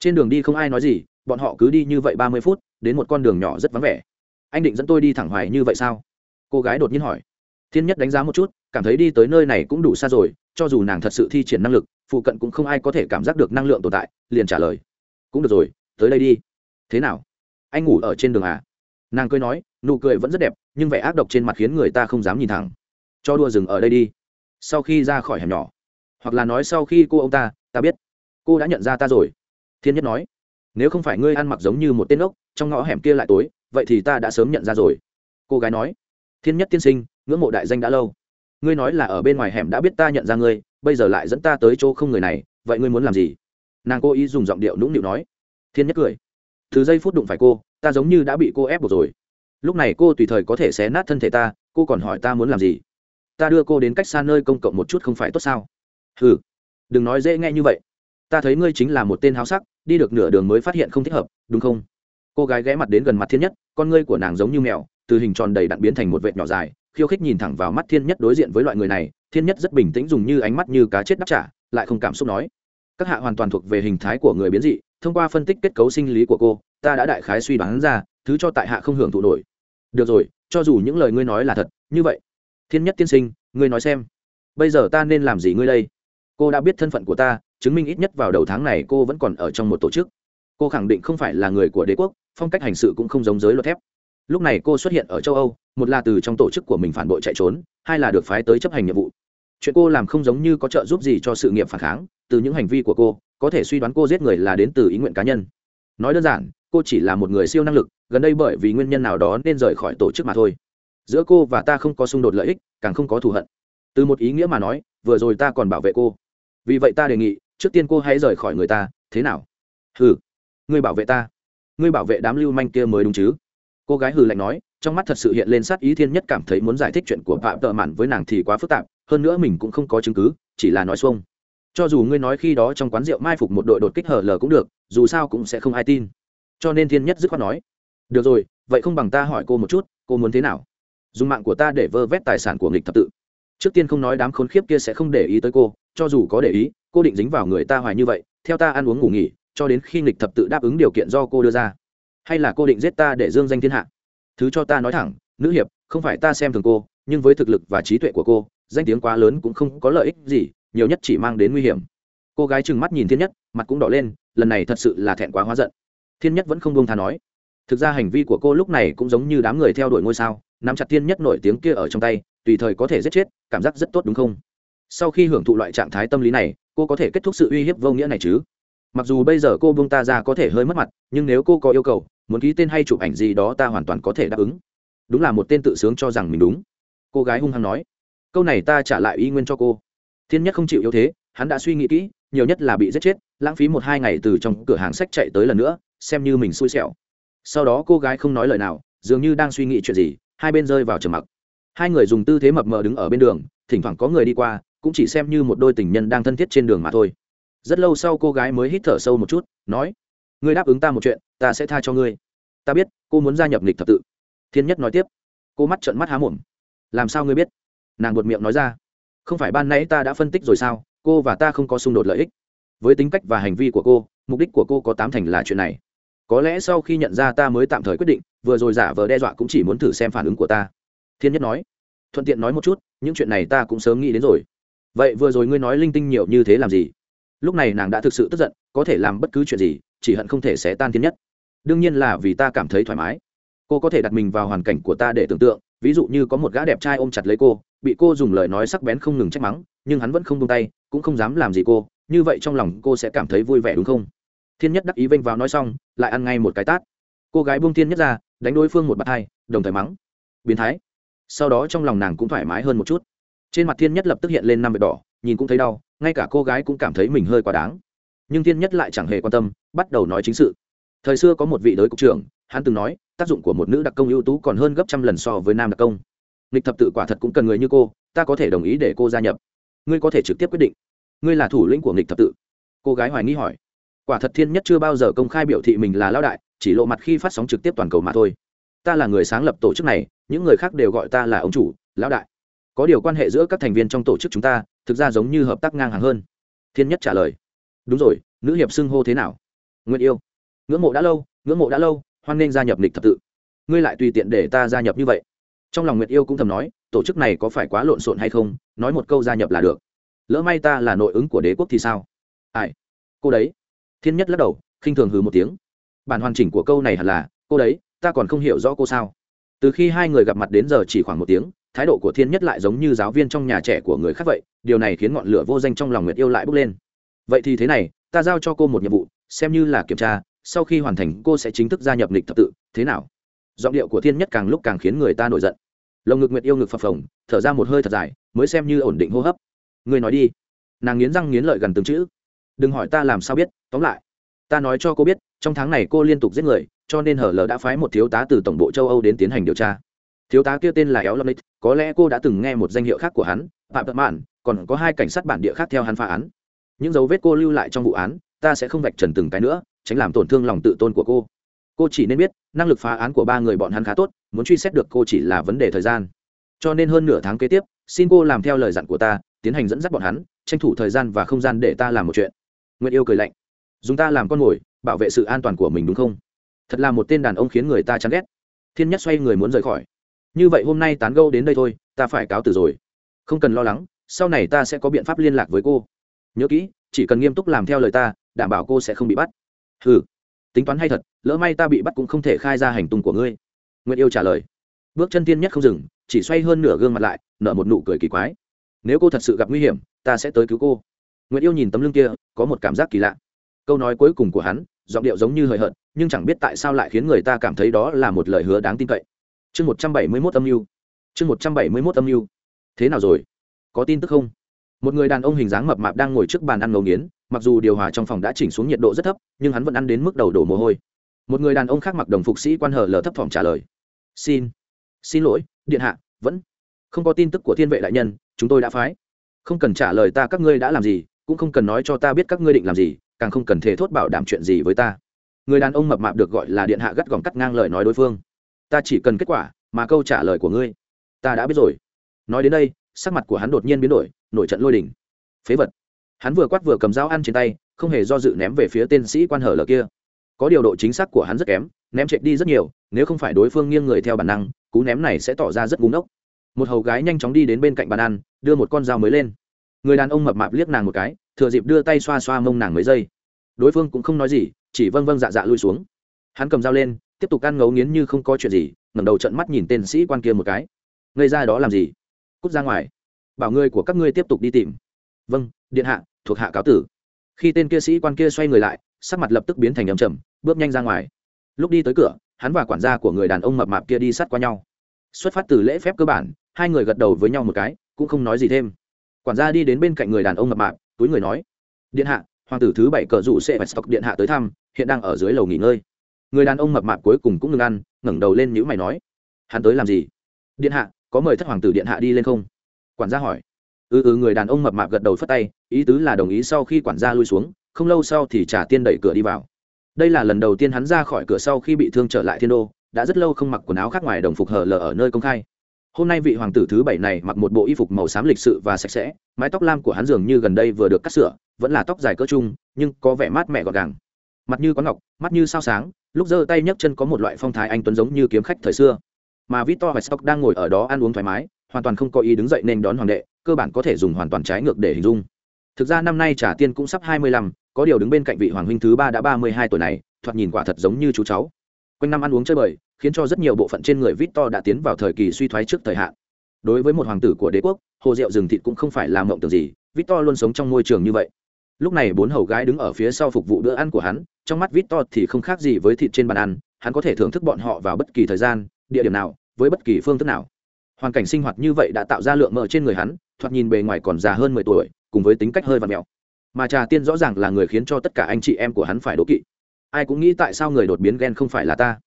trên đường đi không ai nói gì, bọn họ cứ đi như vậy ba mươi phút, đến một con đường nhỏ rất vắng vẻ. Anh định dẫn tôi đi thẳng hoài như vậy sao? Cô gái đột nhiên hỏi. Thiên nhất đánh giá một chút, cảm thấy đi tới nơi này cũng đủ xa rồi, cho dù nàng thật sự thi triển năng lực, phụ cận cũng không ai có thể cảm giác được năng lượng tồn tại, liền trả lời. Cũng được rồi, tới đây đi. Thế nào? Anh ngủ ở trên đường à? Nàng cười nói, nụ cười vẫn rất đẹp, nhưng vẻ ác độc trên mặt khiến người ta không dám nhìn thẳng. Cho đua dừng ở đây đi. Sau khi ra khỏi hẻm nhỏ. Hoặc là nói sau khi cô ông ta ta biết. Cô đã nhận ra ta rồi thiên nhất nói, nếu không phải ngươi ăn mặc giống như một tên ốc, trong ngõ hẻm kia lại tối, vậy thì ta đã sớm nhận ra rồi. Cô gái nói, thiên nhất tiên sinh, ngưỡng mộ đại danh đã lâu. Ngươi nói là ở bên ngoài hẻm đã biết ta nhận ra ngươi, bây giờ lại dẫn ta tới chỗ không người này, vậy ngươi muốn làm gì? Nàng cô ý dùng giọng điệu nũng nịu nói. Thiên nhất cười, từ giây phút đụng phải cô, ta giống như đã bị cô ép buộc rồi. Lúc này cô tùy thời có thể xé nát thân thể ta, cô còn hỏi ta muốn làm gì? Ta đưa cô đến cách xa nơi công cộng một chút không phải tốt sao? Ừ đừng nói dễ nghe như vậy ta thấy ngươi chính là một tên háo sắc, đi được nửa đường mới phát hiện không thích hợp, đúng không? Cô gái ghé mặt đến gần mặt thiên nhất, con ngươi của nàng giống như mèo, từ hình tròn đầy đặn biến thành một vệt nhỏ dài, khiêu khích nhìn thẳng vào mắt thiên nhất đối diện với loại người này, thiên nhất rất bình tĩnh dùng như ánh mắt như cá chết đáp trả, lại không cảm xúc nói. Các hạ hoàn toàn thuộc về hình thái của người biến dị, thông qua phân tích kết cấu sinh lý của cô, ta đã đại khái suy đoán ra, thứ cho tại hạ không hưởng thụ nổi. Được rồi, cho dù những lời ngươi nói là thật, như vậy, thiên nhất tiên sinh, ngươi nói xem, bây giờ ta nên làm gì ngươi đây? Cô đã biết thân phận của ta chứng minh ít nhất vào đầu tháng này cô vẫn còn ở trong một tổ chức. Cô khẳng định không phải là người của đế quốc, phong cách hành sự cũng không giống giới luật thép. Lúc này cô xuất hiện ở châu âu, một là từ trong tổ chức của mình phản bội chạy trốn, hai là được phái tới chấp hành nhiệm vụ. Chuyện cô làm không giống như có trợ giúp gì cho sự nghiệp phản kháng, từ những hành vi của cô, có thể suy đoán cô giết người là đến từ ý nguyện cá nhân. Nói đơn giản, cô chỉ là một người siêu năng lực, gần đây bởi vì nguyên nhân nào đó nên rời khỏi tổ chức mà thôi. Giữa cô và ta không có xung đột lợi ích, càng không có thù hận. Từ một ý nghĩa mà nói, vừa rồi ta còn bảo vệ cô. Vì vậy ta đề nghị trước tiên cô hãy rời khỏi người ta, thế nào? Hừ, ngươi bảo vệ ta. Ngươi bảo vệ đám lưu manh kia mới đúng chứ? Cô gái hừ lạnh nói, trong mắt thật sự hiện lên sát ý thiên nhất cảm thấy muốn giải thích chuyện của phạm tợ mạn với nàng thì quá phức tạp, hơn nữa mình cũng không có chứng cứ, chỉ là nói xuông. Cho dù ngươi nói khi đó trong quán rượu mai phục một đội đột kích hở lờ cũng được, dù sao cũng sẽ không ai tin. Cho nên thiên nhất dứt khoát nói, được rồi, vậy không bằng ta hỏi cô một chút, cô muốn thế nào? Dùng mạng của ta để vơ vét tài sản của nghịch thập tự. Trước tiên không nói đám khốn khiếp kia sẽ không để ý tới cô, cho dù có để ý cô định dính vào người ta hoài như vậy, theo ta ăn uống ngủ nghỉ, cho đến khi nghịch thập tự đáp ứng điều kiện do cô đưa ra. Hay là cô định giết ta để dương danh thiên hạ? Thứ cho ta nói thẳng, nữ hiệp, không phải ta xem thường cô, nhưng với thực lực và trí tuệ của cô, danh tiếng quá lớn cũng không có lợi ích gì, nhiều nhất chỉ mang đến nguy hiểm. Cô gái trừng mắt nhìn thiên nhất, mặt cũng đỏ lên, lần này thật sự là thẹn quá hóa giận. Thiên nhất vẫn không buông tha nói. Thực ra hành vi của cô lúc này cũng giống như đám người theo đuổi ngôi sao, nắm chặt thiên nhất nổi tiếng kia ở trong tay, tùy thời có thể giết chết, cảm giác rất tốt đúng không? Sau khi hưởng thụ loại trạng thái tâm lý này cô có thể kết thúc sự uy hiếp vô nghĩa này chứ? Mặc dù bây giờ cô buông ta ra có thể hơi mất mặt, nhưng nếu cô có yêu cầu, muốn ký tên hay chụp ảnh gì đó ta hoàn toàn có thể đáp ứng. Đúng là một tên tự sướng cho rằng mình đúng. Cô gái hung hăng nói. Câu này ta trả lại y nguyên cho cô. Thiên nhất không chịu yếu thế, hắn đã suy nghĩ kỹ, nhiều nhất là bị giết chết, lãng phí một hai ngày từ trong cửa hàng sách chạy tới lần nữa, xem như mình xui xẻo. Sau đó cô gái không nói lời nào, dường như đang suy nghĩ chuyện gì, hai bên rơi vào trầm mặc. Hai người dùng tư thế mập mờ đứng ở bên đường, thỉnh thoảng có người đi qua cũng chỉ xem như một đôi tình nhân đang thân thiết trên đường mà thôi. Rất lâu sau cô gái mới hít thở sâu một chút, nói, ngươi đáp ứng ta một chuyện, ta sẽ tha cho ngươi. Ta biết, cô muốn gia nhập lịch thập tự. Thiên nhất nói tiếp. Cô mắt trợn mắt há mồm. Làm sao ngươi biết? Nàng buột miệng nói ra. Không phải ban nãy ta đã phân tích rồi sao, cô và ta không có xung đột lợi ích. Với tính cách và hành vi của cô, mục đích của cô có tám thành là chuyện này. Có lẽ sau khi nhận ra ta mới tạm thời quyết định, vừa rồi giả vờ đe dọa cũng chỉ muốn thử xem phản ứng của ta. Thiên nhất nói. Thuận tiện nói một chút, những chuyện này ta cũng sớm nghĩ đến rồi vậy vừa rồi ngươi nói linh tinh nhiều như thế làm gì? Lúc này nàng đã thực sự tức giận, có thể làm bất cứ chuyện gì, chỉ hận không thể xé tan thiên nhất. Đương nhiên là vì ta cảm thấy thoải mái. Cô có thể đặt mình vào hoàn cảnh của ta để tưởng tượng, ví dụ như có một gã đẹp trai ôm chặt lấy cô, bị cô dùng lời nói sắc bén không ngừng trách mắng, nhưng hắn vẫn không tung tay, cũng không dám làm gì cô, như vậy trong lòng cô sẽ cảm thấy vui vẻ đúng không? Thiên nhất đắc ý vênh vào nói xong, lại ăn ngay một cái tát. Cô gái buông thiên nhất ra, đánh đối phương một bạt hai, đồng thời mắng. Biến thái. Sau đó trong lòng nàng cũng thoải mái hơn một chút trên mặt thiên nhất lập tức hiện lên năm vệt đỏ, nhìn cũng thấy đau, ngay cả cô gái cũng cảm thấy mình hơi quá đáng. Nhưng thiên nhất lại chẳng hề quan tâm, bắt đầu nói chính sự. Thời xưa có một vị đới cục trưởng, hắn từng nói, tác dụng của một nữ đặc công ưu tú còn hơn gấp trăm lần so với nam đặc công. Lịch thập tự quả thật cũng cần người như cô, ta có thể đồng ý để cô gia nhập. Ngươi có thể trực tiếp quyết định. Ngươi là thủ lĩnh của nghịch thập tự. Cô gái hoài nghi hỏi. Quả thật thiên nhất chưa bao giờ công khai biểu thị mình là lao đại, chỉ lộ mặt khi phát sóng trực tiếp toàn cầu mà thôi. Ta là người sáng lập tổ chức này, những người khác đều gọi ta là ông chủ, lão đại có điều quan hệ giữa các thành viên trong tổ chức chúng ta, thực ra giống như hợp tác ngang hàng hơn. Thiên nhất trả lời. Đúng rồi, nữ hiệp xưng hô thế nào? Nguyện yêu. Ngưỡng mộ đã lâu, ngưỡng mộ đã lâu, hoan nên gia nhập lịch thập tự. Ngươi lại tùy tiện để ta gia nhập như vậy. Trong lòng nguyệt yêu cũng thầm nói, tổ chức này có phải quá lộn xộn hay không, nói một câu gia nhập là được. Lỡ may ta là nội ứng của đế quốc thì sao? Ai? Cô đấy. Thiên nhất lắc đầu, khinh thường hừ một tiếng. Bản hoàn chỉnh của câu này hẳn là, cô đấy, ta còn không hiểu rõ cô sao. Từ khi hai người gặp mặt đến giờ chỉ khoảng một tiếng thái độ của thiên nhất lại giống như giáo viên trong nhà trẻ của người khác vậy, điều này khiến ngọn lửa vô danh trong lòng nguyệt yêu lại bốc lên. Vậy thì thế này, ta giao cho cô một nhiệm vụ, xem như là kiểm tra, sau khi hoàn thành, cô sẽ chính thức gia nhập lịch thập tự, thế nào? Giọng điệu của thiên nhất càng lúc càng khiến người ta nổi giận. Lồng ngực nguyệt yêu ngực phập phồng, thở ra một hơi thật dài, mới xem như ổn định hô hấp. Người nói đi. Nàng nghiến răng nghiến lợi gần từng chữ. Đừng hỏi ta làm sao biết, tóm lại. Ta nói cho cô biết, trong tháng này cô liên tục giết người, cho nên hở lờ đã phái một thiếu tá từ tổng bộ châu âu đến tiến hành điều tra thiếu tá kia tên là éo lâm có lẽ cô đã từng nghe một danh hiệu khác của hắn, phạm tật mạn, còn có hai cảnh sát bản địa khác theo hắn phá án. Những dấu vết cô lưu lại trong vụ án, ta sẽ không vạch trần từng cái nữa, tránh làm tổn thương lòng tự tôn của cô. Cô chỉ nên biết, năng lực phá án của ba người bọn hắn khá tốt, muốn truy xét được cô chỉ là vấn đề thời gian. Cho nên hơn nửa tháng kế tiếp, xin cô làm theo lời dặn của ta, tiến hành dẫn dắt bọn hắn, tranh thủ thời gian và không gian để ta làm một chuyện. Nguyệt yêu cười lạnh. Dùng ta làm con mồi, bảo vệ sự an toàn của mình đúng không? Thật là một tên đàn ông khiến người ta chán ghét. Thiên nhất xoay người muốn rời khỏi như vậy hôm nay tán gâu đến đây thôi, ta phải cáo từ rồi. Không cần lo lắng, sau này ta sẽ có biện pháp liên lạc với cô. Nhớ kỹ, chỉ cần nghiêm túc làm theo lời ta, đảm bảo cô sẽ không bị bắt. Ừ tính toán hay thật, lỡ may ta bị bắt cũng không thể khai ra hành tung của ngươi. Nguyện yêu trả lời. Bước chân tiên nhất không dừng, chỉ xoay hơn nửa gương mặt lại, nở một nụ cười kỳ quái. Nếu cô thật sự gặp nguy hiểm, ta sẽ tới cứu cô. Nguyễn yêu nhìn tấm lưng kia, có một cảm giác kỳ lạ. Câu nói cuối cùng của hắn, giọng điệu giống như hời hợt, nhưng chẳng biết tại sao lại khiến người ta cảm thấy đó là một lời hứa đáng tin cậy chương một trăm bảy mươi mốt âm mưu. Chương một trăm bảy mươi mốt âm mưu. Thế nào rồi? Có tin tức không? Một người đàn ông hình dáng mập mạp đang ngồi trước bàn ăn ngấu nghiến, mặc dù điều hòa trong phòng đã chỉnh xuống nhiệt độ rất thấp, nhưng hắn vẫn ăn đến mức đầu đổ mồ hôi. Một người đàn ông khác mặc đồng phục sĩ quan hờ lờ thấp thỏm trả lời. Xin xin lỗi, điện hạ, vẫn không có tin tức của thiên vệ đại nhân, chúng tôi đã phái. Không cần trả lời ta các ngươi đã làm gì, cũng không cần nói cho ta biết các ngươi định làm gì, càng không cần thể thốt bảo đảm chuyện gì với ta. Người đàn ông mập mạp được gọi là điện hạ gắt gỏng cắt ngang lời nói đối phương ta chỉ cần kết quả mà câu trả lời của ngươi. Ta đã biết rồi. Nói đến đây, sắc mặt của hắn đột nhiên biến đổi, nổi trận lôi đình. Phế vật. Hắn vừa quát vừa cầm dao ăn trên tay, không hề do dự ném về phía tên sĩ quan hở lờ kia. Có điều độ chính xác của hắn rất kém, ném chạy đi rất nhiều, nếu không phải đối phương nghiêng người theo bản năng, cú ném này sẽ tỏ ra rất búng ốc một hầu gái nhanh chóng đi đến bên cạnh bàn ăn, đưa một con dao mới lên. Người đàn ông mập mạp liếc nàng một cái, thừa dịp đưa tay xoa xoa mông nàng mấy giây. Đối phương cũng không nói gì, chỉ vâng vâng dạ dạ lui xuống. Hắn cầm dao lên tiếp tục ăn ngấu nghiến như không có chuyện gì, ngẩng đầu trận mắt nhìn tên sĩ quan kia một cái. Ngây ra đó làm gì? Cút ra ngoài. Bảo ngươi của các ngươi tiếp tục đi tìm. Vâng điện hạ, thuộc hạ cáo tử. Khi tên kia sĩ quan kia xoay người lại, sắc mặt lập tức biến thành ấm trầm, bước nhanh ra ngoài. Lúc đi tới cửa, hắn và quản gia của người đàn ông mập mạp kia đi sát qua nhau. Xuất phát từ lễ phép cơ bản, hai người gật đầu với nhau một cái, cũng không nói gì thêm. Quản gia đi đến bên cạnh người đàn ông mập mạp, túi người nói, điện hạ, hoàng tử thứ bảy cờ rủ sẽ phải stock điện hạ tới thăm, hiện đang ở dưới lầu nghỉ ngơi người đàn ông mập mạp cuối cùng cũng ngừng ăn, ngẩng đầu lên nhữ mày nói, hắn tới làm gì? Điện hạ, có mời thất hoàng tử điện hạ đi lên không? Quản gia hỏi. Ừ ừ người đàn ông mập mạp gật đầu phất tay, ý tứ là đồng ý sau khi quản gia lui xuống, không lâu sau thì trả tiên đẩy cửa đi vào. Đây là lần đầu tiên hắn ra khỏi cửa sau khi bị thương trở lại thiên đô, đã rất lâu không mặc quần áo khác ngoài đồng phục hở lở ở nơi công khai. Hôm nay vị hoàng tử thứ bảy này mặc một bộ y phục màu xám lịch sự và sạch sẽ, mái tóc lam của hắn dường như gần đây vừa được cắt sửa, vẫn là tóc dài cỡ trung, nhưng có vẻ mát mẻ gọn gàng mặt như có ngọc, mắt như sao sáng, lúc giơ tay nhấc chân có một loại phong thái anh tuấn giống như kiếm khách thời xưa. Mà victor và stock đang ngồi ở đó ăn uống thoải mái, hoàn toàn không có ý đứng dậy nên đón hoàng đệ, cơ bản có thể dùng hoàn toàn trái ngược để hình dung. Thực ra năm nay trả tiên cũng sắp hai mươi lăm, có điều đứng bên cạnh vị hoàng huynh thứ ba đã ba mươi hai tuổi này, thoạt nhìn quả thật giống như chú cháu. Quanh năm ăn uống chơi bời, khiến cho rất nhiều bộ phận trên người victor đã tiến vào thời kỳ suy thoái trước thời hạn. Đối với một hoàng tử của đế quốc, hồ rượu rừng thịt cũng không phải là mộng tưởng gì, victor luôn sống trong môi trường như vậy lúc này bốn hầu gái đứng ở phía sau phục vụ bữa ăn của hắn, trong mắt vít to thì không khác gì với thịt trên bàn ăn, hắn có thể thưởng thức bọn họ vào bất kỳ thời gian, địa điểm nào, với bất kỳ phương thức nào. Hoàn cảnh sinh hoạt như vậy đã tạo ra lượng mỡ trên người hắn, thoạt nhìn bề ngoài còn già hơn mười tuổi, cùng với tính cách hơi và mẹo. Mà trà tiên rõ ràng là người khiến cho tất cả anh chị em của hắn phải đố kỵ. Ai cũng nghĩ tại sao người đột biến ghen không phải là ta?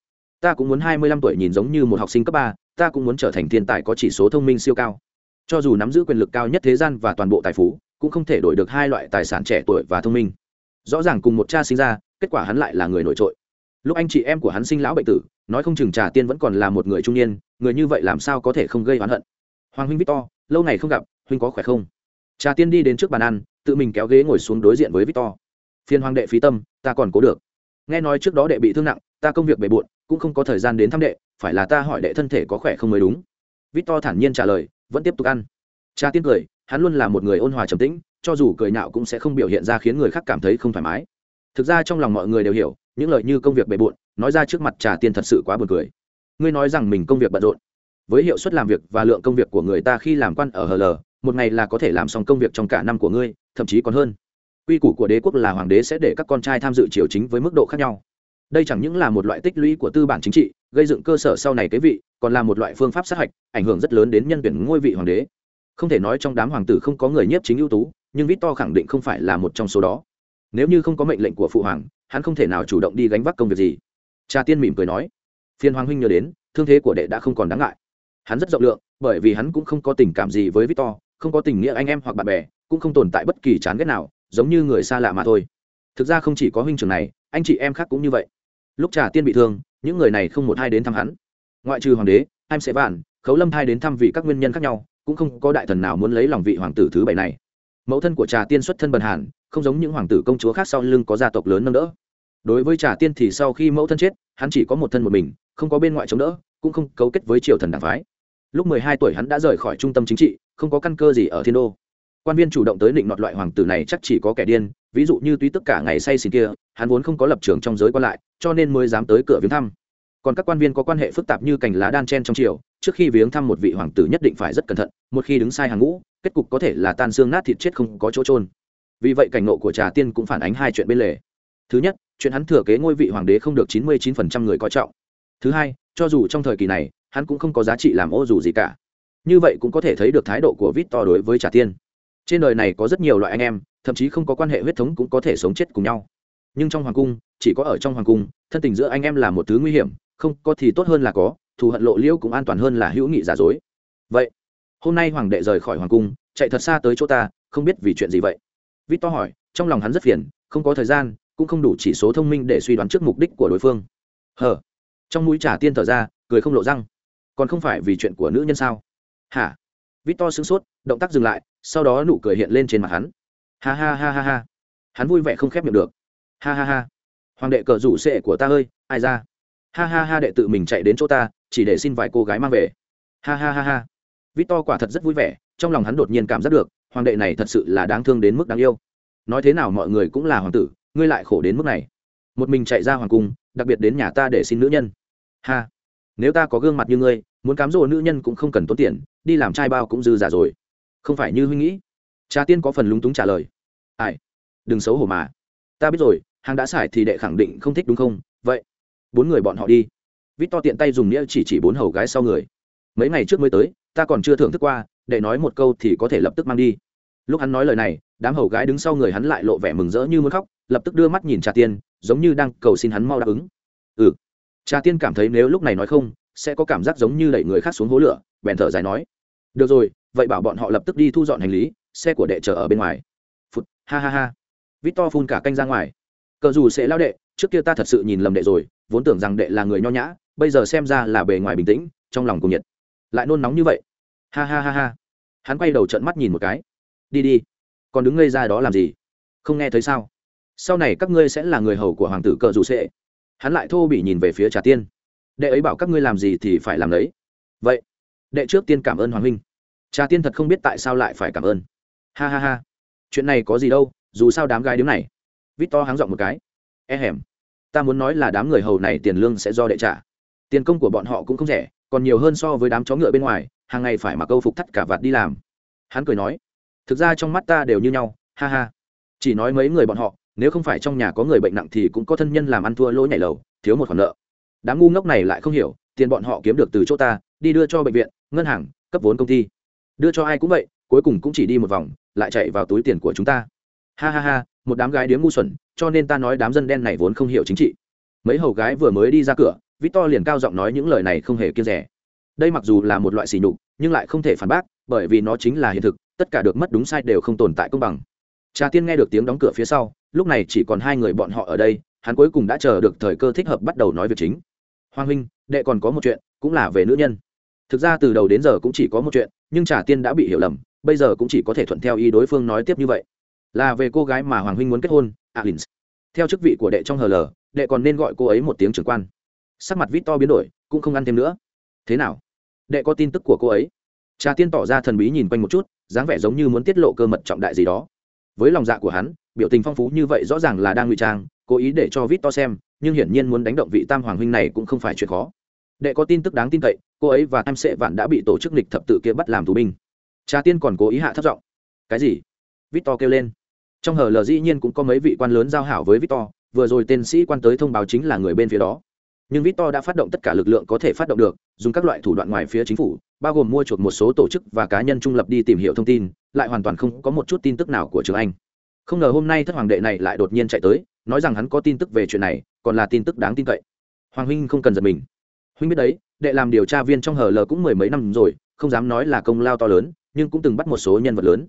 Ta cũng muốn hai mươi lăm tuổi nhìn giống như một học sinh cấp ba, ta cũng muốn trở thành thiên tài có chỉ số thông minh siêu cao. Cho dù nắm giữ quyền lực cao nhất thế gian và toàn bộ tài phú cũng không thể đổi được hai loại tài sản trẻ tuổi và thông minh. Rõ ràng cùng một cha sinh ra, kết quả hắn lại là người nổi trội. Lúc anh chị em của hắn sinh lão bệnh tử, nói không chừng trà tiên vẫn còn là một người trung niên, người như vậy làm sao có thể không gây oán hận? Hoàng huynh victor, lâu ngày không gặp, huynh có khỏe không? Trà tiên đi đến trước bàn ăn, tự mình kéo ghế ngồi xuống đối diện với victor. Phiên hoàng đệ phí tâm, ta còn cố được. Nghe nói trước đó đệ bị thương nặng, ta công việc bề bộn, cũng không có thời gian đến thăm đệ, phải là ta hỏi đệ thân thể có khỏe không mới đúng. Victor thản nhiên trả lời, vẫn tiếp tục ăn. Cha tiên cười hắn luôn là một người ôn hòa trầm tĩnh cho dù cười nhạo cũng sẽ không biểu hiện ra khiến người khác cảm thấy không thoải mái. Thực ra trong lòng mọi người đều hiểu những lời như công việc bề bộn nói ra trước mặt trà tiên thật sự quá buồn cười. Ngươi nói rằng mình công việc bận rộn. Với hiệu suất làm việc và lượng công việc của người ta khi làm quan ở hờ lờ, một ngày là có thể làm xong công việc trong cả năm của ngươi thậm chí còn hơn. Quy củ của đế quốc là hoàng đế sẽ để các con trai tham dự triều chính với mức độ khác nhau. Đây chẳng những là một loại tích lũy của tư bản chính trị gây dựng cơ sở sau này kế vị còn là một loại phương pháp sát hạch ảnh hưởng rất lớn đến nhân tuyển ngôi vị hoàng đế không thể nói trong đám hoàng tử không có người nhiếp chính ưu tú, nhưng victor khẳng định không phải là một trong số đó. Nếu như không có mệnh lệnh của phụ hoàng, hắn không thể nào chủ động đi gánh vác công việc gì. Cha tiên mỉm cười nói phiên hoàng huynh nhớ đến, thương thế của đệ đã không còn đáng ngại. Hắn rất rộng lượng, bởi vì hắn cũng không có tình cảm gì với victor không có tình nghĩa anh em hoặc bạn bè, cũng không tồn tại bất kỳ chán ghét nào, giống như người xa lạ mà thôi. Thực ra không chỉ có huynh trưởng này, anh chị em khác cũng như vậy. Lúc trà tiên bị thương, những người này không một hai đến thăm hắn. Ngoại trừ hoàng đế em sẽ bàn khấu lâm hai đến thăm vì các nguyên nhân khác nhau cũng không có đại thần nào muốn lấy lòng vị hoàng tử thứ bảy này. Mẫu thân của trà tiên xuất thân bần hàn, không giống những hoàng tử công chúa khác sau lưng có gia tộc lớn nâng đỡ. Đối với trà tiên thì sau khi mẫu thân chết, hắn chỉ có một thân một mình, không có bên ngoại chống đỡ, cũng không cấu kết với triều thần đảng phái. Lúc mười hai tuổi hắn đã rời khỏi trung tâm chính trị, không có căn cơ gì ở thiên đô. Quan viên chủ động tới định nọt loại hoàng tử này chắc chỉ có kẻ điên, ví dụ như tuy tất cả ngày say xỉn kia, hắn vốn không có lập trường trong giới quan lại, cho nên mới dám tới cửa viếng thăm. Còn các quan viên có quan hệ phức tạp như cành lá đan chen trong triều trước khi viếng thăm một vị hoàng tử nhất định phải rất cẩn thận, một khi đứng sai hàng ngũ, kết cục có thể là tan xương nát thịt chết không có chỗ trôn vì vậy cảnh nộ của trà tiên cũng phản ánh hai chuyện bên lề. Thứ nhất, chuyện hắn thừa kế ngôi vị hoàng đế không được chín mươi chín phần trăm người coi trọng. Thứ hai, cho dù trong thời kỳ này, hắn cũng không có giá trị làm ô dù gì cả. Như vậy cũng có thể thấy được thái độ của vít to đối với trà tiên. Trên đời này có rất nhiều loại anh em, thậm chí không có quan hệ huyết thống cũng có thể sống chết cùng nhau. Nhưng trong hoàng cung, chỉ có ở trong hoàng cung, thân tình giữa anh em là một thứ nguy hiểm, không có thì tốt hơn là có thù hận lộ liễu cũng an toàn hơn là hữu nghị giả dối. Vậy, hôm nay hoàng đệ rời khỏi hoàng cung, chạy thật xa tới chỗ ta, không biết vì chuyện gì vậy? Vít to hỏi, trong lòng hắn rất phiền, không có thời gian, cũng không đủ chỉ số thông minh để suy đoán trước mục đích của đối phương. Hờ. Trong mũi trả tiên thở ra, cười không lộ răng. Còn không phải vì chuyện của nữ nhân sao? Hả? Vít to sững sốt, động tác dừng lại, sau đó nụ cười hiện lên trên mặt hắn. Ha ha ha ha ha. Hắn vui vẻ không khép miệng được. Ha ha ha. Hoàng đệ cờ rủ sệ của ta ơi, ai ra? Ha ha ha đệ tự mình chạy đến chỗ ta chỉ để xin vài cô gái mang về. Ha ha ha ha. Vít to quả thật rất vui vẻ, trong lòng hắn đột nhiên cảm giác được, hoàng đệ này thật sự là đáng thương đến mức đáng yêu. Nói thế nào mọi người cũng là hoàng tử, ngươi lại khổ đến mức này. Một mình chạy ra hoàng cung, đặc biệt đến nhà ta để xin nữ nhân. Ha. Nếu ta có gương mặt như ngươi, muốn cám dỗ nữ nhân cũng không cần tốn tiền, đi làm trai bao cũng dư giả rồi. Không phải như huynh nghĩ. Cha tiên có phần lúng túng trả lời. Ai? Đừng xấu hổ mà. Ta biết rồi, hàng đã xài thì đệ khẳng định không thích đúng không? Vậy, bốn người bọn họ đi vít to tiện tay dùng nghĩa chỉ chỉ bốn hầu gái sau người. Mấy ngày trước mới tới, ta còn chưa thưởng thức qua, để nói một câu thì có thể lập tức mang đi. Lúc hắn nói lời này, đám hầu gái đứng sau người hắn lại lộ vẻ mừng rỡ như muốn khóc, lập tức đưa mắt nhìn trà tiên, giống như đang cầu xin hắn mau đáp ứng. Ừ. Trà tiên cảm thấy nếu lúc này nói không, sẽ có cảm giác giống như đẩy người khác xuống hố lửa, bèn thở dài nói. Được rồi, vậy bảo bọn họ lập tức đi thu dọn hành lý, xe của đệ chờ ở bên ngoài. Phút ha ha ha. Vít to phun cả canh ra ngoài. Cờ dù sẽ lao đệ, trước kia ta thật sự nhìn lầm đệ rồi, vốn tưởng rằng đệ là người nho nhã bây giờ xem ra là bề ngoài bình tĩnh, trong lòng cùng nhiệt. Lại nôn nóng như vậy. Ha ha ha ha. Hắn quay đầu trận mắt nhìn một cái. Đi đi. Còn đứng ngây ra đó làm gì? Không nghe thấy sao? Sau này các ngươi sẽ là người hầu của hoàng tử cờ dù sệ. Hắn lại thô bị nhìn về phía trà tiên. Đệ ấy bảo các ngươi làm gì thì phải làm đấy. Vậy, đệ trước tiên cảm ơn hoàng huynh. Trà tiên thật không biết tại sao lại phải cảm ơn. Ha ha ha. Chuyện này có gì đâu, dù sao đám gái điếm này. Vít to háng giọng một cái. E hẻm ta muốn nói là đám người hầu này tiền lương sẽ do đệ trả tiền công của bọn họ cũng không rẻ, còn nhiều hơn so với đám chó ngựa bên ngoài, hàng ngày phải mặc câu phục thắt cả vạt đi làm. Hắn cười nói. Thực ra trong mắt ta đều như nhau, ha ha. Chỉ nói mấy người bọn họ, nếu không phải trong nhà có người bệnh nặng thì cũng có thân nhân làm ăn thua lỗi nhảy lầu, thiếu một khoản nợ. Đám ngu ngốc này lại không hiểu, tiền bọn họ kiếm được từ chỗ ta, đi đưa cho bệnh viện, ngân hàng, cấp vốn công ty. Đưa cho ai cũng vậy, cuối cùng cũng chỉ đi một vòng, lại chạy vào túi tiền của chúng ta. Ha ha ha, một đám gái điếm ngu xuẩn, cho nên ta nói đám dân đen này vốn không hiểu chính trị. Mấy hầu gái vừa mới đi ra cửa victor liền cao giọng nói những lời này không hề kiêng rẻ. Đây mặc dù là một loại sỉ nhục, nhưng lại không thể phản bác, bởi vì nó chính là hiện thực, tất cả được mất đúng sai đều không tồn tại công bằng. Trà tiên nghe được tiếng đóng cửa phía sau, lúc này chỉ còn hai người bọn họ ở đây, hắn cuối cùng đã chờ được thời cơ thích hợp bắt đầu nói việc chính. Hoàng huynh, đệ còn có một chuyện, cũng là về nữ nhân. Thực ra từ đầu đến giờ cũng chỉ có một chuyện, nhưng trà tiên đã bị hiểu lầm, bây giờ cũng chỉ có thể thuận theo ý đối phương nói tiếp như vậy. Là về cô gái mà hoàng huynh muốn kết hôn alin theo chức vị của đệ trong hờ lờ đệ còn nên gọi cô ấy một tiếng trưởng quan sắc mặt vít to biến đổi, cũng không ăn thêm nữa. Thế nào? Đệ có tin tức của cô ấy? Trà tiên tỏ ra thần bí nhìn quanh một chút, dáng vẻ giống như muốn tiết lộ cơ mật trọng đại gì đó. Với lòng dạ của hắn, biểu tình phong phú như vậy rõ ràng là đang ngụy trang, cố ý để cho vít to xem, nhưng hiển nhiên muốn đánh động vị tam hoàng huynh này cũng không phải chuyện khó. Đệ có tin tức đáng tin cậy, cô ấy và em Sệ vạn đã bị tổ chức lịch thập tự kia bắt làm tù binh. Trà tiên còn cố ý hạ thấp giọng. Cái gì? Vít to kêu lên. Trong hờ lờ dĩ nhiên cũng có mấy vị quan lớn giao hảo với vít to, vừa rồi tên sĩ quan tới thông báo chính là người bên phía đó nhưng victor đã phát động tất cả lực lượng có thể phát động được, dùng các loại thủ đoạn ngoài phía chính phủ, bao gồm mua chuộc một số tổ chức và cá nhân trung lập đi tìm hiểu thông tin, lại hoàn toàn không có một chút tin tức nào của trường anh. Không ngờ hôm nay thất hoàng đệ này lại đột nhiên chạy tới, nói rằng hắn có tin tức về chuyện này, còn là tin tức đáng tin cậy. Hoàng huynh không cần giật mình. Huynh biết đấy, đệ làm điều tra viên trong hở lờ cũng mười mấy năm rồi, không dám nói là công lao to lớn, nhưng cũng từng bắt một số nhân vật lớn.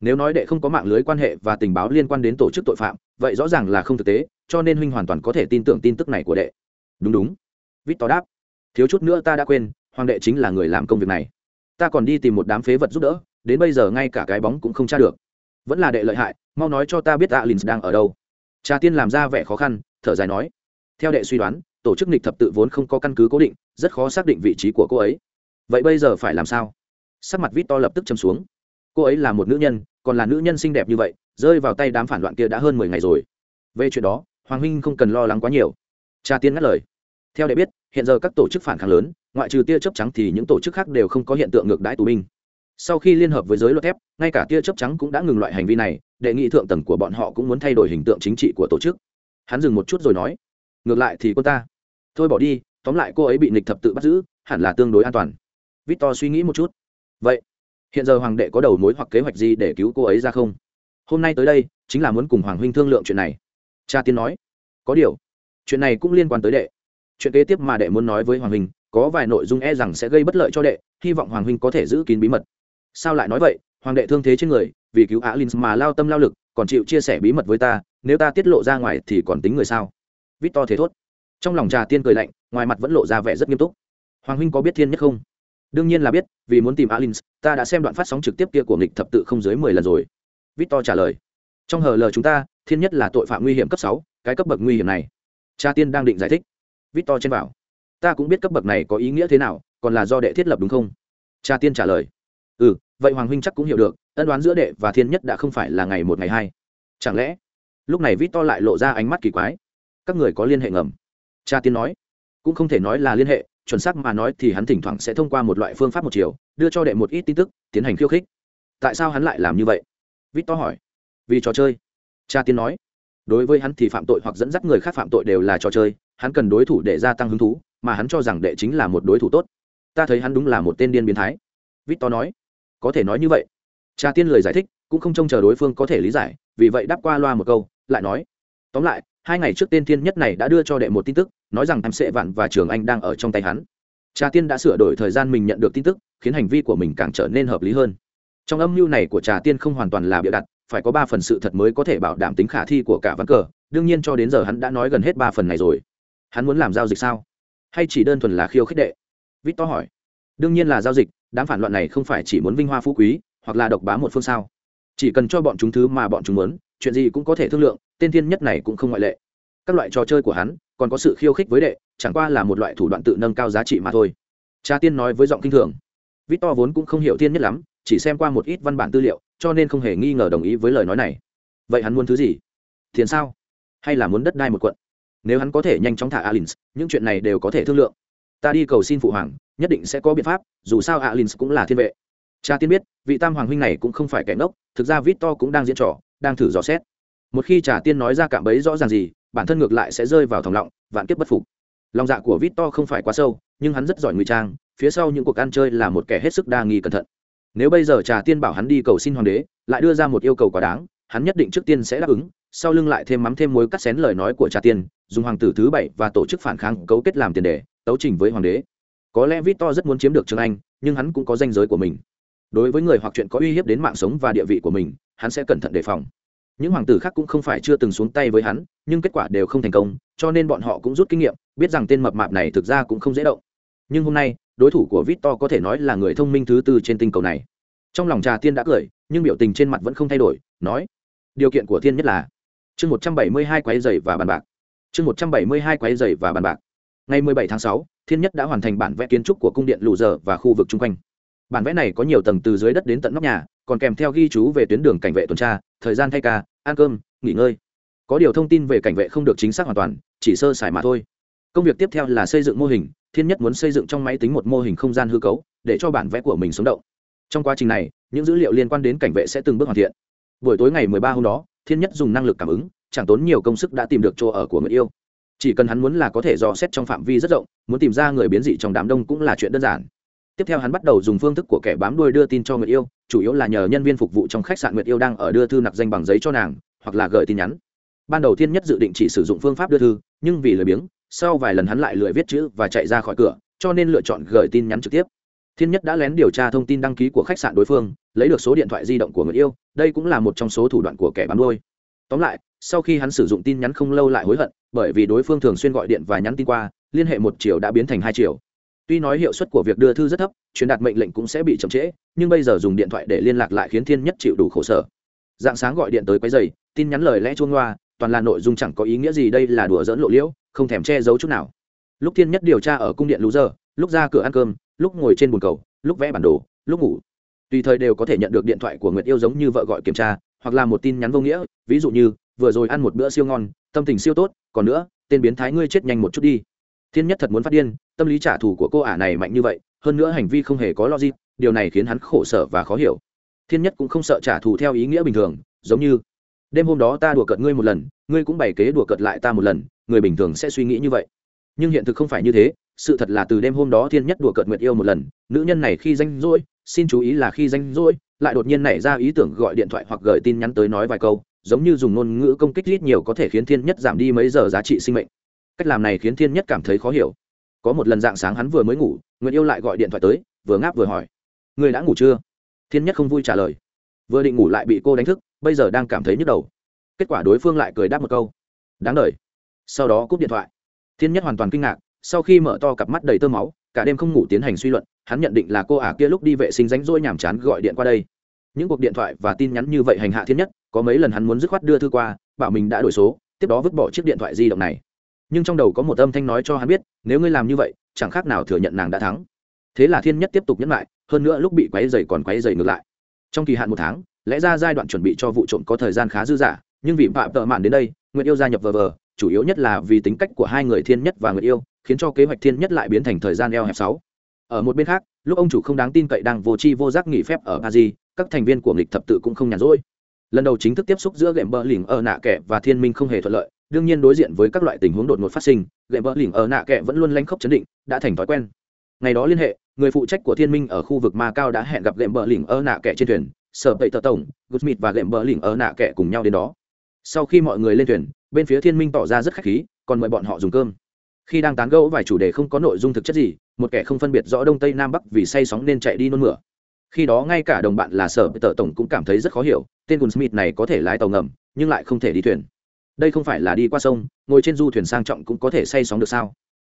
Nếu nói đệ không có mạng lưới quan hệ và tình báo liên quan đến tổ chức tội phạm, vậy rõ ràng là không thực tế, cho nên huynh hoàn toàn có thể tin tưởng tin tức này của đệ đúng đúng. Vít to đáp. Thiếu chút nữa ta đã quên, hoàng đệ chính là người làm công việc này. Ta còn đi tìm một đám phế vật giúp đỡ, đến bây giờ ngay cả cái bóng cũng không tra được. Vẫn là đệ lợi hại, mau nói cho ta biết alin đang ở đâu. Cha tiên làm ra vẻ khó khăn, thở dài nói. Theo đệ suy đoán, tổ chức nịch thập tự vốn không có căn cứ cố định, rất khó xác định vị trí của cô ấy. Vậy bây giờ phải làm sao? Sắc mặt vít to lập tức châm xuống. Cô ấy là một nữ nhân, còn là nữ nhân xinh đẹp như vậy, rơi vào tay đám phản loạn kia đã hơn mười ngày rồi. Về chuyện đó, hoàng huynh không cần lo lắng quá nhiều. Cha tiên ngắt lời theo đệ biết, hiện giờ các tổ chức phản kháng lớn, ngoại trừ tia chớp trắng thì những tổ chức khác đều không có hiện tượng ngược đãi tù binh. Sau khi liên hợp với giới luật thép, ngay cả tia chớp trắng cũng đã ngừng loại hành vi này Đề nghị thượng tầng của bọn họ cũng muốn thay đổi hình tượng chính trị của tổ chức. Hắn dừng một chút rồi nói, ngược lại thì cô ta, thôi bỏ đi, tóm lại cô ấy bị nịch thập tự bắt giữ, hẳn là tương đối an toàn. Victor suy nghĩ một chút. Vậy, hiện giờ hoàng đệ có đầu mối hoặc kế hoạch gì để cứu cô ấy ra không? Hôm nay tới đây, chính là muốn cùng hoàng huynh thương lượng chuyện này. Cha tiên nói, có điều, chuyện này cũng liên quan tới đệ chuyện kế tiếp mà đệ muốn nói với hoàng huynh, có vài nội dung e rằng sẽ gây bất lợi cho đệ, hy vọng hoàng huynh có thể giữ kín bí mật. Sao lại nói vậy? Hoàng đệ thương thế trên người, vì cứu alin mà lao tâm lao lực, còn chịu chia sẻ bí mật với ta, nếu ta tiết lộ ra ngoài thì còn tính người sao? Vít to thế thốt. Trong lòng trà tiên cười lạnh, ngoài mặt vẫn lộ ra vẻ rất nghiêm túc. Hoàng huynh có biết thiên nhất không? Đương nhiên là biết, vì muốn tìm alin, ta đã xem đoạn phát sóng trực tiếp kia của nghịch thập tự không dưới mười lần rồi. Vít to trả lời. Trong hờ lờ chúng ta, thiên nhất là tội phạm nguy hiểm cấp sáu, cái cấp bậc nguy hiểm này. Cha tiên đang định giải thích victor trên bảo ta cũng biết cấp bậc này có ý nghĩa thế nào, còn là do đệ thiết lập đúng không? Cha tiên trả lời. Ừ vậy hoàng huynh chắc cũng hiểu được, ân đoán giữa đệ và thiên nhất đã không phải là ngày một ngày hai. Chẳng lẽ, lúc này victor lại lộ ra ánh mắt kỳ quái? Các người có liên hệ ngầm? Cha tiên nói. Cũng không thể nói là liên hệ, chuẩn xác mà nói thì hắn thỉnh thoảng sẽ thông qua một loại phương pháp một chiều, đưa cho đệ một ít tin tức, tiến hành khiêu khích. Tại sao hắn lại làm như vậy? Victor hỏi. Vì trò chơi. Cha tiên nói. Đối với hắn thì phạm tội hoặc dẫn dắt người khác phạm tội đều là trò chơi hắn cần đối thủ để gia tăng hứng thú, mà hắn cho rằng đệ chính là một đối thủ tốt. Ta thấy hắn đúng là một tên điên biến thái. Victor nói, có thể nói như vậy. Cha tiên lời giải thích, cũng không trông chờ đối phương có thể lý giải, vì vậy đáp qua loa một câu, lại nói, tóm lại, hai ngày trước tên thiên nhất này đã đưa cho đệ một tin tức, nói rằng em sẽ vạn và trường anh đang ở trong tay hắn. Cha tiên đã sửa đổi thời gian mình nhận được tin tức, khiến hành vi của mình càng trở nên hợp lý hơn. Trong âm mưu này của trà tiên không hoàn toàn là bịa đặt, phải có ba phần sự thật mới có thể bảo đảm tính khả thi của cả ván cờ, đương nhiên cho đến giờ hắn đã nói gần hết ba phần này rồi hắn muốn làm giao dịch sao? Hay chỉ đơn thuần là khiêu khích đệ? Vít to hỏi. Đương nhiên là giao dịch, đám phản loạn này không phải chỉ muốn vinh hoa phú quý, hoặc là độc bá một phương sao. Chỉ cần cho bọn chúng thứ mà bọn chúng muốn, chuyện gì cũng có thể thương lượng, tên thiên nhất này cũng không ngoại lệ. Các loại trò chơi của hắn, còn có sự khiêu khích với đệ, chẳng qua là một loại thủ đoạn tự nâng cao giá trị mà thôi. Cha tiên nói với giọng kinh thường. Vít to vốn cũng không hiểu thiên nhất lắm, chỉ xem qua một ít văn bản tư liệu, cho nên không hề nghi ngờ đồng ý với lời nói này. Vậy hắn muốn thứ gì? Tiền sao? Hay là muốn đất đai một quận? Nếu hắn có thể nhanh chóng thả alins, những chuyện này đều có thể thương lượng. Ta đi cầu xin phụ hoàng, nhất định sẽ có biện pháp, dù sao alins cũng là thiên vệ. Cha tiên biết, vị tam hoàng huynh này cũng không phải kẻ ngốc, thực ra vít to cũng đang diễn trò, đang thử dò xét. Một khi trà tiên nói ra cạm bẫy rõ ràng gì, bản thân ngược lại sẽ rơi vào thòng lọng, vạn kiếp bất phục. Lòng dạ của vít to không phải quá sâu, nhưng hắn rất giỏi ngụy trang, phía sau những cuộc ăn chơi là một kẻ hết sức đa nghi cẩn thận. Nếu bây giờ trà tiên bảo hắn đi cầu xin hoàng đế, lại đưa ra một yêu cầu quá đáng, hắn nhất định trước tiên sẽ đáp ứng, sau lưng lại thêm mắm thêm muối cắt xén lời nói của trà tiên dùng hoàng tử thứ bảy và tổ chức phản kháng cấu kết làm tiền đề, tấu trình với hoàng đế. Có lẽ vít to rất muốn chiếm được trường anh, nhưng hắn cũng có danh giới của mình. Đối với người hoặc chuyện có uy hiếp đến mạng sống và địa vị của mình, hắn sẽ cẩn thận đề phòng. Những hoàng tử khác cũng không phải chưa từng xuống tay với hắn, nhưng kết quả đều không thành công, cho nên bọn họ cũng rút kinh nghiệm, biết rằng tên mập mạp này thực ra cũng không dễ động. Nhưng hôm nay, đối thủ của victor có thể nói là người thông minh thứ tư trên tinh cầu này. Trong lòng trà tiên đã cười, nhưng biểu tình trên mặt vẫn không thay đổi, nói, điều kiện của thiên nhất là chương một trăm bảy mươi hai quái dày và bàn bạc chương một trăm bảy mươi hai quái dày và bàn bạc. Ngày mười bảy tháng sáu, thiên nhất đã hoàn thành bản vẽ kiến trúc của cung điện lù dở và khu vực chung quanh. Bản vẽ này có nhiều tầng từ dưới đất đến tận nóc nhà, còn kèm theo ghi chú về tuyến đường cảnh vệ tuần tra, thời gian thay ca, ăn cơm, nghỉ ngơi. Có điều thông tin về cảnh vệ không được chính xác hoàn toàn, chỉ sơ sài mà thôi. Công việc tiếp theo là xây dựng mô hình, thiên nhất muốn xây dựng trong máy tính một mô hình không gian hư cấu, để cho bản vẽ của mình sống động. Trong quá trình này, những dữ liệu liên quan đến cảnh vệ sẽ từng bước hoàn thiện. Buổi tối ngày 13 hôm đó, thiên nhất dùng năng lực cảm ứng chẳng tốn nhiều công sức đã tìm được chỗ ở của người yêu. Chỉ cần hắn muốn là có thể dò xét trong phạm vi rất rộng, muốn tìm ra người biến dị trong đám đông cũng là chuyện đơn giản. Tiếp theo hắn bắt đầu dùng phương thức của kẻ bám đuôi đưa tin cho người yêu, chủ yếu là nhờ nhân viên phục vụ trong khách sạn nguyệt yêu đang ở đưa thư nặc danh bằng giấy cho nàng, hoặc là gửi tin nhắn. Ban đầu thiên nhất dự định chỉ sử dụng phương pháp đưa thư, nhưng vì lười biếng, sau vài lần hắn lại lười viết chữ và chạy ra khỏi cửa, cho nên lựa chọn gửi tin nhắn trực tiếp. Thiên nhất đã lén điều tra thông tin đăng ký của khách sạn đối phương, lấy được số điện thoại di động của người yêu, đây cũng là một trong số thủ đoạn của kẻ bám đuôi. Tóm lại sau khi hắn sử dụng tin nhắn không lâu lại hối hận, bởi vì đối phương thường xuyên gọi điện và nhắn tin qua, liên hệ một chiều đã biến thành hai chiều. Tuy nói hiệu suất của việc đưa thư rất thấp, truyền đạt mệnh lệnh cũng sẽ bị chậm trễ, nhưng bây giờ dùng điện thoại để liên lạc lại khiến thiên nhất chịu đủ khổ sở. Dạng sáng gọi điện tới quấy giày tin nhắn lời lẽ chuông loa toàn là nội dung chẳng có ý nghĩa gì đây là đùa dỡn lộ liễu, không thèm che giấu chút nào. Lúc thiên nhất điều tra ở cung điện lú giờ, lúc ra cửa ăn cơm, lúc ngồi trên bồn cầu, lúc vẽ bản đồ, lúc ngủ. Tùy thời đều có thể nhận được điện thoại của nguyệt yêu giống như vợ gọi kiểm tra, hoặc là một tin nhắn vô nghĩa, ví dụ như vừa rồi ăn một bữa siêu ngon, tâm tình siêu tốt, còn nữa, tên biến thái ngươi chết nhanh một chút đi. Thiên nhất thật muốn phát điên, tâm lý trả thù của cô ả này mạnh như vậy, hơn nữa hành vi không hề có logic, điều này khiến hắn khổ sở và khó hiểu. Thiên nhất cũng không sợ trả thù theo ý nghĩa bình thường, giống như, đêm hôm đó ta đùa cợt ngươi một lần, ngươi cũng bày kế đùa cợt lại ta một lần, người bình thường sẽ suy nghĩ như vậy. Nhưng hiện thực không phải như thế, sự thật là từ đêm hôm đó thiên nhất đùa cợt nguyệt yêu một lần, nữ nhân này khi danh rỗi, xin chú ý là khi danh rỗi, lại đột nhiên nảy ra ý tưởng gọi điện thoại hoặc gửi tin nhắn tới nói vài câu giống như dùng ngôn ngữ công kích ít nhiều có thể khiến thiên nhất giảm đi mấy giờ giá trị sinh mệnh. Cách làm này khiến thiên nhất cảm thấy khó hiểu. Có một lần dạng sáng hắn vừa mới ngủ nguyễn yêu lại gọi điện thoại tới, vừa ngáp vừa hỏi người đã ngủ chưa? Thiên nhất không vui trả lời, vừa định ngủ lại bị cô đánh thức, bây giờ đang cảm thấy nhức đầu. Kết quả đối phương lại cười đáp một câu, đáng đ sau đó cúp điện thoại. Thiên nhất hoàn toàn kinh ngạc, sau khi mở to cặp mắt đầy tơ máu, cả đêm không ngủ tiến hành suy luận, hắn nhận định là cô ả kia lúc đi vệ sinh ránh rỗi nhàm chán gọi điện qua đây những cuộc điện thoại và tin nhắn như vậy hành hạ thiên nhất, có mấy lần hắn muốn dứt khoát đưa thư qua, bảo mình đã đổi số, tiếp đó vứt bỏ chiếc điện thoại di động này. Nhưng trong đầu có một âm thanh nói cho hắn biết, nếu ngươi làm như vậy, chẳng khác nào thừa nhận nàng đã thắng. Thế là thiên nhất tiếp tục nhấn lại, hơn nữa lúc bị quáy dày còn quáy dày ngược lại. Trong kỳ hạn một tháng, lẽ ra giai đoạn chuẩn bị cho vụ trộm có thời gian khá dư dả, nhưng vì phạm tợ mạn đến đây, nguyệt yêu gia nhập vờ vờ, chủ yếu nhất là vì tính cách của hai người thiên nhất và nguyệt yêu, khiến cho kế hoạch thiên nhất lại biến thành thời gian eo hẹp sáu. Ở một bên khác, lúc ông chủ không đáng tin cậy đang vô tri vô giác nghỉ phép ở paris các thành viên của nghịch thập tự cũng không nhàn rỗi. Lần đầu chính thức tiếp xúc giữa gệm bờ lỉnh ở nạ kẻ và thiên minh không hề thuận lợi, đương nhiên đối diện với các loại tình huống đột ngột phát sinh gệm bờ lỉnh ở nạ kẻ vẫn luôn lanh khốc chấn định, đã thành thói quen. Ngày đó liên hệ, người phụ trách của thiên minh ở khu vực ma cao đã hẹn gặp gệm bờ lỉnh ở nạ kẻ trên thuyền, sở tẩy tờ tổng gusmith và gệm bờ lỉnh ở nạ kẻ cùng nhau đến đó. Sau khi mọi người lên thuyền, bên phía thiên minh tỏ ra rất khách khí, còn mời bọn họ dùng cơm. Khi đang tán gẫu vài chủ đề không có nội dung thực chất gì, một kẻ không phân biệt rõ đông tây nam bắc vì say sóng nên chạy đi nôn mửa khi đó ngay cả đồng bạn là sở tờ tổng cũng cảm thấy rất khó hiểu, tên gùn smith này có thể lái tàu ngầm, nhưng lại không thể đi thuyền. Đây không phải là đi qua sông, ngồi trên du thuyền sang trọng cũng có thể say sóng được sao?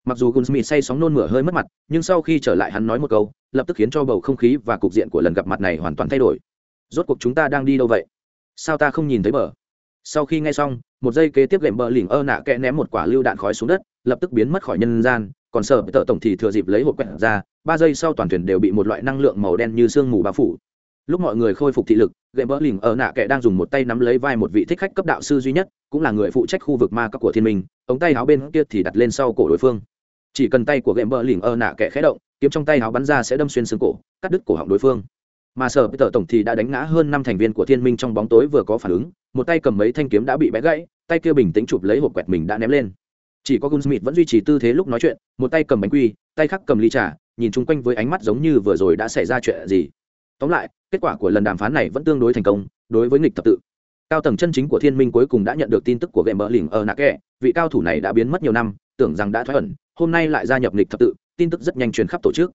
Mặc dù gùn smith say sóng nôn mửa hơi mất mặt, nhưng sau khi trở lại hắn nói một câu, lập tức khiến cho bầu không khí và cục diện của lần gặp mặt này hoàn toàn thay đổi. Rốt cuộc chúng ta đang đi đâu vậy? Sao ta không nhìn thấy bờ? Sau khi nghe xong, một giây kế tiếp gệm bờ lỉnh ơ nạ kẽ ném một quả lưu đạn khói xuống đất, lập tức biến mất khỏi nhân gian còn sợ tợ tổng thì thừa dịp lấy hộp quẹt ra, ba giây sau toàn thuyền đều bị một loại năng lượng màu đen như sương mù bao phủ. Lúc mọi người khôi phục thị lực gệm bỡ lìm ở nạ kệ đang dùng một tay nắm lấy vai một vị thích khách cấp đạo sư duy nhất, cũng là người phụ trách khu vực ma cấp của thiên minh, ống tay áo bên kia thì đặt lên sau cổ đối phương. Chỉ cần tay của gệm bỡ lìm ở nạ kệ khé động, kiếm trong tay áo bắn ra sẽ đâm xuyên xương cổ, cắt đứt cổ họng đối phương. Mà sở tợ tổng thì đã đánh ngã hơn năm thành viên của thiên minh trong bóng tối vừa có phản ứng, một tay cầm mấy thanh kiếm đã bị bẽ gãy, tay kia bình tĩnh chụp lấy hộp quẹt mình đã ném lên chỉ có gunsmith vẫn duy trì tư thế lúc nói chuyện, một tay cầm bánh quy, tay khác cầm ly trà, nhìn chung quanh với ánh mắt giống như vừa rồi đã xảy ra chuyện gì. Tóm lại, kết quả của lần đàm phán này vẫn tương đối thành công, đối với nghịch thập tự. Cao tầng chân chính của thiên minh cuối cùng đã nhận được tin tức của game bờ lỉnh ở nạ kẹ vị cao thủ này đã biến mất nhiều năm, tưởng rằng đã thoái ẩn, hôm nay lại gia nhập nghịch thập tự, tin tức rất nhanh truyền khắp tổ chức.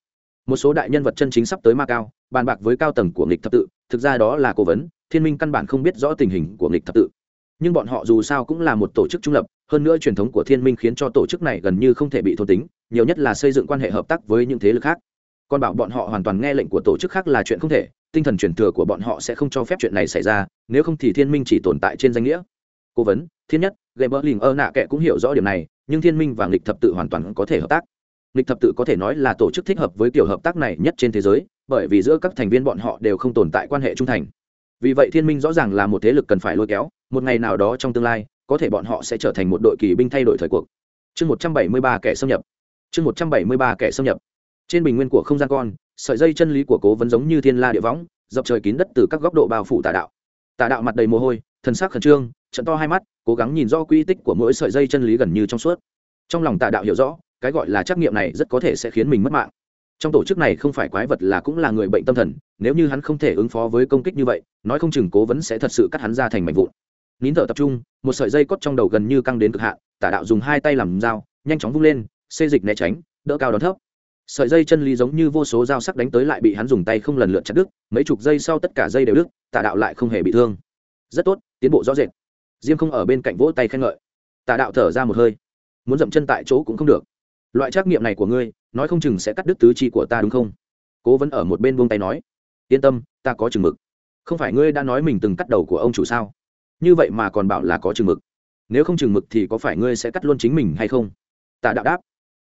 Một số đại nhân vật chân chính sắp tới ma cao, bàn bạc với cao tầng của nghịch thập tự, thực ra đó là cố vấn, thiên minh căn bản không biết rõ tình hình của nghịch thập tự. Nhưng bọn họ dù sao cũng là một tổ chức trung lập hơn nữa truyền thống của thiên minh khiến cho tổ chức này gần như không thể bị thôn tính, nhiều nhất là xây dựng quan hệ hợp tác với những thế lực khác. Còn bảo bọn họ hoàn toàn nghe lệnh của tổ chức khác là chuyện không thể, tinh thần truyền thừa của bọn họ sẽ không cho phép chuyện này xảy ra, nếu không thì thiên minh chỉ tồn tại trên danh nghĩa. Cố vấn, thiên nhất gậy bỡ lình ơ nạ kệ cũng hiểu rõ điểm này, nhưng thiên minh và nghịch thập tự hoàn toàn có thể hợp tác. Nghịch thập tự có thể nói là tổ chức thích hợp với kiểu hợp tác này nhất trên thế giới, bởi vì giữa các thành viên bọn họ đều không tồn tại quan hệ trung thành. Vì vậy thiên minh rõ ràng là một thế lực cần phải lôi kéo, một ngày nào đó trong tương lai có thể bọn họ sẽ trở thành một đội kỳ binh thay đổi thời cuộc. Chương một trăm bảy mươi ba kẻ xâm nhập. Chương một trăm bảy mươi ba kẻ xâm nhập. Trên bình nguyên của không gian con, sợi dây chân lý của cố vẫn giống như thiên la địa võng dọc trời kín đất từ các góc độ bao phủ tà đạo. Tà đạo mặt đầy mồ hôi, thần sắc khẩn trương, trận to hai mắt, cố gắng nhìn rõ quy tích của mỗi sợi dây chân lý gần như trong suốt. Trong lòng tà đạo hiểu rõ, cái gọi là trắc nghiệm này rất có thể sẽ khiến mình mất mạng. Trong tổ chức này không phải quái vật là cũng là người bệnh tâm thần, nếu như hắn không thể ứng phó với công kích như vậy, nói không chừng cố vấn sẽ thật sự cắt hắn ra thành mảnh vụn nín thở tập trung, một sợi dây cốt trong đầu gần như căng đến cực hạn, tả đạo dùng hai tay làm dao, nhanh chóng vung lên, xê dịch né tránh, đỡ cao đón thấp. Sợi dây chân lý giống như vô số dao sắc đánh tới lại bị hắn dùng tay không lần lượt chặt đứt, mấy chục giây sau tất cả dây đều đứt, tả đạo lại không hề bị thương. Rất tốt, tiến bộ rõ rệt. Diêm không ở bên cạnh vỗ tay khen ngợi. Tả đạo thở ra một hơi. Muốn dậm chân tại chỗ cũng không được. Loại trắc nghiệm này của ngươi, nói không chừng sẽ cắt đứt tứ chi của ta đúng không? Cố vẫn ở một bên buông tay nói. Yên tâm, ta có chừng mực. Không phải ngươi đã nói mình từng cắt đầu của ông chủ sao? Như vậy mà còn bảo là có chừng mực. Nếu không chừng mực thì có phải ngươi sẽ cắt luôn chính mình hay không? Tạ đạo đáp.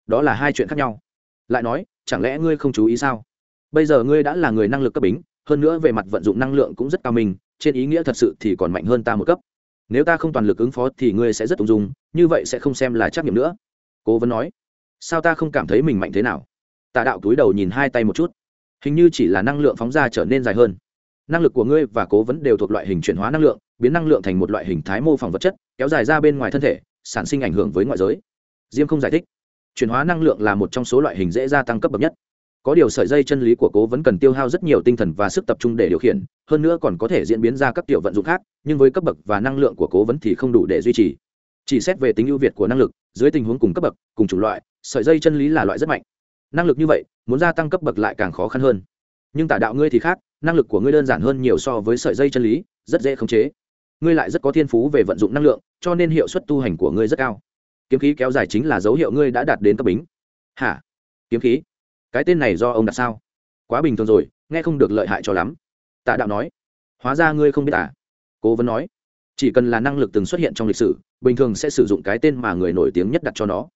Đó là hai chuyện khác nhau. Lại nói, chẳng lẽ ngươi không chú ý sao? Bây giờ ngươi đã là người năng lực cấp bính, hơn nữa về mặt vận dụng năng lượng cũng rất cao mình trên ý nghĩa thật sự thì còn mạnh hơn ta một cấp. Nếu ta không toàn lực ứng phó thì ngươi sẽ rất ung dung, như vậy sẽ không xem là trắc nghiệm nữa. Cố vấn nói. Sao ta không cảm thấy mình mạnh thế nào? Tà đạo túi đầu nhìn hai tay một chút. Hình như chỉ là năng lượng phóng ra trở nên dài hơn năng lực của ngươi và cố vấn đều thuộc loại hình chuyển hóa năng lượng, biến năng lượng thành một loại hình thái mô phỏng vật chất, kéo dài ra bên ngoài thân thể, sản sinh ảnh hưởng với ngoại giới. Diêm không giải thích. Chuyển hóa năng lượng là một trong số loại hình dễ gia tăng cấp bậc nhất. Có điều sợi dây chân lý của cố vẫn cần tiêu hao rất nhiều tinh thần và sức tập trung để điều khiển, hơn nữa còn có thể diễn biến ra các tiểu vận dụng khác, nhưng với cấp bậc và năng lượng của cố vấn thì không đủ để duy trì. Chỉ xét về tính ưu việt của năng lực, dưới tình huống cùng cấp bậc, cùng chủng loại, sợi dây chân lý là loại rất mạnh. Năng lực như vậy, muốn gia tăng cấp bậc lại càng khó khăn hơn. Nhưng tả đạo ngươi thì khác năng lực của ngươi đơn giản hơn nhiều so với sợi dây chân lý, rất dễ khống chế. Ngươi lại rất có thiên phú về vận dụng năng lượng, cho nên hiệu suất tu hành của ngươi rất cao. Kiếm khí kéo dài chính là dấu hiệu ngươi đã đạt đến cấp bính. Hả? Kiếm khí? Cái tên này do ông đặt sao? Quá bình thường rồi, nghe không được lợi hại cho lắm. Tạ đạo nói. Hóa ra ngươi không biết à? Cố vấn nói. Chỉ cần là năng lực từng xuất hiện trong lịch sử, bình thường sẽ sử dụng cái tên mà người nổi tiếng nhất đặt cho nó.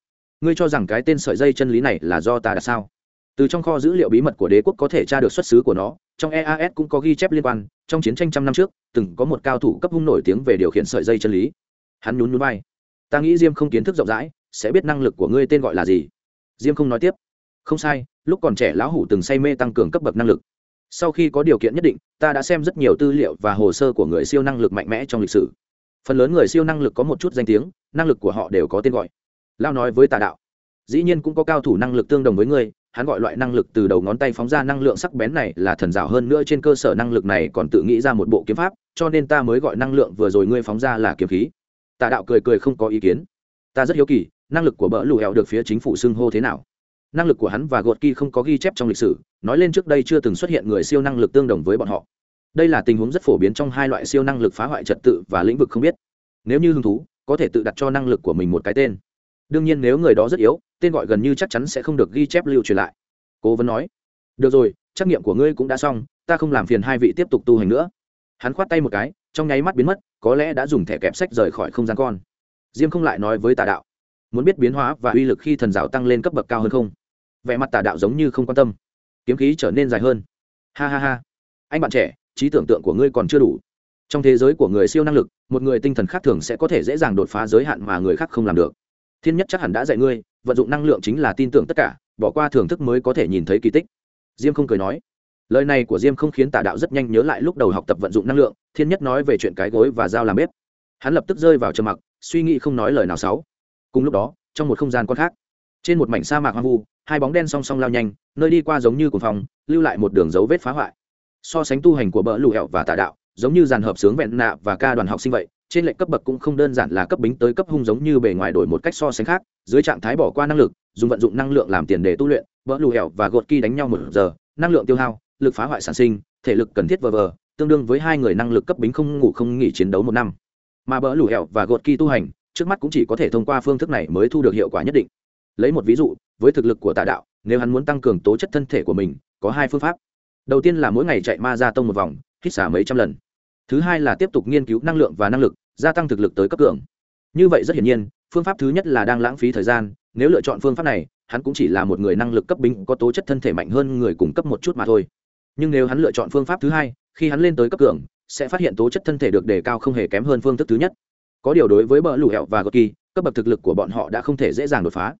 Ngươi cho rằng cái tên sợi dây chân lý này là do ta đặt sao? Từ trong kho dữ liệu bí mật của đế quốc có thể tra được xuất xứ của nó trong eas cũng có ghi chép liên quan, trong chiến tranh trăm năm trước, từng có một cao thủ cấp hung nổi tiếng về điều khiển sợi dây chân lý. Hắn nhún nhún vai. Ta nghĩ diêm không kiến thức rộng rãi, sẽ biết năng lực của ngươi tên gọi là gì. Diêm không nói tiếp. Không sai, lúc còn trẻ lão hủ từng say mê tăng cường cấp bậc năng lực. Sau khi có điều kiện nhất định, ta đã xem rất nhiều tư liệu và hồ sơ của người siêu năng lực mạnh mẽ trong lịch sử. Phần lớn người siêu năng lực có một chút danh tiếng, năng lực của họ đều có tên gọi. Lao nói với tà đạo, dĩ nhiên cũng có cao thủ năng lực tương đồng với ngươi hắn gọi loại năng lực từ đầu ngón tay phóng ra năng lượng sắc bén này là thần rào hơn nữa trên cơ sở năng lực này còn tự nghĩ ra một bộ kiếm pháp, cho nên ta mới gọi năng lượng vừa rồi ngươi phóng ra là kiếm khí. Tà đạo cười cười không có ý kiến. Ta rất hiếu kỳ, năng lực của bỡ lù hẹo được phía chính phủ xưng hô thế nào? Năng lực của hắn và gột kỳ không có ghi chép trong lịch sử, nói lên trước đây chưa từng xuất hiện người siêu năng lực tương đồng với bọn họ. Đây là tình huống rất phổ biến trong hai loại siêu năng lực phá hoại trật tự và lĩnh vực không biết. Nếu như hứng thú, có thể tự đặt cho năng lực của mình một cái tên đương nhiên nếu người đó rất yếu, tên gọi gần như chắc chắn sẽ không được ghi chép lưu truyền lại. Cố vấn nói, được rồi, trắc nghiệm của ngươi cũng đã xong, ta không làm phiền hai vị tiếp tục tu hành nữa. Hắn khoát tay một cái, trong nháy mắt biến mất, có lẽ đã dùng thẻ kẹp sách rời khỏi không gian con. Diêm không lại nói với tà đạo, muốn biết biến hóa và uy lực khi thần giáo tăng lên cấp bậc cao hơn không? Vẻ mặt tà đạo giống như không quan tâm. Kiếm khí trở nên dài hơn. Ha ha ha, anh bạn trẻ, trí tưởng tượng của ngươi còn chưa đủ. Trong thế giới của người siêu năng lực, một người tinh thần khác thường sẽ có thể dễ dàng đột phá giới hạn mà người khác không làm được thiên nhất chắc hẳn đã dạy ngươi, vận dụng năng lượng chính là tin tưởng tất cả, bỏ qua thưởng thức mới có thể nhìn thấy kỳ tích. Diêm không cười nói. Lời này của diêm không khiến tà đạo rất nhanh nhớ lại lúc đầu học tập vận dụng năng lượng, thiên nhất nói về chuyện cái gối và dao làm bếp. Hắn lập tức rơi vào trầm mặc, suy nghĩ không nói lời nào xấu. Cùng lúc đó, trong một không gian con khác, trên một mảnh sa mạc hoang vu, hai bóng đen song song lao nhanh, nơi đi qua giống như cùng phòng lưu lại một đường dấu vết phá hoại. So sánh tu hành của bỡ lù hẹo và tà đạo, giống như dàn hợp sướng vẹn nạ và ca đoàn học sinh vậy trên lệnh cấp bậc cũng không đơn giản là cấp bính tới cấp hung giống như bề ngoài đổi một cách so sánh khác, dưới trạng thái bỏ qua năng lực, dùng vận dụng năng lượng làm tiền để tu luyện bỡ lù hẹo và gột kỳ đánh nhau một giờ, năng lượng tiêu hao, lực phá hoại sản sinh, thể lực cần thiết vờ vờ, tương đương với hai người năng lực cấp bính không ngủ không nghỉ chiến đấu một năm. Mà bỡ lù hẹo và gột kỳ tu hành, trước mắt cũng chỉ có thể thông qua phương thức này mới thu được hiệu quả nhất định. Lấy một ví dụ, với thực lực của tà đạo, nếu hắn muốn tăng cường tố chất thân thể của mình, có hai phương pháp. Đầu tiên là mỗi ngày chạy ma ra tông một vòng, hít xả mấy trăm lần. Thứ hai là tiếp tục nghiên cứu năng lượng và năng lực gia tăng thực lực tới cấp cường. Như vậy rất hiển nhiên, phương pháp thứ nhất là đang lãng phí thời gian, nếu lựa chọn phương pháp này, hắn cũng chỉ là một người năng lực cấp binh, có tố chất thân thể mạnh hơn người cùng cấp một chút mà thôi. Nhưng nếu hắn lựa chọn phương pháp thứ hai, khi hắn lên tới cấp cường, sẽ phát hiện tố chất thân thể được đề cao không hề kém hơn phương thức thứ nhất. Có điều đối với bờ lũ hẹo và gợt kỳ, cấp bậc thực lực của bọn họ đã không thể dễ dàng đột phá.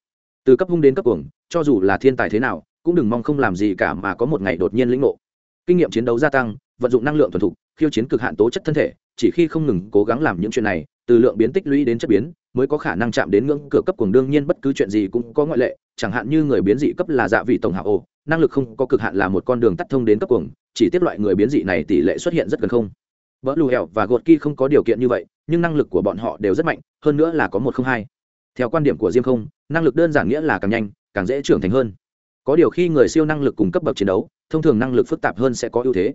Từ cấp hung đến cấp cường cho dù là thiên tài thế nào, cũng đừng mong không làm gì cả mà có một ngày đột nhiên lĩnh ngộ. Kinh nghiệm chiến đấu gia tăng, vận dụng năng lượng thuần thục, khiêu chiến cực hạn tố chất thân thể chỉ khi không ngừng cố gắng làm những chuyện này, từ lượng biến tích lũy đến chất biến, mới có khả năng chạm đến ngưỡng cửa cấp cùng đương nhiên bất cứ chuyện gì cũng có ngoại lệ, chẳng hạn như người biến dị cấp là dạ vị tổng hạ ô, năng lực không có cực hạn là một con đường tắt thông đến cấp cuồng, chỉ tiếp loại người biến dị này tỷ lệ xuất hiện rất gần không. Vỡ lù hẹo và gột ki không có điều kiện như vậy, nhưng năng lực của bọn họ đều rất mạnh, hơn nữa là có một không hai. Theo quan điểm của diêm không, năng lực đơn giản nghĩa là càng nhanh, càng dễ trưởng thành hơn. Có điều khi người siêu năng lực cùng cấp bậc chiến đấu, thông thường năng lực phức tạp hơn sẽ có ưu thế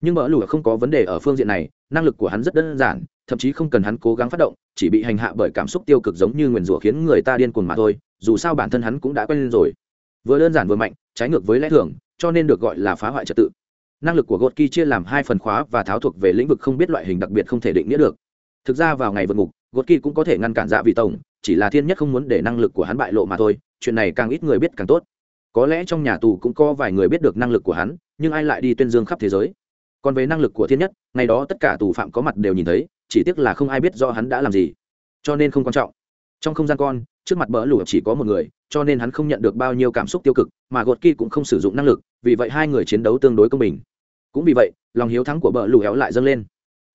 nhưng mỡ lùa không có vấn đề ở phương diện này, năng lực của hắn rất đơn giản, thậm chí không cần hắn cố gắng phát động, chỉ bị hành hạ bởi cảm xúc tiêu cực giống như nguyền rủa khiến người ta điên cuồng mà thôi, dù sao bản thân hắn cũng đã quen lên rồi. Vừa đơn giản vừa mạnh, trái ngược với lẽ thường, cho nên được gọi là phá hoại trật tự. Năng lực của gột kỳ chia làm hai phần khóa và tháo thuộc về lĩnh vực không biết loại hình đặc biệt không thể định nghĩa được. Thực ra vào ngày vượt ngục gột kỳ cũng có thể ngăn cản dạ vị tổng, chỉ là thiên nhất không muốn để năng lực của hắn bại lộ mà thôi, chuyện này càng ít người biết càng tốt. Có lẽ trong nhà tù cũng có vài người biết được năng lực của hắn, nhưng ai lại đi tuyên dương khắp thế giới? Còn về năng lực của thiên nhất, ngày đó tất cả tù phạm có mặt đều nhìn thấy, chỉ tiếc là không ai biết do hắn đã làm gì. Cho nên không quan trọng. Trong không gian con, trước mặt bỡ lụa chỉ có một người, cho nên hắn không nhận được bao nhiêu cảm xúc tiêu cực, mà gột kỳ cũng không sử dụng năng lực, vì vậy hai người chiến đấu tương đối công bình. Cũng vì vậy, lòng hiếu thắng của bỡ lụa héo lại dâng lên.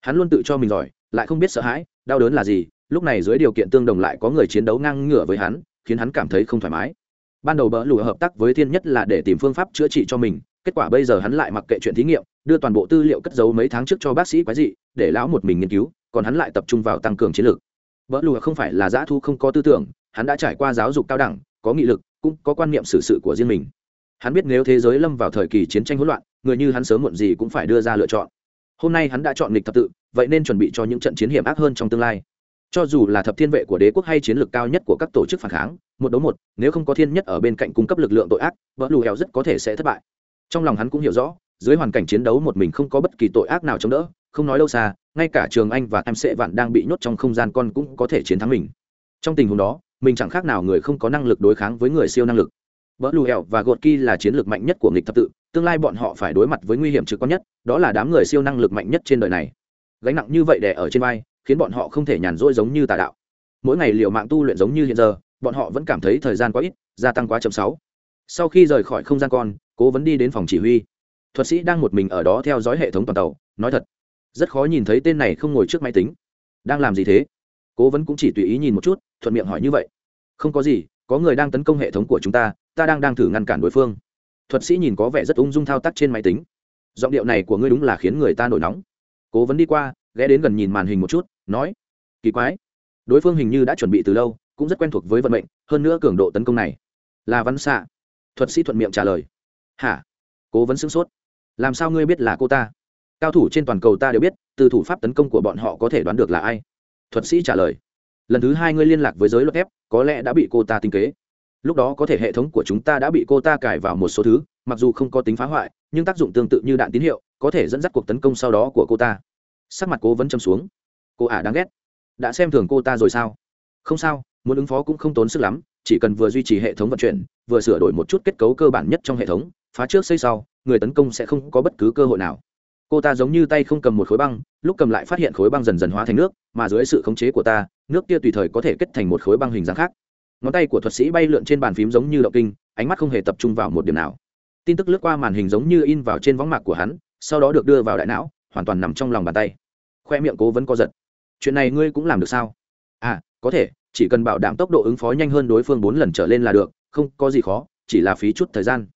Hắn luôn tự cho mình giỏi, lại không biết sợ hãi, đau đớn là gì, lúc này dưới điều kiện tương đồng lại có người chiến đấu ngang ngửa với hắn, khiến hắn cảm thấy không thoải mái. Ban đầu bỡ lụa hợp tác với thiên nhất là để tìm phương pháp chữa trị cho mình kết quả bây giờ hắn lại mặc kệ chuyện thí nghiệm, đưa toàn bộ tư liệu cất giấu mấy tháng trước cho bác sĩ quái dị, để lão một mình nghiên cứu, còn hắn lại tập trung vào tăng cường chiến lược. Vỡ lùa không phải là dã thu không có tư tưởng, hắn đã trải qua giáo dục cao đẳng, có nghị lực, cũng có quan niệm xử sự của riêng mình. Hắn biết nếu thế giới lâm vào thời kỳ chiến tranh hỗn loạn, người như hắn sớm muộn gì cũng phải đưa ra lựa chọn. Hôm nay hắn đã chọn nghịch thập tự, vậy nên chuẩn bị cho những trận chiến hiểm ác hơn trong tương lai. Cho dù là thập thiên vệ của đế quốc hay chiến lược cao nhất của các tổ chức phản kháng, một đấu một, nếu không có thiên nhất ở bên cạnh cung cấp lực lượng tội ác vỡ lù hèo rất có thể sẽ thất bại trong lòng hắn cũng hiểu rõ, dưới hoàn cảnh chiến đấu một mình không có bất kỳ tội ác nào chống đỡ, không nói lâu xa, ngay cả trường anh và em sẽ vạn đang bị nhốt trong không gian con cũng có thể chiến thắng mình. Trong tình huống đó, mình chẳng khác nào người không có năng lực đối kháng với người siêu năng lực. Vỡ lù hẹo và gột ki là chiến lược mạnh nhất của nghịch thập tự, tương lai bọn họ phải đối mặt với nguy hiểm trực quan nhất, đó là đám người siêu năng lực mạnh nhất trên đời này. Gánh nặng như vậy đè ở trên vai, khiến bọn họ không thể nhàn rỗi giống như tà đạo. Mỗi ngày liều mạng tu luyện giống như hiện giờ, bọn họ vẫn cảm thấy thời gian quá ít, gia tăng quá chậm sáu. Sau khi rời khỏi không gian con cố vấn đi đến phòng chỉ huy. Thuật sĩ đang một mình ở đó theo dõi hệ thống toàn tàu, nói thật, rất khó nhìn thấy tên này không ngồi trước máy tính. Đang làm gì thế? Cố vấn cũng chỉ tùy ý nhìn một chút, thuận miệng hỏi như vậy. Không có gì, có người đang tấn công hệ thống của chúng ta ta đang đang thử ngăn cản đối phương. Thuật sĩ nhìn có vẻ rất ung dung thao tác trên máy tính. Giọng điệu này của ngươi đúng là khiến người ta nổi nóng. Cố vấn đi qua, ghé đến gần nhìn màn hình một chút, nói, kỳ quái, đối phương hình như đã chuẩn bị từ lâu, cũng rất quen thuộc với vận mệnh, hơn nữa cường độ tấn công này là văn xạ. Thuật sĩ thuận miệng trả lời hả? Cố vấn sửng sốt. Làm sao ngươi biết là cô ta? Cao thủ trên toàn cầu ta đều biết, từ thủ pháp tấn công của bọn họ có thể đoán được là ai. Thuật sĩ trả lời. Lần thứ hai ngươi liên lạc với giới luật thép, có lẽ đã bị cô ta tinh kế. Lúc đó có thể hệ thống của chúng ta đã bị cô ta cài vào một số thứ, mặc dù không có tính phá hoại, nhưng tác dụng tương tự như đạn tín hiệu, có thể dẫn dắt cuộc tấn công sau đó của cô ta. Sắc mặt cô vẫn châm xuống. Cô ả đáng ghét. Đã xem thường cô ta rồi sao? Không sao, muốn ứng phó cũng không tốn sức lắm, chỉ cần vừa duy trì hệ thống vận chuyển, vừa sửa đổi một chút kết cấu cơ bản nhất trong hệ thống phá trước xây sau, người tấn công sẽ không có bất cứ cơ hội nào. Cô ta giống như tay không cầm một khối băng, lúc cầm lại phát hiện khối băng dần dần hóa thành nước, mà dưới sự khống chế của ta, nước kia tùy thời có thể kết thành một khối băng hình dáng khác. Ngón tay của thuật sĩ bay lượn trên bàn phím giống như động kinh, ánh mắt không hề tập trung vào một điểm nào. Tin tức lướt qua màn hình giống như in vào trên võng mạc của hắn, sau đó được đưa vào đại não, hoàn toàn nằm trong lòng bàn tay. Khoe miệng cố vẫn co giật chuyện này ngươi cũng làm được sao? À có thể, chỉ cần bảo đảm tốc độ ứng phó nhanh hơn đối phương bốn lần trở lên là được, không có gì khó, chỉ là phí chút thời gian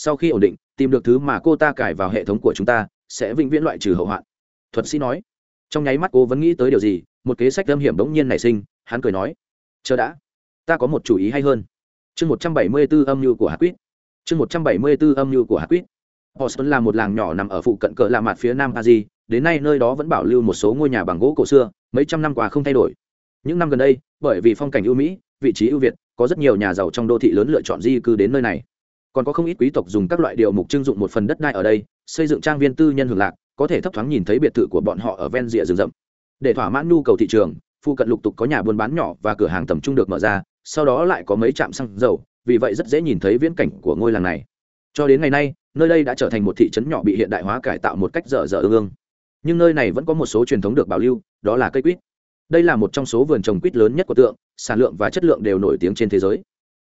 sau khi ổn định tìm được thứ mà cô ta cài vào hệ thống của chúng ta sẽ vĩnh viễn loại trừ hậu hoạn. Thuật sĩ nói. Trong nháy mắt cô vẫn nghĩ tới điều gì một kế sách âm hiểm đống nhiên nảy sinh hắn cười nói. Chờ đã ta có một chủ ý hay hơn. Chương một trăm bảy mươi b ố âm mưu của hạt quýt. Chương một trăm bảy mươi b ố âm mưu của hạt quýt. Boston là một làng nhỏ nằm ở phụ cận cỡ lạ mặt phía nam Paris, đến nay nơi đó vẫn bảo lưu một số ngôi nhà bằng gỗ cổ xưa, mấy trăm năm qua không thay đổi. Những năm gần đây, bởi vì phong cảnh ưu mỹ, vị trí ưu việt, có rất nhiều nhà giàu trong đô thị lớn lựa chọn di cư đến nơi này. Còn có không ít quý tộc dùng các loại điều mục trưng dụng một phần đất đai ở đây, xây dựng trang viên tư nhân hưởng lạc, có thể thấp thoáng nhìn thấy biệt thự của bọn họ ở ven rìa rừng rậm. Để thỏa mãn nhu cầu thị trường, phụ cận lục tục có nhà buôn bán nhỏ và cửa hàng tầm trung được mở ra, sau đó lại có mấy trạm xăng dầu, vì vậy rất dễ nhìn thấy viễn cảnh của ngôi làng này. Cho đến ngày nay, nơi đây đã trở thành một thị trấn nhỏ bị hiện đại hóa cải tạo một cách dở dở ương ương nhưng nơi này vẫn có một số truyền thống được bảo lưu đó là cây quýt đây là một trong số vườn trồng quýt lớn nhất của tượng sản lượng và chất lượng đều nổi tiếng trên thế giới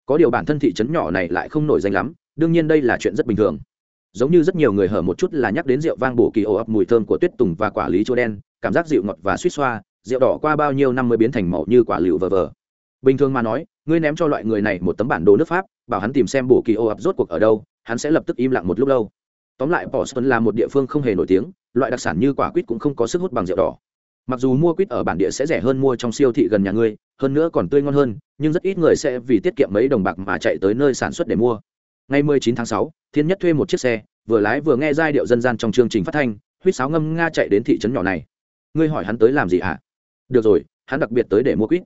có điều bản thân thị trấn nhỏ này lại không nổi danh lắm đương nhiên đây là chuyện rất bình thường. Giống như rất nhiều người hở một chút là nhắc đến rượu vang bổ kỳ ồ ập mùi thơm của tuyết tùng và quả lý chua đen, cảm giác dịu ngọt và suýt xoa, rượu đỏ qua bao nhiêu năm mới biến thành màu như quả lựu vờ vờ. Bình thường mà nói, ngươi ném cho loại người này một tấm bản đồ nước pháp, bảo hắn tìm xem bổ kỳ ô ập rốt cuộc ở đâu, hắn sẽ lập tức im lặng một lúc lâu. Tóm lại, boston là một địa phương không hề nổi tiếng, loại đặc sản như quả quýt cũng không có sức hút bằng rượu đỏ. Mặc dù mua quýt ở bản địa sẽ rẻ hơn mua trong siêu thị gần nhà ngươi, hơn nữa còn tươi ngon hơn, nhưng rất ít người sẽ vì tiết kiệm mấy đồng bạc mà chạy tới nơi sản xuất để mua ngày 19 tháng 6, thiên nhất thuê một chiếc xe vừa lái vừa nghe giai điệu dân gian trong chương trình phát thanh huýt sáo ngâm nga chạy đến thị trấn nhỏ này. Ngươi hỏi hắn tới làm gì hả? Được rồi hắn đặc biệt tới để mua quýt.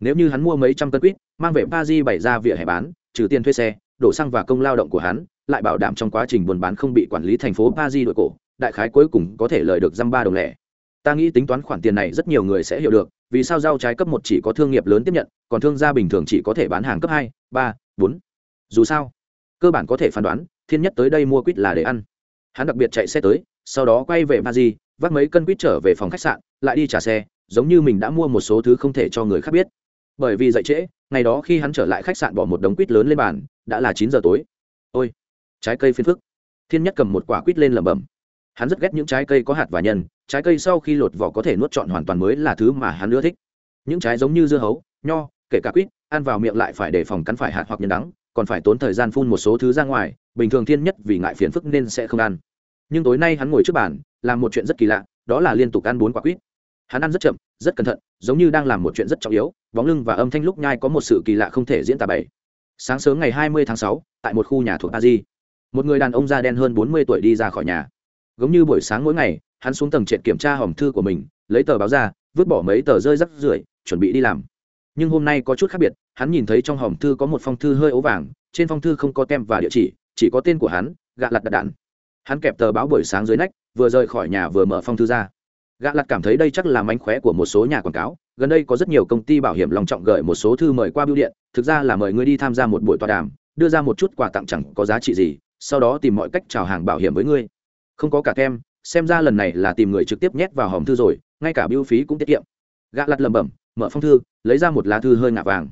Nếu như hắn mua mấy trăm cân quýt mang về pa di bày ra vỉa hè bán trừ tiền thuê xe đổ xăng và công lao động của hắn lại bảo đảm trong quá trình buôn bán không bị quản lý thành phố pa di đội cổ đại khái cuối cùng có thể lời được dăm ba đồng lẻ. Ta nghĩ tính toán khoản tiền này rất nhiều người sẽ hiểu được vì sao rau trái cấp một chỉ có thương nghiệp lớn tiếp nhận còn thương gia bình thường chỉ có thể bán hàng cấp hai ba bốn. Dù sao cơ bản có thể phán đoán, thiên nhất tới đây mua quýt là để ăn. Hắn đặc biệt chạy xe tới, sau đó quay về ba di vác mấy cân quýt trở về phòng khách sạn, lại đi trả xe, giống như mình đã mua một số thứ không thể cho người khác biết. Bởi vì dậy trễ, ngày đó khi hắn trở lại khách sạn bỏ một đống quýt lớn lên bàn, đã là chín giờ tối. Ôi, trái cây phiên phức. Thiên nhất cầm một quả quýt lên lẩm bẩm. Hắn rất ghét những trái cây có hạt và nhân, trái cây sau khi lột vỏ có thể nuốt trọn hoàn toàn mới là thứ mà hắn ưa thích. Những trái giống như dưa hấu, nho, kể cả quýt, ăn vào miệng lại phải đề phòng cắn phải hạt hoặc nhân đắng còn phải tốn thời gian phun một số thứ ra ngoài, bình thường thiên nhất vì ngại phiền phức nên sẽ không ăn. Nhưng tối nay hắn ngồi trước bàn, làm một chuyện rất kỳ lạ, đó là liên tục ăn bốn quả quýt. Hắn ăn rất chậm, rất cẩn thận, giống như đang làm một chuyện rất trọng yếu, bóng lưng và âm thanh lúc nhai có một sự kỳ lạ không thể diễn tả bày sáng sớm ngày hai mươi tháng sáu, tại một khu nhà thuộc a di một người đàn ông da đen hơn bốn mươi tuổi đi ra khỏi nhà. Giống như buổi sáng mỗi ngày, hắn xuống tầng trệt kiểm tra hòm thư của mình, lấy tờ báo ra, vứt bỏ mấy tờ rơi rắc rưởi, chuẩn bị đi làm nhưng hôm nay có chút khác biệt, hắn nhìn thấy trong hòm thư có một phong thư hơi ố vàng, trên phong thư không có tem và địa chỉ chỉ có tên của hắn, gạ lặt đặt đạn. Hắn kẹp tờ báo buổi sáng dưới nách, vừa rời khỏi nhà vừa mở phong thư ra. Gạ lặt cảm thấy đây chắc là mánh khóe của một số nhà quảng cáo, gần đây có rất nhiều công ty bảo hiểm lòng trọng gửi một số thư mời qua bưu điện, thực ra là mời ngươi đi tham gia một buổi tọa đàm, đưa ra một chút quà tặng chẳng có giá trị gì, sau đó tìm mọi cách chào hàng bảo hiểm với ngươi. Không có cả kem xem ra lần này là tìm người trực tiếp nhét vào hòm thư rồi, ngay cả biêu phí cũng tiết kiệm. Gạ lặt lẩm bẩm mở phong thư lấy ra một lá thư hơi ngả vàng.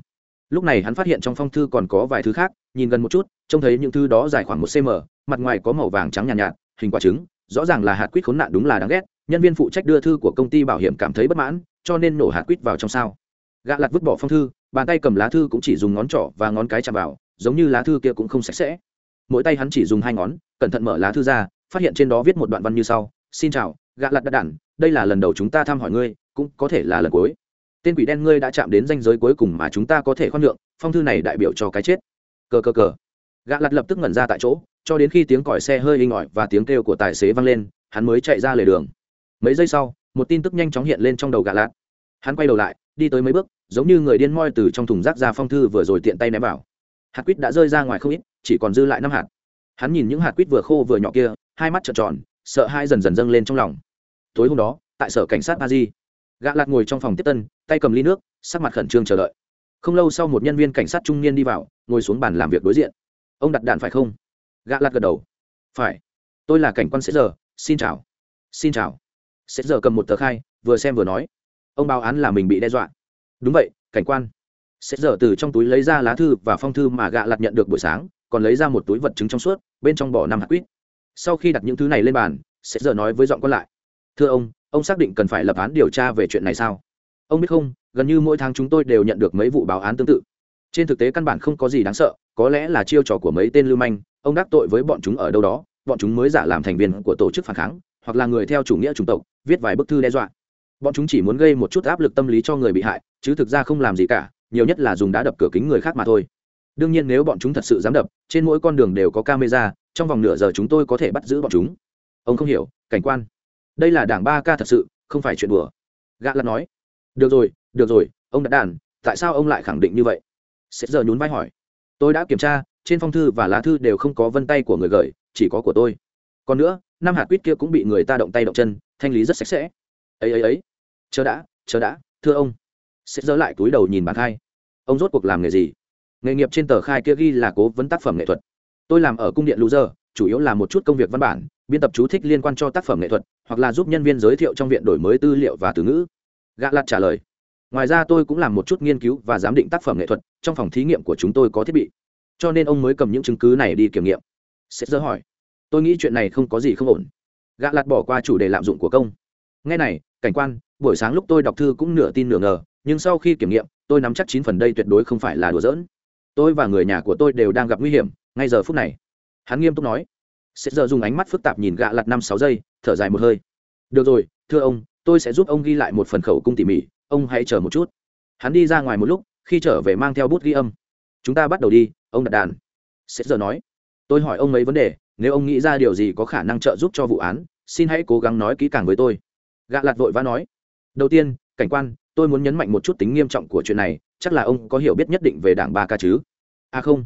Lúc này hắn phát hiện trong phong thư còn có vài thứ khác nhìn gần một chút trông thấy những thứ đó dài khoảng một cm mặt ngoài có màu vàng trắng nhàn nhạt, nhạt hình quả trứng rõ ràng là hạt quýt khốn nạn đúng là đáng ghét nhân viên phụ trách đưa thư của công ty bảo hiểm cảm thấy bất mãn cho nên nổ hạt quýt vào trong sao. Gạ lặt vứt bỏ phong thư bàn tay cầm lá thư cũng chỉ dùng ngón trỏ và ngón cái chạm vào giống như lá thư kia cũng không sạch sẽ. Mỗi tay hắn chỉ dùng hai ngón cẩn thận mở lá thư ra phát hiện trên đó viết một đoạn văn như sau xin chào gạ lặt đã đản đây là lần đầu chúng ta thăm hỏi ngươi cũng có thể là lần cuối tên quỷ đen ngươi đã chạm đến danh giới cuối cùng mà chúng ta có thể khoan nhượng, phong thư này đại biểu cho cái chết. Cờ cờ cờ. Gạ lặt lập tức ngẩn ra tại chỗ, cho đến khi tiếng còi xe hơi inh ỏi và tiếng kêu của tài xế vang lên, hắn mới chạy ra lề đường. Mấy giây sau, một tin tức nhanh chóng hiện lên trong đầu gạ lặt. hắn quay đầu lại, đi tới mấy bước, giống như người điên moi từ trong thùng rác ra phong thư vừa rồi tiện tay ném vào. Hạt quýt đã rơi ra ngoài không ít, chỉ còn dư lại năm hạt. Hắn nhìn những hạt quýt vừa khô vừa nhỏ kia, hai mắt trợn tròn, sợ hai dần dần dâng lên trong lòng. Tối hôm đó, tại sở cảnh sát a di gạ lạt ngồi trong phòng tiếp tân, tay cầm ly nước, sắc mặt khẩn trương chờ đợi. Không lâu sau một nhân viên cảnh sát trung niên đi vào, ngồi xuống bàn làm việc đối diện. Ông đặt đạn phải không? Gạ lạt gật đầu. Phải. Tôi là cảnh quan sẽ giờ, xin chào. Xin chào. Sẽ giờ cầm một tờ khai, vừa xem vừa nói. Ông báo án là mình bị đe dọa. Đúng vậy, cảnh quan. Sẽ giờ từ trong túi lấy ra lá thư và phong thư mà gạ lạt nhận được buổi sáng, còn lấy ra một túi vật chứng trong suốt, bên trong bỏ năm hạt quýt. Sau khi đặt những thứ này lên bàn sẽ giờ nói với giọng con lại. Thưa ông ông xác định cần phải lập án điều tra về chuyện này sao? Ông biết không, gần như mỗi tháng chúng tôi đều nhận được mấy vụ báo án tương tự. Trên thực tế căn bản không có gì đáng sợ, có lẽ là chiêu trò của mấy tên lưu manh, ông đắc tội với bọn chúng ở đâu đó, bọn chúng mới giả làm thành viên của tổ chức phản kháng, hoặc là người theo chủ nghĩa chủng tộc, viết vài bức thư đe dọa. Bọn chúng chỉ muốn gây một chút áp lực tâm lý cho người bị hại, chứ thực ra không làm gì cả, nhiều nhất là dùng đá đập cửa kính người khác mà thôi. Đương nhiên nếu bọn chúng thật sự dám đập, trên mỗi con đường đều có camera, trong vòng nửa giờ chúng tôi có thể bắt giữ bọn chúng. Ông không hiểu, cảnh quan đây là đảng ba ca thật sự, không phải chuyện đùa. Gã lặt nói, được rồi được rồi, ông đã đàn, tại sao ông lại khẳng định như vậy? Sẽ giờ nhún vai hỏi, tôi đã kiểm tra, trên phong thư và lá thư đều không có vân tay của người gửi, chỉ có của tôi. Còn nữa, năm hạt quýt kia cũng bị người ta động tay động chân, thanh lý rất sạch sẽ. Ấy ấy ấy, chờ đã chờ đã, thưa ông. Sẽ dỡ lại túi đầu nhìn bàn khai ông rốt cuộc làm nghề gì? Nghề nghiệp trên tờ khai kia ghi là cố vấn tác phẩm nghệ thuật. Tôi làm ở cung điện lũ giờ chủ yếu là một chút công việc văn bản, biên tập chú thích liên quan cho tác phẩm nghệ thuật, hoặc là giúp nhân viên giới thiệu trong viện đổi mới tư liệu và từ ngữ. Gạ lặt trả lời. Ngoài ra tôi cũng làm một chút nghiên cứu và giám định tác phẩm nghệ thuật, trong phòng thí nghiệm của chúng tôi có thiết bị. Cho nên ông mới cầm những chứng cứ này đi kiểm nghiệm. Sẽ dỡ hỏi. Tôi nghĩ chuyện này không có gì không ổn. Gạ lặt bỏ qua chủ đề lạm dụng của công. Ngay này, cảnh quan, buổi sáng lúc tôi đọc thư cũng nửa tin nửa ngờ, nhưng sau khi kiểm nghiệm, tôi nắm chắc chín phần đây tuyệt đối không phải là đùa giỡn. Tôi và người nhà của tôi đều đang gặp nguy hiểm, ngay giờ phút này hắn nghiêm túc nói. Sẽ giờ dùng ánh mắt phức tạp nhìn gạ lặt năm sáu giây, thở dài một hơi. Được rồi, thưa ông, tôi sẽ giúp ông ghi lại một phần khẩu cung tỉ mỉ, ông hãy chờ một chút. Hắn đi ra ngoài một lúc, khi trở về mang theo bút ghi âm. Chúng ta bắt đầu đi, ông đặt đàn. Sẽ giờ nói. Tôi hỏi ông mấy vấn đề, nếu ông nghĩ ra điều gì có khả năng trợ giúp cho vụ án, xin hãy cố gắng nói kỹ càng với tôi. Gạ lặt vội vã nói. Đầu tiên, cảnh quan, tôi muốn nhấn mạnh một chút tính nghiêm trọng của chuyện này, chắc là ông có hiểu biết nhất định về đảng ba ca chứ? À không.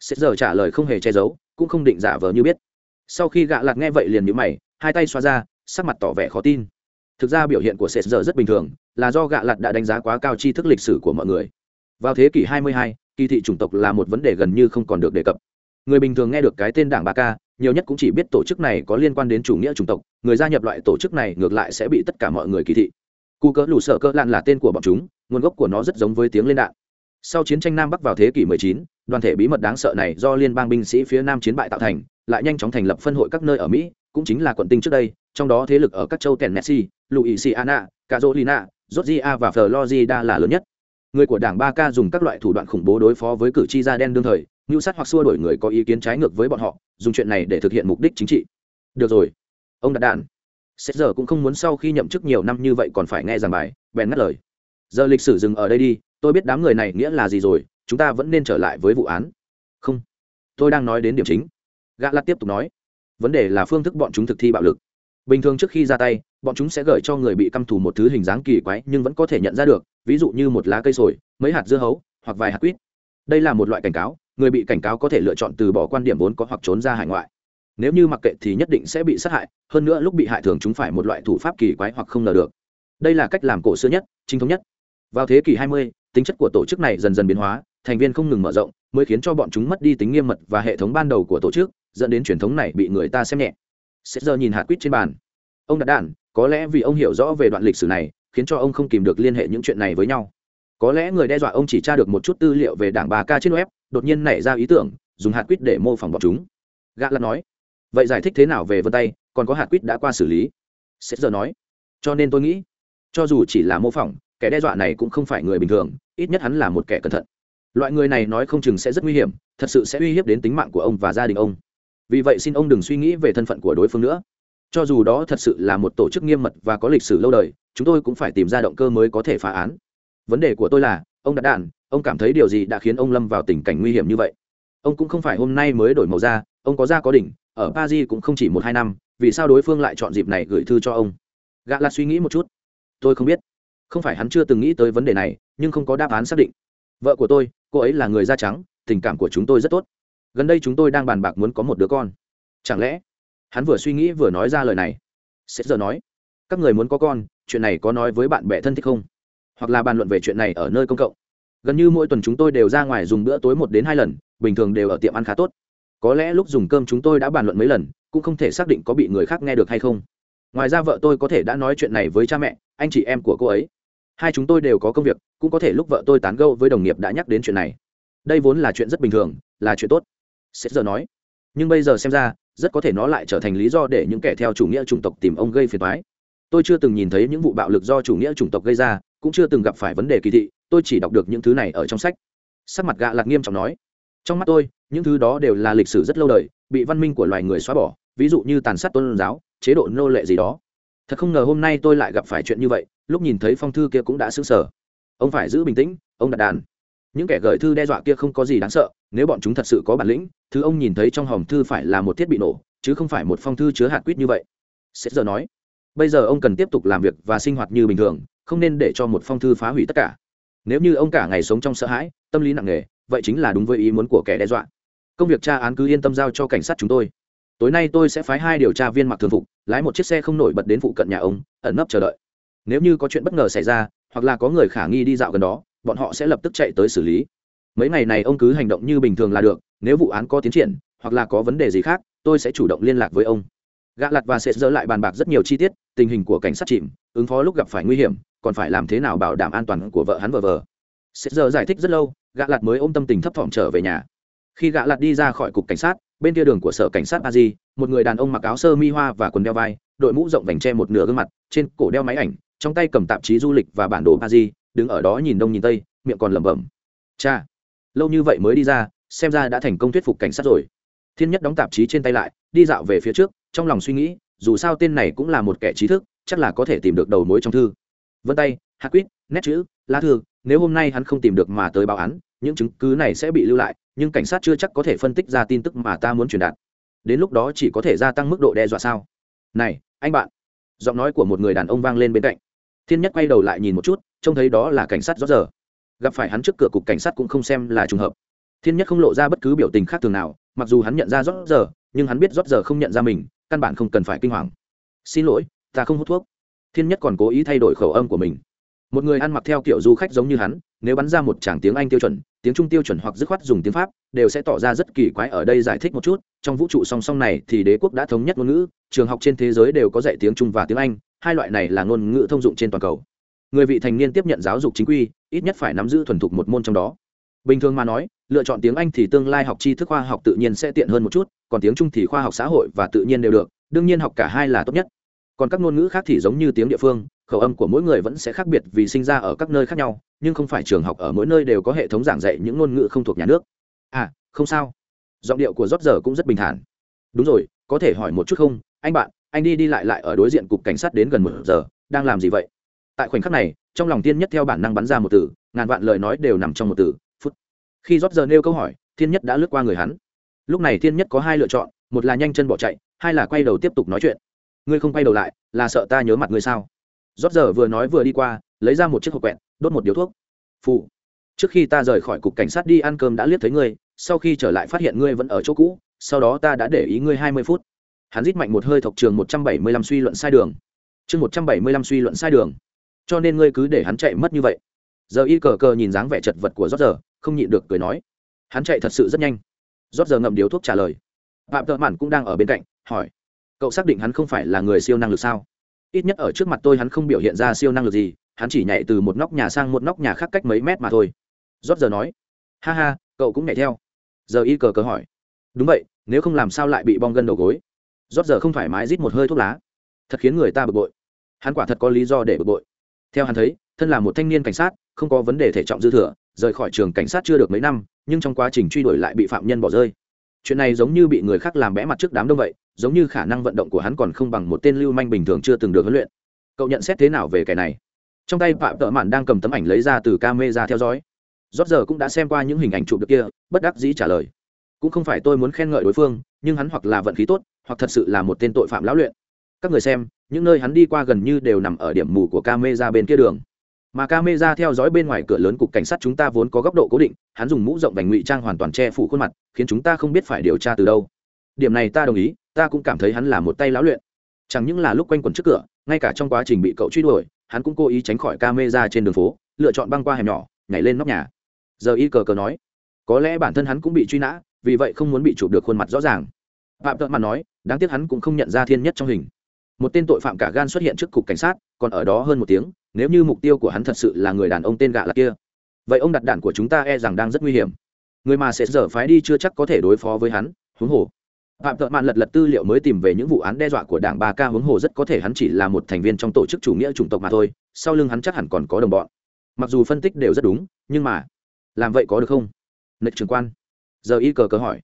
Sẽ giờ trả lời không hề che giấu cũng không định giả vờ như biết. Sau khi gạ lạt nghe vậy liền nhíu mày hai tay xoa ra sắc mặt tỏ vẻ khó tin. Thực ra biểu hiện của sệt giờ rất bình thường là do gạ lạt đã đánh giá quá cao tri thức lịch sử của mọi người. Vào thế kỷ 22, kỳ thị chủng tộc là một vấn đề gần như không còn được đề cập. Người bình thường nghe được cái tên đảng ba k nhiều nhất cũng chỉ biết tổ chức này có liên quan đến chủ nghĩa chủng tộc người gia nhập loại tổ chức này ngược lại sẽ bị tất cả mọi người kỳ thị. Cụ cỡ lù sợ cỡ lạn là tên của bọn chúng nguồn gốc của nó rất giống với tiếng lên đạn. Sau chiến tranh nam bắc vào thế kỷ 19, đoàn thể bí mật đáng sợ này do liên bang binh sĩ phía nam chiến bại tạo thành, lại nhanh chóng thành lập phân hội các nơi ở mỹ, cũng chính là quận tinh trước đây, trong đó thế lực ở các châu tennessee louisiana, carolina, georgia và florida là lớn nhất. Người của đảng ba k dùng các loại thủ đoạn khủng bố đối phó với cử tri da đen đương thời mưu sát hoặc xua đổi người có ý kiến trái ngược với bọn họ, dùng chuyện này để thực hiện mục đích chính trị. Được rồi. Ông đặt đạn. Xét giờ cũng không muốn sau khi nhậm chức nhiều năm như vậy còn phải nghe giảng bài, bèn ngắt lời. Giờ lịch sử dừng ở đây đi, tôi biết đám người này nghĩa là gì rồi chúng ta vẫn nên trở lại với vụ án. Không. Tôi đang nói đến điểm chính. Gã lặt tiếp tục nói. Vấn đề là phương thức bọn chúng thực thi bạo lực. Bình thường trước khi ra tay bọn chúng sẽ gửi cho người bị căm thù một thứ hình dáng kỳ quái nhưng vẫn có thể nhận ra được ví dụ như một lá cây sồi mấy hạt dưa hấu hoặc vài hạt quýt. Đây là một loại cảnh cáo người bị cảnh cáo có thể lựa chọn từ bỏ quan điểm vốn có hoặc trốn ra hải ngoại. Nếu như mặc kệ thì nhất định sẽ bị sát hại hơn nữa lúc bị hại thường chúng phải một loại thủ pháp kỳ quái hoặc không ngờ được. Đây là cách làm cổ xưa nhất chính thống nhất. Vào thế kỷ 20, tính chất của tổ chức này dần dần biến hóa thành viên không ngừng mở rộng, mới khiến cho bọn chúng mất đi tính nghiêm mật và hệ thống ban đầu của tổ chức, dẫn đến truyền thống này bị người ta xem nhẹ. Sẽ giờ nhìn hạt quýt trên bàn. Ông đặt đạn có lẽ vì ông hiểu rõ về đoạn lịch sử này, khiến cho ông không kìm được liên hệ những chuyện này với nhau. Có lẽ người đe dọa ông chỉ tra được một chút tư liệu về đảng bà ca trên web, đột nhiên nảy ra ý tưởng, dùng hạt quýt để mô phỏng bọn chúng. Gã lặn nói, vậy giải thích thế nào về vân tay? Còn có hạt quýt đã qua xử lý. Sẽ giờ nói, cho nên tôi nghĩ, cho dù chỉ là mô phỏng, kẻ đe dọa này cũng không phải người bình thường, ít nhất hắn là một kẻ cẩn thận loại người này nói không chừng sẽ rất nguy hiểm, thật sự sẽ uy hiếp đến tính mạng của ông và gia đình ông. Vì vậy xin ông đừng suy nghĩ về thân phận của đối phương nữa. Cho dù đó thật sự là một tổ chức nghiêm mật và có lịch sử lâu đời, chúng tôi cũng phải tìm ra động cơ mới có thể phá án. Vấn đề của tôi là, ông đặt đạn, ông cảm thấy điều gì đã khiến ông lâm vào tình cảnh nguy hiểm như vậy? Ông cũng không phải hôm nay mới đổi màu da, ông có da có đỉnh, ở paris cũng không chỉ một hai năm, vì sao đối phương lại chọn dịp này gửi thư cho ông? Gã là suy nghĩ một chút. Tôi không biết. Không phải hắn chưa từng nghĩ tới vấn đề này, nhưng không có đáp án xác định vợ của tôi, cô ấy là người da trắng, tình cảm của chúng tôi rất tốt. Gần đây chúng tôi đang bàn bạc muốn có một đứa con. Chẳng lẽ, hắn vừa suy nghĩ vừa nói ra lời này? Sẽ giờ nói, các người muốn có con, chuyện này có nói với bạn bè thân thích không? Hoặc là bàn luận về chuyện này ở nơi công cộng. Gần như mỗi tuần chúng tôi đều ra ngoài dùng bữa tối một đến hai lần, bình thường đều ở tiệm ăn khá tốt. Có lẽ lúc dùng cơm chúng tôi đã bàn luận mấy lần, cũng không thể xác định có bị người khác nghe được hay không. Ngoài ra vợ tôi có thể đã nói chuyện này với cha mẹ, anh chị em của cô ấy hai chúng tôi đều có công việc, cũng có thể lúc vợ tôi tán gâu với đồng nghiệp đã nhắc đến chuyện này. Đây vốn là chuyện rất bình thường, là chuyện tốt. Sếp giờ nói. Nhưng bây giờ xem ra, rất có thể nó lại trở thành lý do để những kẻ theo chủ nghĩa chủng tộc tìm ông gây phiền toái. Tôi chưa từng nhìn thấy những vụ bạo lực do chủ nghĩa chủng tộc gây ra, cũng chưa từng gặp phải vấn đề kỳ thị, tôi chỉ đọc được những thứ này ở trong sách. Sắc mặt gạ lạc nghiêm trọng nói. Trong mắt tôi, những thứ đó đều là lịch sử rất lâu đời, bị văn minh của loài người xóa bỏ, ví dụ như tàn sát tôn giáo, chế độ nô lệ gì đó thật không ngờ hôm nay tôi lại gặp phải chuyện như vậy, lúc nhìn thấy phong thư kia cũng đã sững sờ. Ông phải giữ bình tĩnh, ông đặt đàn. Những kẻ gửi thư đe dọa kia không có gì đáng sợ, nếu bọn chúng thật sự có bản lĩnh, thứ ông nhìn thấy trong hòm thư phải là một thiết bị nổ, chứ không phải một phong thư chứa hạt quýt như vậy. Sẽ giờ nói, bây giờ ông cần tiếp tục làm việc và sinh hoạt như bình thường, không nên để cho một phong thư phá hủy tất cả. Nếu như ông cả ngày sống trong sợ hãi, tâm lý nặng nề, vậy chính là đúng với ý muốn của kẻ đe dọa. Công việc tra án cứ yên tâm giao cho cảnh sát chúng tôi tối nay tôi sẽ phái hai điều tra viên mặc thường phục, lái một chiếc xe không nổi bật đến phụ cận nhà ông, ẩn nấp chờ đợi. Nếu như có chuyện bất ngờ xảy ra, hoặc là có người khả nghi đi dạo gần đó, bọn họ sẽ lập tức chạy tới xử lý. Mấy ngày này ông cứ hành động như bình thường là được, nếu vụ án có tiến triển, hoặc là có vấn đề gì khác, tôi sẽ chủ động liên lạc với ông. Gạ lặt và sẽ dỡ lại bàn bạc rất nhiều chi tiết, tình hình của cảnh sát chìm, ứng phó lúc gặp phải nguy hiểm, còn phải làm thế nào bảo đảm an toàn của vợ hắn vờ vờ. Sẽ giờ giải thích rất lâu gạ lặt mới ôm tâm tình thấp thỏm trở về nhà khi gạ lặt đi ra khỏi cục cảnh sát, bên kia đường của sở cảnh sát a di một người đàn ông mặc áo sơ mi hoa và quần đeo vai, đội mũ rộng vành che một nửa gương mặt, trên cổ đeo máy ảnh, trong tay cầm tạp chí du lịch và bản đồ a di đứng ở đó nhìn đông nhìn tây, miệng còn lẩm bẩm. Cha, lâu như vậy mới đi ra, xem ra đã thành công thuyết phục cảnh sát rồi. Thiên nhất đóng tạp chí trên tay lại, đi dạo về phía trước, trong lòng suy nghĩ, dù sao tên này cũng là một kẻ trí thức, chắc là có thể tìm được đầu mối trong thư. Vân tay, hạ quýt nét chữ, lá thư, nếu hôm nay hắn không tìm được mà tới báo án, những chứng cứ này sẽ bị lưu lại nhưng cảnh sát chưa chắc có thể phân tích ra tin tức mà ta muốn truyền đạt. Đến lúc đó chỉ có thể gia tăng mức độ đe dọa sao? Này, anh bạn. Giọng nói của một người đàn ông vang lên bên cạnh. Thiên nhất quay đầu lại nhìn một chút, trông thấy đó là cảnh sát rót giờ. Gặp phải hắn trước cửa cục cảnh sát cũng không xem là trùng hợp. Thiên nhất không lộ ra bất cứ biểu tình khác thường nào, mặc dù hắn nhận ra rót giờ, nhưng hắn biết rót giờ không nhận ra mình, căn bản không cần phải kinh hoàng. Xin lỗi, ta không hút thuốc. Thiên nhất còn cố ý thay đổi khẩu âm của mình. Một người ăn mặc theo kiểu du khách giống như hắn nếu bắn ra một tràng tiếng anh tiêu chuẩn, tiếng trung tiêu chuẩn hoặc dứt khoát dùng tiếng pháp, đều sẽ tỏ ra rất kỳ quái ở đây giải thích một chút. Trong vũ trụ song song này thì đế quốc đã thống nhất ngôn ngữ, trường học trên thế giới đều có dạy tiếng trung và tiếng anh, hai loại này là ngôn ngữ thông dụng trên toàn cầu. Người vị thành niên tiếp nhận giáo dục chính quy, ít nhất phải nắm giữ thuần thục một môn trong đó. Bình thường mà nói, lựa chọn tiếng anh thì tương lai học tri thức khoa học tự nhiên sẽ tiện hơn một chút, còn tiếng trung thì khoa học xã hội và tự nhiên đều được, đương nhiên học cả hai là tốt nhất còn các ngôn ngữ khác thì giống như tiếng địa phương, khẩu âm của mỗi người vẫn sẽ khác biệt vì sinh ra ở các nơi khác nhau, nhưng không phải trường học ở mỗi nơi đều có hệ thống giảng dạy những ngôn ngữ không thuộc nhà nước. À không sao. Giọng điệu của rót giờ cũng rất bình thản. Đúng rồi, có thể hỏi một chút không? Anh bạn, anh đi đi lại lại ở đối diện cục cảnh sát đến gần một giờ, đang làm gì vậy? Tại khoảnh khắc này, trong lòng tiên nhất theo bản năng bắn ra một từ, ngàn vạn lời nói đều nằm trong một từ, phút. Khi rót giờ nêu câu hỏi, thiên nhất đã lướt qua người hắn. Lúc này thiên nhất có hai lựa chọn, một là nhanh chân bỏ chạy, hai là quay đầu tiếp tục nói chuyện ngươi không quay đầu lại, là sợ ta nhớ mặt ngươi sao? Rót giờ vừa nói vừa đi qua, lấy ra một chiếc hộp quẹt, đốt một điếu thuốc. Phụ trước khi ta rời khỏi cục cảnh sát đi ăn cơm đã liếc thấy ngươi, sau khi trở lại phát hiện ngươi vẫn ở chỗ cũ, sau đó ta đã để ý ngươi hai mươi phút. Hắn rít mạnh một hơi thọc trường một trăm bảy mươi lăm suy luận sai đường. Chương một trăm bảy mươi lăm suy luận sai đường. Cho nên ngươi cứ để hắn chạy mất như vậy. Giờ y cờ cờ nhìn dáng vẻ chật vật của rót giờ, không nhịn được cười nói. Hắn chạy thật sự rất nhanh. Rót giờ ngậm điếu thuốc trả lời. Phạm tợ mạn cũng đang ở bên cạnh, hỏi cậu xác định hắn không phải là người siêu năng lực sao? Ít nhất ở trước mặt tôi hắn không biểu hiện ra siêu năng lực gì, hắn chỉ nhảy từ một nóc nhà sang một nóc nhà khác cách mấy mét mà thôi. Rót giờ nói, ha ha, cậu cũng nhảy theo. Giờ y cờ cờ hỏi, đúng vậy, nếu không làm sao lại bị bong gân đầu gối? Rót giờ không thoải mái rít một hơi thuốc lá. Thật khiến người ta bực bội. Hắn quả thật có lý do để bực bội. Theo hắn thấy, thân là một thanh niên cảnh sát, không có vấn đề thể trọng dư thừa, rời khỏi trường cảnh sát chưa được mấy năm, nhưng trong quá trình truy đuổi lại bị phạm nhân bỏ rơi chuyện này giống như bị người khác làm bẽ mặt trước đám đông vậy, giống như khả năng vận động của hắn còn không bằng một tên lưu manh bình thường chưa từng được huấn luyện. Cậu nhận xét thế nào về cái này? Trong tay phạm tợ mạn đang cầm tấm ảnh lấy ra từ ca mê ra theo dõi. Rót giờ cũng đã xem qua những hình ảnh chụp được kia, bất đắc dĩ trả lời. Cũng không phải tôi muốn khen ngợi đối phương, nhưng hắn hoặc là vận khí tốt, hoặc thật sự là một tên tội phạm lão luyện. Các người xem, những nơi hắn đi qua gần như đều nằm ở điểm mù của camera bên kia đường mà camera theo dõi bên ngoài cửa lớn cục cảnh sát chúng ta vốn có góc độ cố định, hắn dùng mũ rộng vành ngụy trang hoàn toàn che phủ khuôn mặt, khiến chúng ta không biết phải điều tra từ đâu. Điểm này ta đồng ý, ta cũng cảm thấy hắn là một tay lão luyện. Chẳng những là lúc quanh quẩn trước cửa, ngay cả trong quá trình bị cậu truy đuổi, hắn cũng cố ý tránh khỏi camera trên đường phố, lựa chọn băng qua hẻm nhỏ, nhảy lên nóc nhà. Giờ y cờ cờ nói, có lẽ bản thân hắn cũng bị truy nã, vì vậy không muốn bị chụp được khuôn mặt rõ ràng. Phạm tợn mặt nói, đáng tiếc hắn cũng không nhận ra thiên nhất trong hình một tên tội phạm cả gan xuất hiện trước cục cảnh sát, còn ở đó hơn một tiếng, nếu như mục tiêu của hắn thật sự là người đàn ông tên gạ là kia, vậy ông đặt đạn của chúng ta e rằng đang rất nguy hiểm. Người mà sẽ dở phái đi chưa chắc có thể đối phó với hắn, huống hồ. Phạm thợ mạn lật lật tư liệu mới tìm về những vụ án đe dọa của đảng ba ca, huống hồ rất có thể hắn chỉ là một thành viên trong tổ chức chủ nghĩa chủng tộc mà thôi, sau lưng hắn chắc hẳn còn có đồng bọn. Mặc dù phân tích đều rất đúng, nhưng mà, làm vậy có được không? Nịch trường quan, giờ y cờ cờ hỏi.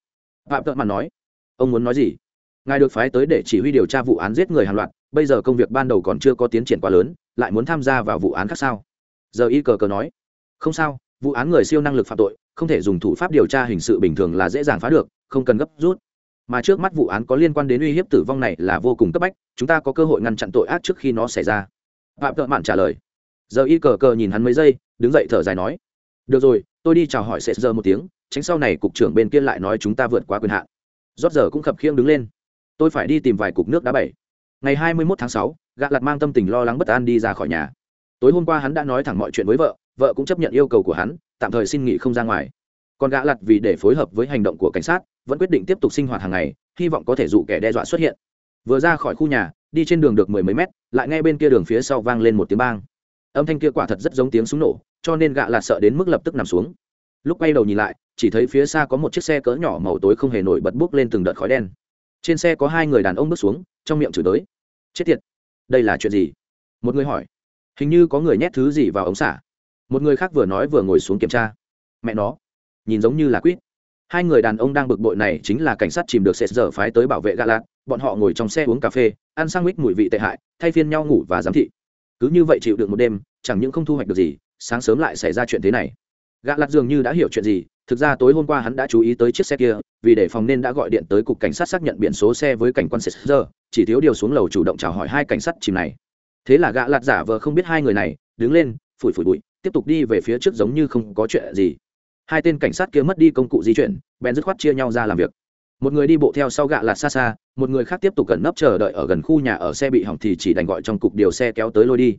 Phạm thợ mạn nói, ông muốn nói gì? Ngài được phái tới để chỉ huy điều tra vụ án giết người hàng loạt, bây giờ công việc ban đầu còn chưa có tiến triển quá lớn, lại muốn tham gia vào vụ án khác sao? Giờ y cờ cờ nói. Không sao, vụ án người siêu năng lực phạm tội, không thể dùng thủ pháp điều tra hình sự bình thường là dễ dàng phá được, không cần gấp rút. Mà trước mắt vụ án có liên quan đến uy hiếp tử vong này là vô cùng cấp bách, chúng ta có cơ hội ngăn chặn tội ác trước khi nó xảy ra. Phạm tợ mạn trả lời. Giờ y cờ cờ nhìn hắn mấy giây, đứng dậy thở dài nói. Được rồi, tôi đi chào hỏi sẽ giờ một tiếng, tránh sau này cục trưởng bên kia lại nói chúng ta vượt qua quyền hạn. Rót giờ cũng khập khiêng đứng lên tôi phải đi tìm vài cục nước đá bảy. Ngày hai mươi mốt tháng sáu gạ lặt mang tâm tình lo lắng bất an đi ra khỏi nhà. Tối hôm qua hắn đã nói thẳng mọi chuyện với vợ vợ cũng chấp nhận yêu cầu của hắn, tạm thời xin nghỉ không ra ngoài. Còn gã lặt vì để phối hợp với hành động của cảnh sát, vẫn quyết định tiếp tục sinh hoạt hàng ngày, hy vọng có thể dụ kẻ đe dọa xuất hiện. Vừa ra khỏi khu nhà, đi trên đường được mười mấy mét, lại ngay bên kia đường phía sau vang lên một tiếng bang. Âm thanh kia quả thật rất giống tiếng súng nổ, cho nên gạ lạt sợ đến mức lập tức nằm xuống. Lúc quay đầu nhìn lại, chỉ thấy phía xa có một chiếc xe cỡ nhỏ màu tối không hề nổi bật bốc lên từng đợt khói đen trên xe có hai người đàn ông bước xuống, trong miệng chửi tới. Chết tiệt, đây là chuyện gì? Một người hỏi. Hình như có người nhét thứ gì vào ống xả. Một người khác vừa nói vừa ngồi xuống kiểm tra. Mẹ nó, nhìn giống như là quýt. Hai người đàn ông đang bực bội này chính là cảnh sát chìm được sệt giờ phái tới bảo vệ gà lạc bọn họ ngồi trong xe uống cà phê, ăn sang mít mùi vị tệ hại, thay phiên nhau ngủ và giám thị. Cứ như vậy chịu được một đêm, chẳng những không thu hoạch được gì, sáng sớm lại xảy ra chuyện thế này. Gã lặt dường như đã hiểu chuyện gì thực ra tối hôm qua hắn đã chú ý tới chiếc xe kia, vì để phòng nên đã gọi điện tới cục cảnh sát xác nhận biển số xe với cảnh quan sệt giờ chỉ thiếu điều xuống lầu chủ động chào hỏi hai cảnh sát chìm này. Thế là gã lạt giả vờ không biết hai người này, đứng lên, phủi phủi bụi, tiếp tục đi về phía trước giống như không có chuyện gì. Hai tên cảnh sát kia mất đi công cụ di chuyển, bèn dứt khoát chia nhau ra làm việc. Một người đi bộ theo sau gạ lạt xa xa, một người khác tiếp tục cẩn nấp chờ đợi ở gần khu nhà ở xe bị hỏng thì chỉ đành gọi trong cục điều xe kéo tới lôi đi.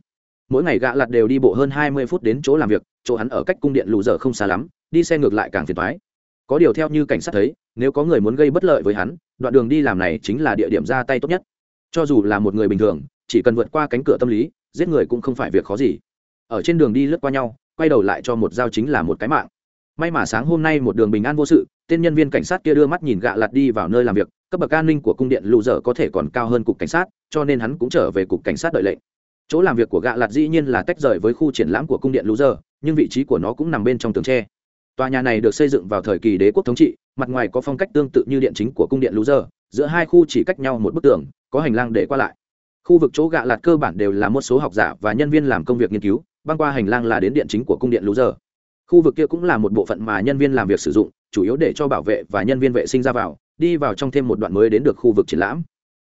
Mỗi ngày gạ lạt đều đi bộ hơn hai mươi phút đến chỗ làm việc, chỗ hắn ở cách cung điện lù dở không xa lắm đi xe ngược lại càng phiền toái. có điều theo như cảnh sát thấy, nếu có người muốn gây bất lợi với hắn, đoạn đường đi làm này chính là địa điểm ra tay tốt nhất. Cho dù là một người bình thường, chỉ cần vượt qua cánh cửa tâm lý, giết người cũng không phải việc khó gì. Ở trên đường đi lướt qua nhau, quay đầu lại cho một dao chính là một cái mạng. May mà sáng hôm nay một đường bình an vô sự, tên nhân viên cảnh sát kia đưa mắt nhìn gạ lạt đi vào nơi làm việc, cấp bậc an ninh của cung điện lụ dở có thể còn cao hơn cục cảnh sát, cho nên hắn cũng trở về cục cảnh sát đợi lệnh. Chỗ làm việc của gạ lạt dĩ nhiên là tách rời với khu triển lãm của cung điện lũ dở, nhưng vị trí của nó cũng nằm bên trong tường tre tòa nhà này được xây dựng vào thời kỳ đế quốc thống trị, mặt ngoài có phong cách tương tự như điện chính của cung điện lụ dở giữa hai khu chỉ cách nhau một bức tường, có hành lang để qua lại. Khu vực chỗ gạ lạt cơ bản đều là một số học giả và nhân viên làm công việc nghiên cứu, băng qua hành lang là đến điện chính của cung điện lú dở khu vực kia cũng là một bộ phận mà nhân viên làm việc sử dụng, chủ yếu để cho bảo vệ và nhân viên vệ sinh ra vào, đi vào trong thêm một đoạn mới đến được khu vực triển lãm.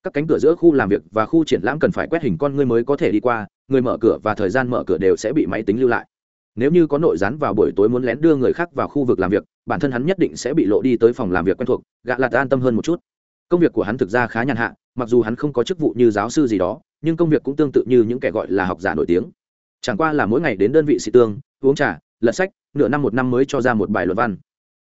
Các cánh cửa giữa khu làm việc và khu triển lãm cần phải quét hình con người mới có thể đi qua, người mở cửa và thời gian mở cửa đều sẽ bị máy tính lưu lại nếu như có nội gián vào buổi tối muốn lén đưa người khác vào khu vực làm việc, bản thân hắn nhất định sẽ bị lộ đi tới phòng làm việc quen thuộc, gạ lạt an tâm hơn một chút. Công việc của hắn thực ra khá nhàn hạ, mặc dù hắn không có chức vụ như giáo sư gì đó, nhưng công việc cũng tương tự như những kẻ gọi là học giả nổi tiếng. Chẳng qua là mỗi ngày đến đơn vị sĩ tương, uống trà, lật sách, nửa năm một năm mới cho ra một bài luận văn.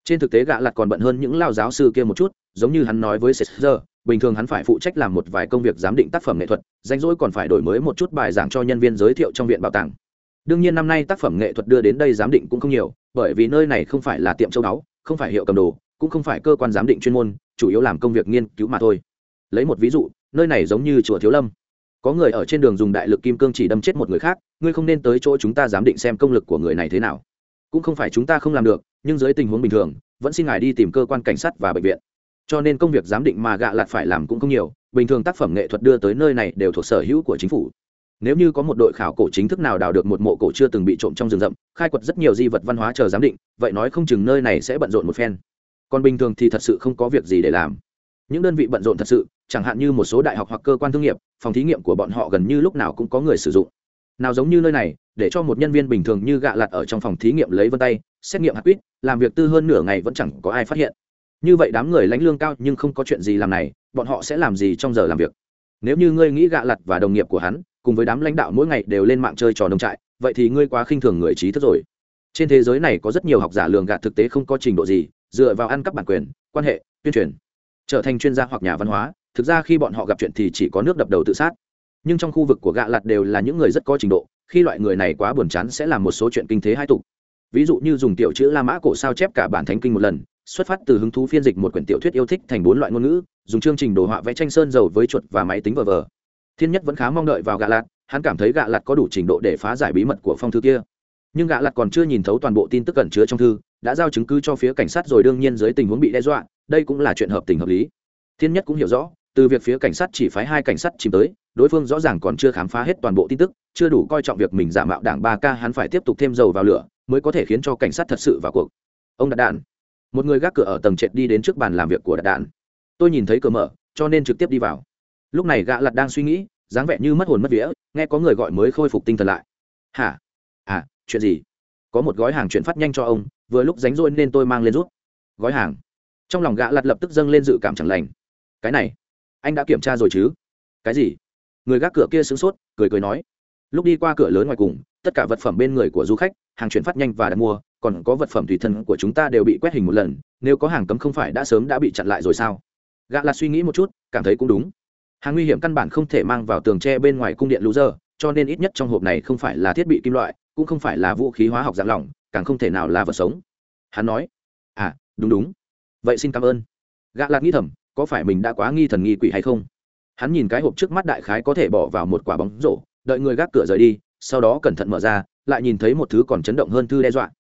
Trên thực tế gạ lặt còn bận hơn những lao giáo sư kia một chút, giống như hắn nói với sester bình thường hắn phải phụ trách làm một vài công việc giám định tác phẩm nghệ thuật danh rỗi còn phải đổi mới một chút bài giảng cho nhân viên giới thiệu trong viện bảo tàng đương nhiên năm nay tác phẩm nghệ thuật đưa đến đây giám định cũng không nhiều, bởi vì nơi này không phải là tiệm châu báu, không phải hiệu cầm đồ, cũng không phải cơ quan giám định chuyên môn, chủ yếu làm công việc nghiên cứu mà thôi. Lấy một ví dụ, nơi này giống như chùa thiếu lâm. Có người ở trên đường dùng đại lực kim cương chỉ đâm chết một người khác, ngươi không nên tới chỗ chúng ta giám định xem công lực của người này thế nào. Cũng không phải chúng ta không làm được, nhưng dưới tình huống bình thường, vẫn xin ngài đi tìm cơ quan cảnh sát và bệnh viện. Cho nên công việc giám định mà gạ lạt phải làm cũng không nhiều, bình thường tác phẩm nghệ thuật đưa tới nơi này đều thuộc sở hữu của chính phủ nếu như có một đội khảo cổ chính thức nào đào được một mộ cổ chưa từng bị trộm trong rừng rậm, khai quật rất nhiều di vật văn hóa chờ giám định, vậy nói không chừng nơi này sẽ bận rộn một phen. Còn bình thường thì thật sự không có việc gì để làm. Những đơn vị bận rộn thật sự, chẳng hạn như một số đại học hoặc cơ quan thương nghiệp, phòng thí nghiệm của bọn họ gần như lúc nào cũng có người sử dụng. Nào giống như nơi này, để cho một nhân viên bình thường như gạ lặt ở trong phòng thí nghiệm lấy vân tay, xét nghiệm hạt quýt, làm việc tư hơn nửa ngày vẫn chẳng có ai phát hiện. Như vậy đám người lãnh lương cao nhưng không có chuyện gì làm này, bọn họ sẽ làm gì trong giờ làm việc? Nếu như ngươi nghĩ gạ lặt và đồng nghiệp của hắn cùng với đám lãnh đạo mỗi ngày đều lên mạng chơi trò nông trại, vậy thì ngươi quá khinh thường người trí thức rồi. Trên thế giới này có rất nhiều học giả lường gạt thực tế không có trình độ gì, dựa vào ăn cắp bản quyền, quan hệ, tuyên truyền, trở thành chuyên gia hoặc nhà văn hóa, thực ra khi bọn họ gặp chuyện thì chỉ có nước đập đầu tự sát. Nhưng trong khu vực của gạ lặt đều là những người rất có trình độ, khi loại người này quá buồn chán sẽ làm một số chuyện kinh thế hai tục. Ví dụ như dùng tiểu chữ la mã cổ sao chép cả bản thánh kinh một lần, xuất phát từ hứng thú phiên dịch một quyển tiểu thuyết yêu thích thành bốn loại ngôn ngữ, dùng chương trình đồ họa vẽ tranh sơn dầu với chuột và máy tính vờ vờ thiên nhất vẫn khá mong đợi vào gạ lạt, hắn cảm thấy gạ lạt có đủ trình độ để phá giải bí mật của phong thư kia. Nhưng gạ lạt còn chưa nhìn thấu toàn bộ tin tức cẩn chứa trong thư, đã giao chứng cứ cho phía cảnh sát rồi đương nhiên dưới tình huống bị đe dọa, đây cũng là chuyện hợp tình hợp lý. Thiên nhất cũng hiểu rõ, từ việc phía cảnh sát chỉ phái hai cảnh sát chìm tới, đối phương rõ ràng còn chưa khám phá hết toàn bộ tin tức, chưa đủ coi trọng việc mình giả mạo đảng ba k hắn phải tiếp tục thêm dầu vào lửa, mới có thể khiến cho cảnh sát thật sự vào cuộc. Ông Đạt đạn, một người gác cửa ở tầng trệt đi đến trước bàn làm việc của Đạt đạn. Tôi nhìn thấy cửa mở, cho nên trực tiếp đi vào lúc này gã lặt đang suy nghĩ, dáng vẻ như mất hồn mất vía, nghe có người gọi mới khôi phục tinh thần lại. Hả? À chuyện gì? Có một gói hàng chuyển phát nhanh cho ông, vừa lúc ránh rỗi nên tôi mang lên rút. Gói hàng. Trong lòng gã lặt lập tức dâng lên dự cảm chẳng lành. Cái này, anh đã kiểm tra rồi chứ? Cái gì? Người gác cửa kia sửng sốt, cười cười nói. Lúc đi qua cửa lớn ngoài cùng, tất cả vật phẩm bên người của du khách, hàng chuyển phát nhanh và đặt mua, còn có vật phẩm tùy thân của chúng ta đều bị quét hình một lần, nếu có hàng cấm không phải đã sớm đã bị chặn lại rồi sao? Gã lạt suy nghĩ một chút, cảm thấy cũng đúng hàng nguy hiểm căn bản không thể mang vào tường tre bên ngoài cung điện lũ dơ, cho nên ít nhất trong hộp này không phải là thiết bị kim loại, cũng không phải là vũ khí hóa học dạng lỏng, càng không thể nào là vật sống. Hắn nói à đúng đúng. Vậy xin cảm ơn. Gã lạc nghĩ thầm, có phải mình đã quá nghi thần nghi quỷ hay không? Hắn nhìn cái hộp trước mắt đại khái có thể bỏ vào một quả bóng rổ, đợi người gác cửa rời đi, sau đó cẩn thận mở ra, lại nhìn thấy một thứ còn chấn động hơn thư đe dọa.